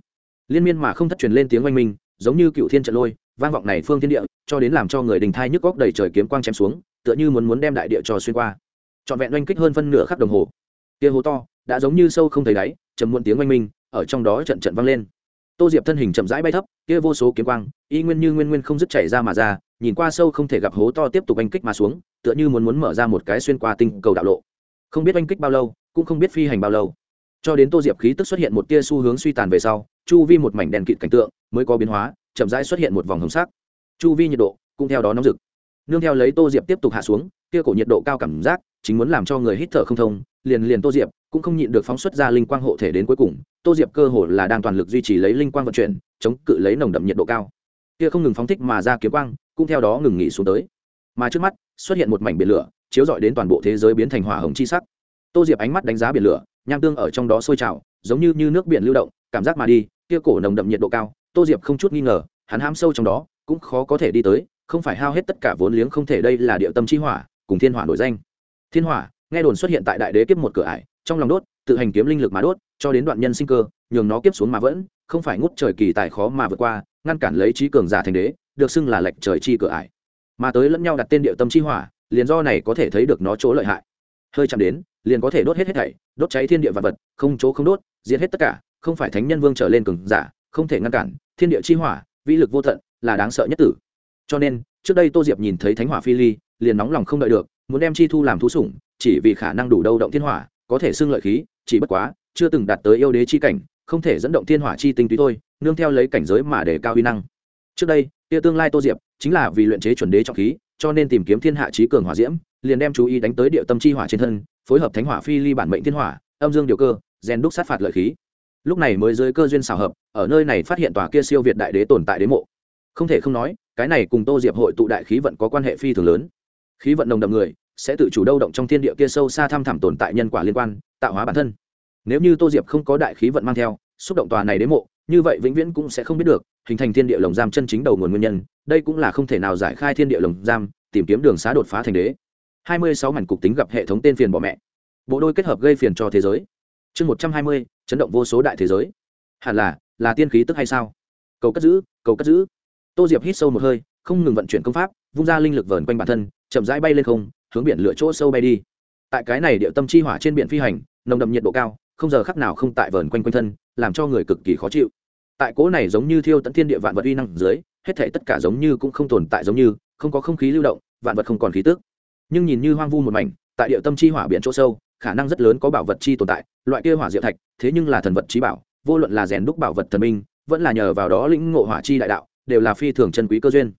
Liên miên mà không thất truyền lên tiếng oanh minh, giống như cựu thiên trận lôi, vang vọng này phương thiên địa, cho đến làm cho người đình thai nhức góc đầy trời kiếm quang chém xuống, tựa như muốn muốn đem đại địa trò xuyên qua. Trọn vẹn oanh kích hơn phân nửa khắc đồng hồ kia hố to, đã giống như sâu không thấy đáy chầm muộn tiếng oanh minh, ở trong đó trận trận vang lên. Tô diệp thân hình chậm rãi bay thấp, kia vô số kiếm quang, y nguyên như nguyên nguyên không dứt chảy ra mà ra, nhìn qua sâu không thể gặp hố to tiếp tục oanh kích mà xuống, tựa như muốn muốn mở ra một cái xuyên qua tinh cầu đạo lộ. Không biết oanh kích bao lâu, cũng không biết phi hành bao lâu. Cho đến tô diệp khí tức xuất hiện một tia xu hướng suy tàn về sau, chu vi một mảnh đèn kịt cảnh tượng mới có biến hóa, chậm rãi xuất hiện một vòng hồng sắc. Chu vi nhiệt độ cũng theo đó nóng rực. Nương theo lấy tô diệp tiếp tục hạ xuống, kia cổ nhiệt độ cao cảm giác chính muốn làm cho người hít thở không thông liền liền tô diệp cũng không nhịn được phóng xuất ra linh quang hộ thể đến cuối cùng. Tô diệp cơ hồ là đang toàn lực duy trì lấy linh quang vận chuyển chống cự lấy nồng đậm nhiệt độ cao. Kia không ngừng phóng thích mà ra kiếm quang cũng theo đó ngừng nghỉ xuống tới. Mà trước mắt xuất hiện một mảnh biển lửa chiếu rọi đến toàn bộ thế giới biến thành hỏa hồng chi sắc. Tô diệp ánh mắt đánh giá biển lửa nham tương ở trong đó sôi trào giống như, như nước biển lưu động cảm giác mà đi kia cổ nồng đậm nhiệt độ cao tô diệp không chút nghi ngờ hắn hám sâu trong đó cũng khó có thể đi tới không phải hao hết tất cả vốn liếng không thể đây là địa tâm chi hỏa cùng thiên hỏa nổi danh thiên hỏa, nghe đồn xuất hiện tại đại đế kiếp một cửa ải, trong lòng đốt, tự hành kiếm linh lực mà đốt, cho đến đoạn nhân sinh cơ, nhường nó kiếp xuống mà vẫn, không phải ngút trời kỳ tài khó mà vượt qua, ngăn cản lấy trí cường giả thành đế, được xưng là lệch trời chi cửa ải. Mà tới lẫn nhau đặt tên địa tâm chi hỏa, liền do này có thể thấy được nó chỗ lợi hại. Hơi chạm đến, liền có thể đốt hết hết thảy, đốt cháy thiên địa vật vật, không chỗ không đốt, diệt hết tất cả, không phải thánh nhân vương trở lên cường giả, không thể ngăn cản, thiên địa chi hỏa, vĩ lực vô tận, là đáng sợ nhất tử. Cho nên, trước đây tô diệp nhìn thấy thánh hỏa phi ly, liền nóng lòng không đợi được muốn đem chi thu làm thú sủng, chỉ vì khả năng đủ đâu động thiên hỏa, có thể xưng lợi khí, chỉ bất quá, chưa từng đạt tới yêu đế chi cảnh, không thể dẫn động thiên hỏa chi tinh túy thôi, nương theo lấy cảnh giới mà để cao uy năng. Trước đây tia tương lai tô diệp, chính là vì luyện chế chuẩn đế trọng khí, cho nên tìm kiếm thiên hạ trí cường hỏa diễm, liền đem chú ý đánh tới địa tâm chi hỏa trên thân, phối hợp thánh hỏa phi ly bản mệnh thiên hỏa, âm dương điều cơ, rèn đúc sát phạt lợi khí. Lúc này mới dưới cơ duyên xào hợp, ở nơi này phát hiện tòa kia siêu việt đại đế tồn tại đế mộ. Không thể không nói, cái này cùng tô diệp hội tụ đại khí vận có quan hệ phi thường lớn khí vận đồng đậm người sẽ tự chủ đâu động trong thiên địa kia sâu xa thăm thẳm tồn tại nhân quả liên quan, tạo hóa bản thân. Nếu như tô diệp không có đại khí vận mang theo, xúc động tòa này đến mộ, như vậy vĩnh viễn cũng sẽ không biết được, hình thành thiên địa lồng giam chân chính đầu nguồn nguyên nhân, đây cũng là không thể nào giải khai thiên địa lồng giam, tìm kiếm đường xá đột phá thành đế. Hai mươi sáu mảnh cục tính gặp hệ thống tên phiền bỏ mẹ. Bộ đôi kết hợp gây phiền cho thế giới. Chương một trăm hai mươi, chấn động vô số đại thế giới. Hẳn là là tiên khí tức hay sao? Cầu cất giữ, cầu cất giữ. Tô diệp hít sâu một hơi, không ngừng vận chuyển công pháp, vung ra linh lực vờn quanh bản thân chậm rãi bay lên không, hướng biển lửa chỗ sâu bay đi. Tại cái này địa tâm chi hỏa trên biển phi hành, nồng đậm nhiệt độ cao, không giờ khắc nào không tại vờn quanh quanh thân, làm cho người cực kỳ khó chịu. Tại cỗ này giống như thiêu tận thiên địa vạn vật uy năng dưới, hết thể tất cả giống như cũng không tồn tại giống như, không có không khí lưu động, vạn vật không còn khí tức. Nhưng nhìn như hoang vu một mảnh, tại địa tâm chi hỏa biển chỗ sâu, khả năng rất lớn có bảo vật chi tồn tại, loại kia hỏa diệu thạch, thế nhưng là thần vật trí bảo, vô luận là rèn đúc bảo vật thần minh, vẫn là nhờ vào đó lĩnh ngộ hỏa chi đại đạo, đều là phi thường chân quý cơ duyên.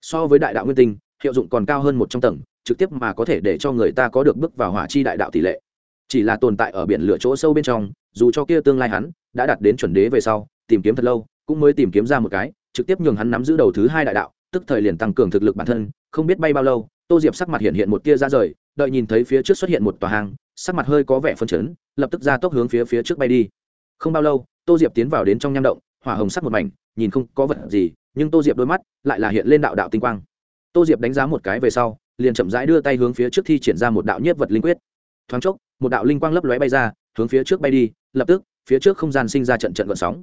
So với đại đạo nguyên tinh hiệu dụng còn cao hơn một trong tầng, trực tiếp mà có thể để cho người ta có được bước vào hỏa chi đại đạo tỷ lệ. Chỉ là tồn tại ở biển lửa chỗ sâu bên trong, dù cho kia tương lai hắn đã đạt đến chuẩn đế về sau, tìm kiếm thật lâu, cũng mới tìm kiếm ra một cái, trực tiếp nhường hắn nắm giữ đầu thứ hai đại đạo, tức thời liền tăng cường thực lực bản thân, không biết bay bao lâu, tô diệp sắc mặt hiện hiện một tia ra rời, đợi nhìn thấy phía trước xuất hiện một tòa hang, sắc mặt hơi có vẻ phân chấn, lập tức ra tốc hướng phía phía trước bay đi. Không bao lâu, tô diệp tiến vào đến trong nham động, hỏa hồng sắc một mảnh, nhìn không có vật gì, nhưng tô diệp đôi mắt lại là hiện lên đạo đạo tinh quang tô diệp đánh giá một cái về sau, liền chậm rãi đưa tay hướng phía trước thi triển ra một đạo nhất vật linh quyết. Thoáng chốc, một đạo linh quang lấp lóe bay ra, hướng phía trước bay đi, lập tức, phía trước không gian sinh ra trận trận gợn sóng.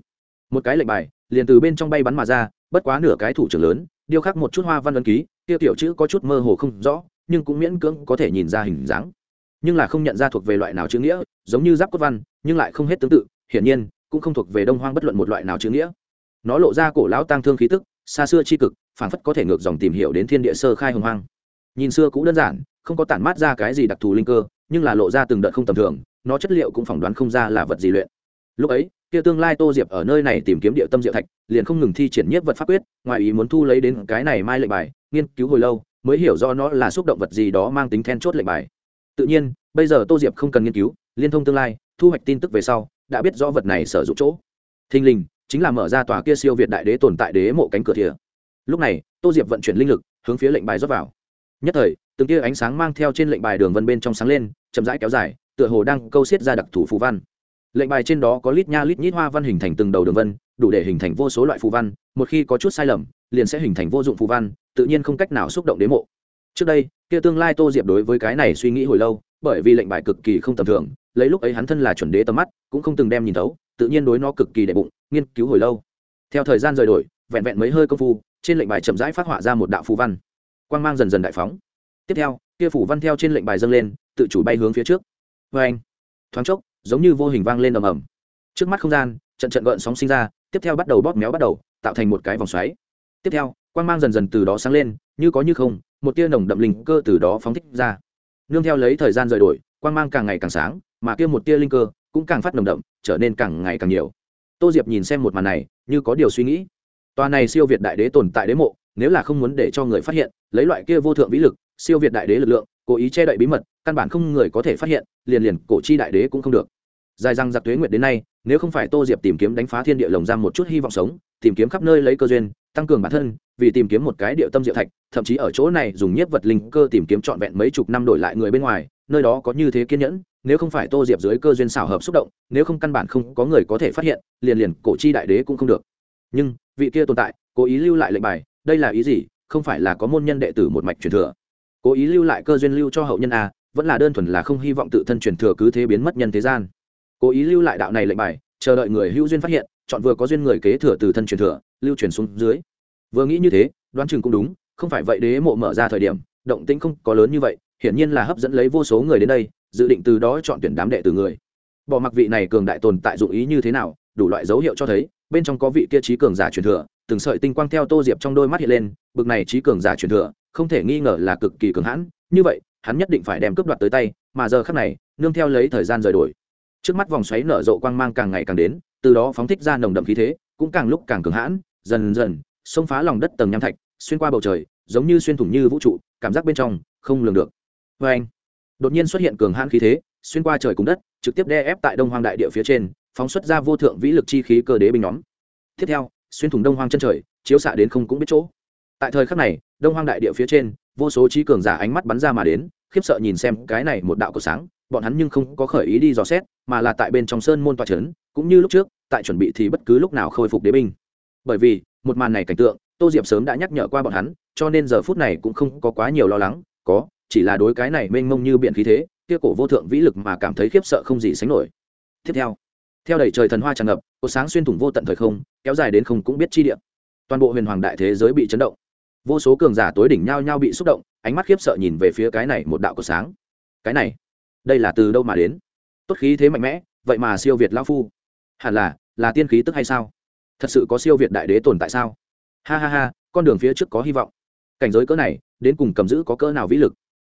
Một cái lệnh bài, liền từ bên trong bay bắn mà ra, bất quá nửa cái thủ trưởng lớn, điêu khắc một chút hoa văn ấn ký, tiêu tiểu chữ có chút mơ hồ không rõ, nhưng cũng miễn cưỡng có thể nhìn ra hình dáng. Nhưng là không nhận ra thuộc về loại nào chữ nghĩa, giống như giáp cốt văn, nhưng lại không hết tương tự, hiển nhiên, cũng không thuộc về đông hoang bất luận một loại nào chữ nghĩa. Nó lộ ra cổ lão tăng thương khí tức, xa xưa c h i cực phản phất có thể ngược dòng tìm hiểu đến thiên địa sơ khai hồng hoang. Nhìn xưa cũng đơn giản, không có tản mát ra cái gì đặc thù linh cơ, nhưng là lộ ra từng đợt không tầm thường, nó chất liệu cũng phỏng đoán không ra là vật gì luyện. Lúc ấy, kia tương lai tô diệp ở nơi này tìm kiếm địa tâm diệu thạch, liền không ngừng thi triển nhất vật pháp quyết, ngoài ý muốn thu lấy đến cái này mai lệnh bài, nghiên cứu hồi lâu, mới hiểu do nó là xúc động vật gì đó mang tính then chốt lệnh bài. Tự nhiên, bây giờ tô diệp không cần nghiên cứu, liên thông tương lai, thu hoạch tin tức về sau, đã biết rõ vật này sử dụng chỗ. Thình lình, chính là mở ra tòa kia siêu việt đại đế tồn tại đế mộ cánh cửa thìa lúc này, tô diệp vận chuyển linh lực, hướng phía lệnh bài rót vào. Nhất thời, từng tia ánh sáng mang theo trên lệnh bài đường vân bên trong sáng lên, chậm rãi kéo dài, tựa hồ đang câu xiết ra đặc thủ phù văn. Lệnh bài trên đó có lít nha lít nhít hoa văn hình thành từng đầu đường vân, đủ để hình thành vô số loại phù văn, một khi có chút sai lầm, liền sẽ hình thành vô dụng phù văn, tự nhiên không cách nào xúc động đế mộ. Trước đây, kia tương lai tô diệp đối với cái này suy nghĩ hồi lâu, bởi vì lệnh bài cực kỳ không tầm thường, lấy lúc ấy hắn thân là chuẩn đế tầm mắt, cũng không từng đem nhìn thấu, tự nhiên đối nó cực kỳ đệ bụng, nghiên cứu hồi lâu. Theo thời gian rời đổi, vẹn vẹn mấy hơi công phu trên lệnh bài chậm rãi phát họa ra một đạo phù văn. Quang mang dần dần đại phóng. Tiếp theo, kia phủ văn theo trên lệnh bài dâng lên, tự chủ bay hướng phía trước. Vê anh, thoáng chốc, giống như vô hình vang lên ầm ầm. Trước mắt không gian, trận trận gợn sóng sinh ra, tiếp theo bắt đầu bóp méo bắt đầu, tạo thành một cái vòng xoáy. Tiếp theo, quang mang dần dần từ đó sáng lên, như có như không, một tia nồng đậm linh cơ từ đó phóng thích ra. Nương theo lấy thời gian rời đổi, quang mang càng ngày càng sáng, mà kia một tia linh cơ cũng càng phát nồng đậm, trở nên càng ngày càng nhiều. Tô diệp nhìn xem một màn này, như có điều suy nghĩ tòa này siêu việt đại đế tồn tại đế mộ, nếu là không muốn để cho người phát hiện, lấy loại kia vô thượng vĩ lực, siêu việt đại đế lực lượng, cố ý che đậy bí mật, căn bản không người có thể phát hiện, liền liền cổ chi đại đế cũng không được. Dài răng giặc tuế nguyệt đến nay, nếu không phải tô diệp tìm kiếm đánh phá thiên địa lồng giam một chút hy vọng sống, tìm kiếm khắp nơi lấy cơ duyên, tăng cường bản thân, vì tìm kiếm một cái địa tâm diệu thạch, thậm chí ở chỗ này dùng nhất vật linh cơ tìm kiếm trọn vẹn mấy chục năm đổi lại người bên ngoài, nơi đó có như thế kiên nhẫn, nếu không phải tô diệp dưới cơ duyên xảo hợp xúc động, nếu không căn bản không có người có thể phát hiện, liền liền cổ chi đại đế cũng không được. Nhưng vị kia tồn tại, cố ý lưu lại lệnh bài, đây là ý gì? Không phải là có môn nhân đệ tử một mạch truyền thừa. Cố ý lưu lại cơ duyên lưu cho hậu nhân a vẫn là đơn thuần là không hy vọng tự thân truyền thừa cứ thế biến mất nhân thế gian. Cố ý lưu lại đạo này lệnh bài, chờ đợi người hữu duyên phát hiện, chọn vừa có duyên người kế thừa từ thân truyền thừa, lưu truyền xuống dưới. Vừa nghĩ như thế, đoán chừng cũng đúng, không phải vậy đế mộ mở ra thời điểm, động tĩnh không có lớn như vậy, hiển nhiên là hấp dẫn lấy vô số người đến đây, dự định từ đó chọn tuyển đám đệ từ người. Bỏ mặc vị này cường đại tồn tại dụng ý như thế nào, đủ loại dấu hiệu cho thấy bên trong có vị kia trí cường giả truyền thừa, từng sợi tinh quang theo tô diệp trong đôi mắt hiện lên, bực này trí cường giả truyền thừa, không thể nghi ngờ là cực kỳ cường hãn, như vậy, hắn nhất định phải đem cướp đoạt tới tay, mà giờ khác này, nương theo lấy thời gian rời đổi. Trước mắt vòng xoáy nở rộ quang mang càng ngày càng đến, từ đó phóng thích ra nồng đậm khí thế, cũng càng lúc càng cường hãn, dần dần, xông phá lòng đất tầng nham thạch, xuyên qua bầu trời, giống như xuyên thủng như vũ trụ, cảm giác bên trong, không lường được. Vê anh đột nhiên xuất hiện cường hãn khí thế, xuyên qua trời cùng đất, trực tiếp đe ép tại đông hoang đại địa phía trên phóng xuất ra vô thượng vĩ lực chi khí cơ đế binh nhóm. Tiếp theo, xuyên thủng đông hoang chân trời, chiếu xạ đến không cũng biết chỗ. Tại thời khắc này, đông hoang đại địa phía trên, vô số trí cường giả ánh mắt bắn ra mà đến, khiếp sợ nhìn xem cái này một đạo của sáng, bọn hắn nhưng không có khởi ý đi dò xét, mà là tại bên trong sơn môn tòa trấn cũng như lúc trước, tại chuẩn bị thì bất cứ lúc nào khôi phục đế binh. Bởi vì, một màn này cảnh tượng, tô diệp sớm đã nhắc nhở qua bọn hắn, cho nên giờ phút này cũng không có quá nhiều lo lắng, có, chỉ là đối cái này mênh mông như biện khí thế, kia cổ vô thượng vĩ lực mà cảm thấy khiếp sợ không gì sánh nổi. Tiếp theo theo đẩy trời thần hoa tràn ngập có sáng xuyên thủng vô tận thời không kéo dài đến không cũng biết chi địa. Toàn bộ huyền hoàng đại thế giới bị chấn động. Vô số cường giả tối đỉnh nhao nhao bị xúc động ánh mắt khiếp sợ nhìn về phía cái này một đạo của sáng. Cái này đây là từ đâu mà đến? Tốt khí thế mạnh mẽ vậy mà siêu việt lao phu. Hẳn là là tiên khí tức hay sao? Thật sự có siêu việt đại đế tồn tại sao? Ha ha ha con đường phía trước có hy vọng. Cảnh giới cỡ này đến cùng cầm giữ có cỡ nào vĩ lực?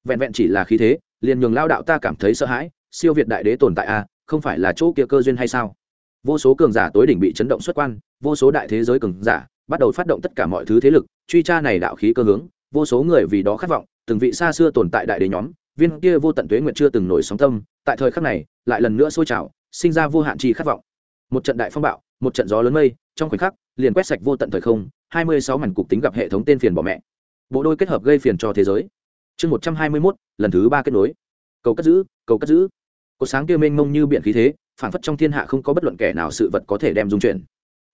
Vẹn vẹn chỉ là khí thế liền nhường lao đạo ta cảm thấy sợ hãi siêu việt đại đế tồn tại a à, không phải là chỗ kia cơ duyên hay sao? Vô số cường giả tối đỉnh bị chấn động xuất quan, vô số đại thế giới cường giả bắt đầu phát động tất cả mọi thứ thế lực, truy tra này đạo khí cơ hướng, vô số người vì đó khát vọng, từng vị xa xưa tồn tại đại đế nhóm, viên kia vô tận tuế nguyện chưa từng nổi sóng tâm, tại thời khắc này, lại lần nữa sôi trào, sinh ra vô hạn chi khát vọng. Một trận đại phong bạo, một trận gió lớn mây, trong khoảnh khắc, liền quét sạch vô tận thời không, hai mươi sáu mảnh cục tính gặp hệ thống tên phiền bỏ mẹ. Bộ đôi kết hợp gây phiền cho thế giới. Chương một trăm hai mươi mốt, lần thứ ba kết nối. Cầu cất giữ, cầu cất giữ có sáng kia mênh mông như biển khí thế phản phất trong thiên hạ không có bất luận kẻ nào sự vật có thể đem dung chuyển.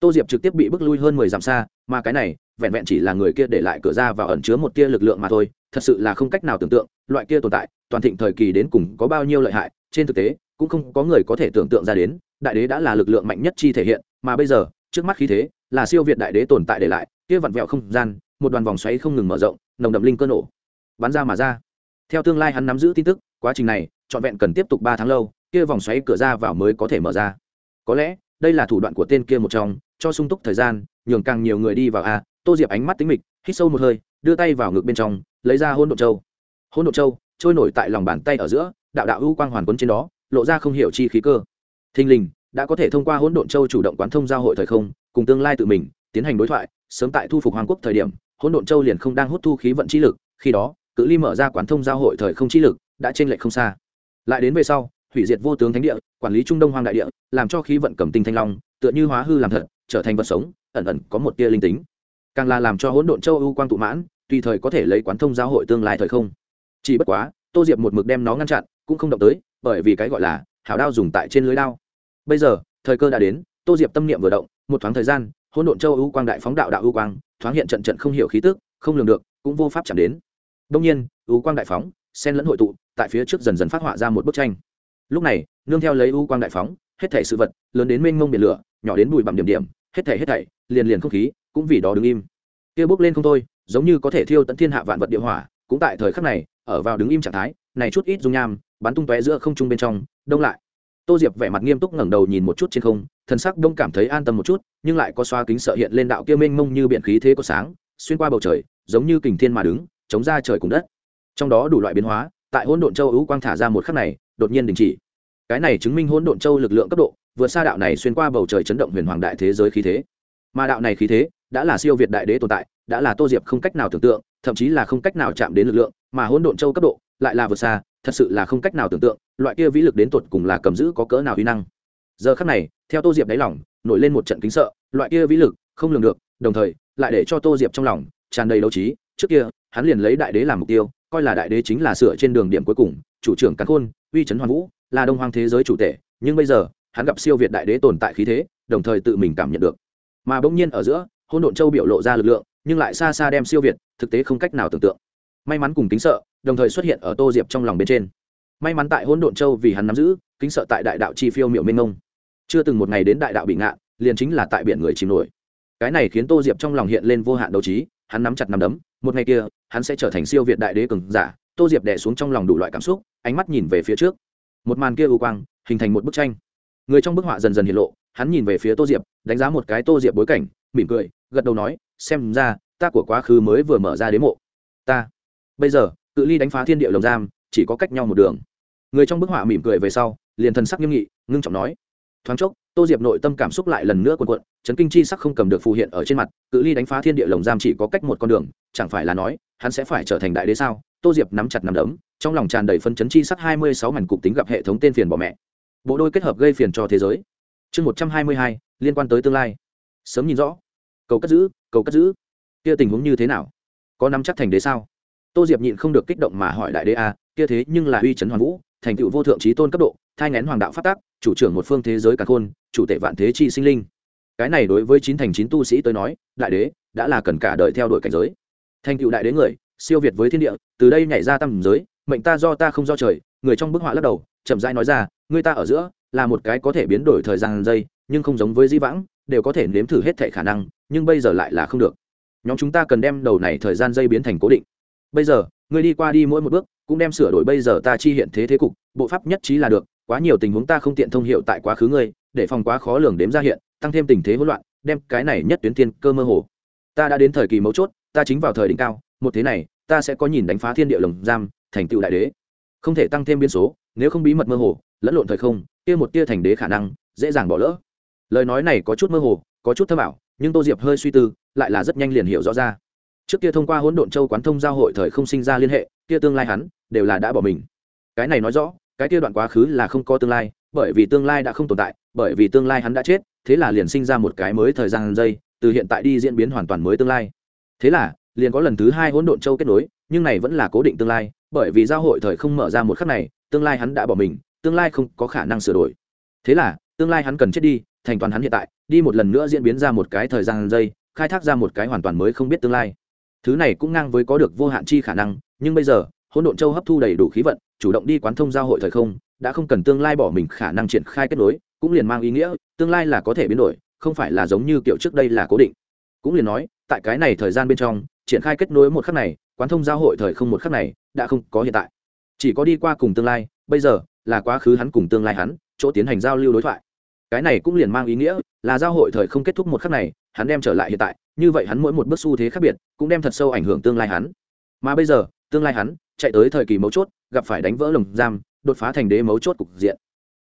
Tô diệp trực tiếp bị bước lui hơn mười dặm xa, mà cái này, vẹn vẹn chỉ là người kia để lại cửa ra và ẩn chứa một tia lực lượng mà thôi, thật sự là không cách nào tưởng tượng, loại kia tồn tại, toàn thịnh thời kỳ đến cùng có bao nhiêu lợi hại, trên thực tế, cũng không có người có thể tưởng tượng ra đến, đại đế đã là lực lượng mạnh nhất chi thể hiện, mà bây giờ, trước mắt khí thế, là siêu việt đại đế tồn tại để lại, kia vặn vẹo không gian, một đoàn vòng xoáy không ngừng mở rộng, nồng đậm linh cơ nổ bắn ra mà ra. Theo tương lai hắn nắm giữ tin tức, quá trình này trọn vẹn cần tiếp tục ba tháng lâu, kia vòng xoáy cửa ra vào mới có thể mở ra. Có lẽ, đây là thủ đoạn của tên kia một trong, cho sung túc thời gian, nhường càng nhiều người đi vào a, tô diệp ánh mắt tính mịch, hít sâu một hơi, đưa tay vào ngực bên trong, lấy ra hôn độ châu. Hôn độ châu, trôi nổi tại lòng bàn tay ở giữa, đạo đạo u quang hoàn quấn trên đó, lộ ra không hiểu chi khí cơ. Thình lình, đã có thể thông qua hỗn độn châu chủ động quán thông giao hội thời không, cùng tương lai tự mình, tiến hành đối thoại, sớm tại thu phục hoàng quốc thời điểm, hỗn độn châu liền không đang hút thu khí vận chi lực, khi đó, cự ly mở ra quán thông giao hội thời không chi lực, đã trên lệch không xa lại đến về sau, hủy diệt vô tướng thánh địa, quản lý trung đông hoang đại địa, làm cho khí vận cầm tinh thanh long, tựa như hóa hư làm thật, trở thành vật sống, ẩn ẩn có một tia linh tính. Càng là làm cho hỗn độn châu ưu quang tụ mãn, tùy thời có thể lấy quán thông giao hội tương lai thời không. Chỉ bất quá, tô diệp một mực đem nó ngăn chặn, cũng không động tới, bởi vì cái gọi là hảo đao dùng tại trên lưới đao. Bây giờ, thời cơ đã đến, tô diệp tâm niệm vừa động, một thoáng thời gian, hỗn độn châu ưu quang đại phóng đạo đạo ưu quang, thoáng hiện trận trận không hiểu khí tức, không lường được, cũng vô pháp chạm đến. Đông nhiên, ưu quang đại phóng sen lẫn hội tụ, tại phía trước dần dần phát họa ra một bức tranh. Lúc này, nương theo lấy u quang đại phóng, hết thảy sự vật, lớn đến mênh mông biển lửa, nhỏ đến bụi bặm điểm điểm, hết thảy hết thảy, liền liền không khí, cũng vì đó đứng im. Kia bốc lên không thôi, giống như có thể thiêu tận thiên hạ vạn vật địa hỏa, cũng tại thời khắc này, ở vào đứng im trạng thái, này chút ít dung nham, bắn tung tóe giữa không trung bên trong, đông lại. Tô diệp vẻ mặt nghiêm túc ngẩng đầu nhìn một chút trên không, thần sắc đông cảm thấy an tâm một chút, nhưng lại có xoa kính sợ hiện lên đạo kia mênh mông như biển khí thế có sáng, xuyên qua bầu trời, giống như kình thiên mà đứng, chống ra trời cùng đất trong đó đủ loại biến hóa, tại hỗn độn châu ưu quang thả ra một khắc này, đột nhiên đình chỉ. Cái này chứng minh hỗn độn châu lực lượng cấp độ, vượt xa đạo này xuyên qua bầu trời chấn động huyền hoàng đại thế giới khí thế. Mà đạo này khí thế, đã là siêu việt đại đế tồn tại, đã là tô diệp không cách nào tưởng tượng, thậm chí là không cách nào chạm đến lực lượng, mà hỗn độn châu cấp độ, lại là vượt xa, thật sự là không cách nào tưởng tượng, loại kia vĩ lực đến tột cùng là cầm giữ có cỡ nào uy năng. Giờ khắc này, theo tô diệp đáy lòng, nổi lên một trận kính sợ, loại kia vĩ lực, không lường được, đồng thời, lại để cho tô diệp trong lòng tràn đầy đấu trí, trước kia, hắn liền lấy đại đế làm mục tiêu coi là đại đế chính là sửa trên đường điểm cuối cùng, chủ trưởng cắn khôn, uy chấn hoàn vũ, là đông hoang thế giới chủ tể, nhưng bây giờ, hắn gặp siêu việt đại đế tồn tại khí thế, đồng thời tự mình cảm nhận được. Mà bỗng nhiên ở giữa hôn độn châu biểu lộ ra lực lượng, nhưng lại xa xa đem siêu việt, thực tế không cách nào tưởng tượng. May mắn cùng kính sợ, đồng thời xuất hiện ở tô diệp trong lòng bên trên. May mắn tại hôn độn châu vì hắn nắm giữ, kính sợ tại đại đạo chi phiêu miệu minh ngông chưa từng một ngày đến đại đạo bị ngạn liền chính là tại biển người chìm nổi. Cái này khiến tô diệp trong lòng hiện lên vô hạn đấu trí, hắn nắm chặt nắm đấm một ngày kia, hắn sẽ trở thành siêu việt đại đế cường giả, tô diệp đẻ xuống trong lòng đủ loại cảm xúc, ánh mắt nhìn về phía trước. Một màn kia ưu quang, hình thành một bức tranh. Người trong bức họa dần dần hiện lộ, hắn nhìn về phía tô diệp, đánh giá một cái tô diệp bối cảnh, mỉm cười, gật đầu nói, xem ra, ta của quá khứ mới vừa mở ra đế mộ. Ta, bây giờ, cự ly đánh phá thiên địa lồng giam, chỉ có cách nhau một đường. Người trong bức họa mỉm cười về sau, liền thần sắc nghiêm nghị, ngưng trọng nói, thoáng chốc tô diệp nội tâm cảm xúc lại lần nữa quần quận chấn kinh chi sắc không cầm được phù hiện ở trên mặt, cự ly đánh phá thiên địa lồng giam chỉ có cách một con đường, chẳng phải là nói, hắn sẽ phải trở thành đại đế sao? Tô diệp nắm chặt nắm đấm, trong lòng tràn đầy phân chấn chi sắc hai mươi sáu mảnh cục tính gặp hệ thống tên phiền bỏ mẹ. Bộ đôi kết hợp gây phiền cho thế giới. Chương một trăm hai mươi hai, liên quan tới tương lai. Sớm nhìn rõ. Cầu cất giữ, cầu cất giữ. Kia tình huống như thế nào? Có nắm chắc thành đế sao? Tô diệp nhịn không được kích động mà hỏi đại đế a, kia thế nhưng là uy trấn hoàn vũ, thành tựu vô thượng trí tôn cấp độ thai ngén hoàng đạo phát tác, chủ trưởng một phương thế giới cả khôn, chủ tệ vạn thế chi sinh linh. Cái này đối với chín thành chín tu sĩ tới nói, đại đế đã là cần cả đời theo đuổi cảnh giới. Thành cựu đại đế người, siêu việt với thiên địa, từ đây nhảy ra tâm giới, mệnh ta do ta không do trời, người trong bức họa lắc đầu, chậm rãi nói ra, người ta ở giữa là một cái có thể biến đổi thời gian giây nhưng không giống với di vãng, đều có thể nếm thử hết thể khả năng, nhưng bây giờ lại là không được. Nhóm chúng ta cần đem đầu này thời gian dây biến thành cố định. Bây giờ người đi qua đi mỗi một bước, cũng đem sửa đổi bây giờ ta chi hiện thế thế cục, bộ pháp nhất trí là được quá nhiều tình huống ta không tiện thông hiệu tại quá khứ ngươi, để phòng quá khó lường đếm ra hiện, tăng thêm tình thế hỗn loạn, đem cái này nhất tuyến thiên cơ mơ hồ. Ta đã đến thời kỳ mấu chốt, ta chính vào thời đỉnh cao, một thế này, ta sẽ có nhìn đánh phá thiên địa lồng giam, thành tựu đại đế. Không thể tăng thêm biên số, nếu không bí mật mơ hồ, lẫn lộn thời không, kia một tia thành đế khả năng, dễ dàng bỏ lỡ. Lời nói này có chút mơ hồ, có chút thâm ảo, nhưng tô diệp hơi suy tư, lại là rất nhanh liền hiểu rõ ra. Trước kia thông qua hỗn độn châu quán thông giao hội thời không sinh ra liên hệ, kia tương lai hắn, đều là đã bỏ mình. Cái này nói rõ cái kia đoạn quá khứ là không có tương lai, bởi vì tương lai đã không tồn tại, bởi vì tương lai hắn đã chết, thế là liền sinh ra một cái mới thời gian giây từ hiện tại đi diễn biến hoàn toàn mới tương lai. Thế là, liền có lần thứ hai hỗn độn châu kết nối, nhưng này vẫn là cố định tương lai, bởi vì giao hội thời không mở ra một khắc này, tương lai hắn đã bỏ mình, tương lai không có khả năng sửa đổi. Thế là, tương lai hắn cần chết đi, thành toàn hắn hiện tại, đi một lần nữa diễn biến ra một cái thời gian giây khai thác ra một cái hoàn toàn mới không biết tương lai. Thứ này cũng ngang với có được vô hạn chi khả năng, nhưng bây giờ hỗn độn châu hấp thu đầy đủ khí vận, chủ động đi quán thông giao hội thời không, đã không cần tương lai bỏ mình khả năng triển khai kết nối, cũng liền mang ý nghĩa, tương lai là có thể biến đổi, không phải là giống như kiểu trước đây là cố định. Cũng liền nói, tại cái này thời gian bên trong, triển khai kết nối một khắc này, quán thông giao hội thời không một khắc này, đã không có hiện tại. Chỉ có đi qua cùng tương lai, bây giờ, là quá khứ hắn cùng tương lai hắn, chỗ tiến hành giao lưu đối thoại. Cái này cũng liền mang ý nghĩa, là giao hội thời không kết thúc một khắc này, hắn đem trở lại hiện tại, như vậy hắn mỗi một bước xu thế khác biệt, cũng đem thật sâu ảnh hưởng tương lai hắn. Mà bây giờ tương lai hắn chạy tới thời kỳ mấu chốt, gặp phải đánh vỡ lồng giam, đột phá thành đế mấu chốt cục diện.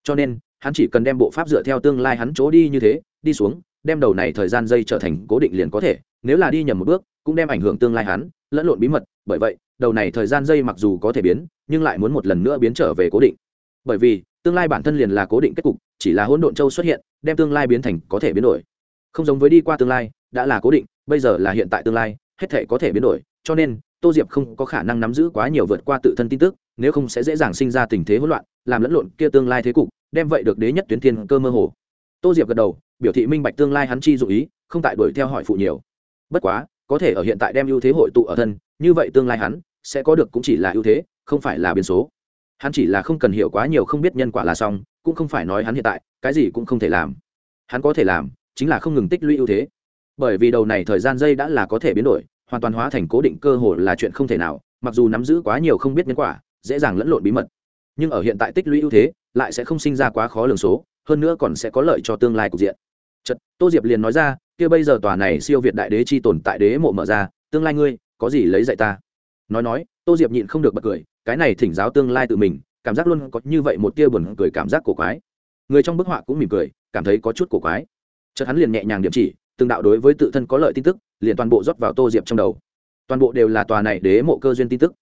Cho nên, hắn chỉ cần đem bộ pháp dựa theo tương lai hắn chỗ đi như thế, đi xuống, đem đầu này thời gian dây trở thành cố định liền có thể, nếu là đi nhầm một bước, cũng đem ảnh hưởng tương lai hắn lẫn lộn bí mật. Bởi vậy, đầu này thời gian dây mặc dù có thể biến, nhưng lại muốn một lần nữa biến trở về cố định. Bởi vì, tương lai bản thân liền là cố định kết cục, chỉ là hỗn độn châu xuất hiện, đem tương lai biến thành có thể biến đổi. Không giống với đi qua tương lai, đã là cố định, bây giờ là hiện tại tương lai, hết thể có thể biến đổi, cho nên tô diệp không có khả năng nắm giữ quá nhiều vượt qua tự thân tin tức, nếu không sẽ dễ dàng sinh ra tình thế hỗn loạn, làm lẫn lộn kia tương lai thế cục, đem vậy được đế nhất tuyến thiên cơ mơ hồ. Tô diệp gật đầu, biểu thị minh bạch tương lai hắn chi dụ ý, không tại đuổi theo hỏi phụ nhiều. Bất quá, có thể ở hiện tại đem ưu thế hội tụ ở thân, như vậy tương lai hắn, sẽ có được cũng chỉ là ưu thế, không phải là biến số. Hắn chỉ là không cần hiểu quá nhiều không biết nhân quả là xong, cũng không phải nói hắn hiện tại, cái gì cũng không thể làm. Hắn có thể làm, chính là không ngừng tích lũy ưu thế. Bởi vì đầu này thời gian dây đã là có thể biến đổi hoàn toàn hóa thành cố định cơ hội là chuyện không thể nào, mặc dù nắm giữ quá nhiều không biết nhân quả, dễ dàng lẫn lộn bí mật. Nhưng ở hiện tại tích lũy ưu thế, lại sẽ không sinh ra quá khó lường số, hơn nữa còn sẽ có lợi cho tương lai cục diện. Chật tô diệp liền nói ra, kia bây giờ tòa này siêu việt đại đế chi tồn tại đế mộ mở ra, tương lai ngươi, có gì lấy dạy ta? Nói nói, tô diệp nhịn không được bật cười, cái này thỉnh giáo tương lai tự mình, cảm giác luôn có như vậy một tia buồn cười cảm giác cổ quái. Người trong bức họa cũng mỉm cười, cảm thấy có chút cổ quái. Chợt hắn liền nhẹ nhàng điểm chỉ từng đạo đối với tự thân có lợi tin tức, liền toàn bộ rót vào tô diệp trong đầu. Toàn bộ đều là tòa này đế mộ cơ duyên tin tức.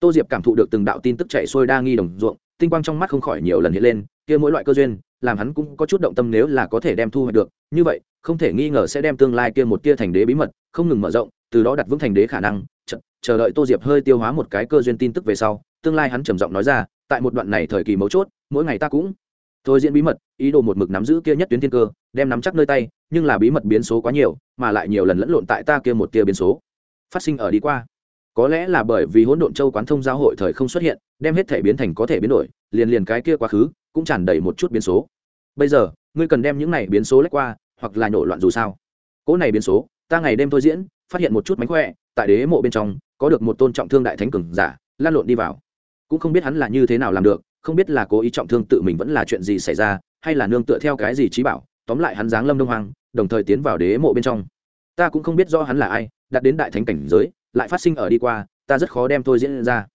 Tô diệp cảm thụ được từng đạo tin tức chạy xuôi đa nghi đồng ruộng, tinh quang trong mắt không khỏi nhiều lần hiện lên, kia mỗi loại cơ duyên, làm hắn cũng có chút động tâm nếu là có thể đem thu hoạch được. Như vậy, không thể nghi ngờ sẽ đem tương lai kia một kia thành đế bí mật, không ngừng mở rộng, từ đó đặt vững thành đế khả năng. Ch chờ đợi tô diệp hơi tiêu hóa một cái cơ duyên tin tức về sau, tương lai hắn trầm giọng nói ra, tại một đoạn này thời kỳ mấu chốt, mỗi ngày ta cũng thôi diễn bí mật, ý đồ một mực nắm giữ kia nhất tuyến thiên cơ, đem nắm chắc nơi tay, nhưng là bí mật biến số quá nhiều, mà lại nhiều lần lẫn lộn tại ta kia một tia biến số. Phát sinh ở đi qua. Có lẽ là bởi vì hỗn độn châu quán thông giao hội thời không xuất hiện, đem hết thể biến thành có thể biến đổi, liền liền cái kia quá khứ, cũng tràn đầy một chút biến số. Bây giờ, ngươi cần đem những này biến số lách qua, hoặc là nhổ loạn dù sao. Cỗ này biến số, ta ngày đêm thôi diễn, phát hiện một chút mánh khỏe, tại đế mộ bên trong, có được một tôn trọng thương đại thánh cường giả lan lộn đi vào. Cũng không biết hắn là như thế nào làm được không biết là cố ý trọng thương tự mình vẫn là chuyện gì xảy ra, hay là nương tựa theo cái gì trí bảo, tóm lại hắn giáng lâm đông hoàng đồng thời tiến vào đế mộ bên trong. Ta cũng không biết do hắn là ai, đặt đến đại thánh cảnh giới, lại phát sinh ở đi qua, ta rất khó đem thôi diễn ra.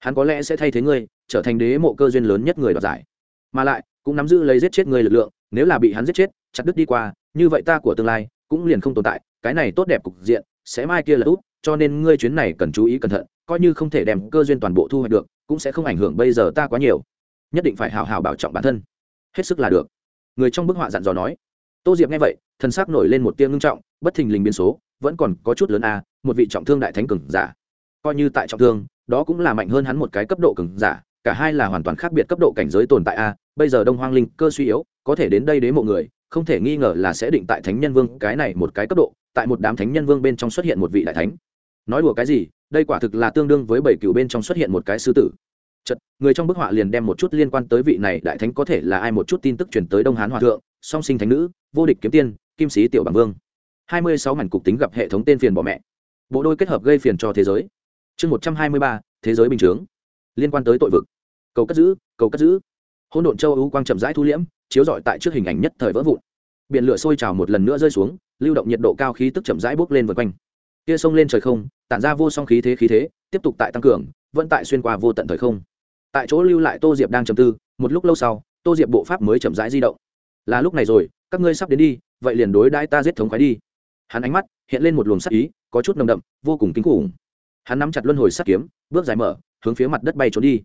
Hắn có lẽ sẽ thay thế ngươi, trở thành đế mộ cơ duyên lớn nhất người đoạt giải. Mà lại, cũng nắm giữ lấy giết chết người lực lượng, nếu là bị hắn giết chết, chặt đứt đi qua, như vậy ta của tương lai cũng liền không tồn tại, cái này tốt đẹp cục diện, sẽ mai kia là út, cho nên ngươi chuyến này cần chú ý cẩn thận, coi như không thể đem cơ duyên toàn bộ thu hoạch được, cũng sẽ không ảnh hưởng bây giờ ta quá nhiều nhất định phải hào hào bảo trọng bản thân. Hết sức là được. Người trong bức họa dặn dò nói. Tô diệp nghe vậy thân xác nổi lên một tiếng ngưng trọng, bất thình lình biến số, vẫn còn có chút lớn a, một vị trọng thương đại thánh cường giả. Coi như tại trọng thương, đó cũng là mạnh hơn hắn một cái cấp độ cường giả, cả hai là hoàn toàn khác biệt cấp độ cảnh giới tồn tại a, bây giờ đông hoang linh cơ suy yếu, có thể đến đây đến mộ người, không thể nghi ngờ là sẽ định tại thánh nhân vương cái này một cái cấp độ, tại một đám thánh nhân vương bên trong xuất hiện một vị đại thánh. Nói đùa cái gì, đây quả thực là tương đương với bảy cựu bên trong xuất hiện một cái sư tử. Chật, người trong bức họa liền đem một chút liên quan tới vị này đại thánh có thể là ai một chút tin tức truyền tới Đông Hán Hòa thượng, song sinh thánh nữ, vô địch kiếm tiên, kim sĩ tiểu bằng vương. hai mươi sáu mảnh cục tính gặp hệ thống tên phiền bỏ mẹ. Bộ đôi kết hợp gây phiền cho thế giới. Chương một trăm hai mươi ba thế giới bình thường. Liên quan tới tội vực. Cầu cất giữ, cầu cất giữ. Hỗn độn châu ưu quang chậm rãi thu liễm, chiếu rọi tại trước hình ảnh nhất thời vỡ vụn. Biển lửa sôi trào một lần nữa rơi xuống, lưu động nhiệt độ cao khí tức chậm rãi bốc lên vần quanh. Kia sông lên trời không, tản ra vô song khí thế khí thế, tiếp tục tại tăng cường, vẫn tại xuyên qua vô tận thời không tại chỗ lưu lại tô diệp đang trầm tư, một lúc lâu sau, tô diệp bộ pháp mới chậm rãi di động. Là lúc này rồi, các ngươi sắp đến đi, vậy liền đối đãi ta giết thống khoái đi. Hắn ánh mắt hiện lên một luồng sắc ý, có chút nồng đậm, vô cùng kinh khủng. Hắn nắm chặt luân hồi sắt kiếm, bước dài mở, hướng phía mặt đất bay trốn đi.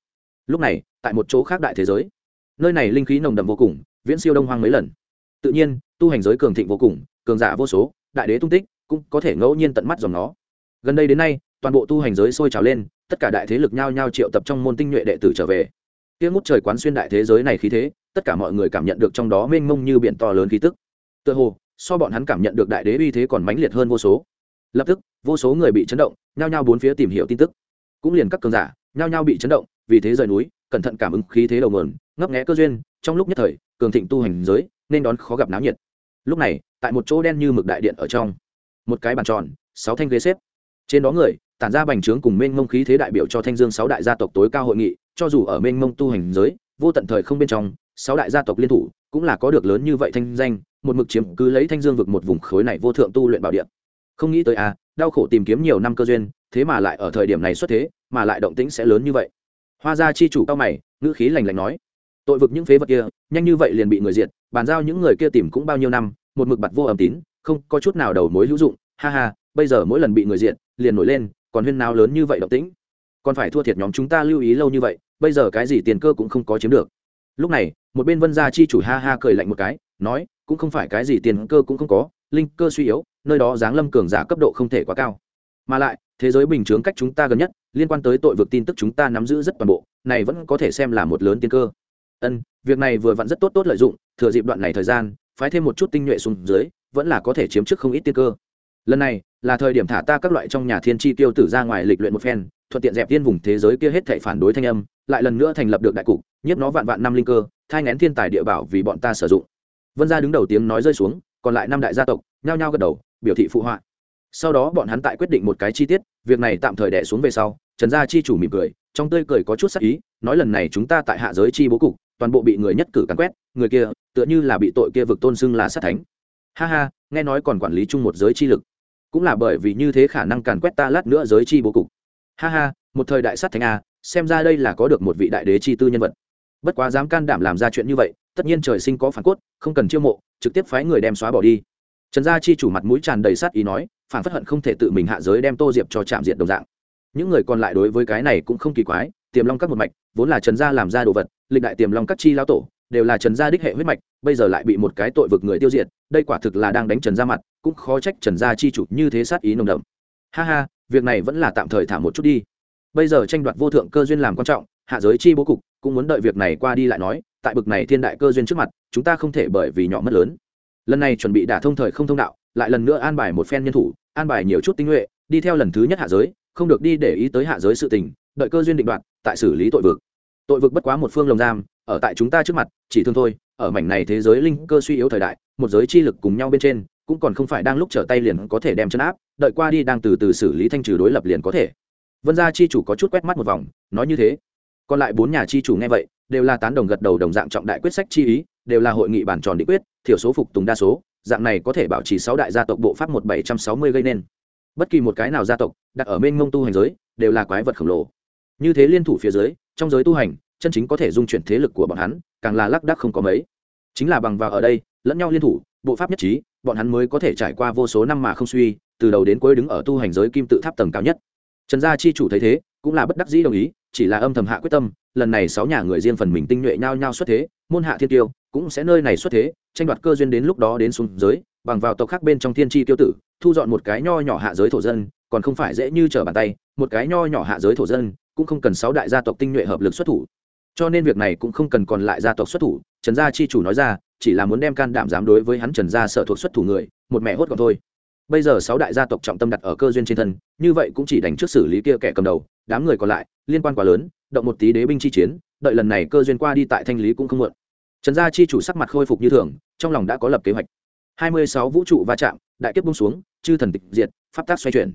Lúc này, tại một chỗ khác đại thế giới, nơi này linh khí nồng đậm vô cùng, viễn siêu đông hoang mấy lần. Tự nhiên, tu hành giới cường thịnh vô cùng, cường giả vô số, đại đế tung tích, cũng có thể ngẫu nhiên tận mắt dòng nó gần đây đến nay, toàn bộ tu hành giới sôi trào lên tất cả đại thế lực nhao nhao triệu tập trong môn tinh nhuệ đệ tử trở về. Kia ngút trời quán xuyên đại thế giới này khí thế, tất cả mọi người cảm nhận được trong đó mênh mông như biển to lớn khí tức. Tựa hồ, so bọn hắn cảm nhận được đại đế uy thế còn mãnh liệt hơn vô số. Lập tức, vô số người bị chấn động, nhao nhao bốn phía tìm hiểu tin tức. Cũng liền các cường giả, nhao nhao bị chấn động, vì thế rời núi, cẩn thận cảm ứng khí thế đầu nguồn, ngấp nghé cơ duyên, trong lúc nhất thời, cường thịnh tu hành giới, nên đón khó gặp náo nhiệt. Lúc này, tại một chỗ đen như mực đại điện ở trong, một cái bàn tròn, sáu thanh ghế xếp. Trên đó người tản ra bành trướng cùng mênh mông khí thế đại biểu cho thanh dương sáu đại gia tộc tối cao hội nghị, cho dù ở mênh mông tu hành giới, vô tận thời không bên trong, sáu đại gia tộc liên thủ cũng là có được lớn như vậy thanh danh, một mực chiếm cứ lấy thanh dương vực một vùng khối này vô thượng tu luyện bảo địa. Không nghĩ tới à đau khổ tìm kiếm nhiều năm cơ duyên, thế mà lại ở thời điểm này xuất thế, mà lại động tĩnh sẽ lớn như vậy. Hoa gia chi chủ cao mày, ngữ khí lành lạnh nói, tội vực những phế vật kia, nhanh như vậy liền bị người diệt, bàn giao những người kia tìm cũng bao nhiêu năm, một mực bặt vô ẩm tín, không có chút nào đầu mối hữu dụng, ha ha, bây giờ mỗi lần bị người diệt, liền nổi lên còn huyên nào lớn như vậy động tĩnh. Còn phải thua thiệt nhóm chúng ta lưu ý lâu như vậy, bây giờ cái gì tiền cơ cũng không có chiếm được. Lúc này, một bên vân gia chi chủ ha ha cười lạnh một cái, nói, cũng không phải cái gì tiền cơ cũng không có, linh cơ suy yếu, nơi đó giáng lâm cường giả cấp độ không thể quá cao. Mà lại, thế giới bình chướng cách chúng ta gần nhất, liên quan tới tội vực tin tức chúng ta nắm giữ rất toàn bộ, này vẫn có thể xem là một lớn tiên cơ. Ân, việc này vừa vặn rất tốt tốt lợi dụng, thừa dịp đoạn này thời gian, phái thêm một chút tinh nhuệ xuống dưới, vẫn là có thể chiếm trước không ít tiên cơ lần này, là thời điểm thả ta các loại trong nhà thiên tri tiêu tử ra ngoài lịch luyện một phen, thuận tiện dẹp tiên vùng thế giới kia hết thảy phản đối thanh âm, lại lần nữa thành lập được đại cục, nhiếp nó vạn vạn năm linh cơ, thai ngén thiên tài địa bảo vì bọn ta sử dụng. Vân gia đứng đầu tiếng nói rơi xuống, còn lại năm đại gia tộc, nhao nhao gật đầu, biểu thị phụ họa. Sau đó bọn hắn tại quyết định một cái chi tiết, việc này tạm thời đẻ xuống về sau, trần gia chi chủ mỉm cười, trong tươi cười có chút sắc ý, nói lần này chúng ta tại hạ giới chi bố cục, toàn bộ bị người nhất cử cắn quét, người kia, tựa như là bị tội kia vực tôn xưng là sát thánh. Ha ha, nghe nói còn quản lý chung một giới chi lực cũng là bởi vì như thế khả năng càn quét ta lát nữa giới chi bố cục. Ha ha, một thời đại sát thánh a, xem ra đây là có được một vị đại đế chi tư nhân vật. Bất quá dám can đảm làm ra chuyện như vậy, tất nhiên trời sinh có phản cốt, không cần chiêu mộ, trực tiếp phái người đem xóa bỏ đi. Trần gia chi chủ mặt mũi tràn đầy sát ý nói, phản phất hận không thể tự mình hạ giới đem tô diệp cho chạm diệt đồng dạng. Những người còn lại đối với cái này cũng không kỳ quái, tiềm long các một mạch, vốn là trần gia làm ra đồ vật, lịch đại tiềm long các chi lao tổ, đều là trần gia đích hệ huyết mạch bây giờ lại bị một cái tội vực người tiêu diệt, đây quả thực là đang đánh trần gia mặt, cũng khó trách trần gia chi chủ như thế sát ý nồng đậm. Ha ha, việc này vẫn là tạm thời thả một chút đi. Bây giờ tranh đoạt vô thượng cơ duyên làm quan trọng, hạ giới chi bố cục, cũng muốn đợi việc này qua đi lại nói, tại bực này thiên đại cơ duyên trước mặt, chúng ta không thể bởi vì nhỏ mất lớn. Lần này chuẩn bị đả thông thời không thông đạo, lại lần nữa an bài một phen nhân thủ, an bài nhiều chút tinh nhuệ, đi theo lần thứ nhất hạ giới, không được đi để ý tới hạ giới sự tình, đợi cơ duyên định đoạt, tại xử lý tội vực. Tội vực bất quá một phương lồng giam ở tại chúng ta trước mặt, chỉ thương thôi, ở mảnh này thế giới linh cơ suy yếu thời đại, một giới chi lực cùng nhau bên trên, cũng còn không phải đang lúc trở tay liền có thể đem chân áp, đợi qua đi đang từ từ xử lý thanh trừ đối lập liền có thể. Vân gia chi chủ có chút quét mắt một vòng, nói như thế. Còn lại bốn nhà chi chủ nghe vậy, đều là tán đồng gật đầu đồng dạng trọng đại quyết sách chi ý, đều là hội nghị bản tròn định quyết, thiểu số phục tùng đa số, dạng này có thể bảo trì sáu đại gia tộc bộ pháp một bảy trăm sáu mươi gây nên. Bất kỳ một cái nào gia tộc, đặt ở bên ngông tu hành giới, đều là quái vật khổng lồ. Như thế liên thủ phía dưới, trong giới tu hành chân chính có thể dung chuyển thế lực của bọn hắn, càng là lác đắc không có mấy. Chính là bằng vào ở đây, lẫn nhau liên thủ, bộ pháp nhất trí, bọn hắn mới có thể trải qua vô số năm mà không suy, từ đầu đến cuối đứng ở tu hành giới kim tự tháp tầng cao nhất. Trần gia chi chủ thấy thế, cũng là bất đắc dĩ đồng ý, chỉ là âm thầm hạ quyết tâm, lần này sáu nhà người riêng phần mình tinh nhuệ nhau nhau xuất thế, môn hạ thiên tiêu, cũng sẽ nơi này xuất thế, tranh đoạt cơ duyên đến lúc đó đến xuống giới, bằng vào tộc khác bên trong thiên tri tiêu tử, thu dọn một cái nho nhỏ hạ giới thổ dân, còn không phải dễ như trở bàn tay, một cái nho nhỏ hạ giới thổ dân, cũng không cần sáu đại gia tộc tinh nhuệ hợp lực xuất thủ cho nên việc này cũng không cần còn lại gia tộc xuất thủ, trần gia chi chủ nói ra, chỉ là muốn đem can đảm dám đối với hắn trần gia sở thuộc xuất thủ người, một mẹ hốt còn thôi. Bây giờ sáu đại gia tộc trọng tâm đặt ở cơ duyên trên thân, như vậy cũng chỉ đánh trước xử lý kia kẻ cầm đầu, đám người còn lại, liên quan quá lớn, động một tí đế binh chi chiến, đợi lần này cơ duyên qua đi tại thanh lý cũng không muộn. Trần gia chi chủ sắc mặt khôi phục như thường, trong lòng đã có lập kế hoạch. Hai mươi sáu vũ trụ va chạm, đại kiếp bung xuống, chư thần tịch diệt, pháp tác xoay chuyển.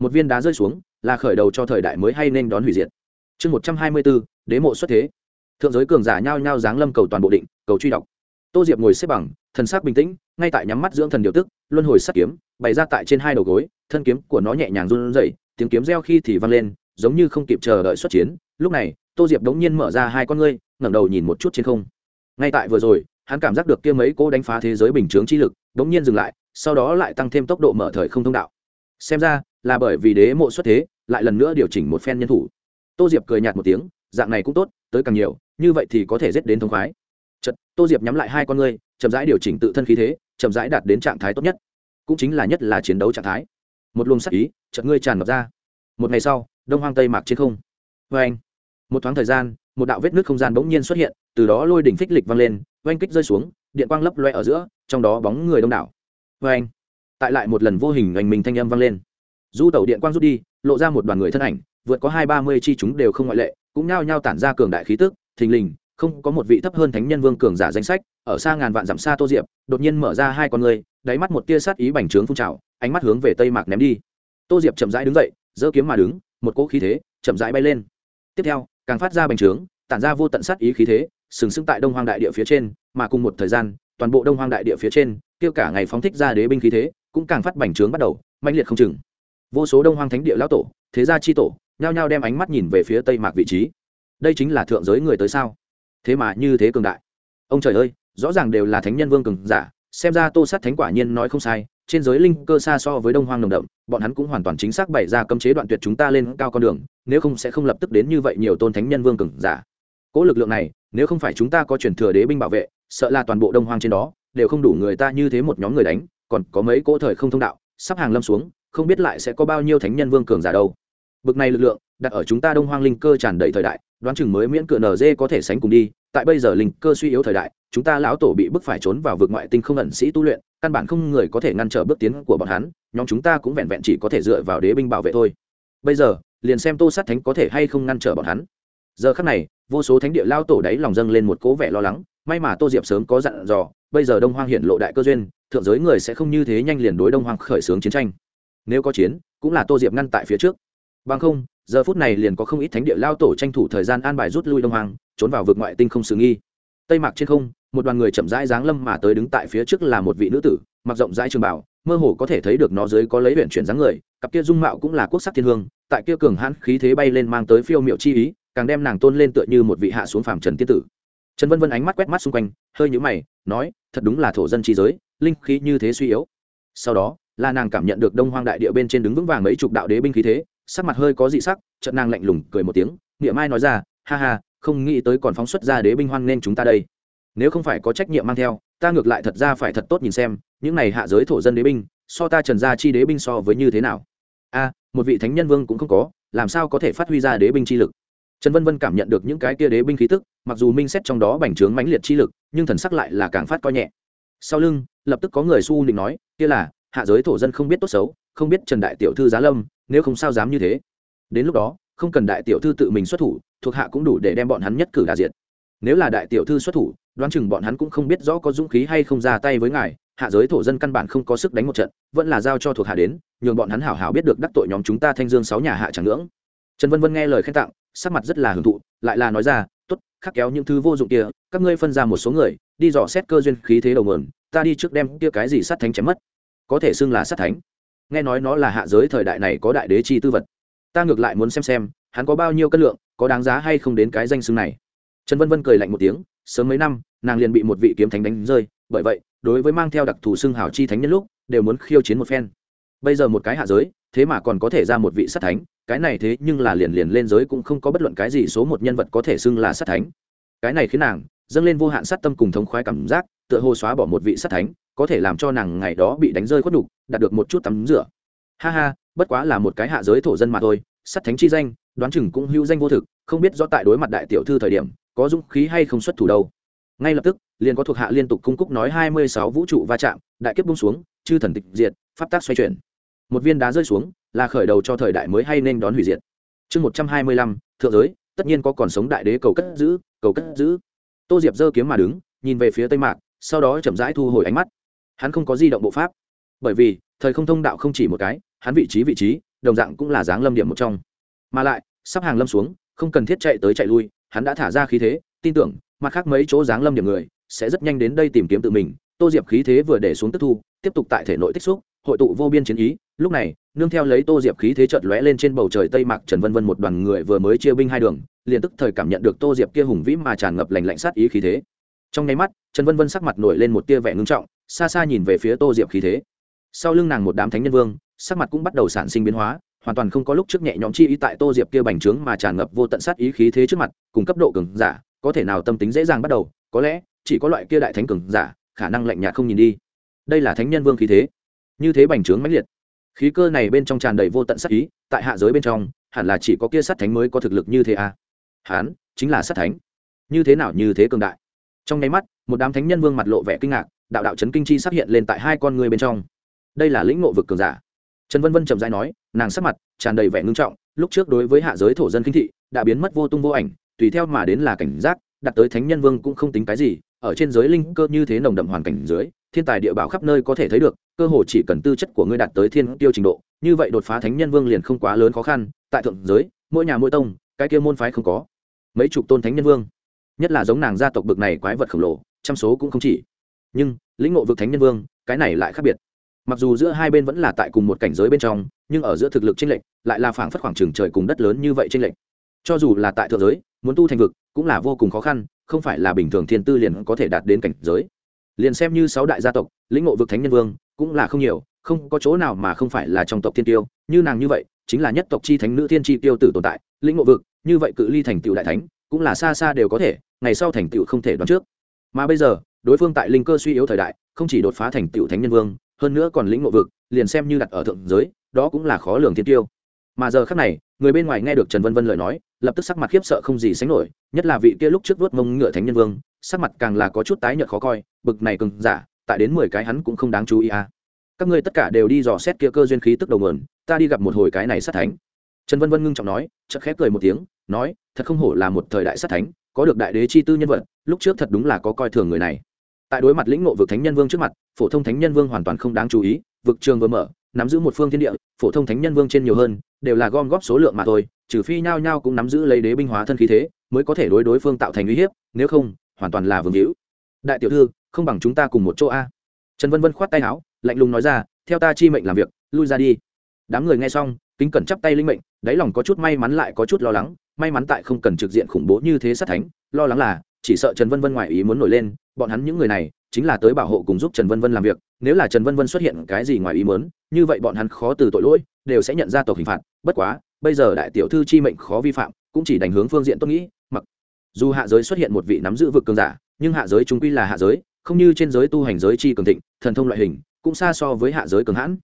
Một viên đá rơi xuống, là khởi đầu cho thời đại mới hay nên đón hủy diệt. Chương một trăm hai mươi bốn đế mộ xuất thế. Thượng giới cường giả nhao nhao giáng lâm cầu toàn bộ định, cầu truy đọc. Tô diệp ngồi xếp bằng, thần sắc bình tĩnh, ngay tại nhắm mắt dưỡng thần điều tức, luân hồi sắt kiếm, bày ra tại trên hai đầu gối, thân kiếm của nó nhẹ nhàng run rẩy, tiếng kiếm reo khi thì vang lên, giống như không kịp chờ đợi xuất chiến. Lúc này, tô diệp đống nhiên mở ra hai con ngươi, ngẩng đầu nhìn một chút trên không. Ngay tại vừa rồi, hắn cảm giác được kia mấy cô đánh phá thế giới bình chướng chi lực, đống nhiên dừng lại, sau đó lại tăng thêm tốc độ mở thời không thông đạo. Xem ra, là bởi vì đế mộ xuất thế, lại lần nữa điều chỉnh một phen nhân thủ. Tô diệp cười nhạt một tiếng dạng này cũng tốt, tới càng nhiều, như vậy thì có thể giết đến thống khoái. Chật tô diệp nhắm lại hai con ngươi, chậm rãi điều chỉnh tự thân khí thế, chậm rãi đạt đến trạng thái tốt nhất. Cũng chính là nhất là chiến đấu trạng thái. Một luồng sắc ý, chợt ngươi tràn ngập ra. Một ngày sau, đông hoang tây mạc trên không. Vê anh, một thoáng thời gian, một đạo vết nước không gian bỗng nhiên xuất hiện, từ đó lôi đỉnh phích lịch vang lên, oanh kích rơi xuống, điện quang lấp loe ở giữa, trong đó bóng người đông đảo. Vê anh, tại lại một lần vô hình ảnh mình thanh âm vang lên. Du tẩu điện quang rút đi, lộ ra một đoàn người thân ảnh, vượt có hai ba mươi chi chúng đều không ngoại lệ cũng nhao nhao tản ra cường đại khí tức, thình lình, không có một vị thấp hơn thánh nhân vương cường giả danh sách, ở xa ngàn vạn dặm xa tô diệp, đột nhiên mở ra hai con người, đáy mắt một tia sát ý bành trướng phun trào, ánh mắt hướng về tây mạc ném đi. Tô diệp chậm rãi đứng dậy, giơ kiếm mà đứng, một cỗ khí thế chậm rãi bay lên. Tiếp theo, càng phát ra bành trướng, tản ra vô tận sát ý khí thế, sừng sững tại đông hoang đại địa phía trên, mà cùng một thời gian, toàn bộ đông hoang đại địa phía trên kêu cả ngày phóng thích ra đế binh khí thế, cũng càng phát bành trướng bắt đầu, mãnh liệt không chừng. Vô số đông hoang thánh địa lão tổ, thế gia chi tổ nhao nhao đem ánh mắt nhìn về phía tây mạc vị trí. Đây chính là thượng giới người tới sao? Thế mà như thế cường đại. Ông trời ơi, rõ ràng đều là thánh nhân vương cường giả, xem ra tô sát thánh quả nhiên nói không sai, trên giới linh cơ xa so với đông hoang nồng đậm, bọn hắn cũng hoàn toàn chính xác bày ra cấm chế đoạn tuyệt chúng ta lên cao con đường, nếu không sẽ không lập tức đến như vậy nhiều tôn thánh nhân vương cường giả. Cỗ lực lượng này, nếu không phải chúng ta có truyền thừa đế binh bảo vệ, sợ là toàn bộ đông hoang trên đó, đều không đủ người ta như thế một nhóm người đánh, còn có mấy cỗ thời không thông đạo, sắp hàng lâm xuống, không biết lại sẽ có bao nhiêu thánh nhân vương cường giả đâu bực này lực lượng, đặt ở chúng ta đông hoang linh cơ tràn đầy thời đại, đoán chừng mới miễn cửa nd có thể sánh cùng đi. Tại bây giờ linh cơ suy yếu thời đại, chúng ta lão tổ bị bức phải trốn vào vực ngoại tinh không ẩn sĩ tu luyện, căn bản không người có thể ngăn trở bước tiến của bọn hắn, nhóm chúng ta cũng vẹn vẹn chỉ có thể dựa vào đế binh bảo vệ thôi. Bây giờ, liền xem tô sát thánh có thể hay không ngăn trở bọn hắn. Giờ khắc này, vô số thánh địa lao tổ đáy lòng dâng lên một cố vẻ lo lắng, may mà tô diệp sớm có dặn dò, bây giờ đông hoang hiện lộ đại cơ duyên, thượng giới người sẽ không như thế nhanh liền đối đông hoang khởi xướng chiến tranh. Nếu có chiến, cũng là tô diệp ngăn tại phía trước bằng không, giờ phút này liền có không ít thánh địa lao tổ tranh thủ thời gian an bài rút lui đông hoàng trốn vào vực ngoại tinh không xử nghi. Tây mạc trên không, một đoàn người chậm rãi giáng lâm mà tới đứng tại phía trước là một vị nữ tử, mặc rộng rãi trường bảo, mơ hồ có thể thấy được nó dưới có lấy huyện chuyển dáng người, cặp kia dung mạo cũng là quốc sắc thiên hương, tại kia cường hãn khí thế bay lên mang tới phiêu miệu chi ý, càng đem nàng tôn lên tựa như một vị hạ xuống phàm trần tiên tử. Trần vân vân ánh mắt quét mắt xung quanh, hơi nhũ mày, nói, thật đúng là thổ dân chi giới, linh khí như thế suy yếu. Sau đó, là nàng cảm nhận được đông hoang đại địa bên trên đứng vững vàng mấy chục đạo đế binh khí thế sắc mặt hơi có dị sắc trận nàng lạnh lùng cười một tiếng, nghĩa mai nói ra, ha ha, không nghĩ tới còn phóng xuất ra đế binh hoan nên chúng ta đây. Nếu không phải có trách nhiệm mang theo, ta ngược lại thật ra phải thật tốt nhìn xem, những này hạ giới thổ dân đế binh, so ta trần gia chi đế binh so với như thế nào? A, một vị thánh nhân vương cũng không có, làm sao có thể phát huy ra đế binh chi lực? Trần vân vân cảm nhận được những cái kia đế binh khí tức, mặc dù minh xét trong đó bành trướng mãnh liệt chi lực, nhưng thần sắc lại là càng phát coi nhẹ. Sau lưng, lập tức có người su định nói, kia là, hạ giới thổ dân không biết tốt xấu, không biết trần đại tiểu thư giá lâm nếu không sao dám như thế. Đến lúc đó, không cần đại tiểu thư tự mình xuất thủ, thuộc hạ cũng đủ để đem bọn hắn nhất cử đà diện nếu là đại tiểu thư xuất thủ, đoán chừng bọn hắn cũng không biết rõ có dũng khí hay không ra tay với ngài, hạ giới thổ dân căn bản không có sức đánh một trận, vẫn là giao cho thuộc hạ đến, nhường bọn hắn hảo hảo biết được đắc tội nhóm chúng ta thanh dương sáu nhà hạ chẳng ngưỡng. Trần vân vân nghe lời khen tặng, sắc mặt rất là hưởng thụ, lại là nói ra, tốt, khắc kéo những thứ vô dụng kia, các ngươi phân ra một số người, đi dò xét cơ duyên khí thế đầu mườn ta đi trước đem kia cái gì sát thánh chém mất. Có thể xưng là sát thánh nghe nói nó là hạ giới thời đại này có đại đế chi tư vật. Ta ngược lại muốn xem xem, hắn có bao nhiêu cân lượng, có đáng giá hay không đến cái danh xưng này. Trần vân vân cười lạnh một tiếng, sớm mấy năm, nàng liền bị một vị kiếm thánh đánh rơi, bởi vậy, đối với mang theo đặc thù xưng hào chi thánh nhân lúc, đều muốn khiêu chiến một phen. Bây giờ một cái hạ giới, thế mà còn có thể ra một vị sát thánh, cái này thế nhưng là liền liền lên giới cũng không có bất luận cái gì số một nhân vật có thể xưng là sát thánh. Cái này khiến nàng, dâng lên vô hạn sát tâm cùng thống khoái cảm giác, tựa hồ xóa bỏ một vị sát thánh có thể làm cho nàng ngày đó bị đánh rơi khuất đục đạt được một chút tắm rửa. Ha ha, bất quá là một cái hạ giới thổ dân mà thôi, Sắt thánh chi danh, đoán chừng cũng hữu danh vô thực, không biết do tại đối mặt đại tiểu thư thời điểm, có dũng khí hay không xuất thủ đâu. Ngay lập tức, liền có thuộc hạ liên tục cung cúc nói hai mươi sáu vũ trụ va chạm, đại kiếp bung xuống, chư thần tịch diệt, pháp tác xoay chuyển. Một viên đá rơi xuống, là khởi đầu cho thời đại mới hay nên đón hủy diệt. Chương một trăm hai mươi lăm, thượng giới, tất nhiên có còn sống đại đế cầu cất giữ, cầu cất giữ. Tô diệp giơ kiếm mà đứng, nhìn về phía tây mạc, sau đó chậm rãi thu hồi ánh mắt hắn không có di động bộ pháp. Bởi vì, thời không thông đạo không chỉ một cái, hắn vị trí vị trí, đồng dạng cũng là dáng lâm điểm một trong. Mà lại, sắp hàng lâm xuống, không cần thiết chạy tới chạy lui, hắn đã thả ra khí thế, tin tưởng, mặt khác mấy chỗ dáng lâm điểm người, sẽ rất nhanh đến đây tìm kiếm tự mình. Tô diệp khí thế vừa để xuống tức thu, tiếp tục tại thể nội tích xúc, hội tụ vô biên chiến ý. Lúc này, nương theo lấy tô diệp khí thế chợt lóe lên trên bầu trời tây mạc trần vân vân một đoàn người vừa mới chia binh hai đường, liền tức thời cảm nhận được tô diệp kia hùng vĩ mà tràn ngập lành lạnh sát ý khí thế. Trong nháy mắt, trần vân vân sắc mặt nổi lên một tia vẻ ngưng trọng xa xa nhìn về phía tô diệp khí thế. Sau lưng nàng một đám thánh nhân vương, sắc mặt cũng bắt đầu sản sinh biến hóa, hoàn toàn không có lúc trước nhẹ nhõm chi ý tại tô diệp kia bành trướng mà tràn ngập vô tận sát ý khí thế trước mặt, cùng cấp độ cường giả, có thể nào tâm tính dễ dàng bắt đầu, có lẽ, chỉ có loại kia đại thánh cường giả, khả năng lạnh nhạt không nhìn đi. Đây là thánh nhân vương khí thế. Như thế bành trướng mãnh liệt. Khí cơ này bên trong tràn đầy vô tận sát ý, tại hạ giới bên trong, hẳn là chỉ có kia sát thánh mới có thực lực như thế à? Hán, chính là sát thánh. Như thế nào như thế cường đại. Trong nháy mắt, một đám thánh nhân vương mặt lộ vẻ kinh ngạc đạo đạo chấn kinh chi xuất hiện lên tại hai con người bên trong. Đây là lĩnh ngộ vực cường giả. Trần vân vân chậm rãi nói, nàng sắc mặt tràn đầy vẻ ngưng trọng, lúc trước đối với hạ giới thổ dân kinh thị, đã biến mất vô tung vô ảnh, tùy theo mà đến là cảnh giác, đặt tới thánh nhân vương cũng không tính cái gì, ở trên giới linh cơ như thế nồng đậm hoàn cảnh dưới, thiên tài địa bảo khắp nơi có thể thấy được, cơ hồ chỉ cần tư chất của ngươi đạt tới thiên tiêu trình độ, như vậy đột phá thánh nhân vương liền không quá lớn khó khăn, tại thượng giới, mỗi nhà mỗi tông, cái kia môn phái không có mấy chục tôn thánh nhân vương. Nhất là giống nàng gia tộc bực này quái vật khổng lồ, trăm số cũng không chỉ. Nhưng lĩnh ngộ vực thánh nhân vương, cái này lại khác biệt. Mặc dù giữa hai bên vẫn là tại cùng một cảnh giới bên trong, nhưng ở giữa thực lực tranh lệch, lại là phảng phất khoảng trường trời cùng đất lớn như vậy tranh lệch. Cho dù là tại thượng giới, muốn tu thành vực cũng là vô cùng khó khăn, không phải là bình thường thiên tư liền có thể đạt đến cảnh giới. Liền xem như sáu đại gia tộc, lĩnh ngộ vực thánh nhân vương cũng là không nhiều, không có chỗ nào mà không phải là trong tộc thiên tiêu. Như nàng như vậy, chính là nhất tộc chi thánh, nữ thiên chi tiêu tử tồn tại, lĩnh ngộ vực, như vậy cự ly thành tựu đại thánh cũng là xa xa đều có thể, ngày sau thành tựu không thể đoán trước. Mà bây giờ đối phương tại linh cơ suy yếu thời đại, không chỉ đột phá thành tựu thánh nhân vương, hơn nữa còn lĩnh ngộ vực, liền xem như đặt ở thượng giới, đó cũng là khó lường thiên tiêu. Mà giờ khác này, người bên ngoài nghe được trần vân vân lời nói, lập tức sắc mặt khiếp sợ không gì sánh nổi, nhất là vị kia lúc trước vuốt mông ngựa thánh nhân vương, sắc mặt càng là có chút tái nhợt khó coi, bực này cừng giả, tại đến mười cái hắn cũng không đáng chú ý à. các ngươi tất cả đều đi dò xét kia cơ duyên khí tức đầu nguồn, ta đi gặp một hồi cái này sát thánh. Trần vân vân ngưng trọng nói, chợt khép cười một tiếng, nói, thật không hổ là một thời đại sát thánh, có được đại đế chi tư nhân vật, lúc trước thật đúng là có coi thường người này tại đối mặt lĩnh ngộ vực thánh nhân vương trước mặt, phổ thông thánh nhân vương hoàn toàn không đáng chú ý, vực trường vừa mở, nắm giữ một phương thiên địa, phổ thông thánh nhân vương trên nhiều hơn, đều là gom góp số lượng mà thôi, trừ phi nhao nhao cũng nắm giữ lấy đế binh hóa thân khí thế, mới có thể đối đối phương tạo thành uy hiếp, nếu không, hoàn toàn là vương hữu. Đại tiểu thư, không bằng chúng ta cùng một chỗ a. Trần vân vân khoát tay áo, lạnh lùng nói ra, theo ta chi mệnh làm việc, lui ra đi. Đám người nghe xong, kính cẩn chắp tay linh mệnh, đáy lòng có chút may mắn lại có chút lo lắng, may mắn tại không cần trực diện khủng bố như thế sát thánh, lo lắng là chỉ sợ trần vân vân ngoại ý muốn nổi lên, bọn hắn những người này chính là tới bảo hộ cùng giúp trần vân vân làm việc, nếu là trần vân vân xuất hiện cái gì ngoài ý muốn, như vậy bọn hắn khó từ tội lỗi, đều sẽ nhận ra tộc hình phạt, bất quá, bây giờ đại tiểu thư chi mệnh khó vi phạm, cũng chỉ đánh hướng phương diện tôi nghĩ, mặc dù hạ giới xuất hiện một vị nắm giữ vực cường giả, nhưng hạ giới chúng quy là hạ giới, không như trên giới tu hành giới chi cường thịnh, thần thông loại hình, cũng xa so với hạ giới cường hãn.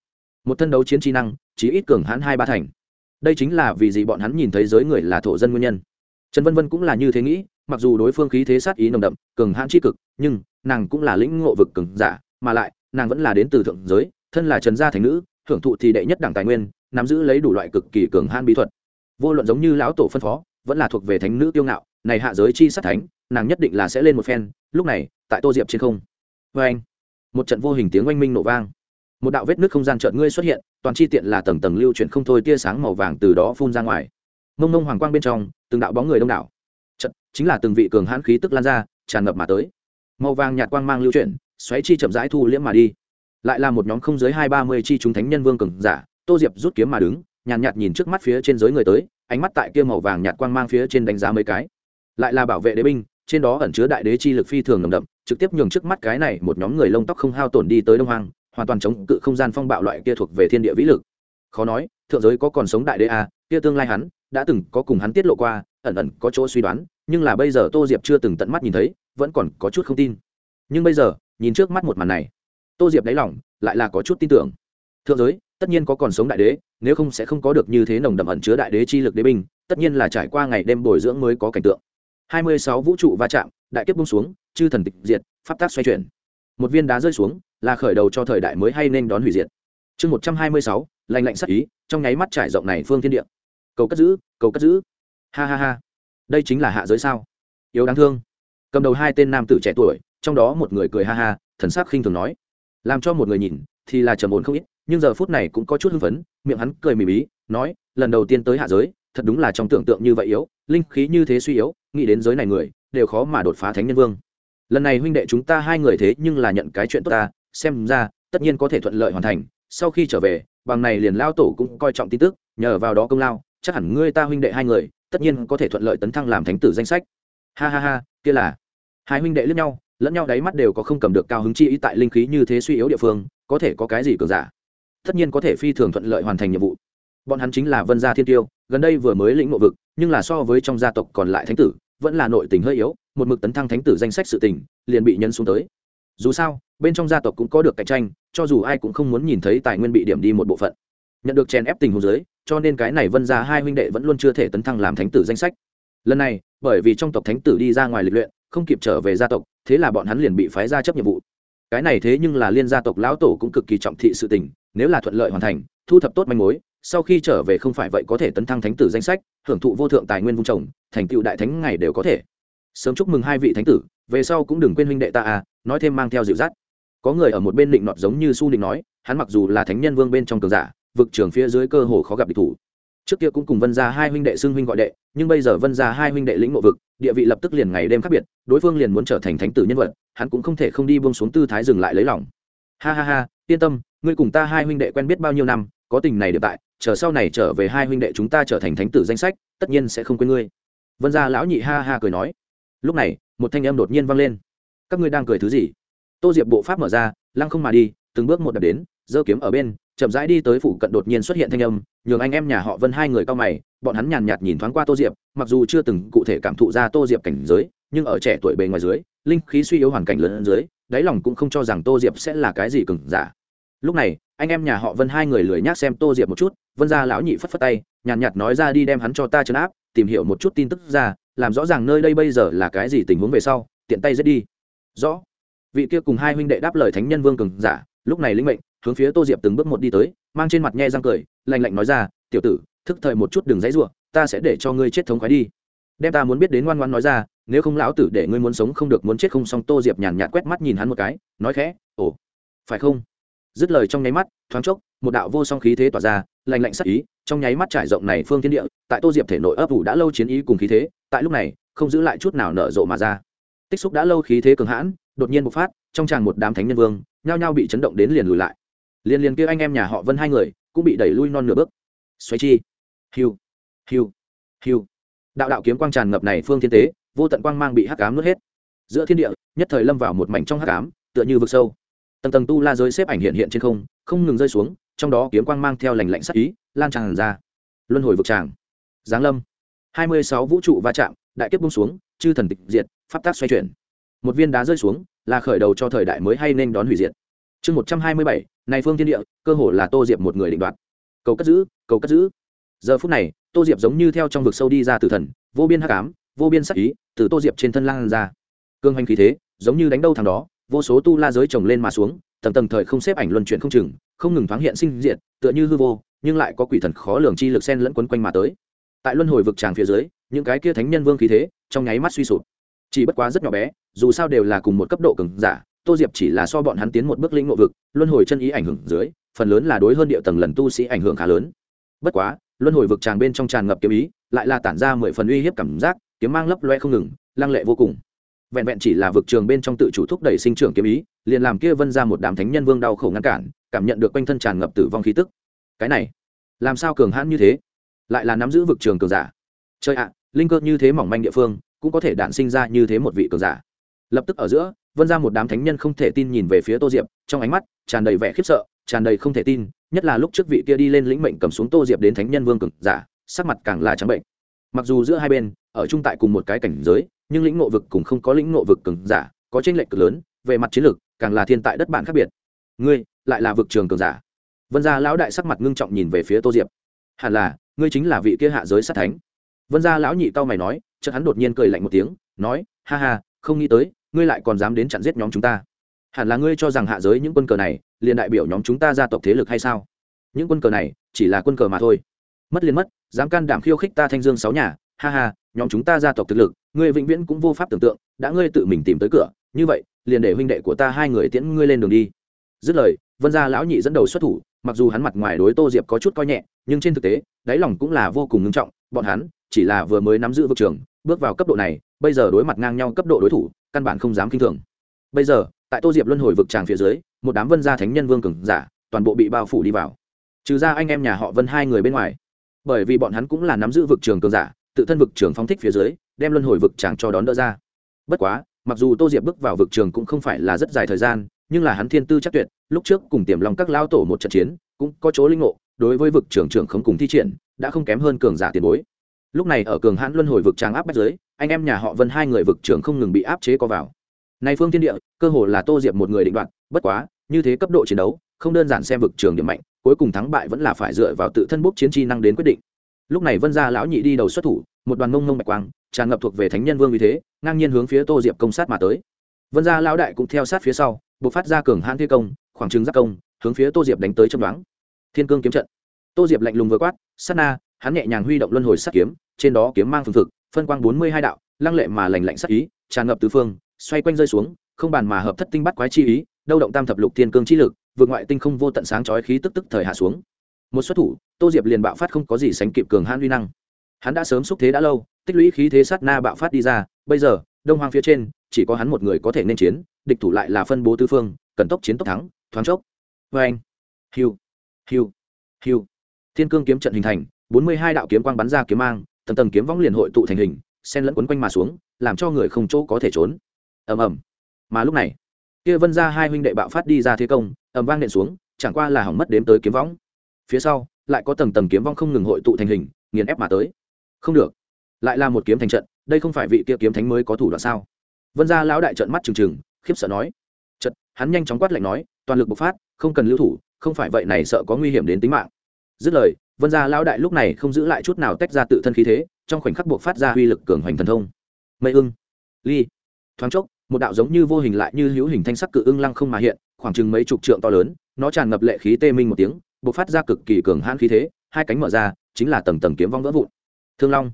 Một thân đấu chiến chi năng chỉ ít cường hãn hai ba thành. Đây chính là vì gì bọn hắn nhìn thấy giới người là thổ dân nguyên nhân. Trần vân vân cũng là như thế nghĩ mặc dù đối phương khí thế sát ý nồng đậm, cường hãn chi cực, nhưng nàng cũng là lĩnh ngộ vực cường giả, mà lại, nàng vẫn là đến từ thượng giới, thân là trần gia thành nữ, hưởng thụ thì đệ nhất đẳng tài nguyên, nắm giữ lấy đủ loại cực kỳ cường hãn bí thuật. Vô luận giống như lão tổ phân phó, vẫn là thuộc về thánh nữ tiêu ngạo, này hạ giới chi sát thánh, nàng nhất định là sẽ lên một phen, lúc này, tại tô diệp trên không. Vê anh, một trận vô hình tiếng oanh minh nổ vang. Một đạo vết nước không gian trợn ngươi xuất hiện, toàn chi tiện là tầng tầng lưu chuyển không thôi tia sáng màu vàng từ đó phun ra ngoài. Mông mông hoàng quang bên trong, từng đạo bóng người đông đảo chính là từng vị cường hãn khí tức lan ra tràn ngập mà tới. Màu vàng nhạt quang mang lưu chuyển xoáy chi chậm rãi thu liễm mà đi. Lại là một nhóm không dưới hai ba mươi chi chúng thánh nhân vương cường giả tô diệp rút kiếm mà đứng nhàn nhạt, nhìn trước mắt phía trên giới người tới ánh mắt tại kia màu vàng nhạt quang mang phía trên đánh giá mấy cái. Lại là bảo vệ đế binh trên đó ẩn chứa đại đế chi lực phi thường nồng đậm trực tiếp nhường trước mắt cái này một nhóm người lông tóc không hao tổn đi tới đông hoang hoàn toàn chống cự không gian phong bạo loại kia thuộc về thiên địa vĩ lực. Khó nói thượng giới có còn sống đại đế à, kia tương lai hắn đã từng có cùng hắn tiết lộ qua ẩn ẩn có chỗ suy đoán, nhưng là bây giờ tô diệp chưa từng tận mắt nhìn thấy, vẫn còn có chút không tin. Nhưng bây giờ, nhìn trước mắt một màn này, tô diệp đáy lỏng lại là có chút tin tưởng. Thượng giới, tất nhiên có còn sống đại đế, nếu không sẽ không có được như thế nồng đậm ẩn chứa đại đế chi lực đế binh, tất nhiên là trải qua ngày đêm bồi dưỡng mới có cảnh tượng. Hai mươi sáu vũ trụ va chạm, đại kiếp bung xuống, chư thần tịch diệt, pháp tác xoay chuyển. Một viên đá rơi xuống, là khởi đầu cho thời đại mới hay nên đón hủy diệt. Chương một trăm hai mươi sáu, lành lạnh sắc ý, trong nháy mắt trải rộng này phương thiên địa. Cầu cất giữ, cầu cất giữ ha ha ha. Đây chính là hạ giới sao? Yếu đáng thương. Cầm đầu hai tên nam tử trẻ tuổi, trong đó một người cười ha ha, thần sắc khinh thường nói. Làm cho một người nhìn thì là trầm ổn không ít, nhưng giờ phút này cũng có chút hưng phấn, miệng hắn cười mỉ bí nói, lần đầu tiên tới hạ giới, thật đúng là trong tưởng tượng như vậy yếu, linh khí như thế suy yếu, nghĩ đến giới này người, đều khó mà đột phá thánh nhân vương. Lần này huynh đệ chúng ta hai người thế nhưng là nhận cái chuyện tốt ta, xem ra, tất nhiên có thể thuận lợi hoàn thành, sau khi trở về, bằng này liền lao tổ cũng coi trọng tin tức, nhờ vào đó công lao, chắc hẳn ngươi ta huynh đệ hai người tất nhiên có thể thuận lợi tấn thăng làm thánh tử danh sách. Ha ha ha, kia là. Hai huynh đệ lẫn nhau lẫn nhau đáy mắt đều có không cầm được cao hứng chi ý tại linh khí như thế suy yếu địa phương, có thể có cái gì cường giả? Tất nhiên có thể phi thường thuận lợi hoàn thành nhiệm vụ. Bọn hắn chính là vân gia thiên tiêu, gần đây vừa mới lĩnh nội vực, nhưng là so với trong gia tộc còn lại thánh tử, vẫn là nội tình hơi yếu, một mực tấn thăng thánh tử danh sách sự tình, liền bị nhân xuống tới. Dù sao, bên trong gia tộc cũng có được cạnh tranh, cho dù ai cũng không muốn nhìn thấy tài nguyên bị điểm đi một bộ phận. Nhận được chèn ép tình hồ dưới cho nên cái này vân ra hai huynh đệ vẫn luôn chưa thể tấn thăng làm thánh tử danh sách. Lần này, bởi vì trong tộc thánh tử đi ra ngoài lịch luyện, không kịp trở về gia tộc, thế là bọn hắn liền bị phái ra chấp nhiệm vụ. Cái này thế nhưng là liên gia tộc lão tổ cũng cực kỳ trọng thị sự tình, nếu là thuận lợi hoàn thành, thu thập tốt manh mối, sau khi trở về không phải vậy có thể tấn thăng thánh tử danh sách, hưởng thụ vô thượng tài nguyên vung trồng, thành tựu đại thánh ngày đều có thể. Sớm chúc mừng hai vị thánh tử, về sau cũng đừng quên huynh đệ ta à nói thêm mang theo dịu dắt. Có người ở một bên định nọt giống như su định nói, hắn mặc dù là thánh nhân vương bên trong cường giả vực trường phía dưới cơ hồ khó gặp địch thủ. Trước kia cũng cùng vân gia hai huynh đệ xưng huynh gọi đệ, nhưng bây giờ vân gia hai huynh đệ lĩnh ngộ vực, địa vị lập tức liền ngày đêm khác biệt, đối phương liền muốn trở thành thánh tử nhân vật, hắn cũng không thể không đi buông xuống tư thái dừng lại lấy lòng. Ha ha ha, yên tâm, ngươi cùng ta hai huynh đệ quen biết bao nhiêu năm, có tình này được tại, chờ sau này trở về hai huynh đệ chúng ta trở thành thánh tử danh sách, tất nhiên sẽ không quên ngươi. Vân gia lão nhị ha ha cười nói. Lúc này, một thanh âm đột nhiên vang lên. Các ngươi đang cười thứ gì? Tô diệp bộ pháp mở ra, lăng không mà đi, từng bước một đập đến, giơ kiếm ở bên chậm rãi đi tới phủ cận đột nhiên xuất hiện thanh âm, nhường anh em nhà họ vân hai người cao mày, bọn hắn nhàn nhạt nhìn thoáng qua tô diệp, mặc dù chưa từng cụ thể cảm thụ ra tô diệp cảnh giới, nhưng ở trẻ tuổi bề ngoài dưới, linh khí suy yếu hoàn cảnh lớn dưới, đáy lòng cũng không cho rằng tô diệp sẽ là cái gì cừng giả. Lúc này, anh em nhà họ vân hai người lười nhác xem tô diệp một chút, vân ra lão nhị phất phất tay, nhàn nhạt nói ra đi đem hắn cho ta chấn áp, tìm hiểu một chút tin tức ra, làm rõ ràng nơi đây bây giờ là cái gì tình huống về sau, tiện tay giết đi. Rõ. Vị kia cùng hai huynh đệ đáp lời thánh nhân vương cường giả, lúc này linh mệnh hướng phía tô diệp từng bước một đi tới, mang trên mặt nhe răng cười lành lạnh nói ra, tiểu tử, thức thời một chút đừng dãy ruộng ta sẽ để cho ngươi chết thống khoái đi. Đem ta muốn biết đến ngoan ngoan nói ra, nếu không lão tử để ngươi muốn sống không được muốn chết không xong, tô diệp nhàn nhạt quét mắt nhìn hắn một cái, nói khẽ, ồ, phải không? Dứt lời trong nháy mắt, thoáng chốc, một đạo vô song khí thế tỏa ra lành lạnh sắc ý, trong nháy mắt trải rộng này phương thiên địa, tại tô diệp thể nội ấp ủ đã lâu chiến ý cùng khí thế, tại lúc này, không giữ lại chút nào nở rộ mà ra. Tích xúc đã lâu khí thế cường hãn, đột nhiên bộc phát, trong tràng một đám thánh nhân vương, nhao nhao bị chấn động đến liền lùi lại liên liên kia anh em nhà họ vân hai người cũng bị đẩy lui non nửa bước. Xoáy chi. Hiu. Hiu. Hiu. Đạo đạo kiếm quang tràn ngập này phương thiên tế, vô tận quang mang bị hắc ám nuốt hết. Giữa thiên địa, nhất thời lâm vào một mảnh trong hắc ám, tựa như vực sâu. Tầng tầng tu la giới xếp ảnh hiện hiện trên không không ngừng rơi xuống, trong đó kiếm quang mang theo lành lạnh sắc ý, lan tràn ra. Luân hồi vực tràng. Giáng lâm. Hai mươi sáu vũ trụ va chạm, đại kiếp bung xuống, chư thần tịch diệt, pháp tác xoay chuyển. Một viên đá rơi xuống, là khởi đầu cho thời đại mới hay nên đón hủy diệt chương một trăm hai mươi bảy, này phương thiên địa, cơ hồ là tô diệp một người định đoạt. Cầu cất giữ, cầu cất giữ. Giờ phút này, tô diệp giống như theo trong vực sâu đi ra từ thần, vô biên hắc ám, vô biên sắc ý từ tô diệp trên thân lan ra. Cương hành khí thế, giống như đánh đâu thằng đó, vô số tu la giới trồng lên mà xuống, tầng tầng thời không xếp ảnh luân chuyển không chừng, không ngừng thoáng hiện sinh diện tựa như hư vô, nhưng lại có quỷ thần khó lường chi lực sen lẫn quấn quanh mà tới. Tại luân hồi vực tràng phía dưới, những cái kia thánh nhân vương khí thế, trong nháy mắt suy sụp. Chỉ bất quá rất nhỏ bé, dù sao đều là cùng một cấp độ cường giả tô diệp chỉ là so bọn hắn tiến một bước linh ngộ vực, luân hồi chân ý ảnh hưởng dưới, phần lớn là đối hơn địa tầng lần tu sĩ ảnh hưởng khá lớn. Bất quá, luân hồi vực tràng bên trong tràn ngập kiếm ý, lại là tản ra mười phần uy hiếp cảm giác, kiếm mang lấp loe không ngừng, lăng lệ vô cùng. Vẹn vẹn chỉ là vực trường bên trong tự chủ thúc đẩy sinh trưởng kiếm ý, liền làm kia vân ra một đám thánh nhân vương đau khổ ngăn cản, cảm nhận được quanh thân tràn ngập tử vong khí tức. Cái này, làm sao cường hãn như thế? Lại là nắm giữ vực trường cường giả. Chơi ạ, linh cơ như thế mỏng manh địa phương, cũng có thể đạn sinh ra như thế một vị cường giả. Lập tức ở giữa vân ra một đám thánh nhân không thể tin nhìn về phía tô diệp, trong ánh mắt tràn đầy vẻ khiếp sợ, tràn đầy không thể tin, nhất là lúc trước vị kia đi lên lĩnh mệnh cầm xuống tô diệp đến thánh nhân vương cực giả, sắc mặt càng là trắng bệnh. Mặc dù giữa hai bên, ở chung tại cùng một cái cảnh giới, nhưng lĩnh ngộ vực cũng không có lĩnh ngộ vực cường giả, có tranh lệch cực lớn, về mặt chiến lược, càng là thiên tại đất bản khác biệt. Ngươi, lại là vực trường cường giả. Vân gia lão đại sắc mặt ngưng trọng nhìn về phía tô diệp. Hẳn là, ngươi chính là vị kia hạ giới sát thánh. Vân gia lão nhị tao mày nói, chợt hắn đột nhiên cười lạnh một tiếng, nói, ha ha, không nghĩ tới ngươi lại còn dám đến chặn giết nhóm chúng ta? Hẳn là ngươi cho rằng hạ giới những quân cờ này, liền đại biểu nhóm chúng ta gia tộc thế lực hay sao? Những quân cờ này, chỉ là quân cờ mà thôi. Mất liền mất, dám can đảm khiêu khích ta thanh dương sáu nhà, ha ha, nhóm chúng ta gia tộc thực lực, ngươi vĩnh viễn cũng vô pháp tưởng tượng, đã ngươi tự mình tìm tới cửa, như vậy, liền để huynh đệ của ta hai người tiễn ngươi lên đường đi. Dứt lời, vân gia lão nhị dẫn đầu xuất thủ, mặc dù hắn mặt ngoài đối tô diệp có chút coi nhẹ, nhưng trên thực tế, đáy lòng cũng là vô cùng ngưng trọng, bọn hắn chỉ là vừa mới nắm giữ vực trường, bước vào cấp độ này bây giờ đối mặt ngang nhau cấp độ đối thủ, căn bản không dám k i n h thường. Bây giờ, tại tô diệp luân hồi vực tràng phía dưới, một đám vân gia thánh nhân vương cường giả, toàn bộ bị bao phủ đi vào. Trừ ra anh em nhà họ vân hai người bên ngoài. Bởi vì bọn hắn cũng là nắm giữ vực trường cường giả, tự thân vực trường phóng thích phía dưới, đem luân hồi vực tràng cho đón đỡ ra. Bất quá, mặc dù tô diệp bước vào vực trường cũng không phải là rất dài thời gian, nhưng là hắn thiên tư chắc tuyệt, lúc trước cùng tiềm lòng các lao tổ một trận chiến, cũng có chỗ linh ngộ, đối với vực trường trưởng không cùng thi triển, đã không kém hơn cường giả tiền bối. Lúc này ở cường hãn luân hồi vực tràng áp bách giới anh em nhà họ vân hai người vực trưởng không ngừng bị áp chế có vào. Nay phương thiên địa, cơ hồ là tô diệp một người định đoạt, bất quá, như thế cấp độ chiến đấu, không đơn giản xem vực trường điểm mạnh, cuối cùng thắng bại vẫn là phải dựa vào tự thân bốc chiến chi năng đến quyết định. Lúc này vân gia lão nhị đi đầu xuất thủ, một đoàn mông mông bạch quang, tràn ngập thuộc về thánh nhân vương vì thế, ngang nhiên hướng phía tô diệp công sát mà tới. Vân gia lão đại cũng theo sát phía sau buộc phát ra cường hãn thi công, khoảng trừng giác công, hướng phía tô diệp đánh tới trong đoán. Thiên cương kiếm trận. Tô diệp lạnh lùng vừa quát, sát na! Hắn nhẹ nhàng huy động luân hồi sát kiếm, trên đó kiếm mang phương thực phân quang bốn mươi hai đạo, lăng lệ mà lành lạnh sát ý, tràn ngập tứ phương, xoay quanh rơi xuống, không bàn mà hợp thất tinh bắt quái chi ý, đâu động tam thập lục thiên cương chi lực, vượt ngoại tinh không vô tận sáng chói khí tức tức thời hạ xuống. Một xuất thủ, tô diệp liền bạo phát không có gì sánh kịp cường hãn uy năng. Hắn đã sớm xúc thế đã lâu, tích lũy khí thế sát na bạo phát đi ra, bây giờ, đông hoang phía trên, chỉ có hắn một người có thể nên chiến, địch thủ lại là phân bố tư phương cần tốc chiến tốc thắng, thoáng chốc. Vê anh, hiu hiu hiu. Thiên cương kiếm trận hình thành, bốn mươi hai đạo kiếm quang bắn ra kiếm mang tầng tầng kiếm võng liền hội tụ thành hình sen lẫn quấn quanh mà xuống, làm cho người không chỗ có thể trốn. Ầm ầm. Mà lúc này, kia vân ra hai huynh đệ bạo phát đi ra thế công, ầm vang nện xuống, chẳng qua là hỏng mất đếm tới kiếm võng. Phía sau, lại có tầng tầng kiếm vong không ngừng hội tụ thành hình, nghiền ép mà tới. Không được. Lại là một kiếm thành trận, đây không phải vị kia kiếm thánh mới có thủ đoạn sao? Vân gia lão đại trận mắt trừng trừng, khiếp sợ nói. Trận hắn nhanh chóng quát lạnh nói, toàn lực bộc phát, không cần lưu thủ, không phải vậy này sợ có nguy hiểm đến tính mạng. Dứt lời vân gia lão đại lúc này không giữ lại chút nào tách ra tự thân khí thế, trong khoảnh khắc buộc phát ra uy lực cường hoành thần thông. Mây ưng, ly, thoáng chốc, một đạo giống như vô hình lại như hữu hình thanh sắc cự ưng lăng không mà hiện, khoảng chừng mấy chục trượng to lớn, nó tràn ngập lệ khí tê minh một tiếng, buộc phát ra cực kỳ cường hãn khí thế, hai cánh mở ra, chính là tầng tầng kiếm vong vỡ vụn. Thương long,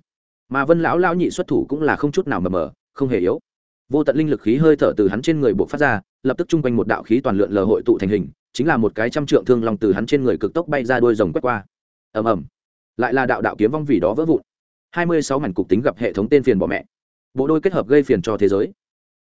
mà vân lão lão nhị xuất thủ cũng là không chút nào mờ mờ, không hề yếu. Vô tận linh lực khí hơi thở từ hắn trên người buộc phát ra, lập tức chung quanh một đạo khí toàn lượn lờ hội tụ thành hình, chính là một cái trăm trượng thương long từ hắn trên người cực tốc bay ra đôi rồng quét qua ầm ầm. Lại là đạo đạo kiếm vong vì đó vỡ vụn. Hai mươi sáu mảnh cục tính gặp hệ thống tên phiền bỏ mẹ. Bộ đôi kết hợp gây phiền cho thế giới.